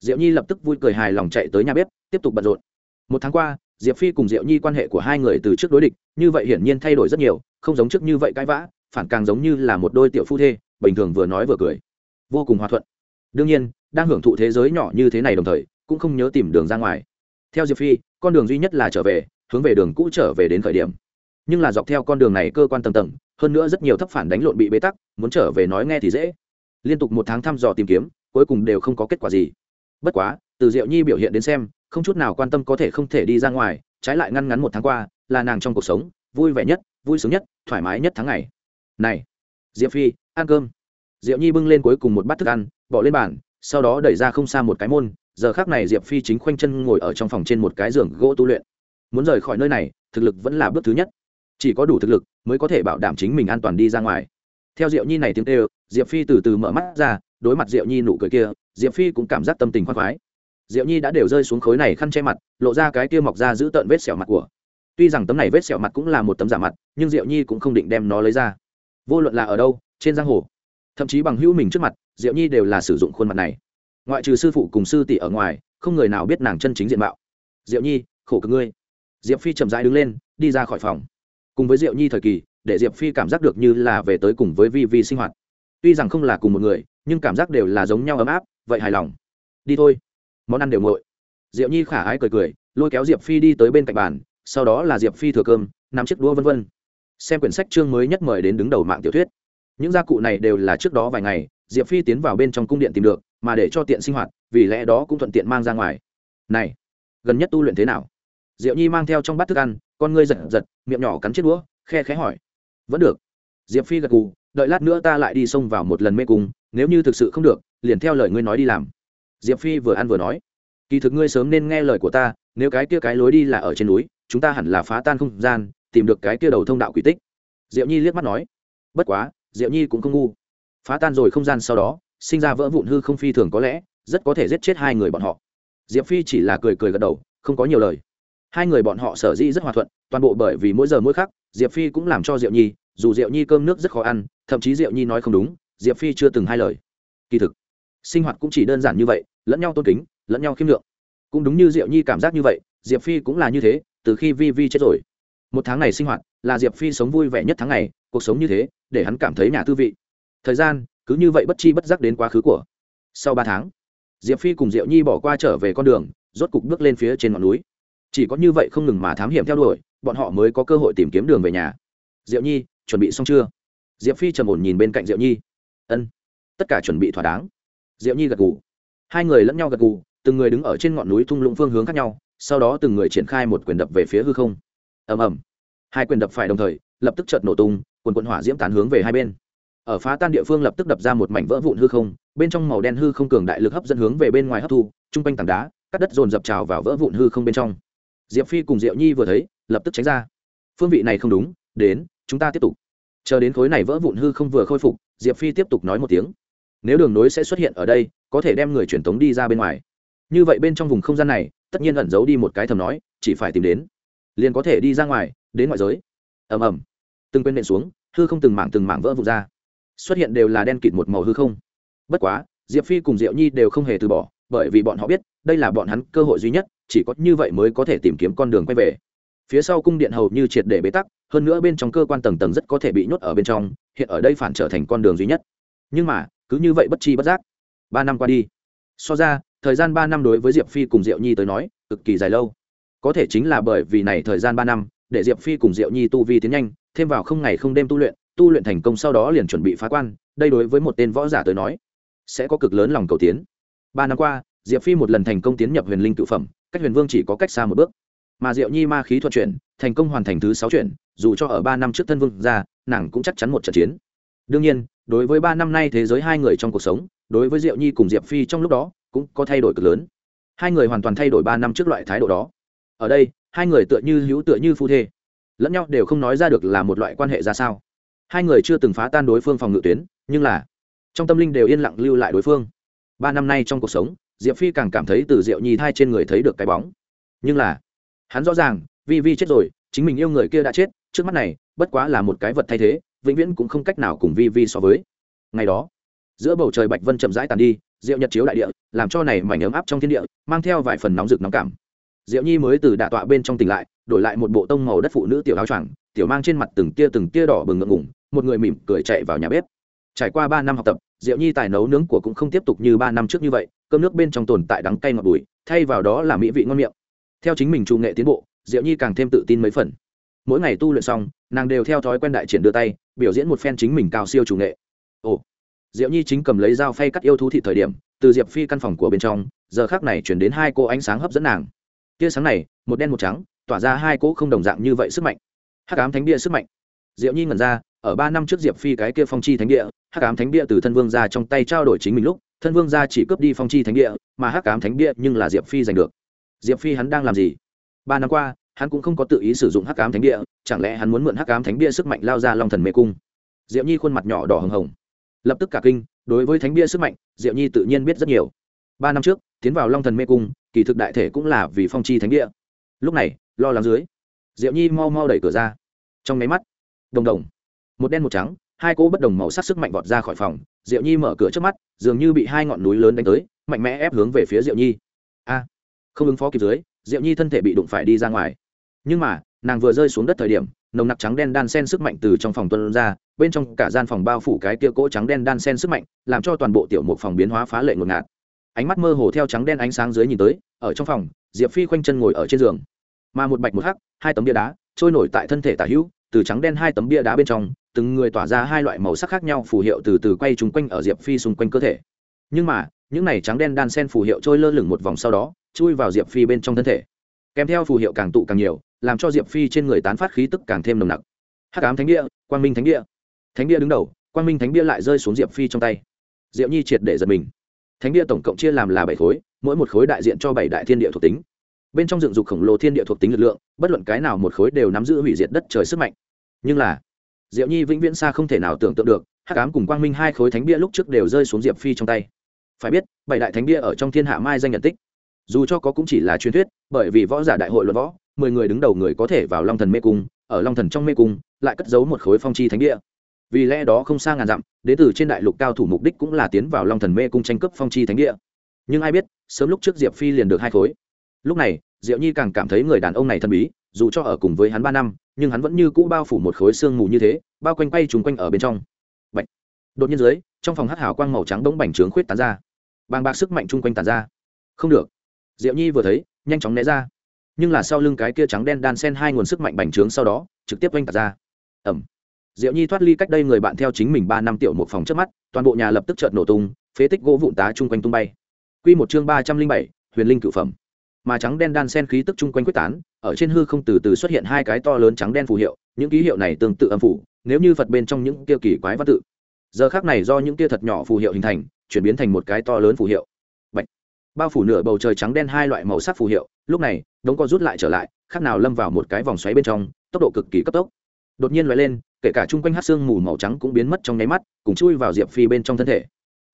Diệu nhi lập tức vui cười hài lòng chạy tới nhà bếp, tiếp tục bận rộn. Một tháng qua diệp phi cùng diệu nhi quan hệ của hai người từ trước đối địch, như vậy hiển nhiên thay đổi rất nhiều, không giống trước như vậy cãi vã, phản càng giống như là một đôi tiểu phu thê, bình thường vừa nói vừa cười. Vô cùng hòa thuận. Đương nhiên, đang hưởng thụ thế giới nhỏ như thế này đồng thời, cũng không nhớ tìm đường ra ngoài. Theo diệp phi, con đường duy nhất là trở về, hướng về đường cũ trở về đến khởi điểm. Nhưng là dọc theo con đường này cơ quan tầng tầng, hơn nữa rất nhiều thấp phản đánh lộn bị bế tắc, muốn trở về nói nghe thì dễ. Liên tục một tháng thăm dò tìm kiếm, cuối cùng đều không có kết quả gì. Bất quá, từ diệu nhi biểu hiện đến xem không chút nào quan tâm có thể không thể đi ra ngoài, trái lại ngăn ngắn một tháng qua, là nàng trong cuộc sống, vui vẻ nhất, vui sướng nhất, thoải mái nhất tháng ngày. Này, diệp phi, ăn cơm. Diệu nhi bưng lên cuối cùng một bát thức ăn, bỏ lên bàn, sau đó đẩy ra không xa một cái môn, giờ khác này diệp phi chính khoanh chân ngồi ở trong phòng trên một cái giường gỗ tu luyện. Muốn rời khỏi nơi này, thực lực vẫn là bước thứ nhất. Chỉ có đủ thực lực mới có thể bảo đảm chính mình an toàn đi ra ngoài. Theo diệu nhi này tiếng tê diệp phi từ từ mở mắt ra, đối mặt diệu nhi nụ cười kia, diệp phi cũng cảm giác tâm tình khoan khoái diệu nhi đã đều rơi xuống khối này khăn che mặt, lộ ra cái kia mọc ra giữ tợn vết sẹo mặt của. Tuy rằng tấm này vết sẹo mặt cũng là một tấm giả mặt, nhưng diệu nhi cũng không định đem nó lấy ra. Vô luận là ở đâu, trên giang hồ, thậm chí bằng hữu mình trước mặt, diệu nhi đều là sử dụng khuôn mặt này. Ngoại trừ sư phụ cùng sư tỷ ở ngoài, không người nào biết nàng chân chính diện mạo. Diệu nhi, khổ cực ngươi. Diệp phi chậm rãi đứng lên, đi ra khỏi phòng. Cùng với diệu nhi thời kỳ, để diệp phi cảm giác được như là về tới cùng với vi vi sinh hoạt. Tuy rằng không là cùng một người, nhưng cảm giác đều là giống nhau ấm áp, vậy hài lòng. Đi thôi món ăn đều nguội. Diệu nhi khả ái cười cười, lôi kéo diệp phi đi tới bên cạnh bàn, sau đó là diệp phi thừa cơm, nắm chiếc đũa vân vân. Xem quyển sách chương mới nhất mời đến đứng đầu mạng tiểu thuyết. Những gia cụ này đều là trước đó vài ngày, diệp phi tiến vào bên trong cung điện tìm được, mà để cho tiện sinh hoạt, vì lẽ đó cũng thuận tiện mang ra ngoài. Này, gần nhất tu luyện thế nào? Diệu nhi mang theo trong bát thức ăn, con ngươi giật giật, miệng nhỏ cắn chiếc đũa, khe khẽ hỏi. Vẫn được. Diệp phi gật gù, đợi lát nữa ta lại đi xông vào một lần mê cung, nếu như thực sự không được, liền theo lời ngươi nói đi làm diệp phi vừa ăn vừa nói, kỳ thực ngươi sớm nên nghe lời của ta, nếu cái kia cái lối đi là ở trên núi, chúng ta hẳn là phá tan không gian, tìm được cái kia đầu thông đạo quỷ tích. Diệu nhi liếc mắt nói, bất quá diệu nhi cũng không ngu. Phá tan rồi không gian sau đó, sinh ra vỡ vụn hư không phi thường có lẽ, rất có thể giết chết hai người bọn họ. Diệp phi chỉ là cười cười gật đầu, không có nhiều lời. Hai người bọn họ sở dĩ rất hòa thuận, toàn bộ bởi vì mỗi giờ mỗi khắc, diệp phi cũng làm cho diệu nhi, dù diệu nhi cơm nước rất khó ăn, thậm chí diệu nhi nói không đúng, diệp phi chưa từng hai lời. Kỳ thực sinh hoạt cũng chỉ đơn giản như vậy, lẫn nhau tôn kính, lẫn nhau khiêm lượng cũng đúng như diệu nhi cảm giác như vậy, diệp phi cũng là như thế, từ khi vi vi chết rồi. Một tháng này sinh hoạt, là diệp phi sống vui vẻ nhất tháng này cuộc sống như thế, để hắn cảm thấy nhà tư vị. Thời gian, cứ như vậy bất chi bất giác đến quá khứ của. Sau ba tháng, diệp phi cùng diệu nhi bỏ qua trở về con đường, rốt cục bước lên phía trên ngọn núi. Chỉ có như vậy không ngừng mà thám hiểm theo đuổi, bọn họ mới có cơ hội tìm kiếm đường về nhà. Diệu nhi, chuẩn bị xong chưa? Diệp phi trầm ổn nhìn bên cạnh diệu nhi. Ân, tất cả chuẩn bị thỏa đáng diệu nhi gật gù. Hai người lẫn nhau gật gù, từng người đứng ở trên ngọn núi thung lũng phương hướng khác nhau, sau đó từng người triển khai một quyền đập về phía hư không. Ầm ầm. Hai quyền đập phải đồng thời, lập tức chợt nổ tung, quần quận hỏa diễm tán hướng về hai bên. Ở phá tan địa phương lập tức đập ra một mảnh vỡ vụn hư không, bên trong màu đen hư không cường đại lực hấp dẫn hướng về bên ngoài hấp thu chung quanh tảng đá, cắt đất dồn dập trào vào vỡ vụn hư không bên trong. Diệp phi cùng diệu nhi vừa thấy, lập tức tránh ra. Phương vị này không đúng, đến, chúng ta tiếp tục. Chờ đến khối này vỡ vụn hư không vừa khôi phục, diệp phi tiếp tục nói một tiếng nếu đường nối sẽ xuất hiện ở đây, có thể đem người truyền tống đi ra bên ngoài. Như vậy bên trong vùng không gian này, tất nhiên ẩn giấu đi một cái thầm nói, chỉ phải tìm đến, liền có thể đi ra ngoài, đến ngoại giới. Ầm ầm. Từng quên nện xuống, hư không từng mảng từng mảng vỡ vụn ra. Xuất hiện đều là đen kịt một màu hư không. Bất quá, diệp phi cùng diệu nhi đều không hề từ bỏ, bởi vì bọn họ biết, đây là bọn hắn cơ hội duy nhất, chỉ có như vậy mới có thể tìm kiếm con đường quay về. Phía sau cung điện hầu như triệt để bế tắc, hơn nữa bên trong cơ quan tầng tầng rất có thể bị nhốt ở bên trong, hiện ở đây phản trở thành con đường duy nhất. Nhưng mà cứ như vậy bất chi bất giác. Ba năm qua đi, so ra, thời gian ba năm đối với diệp phi cùng diệu nhi tới nói, cực kỳ dài lâu. Có thể chính là bởi vì này thời gian ba năm, để diệp phi cùng diệu nhi tu vi tiến nhanh, thêm vào không ngày không đêm tu luyện tu luyện thành công sau đó liền chuẩn bị phá quan, đây đối với một tên võ giả tới nói, sẽ có cực lớn lòng cầu tiến. Ba năm qua, diệp phi một lần thành công tiến nhập huyền linh cự phẩm, cách huyền vương chỉ có cách xa một bước. Mà diệu nhi ma khí thuật chuyển, thành công hoàn thành thứ sáu chuyển, dù cho ở ba năm trước thân vương ra, nàng cũng chắc chắn một trận chiến. Đương nhiên đối với ba năm nay thế giới hai người trong cuộc sống, đối với diệu nhi cùng diệp phi trong lúc đó, cũng có thay đổi cực lớn. Hai người hoàn toàn thay đổi ba năm trước loại thái độ đó. Ở đây, hai người tựa như hữu tựa như phu thê. Lẫn nhau đều không nói ra được là một loại quan hệ ra sao. Hai người chưa từng phá tan đối phương phòng ngự tuyến, nhưng là, trong tâm linh đều yên lặng lưu lại đối phương. Ba năm nay trong cuộc sống, diệp phi càng cảm thấy từ diệu nhi thai trên người thấy được cái bóng. Nhưng là, hắn rõ ràng, vi vi chết rồi, chính mình yêu người kia đã chết, trước mắt này, bất quá là một cái vật thay thế vĩnh viễn cũng không cách nào cùng vi vi so với. Ngày đó, giữa bầu trời bạch vân chậm rãi tàn đi, diệu nhật chiếu đại địa, làm cho này mảnh ấm áp trong thiên địa, mang theo vài phần nóng rực nóng cảm. Diệu nhi mới từ đạ tọa bên trong tỉnh lại, đổi lại một bộ tông màu đất phụ nữ tiểu áo choàng, tiểu mang trên mặt từng tia từng tia đỏ bừng ngượng ngủng một người mỉm cười chạy vào nhà bếp. Trải qua ba năm học tập, diệu nhi tài nấu nướng của cũng không tiếp tục như ba năm trước như vậy, cơm nước bên trong tồn tại đắng cay ngọt bùi, thay vào đó là mỹ vị ngon miệng. Theo chính mình trung nghệ tiến bộ, diệu nhi càng thêm tự tin mấy phần. Mỗi ngày tu luyện xong, nàng đều theo thói quen đại triển đưa tay biểu diễn một phen chính mình cao siêu chủ nghệ. Ồ, diệu nhi chính cầm lấy dao phay cắt yêu thú thị thời điểm, từ diệp phi căn phòng của bên trong, giờ khác này chuyển đến hai cô ánh sáng hấp dẫn nàng. Tia sáng này, một đen một trắng, tỏa ra hai cỗ không đồng dạng như vậy sức mạnh. Hắc ám thánh địa sức mạnh. Diệu nhi ngẩn ra, ở ba năm trước diệp phi cái kia phong chi thánh địa hắc ám thánh địa từ thân vương ra trong tay trao đổi chính mình lúc, thân vương ra chỉ cướp đi phong chi thánh địa mà hắc ám thánh địa nhưng là diệp phi giành được. Diệp phi hắn đang làm gì? Ba năm qua hắn cũng không có tự ý sử dụng hắc ám thánh địa, chẳng lẽ hắn muốn mượn hắc ám thánh bia sức mạnh lao ra long thần mê cung? Diệu nhi khuôn mặt nhỏ đỏ hồng hồng. Lập tức cả kinh, đối với thánh bia sức mạnh, diệu nhi tự nhiên biết rất nhiều. Ba năm trước, tiến vào long thần mê cung, kỳ thực đại thể cũng là vì phong chi thánh địa. Lúc này, lo lắng dưới, diệu nhi mau mau đẩy cửa ra. Trong máy mắt, đồng đồng, một đen một trắng, hai cỗ bất đồng màu sắc sức mạnh vọt ra khỏi phòng. Diệu nhi mở cửa trước mắt, dường như bị hai ngọn núi lớn đánh tới, mạnh mẽ ép hướng về phía diệu nhi. A, không ứng phó kịp dưới, diệu nhi thân thể bị đụng phải đi ra ngoài nhưng mà, nàng vừa rơi xuống đất thời điểm, nồng nặc trắng đen đan sen sức mạnh từ trong phòng tuân ra, bên trong cả gian phòng bao phủ cái kia cỗ trắng đen đan sen sức mạnh, làm cho toàn bộ tiểu một phòng biến hóa phá lệ ngột ngạt. Ánh mắt mơ hồ theo trắng đen ánh sáng dưới nhìn tới, ở trong phòng, diệp phi khoanh chân ngồi ở trên giường. Mà một bạch một hắc, hai tấm bia đá, trôi nổi tại thân thể tả hữu, từ trắng đen hai tấm bia đá bên trong, từng người tỏa ra hai loại màu sắc khác nhau phù hiệu từ từ quay trúng quanh ở diệp phi xung quanh cơ thể. Nhưng mà, những này trắng đen đan sen phù hiệu trôi lơ lửng một vòng sau đó, chui vào diệp phi bên trong thân thể. Kèm theo phù hiệu càng tụ càng nhiều làm cho diệp phi trên người tán phát khí tức càng thêm nồng nặc. Hắc ám thánh địa, quang minh thánh địa. Thánh địa đứng đầu, quang minh thánh địa lại rơi xuống diệp phi trong tay. Diệu nhi triệt để giật mình. Thánh địa tổng cộng chia làm là bảy khối, mỗi một khối đại diện cho bảy đại thiên địa thuộc tính. Bên trong dựng dục khổng lồ thiên địa thuộc tính lực lượng, bất luận cái nào một khối đều nắm giữ hủy diệt đất trời sức mạnh. Nhưng là diệu nhi vĩnh viễn xa không thể nào tưởng tượng được, hắc ám cùng quang minh hai khối thánh bia lúc trước đều rơi xuống diệp phi trong tay. Phải biết, bảy đại thánh bia ở trong thiên hạ mai danh nhận tích. Dù cho có cũng chỉ là truyền thuyết, bởi vì võ giả đại hội luận võ mười người đứng đầu người có thể vào long thần mê cung, ở long thần trong mê cung, lại cất giấu một khối phong chi thánh địa. Vì lẽ đó không xa ngàn dặm đến từ trên đại lục cao thủ mục đích cũng là tiến vào long thần mê cung tranh cướp phong chi thánh địa. Nhưng ai biết, sớm lúc trước diệp phi liền được hai khối. Lúc này, diệu nhi càng cảm thấy người đàn ông này thần bí, dù cho ở cùng với hắn ba năm, nhưng hắn vẫn như cũ bao phủ một khối xương mù như thế, bao quanh quay trúng quanh ở bên trong. Bạch. đột nhiên dưới, trong phòng hắc hào quang màu trắng bỗng bành trướng khuyết tán ra. Bàng bạc sức mạnh chung quanh tàn ra. Không được. Diệu nhi vừa thấy, nhanh chóng né ra nhưng là sau lưng cái kia trắng đen đan sen hai nguồn sức mạnh bành trướng sau đó, trực tiếp oanh tạc ra. Ẩm diệu nhi thoát ly cách đây người bạn theo chính mình ba năm tiểu một phòng trước mắt, toàn bộ nhà lập tức trợn nổ tung, phế tích gỗ vụn tá chung quanh tung bay. Q một chương ba trăm linh bảy, huyền linh cự phẩm. Mà trắng đen đan sen khí tức chung quanh quyết tán, ở trên hư không từ từ xuất hiện hai cái to lớn trắng đen phù hiệu, những ký hiệu này tương tự âm phủ, nếu như phật bên trong những kia kỳ quái văn tự. Giờ khác này do những kia thật nhỏ phù hiệu hình thành, chuyển biến thành một cái to lớn phù hiệu bao phủ nửa bầu trời trắng đen hai loại màu sắc phù hiệu, lúc này, đống co rút lại trở lại, khác nào lâm vào một cái vòng xoáy bên trong, tốc độ cực kỳ cấp tốc. Đột nhiên loại lên, kể cả chung quanh hát xương mù màu trắng cũng biến mất trong nháy mắt, cùng chui vào diệp phi bên trong thân thể.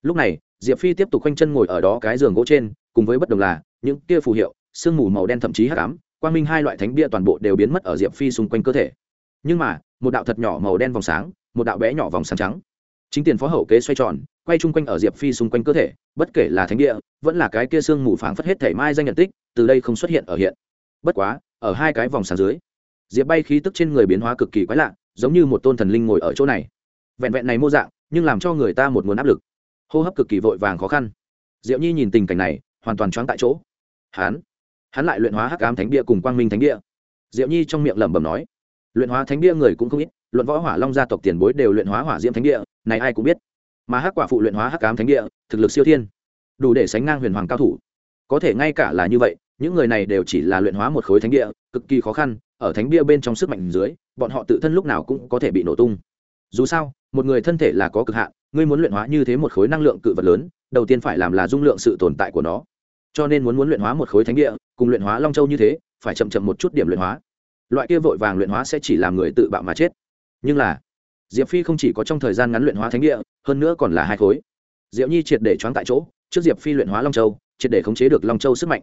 Lúc này, diệp phi tiếp tục quanh chân ngồi ở đó cái giường gỗ trên, cùng với bất đồng là, những kia phù hiệu sương mù màu đen thậm chí hắc ám, quang minh hai loại thánh bia toàn bộ đều biến mất ở diệp phi xung quanh cơ thể. Nhưng mà, một đạo thật nhỏ màu đen vòng sáng, một đạo bé nhỏ vòng sáng trắng chính tiền phó hậu kế xoay tròn, quay chung quanh ở diệp phi xung quanh cơ thể, bất kể là thánh địa, vẫn là cái kia sương mù phảng phất hết thể mai danh nhận tích, từ đây không xuất hiện ở hiện. Bất quá, ở hai cái vòng sáng dưới, diệp bay khí tức trên người biến hóa cực kỳ quái lạ, giống như một tôn thần linh ngồi ở chỗ này. Vẹn vẹn này mô dạng, nhưng làm cho người ta một nguồn áp lực. Hô hấp cực kỳ vội vàng khó khăn. Diệu nhi nhìn tình cảnh này, hoàn toàn choáng tại chỗ. Hán hắn lại luyện hóa hắc ám thánh địa cùng quang minh thánh địa. Diệu nhi trong miệng lẩm bẩm nói, luyện hóa thánh địa người cũng không ít, luận võ hỏa long gia tộc tiền bối đều luyện hóa hỏa diễm thánh địa này ai cũng biết. Mà hắc quả phụ luyện hóa hắc ám thánh địa, thực lực siêu thiên. Đủ để sánh ngang huyền hoàng cao thủ. Có thể ngay cả là như vậy, những người này đều chỉ là luyện hóa một khối thánh địa, cực kỳ khó khăn, ở thánh địa bên trong sức mạnh dưới, bọn họ tự thân lúc nào cũng có thể bị nổ tung. Dù sao, một người thân thể là có cực hạn, ngươi muốn luyện hóa như thế một khối năng lượng cự vật lớn, đầu tiên phải làm là dung lượng sự tồn tại của nó. Cho nên muốn muốn luyện hóa một khối thánh địa, cùng luyện hóa long châu như thế, phải chậm chậm một chút điểm luyện hóa. Loại kia vội vàng luyện hóa sẽ chỉ làm người tự bạo mà chết. Nhưng là diệp phi không chỉ có trong thời gian ngắn luyện hóa thánh địa, hơn nữa còn là hai khối. Diệu nhi triệt để choáng tại chỗ, trước diệp phi luyện hóa long châu, triệt để khống chế được long châu sức mạnh.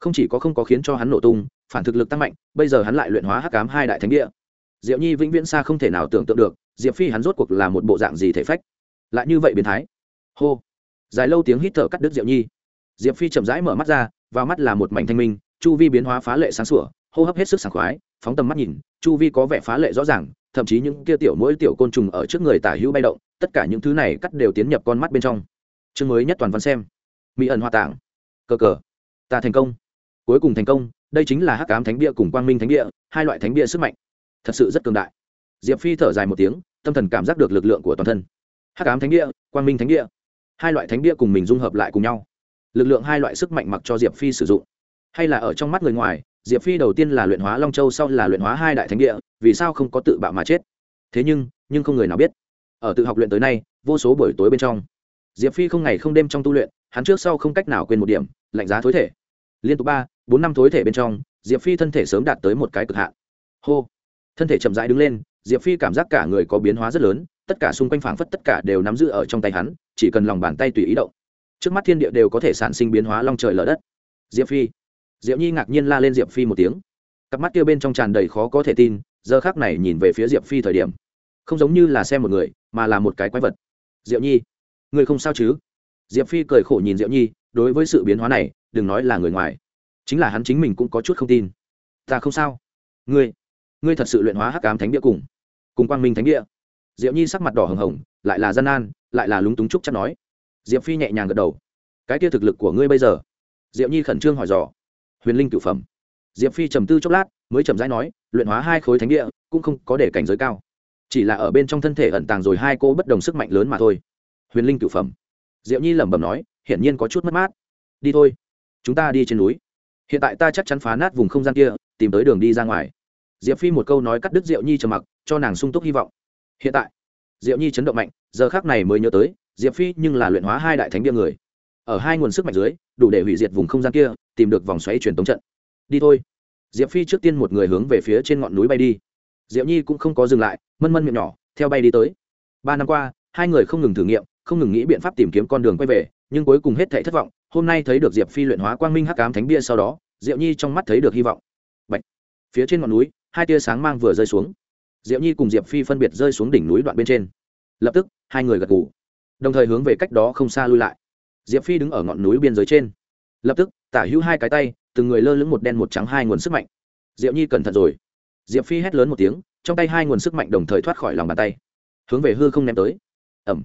Không chỉ có không có khiến cho hắn nổ tung, phản thực lực tăng mạnh, bây giờ hắn lại luyện hóa hắc cám hai đại thánh địa. Diệu nhi vĩnh viễn xa không thể nào tưởng tượng được, diệp phi hắn rốt cuộc là một bộ dạng gì thể phách. Lại như vậy biến thái. Hô. Dài lâu tiếng hít thở cắt đứt diệu nhi. Diệp phi chậm rãi mở mắt ra, vào mắt là một mảnh thanh minh, chu vi biến hóa phá lệ sáng sủa, hô hấp hết sức sảng khoái, phóng tầm mắt nhìn, chu vi có vẻ phá lệ rõ ràng thậm chí những kia tiểu mỗi tiểu côn trùng ở trước người tả hữu bay động, tất cả những thứ này cắt đều tiến nhập con mắt bên trong. Chương mới nhất toàn văn xem. Mỹ ẩn hoa tạng. Cờ cờ. Ta thành công. Cuối cùng thành công, đây chính là hắc ám thánh địa cùng quang minh thánh địa hai loại thánh địa sức mạnh. Thật sự rất cường đại. Diệp phi thở dài một tiếng, tâm thần cảm giác được lực lượng của toàn thân. Hắc ám thánh địa quang minh thánh địa hai loại thánh địa cùng mình dung hợp lại cùng nhau. Lực lượng hai loại sức mạnh mặc cho diệp phi sử dụng. Hay là ở trong mắt người ngoài diệp phi đầu tiên là luyện hóa long châu, sau là luyện hóa hai đại thánh địa, vì sao không có tự bạo mà chết? Thế nhưng nhưng không người nào biết. Ở tự học luyện tới nay, vô số buổi tối bên trong, diệp phi không ngày không đêm trong tu luyện, hắn trước sau không cách nào quên một điểm, lạnh giá thối thể. Liên tục ba, bốn năm thối thể bên trong, diệp phi thân thể sớm đạt tới một cái cực hạn. Hô! Thân thể chậm rãi đứng lên, diệp phi cảm giác cả người có biến hóa rất lớn, tất cả xung quanh phảng phất tất cả đều nắm giữ ở trong tay hắn, chỉ cần lòng bàn tay tùy ý động. Trước mắt thiên địa đều có thể sản sinh biến hóa long trời lở đất. Diệp phi diệu nhi ngạc nhiên la lên diệp phi một tiếng. Cặp mắt kia bên trong tràn đầy khó có thể tin, giờ khác này nhìn về phía diệp phi thời điểm, không giống như là xem một người, mà là một cái quái vật. Diệu nhi, người không sao chứ? Diệp phi cười khổ nhìn diệu nhi, đối với sự biến hóa này, đừng nói là người ngoài. Chính là hắn chính mình cũng có chút không tin. Ta không sao. Ngươi ngươi thật sự luyện hóa hắc cám thánh địa cùng cùng quang minh thánh địa. Diệu nhi sắc mặt đỏ hồng hồng, lại là gian nan, lại là lúng túng trúc chắc nói. Diệp phi nhẹ nhàng gật đầu. Cái kia thực lực của ngươi bây giờ? Diệu nhi khẩn trương hỏi dò huyền linh cửu phẩm. Diệp phi trầm tư chốc lát, mới trầm rãi nói, luyện hóa hai khối thánh địa, cũng không có để cảnh giới cao. Chỉ là ở bên trong thân thể ẩn tàng rồi hai cô bất đồng sức mạnh lớn mà thôi. Huyền linh cửu phẩm. Diệu nhi lẩm bẩm nói, hiển nhiên có chút mất mát. Đi thôi, chúng ta đi trên núi. Hiện tại ta chắc chắn phá nát vùng không gian kia, tìm tới đường đi ra ngoài. Diệp phi một câu nói cắt đứt diệu nhi trầm mặc, cho nàng sung túc hy vọng. Hiện tại, diệu nhi chấn động mạnh, giờ khác này mới nhớ tới, diệp phi nhưng là luyện hóa hai đại thánh địa người ở hai nguồn sức mạnh dưới, đủ để hủy diệt vùng không gian kia, tìm được vòng xoáy truyền tống trận. Đi thôi. Diệp phi trước tiên một người hướng về phía trên ngọn núi bay đi. Diệu nhi cũng không có dừng lại, mân mân miệng nhỏ, theo bay đi tới. Ba năm qua, hai người không ngừng thử nghiệm, không ngừng nghĩ biện pháp tìm kiếm con đường quay về, nhưng cuối cùng hết thể thất vọng. Hôm nay thấy được diệp phi luyện hóa quang minh hắc cám thánh bia sau đó diệu nhi trong mắt thấy được hy vọng. Bạch. phía trên ngọn núi, hai tia sáng mang vừa rơi xuống. Diệu nhi cùng diệp phi phân biệt rơi xuống đỉnh núi đoạn bên trên. Lập tức, hai người gật ngủ đồng thời hướng về cách đó không xa lui lại diệp phi đứng ở ngọn núi biên giới trên. Lập tức, tả hữu hai cái tay, từng người lơ lửng một đen một trắng hai nguồn sức mạnh. Diệu nhi cẩn thận rồi. Diệp phi hét lớn một tiếng, trong tay hai nguồn sức mạnh đồng thời thoát khỏi lòng bàn tay. Hướng về hư không ném tới. Ẩm.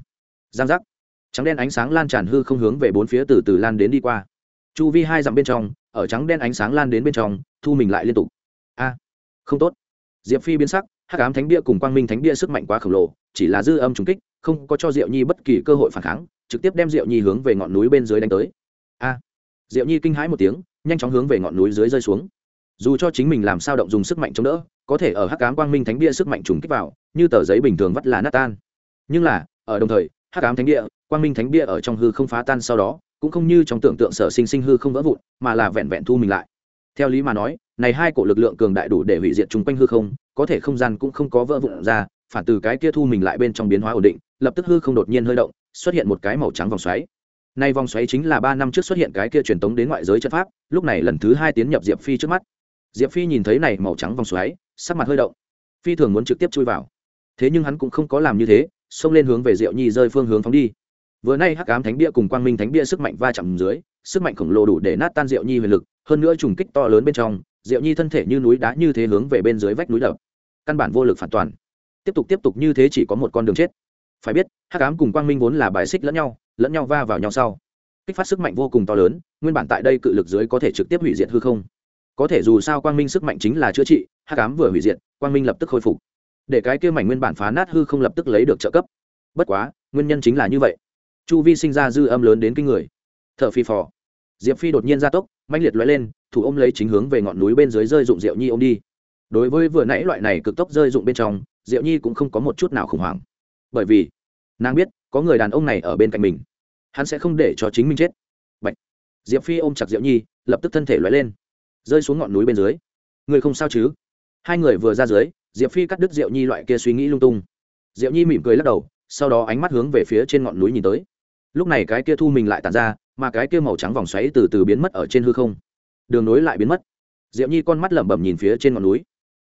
Giang giác. Trắng đen ánh sáng lan tràn hư không hướng về bốn phía từ từ lan đến đi qua. Chu vi hai dặm bên trong, ở trắng đen ánh sáng lan đến bên trong, thu mình lại liên tục. A. Không tốt. Diệp phi biến sắc, hắc ám thánh bia cùng quang minh thánh bia sức mạnh quá khổng lồ, chỉ là dư âm trùng kích, không có cho diệu nhi bất kỳ cơ hội phản kháng trực tiếp đem diệu nhi hướng về ngọn núi bên dưới đánh tới. A! Diệu nhi kinh hãi một tiếng, nhanh chóng hướng về ngọn núi dưới rơi xuống. Dù cho chính mình làm sao động dùng sức mạnh chống đỡ, có thể ở hắc ám quang minh thánh bia sức mạnh trùng kích vào, như tờ giấy bình thường vắt là nát tan. Nhưng là, ở đồng thời, hắc ám thánh địa, quang minh thánh bia ở trong hư không phá tan sau đó, cũng không như trong tưởng tượng sở sinh sinh hư không vỡ vụn, mà là vẹn vẹn thu mình lại. Theo lý mà nói, này hai cổ lực lượng cường đại đủ để hủy diệt chúng quanh hư không, có thể không gian cũng không có vỡ vụn ra phản từ cái kia thu mình lại bên trong biến hóa ổn định, lập tức hư không đột nhiên hơi động, xuất hiện một cái màu trắng vòng xoáy. Nay vòng xoáy chính là ba năm trước xuất hiện cái kia truyền tống đến ngoại giới trận pháp, lúc này lần thứ hai tiến nhập diệp phi trước mắt. Diệp phi nhìn thấy này màu trắng vòng xoáy, sắc mặt hơi động. Phi thường muốn trực tiếp chui vào. Thế nhưng hắn cũng không có làm như thế, xông lên hướng về diệu nhi rơi phương hướng phóng đi. Vừa nay hắc ám thánh bia cùng quang minh thánh bia sức mạnh va chạm dưới, sức mạnh khổng lồ đủ để nát tan diệu nhi huyền lực, hơn nữa trùng kích to lớn bên trong, diệu nhi thân thể như núi đá như thế hướng về bên dưới vách núi đập. Căn bản vô lực phản toàn tiếp tục tiếp tục như thế chỉ có một con đường chết. Phải biết, hắc ám cùng quang minh vốn là bài xích lẫn nhau lẫn nhau va vào nhau sau. Kích phát sức mạnh vô cùng to lớn, nguyên bản tại đây cự lực dưới có thể trực tiếp hủy diệt hư không. Có thể dù sao quang minh sức mạnh chính là chữa trị, hắc ám vừa hủy diệt, quang minh lập tức khôi phục. Để cái kia mảnh nguyên bản phá nát hư không lập tức lấy được trợ cấp. Bất quá, nguyên nhân chính là như vậy. Chu vi sinh ra dư âm lớn đến kinh người. T h ở phi phò. Diệp phi đột nhiên ra tốc mạnh liệt l lên, thủ ôm lấy chính hướng về ngọn núi bên dưới rơi dụng rượu nhi ô m đi đối với vừa nãy loại này cực tốc rơi dụng bên trong, diệu nhi cũng không có một chút nào khủng hoảng. Bởi vì, nàng biết có người đàn ông này ở bên cạnh mình. Hắn sẽ không để cho chính mình chết. Bạch. diệp phi ôm chặt diệu nhi, lập tức thân thể l lên. Rơi xuống ngọn núi bên dưới. Người không sao chứ? Hai người vừa ra dưới, diệp phi cắt đứt diệu nhi loại kia suy nghĩ lung tung. Diệu nhi mỉm cười lắc đầu, sau đó ánh mắt hướng về phía trên ngọn núi nhìn tới. Lúc này cái kia thu mình lại tàn ra, mà cái kia màu trắng vòng xoáy từ từ biến mất ở trên hư không. Đường nối lại biến mất. Diệu nhi con mắt lẩm bẩm nhìn phía trên ngọn núi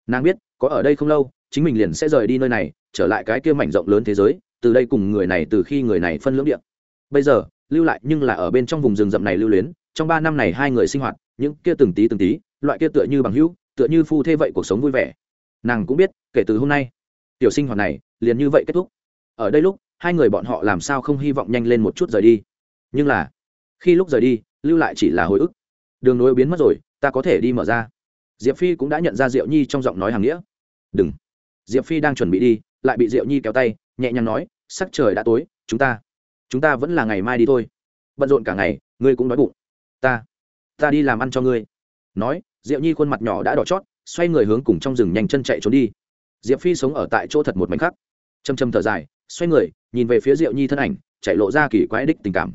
nàng biết, có ở đây không lâu, chính mình liền sẽ rời đi nơi này, trở lại cái kia mảnh rộng lớn thế giới, từ đây cùng người này, từ khi người này phân lưỡng điện bây giờ, lưu lại nhưng là ở bên trong vùng rừng rậm này lưu luyến, trong ba năm này hai người sinh hoạt, những kia từng tí từng tí, loại kia tựa như bằng hữu, tựa như phu thế vậy cuộc sống vui vẻ. Nàng cũng biết, kể từ hôm nay, tiểu sinh hoạt này liền như vậy kết thúc. Ở đây lúc, hai người bọn họ làm sao không hy vọng nhanh lên một chút rời đi. Nhưng là, khi lúc rời đi, lưu lại chỉ là hồi ức. Đường nối biến mất rồi, ta có thể đi mở ra diệp phi cũng đã nhận ra diệu nhi trong giọng nói hàng nghĩa. Đừng. Diệp phi đang chuẩn bị đi, lại bị diệu nhi kéo tay, nhẹ nhàng nói, sắc trời đã tối, chúng ta chúng ta vẫn là ngày mai đi thôi. Bận rộn cả ngày, ngươi cũng đói bụng. Ta ta đi làm ăn cho ngươi. Nói, diệu nhi khuôn mặt nhỏ đã đỏ chót, xoay người hướng cùng trong rừng nhanh chân chạy trốn đi. Diệp phi sống ở tại chỗ thật một mảnh khắc. Châm châm thở dài, xoay người, nhìn về phía diệu nhi thân ảnh, chạy lộ ra kỳ quái đích tình cảm.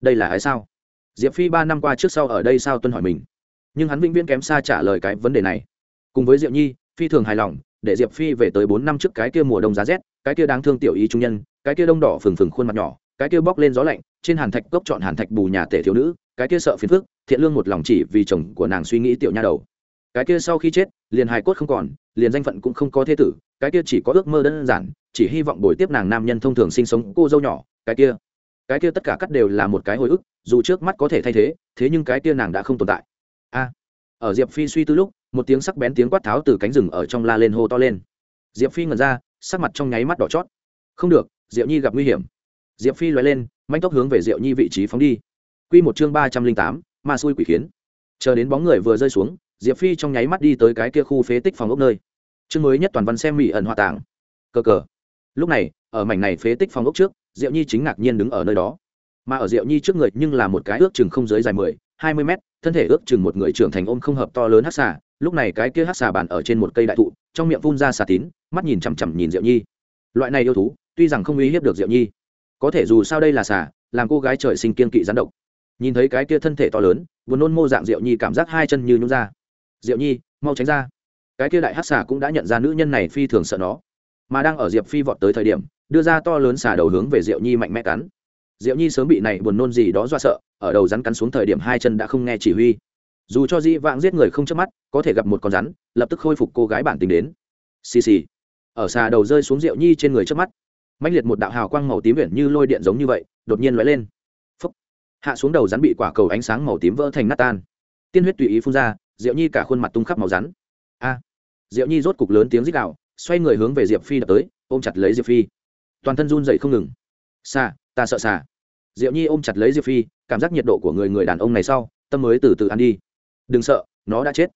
Đây là ai sao? Diệp phi ba năm qua trước sau ở đây sao tuân hỏi mình nhưng hắn vĩnh viễn kém xa trả lời cái vấn đề này. Cùng với diệu nhi, phi thường hài lòng, để diệp phi về tới bốn năm trước cái kia mùa đông giá rét, cái kia đáng thương tiểu ý trung nhân, cái kia đông đỏ phừng phừng khuôn mặt nhỏ, cái kia bóc lên gió lạnh, trên hàn thạch cốc chọn hàn thạch bù nhà tể thiếu nữ, cái kia sợ phiền phức, thiện lương một lòng chỉ vì chồng của nàng suy nghĩ tiểu nha đầu. Cái kia sau khi chết, liền hài cốt không còn, liền danh phận cũng không có thế tử, cái kia chỉ có ước mơ đơn giản, chỉ hy vọng bồi tiếp nàng nam nhân thông thường sinh sống cô dâu nhỏ, cái kia. Cái kia tất cả cắt đều là một cái hồi ức, dù trước mắt có thể thay thế thế nhưng cái kia nàng đã không tồn tại a. Ở diệp phi suy tư lúc, một tiếng sắc bén tiếng quát tháo từ cánh rừng ở trong la lên hô to lên. Diệp phi ngẩn ra, sắc mặt trong nháy mắt đỏ chót. Không được diệu nhi gặp nguy hiểm. Diệp phi loay lên, manh tốc hướng về diệu nhi vị trí phóng đi. Q một chương ba trăm linh tám, ma xui quỷ khiến. Chờ đến bóng người vừa rơi xuống, diệp phi trong nháy mắt đi tới cái kia khu phế tích phòng ốc nơi. Chương mới nhất toàn văn xem mỹ ẩn hòa tảng. Cờ cờ. Lúc này, ở mảnh này phế tích phòng ốc trước diệu nhi chính ngạc nhiên đứng ở nơi đó. Mà ở diệu nhi trước người nhưng là một cái ước chừng không dưới dài mười hai mươi mét, thân thể ước chừng một người trưởng thành ôm không hợp to lớn hát xà, lúc này cái kia hát xà bàn ở trên một cây đại thụ, trong miệng phun ra xà tín, mắt nhìn chằm chằm nhìn diệu nhi. Loại này yêu thú, tuy rằng không uy hiếp được diệu nhi, có thể dù sao đây là xà, làm cô gái trời sinh kiên kỵ rắn độc. Nhìn thấy cái kia thân thể to lớn, buồn nôn mô dạng diệu nhi cảm giác hai chân như nhún ra. Diệu nhi, mau tránh ra. Cái kia đại hát xà cũng đã nhận ra nữ nhân này phi thường sợ nó, mà đang ở diệp phi vọt tới thời điểm, đưa ra to lớn xà đầu hướng về diệu nhi mạnh mẽ cắn diệu nhi sớm bị này buồn nôn gì đó do sợ, ở đầu rắn cắn xuống thời điểm hai chân đã không nghe chỉ huy. Dù cho di vãng giết người không chớp mắt, có thể gặp một con rắn, lập tức khôi phục cô gái bản tính đến. Xì xì. Ở xà đầu rơi xuống diệu nhi trên người trước mắt. Mạnh liệt một đạo hào quang màu tím biển như lôi điện giống như vậy, đột nhiên lóe lên. Phúc. hạ xuống đầu rắn bị quả cầu ánh sáng màu tím vỡ thành nát tan. Tiên huyết tùy ý phun ra, diệu nhi cả khuôn mặt tung khắp màu rắn. A. Diệu nhi rốt cục lớn tiếng rít đạo xoay người hướng về diệp phi đập tới, ôm chặt lấy diệp phi. Toàn thân run dậy không ngừng. Xa ta sợ xà diệu nhi ôm chặt lấy diệp phi, cảm giác nhiệt độ của người người đàn ông này sau, tâm mới từ từ ăn đi. Đừng sợ, nó đã chết.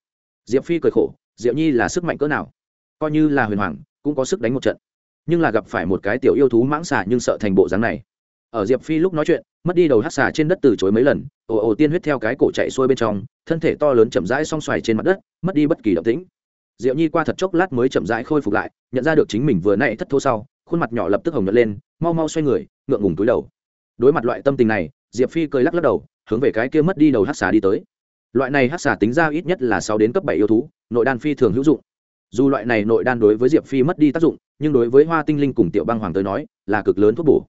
Diệp phi cười khổ, diệu nhi là sức mạnh cỡ nào? Coi như là huyền hoàng, cũng có sức đánh một trận. Nhưng là gặp phải một cái tiểu yêu thú mãng xà nhưng sợ thành bộ dáng này. Ở diệp phi lúc nói chuyện, mất đi đầu hát xà trên đất từ chối mấy lần, ồ ồ tiên huyết theo cái cổ chạy xuôi bên trong, thân thể to lớn chậm rãi song xoài trên mặt đất, mất đi bất kỳ động tĩnh. Diệu nhi qua thật chốc lát mới chậm rãi khôi phục lại, nhận ra được chính mình vừa nãy thất thô sau, khuôn mặt nhỏ lập tức hồng nhật lên, mau mau xoay người, ngượng ngùng túi đầu đối mặt loại tâm tình này, diệp phi cười lắc lắc đầu, hướng về cái kia mất đi đầu hát xà đi tới. Loại này hát xà tính ra ít nhất là sáu đến cấp bảy yêu thú, nội đan phi thường hữu dụng. Dù loại này nội đan đối với diệp phi mất đi tác dụng, nhưng đối với hoa tinh linh cùng tiểu băng hoàng tới nói, là cực lớn thuốc bổ.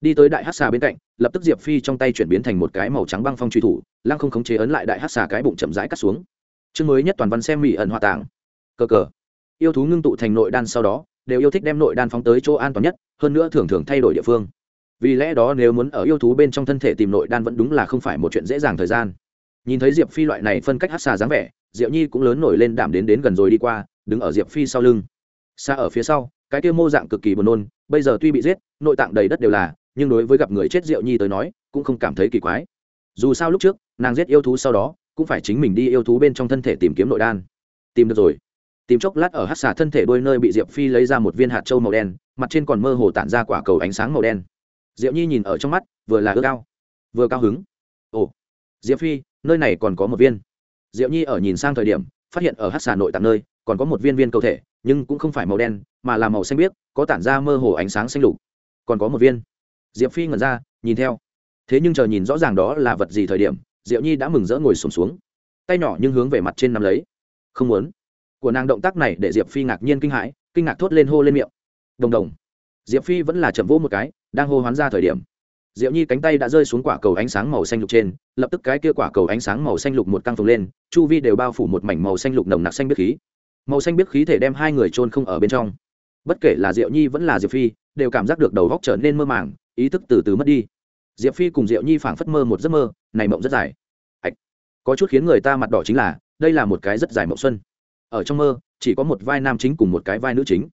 Đi tới đại hát xà bên cạnh, lập tức diệp phi trong tay chuyển biến thành một cái màu trắng băng phong truy thủ, lăng không khống chế ấn lại đại hát xà cái bụng chậm rãi cắt xuống. Chương mới nhất toàn văn xem mỹ ẩn hoa tàng cờ cờ. Yêu thú ngưng tụ thành nội đan sau đó, đều yêu thích đem nội đan phóng tới chỗ an toàn nhất, hơn nữa thường thường thay đổi địa phương vì lẽ đó nếu muốn ở yêu thú bên trong thân thể tìm nội đan vẫn đúng là không phải một chuyện dễ dàng thời gian. Nhìn thấy diệp phi loại này phân cách hát xà dáng vẻ, diệu nhi cũng lớn nổi lên đảm đến đến gần rồi đi qua, đứng ở diệp phi sau lưng. Xa ở phía sau, cái kia mô dạng cực kỳ buồn nôn, bây giờ tuy bị giết, nội tạng đầy đất đều là, nhưng đối với gặp người chết diệu nhi tới nói, cũng không cảm thấy kỳ quái. Dù sao lúc trước, nàng giết yêu thú sau đó, cũng phải chính mình đi yêu thú bên trong thân thể tìm kiếm nội đan. Tìm được rồi. Tìm chốc lát ở hát xà thân thể đôi nơi bị diệp phi lấy ra một viên hạt trâu màu đen, mặt trên còn mơ hồ tản ra quả cầu ánh sáng màu đen diệu nhi nhìn ở trong mắt vừa là ước ao, vừa cao hứng. Ồ diệp phi nơi này còn có một viên. Diệu nhi ở nhìn sang thời điểm phát hiện ở hát xà nội tạng nơi còn có một viên viên cầu thể nhưng cũng không phải màu đen mà là màu xanh biếc có tản ra mơ hồ ánh sáng xanh lục. Còn có một viên. Diệp phi ngẩn ra nhìn theo. Thế nhưng chờ nhìn rõ ràng đó là vật gì thời điểm diệu nhi đã mừng rỡ ngồi sùng xuống, xuống. Tay nhỏ nhưng hướng về mặt trên nắm lấy. Không muốn. Của nàng động tác này để diệp phi ngạc nhiên kinh hãi kinh ngạc thốt lên hô lên miệng. Đồng đồng diệp phi vẫn là chậm vỗ một cái, đang hô hoán ra thời điểm. Diệu nhi cánh tay đã rơi xuống quả cầu ánh sáng màu xanh lục trên, lập tức cái kia quả cầu ánh sáng màu xanh lục một căng phồng lên, chu vi đều bao phủ một mảnh màu xanh lục nồng nặc xanh biết khí. Màu xanh biết khí thể đem hai người trôn không ở bên trong. Bất kể là diệu nhi vẫn là diệp phi, đều cảm giác được đầu góc trở nên mơ màng, ý thức từ từ mất đi. Diệp phi cùng diệu nhi phảng phất mơ một giấc mơ, này mộng rất dài. Ạch có chút khiến người ta mặt đỏ chính là, đây là một cái rất dài mộng xuân. Ở trong mơ, chỉ có một vai nam chính cùng một cái vai nữ chính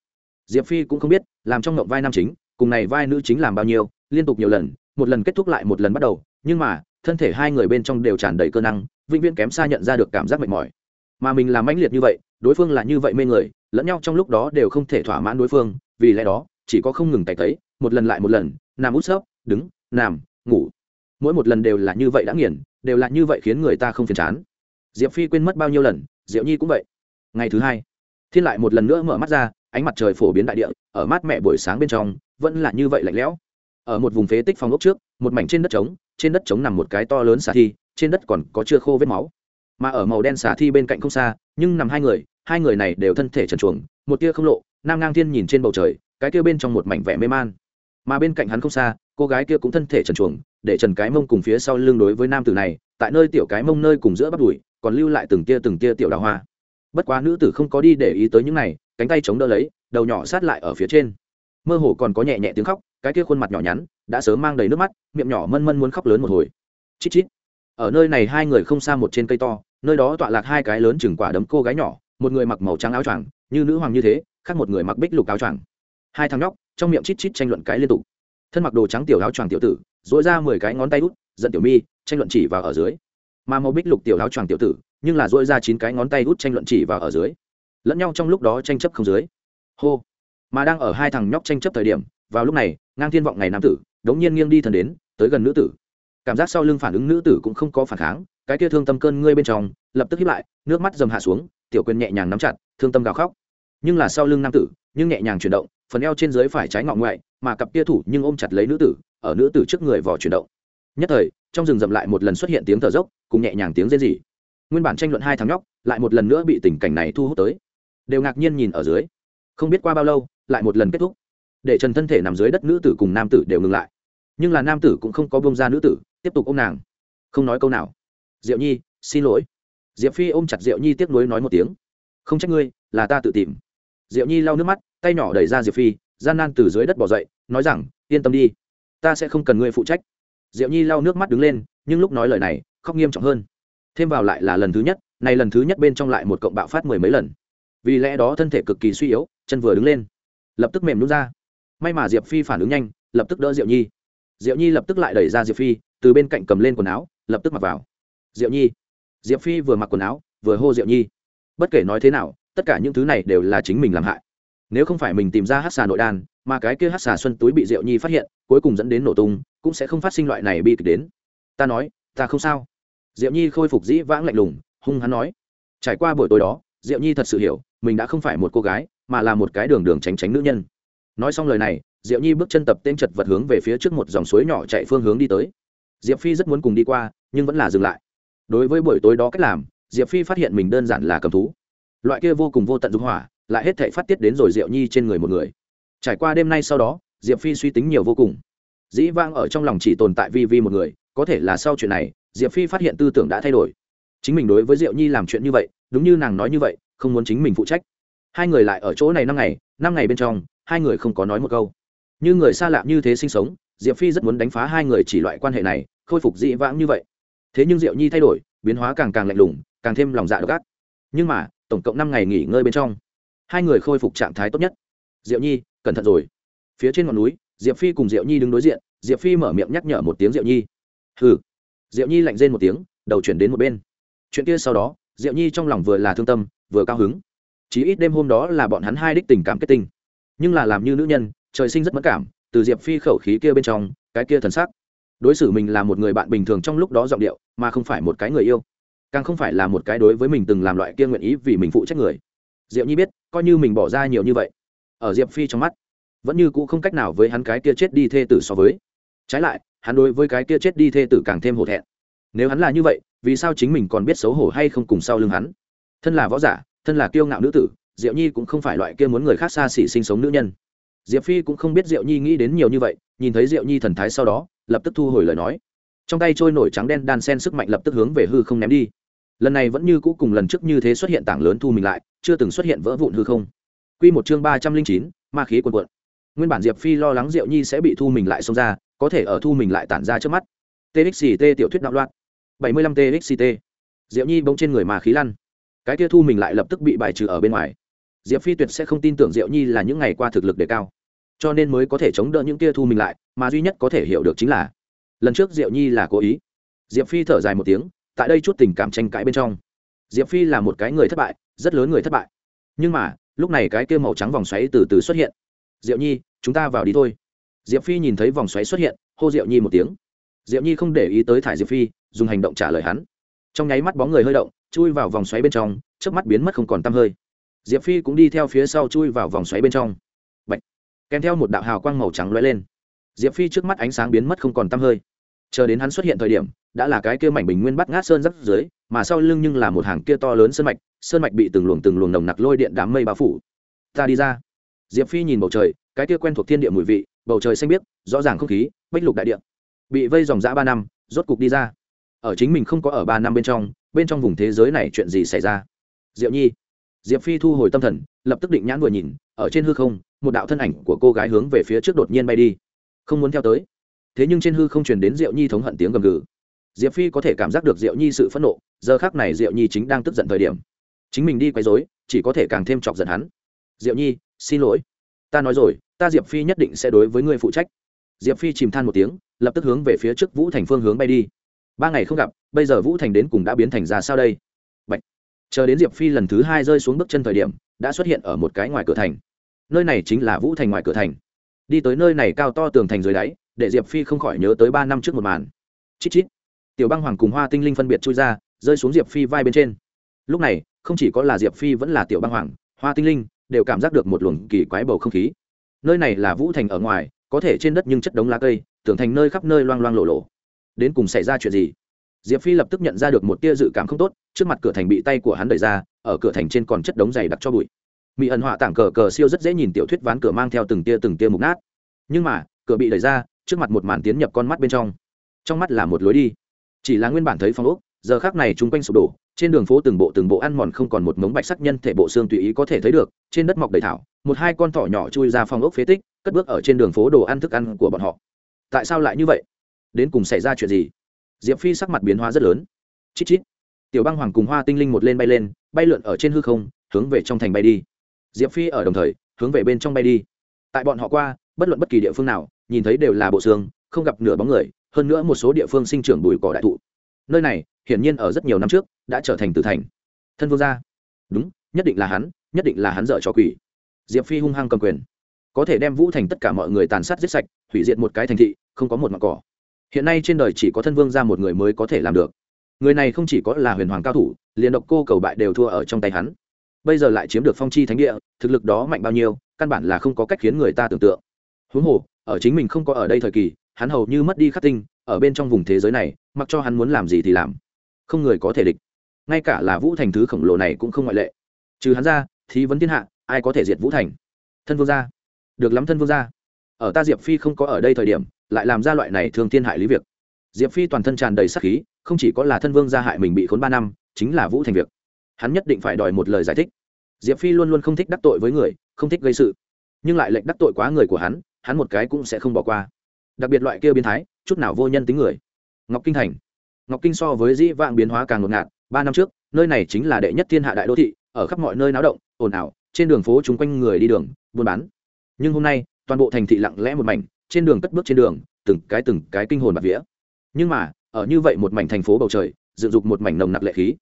diệp phi cũng không biết, làm trong ngộng vai nam chính, cùng này vai nữ chính làm bao nhiêu, liên tục nhiều lần, một lần kết thúc lại một lần bắt đầu, nhưng mà, thân thể hai người bên trong đều tràn đầy cơ năng, vĩnh viễn kém xa nhận ra được cảm giác mệt mỏi. Mà mình làm mãnh liệt như vậy, đối phương là như vậy mê người, lẫn nhau trong lúc đó đều không thể thỏa mãn đối phương, vì lẽ đó, chỉ có không ngừng tay tấy một lần lại một lần, nằm út xớp đứng, nằm, ngủ. Mỗi một lần đều là như vậy đã nghiền, đều là như vậy khiến người ta không phiền chán. Diệp phi quên mất bao nhiêu lần, diệu nhi cũng vậy. Ngày thứ hai, thiên lại một lần nữa mở mắt ra ánh mặt trời phổ biến đại địa, ở mát mẹ buổi sáng bên trong, vẫn là như vậy lạnh lẽo. Ở một vùng phế tích phòng ốc trước, một mảnh trên đất trống, trên đất trống nằm một cái to lớn xà thi, trên đất còn có chưa khô vết máu. Mà ở màu đen xà thi bên cạnh không xa, nhưng nằm hai người hai người này đều thân thể trần truồng, một tia không lộ, nam ngang thiên nhìn trên bầu trời, cái kia bên trong một mảnh vẻ mê man. Mà bên cạnh hắn không xa, cô gái kia cũng thân thể trần truồng, để trần cái mông cùng phía sau lưng đối với nam tử này, tại nơi tiểu cái mông nơi cùng giữa bắt đùi, còn lưu lại từng tia từng tia tiểu đào hoa. Bất quá nữ tử không có đi để ý tới những này cánh tay chống đỡ lấy, đầu nhỏ sát lại ở phía trên. Mơ hồ còn có nhẹ nhẹ tiếng khóc, cái kia khuôn mặt nhỏ nhắn, đã sớm mang đầy nước mắt, miệng nhỏ mân mân muốn khóc lớn một hồi. Chít chít. Ở nơi này hai người không xa một trên cây to, nơi đó tọa lạc hai cái lớn chừng quả đấm cô gái nhỏ, một người mặc màu trắng áo choàng, như nữ hoàng như thế, khác một người mặc bích lục áo choàng. Hai thằng nhóc, trong miệng chít chít tranh luận cái liên tục. Thân mặc đồ trắng tiểu áo choàng tiểu tử dỗi ra mười cái ngón tay út dẫn tiểu mi, tranh luận chỉ vào ở dưới. Mà màu bích lục tiểu áo choàng tiểu tử, nhưng là dỗi ra chín cái ngón tay út tranh luận chỉ vào ở dưới lẫn nhau trong lúc đó tranh chấp không dưới. Hô. Mà đang ở hai thằng nhóc tranh chấp thời điểm, vào lúc này, ngang thiên vọng ngày nam tử, đống nhiên nghiêng đi thần đến, tới gần nữ tử. Cảm giác sau lưng phản ứng nữ tử cũng không có phản kháng, cái kia thương tâm cơn ngươi bên trong, lập tức hiếp lại, nước mắt dầm hạ xuống, tiểu quyền nhẹ nhàng nắm chặt, thương tâm gào khóc. Nhưng là sau lưng nam tử, nhưng nhẹ nhàng chuyển động, phần eo trên dưới phải trái ngọ ngoại, mà cặp kia thủ nhưng ôm chặt lấy nữ tử, ở nữ tử trước người vỏ chuyển động. Nhất thời, trong rừng rậm lại một lần xuất hiện tiếng thở dốc, cùng nhẹ nhàng tiếng rên rỉ. Nguyên bản tranh luận hai thằng nhóc, lại một lần nữa bị tình cảnh này thu hút tới đều ngạc nhiên nhìn ở dưới. Không biết qua bao lâu, lại một lần kết thúc. Để trần thân thể nằm dưới đất nữ tử cùng nam tử đều ngừng lại. Nhưng là nam tử cũng không có bông ra nữ tử, tiếp tục ôm nàng. Không nói câu nào. Diệu nhi, xin lỗi. Diệp phi ôm chặt diệu nhi tiếc nuối nói một tiếng. Không trách ngươi, là ta tự tìm. Diệu nhi lau nước mắt, tay nhỏ đẩy ra diệp phi, gian nan từ dưới đất bỏ dậy, nói rằng, yên tâm đi. Ta sẽ không cần ngươi phụ trách. Diệu nhi lau nước mắt đứng lên, nhưng lúc nói lời này, khóc nghiêm trọng hơn. Thêm vào lại là lần thứ nhất, này lần thứ nhất bên trong lại một cộng bạo phát mười mấy lần vì lẽ đó thân thể cực kỳ suy yếu, chân vừa đứng lên, lập tức mềm nút ra. May mà diệp phi phản ứng nhanh, lập tức đỡ diệu nhi. Diệu nhi lập tức lại đẩy ra diệp phi, từ bên cạnh cầm lên quần áo, lập tức mặc vào. Diệu nhi. Diệp phi vừa mặc quần áo, vừa hô diệu nhi. Bất kể nói thế nào, tất cả những thứ này đều là chính mình làm hại. Nếu không phải mình tìm ra hát xà nội đan mà cái kia hát xà xuân túi bị diệu nhi phát hiện, cuối cùng dẫn đến nổ tung, cũng sẽ không phát sinh loại này bi kịch đến. Ta nói, ta không sao. Diệu nhi khôi phục dĩ vãng lạnh lùng, hung hắn nói. Trải qua buổi tối đó, diệu nhi thật sự hiểu mình đã không phải một cô gái, mà là một cái đường đường tránh tránh nữ nhân. Nói xong lời này diệu nhi bước chân tập tên chật vật hướng về phía trước một dòng suối nhỏ chạy phương hướng đi tới. Diệp phi rất muốn cùng đi qua, nhưng vẫn là dừng lại. Đối với buổi tối đó cách làm, diệp phi phát hiện mình đơn giản là cầm thú. Loại kia vô cùng vô tận dung hỏa, lại hết thể phát tiết đến rồi diệu nhi trên người một người. Trải qua đêm nay sau đó, diệp phi suy tính nhiều vô cùng. Dĩ vang ở trong lòng chỉ tồn tại vi vi một người, có thể là sau chuyện này, diệp phi phát hiện tư tưởng đã thay đổi. Chính mình đối với diệu nhi làm chuyện như vậy, đúng như nàng nói như vậy không muốn chính mình phụ trách. Hai người lại ở chỗ này năm ngày năm ngày bên trong, hai người không có nói một câu. Như người xa lạ như thế sinh sống, diệp phi rất muốn đánh phá hai người chỉ loại quan hệ này, khôi phục dị vãng như vậy. Thế nhưng diệu nhi thay đổi, biến hóa càng càng lạnh lùng, càng thêm lòng dạ độc ác. Nhưng mà, tổng cộng năm ngày nghỉ ngơi bên trong, hai người khôi phục trạng thái tốt nhất. Diệu nhi, cẩn thận rồi. Phía trên ngọn núi, diệp phi cùng diệu nhi đứng đối diện, diệp phi mở miệng nhắc nhở một tiếng diệu nhi. Hừ. Diệu nhi lạnh rên một tiếng, đầu chuyển đến một bên. Chuyện kia sau đó, diệu nhi trong lòng vừa là thương tâm vừa cao hứng. Chí ít đêm hôm đó là bọn hắn hai đích tình cảm kết tinh. Nhưng là làm như nữ nhân, trời sinh rất mất cảm, từ diệp phi khẩu khí kia bên trong, cái kia thần sắc. Đối xử mình là một người bạn bình thường trong lúc đó giọng điệu, mà không phải một cái người yêu. Càng không phải là một cái đối với mình từng làm loại kia nguyện ý vì mình phụ trách người. Diệu nhi biết, coi như mình bỏ ra nhiều như vậy, ở diệp phi trong mắt, vẫn như cũ không cách nào với hắn cái kia chết đi thê tử so với. Trái lại, hắn đối với cái kia chết đi thê tử càng thêm hổ thẹn. Nếu hắn là như vậy, vì sao chính mình còn biết xấu hổ hay không cùng sau lưng hắn? Thân là võ giả, thân là kiêu ngạo nữ tử, diệu nhi cũng không phải loại kia muốn người khác xa xỉ sinh sống nữ nhân. Diệp phi cũng không biết diệu nhi nghĩ đến nhiều như vậy, nhìn thấy diệu nhi thần thái sau đó, lập tức thu hồi lời nói. Trong tay trôi nổi trắng đen đan sen sức mạnh lập tức hướng về hư không ném đi. Lần này vẫn như cũ cùng lần trước như thế xuất hiện tảng lớn thu mình lại, chưa từng xuất hiện vỡ vụn hư không. Q một chương ba trăm linh chín, ma khí quần quận nguyên bản diệp phi lo lắng diệu nhi sẽ bị thu mình lại xông ra, có thể ở thu mình lại tản ra trước mắt. Txct tiểu thuyết đạo loạn. Bảy mươi lăm txct diệu nhi bỗng trên người mà khí lăn cái kia thu mình lại lập tức bị bài trừ ở bên ngoài. Diệp phi tuyệt sẽ không tin tưởng diệu nhi là những ngày qua thực lực đề cao, cho nên mới có thể chống đỡ những kia thu mình lại, mà duy nhất có thể hiểu được chính là, lần trước diệu nhi là cố ý. Diệp phi thở dài một tiếng, tại đây chút tình cảm tranh cãi bên trong. Diệp phi là một cái người thất bại, rất lớn người thất bại. Nhưng mà, lúc này cái kia màu trắng vòng xoáy từ từ xuất hiện. Diệu nhi, chúng ta vào đi thôi. Diệp phi nhìn thấy vòng xoáy xuất hiện, hô diệu nhi một tiếng. Diệu nhi không để ý tới thải diệp phi, dùng hành động trả lời hắn. Trong nháy mắt bóng người hơi động chui vào vòng xoáy bên trong trước mắt biến mất không còn tăm hơi. Diệp phi cũng đi theo phía sau chui vào vòng xoáy bên trong. Bạch. kèm theo một đạo hào quang màu trắng lóe lên. Diệp phi trước mắt ánh sáng biến mất không còn tăm hơi. Chờ đến hắn xuất hiện thời điểm, đã là cái kia mảnh bình nguyên bắt ngát sơn rắc dưới, mà sau lưng nhưng là một hàng kia to lớn sơn mạch sơn mạch bị từng luồng từng luồng nồng nặc lôi điện đám mây bao phủ. Ta đi ra. Diệp phi nhìn bầu trời, cái kia quen thuộc thiên địa mùi vị, bầu trời xanh biếc, rõ ràng không khí, bách lục đại địa. Bị vây dòng dã ba năm, rốt cục đi ra. Ở chính mình không có ở ba năm bên trong bên trong vùng thế giới này chuyện gì xảy ra? Diệu nhi. Diệp phi thu hồi tâm thần, lập tức định nhãn vừa nhìn, ở trên hư không, một đạo thân ảnh của cô gái hướng về phía trước đột nhiên bay đi. Không muốn theo tới. Thế nhưng trên hư không truyền đến diệu nhi thống hận tiếng gầm gừ. Diệp phi có thể cảm giác được diệu nhi sự phẫn nộ, giờ khác này diệu nhi chính đang tức giận thời điểm. Chính mình đi quấy dối chỉ có thể càng thêm chọc giận hắn. Diệu nhi, xin lỗi. Ta nói rồi, ta diệp phi nhất định sẽ đối với ngươi phụ trách. Diệp phi chìm than một tiếng, lập tức hướng về phía trước vũ thành phương hướng bay đi ba ngày không gặp, bây giờ vũ thành đến cùng đã biến thành ra sao đây? Bạch. chờ đến diệp phi lần thứ hai rơi xuống bước chân thời điểm, đã xuất hiện ở một cái ngoài cửa thành. Nơi này chính là vũ thành ngoài cửa thành. Đi tới nơi này cao to tường thành dưới đáy, để diệp phi không khỏi nhớ tới ba năm trước một màn. Chít chít. Tiểu băng hoàng cùng hoa tinh linh phân biệt chui ra, rơi xuống diệp phi vai bên trên. Lúc này, không chỉ có là diệp phi vẫn là tiểu băng hoàng, hoa tinh linh, đều cảm giác được một luồng kỳ quái bầu không khí. Nơi này là vũ thành ở ngoài, có thể trên đất nhưng chất đống lá cây tưởng thành nơi khắp nơi loang loang lộ lộ đến cùng xảy ra chuyện gì? Diệp phi lập tức nhận ra được một tia dự cảm không tốt, trước mặt cửa thành bị tay của hắn đẩy ra, ở cửa thành trên còn chất đống dày đặc cho bụi. Mỹ ẩn họa tảng cờ cờ siêu rất dễ nhìn tiểu thuyết ván cửa mang theo từng tia từng tia mục nát. Nhưng mà, cửa bị đẩy ra, trước mặt một màn tiến nhập con mắt bên trong. Trong mắt là một lối đi. Chỉ là nguyên bản thấy phong ốc, giờ khác này chung quanh sụp đổ, trên đường phố từng bộ từng bộ ăn mòn không còn một mống bạch sắc nhân thể bộ xương tùy ý có thể thấy được, trên đất mọc đầy thảo, một hai con thỏ nhỏ chui ra phong ốc phế tích, cất bước ở trên đường phố đồ ăn thức ăn của bọn họ. Tại sao lại như vậy? Đến cùng xảy ra chuyện gì? Diệp phi sắc mặt biến hóa rất lớn. Chít chít. Tiểu băng hoàng cùng hoa tinh linh một lên bay lên, bay lượn ở trên hư không, hướng về trong thành bay đi. Diệp phi ở đồng thời, hướng về bên trong bay đi. Tại bọn họ qua, bất luận bất kỳ địa phương nào, nhìn thấy đều là bộ xương, không gặp nửa bóng người, hơn nữa một số địa phương sinh trưởng bùi cỏ đại thụ. Nơi này, hiển nhiên ở rất nhiều năm trước, đã trở thành tử thành. Thân vương gia. Đúng, nhất định là hắn, nhất định là hắn dở cho quỷ. Diệp phi hung hăng cầm quyền. Có thể đem vũ thành tất cả mọi người tàn sát giết sạch, hủy diệt một cái thành thị, không có một mặt cỏ hiện nay trên đời chỉ có thân vương ra một người mới có thể làm được. Người này không chỉ có là huyền hoàng cao thủ, liền độc cô cầu bại đều thua ở trong tay hắn. Bây giờ lại chiếm được phong chi thánh địa, thực lực đó mạnh bao nhiêu, căn bản là không có cách khiến người ta tưởng tượng. Huống hồ, ở chính mình không có ở đây thời kỳ, hắn hầu như mất đi khắc tinh, ở bên trong vùng thế giới này, mặc cho hắn muốn làm gì thì làm. Không người có thể địch. Ngay cả là vũ thành thứ khổng lồ này cũng không ngoại lệ. Trừ hắn ra thì vẫn thiên hạ, ai có thể diệt vũ thành? Thân vương gia. Được lắm thân vương gia. Ở ta diệp phi không có ở đây thời điểm lại làm ra loại này thương thiên hại lý việc. Diệp phi toàn thân tràn đầy sắc khí, không chỉ có là thân vương gia hại mình bị khốn ba năm, chính là vũ thành việc. Hắn nhất định phải đòi một lời giải thích. Diệp phi luôn luôn không thích đắc tội với người, không thích gây sự. Nhưng lại lệnh đắc tội quá người của hắn hắn một cái cũng sẽ không bỏ qua. Đặc biệt loại kia biến thái, chút nào vô nhân tính người. Ngọc kinh thành. Ngọc kinh so với dĩ vạng biến hóa càng ngột ngạt, ba năm trước, nơi này chính là đệ nhất thiên hạ đại đô thị, ở khắp mọi nơi náo động, ồn ào, trên đường phố chung quanh người đi đường, buôn bán. Nhưng hôm nay toàn bộ thành thị lặng lẽ một mảnh, trên đường cất bước trên đường, từng cái từng cái kinh hồn bạc vía. Nhưng mà, ở như vậy một mảnh thành phố bầu trời, dựng dục một mảnh nồng nặc lệ khí,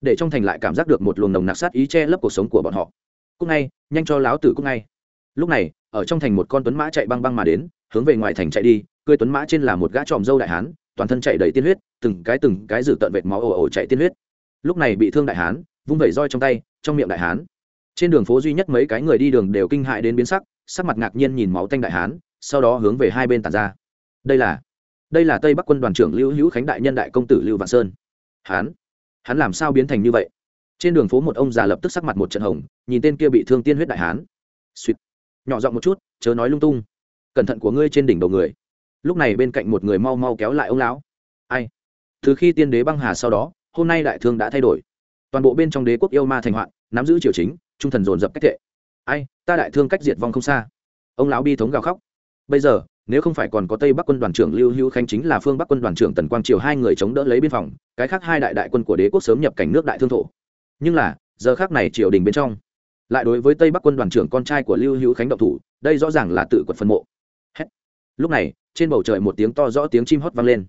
để trong thành lại cảm giác được một luồng nồng nặc sát ý che lấp cuộc sống của bọn họ. Cúc ngay, nhanh cho láo tử cúc ngay. Lúc này, ở trong thành một con tuấn mã chạy băng băng mà đến, hướng về ngoài thành chạy đi, cưới tuấn mã trên là một gã tròm dâu đại hán, toàn thân chạy đầy tiên huyết, từng cái từng cái dự tận vệt máu ồ ồ chạy tiên huyết. Lúc này bị thương đại hán, vung vẩy roi trong tay, trong miệng đại hán. Trên đường phố duy nhất mấy cái người đi đường đều kinh hại đến biến sắc sắc mặt ngạc nhiên nhìn máu tanh đại hán, sau đó hướng về hai bên tàn ra. Đây là đây là tây bắc quân đoàn trưởng lưu hữu khánh đại nhân đại công tử lưu vạn sơn. Hán, hắn làm sao biến thành như vậy? Trên đường phố một ông già lập tức sắc mặt một trận hồng, nhìn tên kia bị thương tiên huyết đại hán. Suýt. Nhỏ giọng một chút, chớ nói lung tung. Cẩn thận của ngươi trên đỉnh đầu người. Lúc này bên cạnh một người mau mau kéo lại ông lão. Ai? Từ khi tiên đế băng hà sau đó, hôm nay đại thương đã thay đổi. Toàn bộ bên trong đế quốc yêu ma thành hoạn, nắm giữ triều chính, trung thần dồn dập cách tệ ai, ta đại thương cách diệt vong không xa. Ông lão bi thống gào khóc. Bây giờ, nếu không phải còn có tây bắc quân đoàn trưởng lưu hữu khánh chính là phương bắc quân đoàn trưởng tần quang triều hai người chống đỡ lấy biên phòng, cái khác hai đại đại quân của đế quốc sớm nhập cảnh nước đại thương thổ. Nhưng là, giờ khác này triều đình bên trong, lại đối với tây bắc quân đoàn trưởng con trai của lưu hữu khánh động thủ, đây rõ ràng là tự quật phân mộ. Hết. lúc này, trên bầu trời một tiếng to rõ tiếng chim hót vang lên.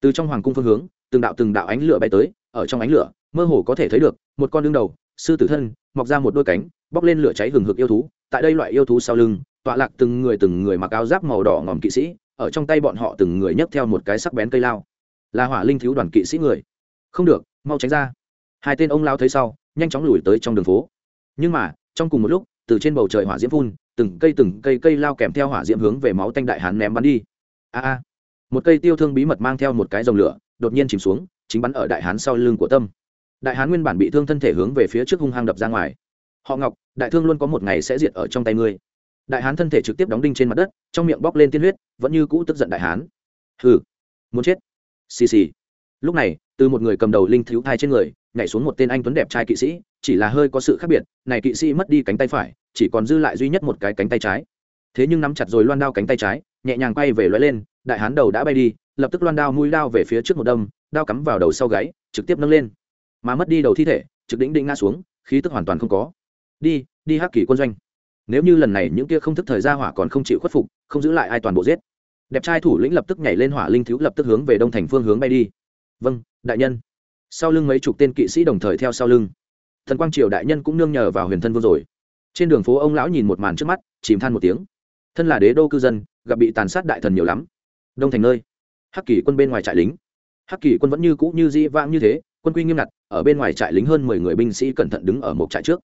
Từ trong hoàng cung phương hướng, từng đạo từng đạo ánh lửa bay tới, ở trong ánh lửa, mơ hồ có thể thấy được, một con đương đầu, sư tử thân, mọc ra một đôi cánh bốc lên lửa cháy hừng hực yêu thú, tại đây loại yêu thú sau lưng, tọa lạc từng người từng người mặc áo giáp màu đỏ ngòm kỵ sĩ, ở trong tay bọn họ từng người nhấc theo một cái sắc bén cây lao. Là hỏa linh thiếu đoàn kỵ sĩ người. Không được, mau tránh ra. Hai tên ông lao thấy sau, nhanh chóng lùi tới trong đường phố. Nhưng mà, trong cùng một lúc, từ trên bầu trời hỏa diễm phun, từng cây từng cây cây lao kèm theo hỏa diễm hướng về máu tanh đại hán ném bắn đi. A a. Một cây tiêu thương bí mật mang theo một cái dòng lửa, đột nhiên chìm xuống, chính bắn ở đại hán sau lưng của tâm. Đại hán nguyên bản bị thương thân thể hướng về phía trước hung hăng đập ra ngoài họ ngọc, đại thương luôn có một ngày sẽ diệt ở trong tay ngươi. Đại hán thân thể trực tiếp đóng đinh trên mặt đất, trong miệng bóc lên tiên huyết, vẫn như cũ tức giận đại hán. Hừ, muốn chết. Xì xì. Lúc này, từ một người cầm đầu linh thiếu thai trên người, nhảy xuống một tên anh tuấn đẹp trai kỵ sĩ, chỉ là hơi có sự khác biệt, này kỵ sĩ mất đi cánh tay phải, chỉ còn dư lại duy nhất một cái cánh tay trái. Thế nhưng nắm chặt rồi loan đao cánh tay trái, nhẹ nhàng quay về lóe lên, đại hán đầu đã bay đi, lập tức loan đao mũi đao về phía trước một đâm, đao cắm vào đầu sau gáy, trực tiếp nâng lên. Mà mất đi đầu thi thể, trực đỉnh đỉnh ngã xuống, khí tức hoàn toàn không có đi đi hắc kỷ quân doanh. Nếu như lần này những kia không thức thời gia hỏa còn không chịu khuất phục, không giữ lại ai toàn bộ giết. Đẹp trai thủ lĩnh lập tức nhảy lên hỏa linh thiếu lập tức hướng về đông thành phương hướng bay đi. Vâng đại nhân. Sau lưng mấy chục tên kỵ sĩ đồng thời theo sau lưng. Thần quang triều đại nhân cũng nương nhờ vào huyền thân vương rồi. Trên đường phố ông lão nhìn một màn trước mắt, chìm than một tiếng. Thân là đế đô cư dân, gặp bị tàn sát đại thần nhiều lắm. Đông thành nơi. Hắc kỳ quân bên ngoài trại lính. Hắc kỳ quân vẫn như cũ như di vãng như thế, quân quy nghiêm ngặt, ở bên ngoài trại lính hơn mười người binh sĩ cẩn thận đứng ở một trại trước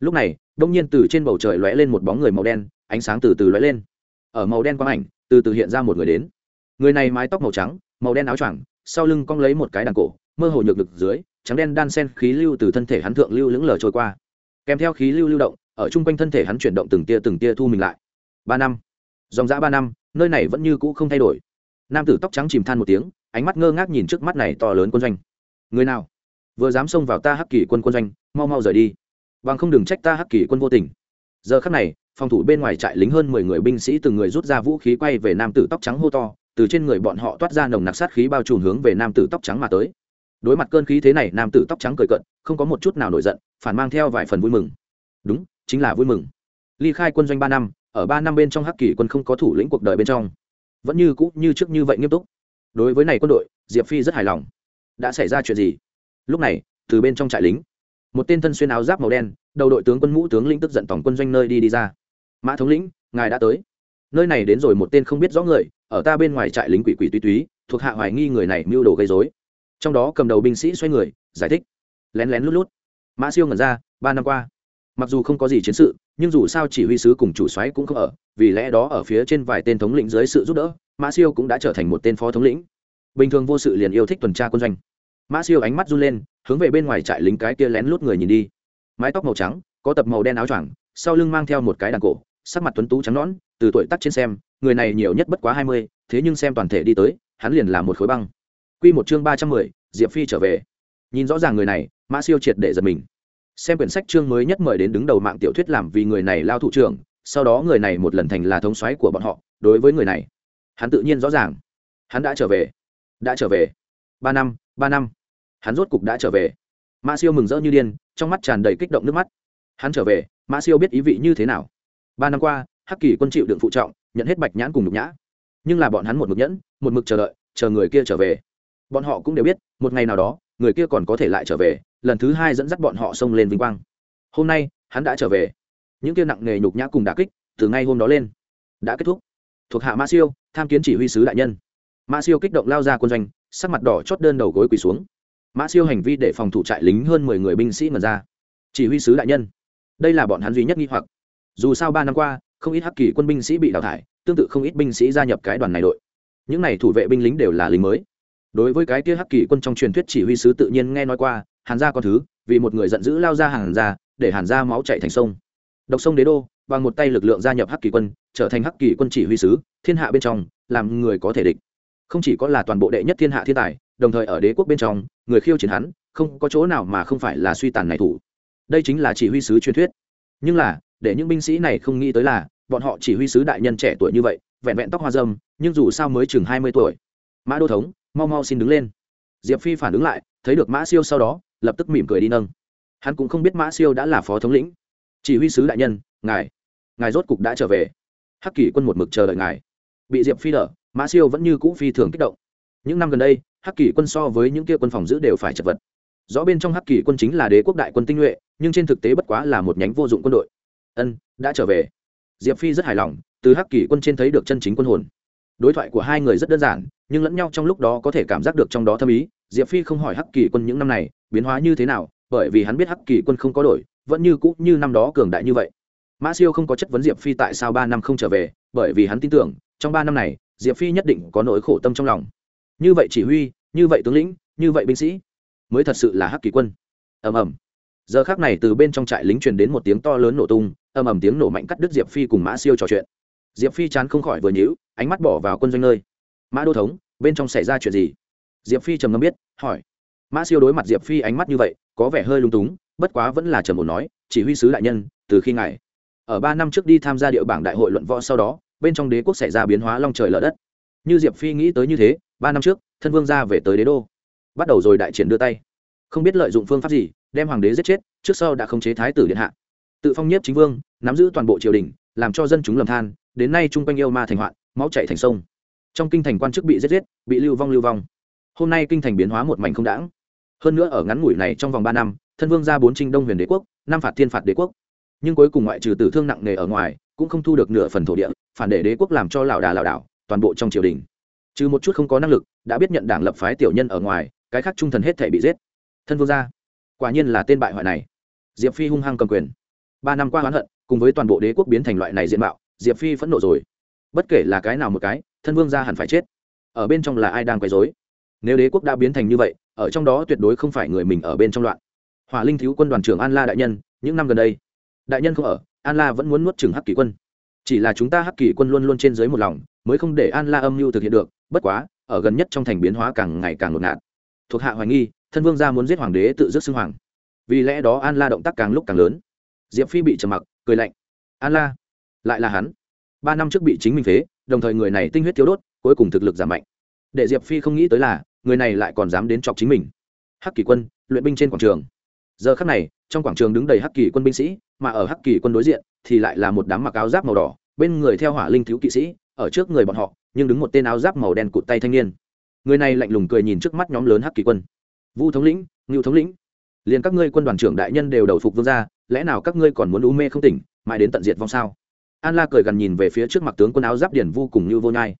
lúc này, đông nhiên từ trên bầu trời lóe lên một bóng người màu đen, ánh sáng từ từ lóe lên. Ở màu đen quang ảnh, từ từ hiện ra một người đến. Người này mái tóc màu trắng, màu đen áo choàng, sau lưng cong lấy một cái đàn cổ, mơ hồ nhược lực dưới, trắng đen đan sen khí lưu từ thân thể hắn thượng lưu lững lờ trôi qua. Kèm theo khí lưu lưu động, ở chung quanh thân thể hắn chuyển động từng tia từng tia thu mình lại. Ba năm. Dòng dã ba năm, nơi này vẫn như cũ không thay đổi. Nam tử tóc trắng chìm than một tiếng, ánh mắt ngơ ngác nhìn trước mắt này to lớn quân doanh. Người nào? Vừa dám xông vào ta hắc kỳ quân quân doanh, mau mau rời đi bằng không đừng trách ta hắc kỳ quân vô tình. Giờ khắc này, phòng thủ bên ngoài trại lính hơn mười người binh sĩ từng người rút ra vũ khí quay về nam tử tóc trắng hô to, từ trên người bọn họ toát ra nồng nặc sát khí bao trùm hướng về nam tử tóc trắng mà tới. Đối mặt cơn khí thế này, nam tử tóc trắng cười cận không có một chút nào nổi giận, phản mang theo vài phần vui mừng. Đúng, chính là vui mừng. Ly khai quân doanh ba năm, ở ba năm bên trong hắc kỳ quân không có thủ lĩnh cuộc đời bên trong. Vẫn như cũ, như trước như vậy nghiêm túc. Đối với này quân đội, diệp phi rất hài lòng. Đã xảy ra chuyện gì? Lúc này, từ bên trong trại lính một tên thân xuyên áo giáp màu đen, đầu đội tướng quân mũ tướng lĩnh tức giận tổng quân doanh nơi đi đi ra. Mã thống lĩnh, ngài đã tới. Nơi này đến rồi một tên không biết rõ người, ở ta bên ngoài trại lính quỷ quỷ túy túy, thuộc hạ hoài nghi người này mưu đồ gây dối trong đó cầm đầu binh sĩ xoay người, giải thích. Lén lén lút lút. Mã siêu ngẩn ra, ba năm qua. Mặc dù không có gì chiến sự, nhưng dù sao chỉ huy sứ cùng chủ xoáy cũng không ở, vì lẽ đó ở phía trên vài tên thống lĩnh dưới sự giúp đỡ, mã siêu cũng đã trở thành một tên phó thống lĩnh. Bình thường vô sự liền yêu thích tuần tra quân doanh mã siêu ánh mắt run lên, hướng về bên ngoài trại lính cái kia lén lút người nhìn đi. Mái tóc màu trắng, có tập màu đen áo choàng, sau lưng mang theo một cái đàn cổ, sắc mặt tuấn tú trắng nõn, từ tuổi tắc trên xem, người này nhiều nhất bất quá hai mươi, thế nhưng xem toàn thể đi tới, hắn liền là một khối băng. Q một chương ba trăm mười, diệp phi trở về. Nhìn rõ ràng người này, mã siêu triệt để giật mình. Xem quyển sách chương mới nhất mời đến đứng đầu mạng tiểu thuyết làm vì người này lao thủ trưởng, sau đó người này một lần thành là thống soái của bọn họ, đối với người này, hắn tự nhiên rõ ràng. Hắn đã trở về. Đã trở về. Ba năm ba năm hắn rốt cục đã trở về. Ma siêu mừng rỡ như điên, trong mắt tràn đầy kích động nước mắt. Hắn trở về, ma siêu biết ý vị như thế nào. Ba năm qua, hắc kỳ quân chịu đựng phụ trọng, nhận hết bạch nhãn cùng nhục nhã. Nhưng là bọn hắn một mực nhẫn, một mực chờ đợi, chờ người kia trở về. Bọn họ cũng đều biết, một ngày nào đó, người kia còn có thể lại trở về, lần thứ hai dẫn dắt bọn họ xông lên vinh quang. Hôm nay, hắn đã trở về. Những kia nặng nề nhục nhã cùng đà kích, từ ngay hôm đó lên, đã kết thúc. Thuộc hạ ma siêu, tham kiến chỉ huy sứ đại nhân. Ma siêu kích động lao ra quân doanh, sắc mặt đỏ chót đơn đầu gối quỳ xuống mã siêu hành vi để phòng thủ trại lính hơn mười người binh sĩ mật ra. Chỉ huy sứ đại nhân. Đây là bọn hắn duy nhất nghi hoặc. Dù sao ba năm qua, không ít hắc kỳ quân binh sĩ bị đào thải, tương tự không ít binh sĩ gia nhập cái đoàn này đội. Những này thủ vệ binh lính đều là lính mới. Đối với cái kia hắc kỳ quân trong truyền thuyết chỉ huy sứ tự nhiên nghe nói qua, hàn gia có thứ, vì một người giận dữ lao ra hàn gia, để hàn gia máu chạy thành sông. Độc sông đế đô, bằng một tay lực lượng gia nhập hắc kỳ quân, trở thành hắc kỳ quân chỉ huy sứ, thiên hạ bên trong, làm người có thể địch. Không chỉ có là toàn bộ đệ nhất thiên hạ thiên tài đồng thời ở đế quốc bên trong, người khiêu chiến hắn, không có chỗ nào mà không phải là suy tàn này thủ. Đây chính là chỉ huy sứ truyền thuyết. Nhưng là, để những binh sĩ này không nghĩ tới là, bọn họ chỉ huy sứ đại nhân trẻ tuổi như vậy, vẹn vẹn tóc hoa dâm, nhưng dù sao mới chừng hai mươi tuổi. Mã đô thống, mau mau xin đứng lên. Diệp phi phản ứng lại, thấy được mã siêu sau đó, lập tức mỉm cười đi nâng. Hắn cũng không biết mã siêu đã là phó thống lĩnh. Chỉ huy sứ đại nhân, ngài ngài rốt cục đã trở về. Hắc kỷ quân một mực chờ đợi ngài. Bị diệp phi đỡ, mã siêu vẫn như cũ phi thường kích động những năm gần đây, hắc kỳ quân so với những kia quân phòng giữ đều phải chật vật. Rõ bên trong hắc kỳ quân chính là đế quốc đại quân tinh nhuệ, nhưng trên thực tế bất quá là một nhánh vô dụng quân đội. Ân, đã trở về. Diệp phi rất hài lòng, từ hắc kỳ quân trên thấy được chân chính quân hồn. Đối thoại của hai người rất đơn giản, nhưng lẫn nhau trong lúc đó có thể cảm giác được trong đó thâm ý. Diệp phi không hỏi hắc kỳ quân những năm này biến hóa như thế nào, bởi vì hắn biết hắc kỳ quân không có đổi, vẫn như cũ như năm đó cường đại như vậy. Mã siêu không có chất vấn diệp phi tại sao ba năm không trở về, bởi vì hắn tin tưởng, trong ba năm này, diệp phi nhất định có nỗi khổ tâm trong lòng như vậy chỉ huy, như vậy tướng lĩnh, như vậy binh sĩ, mới thật sự là hắc kỳ quân. Ầm ầm. Giờ khác này từ bên trong trại lính truyền đến một tiếng to lớn nổ tung, ầm ầm tiếng nổ mạnh cắt đứt diệp phi cùng mã siêu trò chuyện. Diệp phi chán không khỏi vừa nhíu, ánh mắt bỏ vào quân doanh nơi. Mã đô thống, bên trong xảy ra chuyện gì? Diệp phi trầm ngâm biết, hỏi. Mã siêu đối mặt diệp phi ánh mắt như vậy, có vẻ hơi lung túng, bất quá vẫn là trầm ổn nói, chỉ huy sứ đại nhân, từ khi ngài ở ba năm trước đi tham gia địa bảng đại hội luận võ sau đó, bên trong đế quốc xảy ra biến hóa long trời lở đất. Như diệp phi nghĩ tới như thế ba năm trước, thân vương ra về tới đế đô. Bắt đầu rồi đại triển đưa tay. Không biết lợi dụng phương pháp gì, đem hoàng đế giết chết, trước sau đã khống chế thái tử điện hạ. Tự phong nhiếp chính vương, nắm giữ toàn bộ triều đình, làm cho dân chúng lầm than, đến nay chung quanh yêu ma thành hoạn, máu chạy thành sông. Trong kinh thành quan chức bị giết giết, bị lưu vong lưu vong. Hôm nay kinh thành biến hóa một mảnh không đãng. Hơn nữa ở ngắn ngủi này trong vòng ba năm, thân vương ra bốn trinh đông huyền đế quốc, năm phạt thiên phạt đế quốc. Nhưng cuối cùng ngoại trừ tử thương nặng nề ở ngoài, cũng không thu được nửa phần thổ địa, phản để đế quốc làm cho lảo đà lảo đảo, toàn bộ trong triều đình trừ một chút không có năng lực, đã biết nhận đảng lập phái tiểu nhân ở ngoài, cái khác trung thần hết thể bị giết. Thân vương gia. Quả nhiên là tên bại hoại này. Diệp phi hung hăng cầm quyền. Ba năm qua oán hận, cùng với toàn bộ đế quốc biến thành loại này diện mạo, diệp phi phẫn nộ rồi. Bất kể là cái nào một cái, thân vương gia hẳn phải chết. Ở bên trong là ai đang quấy dối nếu đế quốc đã biến thành như vậy, ở trong đó tuyệt đối không phải người mình ở bên trong loạn. Hỏa linh thiếu quân đoàn trưởng an la đại nhân, những năm gần đây, đại nhân không ở, an la vẫn muốn nuốt chừng hắc kỳ quân. Chỉ là chúng ta hắc kỳ quân luôn luôn trên dưới một lòng, mới không để an la âm mưu thực hiện được bất quá, ở gần nhất trong thành biến hóa càng ngày càng ngột ngạt. Thuộc hạ hoài nghi, thân vương gia muốn giết hoàng đế tự dứt xưng hoàng. Vì lẽ đó an la động tác càng lúc càng lớn. Diệp phi bị trầm mặc, cười lạnh. An la, lại là hắn. Ba năm trước bị chính mình phế, đồng thời người này tinh huyết thiếu đốt, cuối cùng thực lực giảm mạnh. Để diệp phi không nghĩ tới là, người này lại còn dám đến chọc chính mình. Hắc kỳ quân, luyện binh trên quảng trường. Giờ khắc này, trong quảng trường đứng đầy hắc kỳ quân binh sĩ, mà ở hắc kỳ quân đối diện thì lại là một đám mặc áo giáp màu đỏ, bên người theo hỏa linh thiếu kỵ sĩ, ở trước người bọn họ nhưng đứng một tên áo giáp màu đen cụt tay thanh niên. Người này lạnh lùng cười nhìn trước mắt nhóm lớn hắc kỳ quân. Vu thống lĩnh, ngưu thống lĩnh, liền các ngươi quân đoàn trưởng đại nhân đều đầu phục vương gia, lẽ nào các ngươi còn muốn u mê không tỉnh, mãi đến tận diệt vong sao? An la cười gần nhìn về phía trước mặt tướng quân áo giáp điển vô cùng như vô nhai.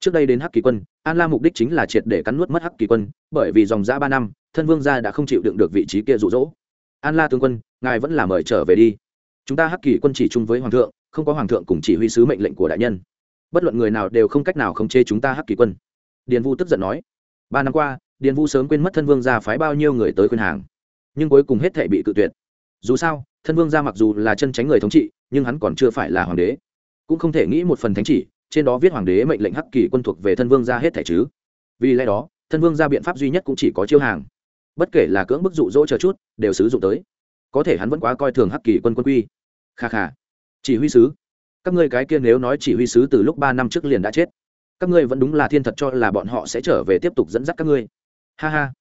Trước đây đến hắc kỳ quân, an la mục đích chính là triệt để cắn nuốt mất hắc kỳ quân, bởi vì dòng giã ba năm, thân vương gia đã không chịu đựng được vị trí kia rụ rỗ an la tướng quân, ngài vẫn là mời trở về đi. Chúng ta hắc kỳ quân chỉ chung với hoàng thượng, không có hoàng thượng cùng chỉ huy sứ mệnh lệnh của đại nhân bất luận người nào đều không cách nào khống chế chúng ta hắc kỳ quân. Điền vu tức giận nói, ba năm qua, điền vu sớm quên mất thân vương gia phái bao nhiêu người tới khuyên hàng, nhưng cuối cùng hết thể bị cự tuyệt. Dù sao, thân vương gia mặc dù là chân tránh người thống trị, nhưng hắn còn chưa phải là hoàng đế. Cũng không thể nghĩ một phần thánh chỉ, trên đó viết hoàng đế mệnh lệnh hắc kỳ quân thuộc về thân vương gia hết thể chứ. Vì lẽ đó, thân vương gia biện pháp duy nhất cũng chỉ có chiêu hàng. Bất kể là cưỡng bức dụ dỗ chờ chút, đều sử dụng tới. Có thể hắn vẫn quá coi thường hắc kỳ quân quân quy. Kha kha. Chỉ huy sứ các ngươi cái kia nếu nói chỉ huy sứ từ lúc ba năm trước liền đã chết, các ngươi vẫn đúng là thiên thật cho là bọn họ sẽ trở về tiếp tục dẫn dắt các ngươi. Ha ha,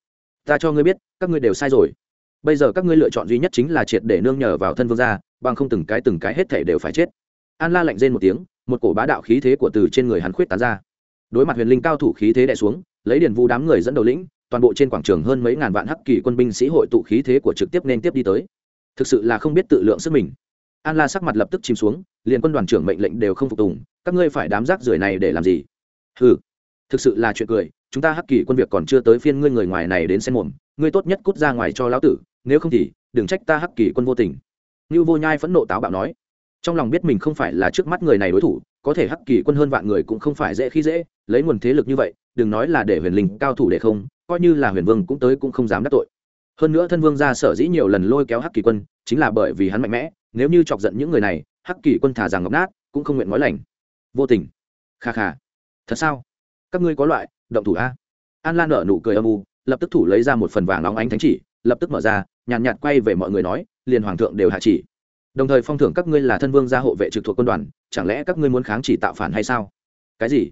ta cho ngươi biết, các ngươi đều sai rồi. Bây giờ các ngươi lựa chọn duy nhất chính là triệt để nương nhờ vào thân vương gia, bằng không từng cái từng cái hết thể đều phải chết. An la lạnh rên một tiếng, một cổ bá đạo khí thế của từ trên người hắn khuyết tán ra. Đối mặt huyền linh cao thủ khí thế đè xuống, lấy điền vu đám người dẫn đầu lĩnh, toàn bộ trên quảng trường hơn mấy ngàn vạn hắc kỳ quân binh sĩ hội tụ khí thế của trực tiếp nên tiếp đi tới. Thực sự là không biết tự lượng sức mình an la sắc mặt lập tức chìm xuống, liền quân đoàn trưởng mệnh lệnh đều không phục tùng, các ngươi phải đám rác rưởi này để làm gì? Ừ thực sự là chuyện cười, chúng ta hắc kỳ quân việc còn chưa tới phiên ngươi người ngoài này đến xem mồm, ngươi tốt nhất cút ra ngoài cho lão tử, nếu không thì, đừng trách ta hắc kỳ quân vô tình. Như vô nhai phẫn nộ táo bạo nói, trong lòng biết mình không phải là trước mắt người này đối thủ, có thể hắc kỳ quân hơn vạn người cũng không phải dễ khi dễ, lấy nguồn thế lực như vậy, đừng nói là để huyền linh cao thủ để không, coi như là huyền vương cũng tới cũng không dám đắc tội. Hơn nữa thân vương gia sở dĩ nhiều lần lôi kéo hắc kỳ quân, chính là bởi vì hắn mạnh mẽ nếu như chọc giận những người này hắc kỳ quân thả rằng ngọc nát cũng không nguyện nói lành. Vô tình. Kha kha. Thật sao? Các ngươi có loại động thủ a. An lan nở nụ cười âm u lập tức thủ lấy ra một phần vàng óng ánh thánh chỉ lập tức mở ra nhàn nhạt, nhạt quay về mọi người nói liền hoàng thượng đều hạ chỉ. Đồng thời phong thưởng các ngươi là thân vương gia hộ vệ trực thuộc quân đoàn chẳng lẽ các ngươi muốn kháng chỉ tạo phản hay sao? Cái gì?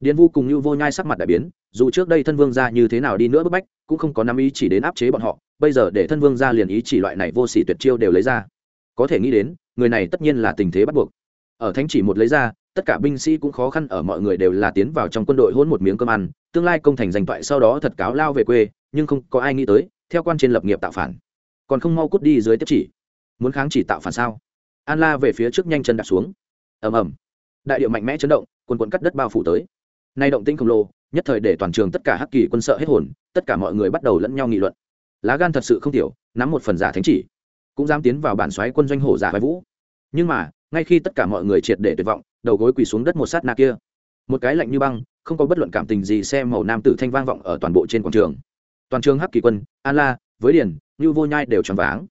Điền vu cùng như vô nhai sắc mặt đại biến dù trước đây thân vương gia như thế nào đi nữa bức bách cũng không có năm ý chỉ đến áp chế bọn họ bây giờ để thân vương gia liền ý chỉ loại này vô sỉ tuyệt chiêu đều lấy ra có thể nghĩ đến, người này tất nhiên là tình thế bắt buộc. Ở thánh chỉ một lấy ra, tất cả binh sĩ cũng khó khăn ở mọi người đều là tiến vào trong quân đội hôn một miếng cơm ăn, tương lai công thành giành toại sau đó thật cáo lao về quê, nhưng không có ai nghĩ tới, theo quan trên lập nghiệp tạo phản. Còn không mau cút đi dưới tiếp chỉ. Muốn kháng chỉ tạo phản sao? An la về phía trước nhanh chân đặt xuống. Ầm ầm. Đại điệu mạnh mẽ chấn động quần quần cắt đất bao phủ tới. Nay động tinh khổng lồ, nhất thời để toàn trường tất cả hắc kỳ quân sợ hết hồn, tất cả mọi người bắt đầu lẫn nhau nghị luận. Lá gan thật sự không tiểu, nắm một phần giả thánh chỉ cũng dám tiến vào bản xoáy quân doanh hổ giả vai vũ. Nhưng mà, ngay khi tất cả mọi người triệt để tuyệt vọng, đầu gối quỳ xuống đất một sát na kia. Một cái lạnh như băng, không có bất luận cảm tình gì xem màu nam tử thanh vang vọng ở toàn bộ trên quảng trường. Toàn trường hắc kỳ quân, an la, với điển như vô nhai đều tròn váng.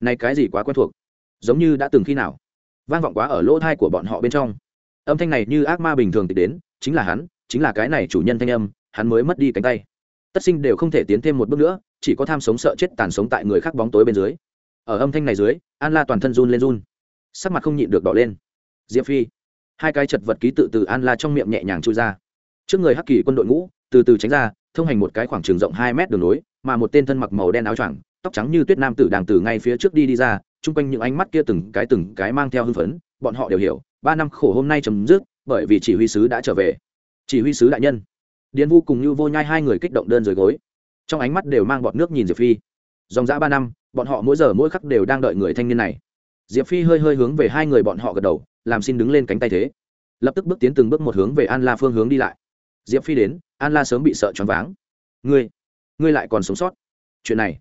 Này cái gì quá quen thuộc? Giống như đã từng khi nào? Vang vọng quá ở lỗ thai của bọn họ bên trong. Âm thanh này như ác ma bình thường thì đến, chính là hắn, chính là cái này chủ nhân thanh âm, hắn mới mất đi cánh tay. Tất sinh đều không thể tiến thêm một bước nữa, chỉ có tham sống sợ chết tàn sống tại người khác bóng tối bên dưới ở âm thanh này dưới, an la toàn thân run lên run. Sắc mặt không nhịn được đỏ lên. Diệp phi, hai cái chật vật ký tự từ an la trong miệng nhẹ nhàng trôi ra. Trước người hắc kỳ quân đội ngũ, từ từ tránh ra, thông hành một cái khoảng trường rộng hai mét đường nối, mà một tên thân mặc màu đen áo choàng, tóc trắng như tuyết nam tử đang từ ngay phía trước đi đi ra, chung quanh những ánh mắt kia từng cái từng cái mang theo hưng phấn, bọn họ đều hiểu, ba năm khổ hôm nay chấm dứt, bởi vì chỉ huy sứ đã trở về. Chỉ huy sứ đại nhân. Điền vu cùng như vô nhai hai người kích động đơn rồi gối. Trong ánh mắt đều mang bọt nước nhìn diệp phi. Dòng dã ba năm bọn họ mỗi giờ mỗi khắc đều đang đợi người thanh niên này. Diệp phi hơi hơi hướng về hai người bọn họ gật đầu, làm xin đứng lên cánh tay thế. Lập tức bước tiến từng bước một hướng về an la phương hướng đi lại. Diệp phi đến, an la sớm bị sợ choáng váng. Ngươi ngươi lại còn sống sót? Chuyện này,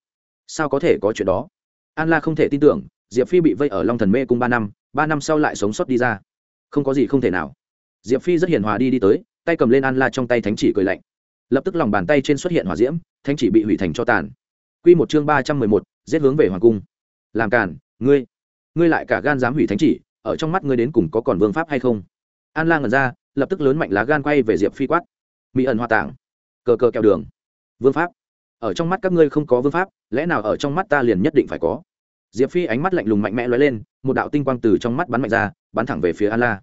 sao có thể có chuyện đó? An la không thể tin tưởng, diệp phi bị vây ở long thần mê cung ba năm ba năm sau lại sống sót đi ra. Không có gì không thể nào. Diệp phi rất hiền hòa đi đi tới, tay cầm lên an la trong tay thánh chỉ cười lạnh. Lập tức lòng bàn tay trên xuất hiện hỏa diễm, thánh chỉ bị hủy thành cho tàn quy một chương ba trăm mười một, giết hướng về hoàng cung. Làm càn, ngươi. Ngươi lại cả gan dám hủy thánh chỉ, ở trong mắt ngươi đến cùng có còn vương pháp hay không? An lang ngẩn ra, lập tức lớn mạnh lá gan quay về diệp phi quát. Mỹ ẩn hoa tạng. Cờ cờ kẹo đường. Vương pháp. Ở trong mắt các ngươi không có vương pháp, lẽ nào ở trong mắt ta liền nhất định phải có? Diệp phi ánh mắt lạnh lùng mạnh mẽ lóe lên, một đạo tinh quang từ trong mắt bắn mạnh ra, bắn thẳng về phía an la.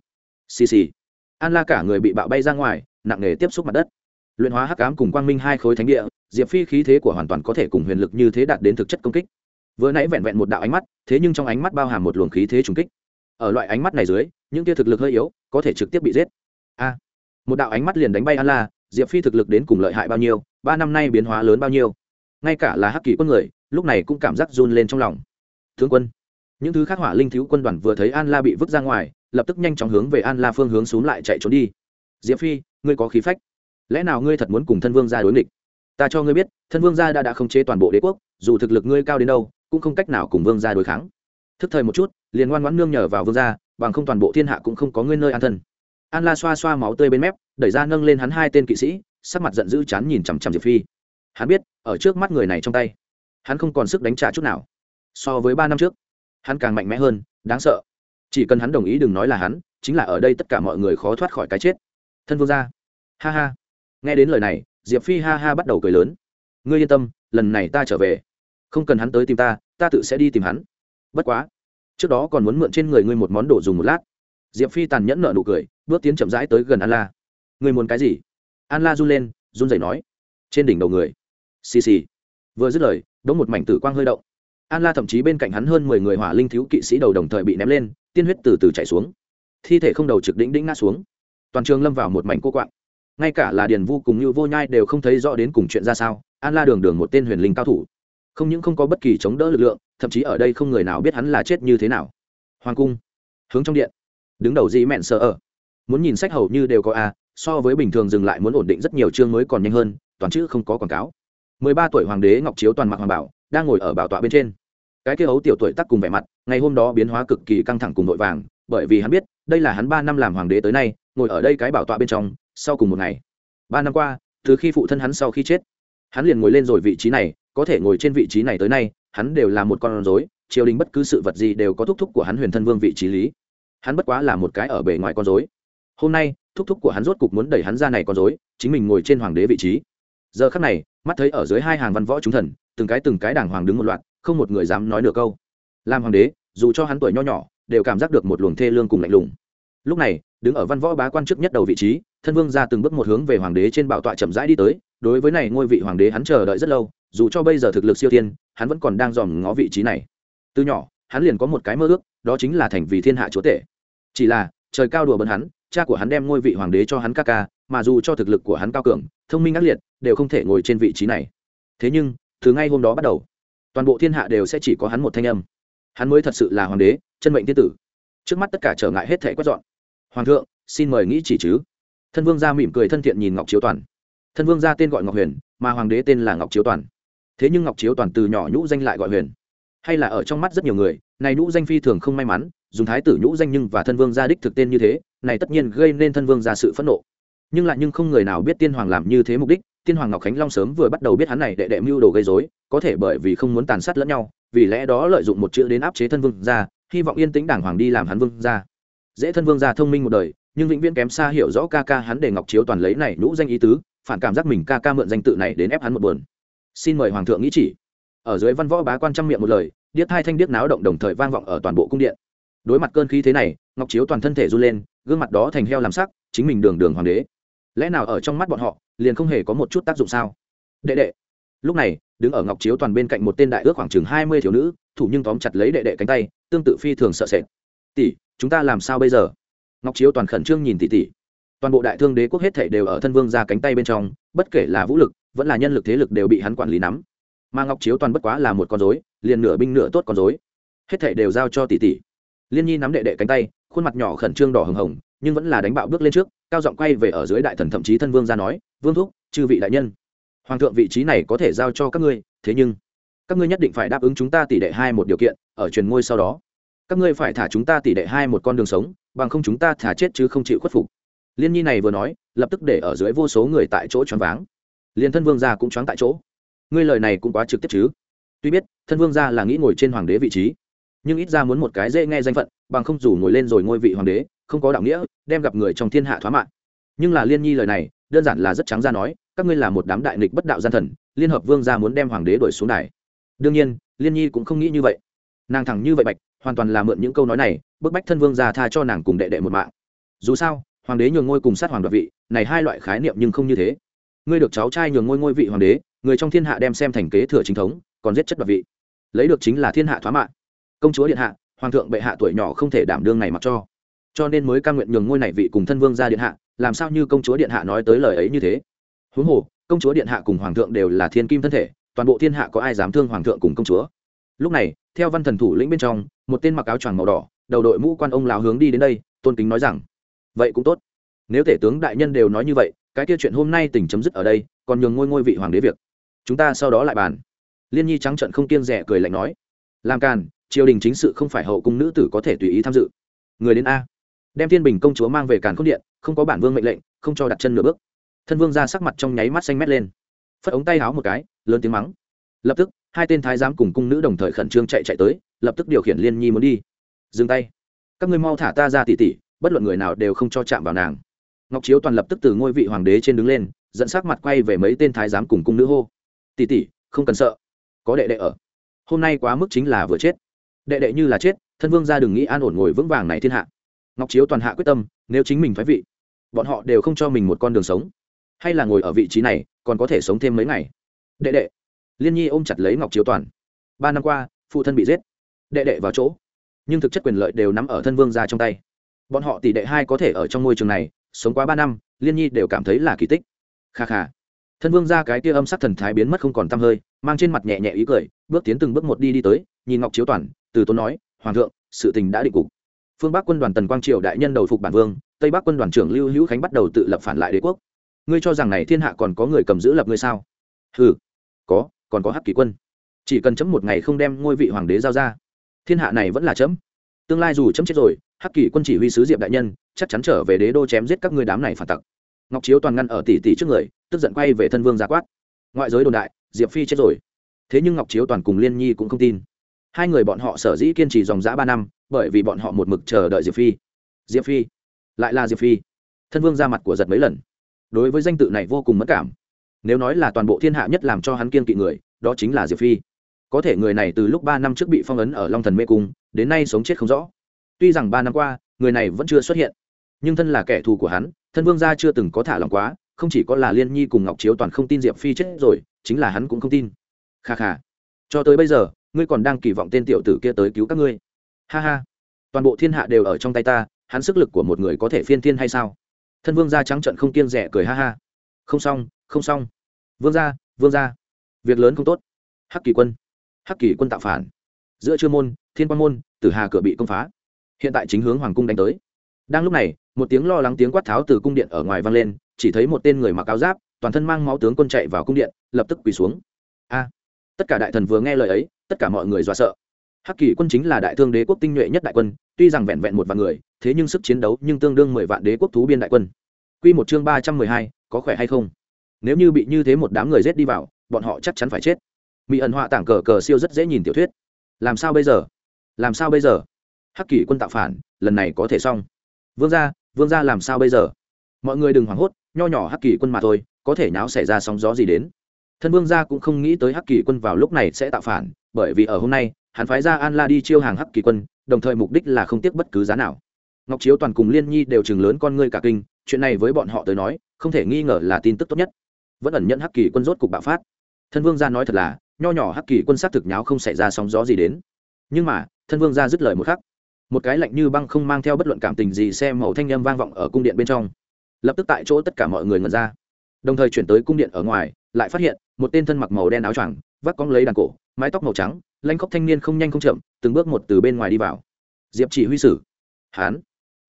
Xì xì. An la cả người bị bạo bay ra ngoài, nặng nề tiếp xúc mặt đất. Luyện hóa hắc ám cùng quang minh hai khối thánh địa diệp phi khí thế của hoàn toàn có thể cùng huyền lực như thế đạt đến thực chất công kích. Vừa nãy vẹn vẹn một đạo ánh mắt, thế nhưng trong ánh mắt bao hàm một luồng khí thế trùng kích. Ở loại ánh mắt này dưới, những tia thực lực hơi yếu, có thể trực tiếp bị giết. A! Một đạo ánh mắt liền đánh bay an la, diệp phi thực lực đến cùng lợi hại bao nhiêu, ba năm nay biến hóa lớn bao nhiêu. Ngay cả là hắc kỳ quân người, lúc này cũng cảm giác run lên trong lòng. Thương quân, những thứ khác hỏa linh thiếu quân đoàn vừa thấy an la bị vứt ra ngoài, lập tức nhanh chóng hướng về an la phương hướng xuống lại chạy trốn đi. Diệp phi, ngươi có khí phách. Lẽ nào ngươi thật muốn cùng thân vương gia đối nghịch? Ta cho ngươi biết, thân vương gia đã đã không chế toàn bộ đế quốc, dù thực lực ngươi cao đến đâu, cũng không cách nào cùng vương gia đối kháng. Thức thời một chút, liền ngoan ngoãn nương nhờ vào vương gia, bằng không toàn bộ thiên hạ cũng không có ngươi nơi an thân. An la xoa xoa máu tươi bên mép, đẩy ra nâng lên hắn hai tên kỵ sĩ, sắc mặt giận dữ chán nhìn chằm chằm diệp phi. Hắn biết, ở trước mắt người này trong tay, hắn không còn sức đánh trả chút nào. So với ba năm trước, hắn càng mạnh mẽ hơn, đáng sợ. Chỉ cần hắn đồng ý đừng nói là hắn, chính là ở đây tất cả mọi người khó thoát khỏi cái chết. Thân vương gia. Ha ha. Nghe đến lời này diệp phi ha ha bắt đầu cười lớn. Ngươi yên tâm, lần này ta trở về. Không cần hắn tới tìm ta ta tự sẽ đi tìm hắn. Bất quá, trước đó còn muốn mượn trên người ngươi một món đồ dùng một lát. Diệp phi tàn nhẫn nợ nụ cười, bước tiến chậm rãi tới gần an la. Ngươi muốn cái gì? An la run lên, run rẩy nói. Trên đỉnh đầu người. Xì xì. Vừa dứt lời, đống một mảnh tử quang hơi động. An la thậm chí bên cạnh hắn hơn mười người hỏa linh thiếu kỵ sĩ đầu đồng thời bị ném lên, tiên huyết từ từ chảy xuống. Thi thể không đầu trực đĩnh đĩnh ngã xuống. Toàn trường lâm vào một mảnh cô quạng ngay cả là điền vu cùng như vô nhai đều không thấy rõ đến cùng chuyện ra sao, an la đường đường một tên huyền linh cao thủ. Không những không có bất kỳ chống đỡ lực lượng, thậm chí ở đây không người nào biết hắn là chết như thế nào. Hoàng cung, hướng trong điện. Đứng đầu dĩ mẹn sợ ở. Muốn nhìn sách hầu như đều có a, so với bình thường dừng lại muốn ổn định rất nhiều chương mới còn nhanh hơn, toàn chữ không có quảng cáo. Mười ba tuổi hoàng đế ngọc chiếu toàn mặc hoàng bảo, đang ngồi ở bảo tọa bên trên. Cái kia ấu tiểu tuổi tắc cùng vẻ mặt, ngày hôm đó biến hóa cực kỳ căng thẳng cùng vội vàng, bởi vì hắn biết, đây là hắn ba năm làm hoàng đế tới nay, ngồi ở đây cái bảo tọa bên trong sau cùng một ngày. Ba năm qua, từ khi phụ thân hắn sau khi chết, hắn liền ngồi lên rồi vị trí này, có thể ngồi trên vị trí này tới nay, hắn đều là một con rối, triều đình bất cứ sự vật gì đều có thúc thúc của hắn huyền thân vương vị trí lý. Hắn bất quá là một cái ở bề ngoài con rối. Hôm nay, thúc thúc của hắn rốt cục muốn đẩy hắn ra này con rối, chính mình ngồi trên hoàng đế vị trí. Giờ khắc này, mắt thấy ở dưới hai hàng văn võ chúng thần, từng cái từng cái đàng hoàng đứng một loạt, không một người dám nói nửa câu. Làm hoàng đế, dù cho hắn tuổi nho nhỏ, đều cảm giác được một luồng thê lương cùng lạnh lùng lúc này, đứng ở văn võ bá quan chức nhất đầu vị trí, thân vương ra từng bước một hướng về hoàng đế trên bảo tọa chậm rãi đi tới, đối với này ngôi vị hoàng đế hắn chờ đợi rất lâu, dù cho bây giờ thực lực siêu tiên hắn vẫn còn đang dòm ngó vị trí này. Từ nhỏ, hắn liền có một cái mơ ước, đó chính là thành vì thiên hạ chúa tể. Chỉ là, trời cao đùa bấn hắn, cha của hắn đem ngôi vị hoàng đế cho hắn ca ca, mà dù cho thực lực của hắn cao cường, thông minh ác liệt, đều không thể ngồi trên vị trí này. Thế nhưng, từ ngay hôm đó bắt đầu, toàn bộ thiên hạ đều sẽ chỉ có hắn một thanh âm. Hắn mới thật sự là hoàng đế, chân mệnh thiên tử. Trước mắt tất cả trở ngại hết thể quét dọn hoàng thượng, xin mời nghĩ chỉ chứ. Thân vương gia mỉm cười thân thiện nhìn ngọc chiếu toàn. Thân vương gia tên gọi ngọc huyền, mà hoàng đế tên là ngọc chiếu toàn. Thế nhưng ngọc chiếu toàn từ nhỏ nhũ danh lại gọi huyền. Hay là ở trong mắt rất nhiều người, này nhũ danh phi thường không may mắn, dùng thái tử nhũ danh nhưng và thân vương gia đích thực tên như thế, này tất nhiên gây nên thân vương gia sự phẫn nộ. Nhưng lại nhưng không người nào biết tiên hoàng làm như thế mục đích, tiên hoàng ngọc khánh long sớm vừa bắt đầu biết hắn này đệ đệ mưu đồ gây dối có thể bởi vì không muốn tàn sát lẫn nhau, vì lẽ đó lợi dụng một chữ đến áp chế thân vương gia, hy vọng yên tĩnh đảng hoàng đi làm hắn vương gia dễ thân vương gia thông minh một đời, nhưng vĩnh viễn kém xa hiểu rõ ca ca hắn để ngọc chiếu toàn lấy này nhũ danh ý tứ, phản cảm giác mình ca ca mượn danh tự này đến ép hắn một buồn. Xin mời hoàng thượng nghĩ chỉ. Ở dưới văn võ bá quan trăm miệng một lời, điếc hai thanh điếc náo động đồng thời vang vọng ở toàn bộ cung điện. Đối mặt cơn khí thế này, ngọc chiếu toàn thân thể run lên, gương mặt đó thành heo làm sắc, chính mình đường đường hoàng đế. Lẽ nào ở trong mắt bọn họ, liền không hề có một chút tác dụng sao? Đệ đệ. Lúc này, đứng ở ngọc chiếu toàn bên cạnh một tên đại ước khoảng chừng hai mươi thiếu nữ, thủ nhưng tóm chặt lấy đệ đệ cánh tay, tương tự phi thường sợ sệt tỷ, chúng ta làm sao bây giờ? Ngọc chiếu toàn khẩn trương nhìn tỷ tỷ. Toàn bộ đại thương đế quốc hết thể đều ở thân vương ra cánh tay bên trong, bất kể là vũ lực, vẫn là nhân lực thế lực đều bị hắn quản lý nắm. Mà ngọc chiếu toàn bất quá là một con dối liền nửa binh nửa tốt con dối hết thể đều giao cho tỷ tỷ. Liên nhi nắm đệ đệ cánh tay, khuôn mặt nhỏ khẩn trương đỏ hừng hồng, nhưng vẫn là đánh bạo bước lên trước, cao giọng quay về ở dưới đại thần thậm chí thân vương ra nói, vương thúc, chư vị đại nhân, hoàng thượng vị trí này có thể giao cho các ngươi, thế nhưng các ngươi nhất định phải đáp ứng chúng ta tỷ đệ hai một điều kiện, ở truyền ngôi sau đó các ngươi phải thả chúng ta tỷ đệ hai một con đường sống, bằng không chúng ta thả chết chứ không chịu khuất phục. Liên nhi này vừa nói, lập tức để ở dưới vô số người tại chỗ choáng váng. Liền thân vương gia cũng choáng tại chỗ. Ngươi lời này cũng quá trực tiếp chứ. Tuy biết, thân vương gia là nghĩ ngồi trên hoàng đế vị trí, nhưng ít ra muốn một cái dễ nghe danh phận, bằng không dù ngồi lên rồi ngôi vị hoàng đế, không có đạo nghĩa, đem gặp người trong thiên hạ thoá mạng. Nhưng là liên nhi lời này, đơn giản là rất trắng ra nói, các ngươi là một đám đại nghịch bất đạo gian thần, liên hợp vương gia muốn đem hoàng đế đuổi xuống đài. Đương nhiên, liên nhi cũng không nghĩ như vậy. Nàng thẳng như vậy bạch hoàn toàn là mượn những câu nói này, bức bách thân vương gia tha cho nàng cùng đệ đệ một mạng. Dù sao, hoàng đế nhường ngôi cùng sát hoàng đoạt vị, này hai loại khái niệm nhưng không như thế. Ngươi được cháu trai nhường ngôi ngôi vị hoàng đế, người trong thiên hạ đem xem thành kế thừa chính thống, còn giết chất đoạt vị. Lấy được chính là thiên hạ thoá mạng công chúa điện hạ, hoàng thượng bệ hạ tuổi nhỏ không thể đảm đương này mặc cho. Cho nên mới ca nguyện nhường ngôi này vị cùng thân vương ra điện hạ, làm sao như công chúa điện hạ nói tới lời ấy như thế. Huống hồ, công chúa điện hạ cùng hoàng thượng đều là thiên kim thân thể, toàn bộ thiên hạ có ai dám thương hoàng thượng cùng công chúa? Lúc này theo văn thần thủ lĩnh bên trong, một tên mặc áo choàng màu đỏ, đầu đội mũ quan ông lão hướng đi đến đây, tôn kính nói rằng, vậy cũng tốt. Nếu tể tướng đại nhân đều nói như vậy, cái kia chuyện hôm nay tỉnh chấm dứt ở đây, còn nhường ngôi ngôi vị hoàng đế việc. Chúng ta sau đó lại bàn. Liên nhi trắng trận không kiêng rẻ cười lạnh nói, làm càn, triều đình chính sự không phải hậu cung nữ tử có thể tùy ý tham dự. Người đến a. Đem thiên bình công chúa mang về càn k điện, không có bản vương mệnh lệnh, không cho đặt chân nửa bước. Thân vương ra sắc mặt trong nháy mắt xanh mét lên. Phất ống tay háo một cái, lớn tiếng mắng. Lập tức hai tên thái giám cùng cung nữ đồng thời khẩn trương chạy chạy tới, lập tức điều khiển liên nhi muốn đi. Dừng tay. Các ngươi mau thả ta ra tỉ tỉ, bất luận người nào đều không cho chạm vào nàng. Ngọc chiếu toàn lập tức từ ngôi vị hoàng đế trên đứng lên, dẫn sắc mặt quay về mấy tên thái giám cùng cung nữ hô. Tỉ tỉ, không cần sợ. Có đệ đệ ở. Hôm nay quá mức chính là vừa chết. Đệ đệ như là chết, thân vương ra đừng nghĩ an ổn ngồi vững vàng này thiên hạ. Ngọc chiếu toàn hạ quyết tâm, nếu chính mình phái vị, bọn họ đều không cho mình một con đường sống. Hay là ngồi ở vị trí này, còn có thể sống thêm mấy ngày. Đệ đệ liên nhi ôm chặt lấy ngọc chiếu toàn. Ba năm qua, phụ thân bị giết, đệ đệ vào chỗ. Nhưng thực chất quyền lợi đều nắm ở thân vương ra trong tay. Bọn họ tỷ đệ hai có thể ở trong môi trường này, sống quá ba năm, liên nhi đều cảm thấy là kỳ tích. Kha kha. Thân vương ra cái kia âm sắc thần thái biến mất không còn t hơi, mang trên mặt nhẹ nhẹ ý cười, bước tiến từng bước một đi đi tới, nhìn ngọc chiếu toàn, từ tốn nói, hoàng thượng, sự tình đã định cục. Phương bắc quân đoàn tần quang triều đại nhân đầu phục bản vương, tây bắc quân đoàn trưởng lưu hữu khánh bắt đầu tự lập phản lại đế quốc. Ngươi cho rằng này thiên hạ còn có người cầm giữ lập ngươi sao? Ừ có còn có hắc kỳ quân. Chỉ cần chấm một ngày không đem ngôi vị hoàng đế giao ra, thiên hạ này vẫn là chấm. Tương lai dù chấm chết rồi, hắc kỳ quân chỉ huy sứ diệp đại nhân, chắc chắn trở về đế đô chém giết các ngươi đám này phản tặc. Ngọc chiếu toàn ngăn ở tỷ tỷ trước người, tức giận quay về thân vương gia quát. Ngoại giới đồn đại, diệp phi chết rồi. Thế nhưng ngọc chiếu toàn cùng liên nhi cũng không tin. Hai người bọn họ sở dĩ kiên trì dòng dã ba năm, bởi vì bọn họ một mực chờ đợi diệp phi. Diệp phi, lại là diệp phi. Thân vương ra mặt của giật mấy lần. Đối với danh tự này vô cùng mất cảm nếu nói là toàn bộ thiên hạ nhất làm cho hắn kiên kỵ người, đó chính là diệp phi. Có thể người này từ lúc ba năm trước bị phong ấn ở long thần mê cung, đến nay sống chết không rõ. Tuy rằng ba năm qua, người này vẫn chưa xuất hiện, nhưng thân là kẻ thù của hắn, thân vương gia chưa từng có thả lòng quá, không chỉ có là liên nhi cùng ngọc chiếu toàn không tin diệp phi chết rồi, chính là hắn cũng không tin. Kha kha. Cho tới bây giờ, ngươi còn đang kỳ vọng tên tiểu tử kia tới cứu các ngươi. Ha ha. Toàn bộ thiên hạ đều ở trong tay ta, hắn sức lực của một người có thể phiên thiên hay sao? Thân vương gia trắng trận không kiên rẻ cười ha ha. Không xong không xong. Vương gia vương gia. Việc lớn không tốt. Hắc kỳ quân, hắc kỳ quân tạo phản. Giữa trưa môn, thiên quan môn, tử hà cửa bị công phá. Hiện tại chính hướng hoàng cung đánh tới. Đang lúc này, một tiếng lo lắng tiếng quát tháo từ cung điện ở ngoài vang lên, chỉ thấy một tên người mặc áo giáp, toàn thân mang máu tướng quân chạy vào cung điện, lập tức quỳ xuống. A! Tất cả đại thần vừa nghe lời ấy, tất cả mọi người dọa sợ. Hắc kỳ quân chính là đại thương đế quốc tinh nhuệ nhất đại quân, tuy rằng vẹn vẹn một vạn người, thế nhưng sức chiến đấu nhưng tương đương mười vạn đế quốc thú biên đại quân. Q một chương ba trăm mười hai, có khỏe hay không? Nếu như bị như thế một đám người rết đi vào, bọn họ chắc chắn phải chết. Mỹ ẩn họa tảng cờ cờ siêu rất dễ nhìn tiểu thuyết. Làm sao bây giờ? Làm sao bây giờ? Hắc kỳ quân tạo phản, lần này có thể xong. Vương gia vương gia làm sao bây giờ? Mọi người đừng hoảng hốt, nho nhỏ hắc kỳ quân mà thôi, có thể nháo xảy ra sóng gió gì đến. Thân vương gia cũng không nghĩ tới hắc kỳ quân vào lúc này sẽ tạo phản, bởi vì ở hôm nay, hắn phái ra an la đi chiêu hàng hắc kỳ quân, đồng thời mục đích là không tiếc bất cứ giá nào. Ngọc chiếu toàn cùng liên nhi đều chừng lớn con ngươi cả kinh, chuyện này với bọn họ tới nói, không thể nghi ngờ là tin tức tốt nhất vẫn ẩn nhận hắc kỳ quân rốt cục bạo phát. Thân vương gia nói thật là, nho nhỏ hắc kỳ quân sát thực nháo không xảy ra sóng gió gì đến. Nhưng mà, thân vương gia dứt lời một khắc. Một cái lạnh như băng không mang theo bất luận cảm tình gì xe màu thanh â m vang vọng ở cung điện bên trong. Lập tức tại chỗ tất cả mọi người ngẩn ra. Đồng thời chuyển tới cung điện ở ngoài, lại phát hiện, một tên thân mặc màu đen áo choàng, vác cóng lấy đàn cổ, mái tóc màu trắng, lanh khóc thanh niên không nhanh không chậm, từng bước một từ bên ngoài đi vào. Diệp chỉ huy sử. Hán.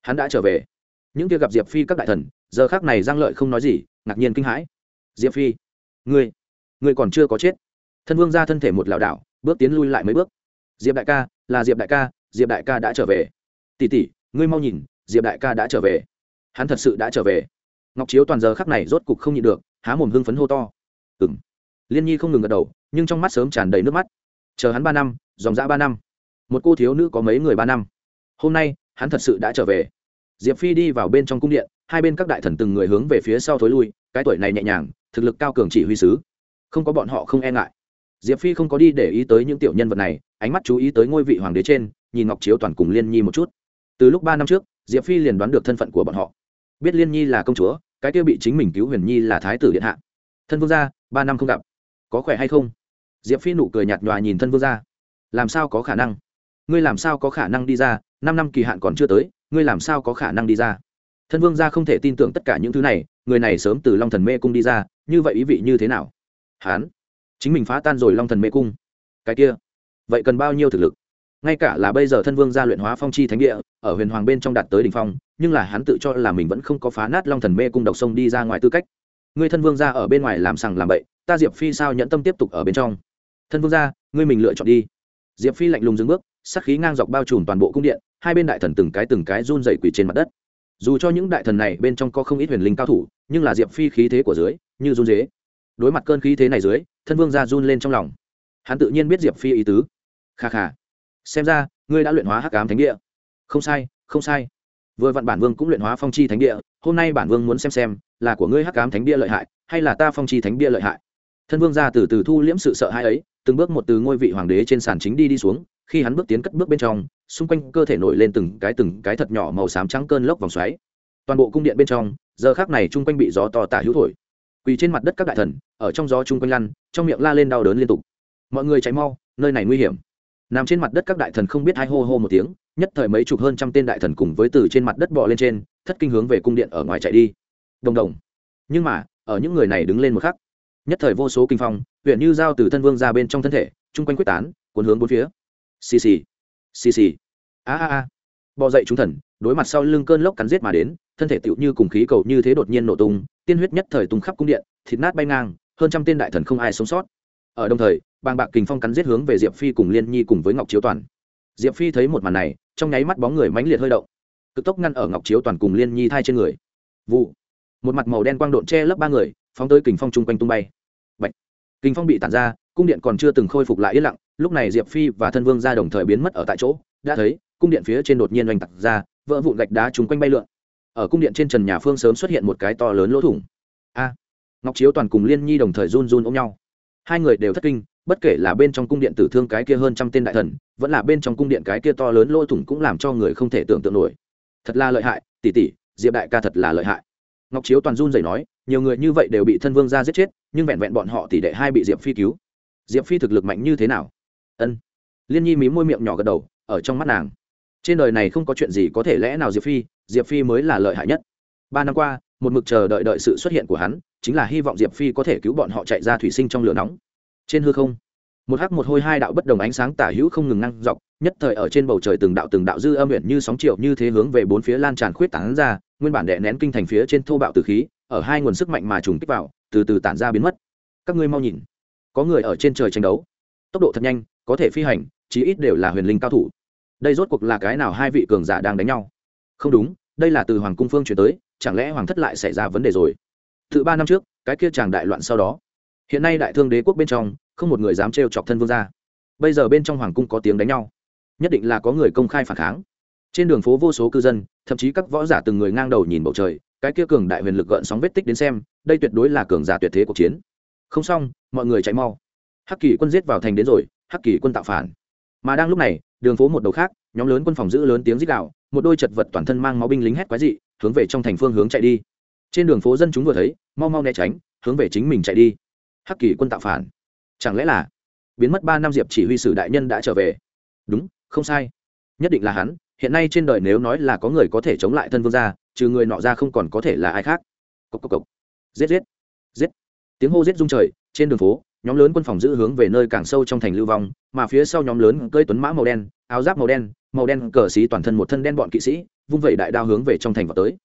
Hắn đã trở về. Những kia gặp diệp phi các đại thần, giờ khác này giang lợi không nói gì, ngạc nhiên kinh hãi diệp phi, ngươi ngươi còn chưa có chết. Thân vương ra thân thể một lảo đảo, bước tiến lui lại mấy bước. Diệp đại ca, là diệp đại ca, diệp đại ca đã trở về. Tỷ tỷ, ngươi mau nhìn, diệp đại ca đã trở về. Hắn thật sự đã trở về. Ngọc chiếu toàn giờ khắc này rốt cục không nhịn được, há mồm hưng phấn hô to. Ừ m liên nhi không ngừng gật đầu, nhưng trong mắt sớm tràn đầy nước mắt. Chờ hắn ba năm, dòng dã ba năm. Một cô thiếu nữ có mấy người ba năm. Hôm nay, hắn thật sự đã trở về. Diệp phi đi vào bên trong cung điện, hai bên các đại thần từng người hướng về phía sau thối lui, cái tuổi này nhẹ nhàng thực lực cao cường chỉ huy sứ. Không có bọn họ không e ngại. Diệp phi không có đi để ý tới những tiểu nhân vật này, ánh mắt chú ý tới ngôi vị hoàng đế trên, nhìn ngọc chiếu toàn cùng liên nhi một chút. Từ lúc ba năm trước, diệp phi liền đoán được thân phận của bọn họ. Biết liên nhi là công chúa, cái kia bị chính mình cứu huyền nhi là thái tử điện hạ. Thân vương gia, ba năm không gặp. Có khỏe hay không? Diệp phi nụ cười nhạt nhòa nhìn thân vương gia. Làm sao có khả năng? Ngươi làm sao có khả năng đi ra? Năm năm kỳ hạn còn chưa tới, ngươi làm sao có khả năng đi ra? Thân vương gia không thể tin tưởng tất cả những thứ này người này sớm từ long thần mê cung đi ra, như vậy ý vị như thế nào? Hán, chính mình phá tan rồi long thần mê cung. Cái kia, vậy cần bao nhiêu thực lực? Ngay cả là bây giờ thân vương gia luyện hóa phong chi thánh địa, ở huyền hoàng bên trong đạt tới đ ỉ n h phong, nhưng là hắn tự cho là mình vẫn không có phá nát long thần mê cung độc sông đi ra ngoài tư cách. Người thân vương gia ở bên ngoài làm sằng làm bậy, ta diệp phi sao nhẫn tâm tiếp tục ở bên trong? Thân vương gia, ngươi mình lựa chọn đi. Diệp phi lạnh lùng dừng bước sắc khí ngang dọc bao trùm toàn bộ cung điện, hai bên đại thần từng cái từng cái run dày quỳ trên mặt đất dù cho những đại thần này bên trong có không ít huyền linh cao thủ, nhưng là diệp phi khí thế của dưới, như run dế đối mặt cơn khí thế này dưới, thân vương ra run lên trong lòng. Hắn tự nhiên biết diệp phi ý tứ. Kha kha. Xem ra, ngươi đã luyện hóa hắc ám thánh địa. Không sai không sai. Vừa vặn bản vương cũng luyện hóa phong chi thánh địa, hôm nay bản vương muốn xem xem, là của ngươi hắc ám thánh địa lợi hại, hay là ta phong chi thánh địa lợi hại? Thân vương ra từ từ thu liễm sự sợ hãi ấy, từng bước một từ ngôi vị hoàng đế trên sàn chính đi đi xuống khi hắn bước tiến cất bước bên trong, xung quanh cơ thể nổi lên từng cái từng cái thật nhỏ màu xám trắng cơn lốc vòng xoáy. Toàn bộ cung điện bên trong, giờ khác này chung quanh bị gió to tả hữu thổi. Quỳ trên mặt đất các đại thần, ở trong gió chung quanh lăn, trong miệng la lên đau đớn liên tục. Mọi người chạy mau, nơi này nguy hiểm. Nằm trên mặt đất các đại thần không biết hai hô hô một tiếng, nhất thời mấy chục hơn trăm tên đại thần cùng với từ trên mặt đất bò lên trên, thất kinh hướng về cung điện ở ngoài chạy đi. Đồng đồng. Nhưng mà, ở những người này đứng lên một khắc, nhất thời vô số kinh phong, huyện như dao từ thân vương ra bên trong thân thể, chung quanh quyết tán, cuốn hướng bốn phía xì xì. Xì xì. A a a. Bò dậy chúng thần, đối mặt sau lưng cơn lốc cắn giết mà đến, thân thể tựu như cùng khí cầu như thế đột nhiên nổ tung, tiên huyết nhất thời tung khắp cung điện, thịt nát bay ngang, hơn trăm tên đại thần không ai sống sót. Ở đồng thời, bàng bạc kình phong cắn giết hướng về diệp phi cùng liên nhi cùng với ngọc chiếu toàn. Diệp phi thấy một màn này, trong nháy mắt bóng người mãnh liệt hơi động. Cực tốc ngăn ở ngọc chiếu toàn cùng liên nhi thai trên người. Vụ. Một mặt màu đen quang độn che lấp ba người, phóng tới kình phong chung quanh tung bay. Bạch. kình phong bị tản ra cung điện còn chưa từng khôi phục lại yên lặng, lúc này diệp phi và thân vương ra đồng thời biến mất ở tại chỗ, đã thấy, cung điện phía trên đột nhiên oanh tặc ra, vỡ vụn gạch đá chung quanh bay lượn. Ở cung điện trên trần nhà phương sớm xuất hiện một cái to lớn lỗ thủng. A! Ngọc chiếu toàn cùng liên nhi đồng thời run run ôm nhau. Hai người đều thất kinh, bất kể là bên trong cung điện tử thương cái kia hơn trăm tên đại thần, vẫn là bên trong cung điện cái kia to lớn lỗ thủng cũng làm cho người không thể tưởng tượng nổi. Thật là lợi hại tỉ tỉ diệp đại ca thật là lợi hại. Ngọc chiếu toàn run rẩy nói, nhiều người như vậy đều bị thân vương gia giết chết, nhưng vẹn vẹn bọn họ tỷ đệ hai bị diệp phi cứu diệp phi thực lực mạnh như thế nào? Ân. Liên nhi mí môi miệng nhỏ gật đầu, ở trong mắt nàng. Trên đời này không có chuyện gì có thể lẽ nào diệp phi diệp phi mới là lợi hại nhất. Ba năm qua, một mực chờ đợi đợi sự xuất hiện của hắn, chính là hy vọng diệp phi có thể cứu bọn họ chạy ra thủy sinh trong lửa nóng. Trên hư không, một hắc một hôi hai đạo bất đồng ánh sáng tả hữu không ngừng năng dọc, nhất thời ở trên bầu trời từng đạo từng đạo dư âm nguyện như sóng triệu như thế hướng về bốn phía lan tràn khuyết tán ra, nguyên bản đệ nén kinh thành phía trên thô bạo từ khí, ở hai nguồn sức mạnh mà trùng kích vào, từ từ tản ra biến mất. Các ngươi mau nhìn có người ở trên trời tranh đấu. Tốc độ thật nhanh, có thể phi hành, chí ít đều là huyền linh cao thủ. Đây rốt cuộc là cái nào hai vị cường giả đang đánh nhau? Không đúng, đây là từ hoàng cung phương chuyển tới, chẳng lẽ hoàng thất lại xảy ra vấn đề rồi? Từ ba năm trước, cái kia chàng đại loạn sau đó, hiện nay đại thương đế quốc bên trong, không một người dám trêu chọc thân vương gia. Bây giờ bên trong hoàng cung có tiếng đánh nhau, nhất định là có người công khai phản kháng. Trên đường phố vô số cư dân, thậm chí các võ giả từng người ngang đầu nhìn bầu trời, cái kia cường đại huyền lực gợn sóng vết tích đến xem, đây tuyệt đối là cường giả tuyệt thế cuộc chiến không xong, mọi người chạy mau. Hắc kỳ quân giết vào thành đến rồi, hắc kỳ quân tạo phản. Mà đang lúc này, đường phố một đầu khác, nhóm lớn quân phòng giữ lớn tiếng rít đạo một đôi chật vật toàn thân mang máu binh lính hét quái dị, hướng về trong thành phương hướng chạy đi. Trên đường phố dân chúng vừa thấy, mau mau né tránh, hướng về chính mình chạy đi. Hắc kỳ quân tạo phản. Chẳng lẽ là biến mất ba năm diệp chỉ huy sử đại nhân đã trở về? Đúng, không sai. Nhất định là hắn, hiện nay trên đời nếu nói là có người có thể chống lại thân vương gia, trừ người nọ ra không còn có thể là ai khác. Cốc cốc cốc. giết giết. Giết tiếng hô giết rung trời, trên đường phố, nhóm lớn quân phòng giữ hướng về nơi càng sâu trong thành lưu vong, mà phía sau nhóm lớn cơi tuấn mã màu đen, áo giáp màu đen màu đen cờ xí toàn thân một thân đen bọn kỵ sĩ, vung vẩy đại đao hướng về trong thành vào tới.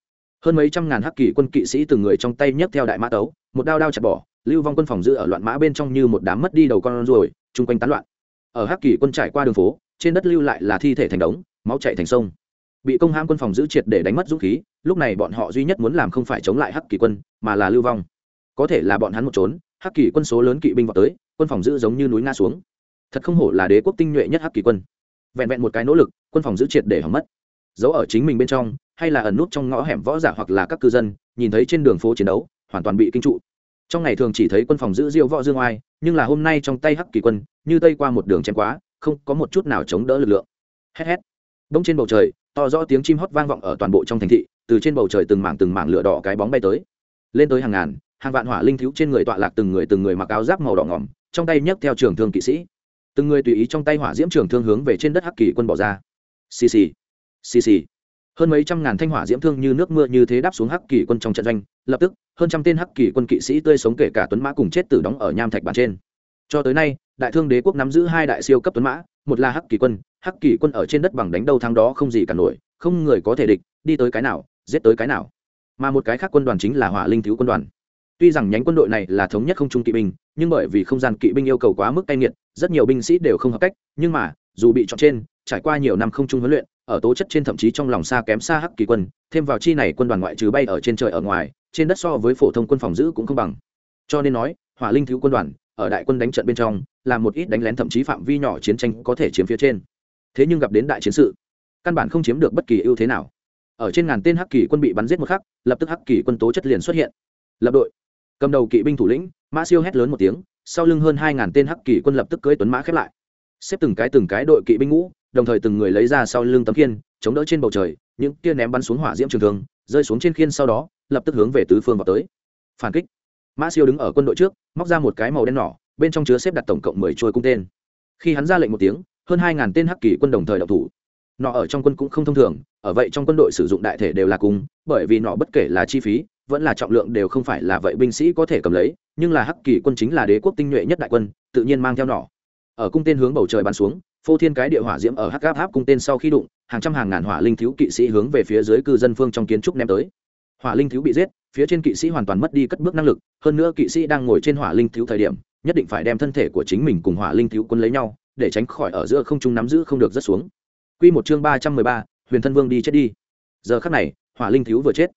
Hơn mấy trăm ngàn hắc kỳ quân kỵ sĩ từng người trong tay nhấc theo đại mã tấu, một đao đao chặt bỏ, lưu vong quân phòng giữ ở loạn mã bên trong như một đám mất đi đầu con ruồi, chung quanh tán loạn. Ở hắc kỳ quân trải qua đường phố, trên đất lưu lại là thi thể thành đống, máu chảy thành sông. Bị công hãm quân phòng giữ triệt để đánh mất dũng khí, lúc này bọn họ duy nhất muốn làm không phải chống lại hắc kỳ quân, mà là lưu vong có thể là bọn hắn một trốn, hắc kỳ quân số lớn kỵ binh vào tới, quân phòng giữ giống như núi nga xuống. Thật không hổ là đế quốc tinh nhuệ nhất hắc kỳ quân. Vẹn vẹn một cái nỗ lực, quân phòng giữ triệt để hỏng mất. Giấu ở chính mình bên trong, hay là ẩn nút trong ngõ hẻm võ giả hoặc là các cư dân, nhìn thấy trên đường phố chiến đấu, hoàn toàn bị kinh trụ. Trong ngày thường chỉ thấy quân phòng giữ diêu võ dương oai, nhưng là hôm nay trong tay hắc kỳ quân, như tây qua một đường chém quá, không có một chút nào chống đỡ lực lượng. Hét hét. Đông trên bầu trời, to rõ tiếng chim hót vang vọng ở toàn bộ trong thành thị, từ trên bầu trời từng mảng từng mảng lửa đỏ cái bóng bay tới. Lên tới hàng ngàn hàng vạn hỏa linh thiếu trên người tọa lạc từng người từng người mặc áo giáp màu đỏ ngỏm, trong tay nhấc theo trường thương kỵ sĩ. Từng người tùy ý trong tay hỏa diễm trường thương hướng về trên đất hắc kỳ quân bỏ ra. Xì xì xì xì. Hơn mấy trăm ngàn thanh hỏa diễm thương như nước mưa như thế đáp xuống hắc kỳ quân trong trận doanh, lập tức, hơn trăm tên hắc kỳ quân kỵ sĩ tươi sống kể cả tuấn mã cùng chết tử đóng ở nham thạch bàn trên. Cho tới nay, đại thương đế quốc nắm giữ hai đại siêu cấp tuấn mã, một là hắc kỳ quân, hắc kỳ quân ở trên đất bằng đánh đâu thắng đó không gì cả nổi, không người có thể địch, đi tới cái nào, giết tới cái nào. Mà một cái khác quân đoàn chính là hỏa linh thiếu quân đoàn tuy rằng nhánh quân đội này là thống nhất không trung kỵ binh, nhưng bởi vì không gian kỵ binh yêu cầu quá mức cay nghiệt, rất nhiều binh sĩ đều không hợp cách, nhưng mà, dù bị chọn trên, trải qua nhiều năm không trung huấn luyện, ở tố chất trên thậm chí trong lòng xa kém xa hắc kỳ quân, thêm vào chi này quân đoàn ngoại trừ bay ở trên trời ở ngoài, trên đất so với phổ thông quân phòng giữ cũng không bằng. Cho nên nói, hỏa linh thiếu quân đoàn, ở đại quân đánh trận bên trong, là một ít đánh lén thậm chí phạm vi nhỏ chiến tranh có thể chiếm phía trên. Thế nhưng gặp đến đại chiến sự, căn bản không chiếm được bất kỳ ưu thế nào. Ở trên ngàn tên hắc kỳ quân bị bắn giết một khắc, lập tức hắc kỳ quân tố chất liền xuất hiện. Lập đội cầm đầu kỵ binh thủ lĩnh, mã siêu hét lớn một tiếng, sau lưng hơn hai ngàn tên hắc kỳ quân lập tức cưỡi tuấn mã khép lại. Xếp từng cái từng cái đội kỵ binh ngũ, đồng thời từng người lấy ra sau lưng tấm khiên, chống đỡ trên bầu trời, những kia ném bắn xuống hỏa diễm trường thường rơi xuống trên khiên sau đó, lập tức hướng về tứ phương vào tới. Phản kích. Mã siêu đứng ở quân đội trước, móc ra một cái màu đen nỏ, bên trong chứa xếp đặt tổng cộng mười trôi cung tên. Khi hắn ra lệnh một tiếng, hơn hai ngàn tên hắc kỳ quân đồng thời đậu thủ. Nọ ở trong quân cũng không thông thường ở vậy trong quân đội sử dụng đại thể đều là cung bởi vì nọ bất kể là chi phí vẫn là trọng lượng đều không phải là vậy binh sĩ có thể cầm lấy nhưng là hắc kỳ quân chính là đế quốc tinh nhuệ nhất đại quân tự nhiên mang theo nỏ ở cung tên hướng bầu trời bắn xuống phô thiên cái địa hỏa diễm ở hắc gáp tháp cung tên sau khi đụng hàng trăm hàng ngàn hỏa linh thiếu kỵ sĩ hướng về phía dưới cư dân phương trong kiến trúc ném tới. Hỏa linh thiếu bị giết phía trên kỵ sĩ hoàn toàn mất đi cất bước năng lực hơn nữa kỵ sĩ đang ngồi trên hỏa linh thiếu thời điểm nhất định phải đem thân thể của chính mình cùng hỏa linh thiếu quân lấy nhau để tránh khỏi ở giữa không trung nắm giữ không được rất xuống. Quy một chương ba trăm mười ba, Huyền Thân Vương đi chết đi. Giờ khắc này, Hỏa Linh thiếu vừa chết.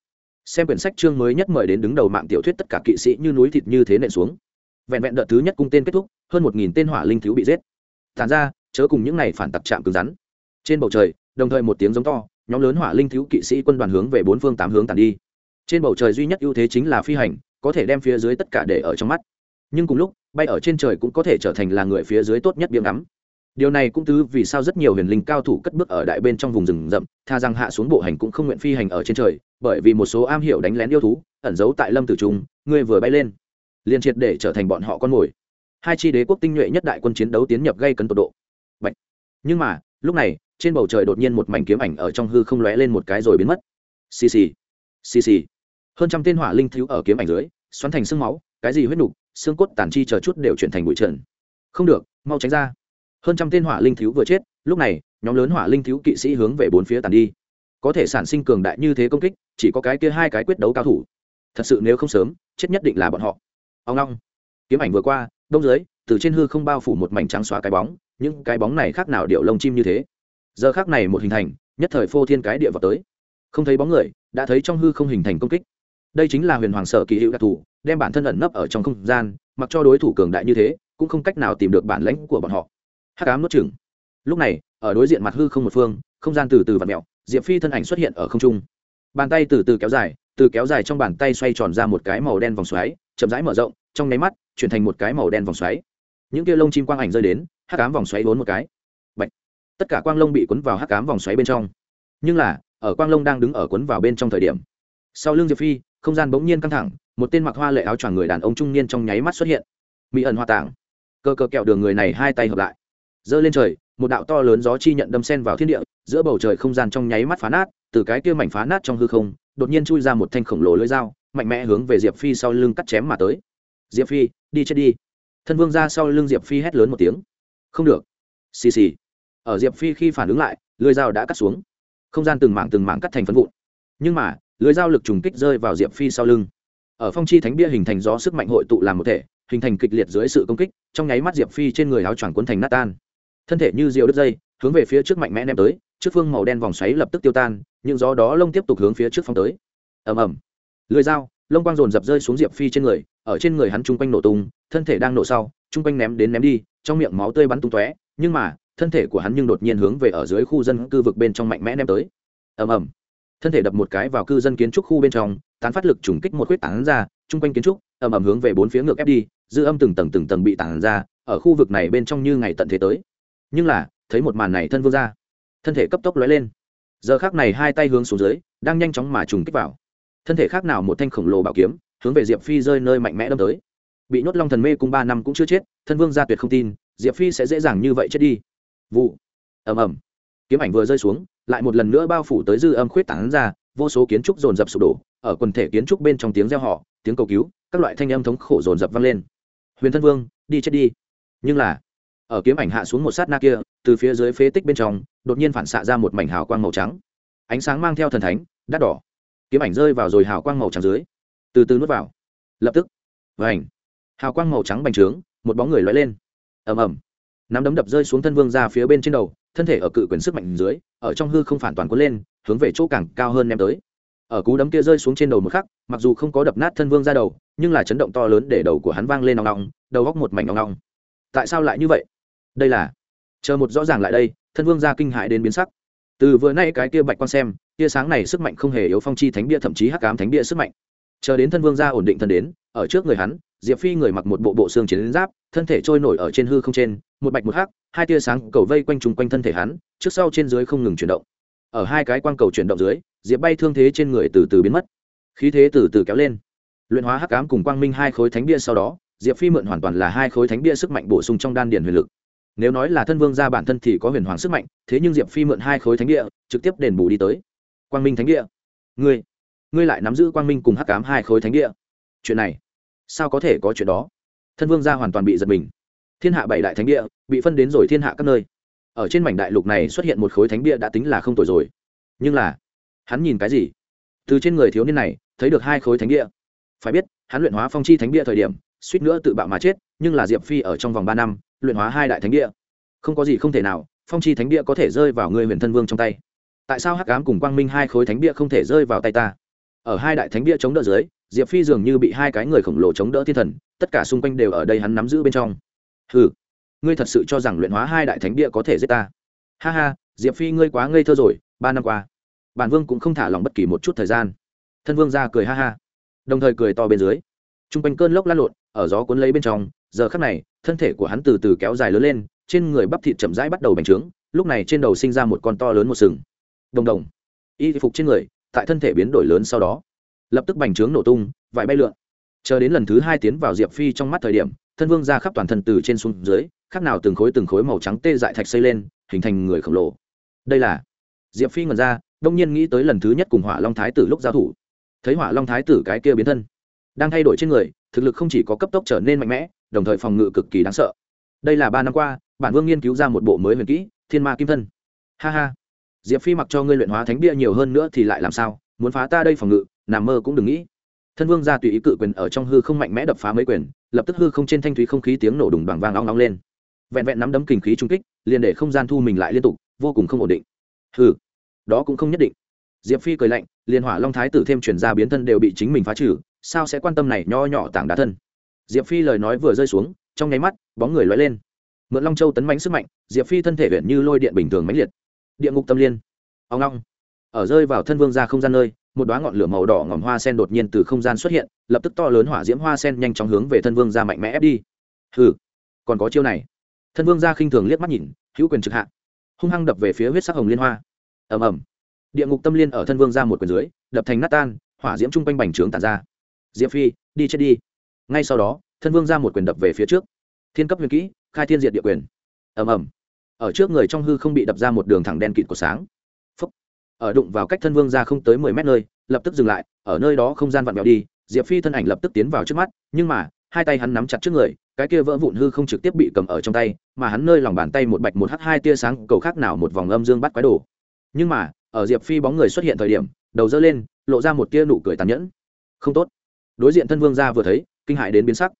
Xem quyển sách chương mới nhất mời đến đứng đầu mạng tiểu thuyết tất cả kỵ sĩ như núi thịt như thế nện xuống. Vẹn vẹn đợt thứ nhất cung tên kết thúc, hơn một nghìn tên Hỏa Linh thiếu bị giết. Tản ra, chớ cùng những này phản tặc chạm cứng rắn. Trên bầu trời, đồng thời một tiếng giống to, nhóm lớn Hỏa Linh thiếu kỵ sĩ quân đoàn hướng về bốn phương tám hướng tản đi. Trên bầu trời duy nhất ưu thế chính là phi hành, có thể đem phía dưới tất cả để ở trong mắt. Nhưng cùng lúc, bay ở trên trời cũng có thể trở thành là người phía dưới tốt nhất biếng ngắm điều này cũng tứ vì sao rất nhiều huyền linh cao thủ cất bước ở đại bên trong vùng rừng rậm, tha rằng hạ xuống bộ hành cũng không nguyện phi hành ở trên trời, bởi vì một số am hiểu đánh lén yêu thú, ẩn giấu tại lâm tử trung ngươi vừa bay lên, liền triệt để trở thành bọn họ con mồi. Hai chi đế quốc tinh nhuệ nhất đại quân chiến đấu tiến nhập gây cấn tột độ. Bạch. nhưng mà, lúc này, trên bầu trời đột nhiên một mảnh kiếm ảnh ở trong hư không lóe lên một cái rồi biến mất. Xì xì. Xì xì. Hơn trăm tên hỏa linh thiếu ở kiếm ảnh dưới, xoắn thành sương máu, cái gì huyết nục, xương cốt tàn chi chờ chút đều chuyển thành bụi trần. Không được, mau tránh ra hơn trăm tên hỏa linh thiếu vừa chết, lúc này, nhóm lớn hỏa linh thiếu kỵ sĩ hướng về bốn phía tàn đi. Có thể sản sinh cường đại như thế công kích, chỉ có cái kia hai cái quyết đấu cao thủ. Thật sự nếu không sớm, chết nhất định là bọn họ. Ông long. Kiếm ảnh vừa qua, đông dưới, từ trên hư không bao phủ một mảnh trắng xóa cái bóng, những cái bóng này khác nào điệu lông chim như thế. Giờ khác này một hình thành, nhất thời phô thiên cái địa vào tới. Không thấy bóng người, đã thấy trong hư không hình thành công kích. Đây chính là huyền hoàng sở kỳ hữu đặc thù, đem bản thân ẩn nấp ở trong không gian, mặc cho đối thủ cường đại như thế, cũng không cách nào tìm được bản lãnh của bọn họ hắc ám nuốt chừng lúc này, ở đối diện mặt hư không một phương, không gian từ từ vặn mẹo diệp phi thân ảnh xuất hiện ở không trung. Bàn tay từ từ kéo dài, từ kéo dài trong bàn tay xoay tròn ra một cái màu đen vòng xoáy, chậm rãi mở rộng, trong nháy mắt, chuyển thành một cái màu đen vòng xoáy. Những kia lông chim quang ảnh rơi đến, hắc ám vòng xoáy bốn một cái. Bạch. tất cả quang lông bị cuốn vào hắc ám vòng xoáy bên trong. Nhưng là, ở quang lông đang đứng ở cuốn vào bên trong thời điểm, sau lưng diệp phi, không gian bỗng nhiên căng thẳng, một tên mặc hoa lệ áo choàng người đàn ông trung niên trong nháy mắt xuất hiện. Mỹ ẩn hoa tảng cơ cơ kẹo đường người này hai tay hợp lại giơ lên trời, một đạo to lớn gió chi nhận đâm sen vào thiên địa, giữa bầu trời không gian trong nháy mắt phá nát, từ cái kia mảnh phá nát trong hư không, đột nhiên chui ra một thanh khổng lồ lưỡi dao, mạnh mẽ hướng về diệp phi sau lưng cắt chém mà tới. Diệp phi, đi chết đi. Thân vương ra sau lưng diệp phi hét lớn một tiếng. Không được. Xì xì. Ở diệp phi khi phản ứng lại, lưỡi dao đã cắt xuống. Không gian từng mảng từng mảng cắt thành phân vụn. Nhưng mà, lưỡi dao lực trùng kích rơi vào diệp phi sau lưng. Ở phong chi thánh bia hình thành gió sức mạnh hội tụ làm một thể, hình thành kịch liệt dưới sự công kích, trong nháy mắt diệp phi trên người áo choàng cuốn thành nát tan thân thể như rượu đứt dây, hướng về phía trước mạnh mẽ ném tới, trước phương màu đen vòng xoáy lập tức tiêu tan, những gió đó lông tiếp tục hướng phía trước phong tới. Ầm ầm. Lưỡi dao, lông quang dồn dập rơi xuống diệp phi trên người, ở trên người hắn chung quanh nổ tung, thân thể đang nổ sau chung quanh ném đến ném đi, trong miệng máu tươi bắn tung tóe, nhưng mà, thân thể của hắn nhưng đột nhiên hướng về ở dưới khu dân cư vực bên trong mạnh mẽ ném tới. Ầm ầm. Thân thể đập một cái vào cư dân kiến trúc khu bên trong, tán phát lực trùng kích một khuyết tán ra chung quanh kiến trúc, ầm ầm hướng về bốn phía ngược ép đi, dư âm từng tầng từng tầng bị tản ra, ở khu vực này bên trong như ngày tận thế tới nhưng là, thấy một màn này thân vương ra, thân thể cấp tốc lóe lên. Giờ khác này hai tay hướng xuống dưới, đang nhanh chóng mà trùng kích vào. Thân thể khác nào một thanh khổng lồ bảo kiếm, hướng về diệp phi rơi nơi mạnh mẽ đâm tới. Bị nhốt long thần mê cung ba năm cũng chưa chết, thân vương gia tuyệt không tin, diệp phi sẽ dễ dàng như vậy chết đi. Vụ. Ầm ầm. Kiếm ảnh vừa rơi xuống, lại một lần nữa bao phủ tới dư âm khuyết tảng ra, vô số kiến trúc dồn dập sụp đổ, ở quần thể kiến trúc bên trong tiếng reo họ tiếng cầu cứu, các loại thanh âm thống khổ dồn dập vang lên. Huyền thân vương, đi chết đi. Nhưng là ở kiếm ảnh hạ xuống một sát na kia, từ phía dưới phế tích bên trong, đột nhiên phản xạ ra một mảnh hào quang màu trắng. Ánh sáng mang theo thần thánh, đắt đỏ. Kiếm ảnh rơi vào rồi hào quang màu trắng dưới. Từ từ nuốt vào. Lập tức. Và hào quang màu trắng bành trướng, một bóng người lóe lên. Ầm ầm. Nắm đấm đập rơi xuống thân vương ra phía bên trên đầu, thân thể ở cự quyền sức mạnh dưới, ở trong hư không phản toàn cuốn lên, hướng về chỗ càng cao hơn ném tới. Ở cú đấm kia rơi xuống trên đầu một khắc, mặc dù không có đập nát thân vương ra đầu, nhưng là chấn động to lớn để đầu của hắn vang lên nòng nòng đầu góc một mảnh nòng nòng tại sao lại như vậy? Đây là, chờ một rõ ràng lại đây, thân vương gia kinh hại đến biến sắc. Từ vừa nay cái kia bạch quan xem, tia sáng này sức mạnh không hề yếu phong chi thánh bia thậm chí hắc ám thánh bia sức mạnh. Chờ đến thân vương gia ổn định thân đến, ở trước người hắn, diệp phi người mặc một bộ bộ xương chiến giáp, thân thể trôi nổi ở trên hư không trên, một bạch một hắc, hai tia sáng cầu vây quanh trùng quanh thân thể hắn, trước sau trên dưới không ngừng chuyển động. Ở hai cái quang cầu chuyển động dưới, diệp bay thương thế trên người từ từ biến mất. Khí thế từ từ kéo lên. Luyện hóa hắc ám cùng quang minh hai khối thánh bia sau đó, diệp phi mượn hoàn toàn là hai khối thánh bia sức mạnh bổ sung trong đan điền huyền lực nếu nói là thân vương ra bản thân thì có huyền hoàng sức mạnh, thế nhưng diệp phi mượn hai khối thánh địa, trực tiếp đền bù đi tới. Quang minh thánh địa. Ngươi ngươi lại nắm giữ quang minh cùng hắc cám hai khối thánh địa. Chuyện này, sao có thể có chuyện đó? Thân vương gia hoàn toàn bị giật mình. Thiên hạ bảy đại thánh địa, bị phân đến rồi thiên hạ các nơi. Ở trên mảnh đại lục này xuất hiện một khối thánh địa đã tính là không tồi rồi. Nhưng là, hắn nhìn cái gì? Từ trên người thiếu niên này, thấy được hai khối thánh địa. Phải biết, hắn luyện hóa phong chi thánh địa thời điểm, suýt nữa tự bạo mà chết, nhưng là diệp phi ở trong vòng ba năm luyện hóa hai đại thánh địa. Không có gì không thể nào, phong chi thánh địa có thể rơi vào người huyền thân vương trong tay. Tại sao hắc ám cùng quang minh hai khối thánh địa không thể rơi vào tay ta? Ở hai đại thánh địa chống đỡ dưới, diệp phi dường như bị hai cái người khổng lồ chống đỡ thiên thần, tất cả xung quanh đều ở đây hắn nắm giữ bên trong. Ừ ngươi thật sự cho rằng luyện hóa hai đại thánh địa có thể giết ta? Ha ha, diệp phi ngươi quá ngây thơ rồi, ba năm qua, bản vương cũng không thả lòng bất kỳ một chút thời gian. Thân vương ra cười ha ha, đồng thời cười to bên dưới. T r u n g quanh cơn lốc lan lộn, ở gió cuốn lấy bên trong, giờ khắc này thân thể của hắn từ từ kéo dài lớn lên, trên người bắp thịt chậm rãi bắt đầu bành trướng, lúc này trên đầu sinh ra một con to lớn một sừng. Đồng đồng. Y phục trên người, tại thân thể biến đổi lớn sau đó, lập tức bành trướng nổ tung, vải bay lượn. Chờ đến lần thứ hai tiến vào diệp phi trong mắt thời điểm, thân vương ra khắp toàn thân từ trên xuống dưới, khác nào từng khối từng khối màu trắng tê dại thạch xây lên, hình thành người khổng lồ. Đây là diệp phi ngần ra, đông nhiên nghĩ tới lần thứ nhất cùng hỏa long thái tử lúc giao thủ. Thấy hỏa long thái tử cái kia biến thân, đang thay đổi trên người, thực lực không chỉ có cấp tốc trở nên mạnh mẽ đồng thời phòng ngự cực kỳ đáng sợ. Đây là ba năm qua bản vương nghiên cứu ra một bộ mới huyền kỹ thiên ma kim thân. Ha ha. Diệp phi mặc cho ngươi luyện hóa thánh bia nhiều hơn nữa thì lại làm sao? Muốn phá ta đây phòng ngự nằm mơ cũng đừng nghĩ. Thân vương ra tùy ý cự quyền ở trong hư không mạnh mẽ đập phá mấy quyền lập tức hư không trên thanh thúy không khí tiếng nổ đùng bằng vàng long long lên. Vẹn vẹn nắm đấm kinh khí trung kích liền để không gian thu mình lại liên tục vô cùng không ổn định. Hừ, đó cũng không nhất định. Diệp phi cười lạnh liền hỏa long thái tử thêm chuyển ra biến thân đều bị chính mình phá trừ sao sẽ quan tâm này nho nhỏ tảng đá thân? Diệp phi lời nói vừa rơi xuống, trong nháy mắt, bóng người lóe lên. Mượn long châu tấn mánh sức mạnh, diệp phi thân thể huyện như lôi điện bình thường mãnh liệt. Địa ngục tâm liên. Ông long ở rơi vào thân vương ra không gian nơi, một đoá ngọn lửa màu đỏ ngòm hoa sen đột nhiên từ không gian xuất hiện, lập tức to lớn hỏa diễm hoa sen nhanh chóng hướng về thân vương ra mạnh mẽ ép đi. Hừ, còn có chiêu này. Thân vương ra khinh thường liếc mắt nhìn, hữu quyền trực hạ. Hung hăng đập về phía huyết sắc hồng liên hoa. Ầm ầm. Địa ngục tâm liên ở thân vương ra một quyền dưới, đập thành nát tan, hỏa diễm chung quanh bành trướng tàn ra. Diệp phi, đi chết đi ngay sau đó, thân vương ra một quyền đập về phía trước. Thiên cấp huyền kỹ, khai thiên diệt địa quyền. Ầm ầm. Ở trước người trong hư không bị đập ra một đường thẳng đen kịt của sáng. Phúc. ở đụng vào cách thân vương ra không tới mười mét nơi, lập tức dừng lại, ở nơi đó không gian vặn vẹo đi, diệp phi thân ảnh lập tức tiến vào trước mắt, nhưng mà, hai tay hắn nắm chặt trước người, cái kia vỡ vụn hư không trực tiếp bị cầm ở trong tay, mà hắn nơi lòng bàn tay một bạch một h hai tia sáng, cầu khác nào một vòng âm dương bắt quái đồ. Nhưng mà, ở diệp phi bóng người xuất hiện thời điểm, đầu dơ lên, lộ ra một tia nụ cười tàn nhẫn. Không tốt. Đối diện thân vương ra vừa thấy kinh hại đến biến sắc.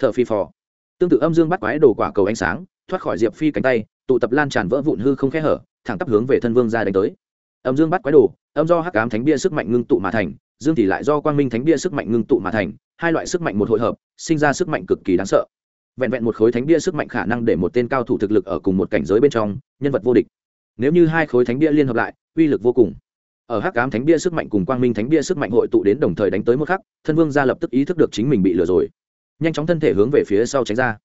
T h ở phi phò. Tương tự âm dương bắt quái đồ quả cầu ánh sáng, thoát khỏi diệp phi cánh tay, tụ tập lan tràn vỡ vụn hư không khe hở, thẳng tắp hướng về thân vương ra đánh tới. Âm dương bắt quái đồ, âm do hắc ám thánh bia sức mạnh ngưng tụ mà thành, dương thì lại do quang minh thánh bia sức mạnh ngưng tụ mà thành, hai loại sức mạnh một hội hợp, sinh ra sức mạnh cực kỳ đáng sợ. Vẹn vẹn một khối thánh bia sức mạnh khả năng để một tên cao thủ thực lực ở cùng một cảnh giới bên trong, nhân vật vô địch. Nếu như hai khối thánh bia liên hợp lại, uy lực vô cùng ở hắc ám thánh bia sức mạnh cùng quang minh thánh bia sức mạnh hội tụ đến đồng thời đánh tới một khắc, thân vương ra lập tức ý thức được chính mình bị lừa rồi. Nhanh chóng thân thể hướng về phía sau tránh ra.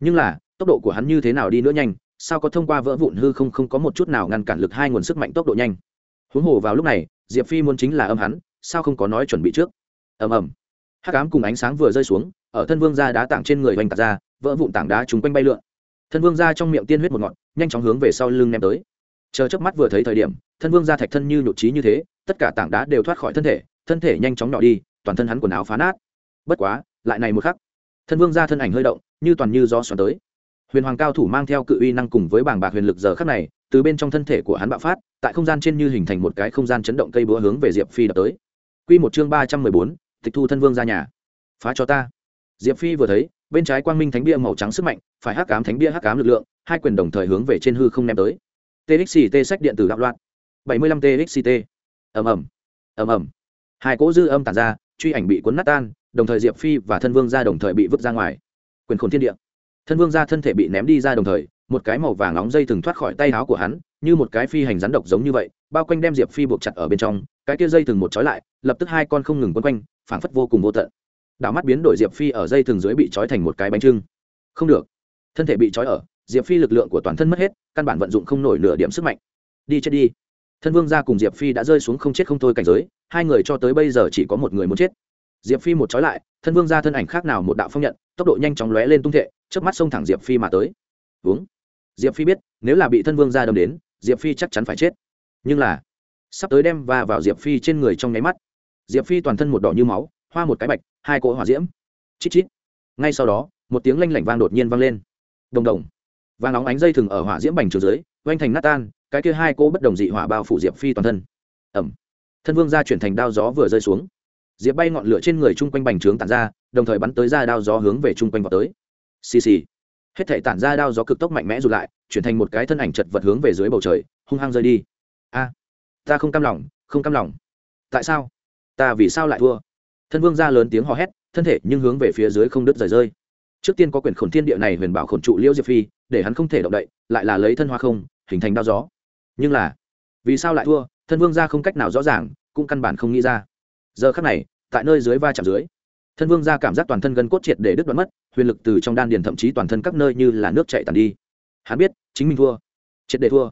Nhưng là, tốc độ của hắn như thế nào đi nữa nhanh, sao có thông qua vỡ vụn hư không không có một chút nào ngăn cản lực hai nguồn sức mạnh tốc độ nhanh? Huống hồ vào lúc này, diệp phi muốn chính là âm hắn, sao không có nói chuẩn bị trước? Ầm ầm. Hắc ám cùng ánh sáng vừa rơi xuống, ở thân vương ra đá tảng trên người hoành tạc ra, vỡ vụn tảng đá chúng quanh bay lượn. Thân vương ra trong miệng tiên huyết một ngọn, nhanh chóng hướng về sau lưng ném tới chờ chớp mắt vừa thấy thời điểm, thân vương ra thạch thân như nhụt trí như thế, tất cả tảng đá đều thoát khỏi thân thể thân thể nhanh chóng nhỏ đi, toàn thân hắn quần áo phá nát. Bất quá, lại này một khắc, thân vương ra thân ảnh hơi động, như toàn như gió xoắn tới. Huyền hoàng cao thủ mang theo cự uy năng cùng với bảng bạc huyền lực giờ khắc này, từ bên trong thân thể của hắn bạo phát, tại không gian trên như hình thành một cái không gian chấn động cây búa hướng về diệp phi đập tới. Quy một chương ba trăm mười bốn, tịch thu thân vương ra nhà. Phá cho ta. Diệp phi vừa thấy, bên trái quang minh thánh bia màu trắng sức mạnh, phải hắc cám thánh bia hắc cám lực lượng, hai quyền đồng thời hướng về trên hư không ném tới txt sách điện tử đạo loạn. Bảy mươi lăm txt ầm ầm. Ầm ầm. Hai cỗ dư âm tản ra, truy ảnh bị cuốn nát tan, đồng thời diệp phi và thân vương ra đồng thời bị vứt ra ngoài. Quyền khôn thiên địa. Thân vương ra thân thể bị ném đi ra đồng thời, một cái màu vàng nóng dây thừng thoát khỏi tay áo của hắn, như một cái phi hành rắn độc giống như vậy, bao quanh đem diệp phi buộc chặt ở bên trong, cái kia dây thừng một trói lại, lập tức hai con không ngừng quấn quanh, phảng phất vô cùng vô tận. Đảo mắt biến đổi diệp phi ở dây thừng dưới bị trói thành một cái bánh trưng. Không được. Thân thể bị trói ở diệp phi lực lượng của toàn thân mất hết, căn bản vận dụng không nổi nửa điểm sức mạnh. Đi chết đi. Thân vương gia cùng diệp phi đã rơi xuống không chết không thôi cảnh giới, hai người cho tới bây giờ chỉ có một người muốn chết. Diệp phi một trói lại, thân vương gia thân ảnh khác nào một đạo phong nhận, tốc độ nhanh chóng lóe lên tung thệ trước mắt xông thẳng diệp phi mà tới. Uống diệp phi biết, nếu là bị thân vương gia đâm đến, diệp phi chắc chắn phải chết. Nhưng là, sắp tới đem va vào diệp phi trên người trong nháy mắt. Diệp phi toàn thân một đỏ như máu, hoa một cái bạch, hai cỗ hỏa diễm. Chít chít. Ngay sau đó, một tiếng lanh lảnh vang đột nhiên vang lên. Đồng đồng và nóng ánh dây thừng ở hỏa diễm bành trường dưới oanh thành nát tan, cái kia hai cô bất đồng dị hỏa bao phủ diệp phi toàn thân. Ẩm thân vương ra chuyển thành đao gió vừa rơi xuống. Diệp bay ngọn lửa trên người chung quanh bành trướng tản ra, đồng thời bắn tới ra đao gió hướng về chung quanh vào tới. Xì xì. Hết thể tản ra đao gió cực tốc mạnh mẽ rụt lại, chuyển thành một cái thân ảnh chật vật hướng về dưới bầu trời, hung hăng rơi đi. A, ta không cam lòng, không cam lòng. Tại sao? Ta vì sao lại thua? Thân vương ra lớn tiếng hò hét, thân thể nhưng hướng về phía dưới không đứt rời rơi trước tiên có quyền khổn thiên địa này huyền bảo khổn trụ liễu diệp phi, để hắn không thể động đậy, lại là lấy thân hoa không, hình thành đao gió. Nhưng là, vì sao lại thua? Thân vương ra không cách nào rõ ràng, cũng căn bản không nghĩ ra. Giờ khắc này, tại nơi dưới va chạm dưới, thân vương ra cảm giác toàn thân gân cốt triệt để đứt đoạn mất, huyền lực từ trong đan điền thậm chí toàn thân các nơi như là nước chạy tàn đi. Hắn biết, chính mình thua, triệt để thua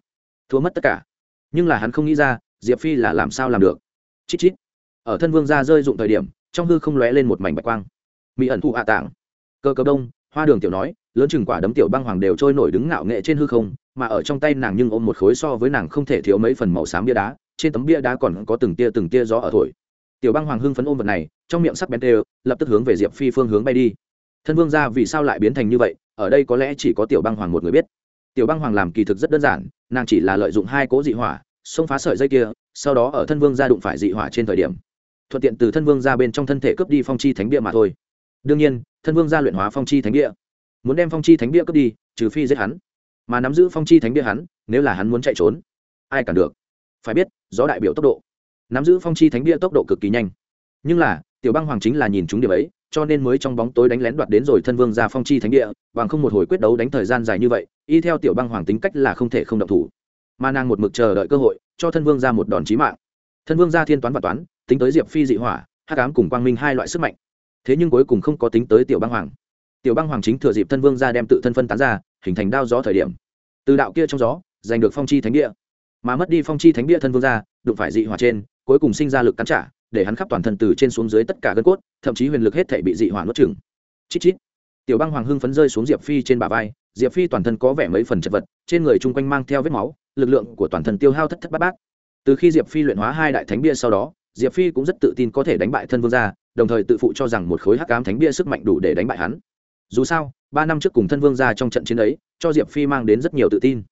thua mất tất cả. Nhưng là hắn không nghĩ ra, diệp phi là làm sao làm được? Chít chít. Ở thân vương ra rơi dụng thời điểm, trong hư không lóe lên một mảnh bạch quang. Mỹ ẩn thụ hạ tạng cơ cơ đông, hoa đường tiểu nói, lớn chừng quả đấm tiểu băng hoàng đều trôi nổi đứng ngạo nghệ trên hư không, mà ở trong tay nàng nhưng ôm một khối so với nàng không thể thiếu mấy phần màu xám bia đá, trên tấm bia đá còn có từng tia từng tia gió ở thổi. Tiểu băng hoàng hưng phấn ôm vật này, trong miệng sắc bén tê lập tức hướng về diệp phi phương hướng bay đi. Thân vương ra vì sao lại biến thành như vậy, ở đây có lẽ chỉ có tiểu băng hoàng một người biết. Tiểu băng hoàng làm kỳ thực rất đơn giản, nàng chỉ là lợi dụng hai cố dị hỏa, xông phá sợi dây kia, sau đó ở thân vương ra đụng phải dị hỏa trên thời điểm, thuận tiện từ thân vương ra bên trong thân thể cướp đi phong chi thánh địa mà thôi. Đương nhiên thân vương gia luyện hóa phong chi thánh địa. Muốn đem phong chi thánh địa cướp đi, trừ phi giết hắn. Mà nắm giữ phong chi thánh địa hắn, nếu là hắn muốn chạy trốn, ai cản được? Phải biết, gió đại biểu tốc độ. Nắm giữ phong chi thánh địa tốc độ cực kỳ nhanh. Nhưng là, tiểu băng hoàng chính là nhìn chúng điểm ấy, cho nên mới trong bóng tối đánh lén đoạt đến rồi thân vương ra phong chi thánh địa, bằng không một hồi quyết đấu đánh thời gian dài như vậy, y theo tiểu băng hoàng tính cách là không thể không động thủ. Mà nàng một mực chờ đợi cơ hội, cho thân vương ra một đòn chí mạng. Thân vương ra thiên toán và toán, tính tới diệp phi dị hỏa hát cám cùng quang minh hai loại sức mạnh thế nhưng cuối cùng không có tính tới tiểu băng hoàng. Tiểu băng hoàng chính thừa dịp thân vương ra đem tự thân phân tán ra, hình thành đao gió thời điểm. Từ đạo kia trong gió, giành được phong chi thánh địa. Mà mất đi phong chi thánh địa thân vương ra đụng phải dị hỏa trên, cuối cùng sinh ra lực cắn trả, để hắn khắp toàn thân từ trên xuống dưới tất cả gân cốt, thậm chí huyền lực hết thể bị dị hỏa nuốt chừng chít chít. Tiểu băng hoàng hưng phấn rơi xuống diệp phi trên bả vai, diệp phi toàn thân có vẻ mấy phần chật vật, trên người chung quanh mang theo vết máu, lực lượng của toàn thân tiêu hao thất thất bát bát. Từ khi diệp phi luyện hóa hai đại thánh bia sau đó diệp phi cũng rất tự tin có thể đánh bại thân vương gia, đồng thời tự phụ cho rằng một khối hắc ám thánh bia sức mạnh đủ để đánh bại hắn. Dù sao, ba năm trước cùng thân vương gia trong trận chiến ấy, cho diệp phi mang đến rất nhiều tự tin.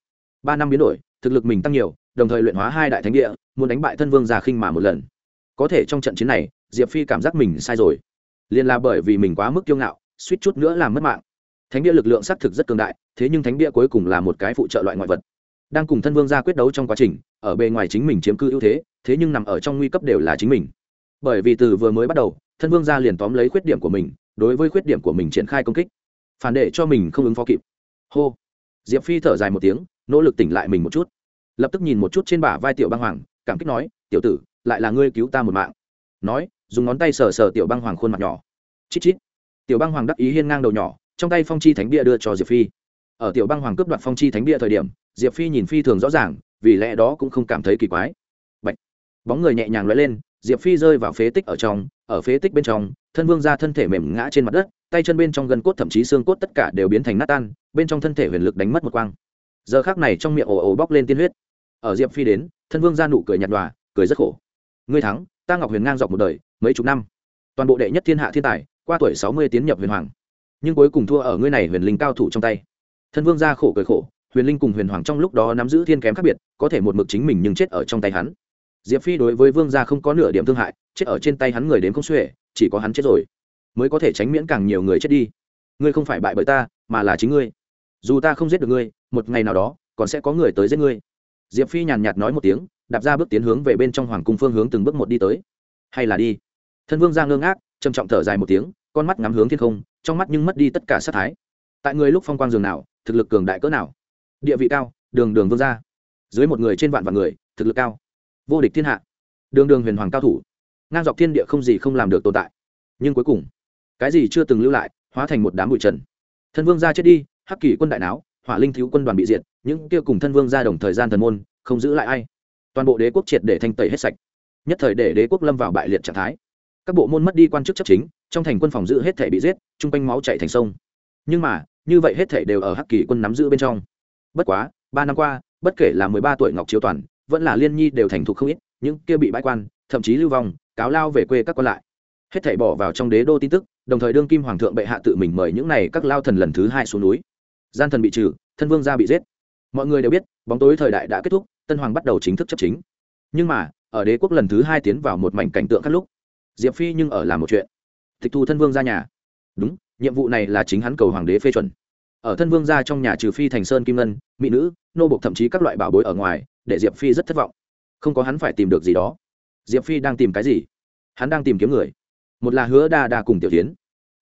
Ba năm biến đổi, thực lực mình tăng nhiều, đồng thời luyện hóa hai đại thánh địa, muốn đánh bại thân vương gia khinh mà một lần. Có thể trong trận chiến này, diệp phi cảm giác mình sai rồi. Liền là bởi vì mình quá mức kiêu ngạo, suýt chút nữa làm mất mạng. Thánh địa lực lượng xác thực rất cường đại, thế nhưng thánh địa cuối cùng là một cái phụ trợ loại ngoại vật đang cùng thân vương gia quyết đấu trong quá trình, ở bề ngoài chính mình chiếm cư ưu thế thế nhưng nằm ở trong nguy cấp đều là chính mình. Bởi vì từ vừa mới bắt đầu, thân vương gia liền tóm lấy khuyết điểm của mình, đối với khuyết điểm của mình triển khai công kích. Phản để cho mình không ứng phó kịp. Hô. Diệp phi thở dài một tiếng, nỗ lực tỉnh lại mình một chút. Lập tức nhìn một chút trên bả vai tiểu băng hoàng, cảm kích nói, tiểu tử, lại là ngươi cứu ta một mạng. Nói, dùng ngón tay sờ sờ tiểu băng hoàng khuôn mặt nhỏ. Chít chít. Tiểu băng hoàng đắc ý hiên ngang đầu nhỏ, trong tay phong chi thánh bia đưa cho diệp phi. Ở tiểu băng hoàng cướp đoạt phong chi thánh bia thời điểm diệp phi nhìn phi thường rõ ràng, vì lẽ đó cũng không cảm thấy kỳ quái. Bạch. bóng người nhẹ nhàng lóe lên, diệp phi rơi vào phế tích ở trong, ở phế tích bên trong, thân vương ra thân thể mềm ngã trên mặt đất, tay chân bên trong gân cốt thậm chí xương cốt tất cả đều biến thành nát tan, bên trong thân thể huyền lực đánh mất một quang. Giờ khác này trong miệng ồ ồ bóc lên tiên huyết. Ở diệp phi đến, thân vương ra nụ cười nhạt đòa cười rất khổ. Ngươi thắng, ta ngọc huyền ngang dọc một đời, mấy chục năm. Toàn bộ đệ nhất thiên hạ thiên tài, qua tuổi sáu mươi tiến nhập huyền hoàng. Nhưng cuối cùng thua ở ngươi này huyền linh cao thủ trong tay. Thân vương ra khổ cười khổ huyền linh cùng huyền hoàng trong lúc đó nắm giữ thiên kém khác biệt, có thể một mực chính mình nhưng chết ở trong tay hắn. Diệp phi đối với vương gia không có nửa điểm thương hại, chết ở trên tay hắn người đến không xuể, chỉ có hắn chết rồi, mới có thể tránh miễn càng nhiều người chết đi. Ngươi không phải bại bởi ta, mà là chính ngươi. Dù ta không giết được ngươi, một ngày nào đó, còn sẽ có người tới giết ngươi. Diệp phi nhàn nhạt nói một tiếng, đạp ra bước tiến hướng về bên trong hoàng cung phương hướng từng bước một đi tới. Hay là đi. Thân vương ra ngơ ngác, trầm trọng thở dài một tiếng, con mắt ngắm hướng thiên không, trong mắt nhưng mất đi tất cả sát thái. Tại người lúc phong quang dường nào, thực lực cường đại cỡ nào? Địa vị cao, đường đường vương gia. Dưới một người trên vạn vạn người, thực lực cao. Vô địch thiên hạ. Đường đường huyền hoàng cao thủ. Ngang dọc thiên địa không gì không làm được tồn tại. Nhưng cuối cùng, cái gì chưa từng lưu lại, hóa thành một đám bụi trần. Thân vương gia chết đi, hắc kỳ quân đại não hỏa linh thiếu quân đoàn bị diệt, những kia cùng thân vương gia đồng thời gian thần môn, không giữ lại ai. Toàn bộ đế quốc triệt để thanh tẩy hết sạch. Nhất thời để đế quốc lâm vào bại liệt trạng thái. Các bộ môn mất đi quan chức chấp chính, trong thành quân phòng giữ hết thể bị giết, chung quanh máu chạy thành sông. Nhưng mà, như vậy hết thể đều ở hắc kỳ quân nắm giữ bên trong bất quá, ba năm qua, bất kể là mười ba tuổi ngọc chiếu toàn, vẫn là liên nhi đều thành thục không ít, những kia bị bãi quan, thậm chí lưu vong, cáo lao về quê các quan lại. Hết thảy bỏ vào trong đế đô tin tức, đồng thời đương kim hoàng thượng bệ hạ tự mình mời những này các lao thần lần thứ hai xuống núi. Gian thần bị trừ, thân vương gia bị giết. Mọi người đều biết, bóng tối thời đại đã kết thúc, tân hoàng bắt đầu chính thức chấp chính. Nhưng mà, ở đế quốc lần thứ hai tiến vào một mảnh cảnh tượng khác lúc, diệp phi nhưng ở làm một chuyện. Tịch thu thân vương ra nhà. Đúng, nhiệm vụ này là chính hắn cầu hoàng đế phê chuẩn ở thân vương gia trong nhà trừ phi thành sơn kim ngân, mỹ nữ, nô bộc thậm chí các loại bảo bối ở ngoài, để diệp phi rất thất vọng. Không có hắn phải tìm được gì đó. Diệp phi đang tìm cái gì? Hắn đang tìm kiếm người. Một là hứa đa đa cùng tiểu tiến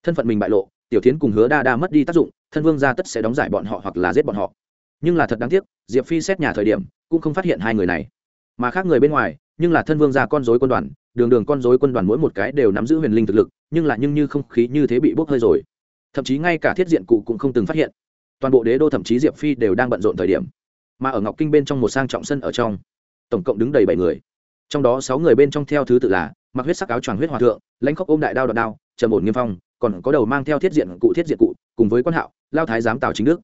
thân phận mình bại lộ, tiểu tiến cùng hứa đa đa mất đi tác dụng, thân vương gia tất sẽ đóng giải bọn họ hoặc là giết bọn họ. Nhưng là thật đáng tiếc, diệp phi xét nhà thời điểm, cũng không phát hiện hai người này. Mà khác người bên ngoài, nhưng là thân vương gia con dối quân đoàn, đường đường con dối quân đoàn mỗi một cái đều nắm giữ huyền linh thực lực, nhưng là nhưng như không khí như thế bị bốc hơi rồi thậm chí ngay cả thiết diện cụ cũng không từng phát hiện. Toàn bộ đế đô thậm chí diệp phi đều đang bận rộn thời điểm. Mà ở ngọc kinh bên trong một sang trọng sân ở trong, tổng cộng đứng đầy bảy người. Trong đó sáu người bên trong theo thứ tự là mặc huyết sắc áo choàng huyết hòa thượng, lãnh khóc ôm đại đao đoạn đao, trầm ổn nghiêm phong, còn có đầu mang theo thiết diện cụ thiết diện cụ, cùng với quan hạo, lao thái giám tào chính đức.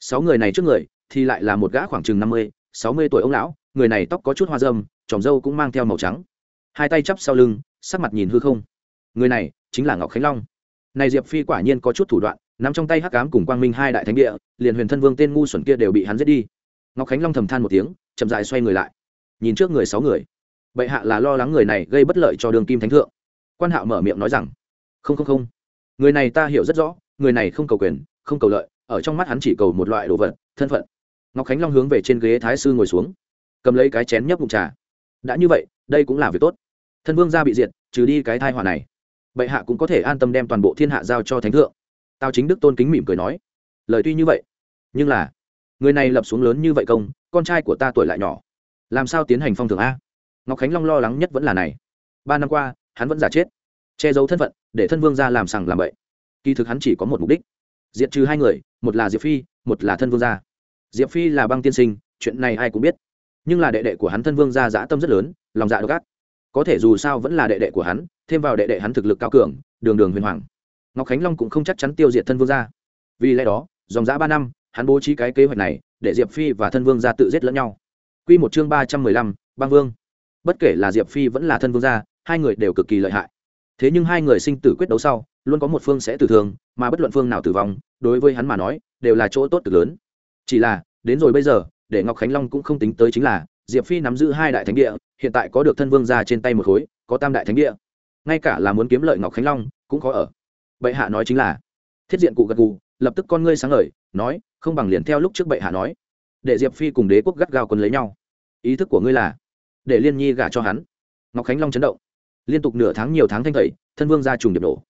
Sáu người này trước người thì lại là một gã khoảng chừng năm mươi, sáu mươi tuổi ông lão, người này tóc có chút hoa dâm, tròm râu cũng mang theo màu trắng. Hai tay chắp sau lưng, sắc mặt nhìn hư không. Người này chính là ngọc khánh long này diệp phi quả nhiên có chút thủ đoạn, nắm trong tay hắc cám cùng quang minh hai đại thánh địa, liền huyền thân vương tên ngu xuẩn kia đều bị hắn giết đi. Ngọc khánh long thầm than một tiếng, chậm dại xoay người lại. Nhìn trước người sáu người. Bệ hạ là lo lắng người này gây bất lợi cho đường kim thánh thượng. Quan hạo mở miệng nói rằng, không không không. Người này ta hiểu rất rõ, người này không cầu quyền, không cầu lợi, ở trong mắt hắn chỉ cầu một loại đồ vật, thân phận. Ngọc khánh long hướng về trên ghế thái sư ngồi xuống, cầm lấy cái chén nhấp bụng trà. Đã như vậy, đây cũng là việc tốt. Thân vương gia bị diệt, trừ đi cái thai họa này bệ hạ cũng có thể an tâm đem toàn bộ thiên hạ giao cho thánh thượng. Tao chính đức tôn kính mỉm cười nói, lời tuy như vậy, nhưng là, người này lập xuống lớn như vậy công, con trai của ta tuổi lại nhỏ. Làm sao tiến hành phong thường a? Ngọc khánh long lo lắng nhất vẫn là này. Ba năm qua, hắn vẫn giả chết, che giấu thân phận, để thân vương ra làm sằng làm bậy. Kỳ thực hắn chỉ có một mục đích, diệt trừ hai người, một là diệp phi, một là thân vương gia. Diệp phi là băng tiên sinh, chuyện này ai cũng biết. Nhưng là đệ đệ của hắn thân vương gia dã tâm rất lớn, lòng dạ độc ác có thể dù sao vẫn là đệ đệ của hắn, thêm vào đệ đệ hắn thực lực cao cường, đường đường huyền hoàng. Ngọc khánh long cũng không chắc chắn tiêu diệt thân vương gia. Vì lẽ đó, dòng giã ba năm, hắn bố trí cái kế hoạch này để diệp phi và thân vương gia tự giết lẫn nhau. Q một chương ba trăm mười lăm bang vương. Bất kể là diệp phi vẫn là thân vương gia, hai người đều cực kỳ lợi hại. Thế nhưng hai người sinh tử quyết đấu sau, luôn có một phương sẽ tử thương, mà bất luận phương nào tử vong, đối với hắn mà nói, đều là chỗ tốt cực lớn. Chỉ là, đến rồi bây giờ, để ngọc khánh long cũng không tính tới chính là diệp phi nắm giữ hai đại thánh địa, hiện tại có được thân vương ra trên tay một khối, có tam đại thánh địa. Ngay cả là muốn kiếm lợi ngọc khánh long, cũng có ở. Bệ hạ nói chính là, thiết diện cụ gật gù, lập tức con ngươi sáng ngời, nói, không bằng liền theo lúc trước bệ hạ nói. Để diệp phi cùng đế quốc gắt gao quân lấy nhau. Ý thức của ngươi là, để liên nhi gả cho hắn. Ngọc khánh long chấn động. Liên tục nửa tháng nhiều tháng thanh thầy thân vương ra trùng điệp đổ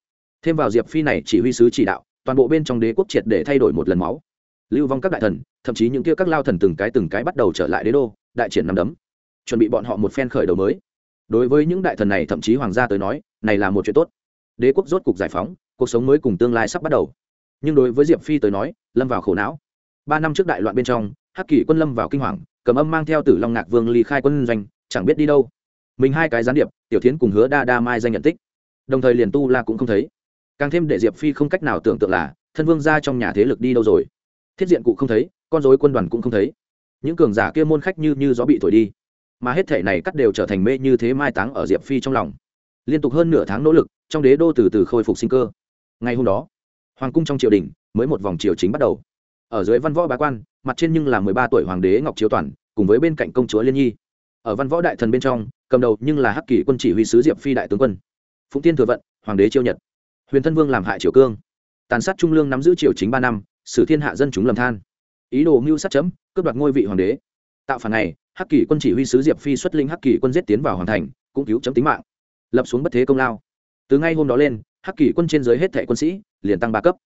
thêm vào diệp phi này chỉ huy sứ chỉ đạo, toàn bộ bên trong đế quốc triệt để thay đổi một lần máu. Lưu vong các đại thần, thậm chí những kia các lao thần từng cái từng cái bắt đầu trở lại đế đô đại triển nằm đấm, chuẩn bị bọn họ một phen khởi đầu mới. Đối với những đại thần này, thậm chí hoàng gia tới nói, này là một chuyện tốt. Đế quốc rốt cục giải phóng, cuộc sống mới cùng tương lai sắp bắt đầu. Nhưng đối với diệp phi tới nói, lâm vào khổ não. Ba năm trước đại loạn bên trong, hắc kỷ quân lâm vào kinh hoàng, cầm âm mang theo tử long ngạc vương ly khai quân doanh, chẳng biết đi đâu. Mình hai cái gián điệp, tiểu tiến cùng hứa đa đa mai danh nhận tích. Đồng thời liền tu la cũng không thấy. Càng thêm để diệp phi không cách nào tưởng tượng là, thân vương ra trong nhà thế lực đi đâu rồi. Thiết diện cụ không thấy, con dối quân đoàn cũng không thấy những cường giả kia môn khách như như gió bị thổi đi. Mà hết thể này cắt đều trở thành mê như thế mai táng ở diệp phi trong lòng. Liên tục hơn nửa tháng nỗ lực, trong đế đô từ từ khôi phục sinh cơ. Ngày hôm đó, hoàng cung trong triều đình mới một vòng triều chính bắt đầu. Ở dưới văn võ bá quan, mặt trên nhưng là mười ba tuổi hoàng đế ngọc chiếu toàn, cùng với bên cạnh công chúa liên nhi. Ở văn võ đại thần bên trong, cầm đầu nhưng là hắc kỷ quân chỉ huy sứ diệp phi đại tướng quân. Phụng tiên thừa vận, hoàng đế chiêu nhật. Huyền thân vương làm hại triều cương. Tàn sát trung lương nắm giữ triều chính ba năm, sử thiên hạ dân chúng lầm than ý đồ mưu sát chấm, cướp đoạt ngôi vị hoàng đế. Tạo phản này, hắc kỳ quân chỉ huy sứ diệp phi xuất linh hắc kỳ quân giết tiến vào hoàng thành, cũng cứu chấm tính mạng. Lập xuống bất thế công lao. Từ ngay hôm đó lên, hắc kỳ quân trên giới hết thẻ quân sĩ, liền tăng ba cấp.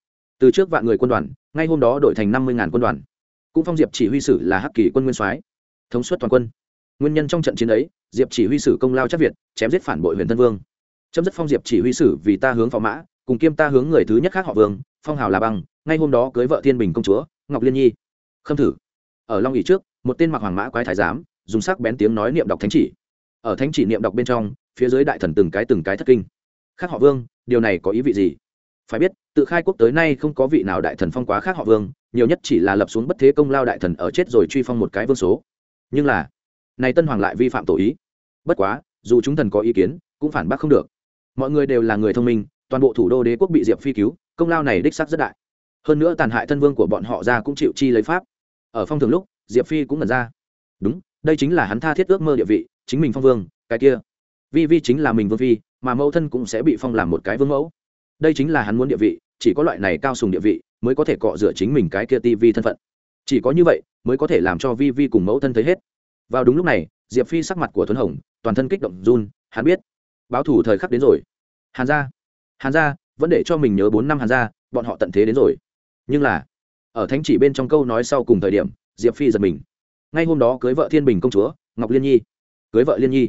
Từ trước vạn người quân đoàn, ngay hôm đó đổi thành năm mươi quân đoàn. Cũng phong diệp chỉ huy sử là hắc kỳ quân nguyên soái, thống suất toàn quân. Nguyên nhân trong trận chiến ấy, diệp chỉ huy sử công lao chắc việt, chém giết phản bội huyền tân vương. Chấm dứt phong diệp chỉ huy sử vì ta hướng phó mã, cùng kiêm ta hướng người thứ nhất khác họ vương, phong hào là băng, ngay hôm đó cưới vợ thiên bình công chúa, ngọc liên nhi khâm thử. Ở long ỉ trước, một tên mặc hoàng mã quái thái giám, dùng sắc bén tiếng nói niệm đọc thánh chỉ. Ở thánh chỉ niệm đọc bên trong, phía dưới đại thần từng cái từng cái thất kinh. Khác họ vương, điều này có ý vị gì? Phải biết, tự khai quốc tới nay không có vị nào đại thần phong quá khác họ vương, nhiều nhất chỉ là lập xuống bất thế công lao đại thần ở chết rồi truy phong một cái vương số. Nhưng là, này tân hoàng lại vi phạm tổ ý. Bất quá, dù chúng thần có ý kiến, cũng phản bác không được. Mọi người đều là người thông minh, toàn bộ thủ đô đế quốc bị diệp phi cứu, công lao này đích sắc rất đại. Hơn nữa tàn hại thân vương của bọn họ ra cũng chịu chi lấy pháp ở phong thường lúc, diệp phi cũng nhận ra. Đúng, đây chính là hắn tha thiết ước mơ địa vị, chính mình phong vương, cái kia. Vi vi chính là mình vương phi, mà mẫu thân cũng sẽ bị phong làm một cái vương mẫu. Đây chính là hắn muốn địa vị, chỉ có loại này cao sùng địa vị mới có thể cọ rửa chính mình cái kia ti vi thân phận. Chỉ có như vậy mới có thể làm cho vi vi cùng mẫu thân thấy hết. Vào đúng lúc này, diệp phi sắc mặt của tuấn hồng, toàn thân kích động run, hắn biết, báo thủ thời khắc đến rồi. Hàn gia hàn gia, vẫn để cho mình nhớ bốn năm hàn gia, bọn họ tận thế đến rồi. Nhưng là ở thánh chỉ bên trong câu nói sau cùng thời điểm, diệp phi giật mình. Ngay hôm đó cưới vợ thiên bình công chúa, ngọc liên nhi. Cưới vợ liên nhi.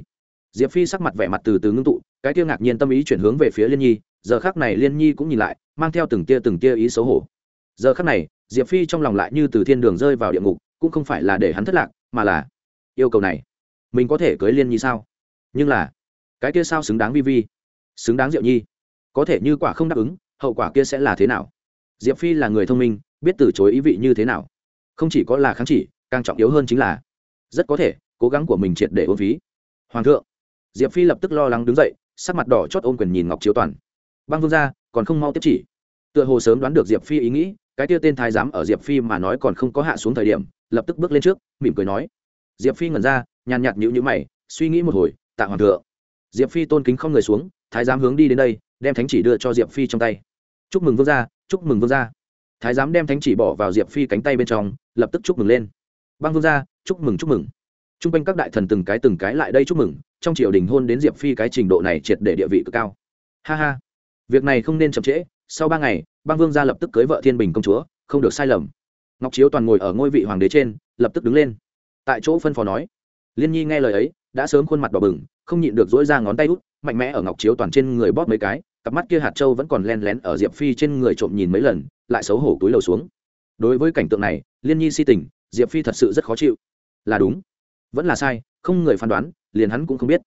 Diệp phi sắc mặt vẻ mặt từ từ ngưng tụ, cái kia ngạc nhiên tâm ý chuyển hướng về phía liên nhi, giờ khác này liên nhi cũng nhìn lại, mang theo từng tia từng tia ý xấu hổ. Giờ khác này, diệp phi trong lòng lại như từ thiên đường rơi vào địa ngục, cũng không phải là để hắn thất lạc, mà là yêu cầu này, mình có thể cưới liên nhi sao? Nhưng là, cái kia sao xứng đáng vi vi? Xứng đáng diệu nhi? Có thể như quả không đáp ứng, hậu quả kia sẽ là thế nào? Diệp phi là người thông minh biết từ chối ý vị như thế nào. Không chỉ có là kháng chỉ, càng trọng yếu hơn chính là, rất có thể, cố gắng của mình triệt để ôn phí. Hoàng thượng, diệp phi lập tức lo lắng đứng dậy, sắc mặt đỏ chót ôm quyền nhìn ngọc chiếu toàn. Băng vương ra còn không mau tiếp chỉ. Tựa hồ sớm đoán được diệp phi ý nghĩ, cái tia tên thái giám ở diệp phi mà nói còn không có hạ xuống thời điểm, lập tức bước lên trước, mỉm cười nói. Diệp phi ngẩn ra, nhàn nhạt nhữ nhữ mày, suy nghĩ một hồi, tạ hoàng thượng. Diệp phi tôn kính không người xuống, thái giám hướng đi đến đây, đem thánh chỉ đưa cho diệp phi trong tay. Chúc mừng vương gia, chúc mừng vương gia thái giám đem thánh chỉ bỏ vào diệp phi cánh tay bên trong, lập tức chúc mừng lên. Băng vương gia, chúc mừng chúc mừng. T r u n g quanh các đại thần từng cái từng cái lại đây chúc mừng, trong triều đình hôn đến diệp phi cái trình độ này triệt để địa vị cực cao. Ha ha. Việc này không nên chậm trễ, sau ba ngày, băng vương gia lập tức cưới vợ thiên bình công chúa, không được sai lầm. Ngọc chiếu toàn ngồi ở ngôi vị hoàng đế trên, lập tức đứng lên. Tại chỗ phân phó nói, liên nhi nghe lời ấy, đã sớm khuôn mặt đỏ bừng, không nhịn được dỗi ra ngón tay út, mạnh mẽ ở ngọc chiếu toàn trên người bóp mấy cái cặp mắt kia hạt châu vẫn còn len lén ở diệp phi trên người trộm nhìn mấy lần, lại xấu hổ túi lầu xuống. Đối với cảnh tượng này, liên nhi si tình, diệp phi thật sự rất khó chịu. Là đúng. Vẫn là sai, không người phán đoán, liền hắn cũng không biết.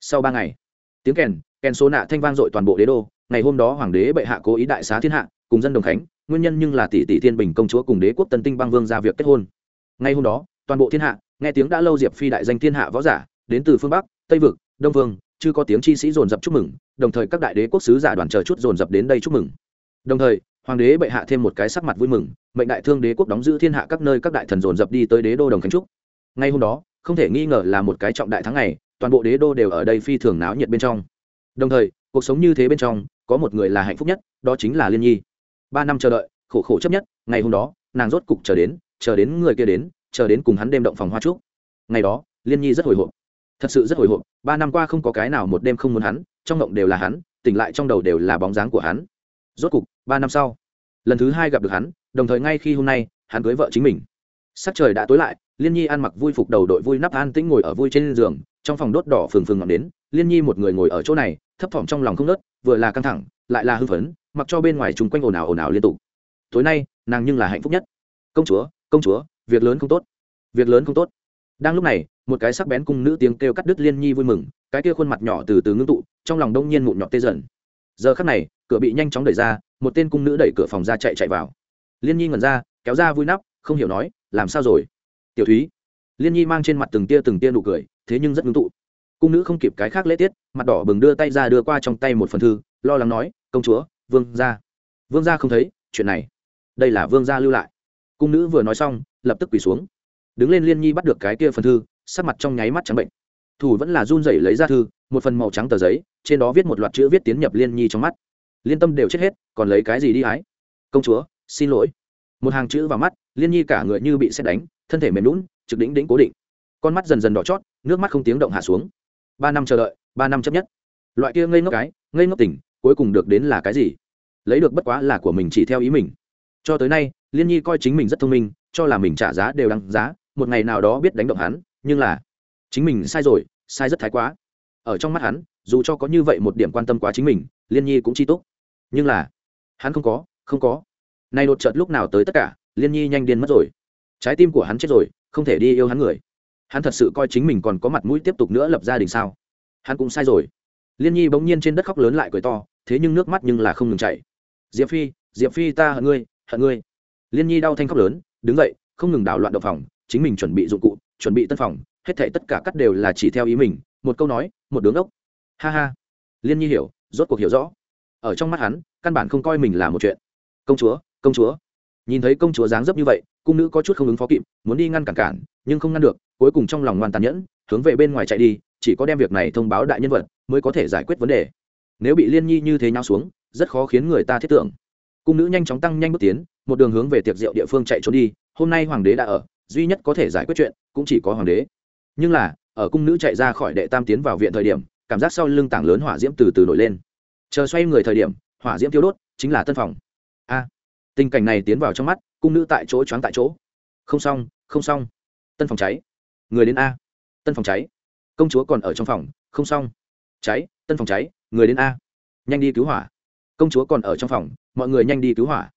Sau ba ngày, tiếng kèn kèn số nạ thanh vang dội toàn bộ đế đô. Ngày hôm đó hoàng đế bệ hạ cố ý đại xá thiên hạ, cùng dân đồng khánh, nguyên nhân nhưng là tỷ tỷ thiên bình công chúa cùng đế quốc tân tinh băng vương ra việc kết hôn. Ngay hôm đó, toàn bộ thiên hạ, nghe tiếng đã lâu diệp phi đại danh thiên hạ võ giả, đến từ phương bắc, tây vực, đông vương chưa có tiếng chi sĩ dồn dập chúc mừng, đồng thời các đại đế quốc sứ giả đoàn chờ chút dồn dập đến đây chúc mừng. Đồng thời, hoàng đế bệ hạ thêm một cái sắc mặt vui mừng, mệnh đại thương đế quốc đóng giữ thiên hạ các nơi các đại thần dồn dập đi tới đế đô đồng khánh trúc. Ngay hôm đó, không thể nghi ngờ là một cái trọng đại tháng ngày, toàn bộ đế đô đều ở đây phi thường náo nhiệt bên trong. Đồng thời, cuộc sống như thế bên trong, có một người là hạnh phúc nhất, đó chính là liên nhi. Ba năm chờ đợi, khổ khổ chấp nhất, ngày hôm đó, nàng rốt cục chờ đến chờ đến người kia đến, chờ đến cùng hắn đêm động phòng hoa trúc. Ngày đó, liên nhi rất hồi hộp thật sự rất hồi hộp, ba năm qua không có cái nào một đêm không muốn hắn, trong ngộng đều là hắn, tỉnh lại trong đầu đều là bóng dáng của hắn. Rốt cục, ba năm sau, lần thứ hai gặp được hắn, đồng thời ngay khi hôm nay, hắn cưới vợ chính mình. Sắc trời đã tối lại, liên nhi ăn mặc vui phục đầu đội vui nắp an tĩnh ngồi ở vui trên giường, trong phòng đốt đỏ phừng phừng ngọn đến, liên nhi một người ngồi ở chỗ này, thấp thỏm trong lòng không nớt vừa là căng thẳng, lại là hư phấn, mặc cho bên ngoài chung quanh ồn ào ồn ào liên tục. Tối nay, nàng nhưng là hạnh phúc nhất. Công chúa công chúa, việc lớn không tốt, việc lớn không tốt. Đang lúc này một cái sắc bén cung nữ tiếng kêu cắt đứt liên nhi vui mừng, cái kia khuôn mặt nhỏ từ từ ngưng tụ, trong lòng đông nhiên mụn nhọt tê dần. Giờ khắc này, cửa bị nhanh chóng đẩy ra, một tên cung nữ đẩy cửa phòng ra chạy chạy vào. Liên nhi ngẩn ra, kéo ra vui nắp, không hiểu nói, làm sao rồi? Tiểu thúy. Liên nhi mang trên mặt từng tia từng tia nụ cười, thế nhưng rất ngưng tụ. Cung nữ không kịp cái khác lễ tiết, mặt đỏ bừng đưa tay ra đưa qua trong tay một phần thư, lo lắng nói, công chúa, vương gia. Vương gia không thấy, chuyện này. Đây là vương gia lưu lại. Cung nữ vừa nói xong, lập tức quỳ xuống. Đứng lên liên nhi bắt được cái kia phần thư sắc mặt trong nháy mắt trắng bệnh. Thủ vẫn là run rẩy lấy ra thư, một phần màu trắng tờ giấy, trên đó viết một loạt chữ viết tiến nhập liên nhi trong mắt. Liên tâm đều chết hết, còn lấy cái gì đi hái? Công chúa, xin lỗi. Một hàng chữ vào mắt, liên nhi cả người như bị xét đánh, thân thể mềm lún trực đỉnh đỉnh cố định. Con mắt dần dần đỏ chót, nước mắt không tiếng động hạ xuống. Ba năm chờ đợi, ba năm chấp nhất. Loại kia ngây ngốc cái, ngây ngốc tỉnh cuối cùng được đến là cái gì? Lấy được bất quá là của mình chỉ theo ý mình. Cho tới nay, liên nhi coi chính mình rất thông minh, cho là mình trả giá đều đăng giá, một ngày nào đó biết đánh động hắn nhưng là chính mình sai rồi, sai rất thái quá. Ở trong mắt hắn, dù cho có như vậy một điểm quan tâm quá chính mình, liên nhi cũng chi tốt nhưng là, hắn không có không có. Nay đột chợt lúc nào tới tất cả, liên nhi nhanh điên mất rồi. Trái tim của hắn chết rồi, không thể đi yêu hắn người. Hắn thật sự coi chính mình còn có mặt mũi tiếp tục nữa lập gia đình sao? Hắn cũng sai rồi. Liên nhi bỗng nhiên trên đất khóc lớn lại cười to, thế nhưng nước mắt nhưng là không ngừng chảy. Diệp phi diệp phi ta hận ngươi hận ngươi. Liên nhi đau thanh khóc lớn, đứng dậy, không ngừng đảo loạn động phòng, chính mình chuẩn bị dụng cụ chuẩn bị tân phòng, hết thảy tất cả cắt đều là chỉ theo ý mình, một câu nói, một đứng ốc ha ha. Liên nhi hiểu, rốt cuộc hiểu rõ. Ở trong mắt hắn, căn bản không coi mình là một chuyện. Công chúa công chúa. Nhìn thấy công chúa dáng dấp như vậy, cung nữ có chút không ứng phó kịp, muốn đi ngăn cản cản, nhưng không ngăn được, cuối cùng trong lòng ngoan tàn nhẫn, hướng về bên ngoài chạy đi, chỉ có đem việc này thông báo đại nhân vật, mới có thể giải quyết vấn đề. Nếu bị liên nhi như thế nhau xuống, rất khó khiến người ta thiết tưởng. Cung nữ nhanh chóng tăng nhanh bước tiến, một đường hướng về tiệc rượu địa phương chạy trốn đi, hôm nay hoàng đế đã ở duy nhất có thể giải quyết chuyện cũng chỉ có hoàng đế. Nhưng là, ở cung nữ chạy ra khỏi đệ tam tiến vào viện thời điểm, cảm giác sau lưng tảng lớn hỏa diễm từ từ nổi lên. Chờ xoay người thời điểm, hỏa diễm tiêu đốt, chính là tân phòng. A, tình cảnh này tiến vào trong mắt, cung nữ tại chỗ choáng tại chỗ. Không xong không xong. Tân phòng cháy. Người đến a. Tân phòng cháy. Công chúa còn ở trong phòng, không xong. Cháy, tân phòng cháy, người đến a. Nhanh đi cứu hỏa. Công chúa còn ở trong phòng, mọi người nhanh đi cứu hỏa.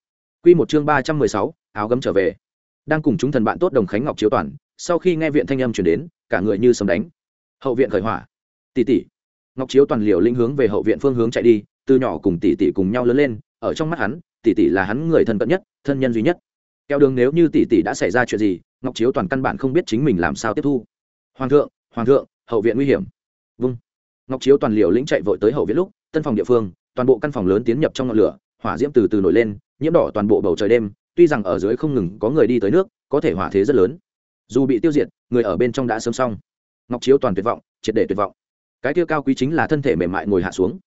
Q một chương ba trăm mười sáu, áo gấm trở về đang cùng chúng thần bạn tốt đồng khánh ngọc chiếu toàn, sau khi nghe viện thanh âm chuyển đến, cả người như sấm đánh. Hậu viện khởi hỏa. Tỷ tỷ. Ngọc chiếu toàn liều linh hướng về hậu viện phương hướng chạy đi, từ nhỏ cùng tỷ tỷ cùng nhau lớn lên, ở trong mắt hắn, tỷ tỷ là hắn người thân cận nhất, thân nhân duy nhất. Kéo đường nếu như tỷ tỷ đã xảy ra chuyện gì, ngọc chiếu toàn căn bản không biết chính mình làm sao tiếp thu. Hoàng thượng hoàng thượng, hậu viện nguy hiểm. Vâng ngọc chiếu toàn liều lĩnh chạy vội tới hậu viện lúc, tân phòng địa phương, toàn bộ căn phòng lớn tiến nhập trong ngọn lửa, hỏa diễm từ từ nổi lên, nhiễm đỏ toàn bộ bầu trời đêm tuy rằng ở dưới không ngừng có người đi tới nước, có thể hỏa thế rất lớn. Dù bị tiêu diệt, người ở bên trong đã sớm xong. Ngọc chiếu toàn tuyệt vọng, triệt để tuyệt vọng. Cái tiêu cao quý chính là thân thể mềm mại ngồi hạ xuống.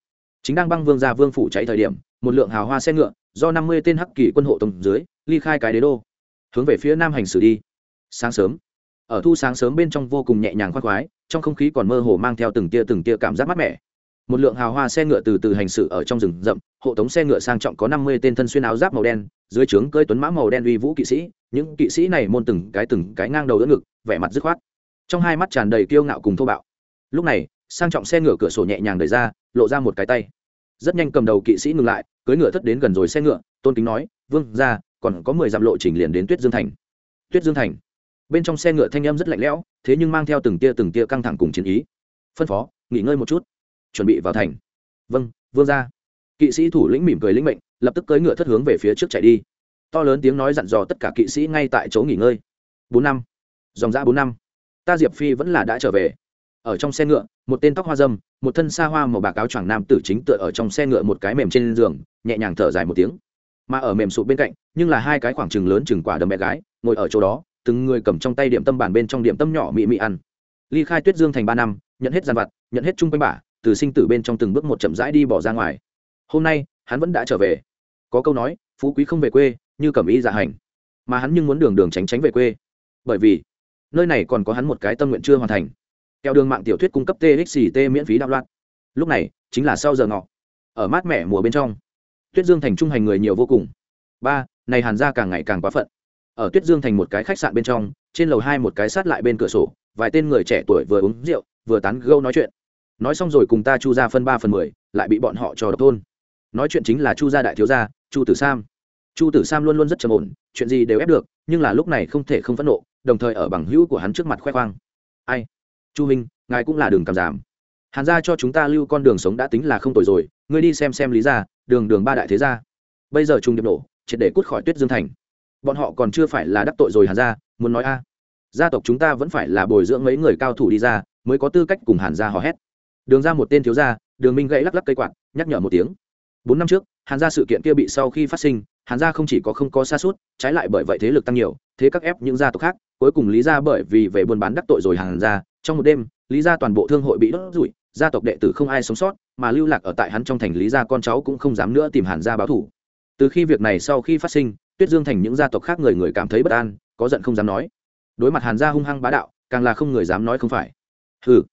Chính đang băng vương ra vương phủ cháy thời điểm, một lượng hào hoa xe ngựa, do năm mươi tên hắc kỳ quân hộ tông dưới, ly khai cái đế đô. Hướng về phía nam hành xử đi. Sáng sớm. Ở thu sáng sớm bên trong vô cùng nhẹ nhàng khoác khoái, trong không khí còn mơ hồ mang theo từng tia từng tia cảm giác mát mẻ một lượng hào hoa xe ngựa từ từ hành xử ở trong rừng rậm, hộ tống xe ngựa sang trọng có năm mươi tên thân xuyên áo giáp màu đen, dưới trướng cơi tuấn mã màu đen uy vũ kỵ sĩ. Những kỵ sĩ này môn từng cái từng cái ngang đầu đỡ ngực, vẻ mặt dứt khoát. Trong hai mắt tràn đầy kiêu ngạo cùng thô bạo. Lúc này, sang trọng xe ngựa cửa sổ nhẹ nhàng đẩy ra, lộ ra một cái tay. Rất nhanh cầm đầu kỵ sĩ ngừng lại cưỡi ngựa thất đến gần rồi xe ngựa, tôn kính nói, vương ra còn có mười dặm lộ trình liền đến tuyết dương thành. Tuyết dương thành. Bên trong xe ngựa thanh âm rất lạnh lẽo, thế nhưng mang theo từng tia từng tia căng thẳng cùng chiến ý. Phân phó, nghỉ ngơi một chút chuẩn bị vào thành. Vâng vương ra kỵ sĩ thủ lĩnh mỉm cười lĩnh mệnh, lập tức cưỡi ngựa thất hướng về phía trước chạy đi. To lớn tiếng nói dặn dò tất cả kỵ sĩ ngay tại chỗ nghỉ ngơi. Bốn năm. Dòng dã bốn năm. Ta diệp phi vẫn là đã trở về. Ở trong xe ngựa, một tên tóc hoa dâm, một thân xa hoa màu bạc áo choàng nam tử chính tựa ở trong xe ngựa một cái mềm trên giường, nhẹ nhàng thở dài một tiếng. Mà ở mềm sụp bên cạnh, nhưng là hai cái khoảng trừng lớn chừng quả đầm mẹ gái, ngồi ở chỗ đó, từng người cầm trong tay điểm tâm bản bên trong điểm tâm nhỏ mị mị ăn. Ly khai tuyết dương thành ba năm, nhận hết gian vặt, nhận hết chung quanh bả từ sinh tử bên trong từng bước một chậm rãi đi bỏ ra ngoài. Hôm nay, hắn vẫn đã trở về. Có câu nói, phú quý không về quê, như cẩm ý dạ hành. Mà hắn nhưng muốn đường đường tránh tránh về quê. Bởi vì, nơi này còn có hắn một cái tâm nguyện chưa hoàn thành. Theo đường mạng tiểu thuyết cung cấp txt miễn phí đạo loạn. Lúc này, chính là sau giờ ngọ. Ở mát mẻ mùa bên trong, tuyết dương thành trung hành người nhiều vô cùng. Ba, này hàn ra càng ngày càng quá phận. Ở tuyết dương thành một cái khách sạn bên trong, trên lầu hai một cái sát lại bên cửa sổ, vài tên người trẻ tuổi vừa uống rượu, vừa tán gâu nói chuyện nói xong rồi cùng ta chu ra phân ba phần mười, lại bị bọn họ cho độc thôn nói chuyện chính là chu gia đại thiếu gia, chu tử sam. Chu tử sam luôn luôn rất trầm ổn, chuyện gì đều ép được, nhưng là lúc này không thể không phẫn nộ, đồng thời ở bằng hữu của hắn trước mặt khoe khoang. Ai? Chu minh ngài cũng là đường cảm giảm. Hàn gia cho chúng ta lưu con đường sống đã tính là không tồi rồi, ngươi đi xem xem lý ra đường đường ba đại thế gia. Bây giờ trung điệp nổ, triệt để cút khỏi tuyết dương thành. Bọn họ còn chưa phải là đắc tội rồi hàn gia, muốn nói a. Gia tộc chúng ta vẫn phải là bồi dưỡng mấy người cao thủ đi ra, mới có tư cách cùng hàn gia hò hét đường ra một tên thiếu gia, đường minh gãy lắc lắc cây quạt, nhắc nhở một tiếng. Bốn năm trước, hàn gia sự kiện kia bị sau khi phát sinh, hàn gia không chỉ có không có xa suốt, trái lại bởi vậy thế lực tăng nhiều, thế các ép những gia tộc khác, cuối cùng lý ra bởi vì về buôn bán đắc tội rồi hàn gia, trong một đêm, lý ra toàn bộ thương hội bị đốt rủi gia tộc đệ tử không ai sống sót, mà lưu lạc ở tại hắn trong thành lý gia con cháu cũng không dám nữa tìm hàn gia báo thủ từ khi việc này sau khi phát sinh, tuyết dương thành những gia tộc khác người người cảm thấy bất an, có giận không dám nói. Đối mặt hàn gia hung hăng bá đạo, càng là không người dám nói không phải. Hừ.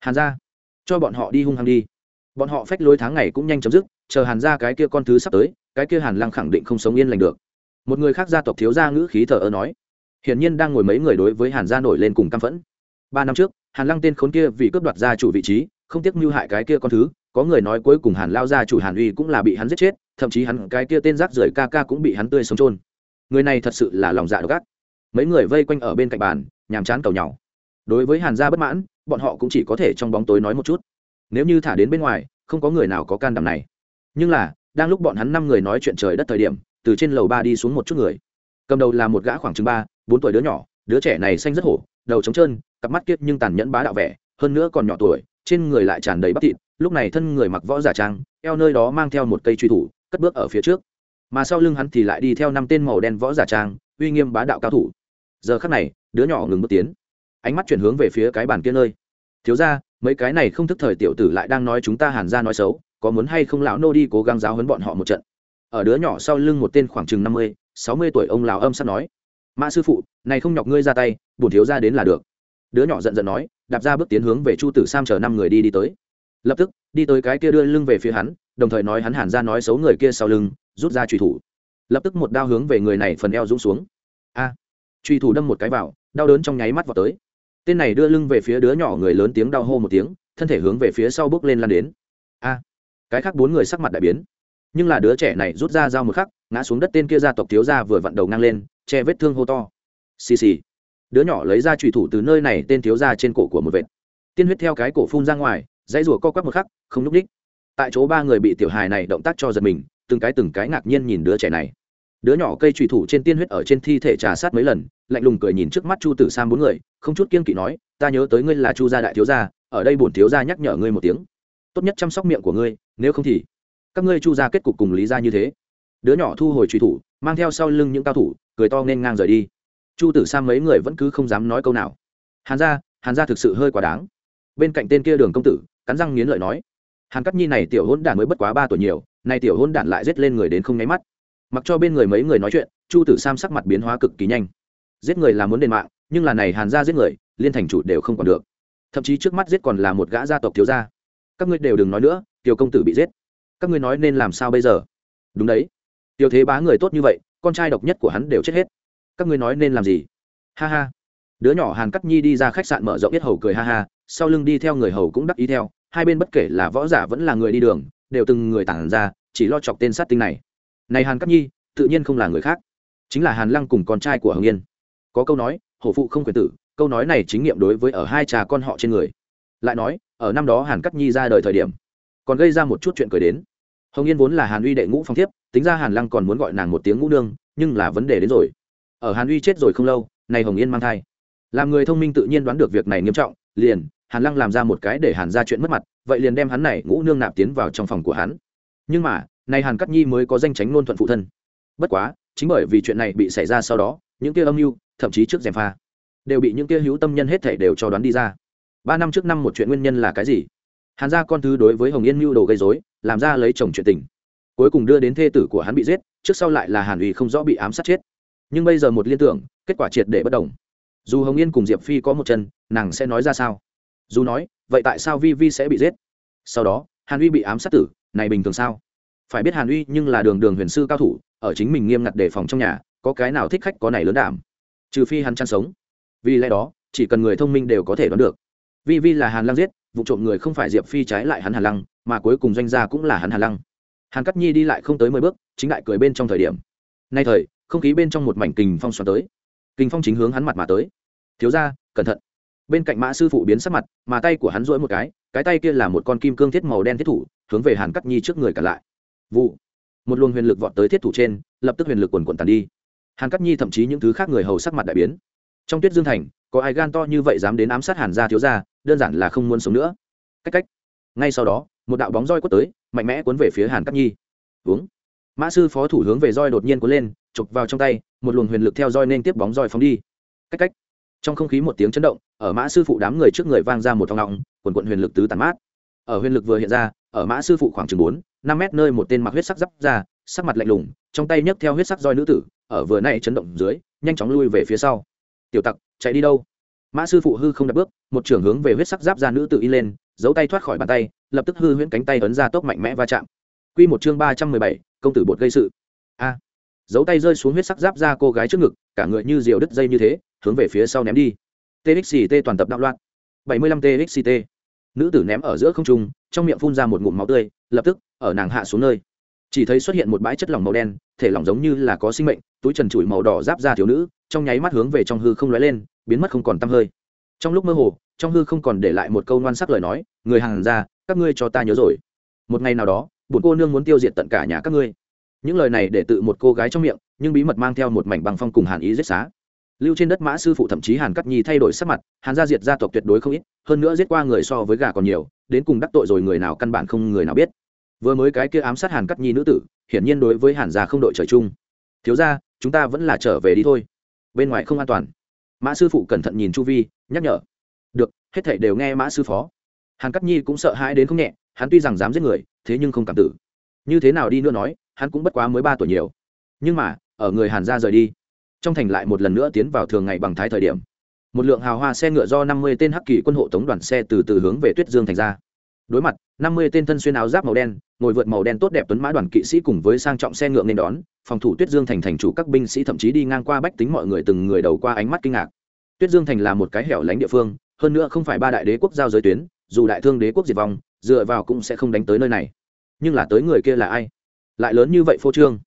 Hàn gia cho bọn họ đi hung hăng đi. Bọn họ phách lối tháng ngày cũng nhanh chấm dứt, chờ hàn ra cái kia con thứ sắp tới, cái kia hàn lăng khẳng định không sống yên lành được. Một người khác gia tộc thiếu gia ngữ khí thờ ơ nói, hiển nhiên đang ngồi mấy người đối với hàn gia nổi lên cùng căm phẫn. Ba năm trước, hàn lăng tên khốn kia vì cướp đoạt gia chủ vị trí, không tiếc mưu hại cái kia con thứ, có người nói cuối cùng hàn lao gia chủ hàn uy cũng là bị hắn giết chết, thậm chí hắn cái kia tên rác rưởi ca ca cũng bị hắn tươi sống trôn người này thật sự là lòng dạ độc ác. Mấy người vây quanh ở bên cạnh bàn, nhàm chán cầu nhau. Đối với hàn gia bất mãn bọn họ cũng chỉ có thể trong bóng tối nói một chút. Nếu như thả đến bên ngoài, không có người nào có can đảm này. Nhưng là, đang lúc bọn hắn năm người nói chuyện trời đất thời điểm, từ trên lầu ba đi xuống một chút người. Cầm đầu là một gã khoảng chừng ba, bốn tuổi đứa nhỏ, đứa trẻ này xanh rất hổ, đầu trống trơn, cặp mắt kiết nhưng tàn nhẫn bá đạo vẻ, hơn nữa còn nhỏ tuổi, trên người lại tràn đầy bắp thịt, lúc này thân người mặc võ giả trang, eo nơi đó mang theo một cây truy thủ, cất bước ở phía trước. Mà sau lưng hắn thì lại đi theo năm tên màu đen võ giả trang, uy nghiêm bá đạo cao thủ. Giờ khắc này, đứa nhỏ ngừng bước tiến. Ánh mắt chuyển hướng về phía cái bàn kia nơi thiếu ra, mấy cái này không thức thời tiểu tử lại đang nói chúng ta hàn ra nói xấu, có muốn hay không lão nô đi cố gắng giáo hấn bọn họ một trận. Ở đứa nhỏ sau lưng một tên khoảng chừng năm mươi, sáu mươi tuổi ông lão âm sắp nói, mã sư phụ, này không nhọc ngươi ra tay, bổn thiếu ra đến là được. Đứa nhỏ giận giận nói, đạp ra bước tiến hướng về chu tử sam chờ năm người đi đi tới. Lập tức, đi tới cái kia đưa lưng về phía hắn, đồng thời nói hắn hàn ra nói xấu người kia sau lưng, rút ra truy thủ. Lập tức một đao hướng về người này phần eo rũng xuống. A! Truy thủ đâm một cái vào, đau đớn trong nháy mắt vào tới tên này đưa lưng về phía đứa nhỏ người lớn tiếng đau hô một tiếng, thân thể hướng về phía sau bước lên lan đến. A, cái khác bốn người sắc mặt đại biến. Nhưng là đứa trẻ này rút ra dao một khắc, ngã xuống đất tên kia gia tộc thiếu gia vừa vặn đầu ngang lên, che vết thương hô to. Xì xì. Đứa nhỏ lấy ra trùy thủ từ nơi này tên thiếu gia trên cổ của một vệt. Tiên huyết theo cái cổ phun ra ngoài, dãy rùa co quắp một khắc, không nhúc ních. tại chỗ ba người bị tiểu hài này động tác cho giật mình, từng cái từng cái ngạc nhiên nhìn đứa trẻ này. Đứa nhỏ cây trùy thủ trên tiên huyết ở trên thi thể trà sát mấy lần lạnh lùng cười nhìn trước mắt chu tử sam bốn người, không chút kiên kỵ nói, ta nhớ tới ngươi là chu gia đại thiếu gia, ở đây bổn thiếu gia nhắc nhở ngươi một tiếng. Tốt nhất chăm sóc miệng của ngươi, nếu không thì các ngươi chu gia kết cục cùng lý gia như thế. Đứa nhỏ thu hồi truy thủ, mang theo sau lưng những cao thủ, cười to nên ngang rời đi. Chu tử sam mấy người vẫn cứ không dám nói câu nào. Hàn gia hàn gia thực sự hơi quá đáng. Bên cạnh tên kia đường công tử, cắn răng nghiến lợi nói, hàn cắt nhi này tiểu hôn đản mới bất quá ba tuổi nhiều, nay tiểu hôn đản lại rết lên người đến không nháy mắt. Mặc cho bên người mấy người nói chuyện, chu tử sam sắc mặt biến hóa cực kỳ nhanh giết người là muốn đền mạng, nhưng là này hàn gia giết người, liên thành chủ đều không còn được. Thậm chí trước mắt giết còn là một gã gia tộc thiếu gia. Các ngươi đều đừng nói nữa, tiểu công tử bị giết. Các ngươi nói nên làm sao bây giờ? Đúng đấy. Tiểu thế bá người tốt như vậy, con trai độc nhất của hắn đều chết hết. Các ngươi nói nên làm gì? Ha ha. Đứa nhỏ hàn cắt nhi đi ra khách sạn mở rộng biết hầu cười ha ha, sau lưng đi theo người hầu cũng đắc ý theo. Hai bên bất kể là võ giả vẫn là người đi đường, đều từng người tản ra, chỉ lo chọc tên sát tinh này. Này hàn cắt nhi, tự nhiên không là người khác, chính là hàn lăng cùng con trai của hồng yên có câu nói, hổ phụ không quyền tử. Câu nói này chính nghiệm đối với ở hai trà con họ trên người. Lại nói, ở năm đó hàn cắt nhi ra đời thời điểm, còn gây ra một chút chuyện cười đến. Hồng yên vốn là hàn uy đệ ngũ phong thiếp, tính ra hàn lăng còn muốn gọi nàng một tiếng ngũ nương, nhưng là vấn đề đến rồi. Ở hàn uy chết rồi không lâu, này hồng yên mang thai. Làm người thông minh tự nhiên đoán được việc này nghiêm trọng, liền, hàn lăng làm ra một cái để hàn ra chuyện mất mặt, vậy liền đem hắn này ngũ nương nạp tiến vào trong phòng của hắn. Nhưng mà nay hàn cắt nhi mới có danh tránh ngôn thuận phụ thân. Bất quá, chính bởi vì chuyện này bị xảy ra sau đó, những kia âm mưu thậm chí trước rèm pha, đều bị những kia hữu tâm nhân hết thể đều cho đoán đi ra. Ba năm trước năm một chuyện nguyên nhân là cái gì? Hàn gia con thứ đối với hồng yên mưu đồ gây dối làm ra lấy chồng chuyện tình. Cuối cùng đưa đến thê tử của hắn bị giết, trước sau lại là hàn ủy không rõ bị ám sát chết. Nhưng bây giờ một liên tưởng, kết quả triệt để bất đồng. Dù hồng yên cùng diệp phi có một chân, nàng sẽ nói ra sao? Dù nói, vậy tại sao vi vi sẽ bị giết? Sau đó, hàn uy bị ám sát tử, này bình thường sao? Phải biết hàn uy nhưng là đường đường huyền sư cao thủ, ở chính mình nghiêm ngặt đề phòng trong nhà, có cái nào thích khách có này lớn đảm? Trừ phi hắn chăn sống. Vì lẽ đó, chỉ cần người thông minh đều có thể đoán được. Vi vi là hàn lăng giết, vụ trộm người không phải diệp phi trái lại hắn hàn lăng, mà cuối cùng doanh gia cũng là hắn hàn lăng. Hàn cắt nhi đi lại không tới mười bước, chính lại cười bên trong thời điểm. Nay thời, không khí bên trong một mảnh kình phong xoắn tới. Kình phong chính hướng hắn mặt mà tới. Thiếu ra cẩn thận. Bên cạnh mã sư phụ biến sắc mặt, mà tay của hắn rỗi một cái cái tay kia là một con kim cương thiết màu đen thiết thủ, hướng về hàn cắt nhi trước người cả lại. Vụ. Một luồng huyền lực vọt tới thiết thủ trên, lập tức huyền lực quần quần tàn đi hàn cắt nhi thậm chí những thứ khác người hầu sắc mặt đại biến. Trong tuyết dương thành có ai gan to như vậy dám đến ám sát hàn gia thiếu gia đơn giản là không muốn sống nữa. Cách cách. Ngay sau đó một đạo bóng roi quất tới mạnh mẽ cuốn về phía hàn cắt nhi. Uống mã sư phó thủ hướng về roi đột nhiên cuốn lên chụp vào trong tay một luồng huyền lực theo roi nên tiếp bóng roi phóng đi. Cách cách. Trong không khí một tiếng chấn động ở mã sư phụ đám người trước người vang ra một thong lọng, quần quận huyền lực tứ tàn mát. Ở huyền lực vừa hiện ra ở mã sư phụ khoảng chừng bốn năm mét nơi một tên mặc huyết sắc giáp ra sắc mặt lạnh lùng trong tay nhấc theo huyết sắc roi nữ tử ở vừa nay chấn động dưới, nhanh chóng lui về phía sau. Tiểu tặc, chạy đi đâu? Mã sư phụ hư không đặt bước, một trưởng hướng về huyết sắc giáp ra nữ tự in lên, giấu tay thoát khỏi bàn tay, lập tức hư huyễn cánh tay ấn ra tốc mạnh mẽ va chạm. Q một chương ba trăm mười bảy, công tử bột gây sự. A. Giấu tay rơi xuống huyết sắc giáp ra cô gái trước ngực, cả người như diều đứt dây như thế, hướng về phía sau ném đi. Txt toàn tập đạo loạn. bảy mươi lăm txt nữ tử ném ở giữa không trung, trong miệng phun ra một ngụm máu tươi, lập tức, ở nàng hạ xuống nơi chỉ thấy xuất hiện một bãi chất lỏng màu đen, thể lỏng giống như là có sinh mệnh, túi trần trụi màu đỏ giáp ra thiếu nữ, trong nháy mắt hướng về trong hư không lóe lên, biến mất không còn tăm hơi. Trong lúc mơ hồ, trong hư không còn để lại một câu ngoan sắc lời nói, người hàng ra, các ngươi cho ta nhớ rồi. Một ngày nào đó bụt cô nương muốn tiêu diệt tận cả nhà các ngươi. Những lời này để tự một cô gái trong miệng, nhưng bí mật mang theo một mảnh băng phong cùng hàn ý giết xá. Lưu trên đất mã sư phụ thậm chí hàn cắt nhi thay đổi sắc mặt, hàn gia diệt gia tộc tuyệt đối không ít, hơn nữa giết qua người so với gà còn nhiều, đến cùng đắc tội rồi người nào căn bản không người nào biết vừa mới cái kia ám sát hàn cắt nhi nữ tử, hiển nhiên đối với hàn gia không đội trời chung. Thiếu ra chúng ta vẫn là trở về đi thôi. Bên ngoài không an toàn. Mã sư phụ cẩn thận nhìn chu vi, nhắc nhở. Được, hết thảy đều nghe mã sư phó. Hàn cắt nhi cũng sợ hãi đến không nhẹ, hắn tuy rằng dám giết người, thế nhưng không cảm tử. Như thế nào đi nữa nói, hắn cũng bất quá mới ba tuổi nhiều. Nhưng mà, ở người hàn gia rời đi, trong thành lại một lần nữa tiến vào thường ngày bằng thái thời điểm. Một lượng hào hoa xe ngựa do năm mươi tên hắc kỳ quân hộ tống đoàn xe từ từ hướng về tuyết dương thành ra đối mặt, năm mươi tên thân xuyên áo giáp màu đen, ngồi vượt màu đen tốt đẹp tuấn mã đoàn kỵ sĩ cùng với sang trọng xe ngựa nên đón, phòng thủ tuyết dương thành thành chủ các binh sĩ thậm chí đi ngang qua bách tính mọi người từng người đầu qua ánh mắt kinh ngạc. Tuyết dương thành là một cái hẻo lánh địa phương, hơn nữa không phải ba đại đế quốc giao giới tuyến, dù đại thương đế quốc diệt vong, dựa vào cũng sẽ không đánh tới nơi này. Nhưng là tới người kia là ai? Lại lớn như vậy phô trương.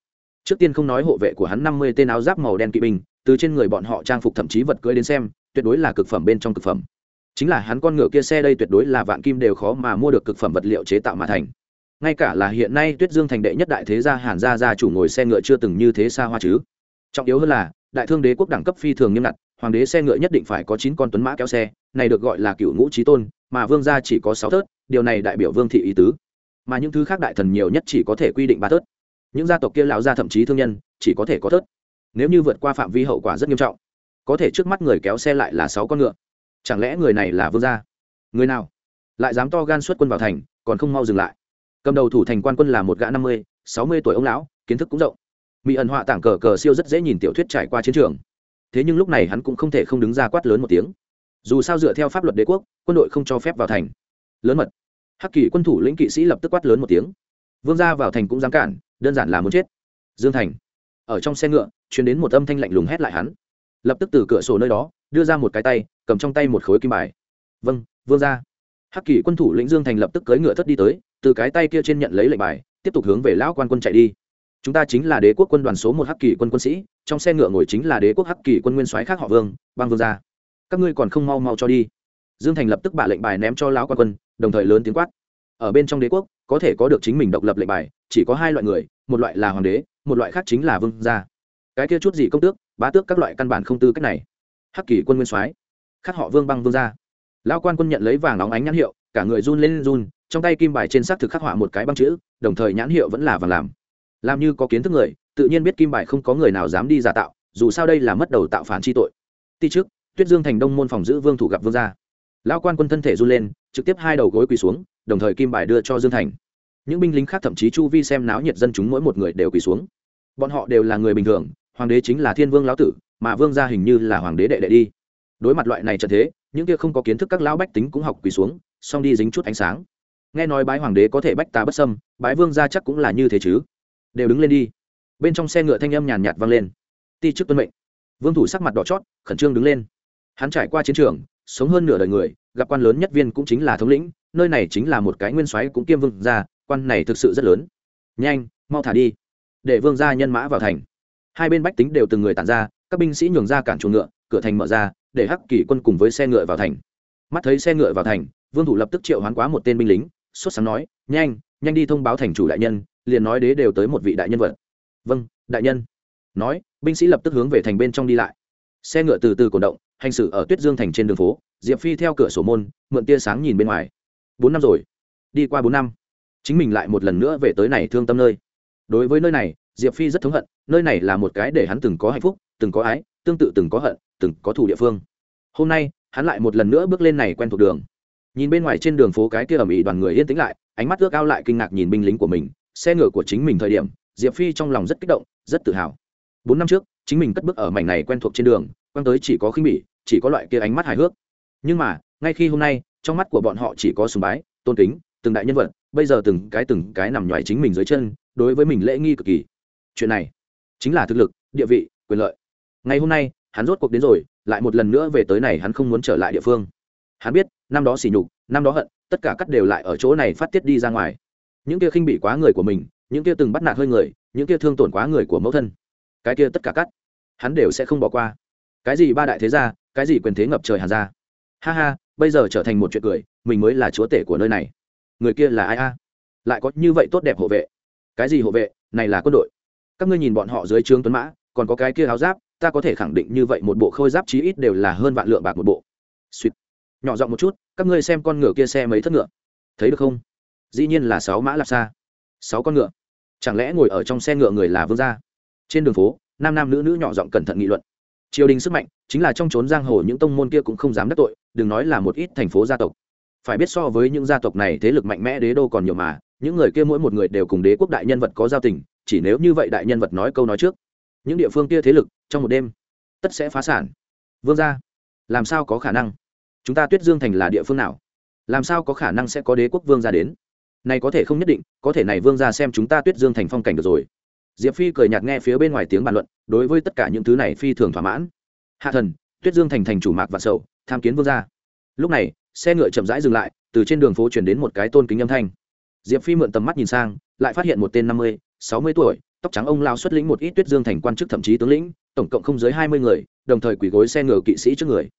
Trước tiên không nói hộ vệ của hắn năm mươi tên áo giáp màu đen kỵ binh, từ trên người bọn họ trang phục thậm chí vật cưỡi đến xem, tuyệt đối là cực phẩm bên trong cực phẩm chính là hắn con ngựa kia xe đây tuyệt đối là vạn kim đều khó mà mua được cực phẩm vật liệu chế tạo mà thành. Ngay cả là hiện nay tuyết dương thành đệ nhất đại thế gia hàn gia gia chủ ngồi xe ngựa chưa từng như thế xa hoa chứ. Trọng yếu hơn là, đại thương đế quốc đẳng cấp phi thường nghiêm ngặt, hoàng đế xe ngựa nhất định phải có chín con tuấn mã kéo xe, này được gọi là cựu ngũ trí tôn, mà vương gia chỉ có sáu thớt, điều này đại biểu vương thị ý tứ. Mà những thứ khác đại thần nhiều nhất chỉ có thể quy định ba thớt. Những gia tộc kia lão gia thậm chí thương nhân, chỉ có thể có thớt. Nếu như vượt qua phạm vi hậu quả rất nghiêm trọng, có thể trước mắt người kéo xe lại là sáu con ngựa chẳng lẽ người này là vương gia? Người nào? Lại dám to gan xuất quân vào thành, còn không mau dừng lại. Cầm đầu thủ thành quan quân là một gã năm mươi, sáu mươi tuổi ông lão, kiến thức cũng rộng. Mỹ ẩn họa tảng cờ cờ siêu rất dễ nhìn tiểu thuyết trải qua chiến trường. Thế nhưng lúc này hắn cũng không thể không đứng ra quát lớn một tiếng. Dù sao dựa theo pháp luật đế quốc, quân đội không cho phép vào thành. Lớn mật. Hắc kỳ quân thủ lĩnh kỵ sĩ lập tức quát lớn một tiếng. Vương gia vào thành cũng dám cản, đơn giản là muốn chết. Dương thành. Ở trong xe ngựa chuyến đến một âm thanh lạnh lùng hét lại hắn lập tức từ cửa sổ nơi đó, đưa ra một cái tay, cầm trong tay một khối kim bài. Vâng vương gia. Hắc kỳ quân thủ lĩnh dương thành lập tức cưỡi ngựa thất đi tới, từ cái tay kia trên nhận lấy lệnh bài, tiếp tục hướng về lão quan quân chạy đi. Chúng ta chính là đế quốc quân đoàn số một hắc kỳ quân quân sĩ, trong xe ngựa ngồi chính là đế quốc hắc kỳ quân nguyên soái khác họ vương băng vương gia. Các ngươi còn không mau mau cho đi. Dương thành lập tức bạ lệnh bài ném cho lão quan quân, đồng thời lớn tiếng quát. Ở bên trong đế quốc, có thể có được chính mình độc lập lệnh bài, chỉ có hai loại người, một loại là hoàng đế, một loại khác chính là vương gia. Cái kia chút gì công tước bá tước các loại căn bản không tư cách này. Hắc kỳ quân nguyên soái khác họ vương băng vương gia. Lão quan quân nhận lấy vàng óng ánh nhãn hiệu, cả người run lên run, trong tay kim bài trên xác thực khắc họa một cái băng chữ, đồng thời nhãn hiệu vẫn là vàng làm. Làm như có kiến thức người, tự nhiên biết kim bài không có người nào dám đi giả tạo, dù sao đây là mất đầu tạo phản chi tội. Ti trước, tuyết dương thành đông môn phòng giữ vương thủ gặp vương gia. Lão quan quân thân thể run lên, trực tiếp hai đầu gối quỳ xuống, đồng thời kim bài đưa cho dương thành. Những binh lính khác thậm chí chu vi xem náo nhiệt dân chúng mỗi một người đều quỳ xuống. Bọn họ đều là người bình thường hoàng đế chính là thiên vương lão tử, mà vương gia hình như là hoàng đế đệ đệ đi. Đối mặt loại này trận thế, những kia không có kiến thức các lão bách tính cũng học quỳ xuống, xong đi dính chút ánh sáng. Nghe nói bái hoàng đế có thể bách tà bất sâm bái vương gia chắc cũng là như thế chứ. Đều đứng lên đi. Bên trong xe ngựa thanh âm nhàn nhạt vang lên. Ti chức tuân mệnh. Vương thủ sắc mặt đỏ chót, khẩn trương đứng lên. Hắn trải qua chiến trường, sống hơn nửa đời người, gặp quan lớn nhất viên cũng chính là thống lĩnh, nơi này chính là một cái nguyên soái cũng kiêm vương gia, quan này thực sự rất lớn. Nhanh, mau thả đi. Để vương gia nhân mã vào thành hai bên bách tính đều từng người tản ra, các binh sĩ nhường ra cản chuồng ngựa, cửa thành mở ra, để hắc kỷ quân cùng với xe ngựa vào thành. Mắt thấy xe ngựa vào thành, vương thủ lập tức triệu hoán quá một tên binh lính xuất sáng nói, nhanh nhanh đi thông báo thành chủ đại nhân, liền nói đế đều tới một vị đại nhân vật. Vâng đại nhân. Nói, binh sĩ lập tức hướng về thành bên trong đi lại. Xe ngựa từ từ cổ động, hành xử ở tuyết dương thành trên đường phố, diệp phi theo cửa sổ môn, mượn tia sáng nhìn bên ngoài. Bốn năm rồi. Đi qua bốn năm. Chính mình lại một lần nữa về tới này thương tâm nơi. Đối với nơi này diệp phi rất thống hận, nơi này là một cái để hắn từng có hạnh phúc, từng có ái, tương tự từng có hận, từng có thủ địa phương. Hôm nay, hắn lại một lần nữa bước lên này quen thuộc đường. Nhìn bên ngoài trên đường phố cái kia ầm ĩ đoàn người yên tĩnh lại, ánh mắt ước ao lại kinh ngạc nhìn binh lính của mình, xe ngựa của chính mình thời điểm, diệp phi trong lòng rất kích động, rất tự hào. Bốn năm trước, chính mình cất bước ở mảnh này quen thuộc trên đường, quăng tới chỉ có khinh bỉ, chỉ có loại kia ánh mắt hài hước. Nhưng mà, ngay khi hôm nay, trong mắt của bọn họ chỉ có sùng bái, tôn kính, từng đại nhân vật, bây giờ từng cái từng cái nằm ngoài chính mình dưới chân, đối với mình lễ nghi cực kỳ chuyện này chính là thực lực, địa vị, quyền lợi. Ngày hôm nay, hắn rốt cuộc đến rồi, lại một lần nữa về tới này hắn không muốn trở lại địa phương. Hắn biết, năm đó xỉ nhục, năm đó hận, tất cả cắt đều lại ở chỗ này phát tiết đi ra ngoài. Những kia khinh bị quá người của mình, những kia từng bắt nạt hơi người, những kia thương tổn quá người của mẫu thân, cái kia tất cả cắt, hắn đều sẽ không bỏ qua. Cái gì ba đại thế gia, cái gì quyền thế ngập trời hàn ra. Ha ha, bây giờ trở thành một chuyện cười, mình mới là chúa tể của nơi này. Người kia là ai a? Lại có như vậy tốt đẹp hộ vệ. Cái gì hộ vệ? Này là quân đội các ngươi nhìn bọn họ dưới trướng tuấn mã, còn có cái kia áo giáp, ta có thể khẳng định như vậy một bộ khôi giáp chí ít đều là hơn vạn lượng bạc một bộ. Suýt nhỏ giọng một chút, các ngươi xem con ngựa kia xe mấy thất ngựa. Thấy được không? Dĩ nhiên là sáu mã lạp xa. Sáu con ngựa. Chẳng lẽ ngồi ở trong xe ngựa người là vương gia? Trên đường phố, nam nam nữ nữ nhỏ giọng cẩn thận nghị luận. Triều đình sức mạnh, chính là trong trốn giang hồ những tông môn kia cũng không dám đắc tội, đừng nói là một ít thành phố gia tộc. Phải biết so với những gia tộc này thế lực mạnh mẽ đế đô còn nhiều mà, những người kia mỗi một người đều cùng đế quốc đại nhân vật có giao tình chỉ nếu như vậy đại nhân vật nói câu nói trước, những địa phương kia thế lực trong một đêm tất sẽ phá sản. Vương gia, làm sao có khả năng? Chúng ta tuyết dương thành là địa phương nào? Làm sao có khả năng sẽ có đế quốc vương gia đến? Này có thể không nhất định, có thể này vương gia xem chúng ta tuyết dương thành phong cảnh được rồi. Diệp phi cười nhạt nghe phía bên ngoài tiếng bàn luận, đối với tất cả những thứ này phi thường thỏa mãn. Hạ thần, tuyết dương thành thành chủ mạc và sầu, tham kiến vương gia. Lúc này, xe ngựa chậm rãi dừng lại, từ trên đường phố chuyển đến một cái tôn kính âm thanh. Diệp phi mượn tầm mắt nhìn sang, lại phát hiện một tên năm mươi sáu mươi tuổi, tóc trắng ông lao xuất lĩnh một ít tuyết dương thành quan chức thậm chí tướng lĩnh, tổng cộng không dưới hai mươi người, đồng thời quỳ gối xe ngựa kỵ sĩ trước người.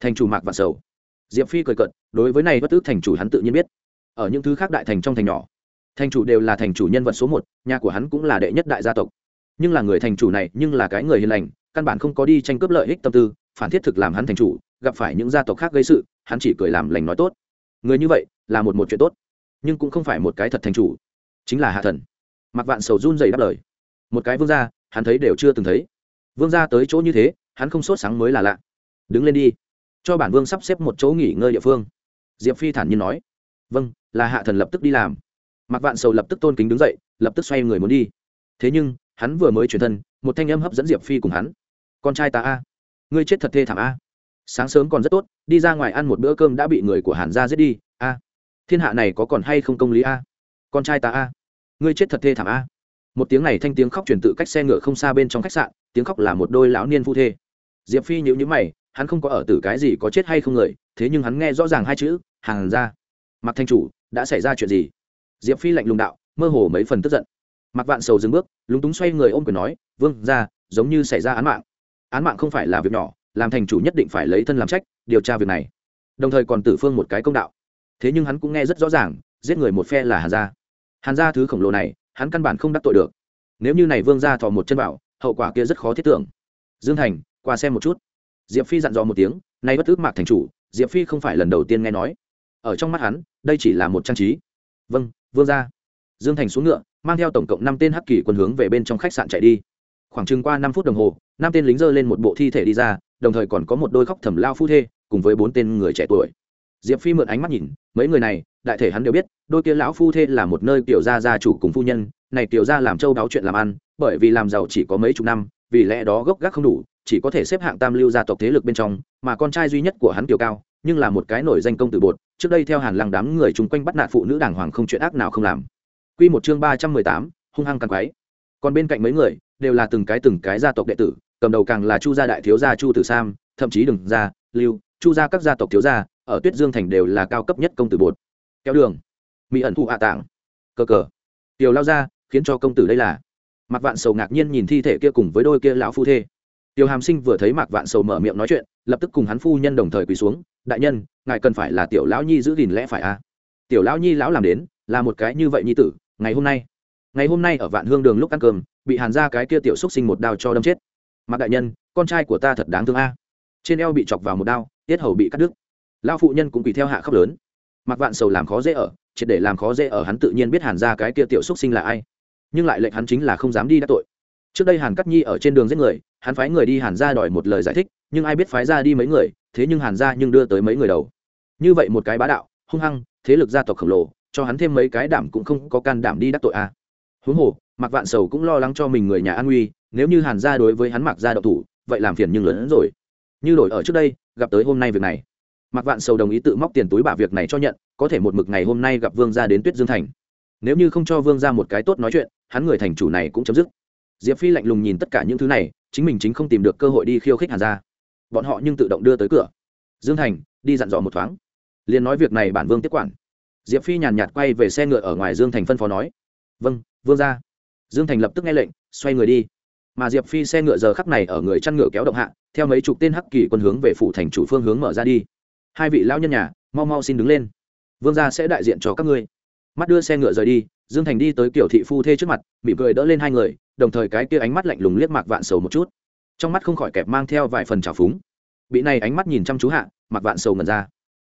Thành chủ mạc và sầu. Diệp phi cười cận đối với này bất tức thành chủ hắn tự nhiên biết. Ở những thứ khác đại thành trong thành nhỏ, thành chủ đều là thành chủ nhân vật số một, nhà của hắn cũng là đệ nhất đại gia tộc. Nhưng là người thành chủ này, nhưng là cái người hiền lành, căn bản không có đi tranh cướp lợi ích tâm tư, phản thiết thực làm hắn thành chủ, gặp phải những gia tộc khác gây sự, hắn chỉ cười làm lành nói tốt. Người như vậy là một một chuyện tốt, nhưng cũng không phải một cái thật thành chủ, chính là hạ thần mặc vạn sầu run dày đáp lời. Một cái vương gia, hắn thấy đều chưa từng thấy. Vương gia tới chỗ như thế, hắn không sốt sáng mới là lạ. Đứng lên đi. Cho bản vương sắp xếp một chỗ nghỉ ngơi địa phương. Diệp phi thản nhiên nói. Vâng là hạ thần lập tức đi làm. Mặc vạn sầu lập tức tôn kính đứng dậy, lập tức xoay người muốn đi. Thế nhưng, hắn vừa mới chuyển thân, một thanh âm hấp dẫn diệp phi cùng hắn. Con trai ta a. Ngươi chết thật thê thảm a. Sáng sớm còn rất tốt, đi ra ngoài ăn một bữa cơm đã bị người của hàn gia giết đi. A. Thiên hạ này có còn hay không công lý a? Con trai ta a ngươi chết thật thê thảm a. Một tiếng này thanh tiếng khóc chuyển tự cách xe ngựa không xa bên trong khách sạn, tiếng khóc là một đôi lão niên phu thê. Diệp phi nhữ nhữ mày, hắn không có ở tử cái gì có chết hay không người, thế nhưng hắn nghe rõ ràng hai chữ hàng ra. Mặc thanh chủ, đã xảy ra chuyện gì? Diệp phi lạnh lùng đạo, mơ hồ mấy phần tức giận. Mặc vạn sầu dừng bước, lúng túng xoay người ôm quyền nói, vương ra, giống như xảy ra án mạng. Án mạng không phải là việc nhỏ, làm thành chủ nhất định phải lấy thân làm trách, điều tra việc này. Đồng thời còn tử phương một cái công đạo. Thế nhưng hắn cũng nghe rất rõ ràng, giết người một phe là Hà gia hàn gia thứ khổng lồ này, hắn căn bản không đắc tội được. Nếu như này vương ra thò một chân bảo hậu quả kia rất khó thiết tưởng. Dương thành, qua xem một chút. Diệp phi dặn dò một tiếng, nay bất ước mạc thành chủ, diệp phi không phải lần đầu tiên nghe nói. Ở trong mắt hắn, đây chỉ là một trang trí. Vâng vương ra dương thành xuống ngựa, mang theo tổng cộng năm tên hắc kỳ quân hướng về bên trong khách sạn chạy đi. Khoảng chừng qua năm phút đồng hồ, năm tên lính dơ lên một bộ thi thể đi ra, đồng thời còn có một đôi khóc thầm lao phu thê, cùng với bốn tên người trẻ tuổi. Diệp phi mượn ánh mắt nhìn, mấy người này đại thể hắn đều biết, đôi kia lão phu thê là một nơi kiểu gia gia chủ cùng phu nhân, này kiểu gia làm châu đáo chuyện làm ăn, bởi vì làm giàu chỉ có mấy chục năm, vì lẽ đó gốc gác không đủ, chỉ có thể xếp hạng tam lưu gia tộc thế lực bên trong, mà con trai duy nhất của hắn kiều cao, nhưng là một cái nổi danh công tử bột, trước đây theo hàn lăng đám người chung quanh bắt nạt phụ nữ đàng hoàng không chuyện ác nào không làm. Quy một chương ba trăm mười tám, hung hăng càng quái. Còn bên cạnh mấy người, đều là từng cái từng cái gia tộc đệ tử, cầm đầu càng là chu gia đại thiếu gia chu tử sam, thậm chí đừng gia lưu, chu gia các gia tộc thiếu gia, ở tuyết dương thành đều là cao cấp nhất công tử bột kéo đường. Mỹ ẩn thụ hạ tạng cờ cờ. Tiểu lao ra, khiến cho công tử đây là. Mạc vạn sầu ngạc nhiên nhìn thi thể kia cùng với đôi kia lão phu thê. Tiểu hàm sinh vừa thấy mạc vạn sầu mở miệng nói chuyện, lập tức cùng hắn phu nhân đồng thời quỳ xuống, đại nhân, ngài cần phải là tiểu lão nhi giữ gìn lẽ phải a à? tiểu lão nhi lão làm đến, là một cái như vậy nhi tử, ngày hôm nay, ngày hôm nay ở vạn hương đường lúc ăn cơm, bị hàn ra cái kia tiểu xúc sinh một đao cho đâm chết. Mạc đại nhân, con trai của ta thật đáng thương a. Trên eo bị chọc vào một đao, tiết hầu bị cắt đứt. Lao phụ nhân cũng quỳ theo hạ khóc lớn mặc vạn sầu làm khó dễ ở, triệt để làm khó dễ ở hắn tự nhiên biết hàn ra cái kia tiểu xúc sinh là ai. Nhưng lại lệnh hắn chính là không dám đi đắc tội. Trước đây hàn cắt nhi ở trên đường giết người, hắn phái người đi hàn ra đòi một lời giải thích, nhưng ai biết phái ra đi mấy người, thế nhưng hàn ra nhưng đưa tới mấy người đầu. Như vậy một cái bá đạo, hung hăng, thế lực gia tộc khổng lồ, cho hắn thêm mấy cái đảm cũng không có can đảm đi đắc tội a. À. huống hồ mặc vạn sầu cũng lo lắng cho mình người nhà an nguy, nếu như hàn ra đối với hắn mặc ra độc thủ, vậy làm phiền nhưng lớn hơn rồi. Như đổi ở trước đây, gặp tới hôm nay việc này. Mạc Vạn Sầu đồng ý tự móc tiền túi bà việc này cho nhận, có thể một mực ngày hôm nay gặp Vương gia đến Tuyết Dương thành. Nếu như không cho Vương gia một cái tốt nói chuyện, hắn người thành chủ này cũng chấm dứt. Diệp Phi lạnh lùng nhìn tất cả những thứ này, chính mình chính không tìm được cơ hội đi khiêu khích Hàn gia. Bọn họ nhưng tự động đưa tới cửa. Dương Thành, đi dặn dò một thoáng. Liền nói việc này bản Vương tiếp quản. Diệp Phi nhàn nhạt quay về xe ngựa ở ngoài Dương Thành phân phó nói. "Vâng, Vương gia." Dương Thành lập tức nghe lệnh, xoay người đi. Mà Diệp Phi xe ngựa giờ khắc này ở người chăn ngựa kéo động hạ, theo mấy chục tên hắc kỳ quân hướng về phủ thành chủ phương hướng mở ra đi hai vị lão nhân nhà, mau mau xin đứng lên. Vương gia sẽ đại diện cho các ngươi. Mắt đưa xe ngựa rời đi, dương thành đi tới kiểu thị phu thê trước mặt, mỉm cười đỡ lên hai người, đồng thời cái kia ánh mắt lạnh lùng liếc mạc vạn sầu một chút. Trong mắt không khỏi kẹp mang theo vài phần trào phúng. Bị này ánh mắt nhìn chăm chú hạ, mạc vạn sầu ngần ra.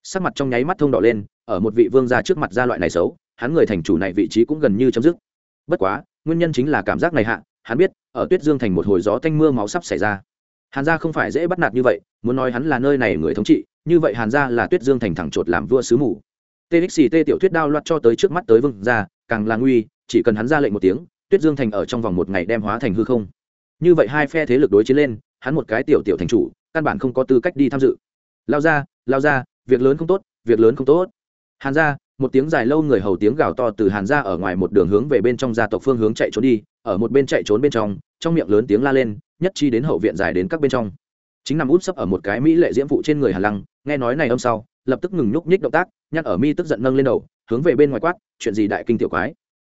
Sắc mặt trong nháy mắt thông đỏ lên, ở một vị vương gia trước mặt gia loại này xấu, hắn người thành chủ này vị trí cũng gần như chấm dứt. Bất quá, nguyên nhân chính là cảm giác này hạ, hắn biết, ở tuyết dương thành một hồi gió tanh mưa máu sắp xảy ra hàn gia không phải dễ bắt nạt như vậy, muốn nói hắn là nơi này người thống trị, như vậy hàn gia là tuyết dương thành thẳng chột làm vua sứ mù. Txt tiểu thuyết đao loạt cho tới trước mắt tới vương gia, càng là nguy, chỉ cần hắn ra lệnh một tiếng, tuyết dương thành ở trong vòng một ngày đem hóa thành hư không. Như vậy hai phe thế lực đối chiến lên, hắn một cái tiểu tiểu thành chủ, căn bản không có tư cách đi tham dự. Lao ra lao ra, việc lớn không tốt, việc lớn không tốt. Hàn gia, một tiếng dài lâu người hầu tiếng gào to từ hàn gia ở ngoài một đường hướng về bên trong gia tộc phương hướng chạy trốn đi, ở một bên chạy trốn bên trong trong miệng lớn tiếng la lên nhất chi đến hậu viện dài đến các bên trong. Chính nằm út sấp ở một cái mỹ lệ diễm phụ trên người hàn lăng, nghe nói này âm sau, lập tức ngừng nhúc nhích động tác, nhắc ở mi tức giận nâng lên đầu, hướng về bên ngoài quát, chuyện gì đại kinh tiểu quái?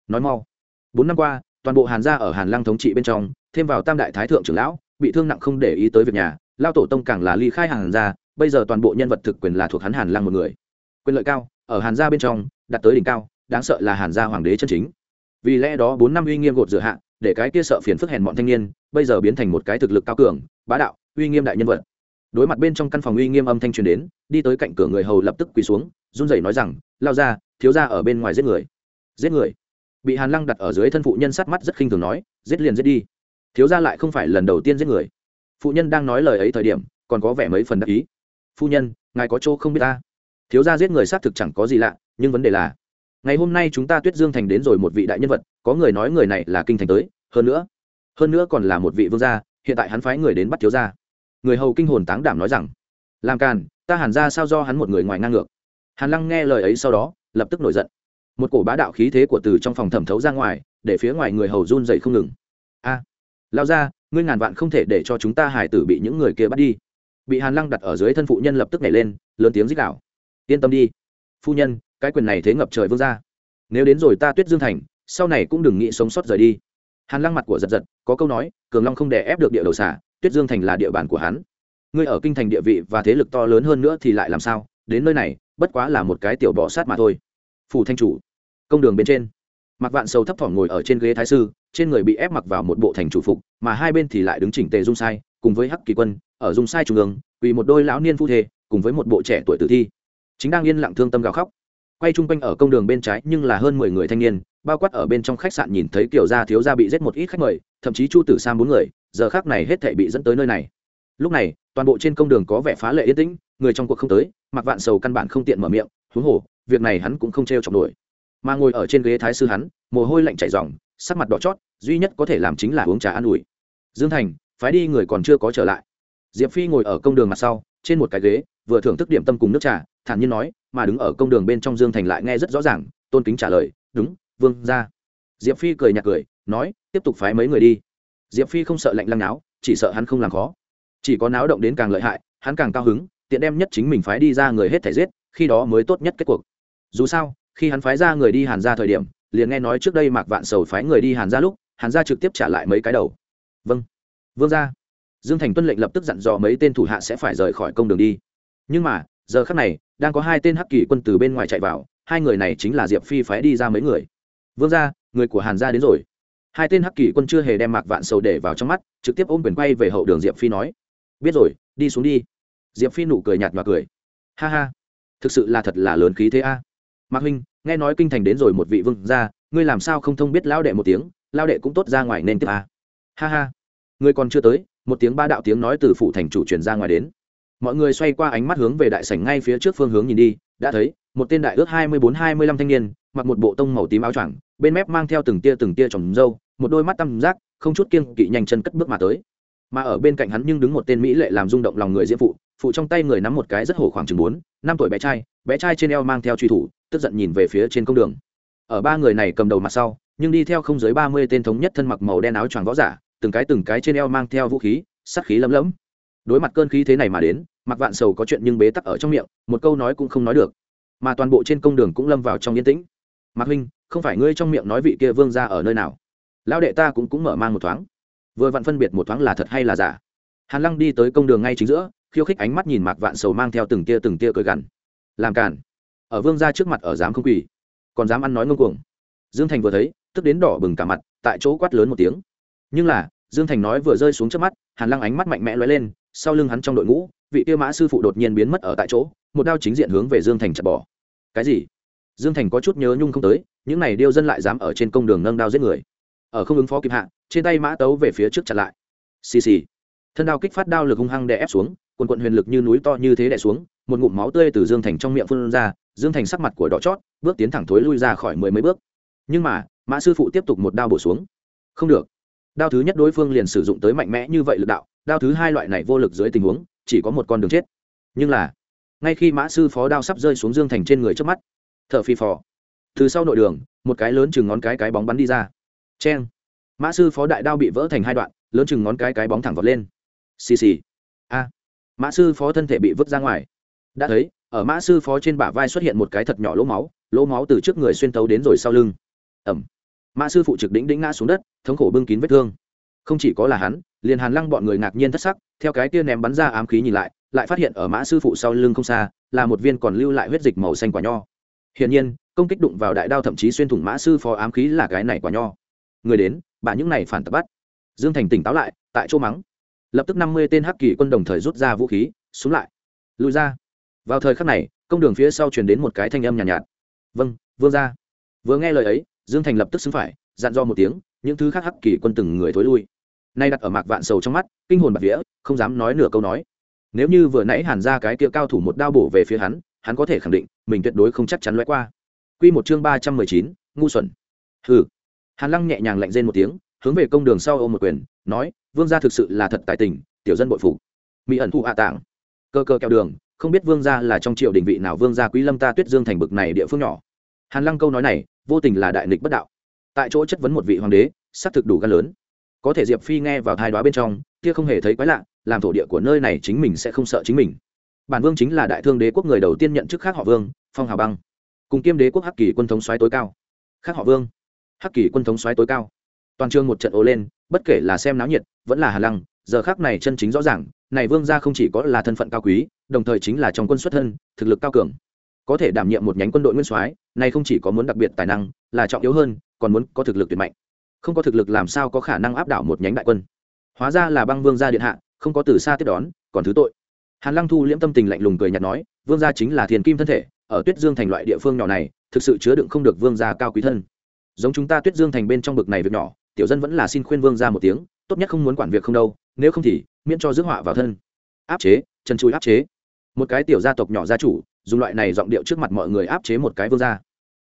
Nói mau. Bốn năm qua, toàn bộ hàn gia ở hàn lăng thống trị bên trong, thêm vào tam đại thái thượng trưởng lão, bị thương nặng không để ý tới việc nhà, lao tổ tông càng là ly khai hàn gia, bây giờ toàn bộ nhân vật thực quyền là thuộc hắn hàn lăng một người. Quyền lợi cao, ở hàn gia bên trong đặt tới đỉnh cao, đáng sợ là hàn gia hoàng đế chân chính. Vì lẽ đó bốn năm uy nghiêm gột rửa hạ, để cái kia sợ phiền phức hèn bọn thanh niên bây giờ biến thành một cái thực lực cao cường, bá đạo, uy nghiêm đại nhân vật. Đối mặt bên trong căn phòng uy nghiêm âm thanh truyền đến, đi tới cạnh cửa người hầu lập tức quỳ xuống, run rẩy nói rằng, lao ra, thiếu ra ở bên ngoài giết người. Giết người? Bị hàn lăng đặt ở dưới thân phụ nhân sát mắt rất khinh thường nói, giết liền giết đi. Thiếu ra lại không phải lần đầu tiên giết người. Phụ nhân đang nói lời ấy thời điểm, còn có vẻ mấy phần đắc ý. Phu nhân, ngài có chỗ không biết ta? Thiếu ra giết người xác thực chẳng có gì lạ, nhưng vấn đề là, ngày hôm nay chúng ta tuyết dương thành đến rồi một vị đại nhân vật, có người nói người này là kinh thành tới, hơn nữa hơn nữa còn là một vị vương gia, hiện tại hắn phái người đến bắt thiếu gia. Người hầu kinh hồn táng đảm nói rằng, làm càn, ta hàn ra sao do hắn một người ngoài ngang ngược? Hàn lăng nghe lời ấy sau đó, lập tức nổi giận. Một cổ bá đạo khí thế của từ trong phòng thẩm thấu ra ngoài, để phía ngoài người hầu run dậy không ngừng. A lao ra ngươi ngàn vạn không thể để cho chúng ta hải tử bị những người kia bắt đi. Bị hàn lăng đặt ở dưới thân phụ nhân lập tức nhảy lên, lớn tiếng dích đạo yên tâm đi, phu nhân, cái quyền này thế ngập trời vương ra nếu đến rồi ta tuyết dương thành, sau này cũng đừng nghĩ sống sót rời đi hàn lăng mặt của giật giật, có câu nói, cường long không đè ép được địa đầu xả tuyết dương thành là địa bàn của hắn. Ngươi ở kinh thành địa vị và thế lực to lớn hơn nữa thì lại làm sao? Đến nơi này, bất quá là một cái tiểu bỏ sát mà thôi. Phủ thanh chủ, công đường bên trên. Mặc vạn sâu thấp thỏm ngồi ở trên ghế thái sư, trên người bị ép mặc vào một bộ thành chủ phục, mà hai bên thì lại đứng chỉnh tề dung sai, cùng với hắc kỳ quân, ở dung sai trung ương vì một đôi lão niên phu thê, cùng với một bộ trẻ tuổi tử thi. Chính đang yên lặng thương tâm gào khóc quay chung quanh ở công đường bên trái nhưng là hơn mười người thanh niên, bao quát ở bên trong khách sạn nhìn thấy kiểu gia thiếu gia bị giết một ít khách mời, thậm chí chu tử sam bốn người, giờ khác này hết thể bị dẫn tới nơi này. Lúc này, toàn bộ trên công đường có vẻ phá lệ yên tĩnh, người trong cuộc không tới mặc vạn sầu căn bản không tiện mở miệng huống hồ, việc này hắn cũng không t r e o chọc nổi. Mà ngồi ở trên ghế thái sư hắn, mồ hôi lạnh chảy dòng sắc mặt đỏ chót, duy nhất có thể làm chính là uống trà an ủi. Dương thành, phái đi người còn chưa có trở lại. Diệp phi ngồi ở công đường mặt sau, trên một cái ghế, vừa thưởng thức điểm tâm cùng nước trà, thản nhiên nói mà đứng ở công đường bên trong dương thành lại nghe rất rõ ràng, tôn kính trả lời, đúng, vương ra diệp phi cười nhạt cười, nói, tiếp tục phái mấy người đi. Diệp phi không sợ lạnh lăng náo, chỉ sợ hắn không làm khó. Chỉ có náo động đến càng lợi hại, hắn càng cao hứng, tiện đem nhất chính mình phái đi ra người hết thể giết, khi đó mới tốt nhất kết cuộc. Dù sao, khi hắn phái ra người đi hàn ra thời điểm, liền nghe nói trước đây mạc vạn sầu phái người đi hàn ra lúc, hàn ra trực tiếp trả lại mấy cái đầu. Vâng vương ra dương thành tuân lệnh lập tức dặn dò mấy tên thủ hạ sẽ phải rời khỏi công đường đi. Nhưng mà giờ khắc này, đang có hai tên hắc kỳ quân từ bên ngoài chạy vào, hai người này chính là diệp phi phái đi ra mấy người. Vương gia, người của hàn gia đến rồi. Hai tên hắc kỳ quân chưa hề đem mạc vạn sầu để vào trong mắt, trực tiếp ôm quyền quay về hậu đường diệp phi nói. Biết rồi, đi xuống đi. Diệp phi nụ cười nhạt và cười. Ha ha, thực sự là thật là lớn khí thế a. Mạc huynh, nghe nói kinh thành đến rồi một vị vương gia, ngươi làm sao không thông biết lao đệ một tiếng lao đệ cũng tốt ra ngoài nên tiếp a. Ha ha ngươi còn chưa tới, một tiếng ba đạo tiếng nói từ phủ thành chủ truyền ra ngoài đến mọi người xoay qua ánh mắt hướng về đại sảnh ngay phía trước phương hướng nhìn đi, đã thấy, một tên đại ước hai mươi bốn, hai mươi lăm thanh niên, mặc một bộ tông màu tím áo choàng, bên mép mang theo từng tia từng tia trồng râu, một đôi mắt tăm giác, không chút kiêng kỵ nhanh chân cất bước mà tới. Mà ở bên cạnh hắn nhưng đứng một tên mỹ lệ làm rung động lòng người diễm phụ phụ trong tay người nắm một cái rất hổ khoảng chừng bốn, năm tuổi bé trai bé trai trên eo mang theo truy thủ, tức giận nhìn về phía trên công đường. Ở ba người này cầm đầu mặt sau, nhưng đi theo không dưới ba mươi tên thống nhất thân mặc màu đen áo choàng võ giả, từng cái từng cái trên eo mang theo vũ khí sắt khí lấm lấm đối mặt cơn khí thế này mà đến mặc vạn sầu có chuyện nhưng bế tắc ở trong miệng, một câu nói cũng không nói được. Mà toàn bộ trên công đường cũng lâm vào trong yên tĩnh. Mạc huynh, không phải ngươi trong miệng nói vị kia vương ra ở nơi nào? Lão đệ ta cũng cũng mở mang một thoáng. Vừa vặn phân biệt một thoáng là thật hay là giả. Hàn lăng đi tới công đường ngay chính giữa, khiêu khích ánh mắt nhìn mạc vạn sầu mang theo từng tia từng tia cười gằn. Làm cản ở vương ra trước mặt ở dám không quỳ, còn dám ăn nói ngông cuồng. Dương thành vừa thấy, tức đến đỏ bừng cả mặt, tại chỗ quát lớn một tiếng. Nhưng là, dương thành nói vừa rơi xuống trước mắt, hàn lăng ánh mắt mạnh mẽ lóe lên sau lưng hắn trong đội ngũ, vị tiêu mã sư phụ đột nhiên biến mất ở tại chỗ, một đao chính diện hướng về dương thành chặt bỏ. Cái gì? Dương thành có chút nhớ nhung không tới, những này điêu dân lại dám ở trên công đường nâng đao giết người. Ở không ứng phó kịp hạ, trên tay mã tấu về phía trước chặt lại. Xì xì. Thân đao kích phát đao lực hung hăng đè ép xuống, quần quận huyền lực như núi to như thế đè xuống, một ngụm máu tươi từ dương thành trong miệng phun ra, dương thành sắc mặt của đỏ chót, bước tiến thẳng thối lui ra khỏi mười mấy bước. Nhưng mà, mã sư phụ tiếp tục một đao bổ xuống. Không được. Đao thứ nhất đối phương liền sử dụng tới mạnh mẽ như vậy lực đạo đao thứ hai loại này vô lực dưới tình huống, chỉ có một con đường chết. Nhưng là, ngay khi mã sư phó đao sắp rơi xuống dương thành trên người trước mắt t h ở phi phò. Từ sau nội đường, một cái lớn chừng ngón cái cái bóng bắn đi ra. C h e n mã sư phó đại đao bị vỡ thành hai đoạn, lớn chừng ngón cái cái bóng thẳng vọt lên. Xì xì. A. Mã sư phó thân thể bị vứt ra ngoài. Đã thấy, ở mã sư phó trên bả vai xuất hiện một cái thật nhỏ lỗ máu lỗ máu từ trước người xuyên tấu đến rồi sau lưng. Ẩm. Mã sư phụ trực đĩnh đĩnh ngã xuống đất, thống khổ bưng kín vết thương không chỉ có là hắn liền hàn lăng bọn người ngạc nhiên thất sắc theo cái kia ném bắn ra ám khí nhìn lại lại phát hiện ở mã sư phụ sau lưng không xa là một viên còn lưu lại huyết dịch màu xanh quả nho. Hiển nhiên công kích đụng vào đại đao thậm chí xuyên thủng mã sư phó ám khí là cái này quả nho. Người đến bà những này phản tập bắt. Dương thành tỉnh táo lại tại chỗ mắng. Lập tức năm mươi tên hắc kỳ quân đồng thời rút ra vũ khí xuống lại. Lùi ra. Vào thời khắc này công đường phía sau truyền đến một cái thanh âm nhàn nhạt, nhạt. Vâng vương ra. Vừa nghe lời ấy dương thành lập tức xứng phải dặn do một tiếng những thứ khác hắc kỳ quân từng người thối lui nay đặt ở mạc vạn sầu trong mắt, kinh hồn bạc vía, không dám nói nửa câu nói. Nếu như vừa nãy hàn ra cái kia cao thủ một đao bổ về phía hắn hắn có thể khẳng định, mình tuyệt đối không chắc chắn lóe qua. Quy một chương ba trăm mười chín, ngu xuẩn. Hừ. Hàn lăng nhẹ nhàng lạnh rên một tiếng, hướng về công đường sau ôm một quyền, nói, vương gia thực sự là thật tài tình, tiểu dân bội phục. Mỹ ẩn thụ hạ tạng cơ cơ kẹo đường, không biết vương gia là trong triều đình vị nào vương gia quý lâm ta tuyết dương thành bực này địa phương nhỏ. Hàn lăng câu nói này, vô tình là đại nghịch bất đạo. Tại chỗ chất vấn một vị hoàng đế, xác thực đủ gan lớn có thể diệp phi nghe vào thai đoá bên trong, kia không hề thấy quái lạ, làm thổ địa của nơi này chính mình sẽ không sợ chính mình. Bản vương chính là đại thương đế quốc người đầu tiên nhận chức khác họ vương, phong hào băng. Cùng kiêm đế quốc hắc kỳ quân thống xoáy tối cao. Khác họ vương. Hắc kỳ quân thống xoáy tối cao. Toàn trường một trận ô lên, bất kể là xem náo nhiệt, vẫn là hà lăng, giờ khác này chân chính rõ ràng, này vương gia không chỉ có là thân phận cao quý, đồng thời chính là trong quân xuất thân, thực lực cao cường. Có thể đảm nhiệm một nhánh quân đội nguyên soái, này không chỉ có muốn đặc biệt tài năng, là trọng yếu hơn, còn muốn có thực lực tuyệt mạnh không có thực lực làm sao có khả năng áp đảo một nhánh đại quân. Hóa ra là băng vương gia điện hạ, không có từ xa tiếp đón, còn thứ tội. Hàn lăng thu liễm tâm tình lạnh lùng cười nhạt nói, vương gia chính là thiền kim thân thể, ở tuyết dương thành loại địa phương nhỏ này, thực sự chứa đựng không được vương gia cao quý thân. Giống chúng ta tuyết dương thành bên trong bực này việc nhỏ, tiểu dân vẫn là xin khuyên vương gia một tiếng, tốt nhất không muốn quản việc không đâu, nếu không thì, miễn cho rước họa vào thân. Áp chế, chân chui áp chế. Một cái tiểu gia tộc nhỏ gia chủ, dùng loại này giọng điệu trước mặt mọi người áp chế một cái vương gia.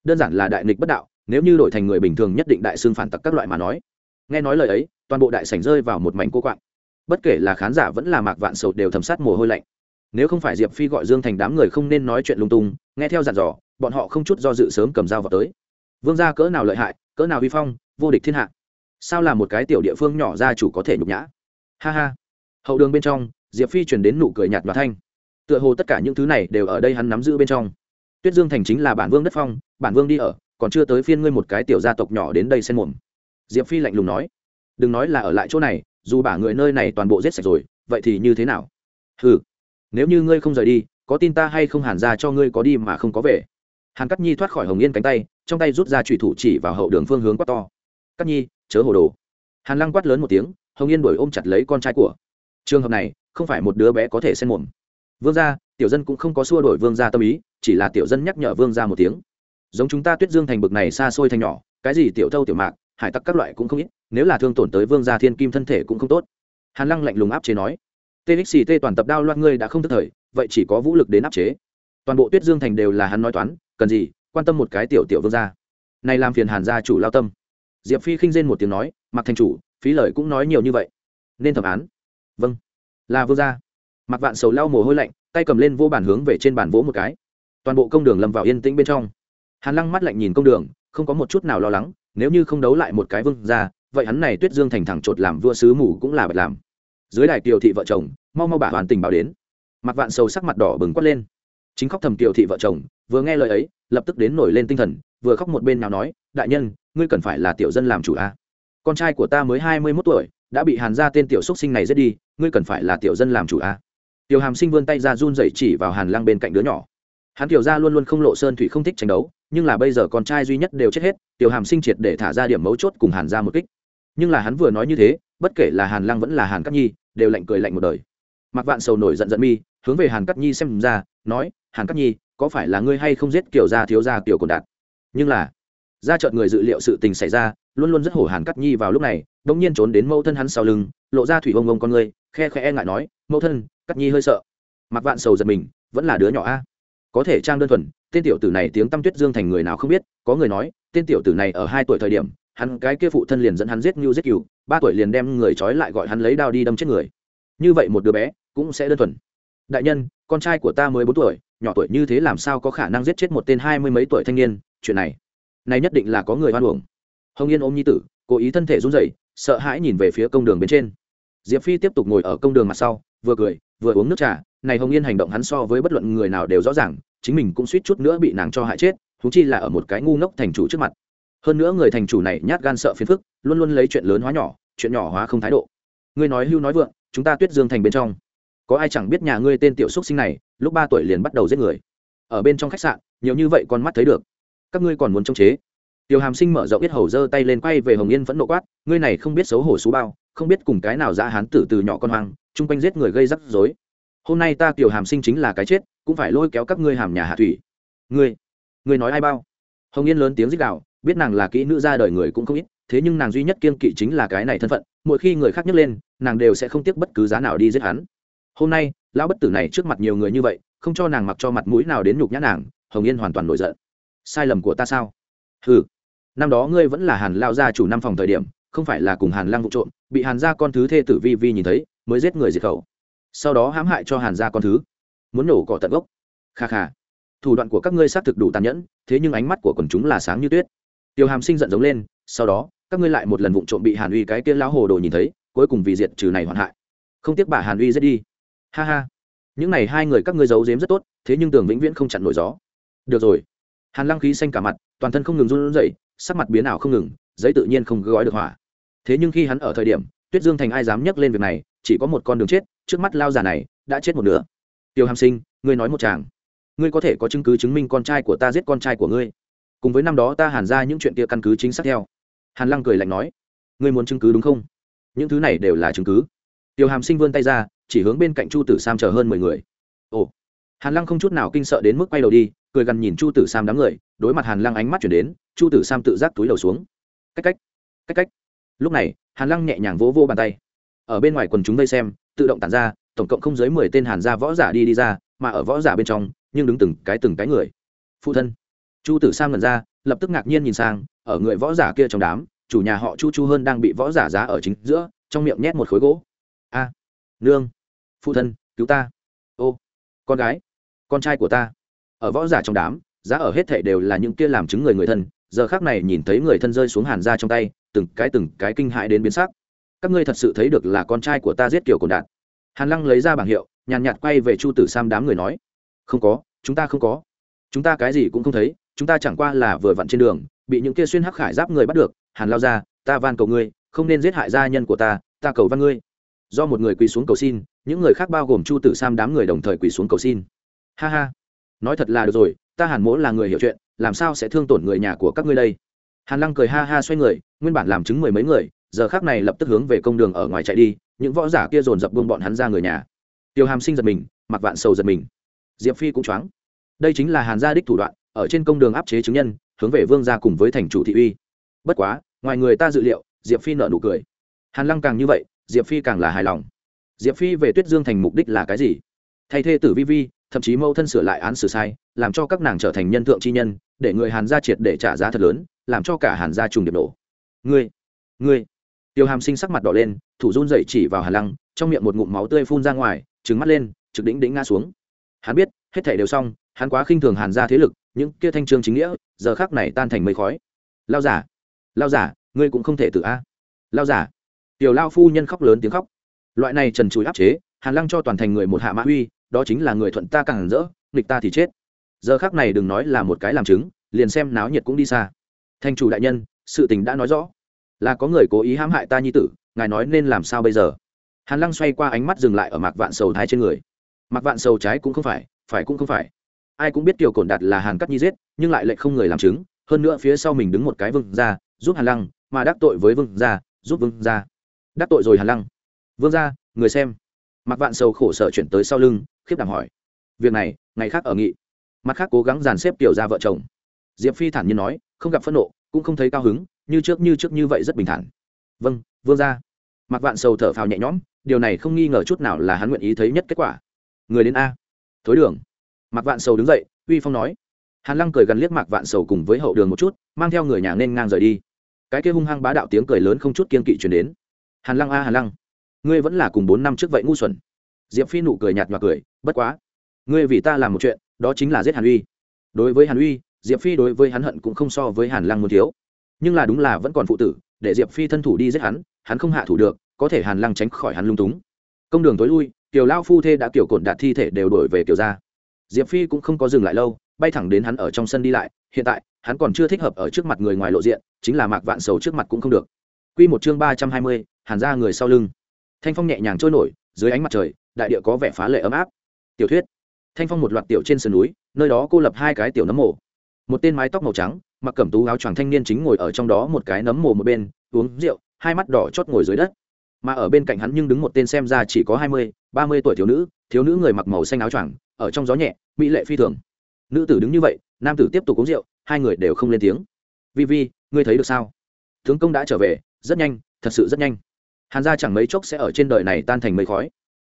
Đơn giản là đại nghịch bất đạo nếu như đổi thành người bình thường nhất định đại xương phản tặc các loại mà nói. Nghe nói lời ấy, toàn bộ đại sảnh rơi vào một mảnh cô quạng. Bất kể là khán giả vẫn là mạc vạn sầu đều thầm sát mồ hôi lạnh. Nếu không phải diệp phi gọi dương thành đám người không nên nói chuyện lung tung, nghe theo dặn dò, bọn họ không chút do dự sớm cầm dao vào tới. Vương gia cỡ nào lợi hại, cỡ nào vi phong, vô địch thiên hạ. Sao là một cái tiểu địa phương nhỏ gia chủ có thể nhục nhã? Ha ha. Hậu đường bên trong, diệp phi chuyển đến nụ cười nhạt và thanh. Tựa hồ tất cả những thứ này đều ở đây hắn nắm giữ bên trong. Tuyết dương thành chính là bản vương đất phong, bản vương đi ở còn chưa tới phiên ngươi một cái tiểu gia tộc nhỏ đến đây xen mồm. Diệp phi lạnh lùng nói, đừng nói là ở lại chỗ này, dù bả người nơi này toàn bộ giết sạch rồi, vậy thì như thế nào? Ừ nếu như ngươi không rời đi, có tin ta hay không hàn ra cho ngươi có đi mà không có về? Hàn cắt nhi thoát khỏi hồng yên cánh tay, trong tay rút ra trùy thủ chỉ vào hậu đường phương hướng quát to. Cắt nhi, chớ hồ đồ. Hàn lăng quát lớn một tiếng, hồng yên đổi ôm chặt lấy con trai của. Trường hợp này, không phải một đứa bé có thể xen mồm. Vương gia, tiểu dân cũng không có xua đổi vương gia tâm ý, chỉ là tiểu dân nhắc nhở vương gia một tiếng giống chúng ta tuyết dương thành bực này xa xôi thành nhỏ, cái gì tiểu thâu tiểu mạc, hải tặc các loại cũng không ít, nếu là thương tổn tới vương gia thiên kim thân thể cũng không tốt. Hàn lăng lạnh lùng áp chế nói txt toàn tập đao loạn ngươi đã không tức thời, vậy chỉ có vũ lực đến áp chế. Toàn bộ tuyết dương thành đều là hắn nói toán, cần gì, quan tâm một cái tiểu tiểu vương gia. Này làm phiền hàn gia chủ lao tâm. Diệp phi khinh rên một tiếng nói mặc thành chủ, phí lời cũng nói nhiều như vậy. Nên thẩm án. Vâng. Là vương gia. Mặc vạn sầu lau mồ hôi lạnh, tay cầm lên vô bản hướng về trên bàn vỗ một cái. Toàn bộ công đường lâm vào yên tĩnh bên trong hàn lăng mắt lạnh nhìn công đường, không có một chút nào lo lắng, nếu như không đấu lại một cái vương gia, vậy hắn này tuyết dương thành thẳng chột làm vua sứ mù cũng là bật làm dưới đài kiều thị vợ chồng, mau mau bà hoàn tình báo đến mặc vạn sầu sắc mặt đỏ bừng quát lên chính khóc thầm kiều thị vợ chồng, vừa nghe lời ấy, lập tức đến nổi lên tinh thần, vừa khóc một bên nào nói, đại nhân, ngươi cần phải là tiểu dân làm chủ a à? con trai của ta mới hai mươi mốt tuổi, đã bị hàn ra tên tiểu xúc sinh này giết đi, ngươi cần phải là tiểu dân làm chủ a à? tiểu hàm sinh vươn tay ra run dậy chỉ vào hàn lăng bên cạnh đứa nhỏ hắn tiểu ra luôn luôn không lộ sơn thủy không thích tranh đấu nhưng là bây giờ con trai duy nhất đều chết hết, tiểu hàm sinh triệt để thả ra điểm mấu chốt cùng hàn ra một kích. Nhưng là hắn vừa nói như thế, bất kể là hàn lăng vẫn là hàn cát nhi, đều lạnh cười lạnh một đời. Mặc vạn sầu nổi giận giận mi, hướng về hàn cát nhi xem ra, nói, hàn cát nhi, có phải là ngươi hay không giết kiểu gia thiếu gia kiểu cồn đạt? Nhưng là, ra chợt người dự liệu sự tình xảy ra, luôn luôn rất hổ hàn cát nhi vào lúc này, đống nhiên trốn đến mẫu thân hắn sau lưng, lộ ra thủy ông ông con ngươi, khe khẽ e ngại nói, mẫu thân, cát nhi hơi sợ. Mặc vạn sầu giật mình, vẫn là đứa nhỏ a. Có thể trang đơn thuần tên tiểu tử này tiếng tâm tuyết dương thành người nào không biết, có người nói, tên tiểu tử này ở hai tuổi thời điểm, hắn cái kia phụ thân liền dẫn hắn giết ngưu giết cừu ba tuổi liền đem người trói lại gọi hắn lấy đao đi đâm chết người. Như vậy một đứa bé cũng sẽ đơn thuần. Đại nhân, con trai của ta mới bốn tuổi, nhỏ tuổi như thế làm sao có khả năng giết chết một tên hai mươi mấy tuổi thanh niên? Chuyện này này nhất định là có người hoan uổng. Hồng yên ôm nhi tử, cố ý thân thể run rẩy, sợ hãi nhìn về phía công đường bên trên. Diệp phi tiếp tục ngồi ở công đường mặt sau, vừa cười, vừa uống nước trà. Này hồng yên hành động hắn so với bất luận người nào đều rõ ràng chính mình cũng suýt chút nữa bị nàng cho hại chết thú chi là ở một cái ngu ngốc thành chủ trước mặt. Hơn nữa người thành chủ này nhát gan sợ phiền phức, luôn luôn lấy chuyện lớn hóa nhỏ, chuyện nhỏ hóa không thái độ. Ngươi nói hưu nói vượng, chúng ta tuyết dương thành bên trong. Có ai chẳng biết nhà ngươi tên tiểu xúc sinh này, lúc ba tuổi liền bắt đầu giết người. Ở bên trong khách sạn, nhiều như vậy con mắt thấy được. Các ngươi còn muốn chống chế? Tiểu hàm sinh mở rộng biết hầu giơ tay lên quay về hồng yên vẫn nộ quát, ngươi này không biết xấu hổ xú bao, không biết cùng cái nào ra hán tử từ nhỏ con hoang, chung quanh giết người gây rắc rối. Hôm nay ta tiểu hàm sinh chính là cái chết cũng phải lôi kéo các ngươi hàm nhà hạ thủy. Ngươi ngươi nói ai bao? Hồng yên lớn tiếng rít đạo biết nàng là kỹ nữ ra đời người cũng không ít, thế nhưng nàng duy nhất kiên kỵ chính là cái này thân phận, mỗi khi người khác nhắc lên, nàng đều sẽ không tiếc bất cứ giá nào đi giết hắn. Hôm nay, lão bất tử này trước mặt nhiều người như vậy, không cho nàng mặc cho mặt mũi nào đến nhục nhã nàng, hồng yên hoàn toàn nổi giận. Sai lầm của ta sao? Ừ năm đó ngươi vẫn là hàn lao gia chủ năm phòng thời điểm, không phải là cùng hàn Lang vụ trộm, bị hàn gia con thứ thê tử vi vi nhìn thấy, mới giết người diệt khẩu. Sau đó hãm hại cho hàn gia con thứ muốn nổ cỏ tận gốc. Kha kha. Thủ đoạn của các ngươi xác thực đủ tàn nhẫn, thế nhưng ánh mắt của quần chúng là sáng như tuyết. Tiêu hàm sinh giận giống lên, sau đó, các ngươi lại một lần vụ trộm bị hàn uy cái kia lão hồ đồ nhìn thấy, cuối cùng vì diệt trừ này hoạn hại. Không tiếc bà hàn uy giết đi. Ha ha. Những này hai người các ngươi giấu giếm rất tốt, thế nhưng tường vĩnh viễn không chặn nổi gió. Được rồi. Hàn lăng khí xanh cả mặt, toàn thân không ngừng run rẩy, sắc mặt biến ảo không ngừng, giấy tự nhiên không gói được hỏa. Thế nhưng khi hắn ở thời điểm, tuyết dương thành ai dám nhắc lên việc này, chỉ có một con đường chết, trước mắt lao già này đã chết một nửa tiêu hàm sinh, ngươi nói một chàng. Ngươi có thể có chứng cứ chứng minh con trai của ta giết con trai của ngươi. Cùng với năm đó ta hàn ra những chuyện kia căn cứ chính xác theo. Hàn lăng cười lạnh nói. Ngươi muốn chứng cứ đúng không? Những thứ này đều là chứng cứ. Tiêu hàm sinh vươn tay ra, chỉ hướng bên cạnh chu tử sam chờ hơn mười người. Ồ. Hàn lăng không chút nào kinh sợ đến mức quay đầu đi, cười gần nhìn chu tử sam đám người, đối mặt hàn lăng ánh mắt chuyển đến, chu tử sam tự giác túi đầu xuống. Cách cách cách cách. Lúc này, hàn lăng nhẹ nhàng vỗ vô bàn tay. Ở bên ngoài quần chúng vây xem, tự động tản ra tổng cộng không dưới mười tên hàn gia võ giả đi đi ra, mà ở võ giả bên trong, nhưng đứng từng cái từng cái người. Phụ thân. Chu tử sam ngẩn ra, lập tức ngạc nhiên nhìn sang, ở người võ giả kia trong đám, chủ nhà họ chu chu hơn đang bị võ giả giá ở chính giữa, trong miệng nhét một khối gỗ. A. Nương. Phụ thân, cứu ta. Ô. Con gái. Con trai của ta. Ở võ giả trong đám, giá ở hết thệ đều là những kia làm chứng người người thân, giờ khác này nhìn thấy người thân rơi xuống hàn ra trong tay, từng cái từng cái kinh hại đến biến sắc. Các ngươi thật sự thấy được là con trai của ta giết kiểu cồn đạt hàn lăng lấy ra bảng hiệu, nhàn nhạt quay về chu tử sam đám người nói, không có, chúng ta không có. Chúng ta cái gì cũng không thấy, chúng ta chẳng qua là vừa vặn trên đường, bị những kia xuyên hắc khải giáp người bắt được. Hàn lao ra, ta van cầu ngươi, không nên giết hại gia nhân của ta ta cầu văn ngươi. Do một người quỳ xuống cầu xin, những người khác bao gồm chu tử sam đám người đồng thời quỳ xuống cầu xin. Ha ha, nói thật là được rồi, ta hàn mỗ là người hiểu chuyện, làm sao sẽ thương tổn người nhà của các ngươi đây? Hàn lăng cười ha ha xoay người, nguyên bản làm chứng mười mấy người, giờ khác này lập tức hướng về công đường ở ngoài chạy đi những võ giả kia dồn dập buông bọn hắn ra người nhà. Tiêu hàm sinh giật mình mặc vạn sầu giật mình. Diệp phi cũng choáng. Đây chính là hàn gia đích thủ đoạn, ở trên công đường áp chế chứng nhân, hướng về vương gia cùng với thành chủ thị uy. Bất quá, ngoài người ta dự liệu, diệp phi nợ nụ cười. Hàn lăng càng như vậy, diệp phi càng là hài lòng. Diệp phi về tuyết dương thành mục đích là cái gì? Thay thế tử vi vi, thậm chí mâu thân sửa lại án xử sai, làm cho các nàng trở thành nhân thượng chi nhân, để người hàn gia triệt để trả giá thật lớn, làm cho cả hàn gia trùng điệp nổ. Ngươi ngươi tiêu hàm sinh sắc mặt đỏ lên, thủ run dậy chỉ vào Hà lăng, trong miệng một ngụm máu tươi phun ra ngoài trứng mắt lên, trực đỉnh đỉnh ngã xuống. Hắn biết, hết thể đều xong, hắn quá khinh thường hàn gia thế lực, những kia thanh trương chính nghĩa, giờ khác này tan thành mây khói. Lao giả lao giả, ngươi cũng không thể tự a. Lao giả. Tiểu lao phu nhân khóc lớn tiếng khóc. Loại này trần trụi áp chế, hàn lăng cho toàn thành người một hạ mã uy, đó chính là người thuận ta càng rỡ, nghịch ta thì chết. Giờ khác này đừng nói là một cái làm chứng, liền xem náo nhiệt cũng đi xa. Thanh chủ đại nhân, sự tình đã nói rõ là có người cố ý hãm hại ta nhi tử, ngài nói nên làm sao bây giờ? Hàn lăng xoay qua ánh mắt dừng lại ở mạc vạn sầu thái trên người. Mạc vạn sầu trái cũng không phải phải cũng không phải. Ai cũng biết tiểu cổn đạt là hàn cắt nhi giết, nhưng lại lệnh không người làm chứng, hơn nữa phía sau mình đứng một cái vương ra giúp hàn lăng, mà đắc tội với vương ra giúp vương ra đắc tội rồi hàn lăng. Vương ra người xem. Mạc vạn sầu khổ sở chuyển tới sau lưng, khiếp đảm hỏi. Việc này, ngày khác ở nghị. Mặt khác cố gắng dàn xếp tiểu ra vợ chồng. Diệp phi thản nhiên nói, không gặp phẫn nộ, cũng không thấy cao hứng như trước như trước như vậy rất bình thản. Vâng vương ra mặc vạn sầu thở phào nhẹ nhõm, điều này không nghi ngờ chút nào là hắn nguyện ý thấy nhất kết quả. Người đến a. Thối đường. Mặc vạn sầu đứng dậy, uy phong nói. Hàn lăng cười gần liếc mạc vạn sầu cùng với hậu đường một chút, mang theo người nhà nên ngang rời đi. Cái kia hung hăng bá đạo tiếng cười lớn không chút kiên kỵ chuyển đến. Hàn lăng a, hàn lăng. Ngươi vẫn là cùng bốn năm trước vậy ngu xuẩn. Diệp phi nụ cười nhạt nhòa cười, bất quá. Ngươi vì ta làm một chuyện, đó chính là giết hàn uy. Đối với hàn uy, diệp phi đối với hắn hận cũng không so với hàn lăng muốn thiếu nhưng là đúng là vẫn còn phụ tử để diệp phi thân thủ đi giết hắn hắn không hạ thủ được có thể hàn lăng tránh khỏi hắn lung túng. Công đường tối lui kiều lao phu thê đã kiểu cổn đạt thi thể đều đổi về kiều ra diệp phi cũng không có dừng lại lâu bay thẳng đến hắn ở trong sân đi lại hiện tại hắn còn chưa thích hợp ở trước mặt người ngoài lộ diện chính là mạc vạn sầu trước mặt cũng không được. Quy một chương ba trăm hai mươi, hàn ra người sau lưng. Thanh phong nhẹ nhàng trôi nổi dưới ánh mặt trời đại địa có vẻ phá lệ ấm áp. Tiểu thuyết. Thanh phong một loạt tiểu trên sườn núi nơi đó cô lập hai cái tiểu nấm mồ một tên mái tóc màu trắng, mặc cẩm tú áo choàng thanh niên chính ngồi ở trong đó một cái nấm mồ một bên, uống rượu, hai mắt đỏ chót ngồi dưới đất. Mà ở bên cạnh hắn nhưng đứng một tên xem ra chỉ có hai mươi, ba mươi tuổi thiếu nữ thiếu nữ người mặc màu xanh áo choàng, ở trong gió nhẹ, mỹ lệ phi thường. Nữ tử đứng như vậy, nam tử tiếp tục uống rượu, hai người đều không lên tiếng. Vi vi, ngươi thấy được sao? Tướng công đã trở về, rất nhanh, thật sự rất nhanh. Hàn gia chẳng mấy chốc sẽ ở trên đời này tan thành mây khói.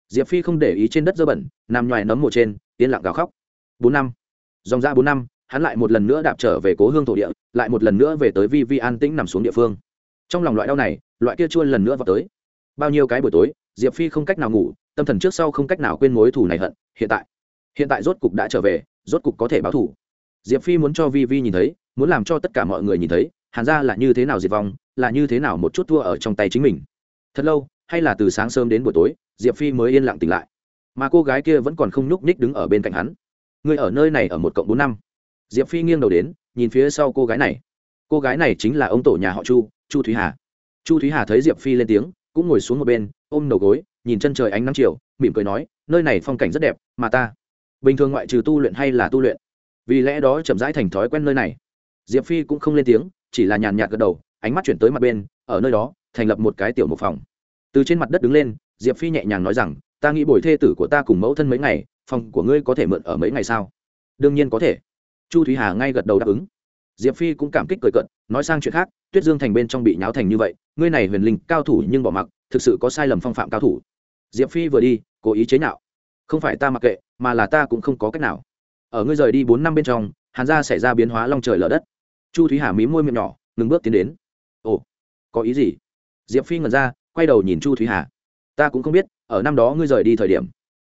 Diệp phi không để ý trên đất dơ bẩn, nằm ngoài nấm mồ trên, yên lặng gào khóc. Bốn năm. Dòng ra bốn năm hắn lại một lần nữa đạp trở về cố hương thổ địa, lại một lần nữa về tới vi vi an tĩnh nằm xuống địa phương. Trong lòng loại đau này, loại kia chua lần nữa vào tới. Bao nhiêu cái buổi tối, diệp phi không cách nào ngủ, tâm thần trước sau không cách nào quên mối thù này hận, hiện tại hiện tại rốt cục đã trở về, rốt cục có thể báo thù. Diệp phi muốn cho vi vi nhìn thấy, muốn làm cho tất cả mọi người nhìn thấy, hàn ra là như thế nào diệt vong, là như thế nào một chút thua ở trong tay chính mình. Thật lâu, hay là từ sáng sớm đến buổi tối, diệp phi mới yên lặng tỉnh lại. Mà cô gái kia vẫn còn không nhúc nhích đứng ở bên cạnh hắn. Người ở nơi này ở một cộng bốn năm diệp phi nghiêng đầu đến, nhìn phía sau cô gái này. Cô gái này chính là ông tổ nhà họ chu chu thúy hà. Chu thúy hà thấy diệp phi lên tiếng, cũng ngồi xuống một bên, ôm đầu gối, nhìn chân trời ánh nắng chiều, mỉm cười nói, nơi này phong cảnh rất đẹp, mà ta bình thường ngoại trừ tu luyện hay là tu luyện. Vì lẽ đó chậm rãi thành thói quen nơi này. Diệp phi cũng không lên tiếng, chỉ là nhàn nhạt gật đầu, ánh mắt chuyển tới mặt bên, ở nơi đó, thành lập một cái tiểu một phòng. Từ trên mặt đất đứng lên, diệp phi nhẹ nhàng nói rằng, ta nghĩ bồi thê tử của ta cùng mẫu thân mấy ngày, phòng của ngươi có thể mượn ở mấy ngày sao? Đương nhiên có thể chu thúy hà ngay gật đầu đáp ứng. Diệp phi cũng cảm kích cười cận nói sang chuyện khác, tuyết dương thành bên trong bị nháo thành như vậy, ngươi này huyền linh cao thủ nhưng bỏ mặc, thực sự có sai lầm phong phạm cao thủ. Diệp phi vừa đi, cố ý chế nhạo. Không phải ta mặc kệ, mà là ta cũng không có cách nào. Ở ngươi rời đi bốn năm bên trong, hàn gia xảy ra biến hóa long trời lở đất. Chu thúy hà mí môi miệng nhỏ, ngừng bước tiến đến. Ồ, có ý gì? Diệp phi ngẩn ra, quay đầu nhìn chu thúy hà. Ta cũng không biết, ở năm đó ngươi rời đi thời điểm,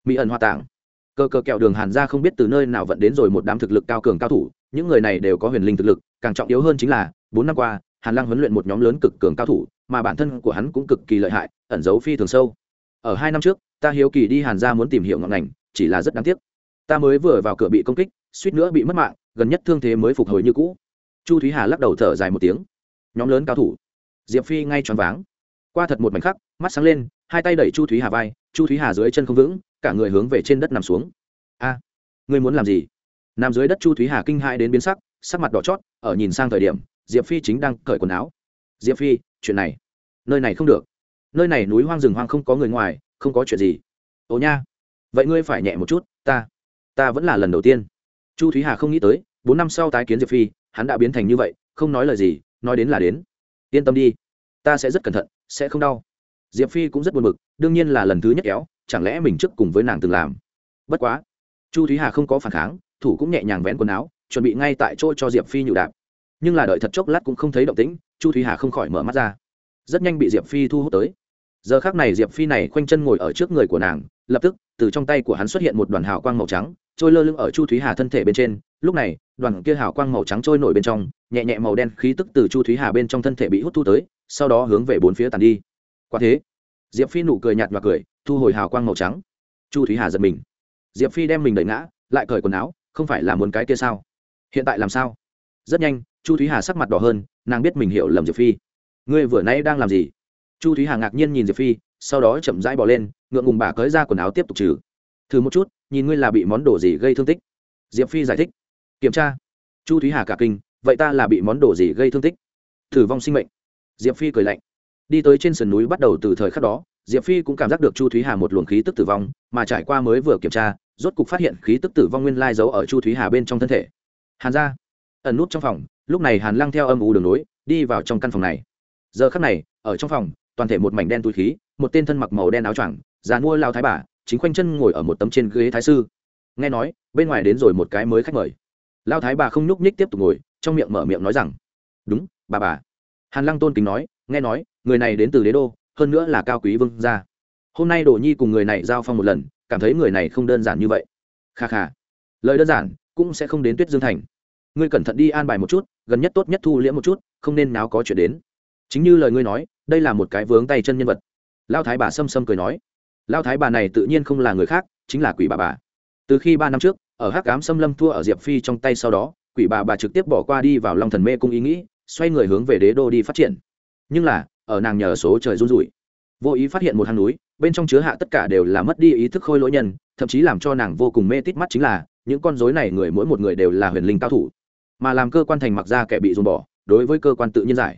mỹ ẩn hoa tạng cơ cơ kẹo đường hàn ra không biết từ nơi nào vận đến rồi một đám thực lực cao cường cao thủ, những người này đều có huyền linh thực lực, càng trọng yếu hơn chính là, bốn năm qua, hàn lăng huấn luyện một nhóm lớn cực cường cao thủ, mà bản thân của hắn cũng cực kỳ lợi hại, ẩn giấu phi thường sâu. Ở hai năm trước, ta hiếu kỳ đi hàn ra muốn tìm hiểu ngọn ngành, chỉ là rất đáng tiếc. Ta mới vừa vào cửa bị công kích, suýt nữa bị mất mạng, gần nhất thương thế mới phục hồi như cũ. Chu thúy hà lắc đầu thở dài một tiếng. Nhóm lớn cao thủ. Diệp phi ngay choáng váng. Qua thật một mảnh khắc, mắt sáng lên, hai tay đẩy chu thúy hà vai, chu thúy hà dưới chân không vững cả người hướng về trên đất nằm xuống. A à, ngươi muốn làm gì? Nằm dưới đất chu thúy hà kinh hãi đến biến sắc sắc mặt đỏ chót ở nhìn sang thời điểm diệp phi chính đang cởi quần áo. Diệp phi chuyện này nơi này không được. Nơi này núi hoang rừng hoang không có người ngoài không có chuyện gì. Ồ nha vậy ngươi phải nhẹ một chút ta ta vẫn là lần đầu tiên. Chu thúy hà không nghĩ tới bốn năm sau tái kiến diệp phi hắn đã biến thành như vậy không nói lời gì nói đến là đến. Yên tâm đi ta sẽ rất cẩn thận sẽ không đau. Diệp phi cũng rất buồn b ự c đương nhiên là lần thứ nhất kéo chẳng lẽ mình trước cùng với nàng từng làm? Bất quá, chu thúy hà không có phản kháng, thủ cũng nhẹ nhàng vén quần áo, chuẩn bị ngay tại chỗ cho diệp phi nhụ đạp. Nhưng là đợi thật chốc lát cũng không thấy động tĩnh, chu thúy hà không khỏi mở mắt ra. Rất nhanh bị diệp phi thu hút tới. Giờ khác này diệp phi này khoanh chân ngồi ở trước người của nàng, lập tức, từ trong tay của hắn xuất hiện một đoàn hào quang màu trắng, trôi lơ lưng ở chu thúy hà thân thể bên trên. Lúc này, đoàn kia hào quang màu trắng trôi nổi bên trong, nhẹ nhẹ màu đen khí tức từ chu thúy hà bên trong thân thể bị hút thu tới, sau đó hướng về bốn phía tàn đi. Quả thế, diệp phi nụ cười nhạt và cười thu hồi hào quang màu trắng. Chu thúy hà giật mình. Diệp phi đem mình đẩy ngã, lại cởi quần áo, không phải là muốn cái kia sao? Hiện tại làm sao? Rất nhanh, chu thúy hà sắc mặt đỏ hơn, nàng biết mình hiểu lầm diệp phi. Ngươi vừa nay đang làm gì? Chu thúy hà ngạc nhiên nhìn diệp phi, sau đó chậm rãi bỏ lên, ngượng ngùng bà cởi ra quần áo tiếp tục trừ. Thử một chút, nhìn ngươi là bị món đồ gì gây thương tích? Diệp phi giải thích. Kiểm tra. Chu thúy hà cả kinh, vậy ta là bị món đồ gì gây thương tích? Thử vong sinh mệnh. Diệp phi cười lạnh. Đi tới trên sườn núi bắt đầu từ thời khắc đó diệp phi cũng cảm giác được chu thúy hà một luồng khí tức tử vong, mà trải qua mới vừa kiểm tra, rốt cục phát hiện khí tức tử vong nguyên lai giấu ở chu thúy hà bên trong thân thể. Hàn ra ẩn nút trong phòng, lúc này hàn lăng theo âm u đường nối đi vào trong căn phòng này. Giờ khắc này, ở trong phòng, toàn thể một mảnh đen túi khí, một tên thân mặc màu đen áo choàng, già mua lao thái bà, chính khoanh chân ngồi ở một tấm trên ghế thái sư. Nghe nói, bên ngoài đến rồi một cái mới khách mời. Lao thái bà không nhúc nhích tiếp tục ngồi, trong miệng mở miệng nói rằng, đúng, bà bà. Hàn lăng tôn kính nói, nghe nói, người này đến từ đế đô hơn nữa là cao quý vương gia. Hôm nay đồ nhi cùng người này giao phong một lần, cảm thấy người này không đơn giản như vậy. Kha kha. Lời đơn giản, cũng sẽ không đến tuyết dương thành. Ngươi cẩn thận đi an bài một chút, gần nhất tốt nhất thu liễm một chút, không nên náo có chuyện đến. Chính như lời ngươi nói, đây là một cái vướng tay chân nhân vật. Lao thái bà xâm xâm cười nói. Lao thái bà này tự nhiên không là người khác, chính là quỷ bà bà. Từ khi ba năm trước, ở hắc cám xâm lâm thua ở diệp phi trong tay sau đó quỷ quỷ bà bà trực tiếp bỏ qua đi vào long thần mê cung ý nghĩ, xoay người hướng về đế đô đi phát triển. Nhưng là ở nàng nhờ số trời run rủi. Vô ý phát hiện một hang núi, bên trong chứa hạ tất cả đều là mất đi ý thức khôi lỗi nhân, thậm chí làm cho nàng vô cùng mê tít mắt chính là, những con dối này người mỗi một người đều là huyền linh cao thủ. Mà làm cơ quan thành mặc ra kẻ bị dùng bỏ, đối với cơ quan tự nhiên giải.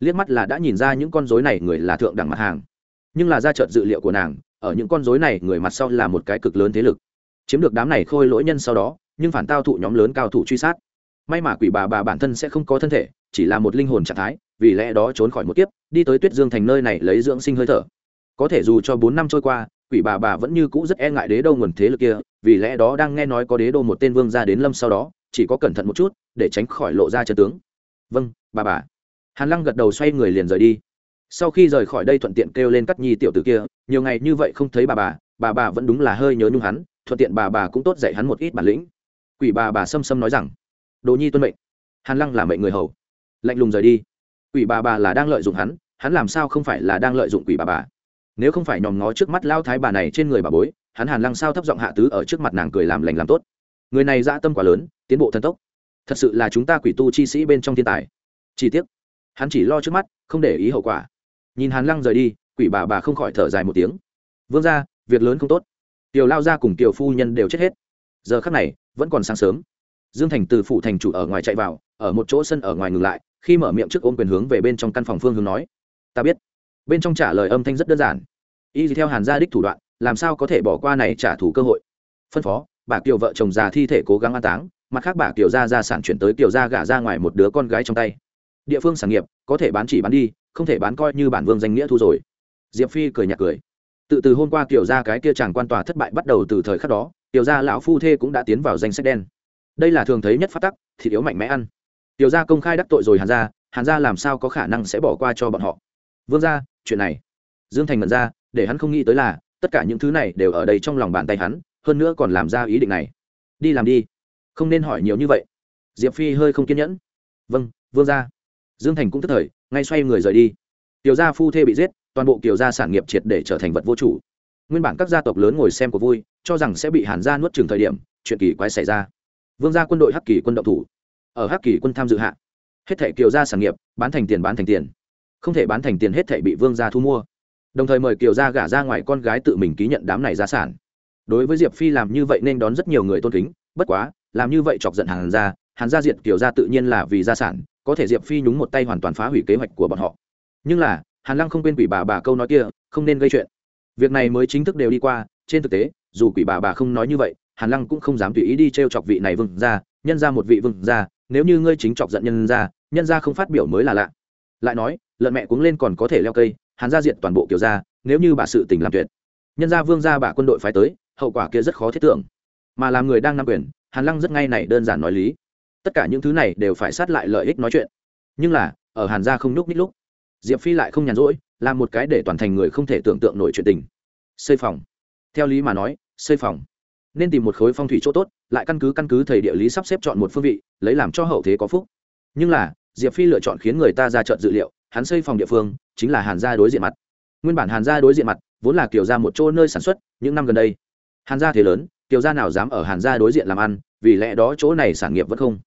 Liếc mắt là đã nhìn ra những con dối này người là thượng đẳng mặt hàng. Nhưng là ra trợt dự liệu của nàng, ở những con dối này người mặt sau là một cái cực lớn thế lực. Chiếm được đám này khôi lỗi nhân sau đó, nhưng phản tao thụ nhóm lớn cao thủ truy sát. May mà quỷ bà bà bản thân sẽ không có thân thể chỉ là một linh hồn trạng thái, vì lẽ đó trốn khỏi một kiếp, đi tới tuyết dương thành nơi này lấy dưỡng sinh hơi thở. Có thể dù cho bốn năm trôi qua, quỷ bà bà vẫn như cũ rất e ngại đế đô nguồn thế lực kia, vì lẽ đó đang nghe nói có đế đô một tên vương ra đến lâm sau đó, chỉ có cẩn thận một chút, để tránh khỏi lộ ra chân tướng. Vâng bà bà. Hàn lăng gật đầu xoay người liền rời đi. Sau khi rời khỏi đây thuận tiện kêu lên cắt nhi tiểu t ử kia, nhiều ngày như vậy không thấy bà bà bà bà vẫn đúng là hơi nhớ nhung hắn, thuận tiện bà bà cũng tốt dạy hắn một ít bản lĩnh. Quỷ bà bà xâm xâm nói rằng, đồ nhi tuân mệnh. Hàn lăng là mệnh người hầu lạnh lùng rời đi. Quỷ bà bà là đang lợi dụng hắn hắn làm sao không phải là đang lợi dụng quỷ bà bà? Nếu không phải nhòm ngó trước mắt lao thái bà này trên người bà bối hắn hàn lăng sao thấp giọng hạ tứ ở trước mặt nàng cười làm lành làm tốt. Người này dã tâm quá lớn tiến bộ thần tốc. Thật sự là chúng ta quỷ tu chi sĩ bên trong thiên tài. Chỉ tiếc, hắn chỉ lo trước mắt không để ý hậu quả. Nhìn hàn lăng rời đi quỷ bà bà không khỏi thở dài một tiếng. Vương ra việc lớn không tốt. Tiểu lao ra cùng tiểu phu nhân đều chết hết. Giờ khắc này vẫn còn sáng sớm. Dương thành từ phủ thành chủ ở ngoài chạy vào ở một chỗ sân ở ngoài ngừng lại khi mở miệng trước ôm quyền hướng về bên trong căn phòng phương hướng nói, ta biết. Bên trong trả lời âm thanh rất đơn giản. Y theo hàn gia đích thủ đoạn, làm sao có thể bỏ qua này trả thù cơ hội? Phân phó, bà kiều vợ chồng già thi thể cố gắng an táng, mặt khác bà kiều gia gia sản chuyển tới kiều gia gả ra ngoài một đứa con gái trong tay. Địa phương sản nghiệp, có thể bán chỉ bán đi, không thể bán coi như bản vương danh nghĩa thu rồi. Diệp phi cười nhạt cười. Tự từ hôm qua kiều gia cái kia chàng quan tòa thất bại bắt đầu từ thời khắc đó, kiều gia lão phu thê cũng đã tiến vào danh sách đen. Đây là thường thấy nhất phát tắc, thịt yếu mạnh mẽ ăn. Tiểu gia công khai đắc tội rồi hàn gia hàn gia làm sao có khả năng sẽ bỏ qua cho bọn họ? Vương gia, chuyện này. Dương thành mật ra, để hắn không nghĩ tới là, tất cả những thứ này đều ở đây trong lòng bàn tay hắn, hơn nữa còn làm ra ý định này. Đi làm đi. Không nên hỏi nhiều như vậy. Diệp phi hơi không kiên nhẫn. Vâng vương gia. Dương thành cũng tức thời, ngay xoay người rời đi. Tiểu gia phu thê bị giết, toàn bộ tiểu gia sản nghiệp triệt để trở thành vật vô chủ. Nguyên bản các gia tộc lớn ngồi xem của vui, cho rằng sẽ bị hàn gia nuốt trừng thời điểm, chuyện kỳ quái xảy ra. Vương gia quân đội hắc kỳ quân động thủ ở hắc kỳ quân tham dự hạ. Hết thể kiều gia sản nghiệp, bán thành tiền bán thành tiền. Không thể bán thành tiền hết thể bị vương gia thu mua. Đồng thời mời kiều gia gả ra ngoài con gái tự mình ký nhận đám này gia sản. Đối với diệp phi làm như vậy nên đón rất nhiều người tôn kính, bất quá, làm như vậy chọc giận hàn gia hàn gia diệt kiều gia tự nhiên là vì gia sản, có thể diệp phi nhúng một tay hoàn toàn phá hủy kế hoạch của bọn họ. Nhưng là, hàn lăng không quên quỷ bà bà câu nói kia, không nên gây chuyện. Việc này mới chính thức đều đi qua, trên thực tế, dù quỷ bà bà không nói như vậy, hàn lăng cũng không dám tùy ý đi t r e o chọc vị này vừng ra nhân ra một vị vừng ra nếu như ngươi chính chọc giận nhân ra nhân ra không phát biểu mới là lạ. Lại nói, lợn mẹ cuống lên còn có thể leo cây, hàn gia diện toàn bộ kiểu ra nếu như bà sự tình làm tuyệt. Nhân gia vương gia bà quân đội phái tới, hậu quả kia rất khó thiết tưởng. Mà làm người đang nắm quyền, hàn lăng rất ngay này đơn giản nói lý. Tất cả những thứ này đều phải sát lại lợi ích nói chuyện. Nhưng là, ở hàn gia không nhúc nít lúc, diệp phi lại không nhàn rỗi, làm một cái để toàn thành người không thể tưởng tượng nổi chuyện tình. Xây phòng. Theo lý mà nói, xây phòng. Nên tìm một khối phong thủy chỗ tốt lại căn cứ căn cứ thầy địa lý sắp xếp chọn một phương vị, lấy làm cho hậu thế có phúc. Nhưng là, diệp phi lựa chọn khiến người ta ra trận dự liệu, hắn xây phòng địa phương, chính là hàn gia đối diện mặt. Nguyên bản hàn gia đối diện mặt, vốn là kiểu ra một chỗ nơi sản xuất, những năm gần đây, hàn gia thế lớn kiểu gia nào dám ở hàn gia đối diện làm ăn, vì lẽ đó chỗ này sản nghiệp vẫn không.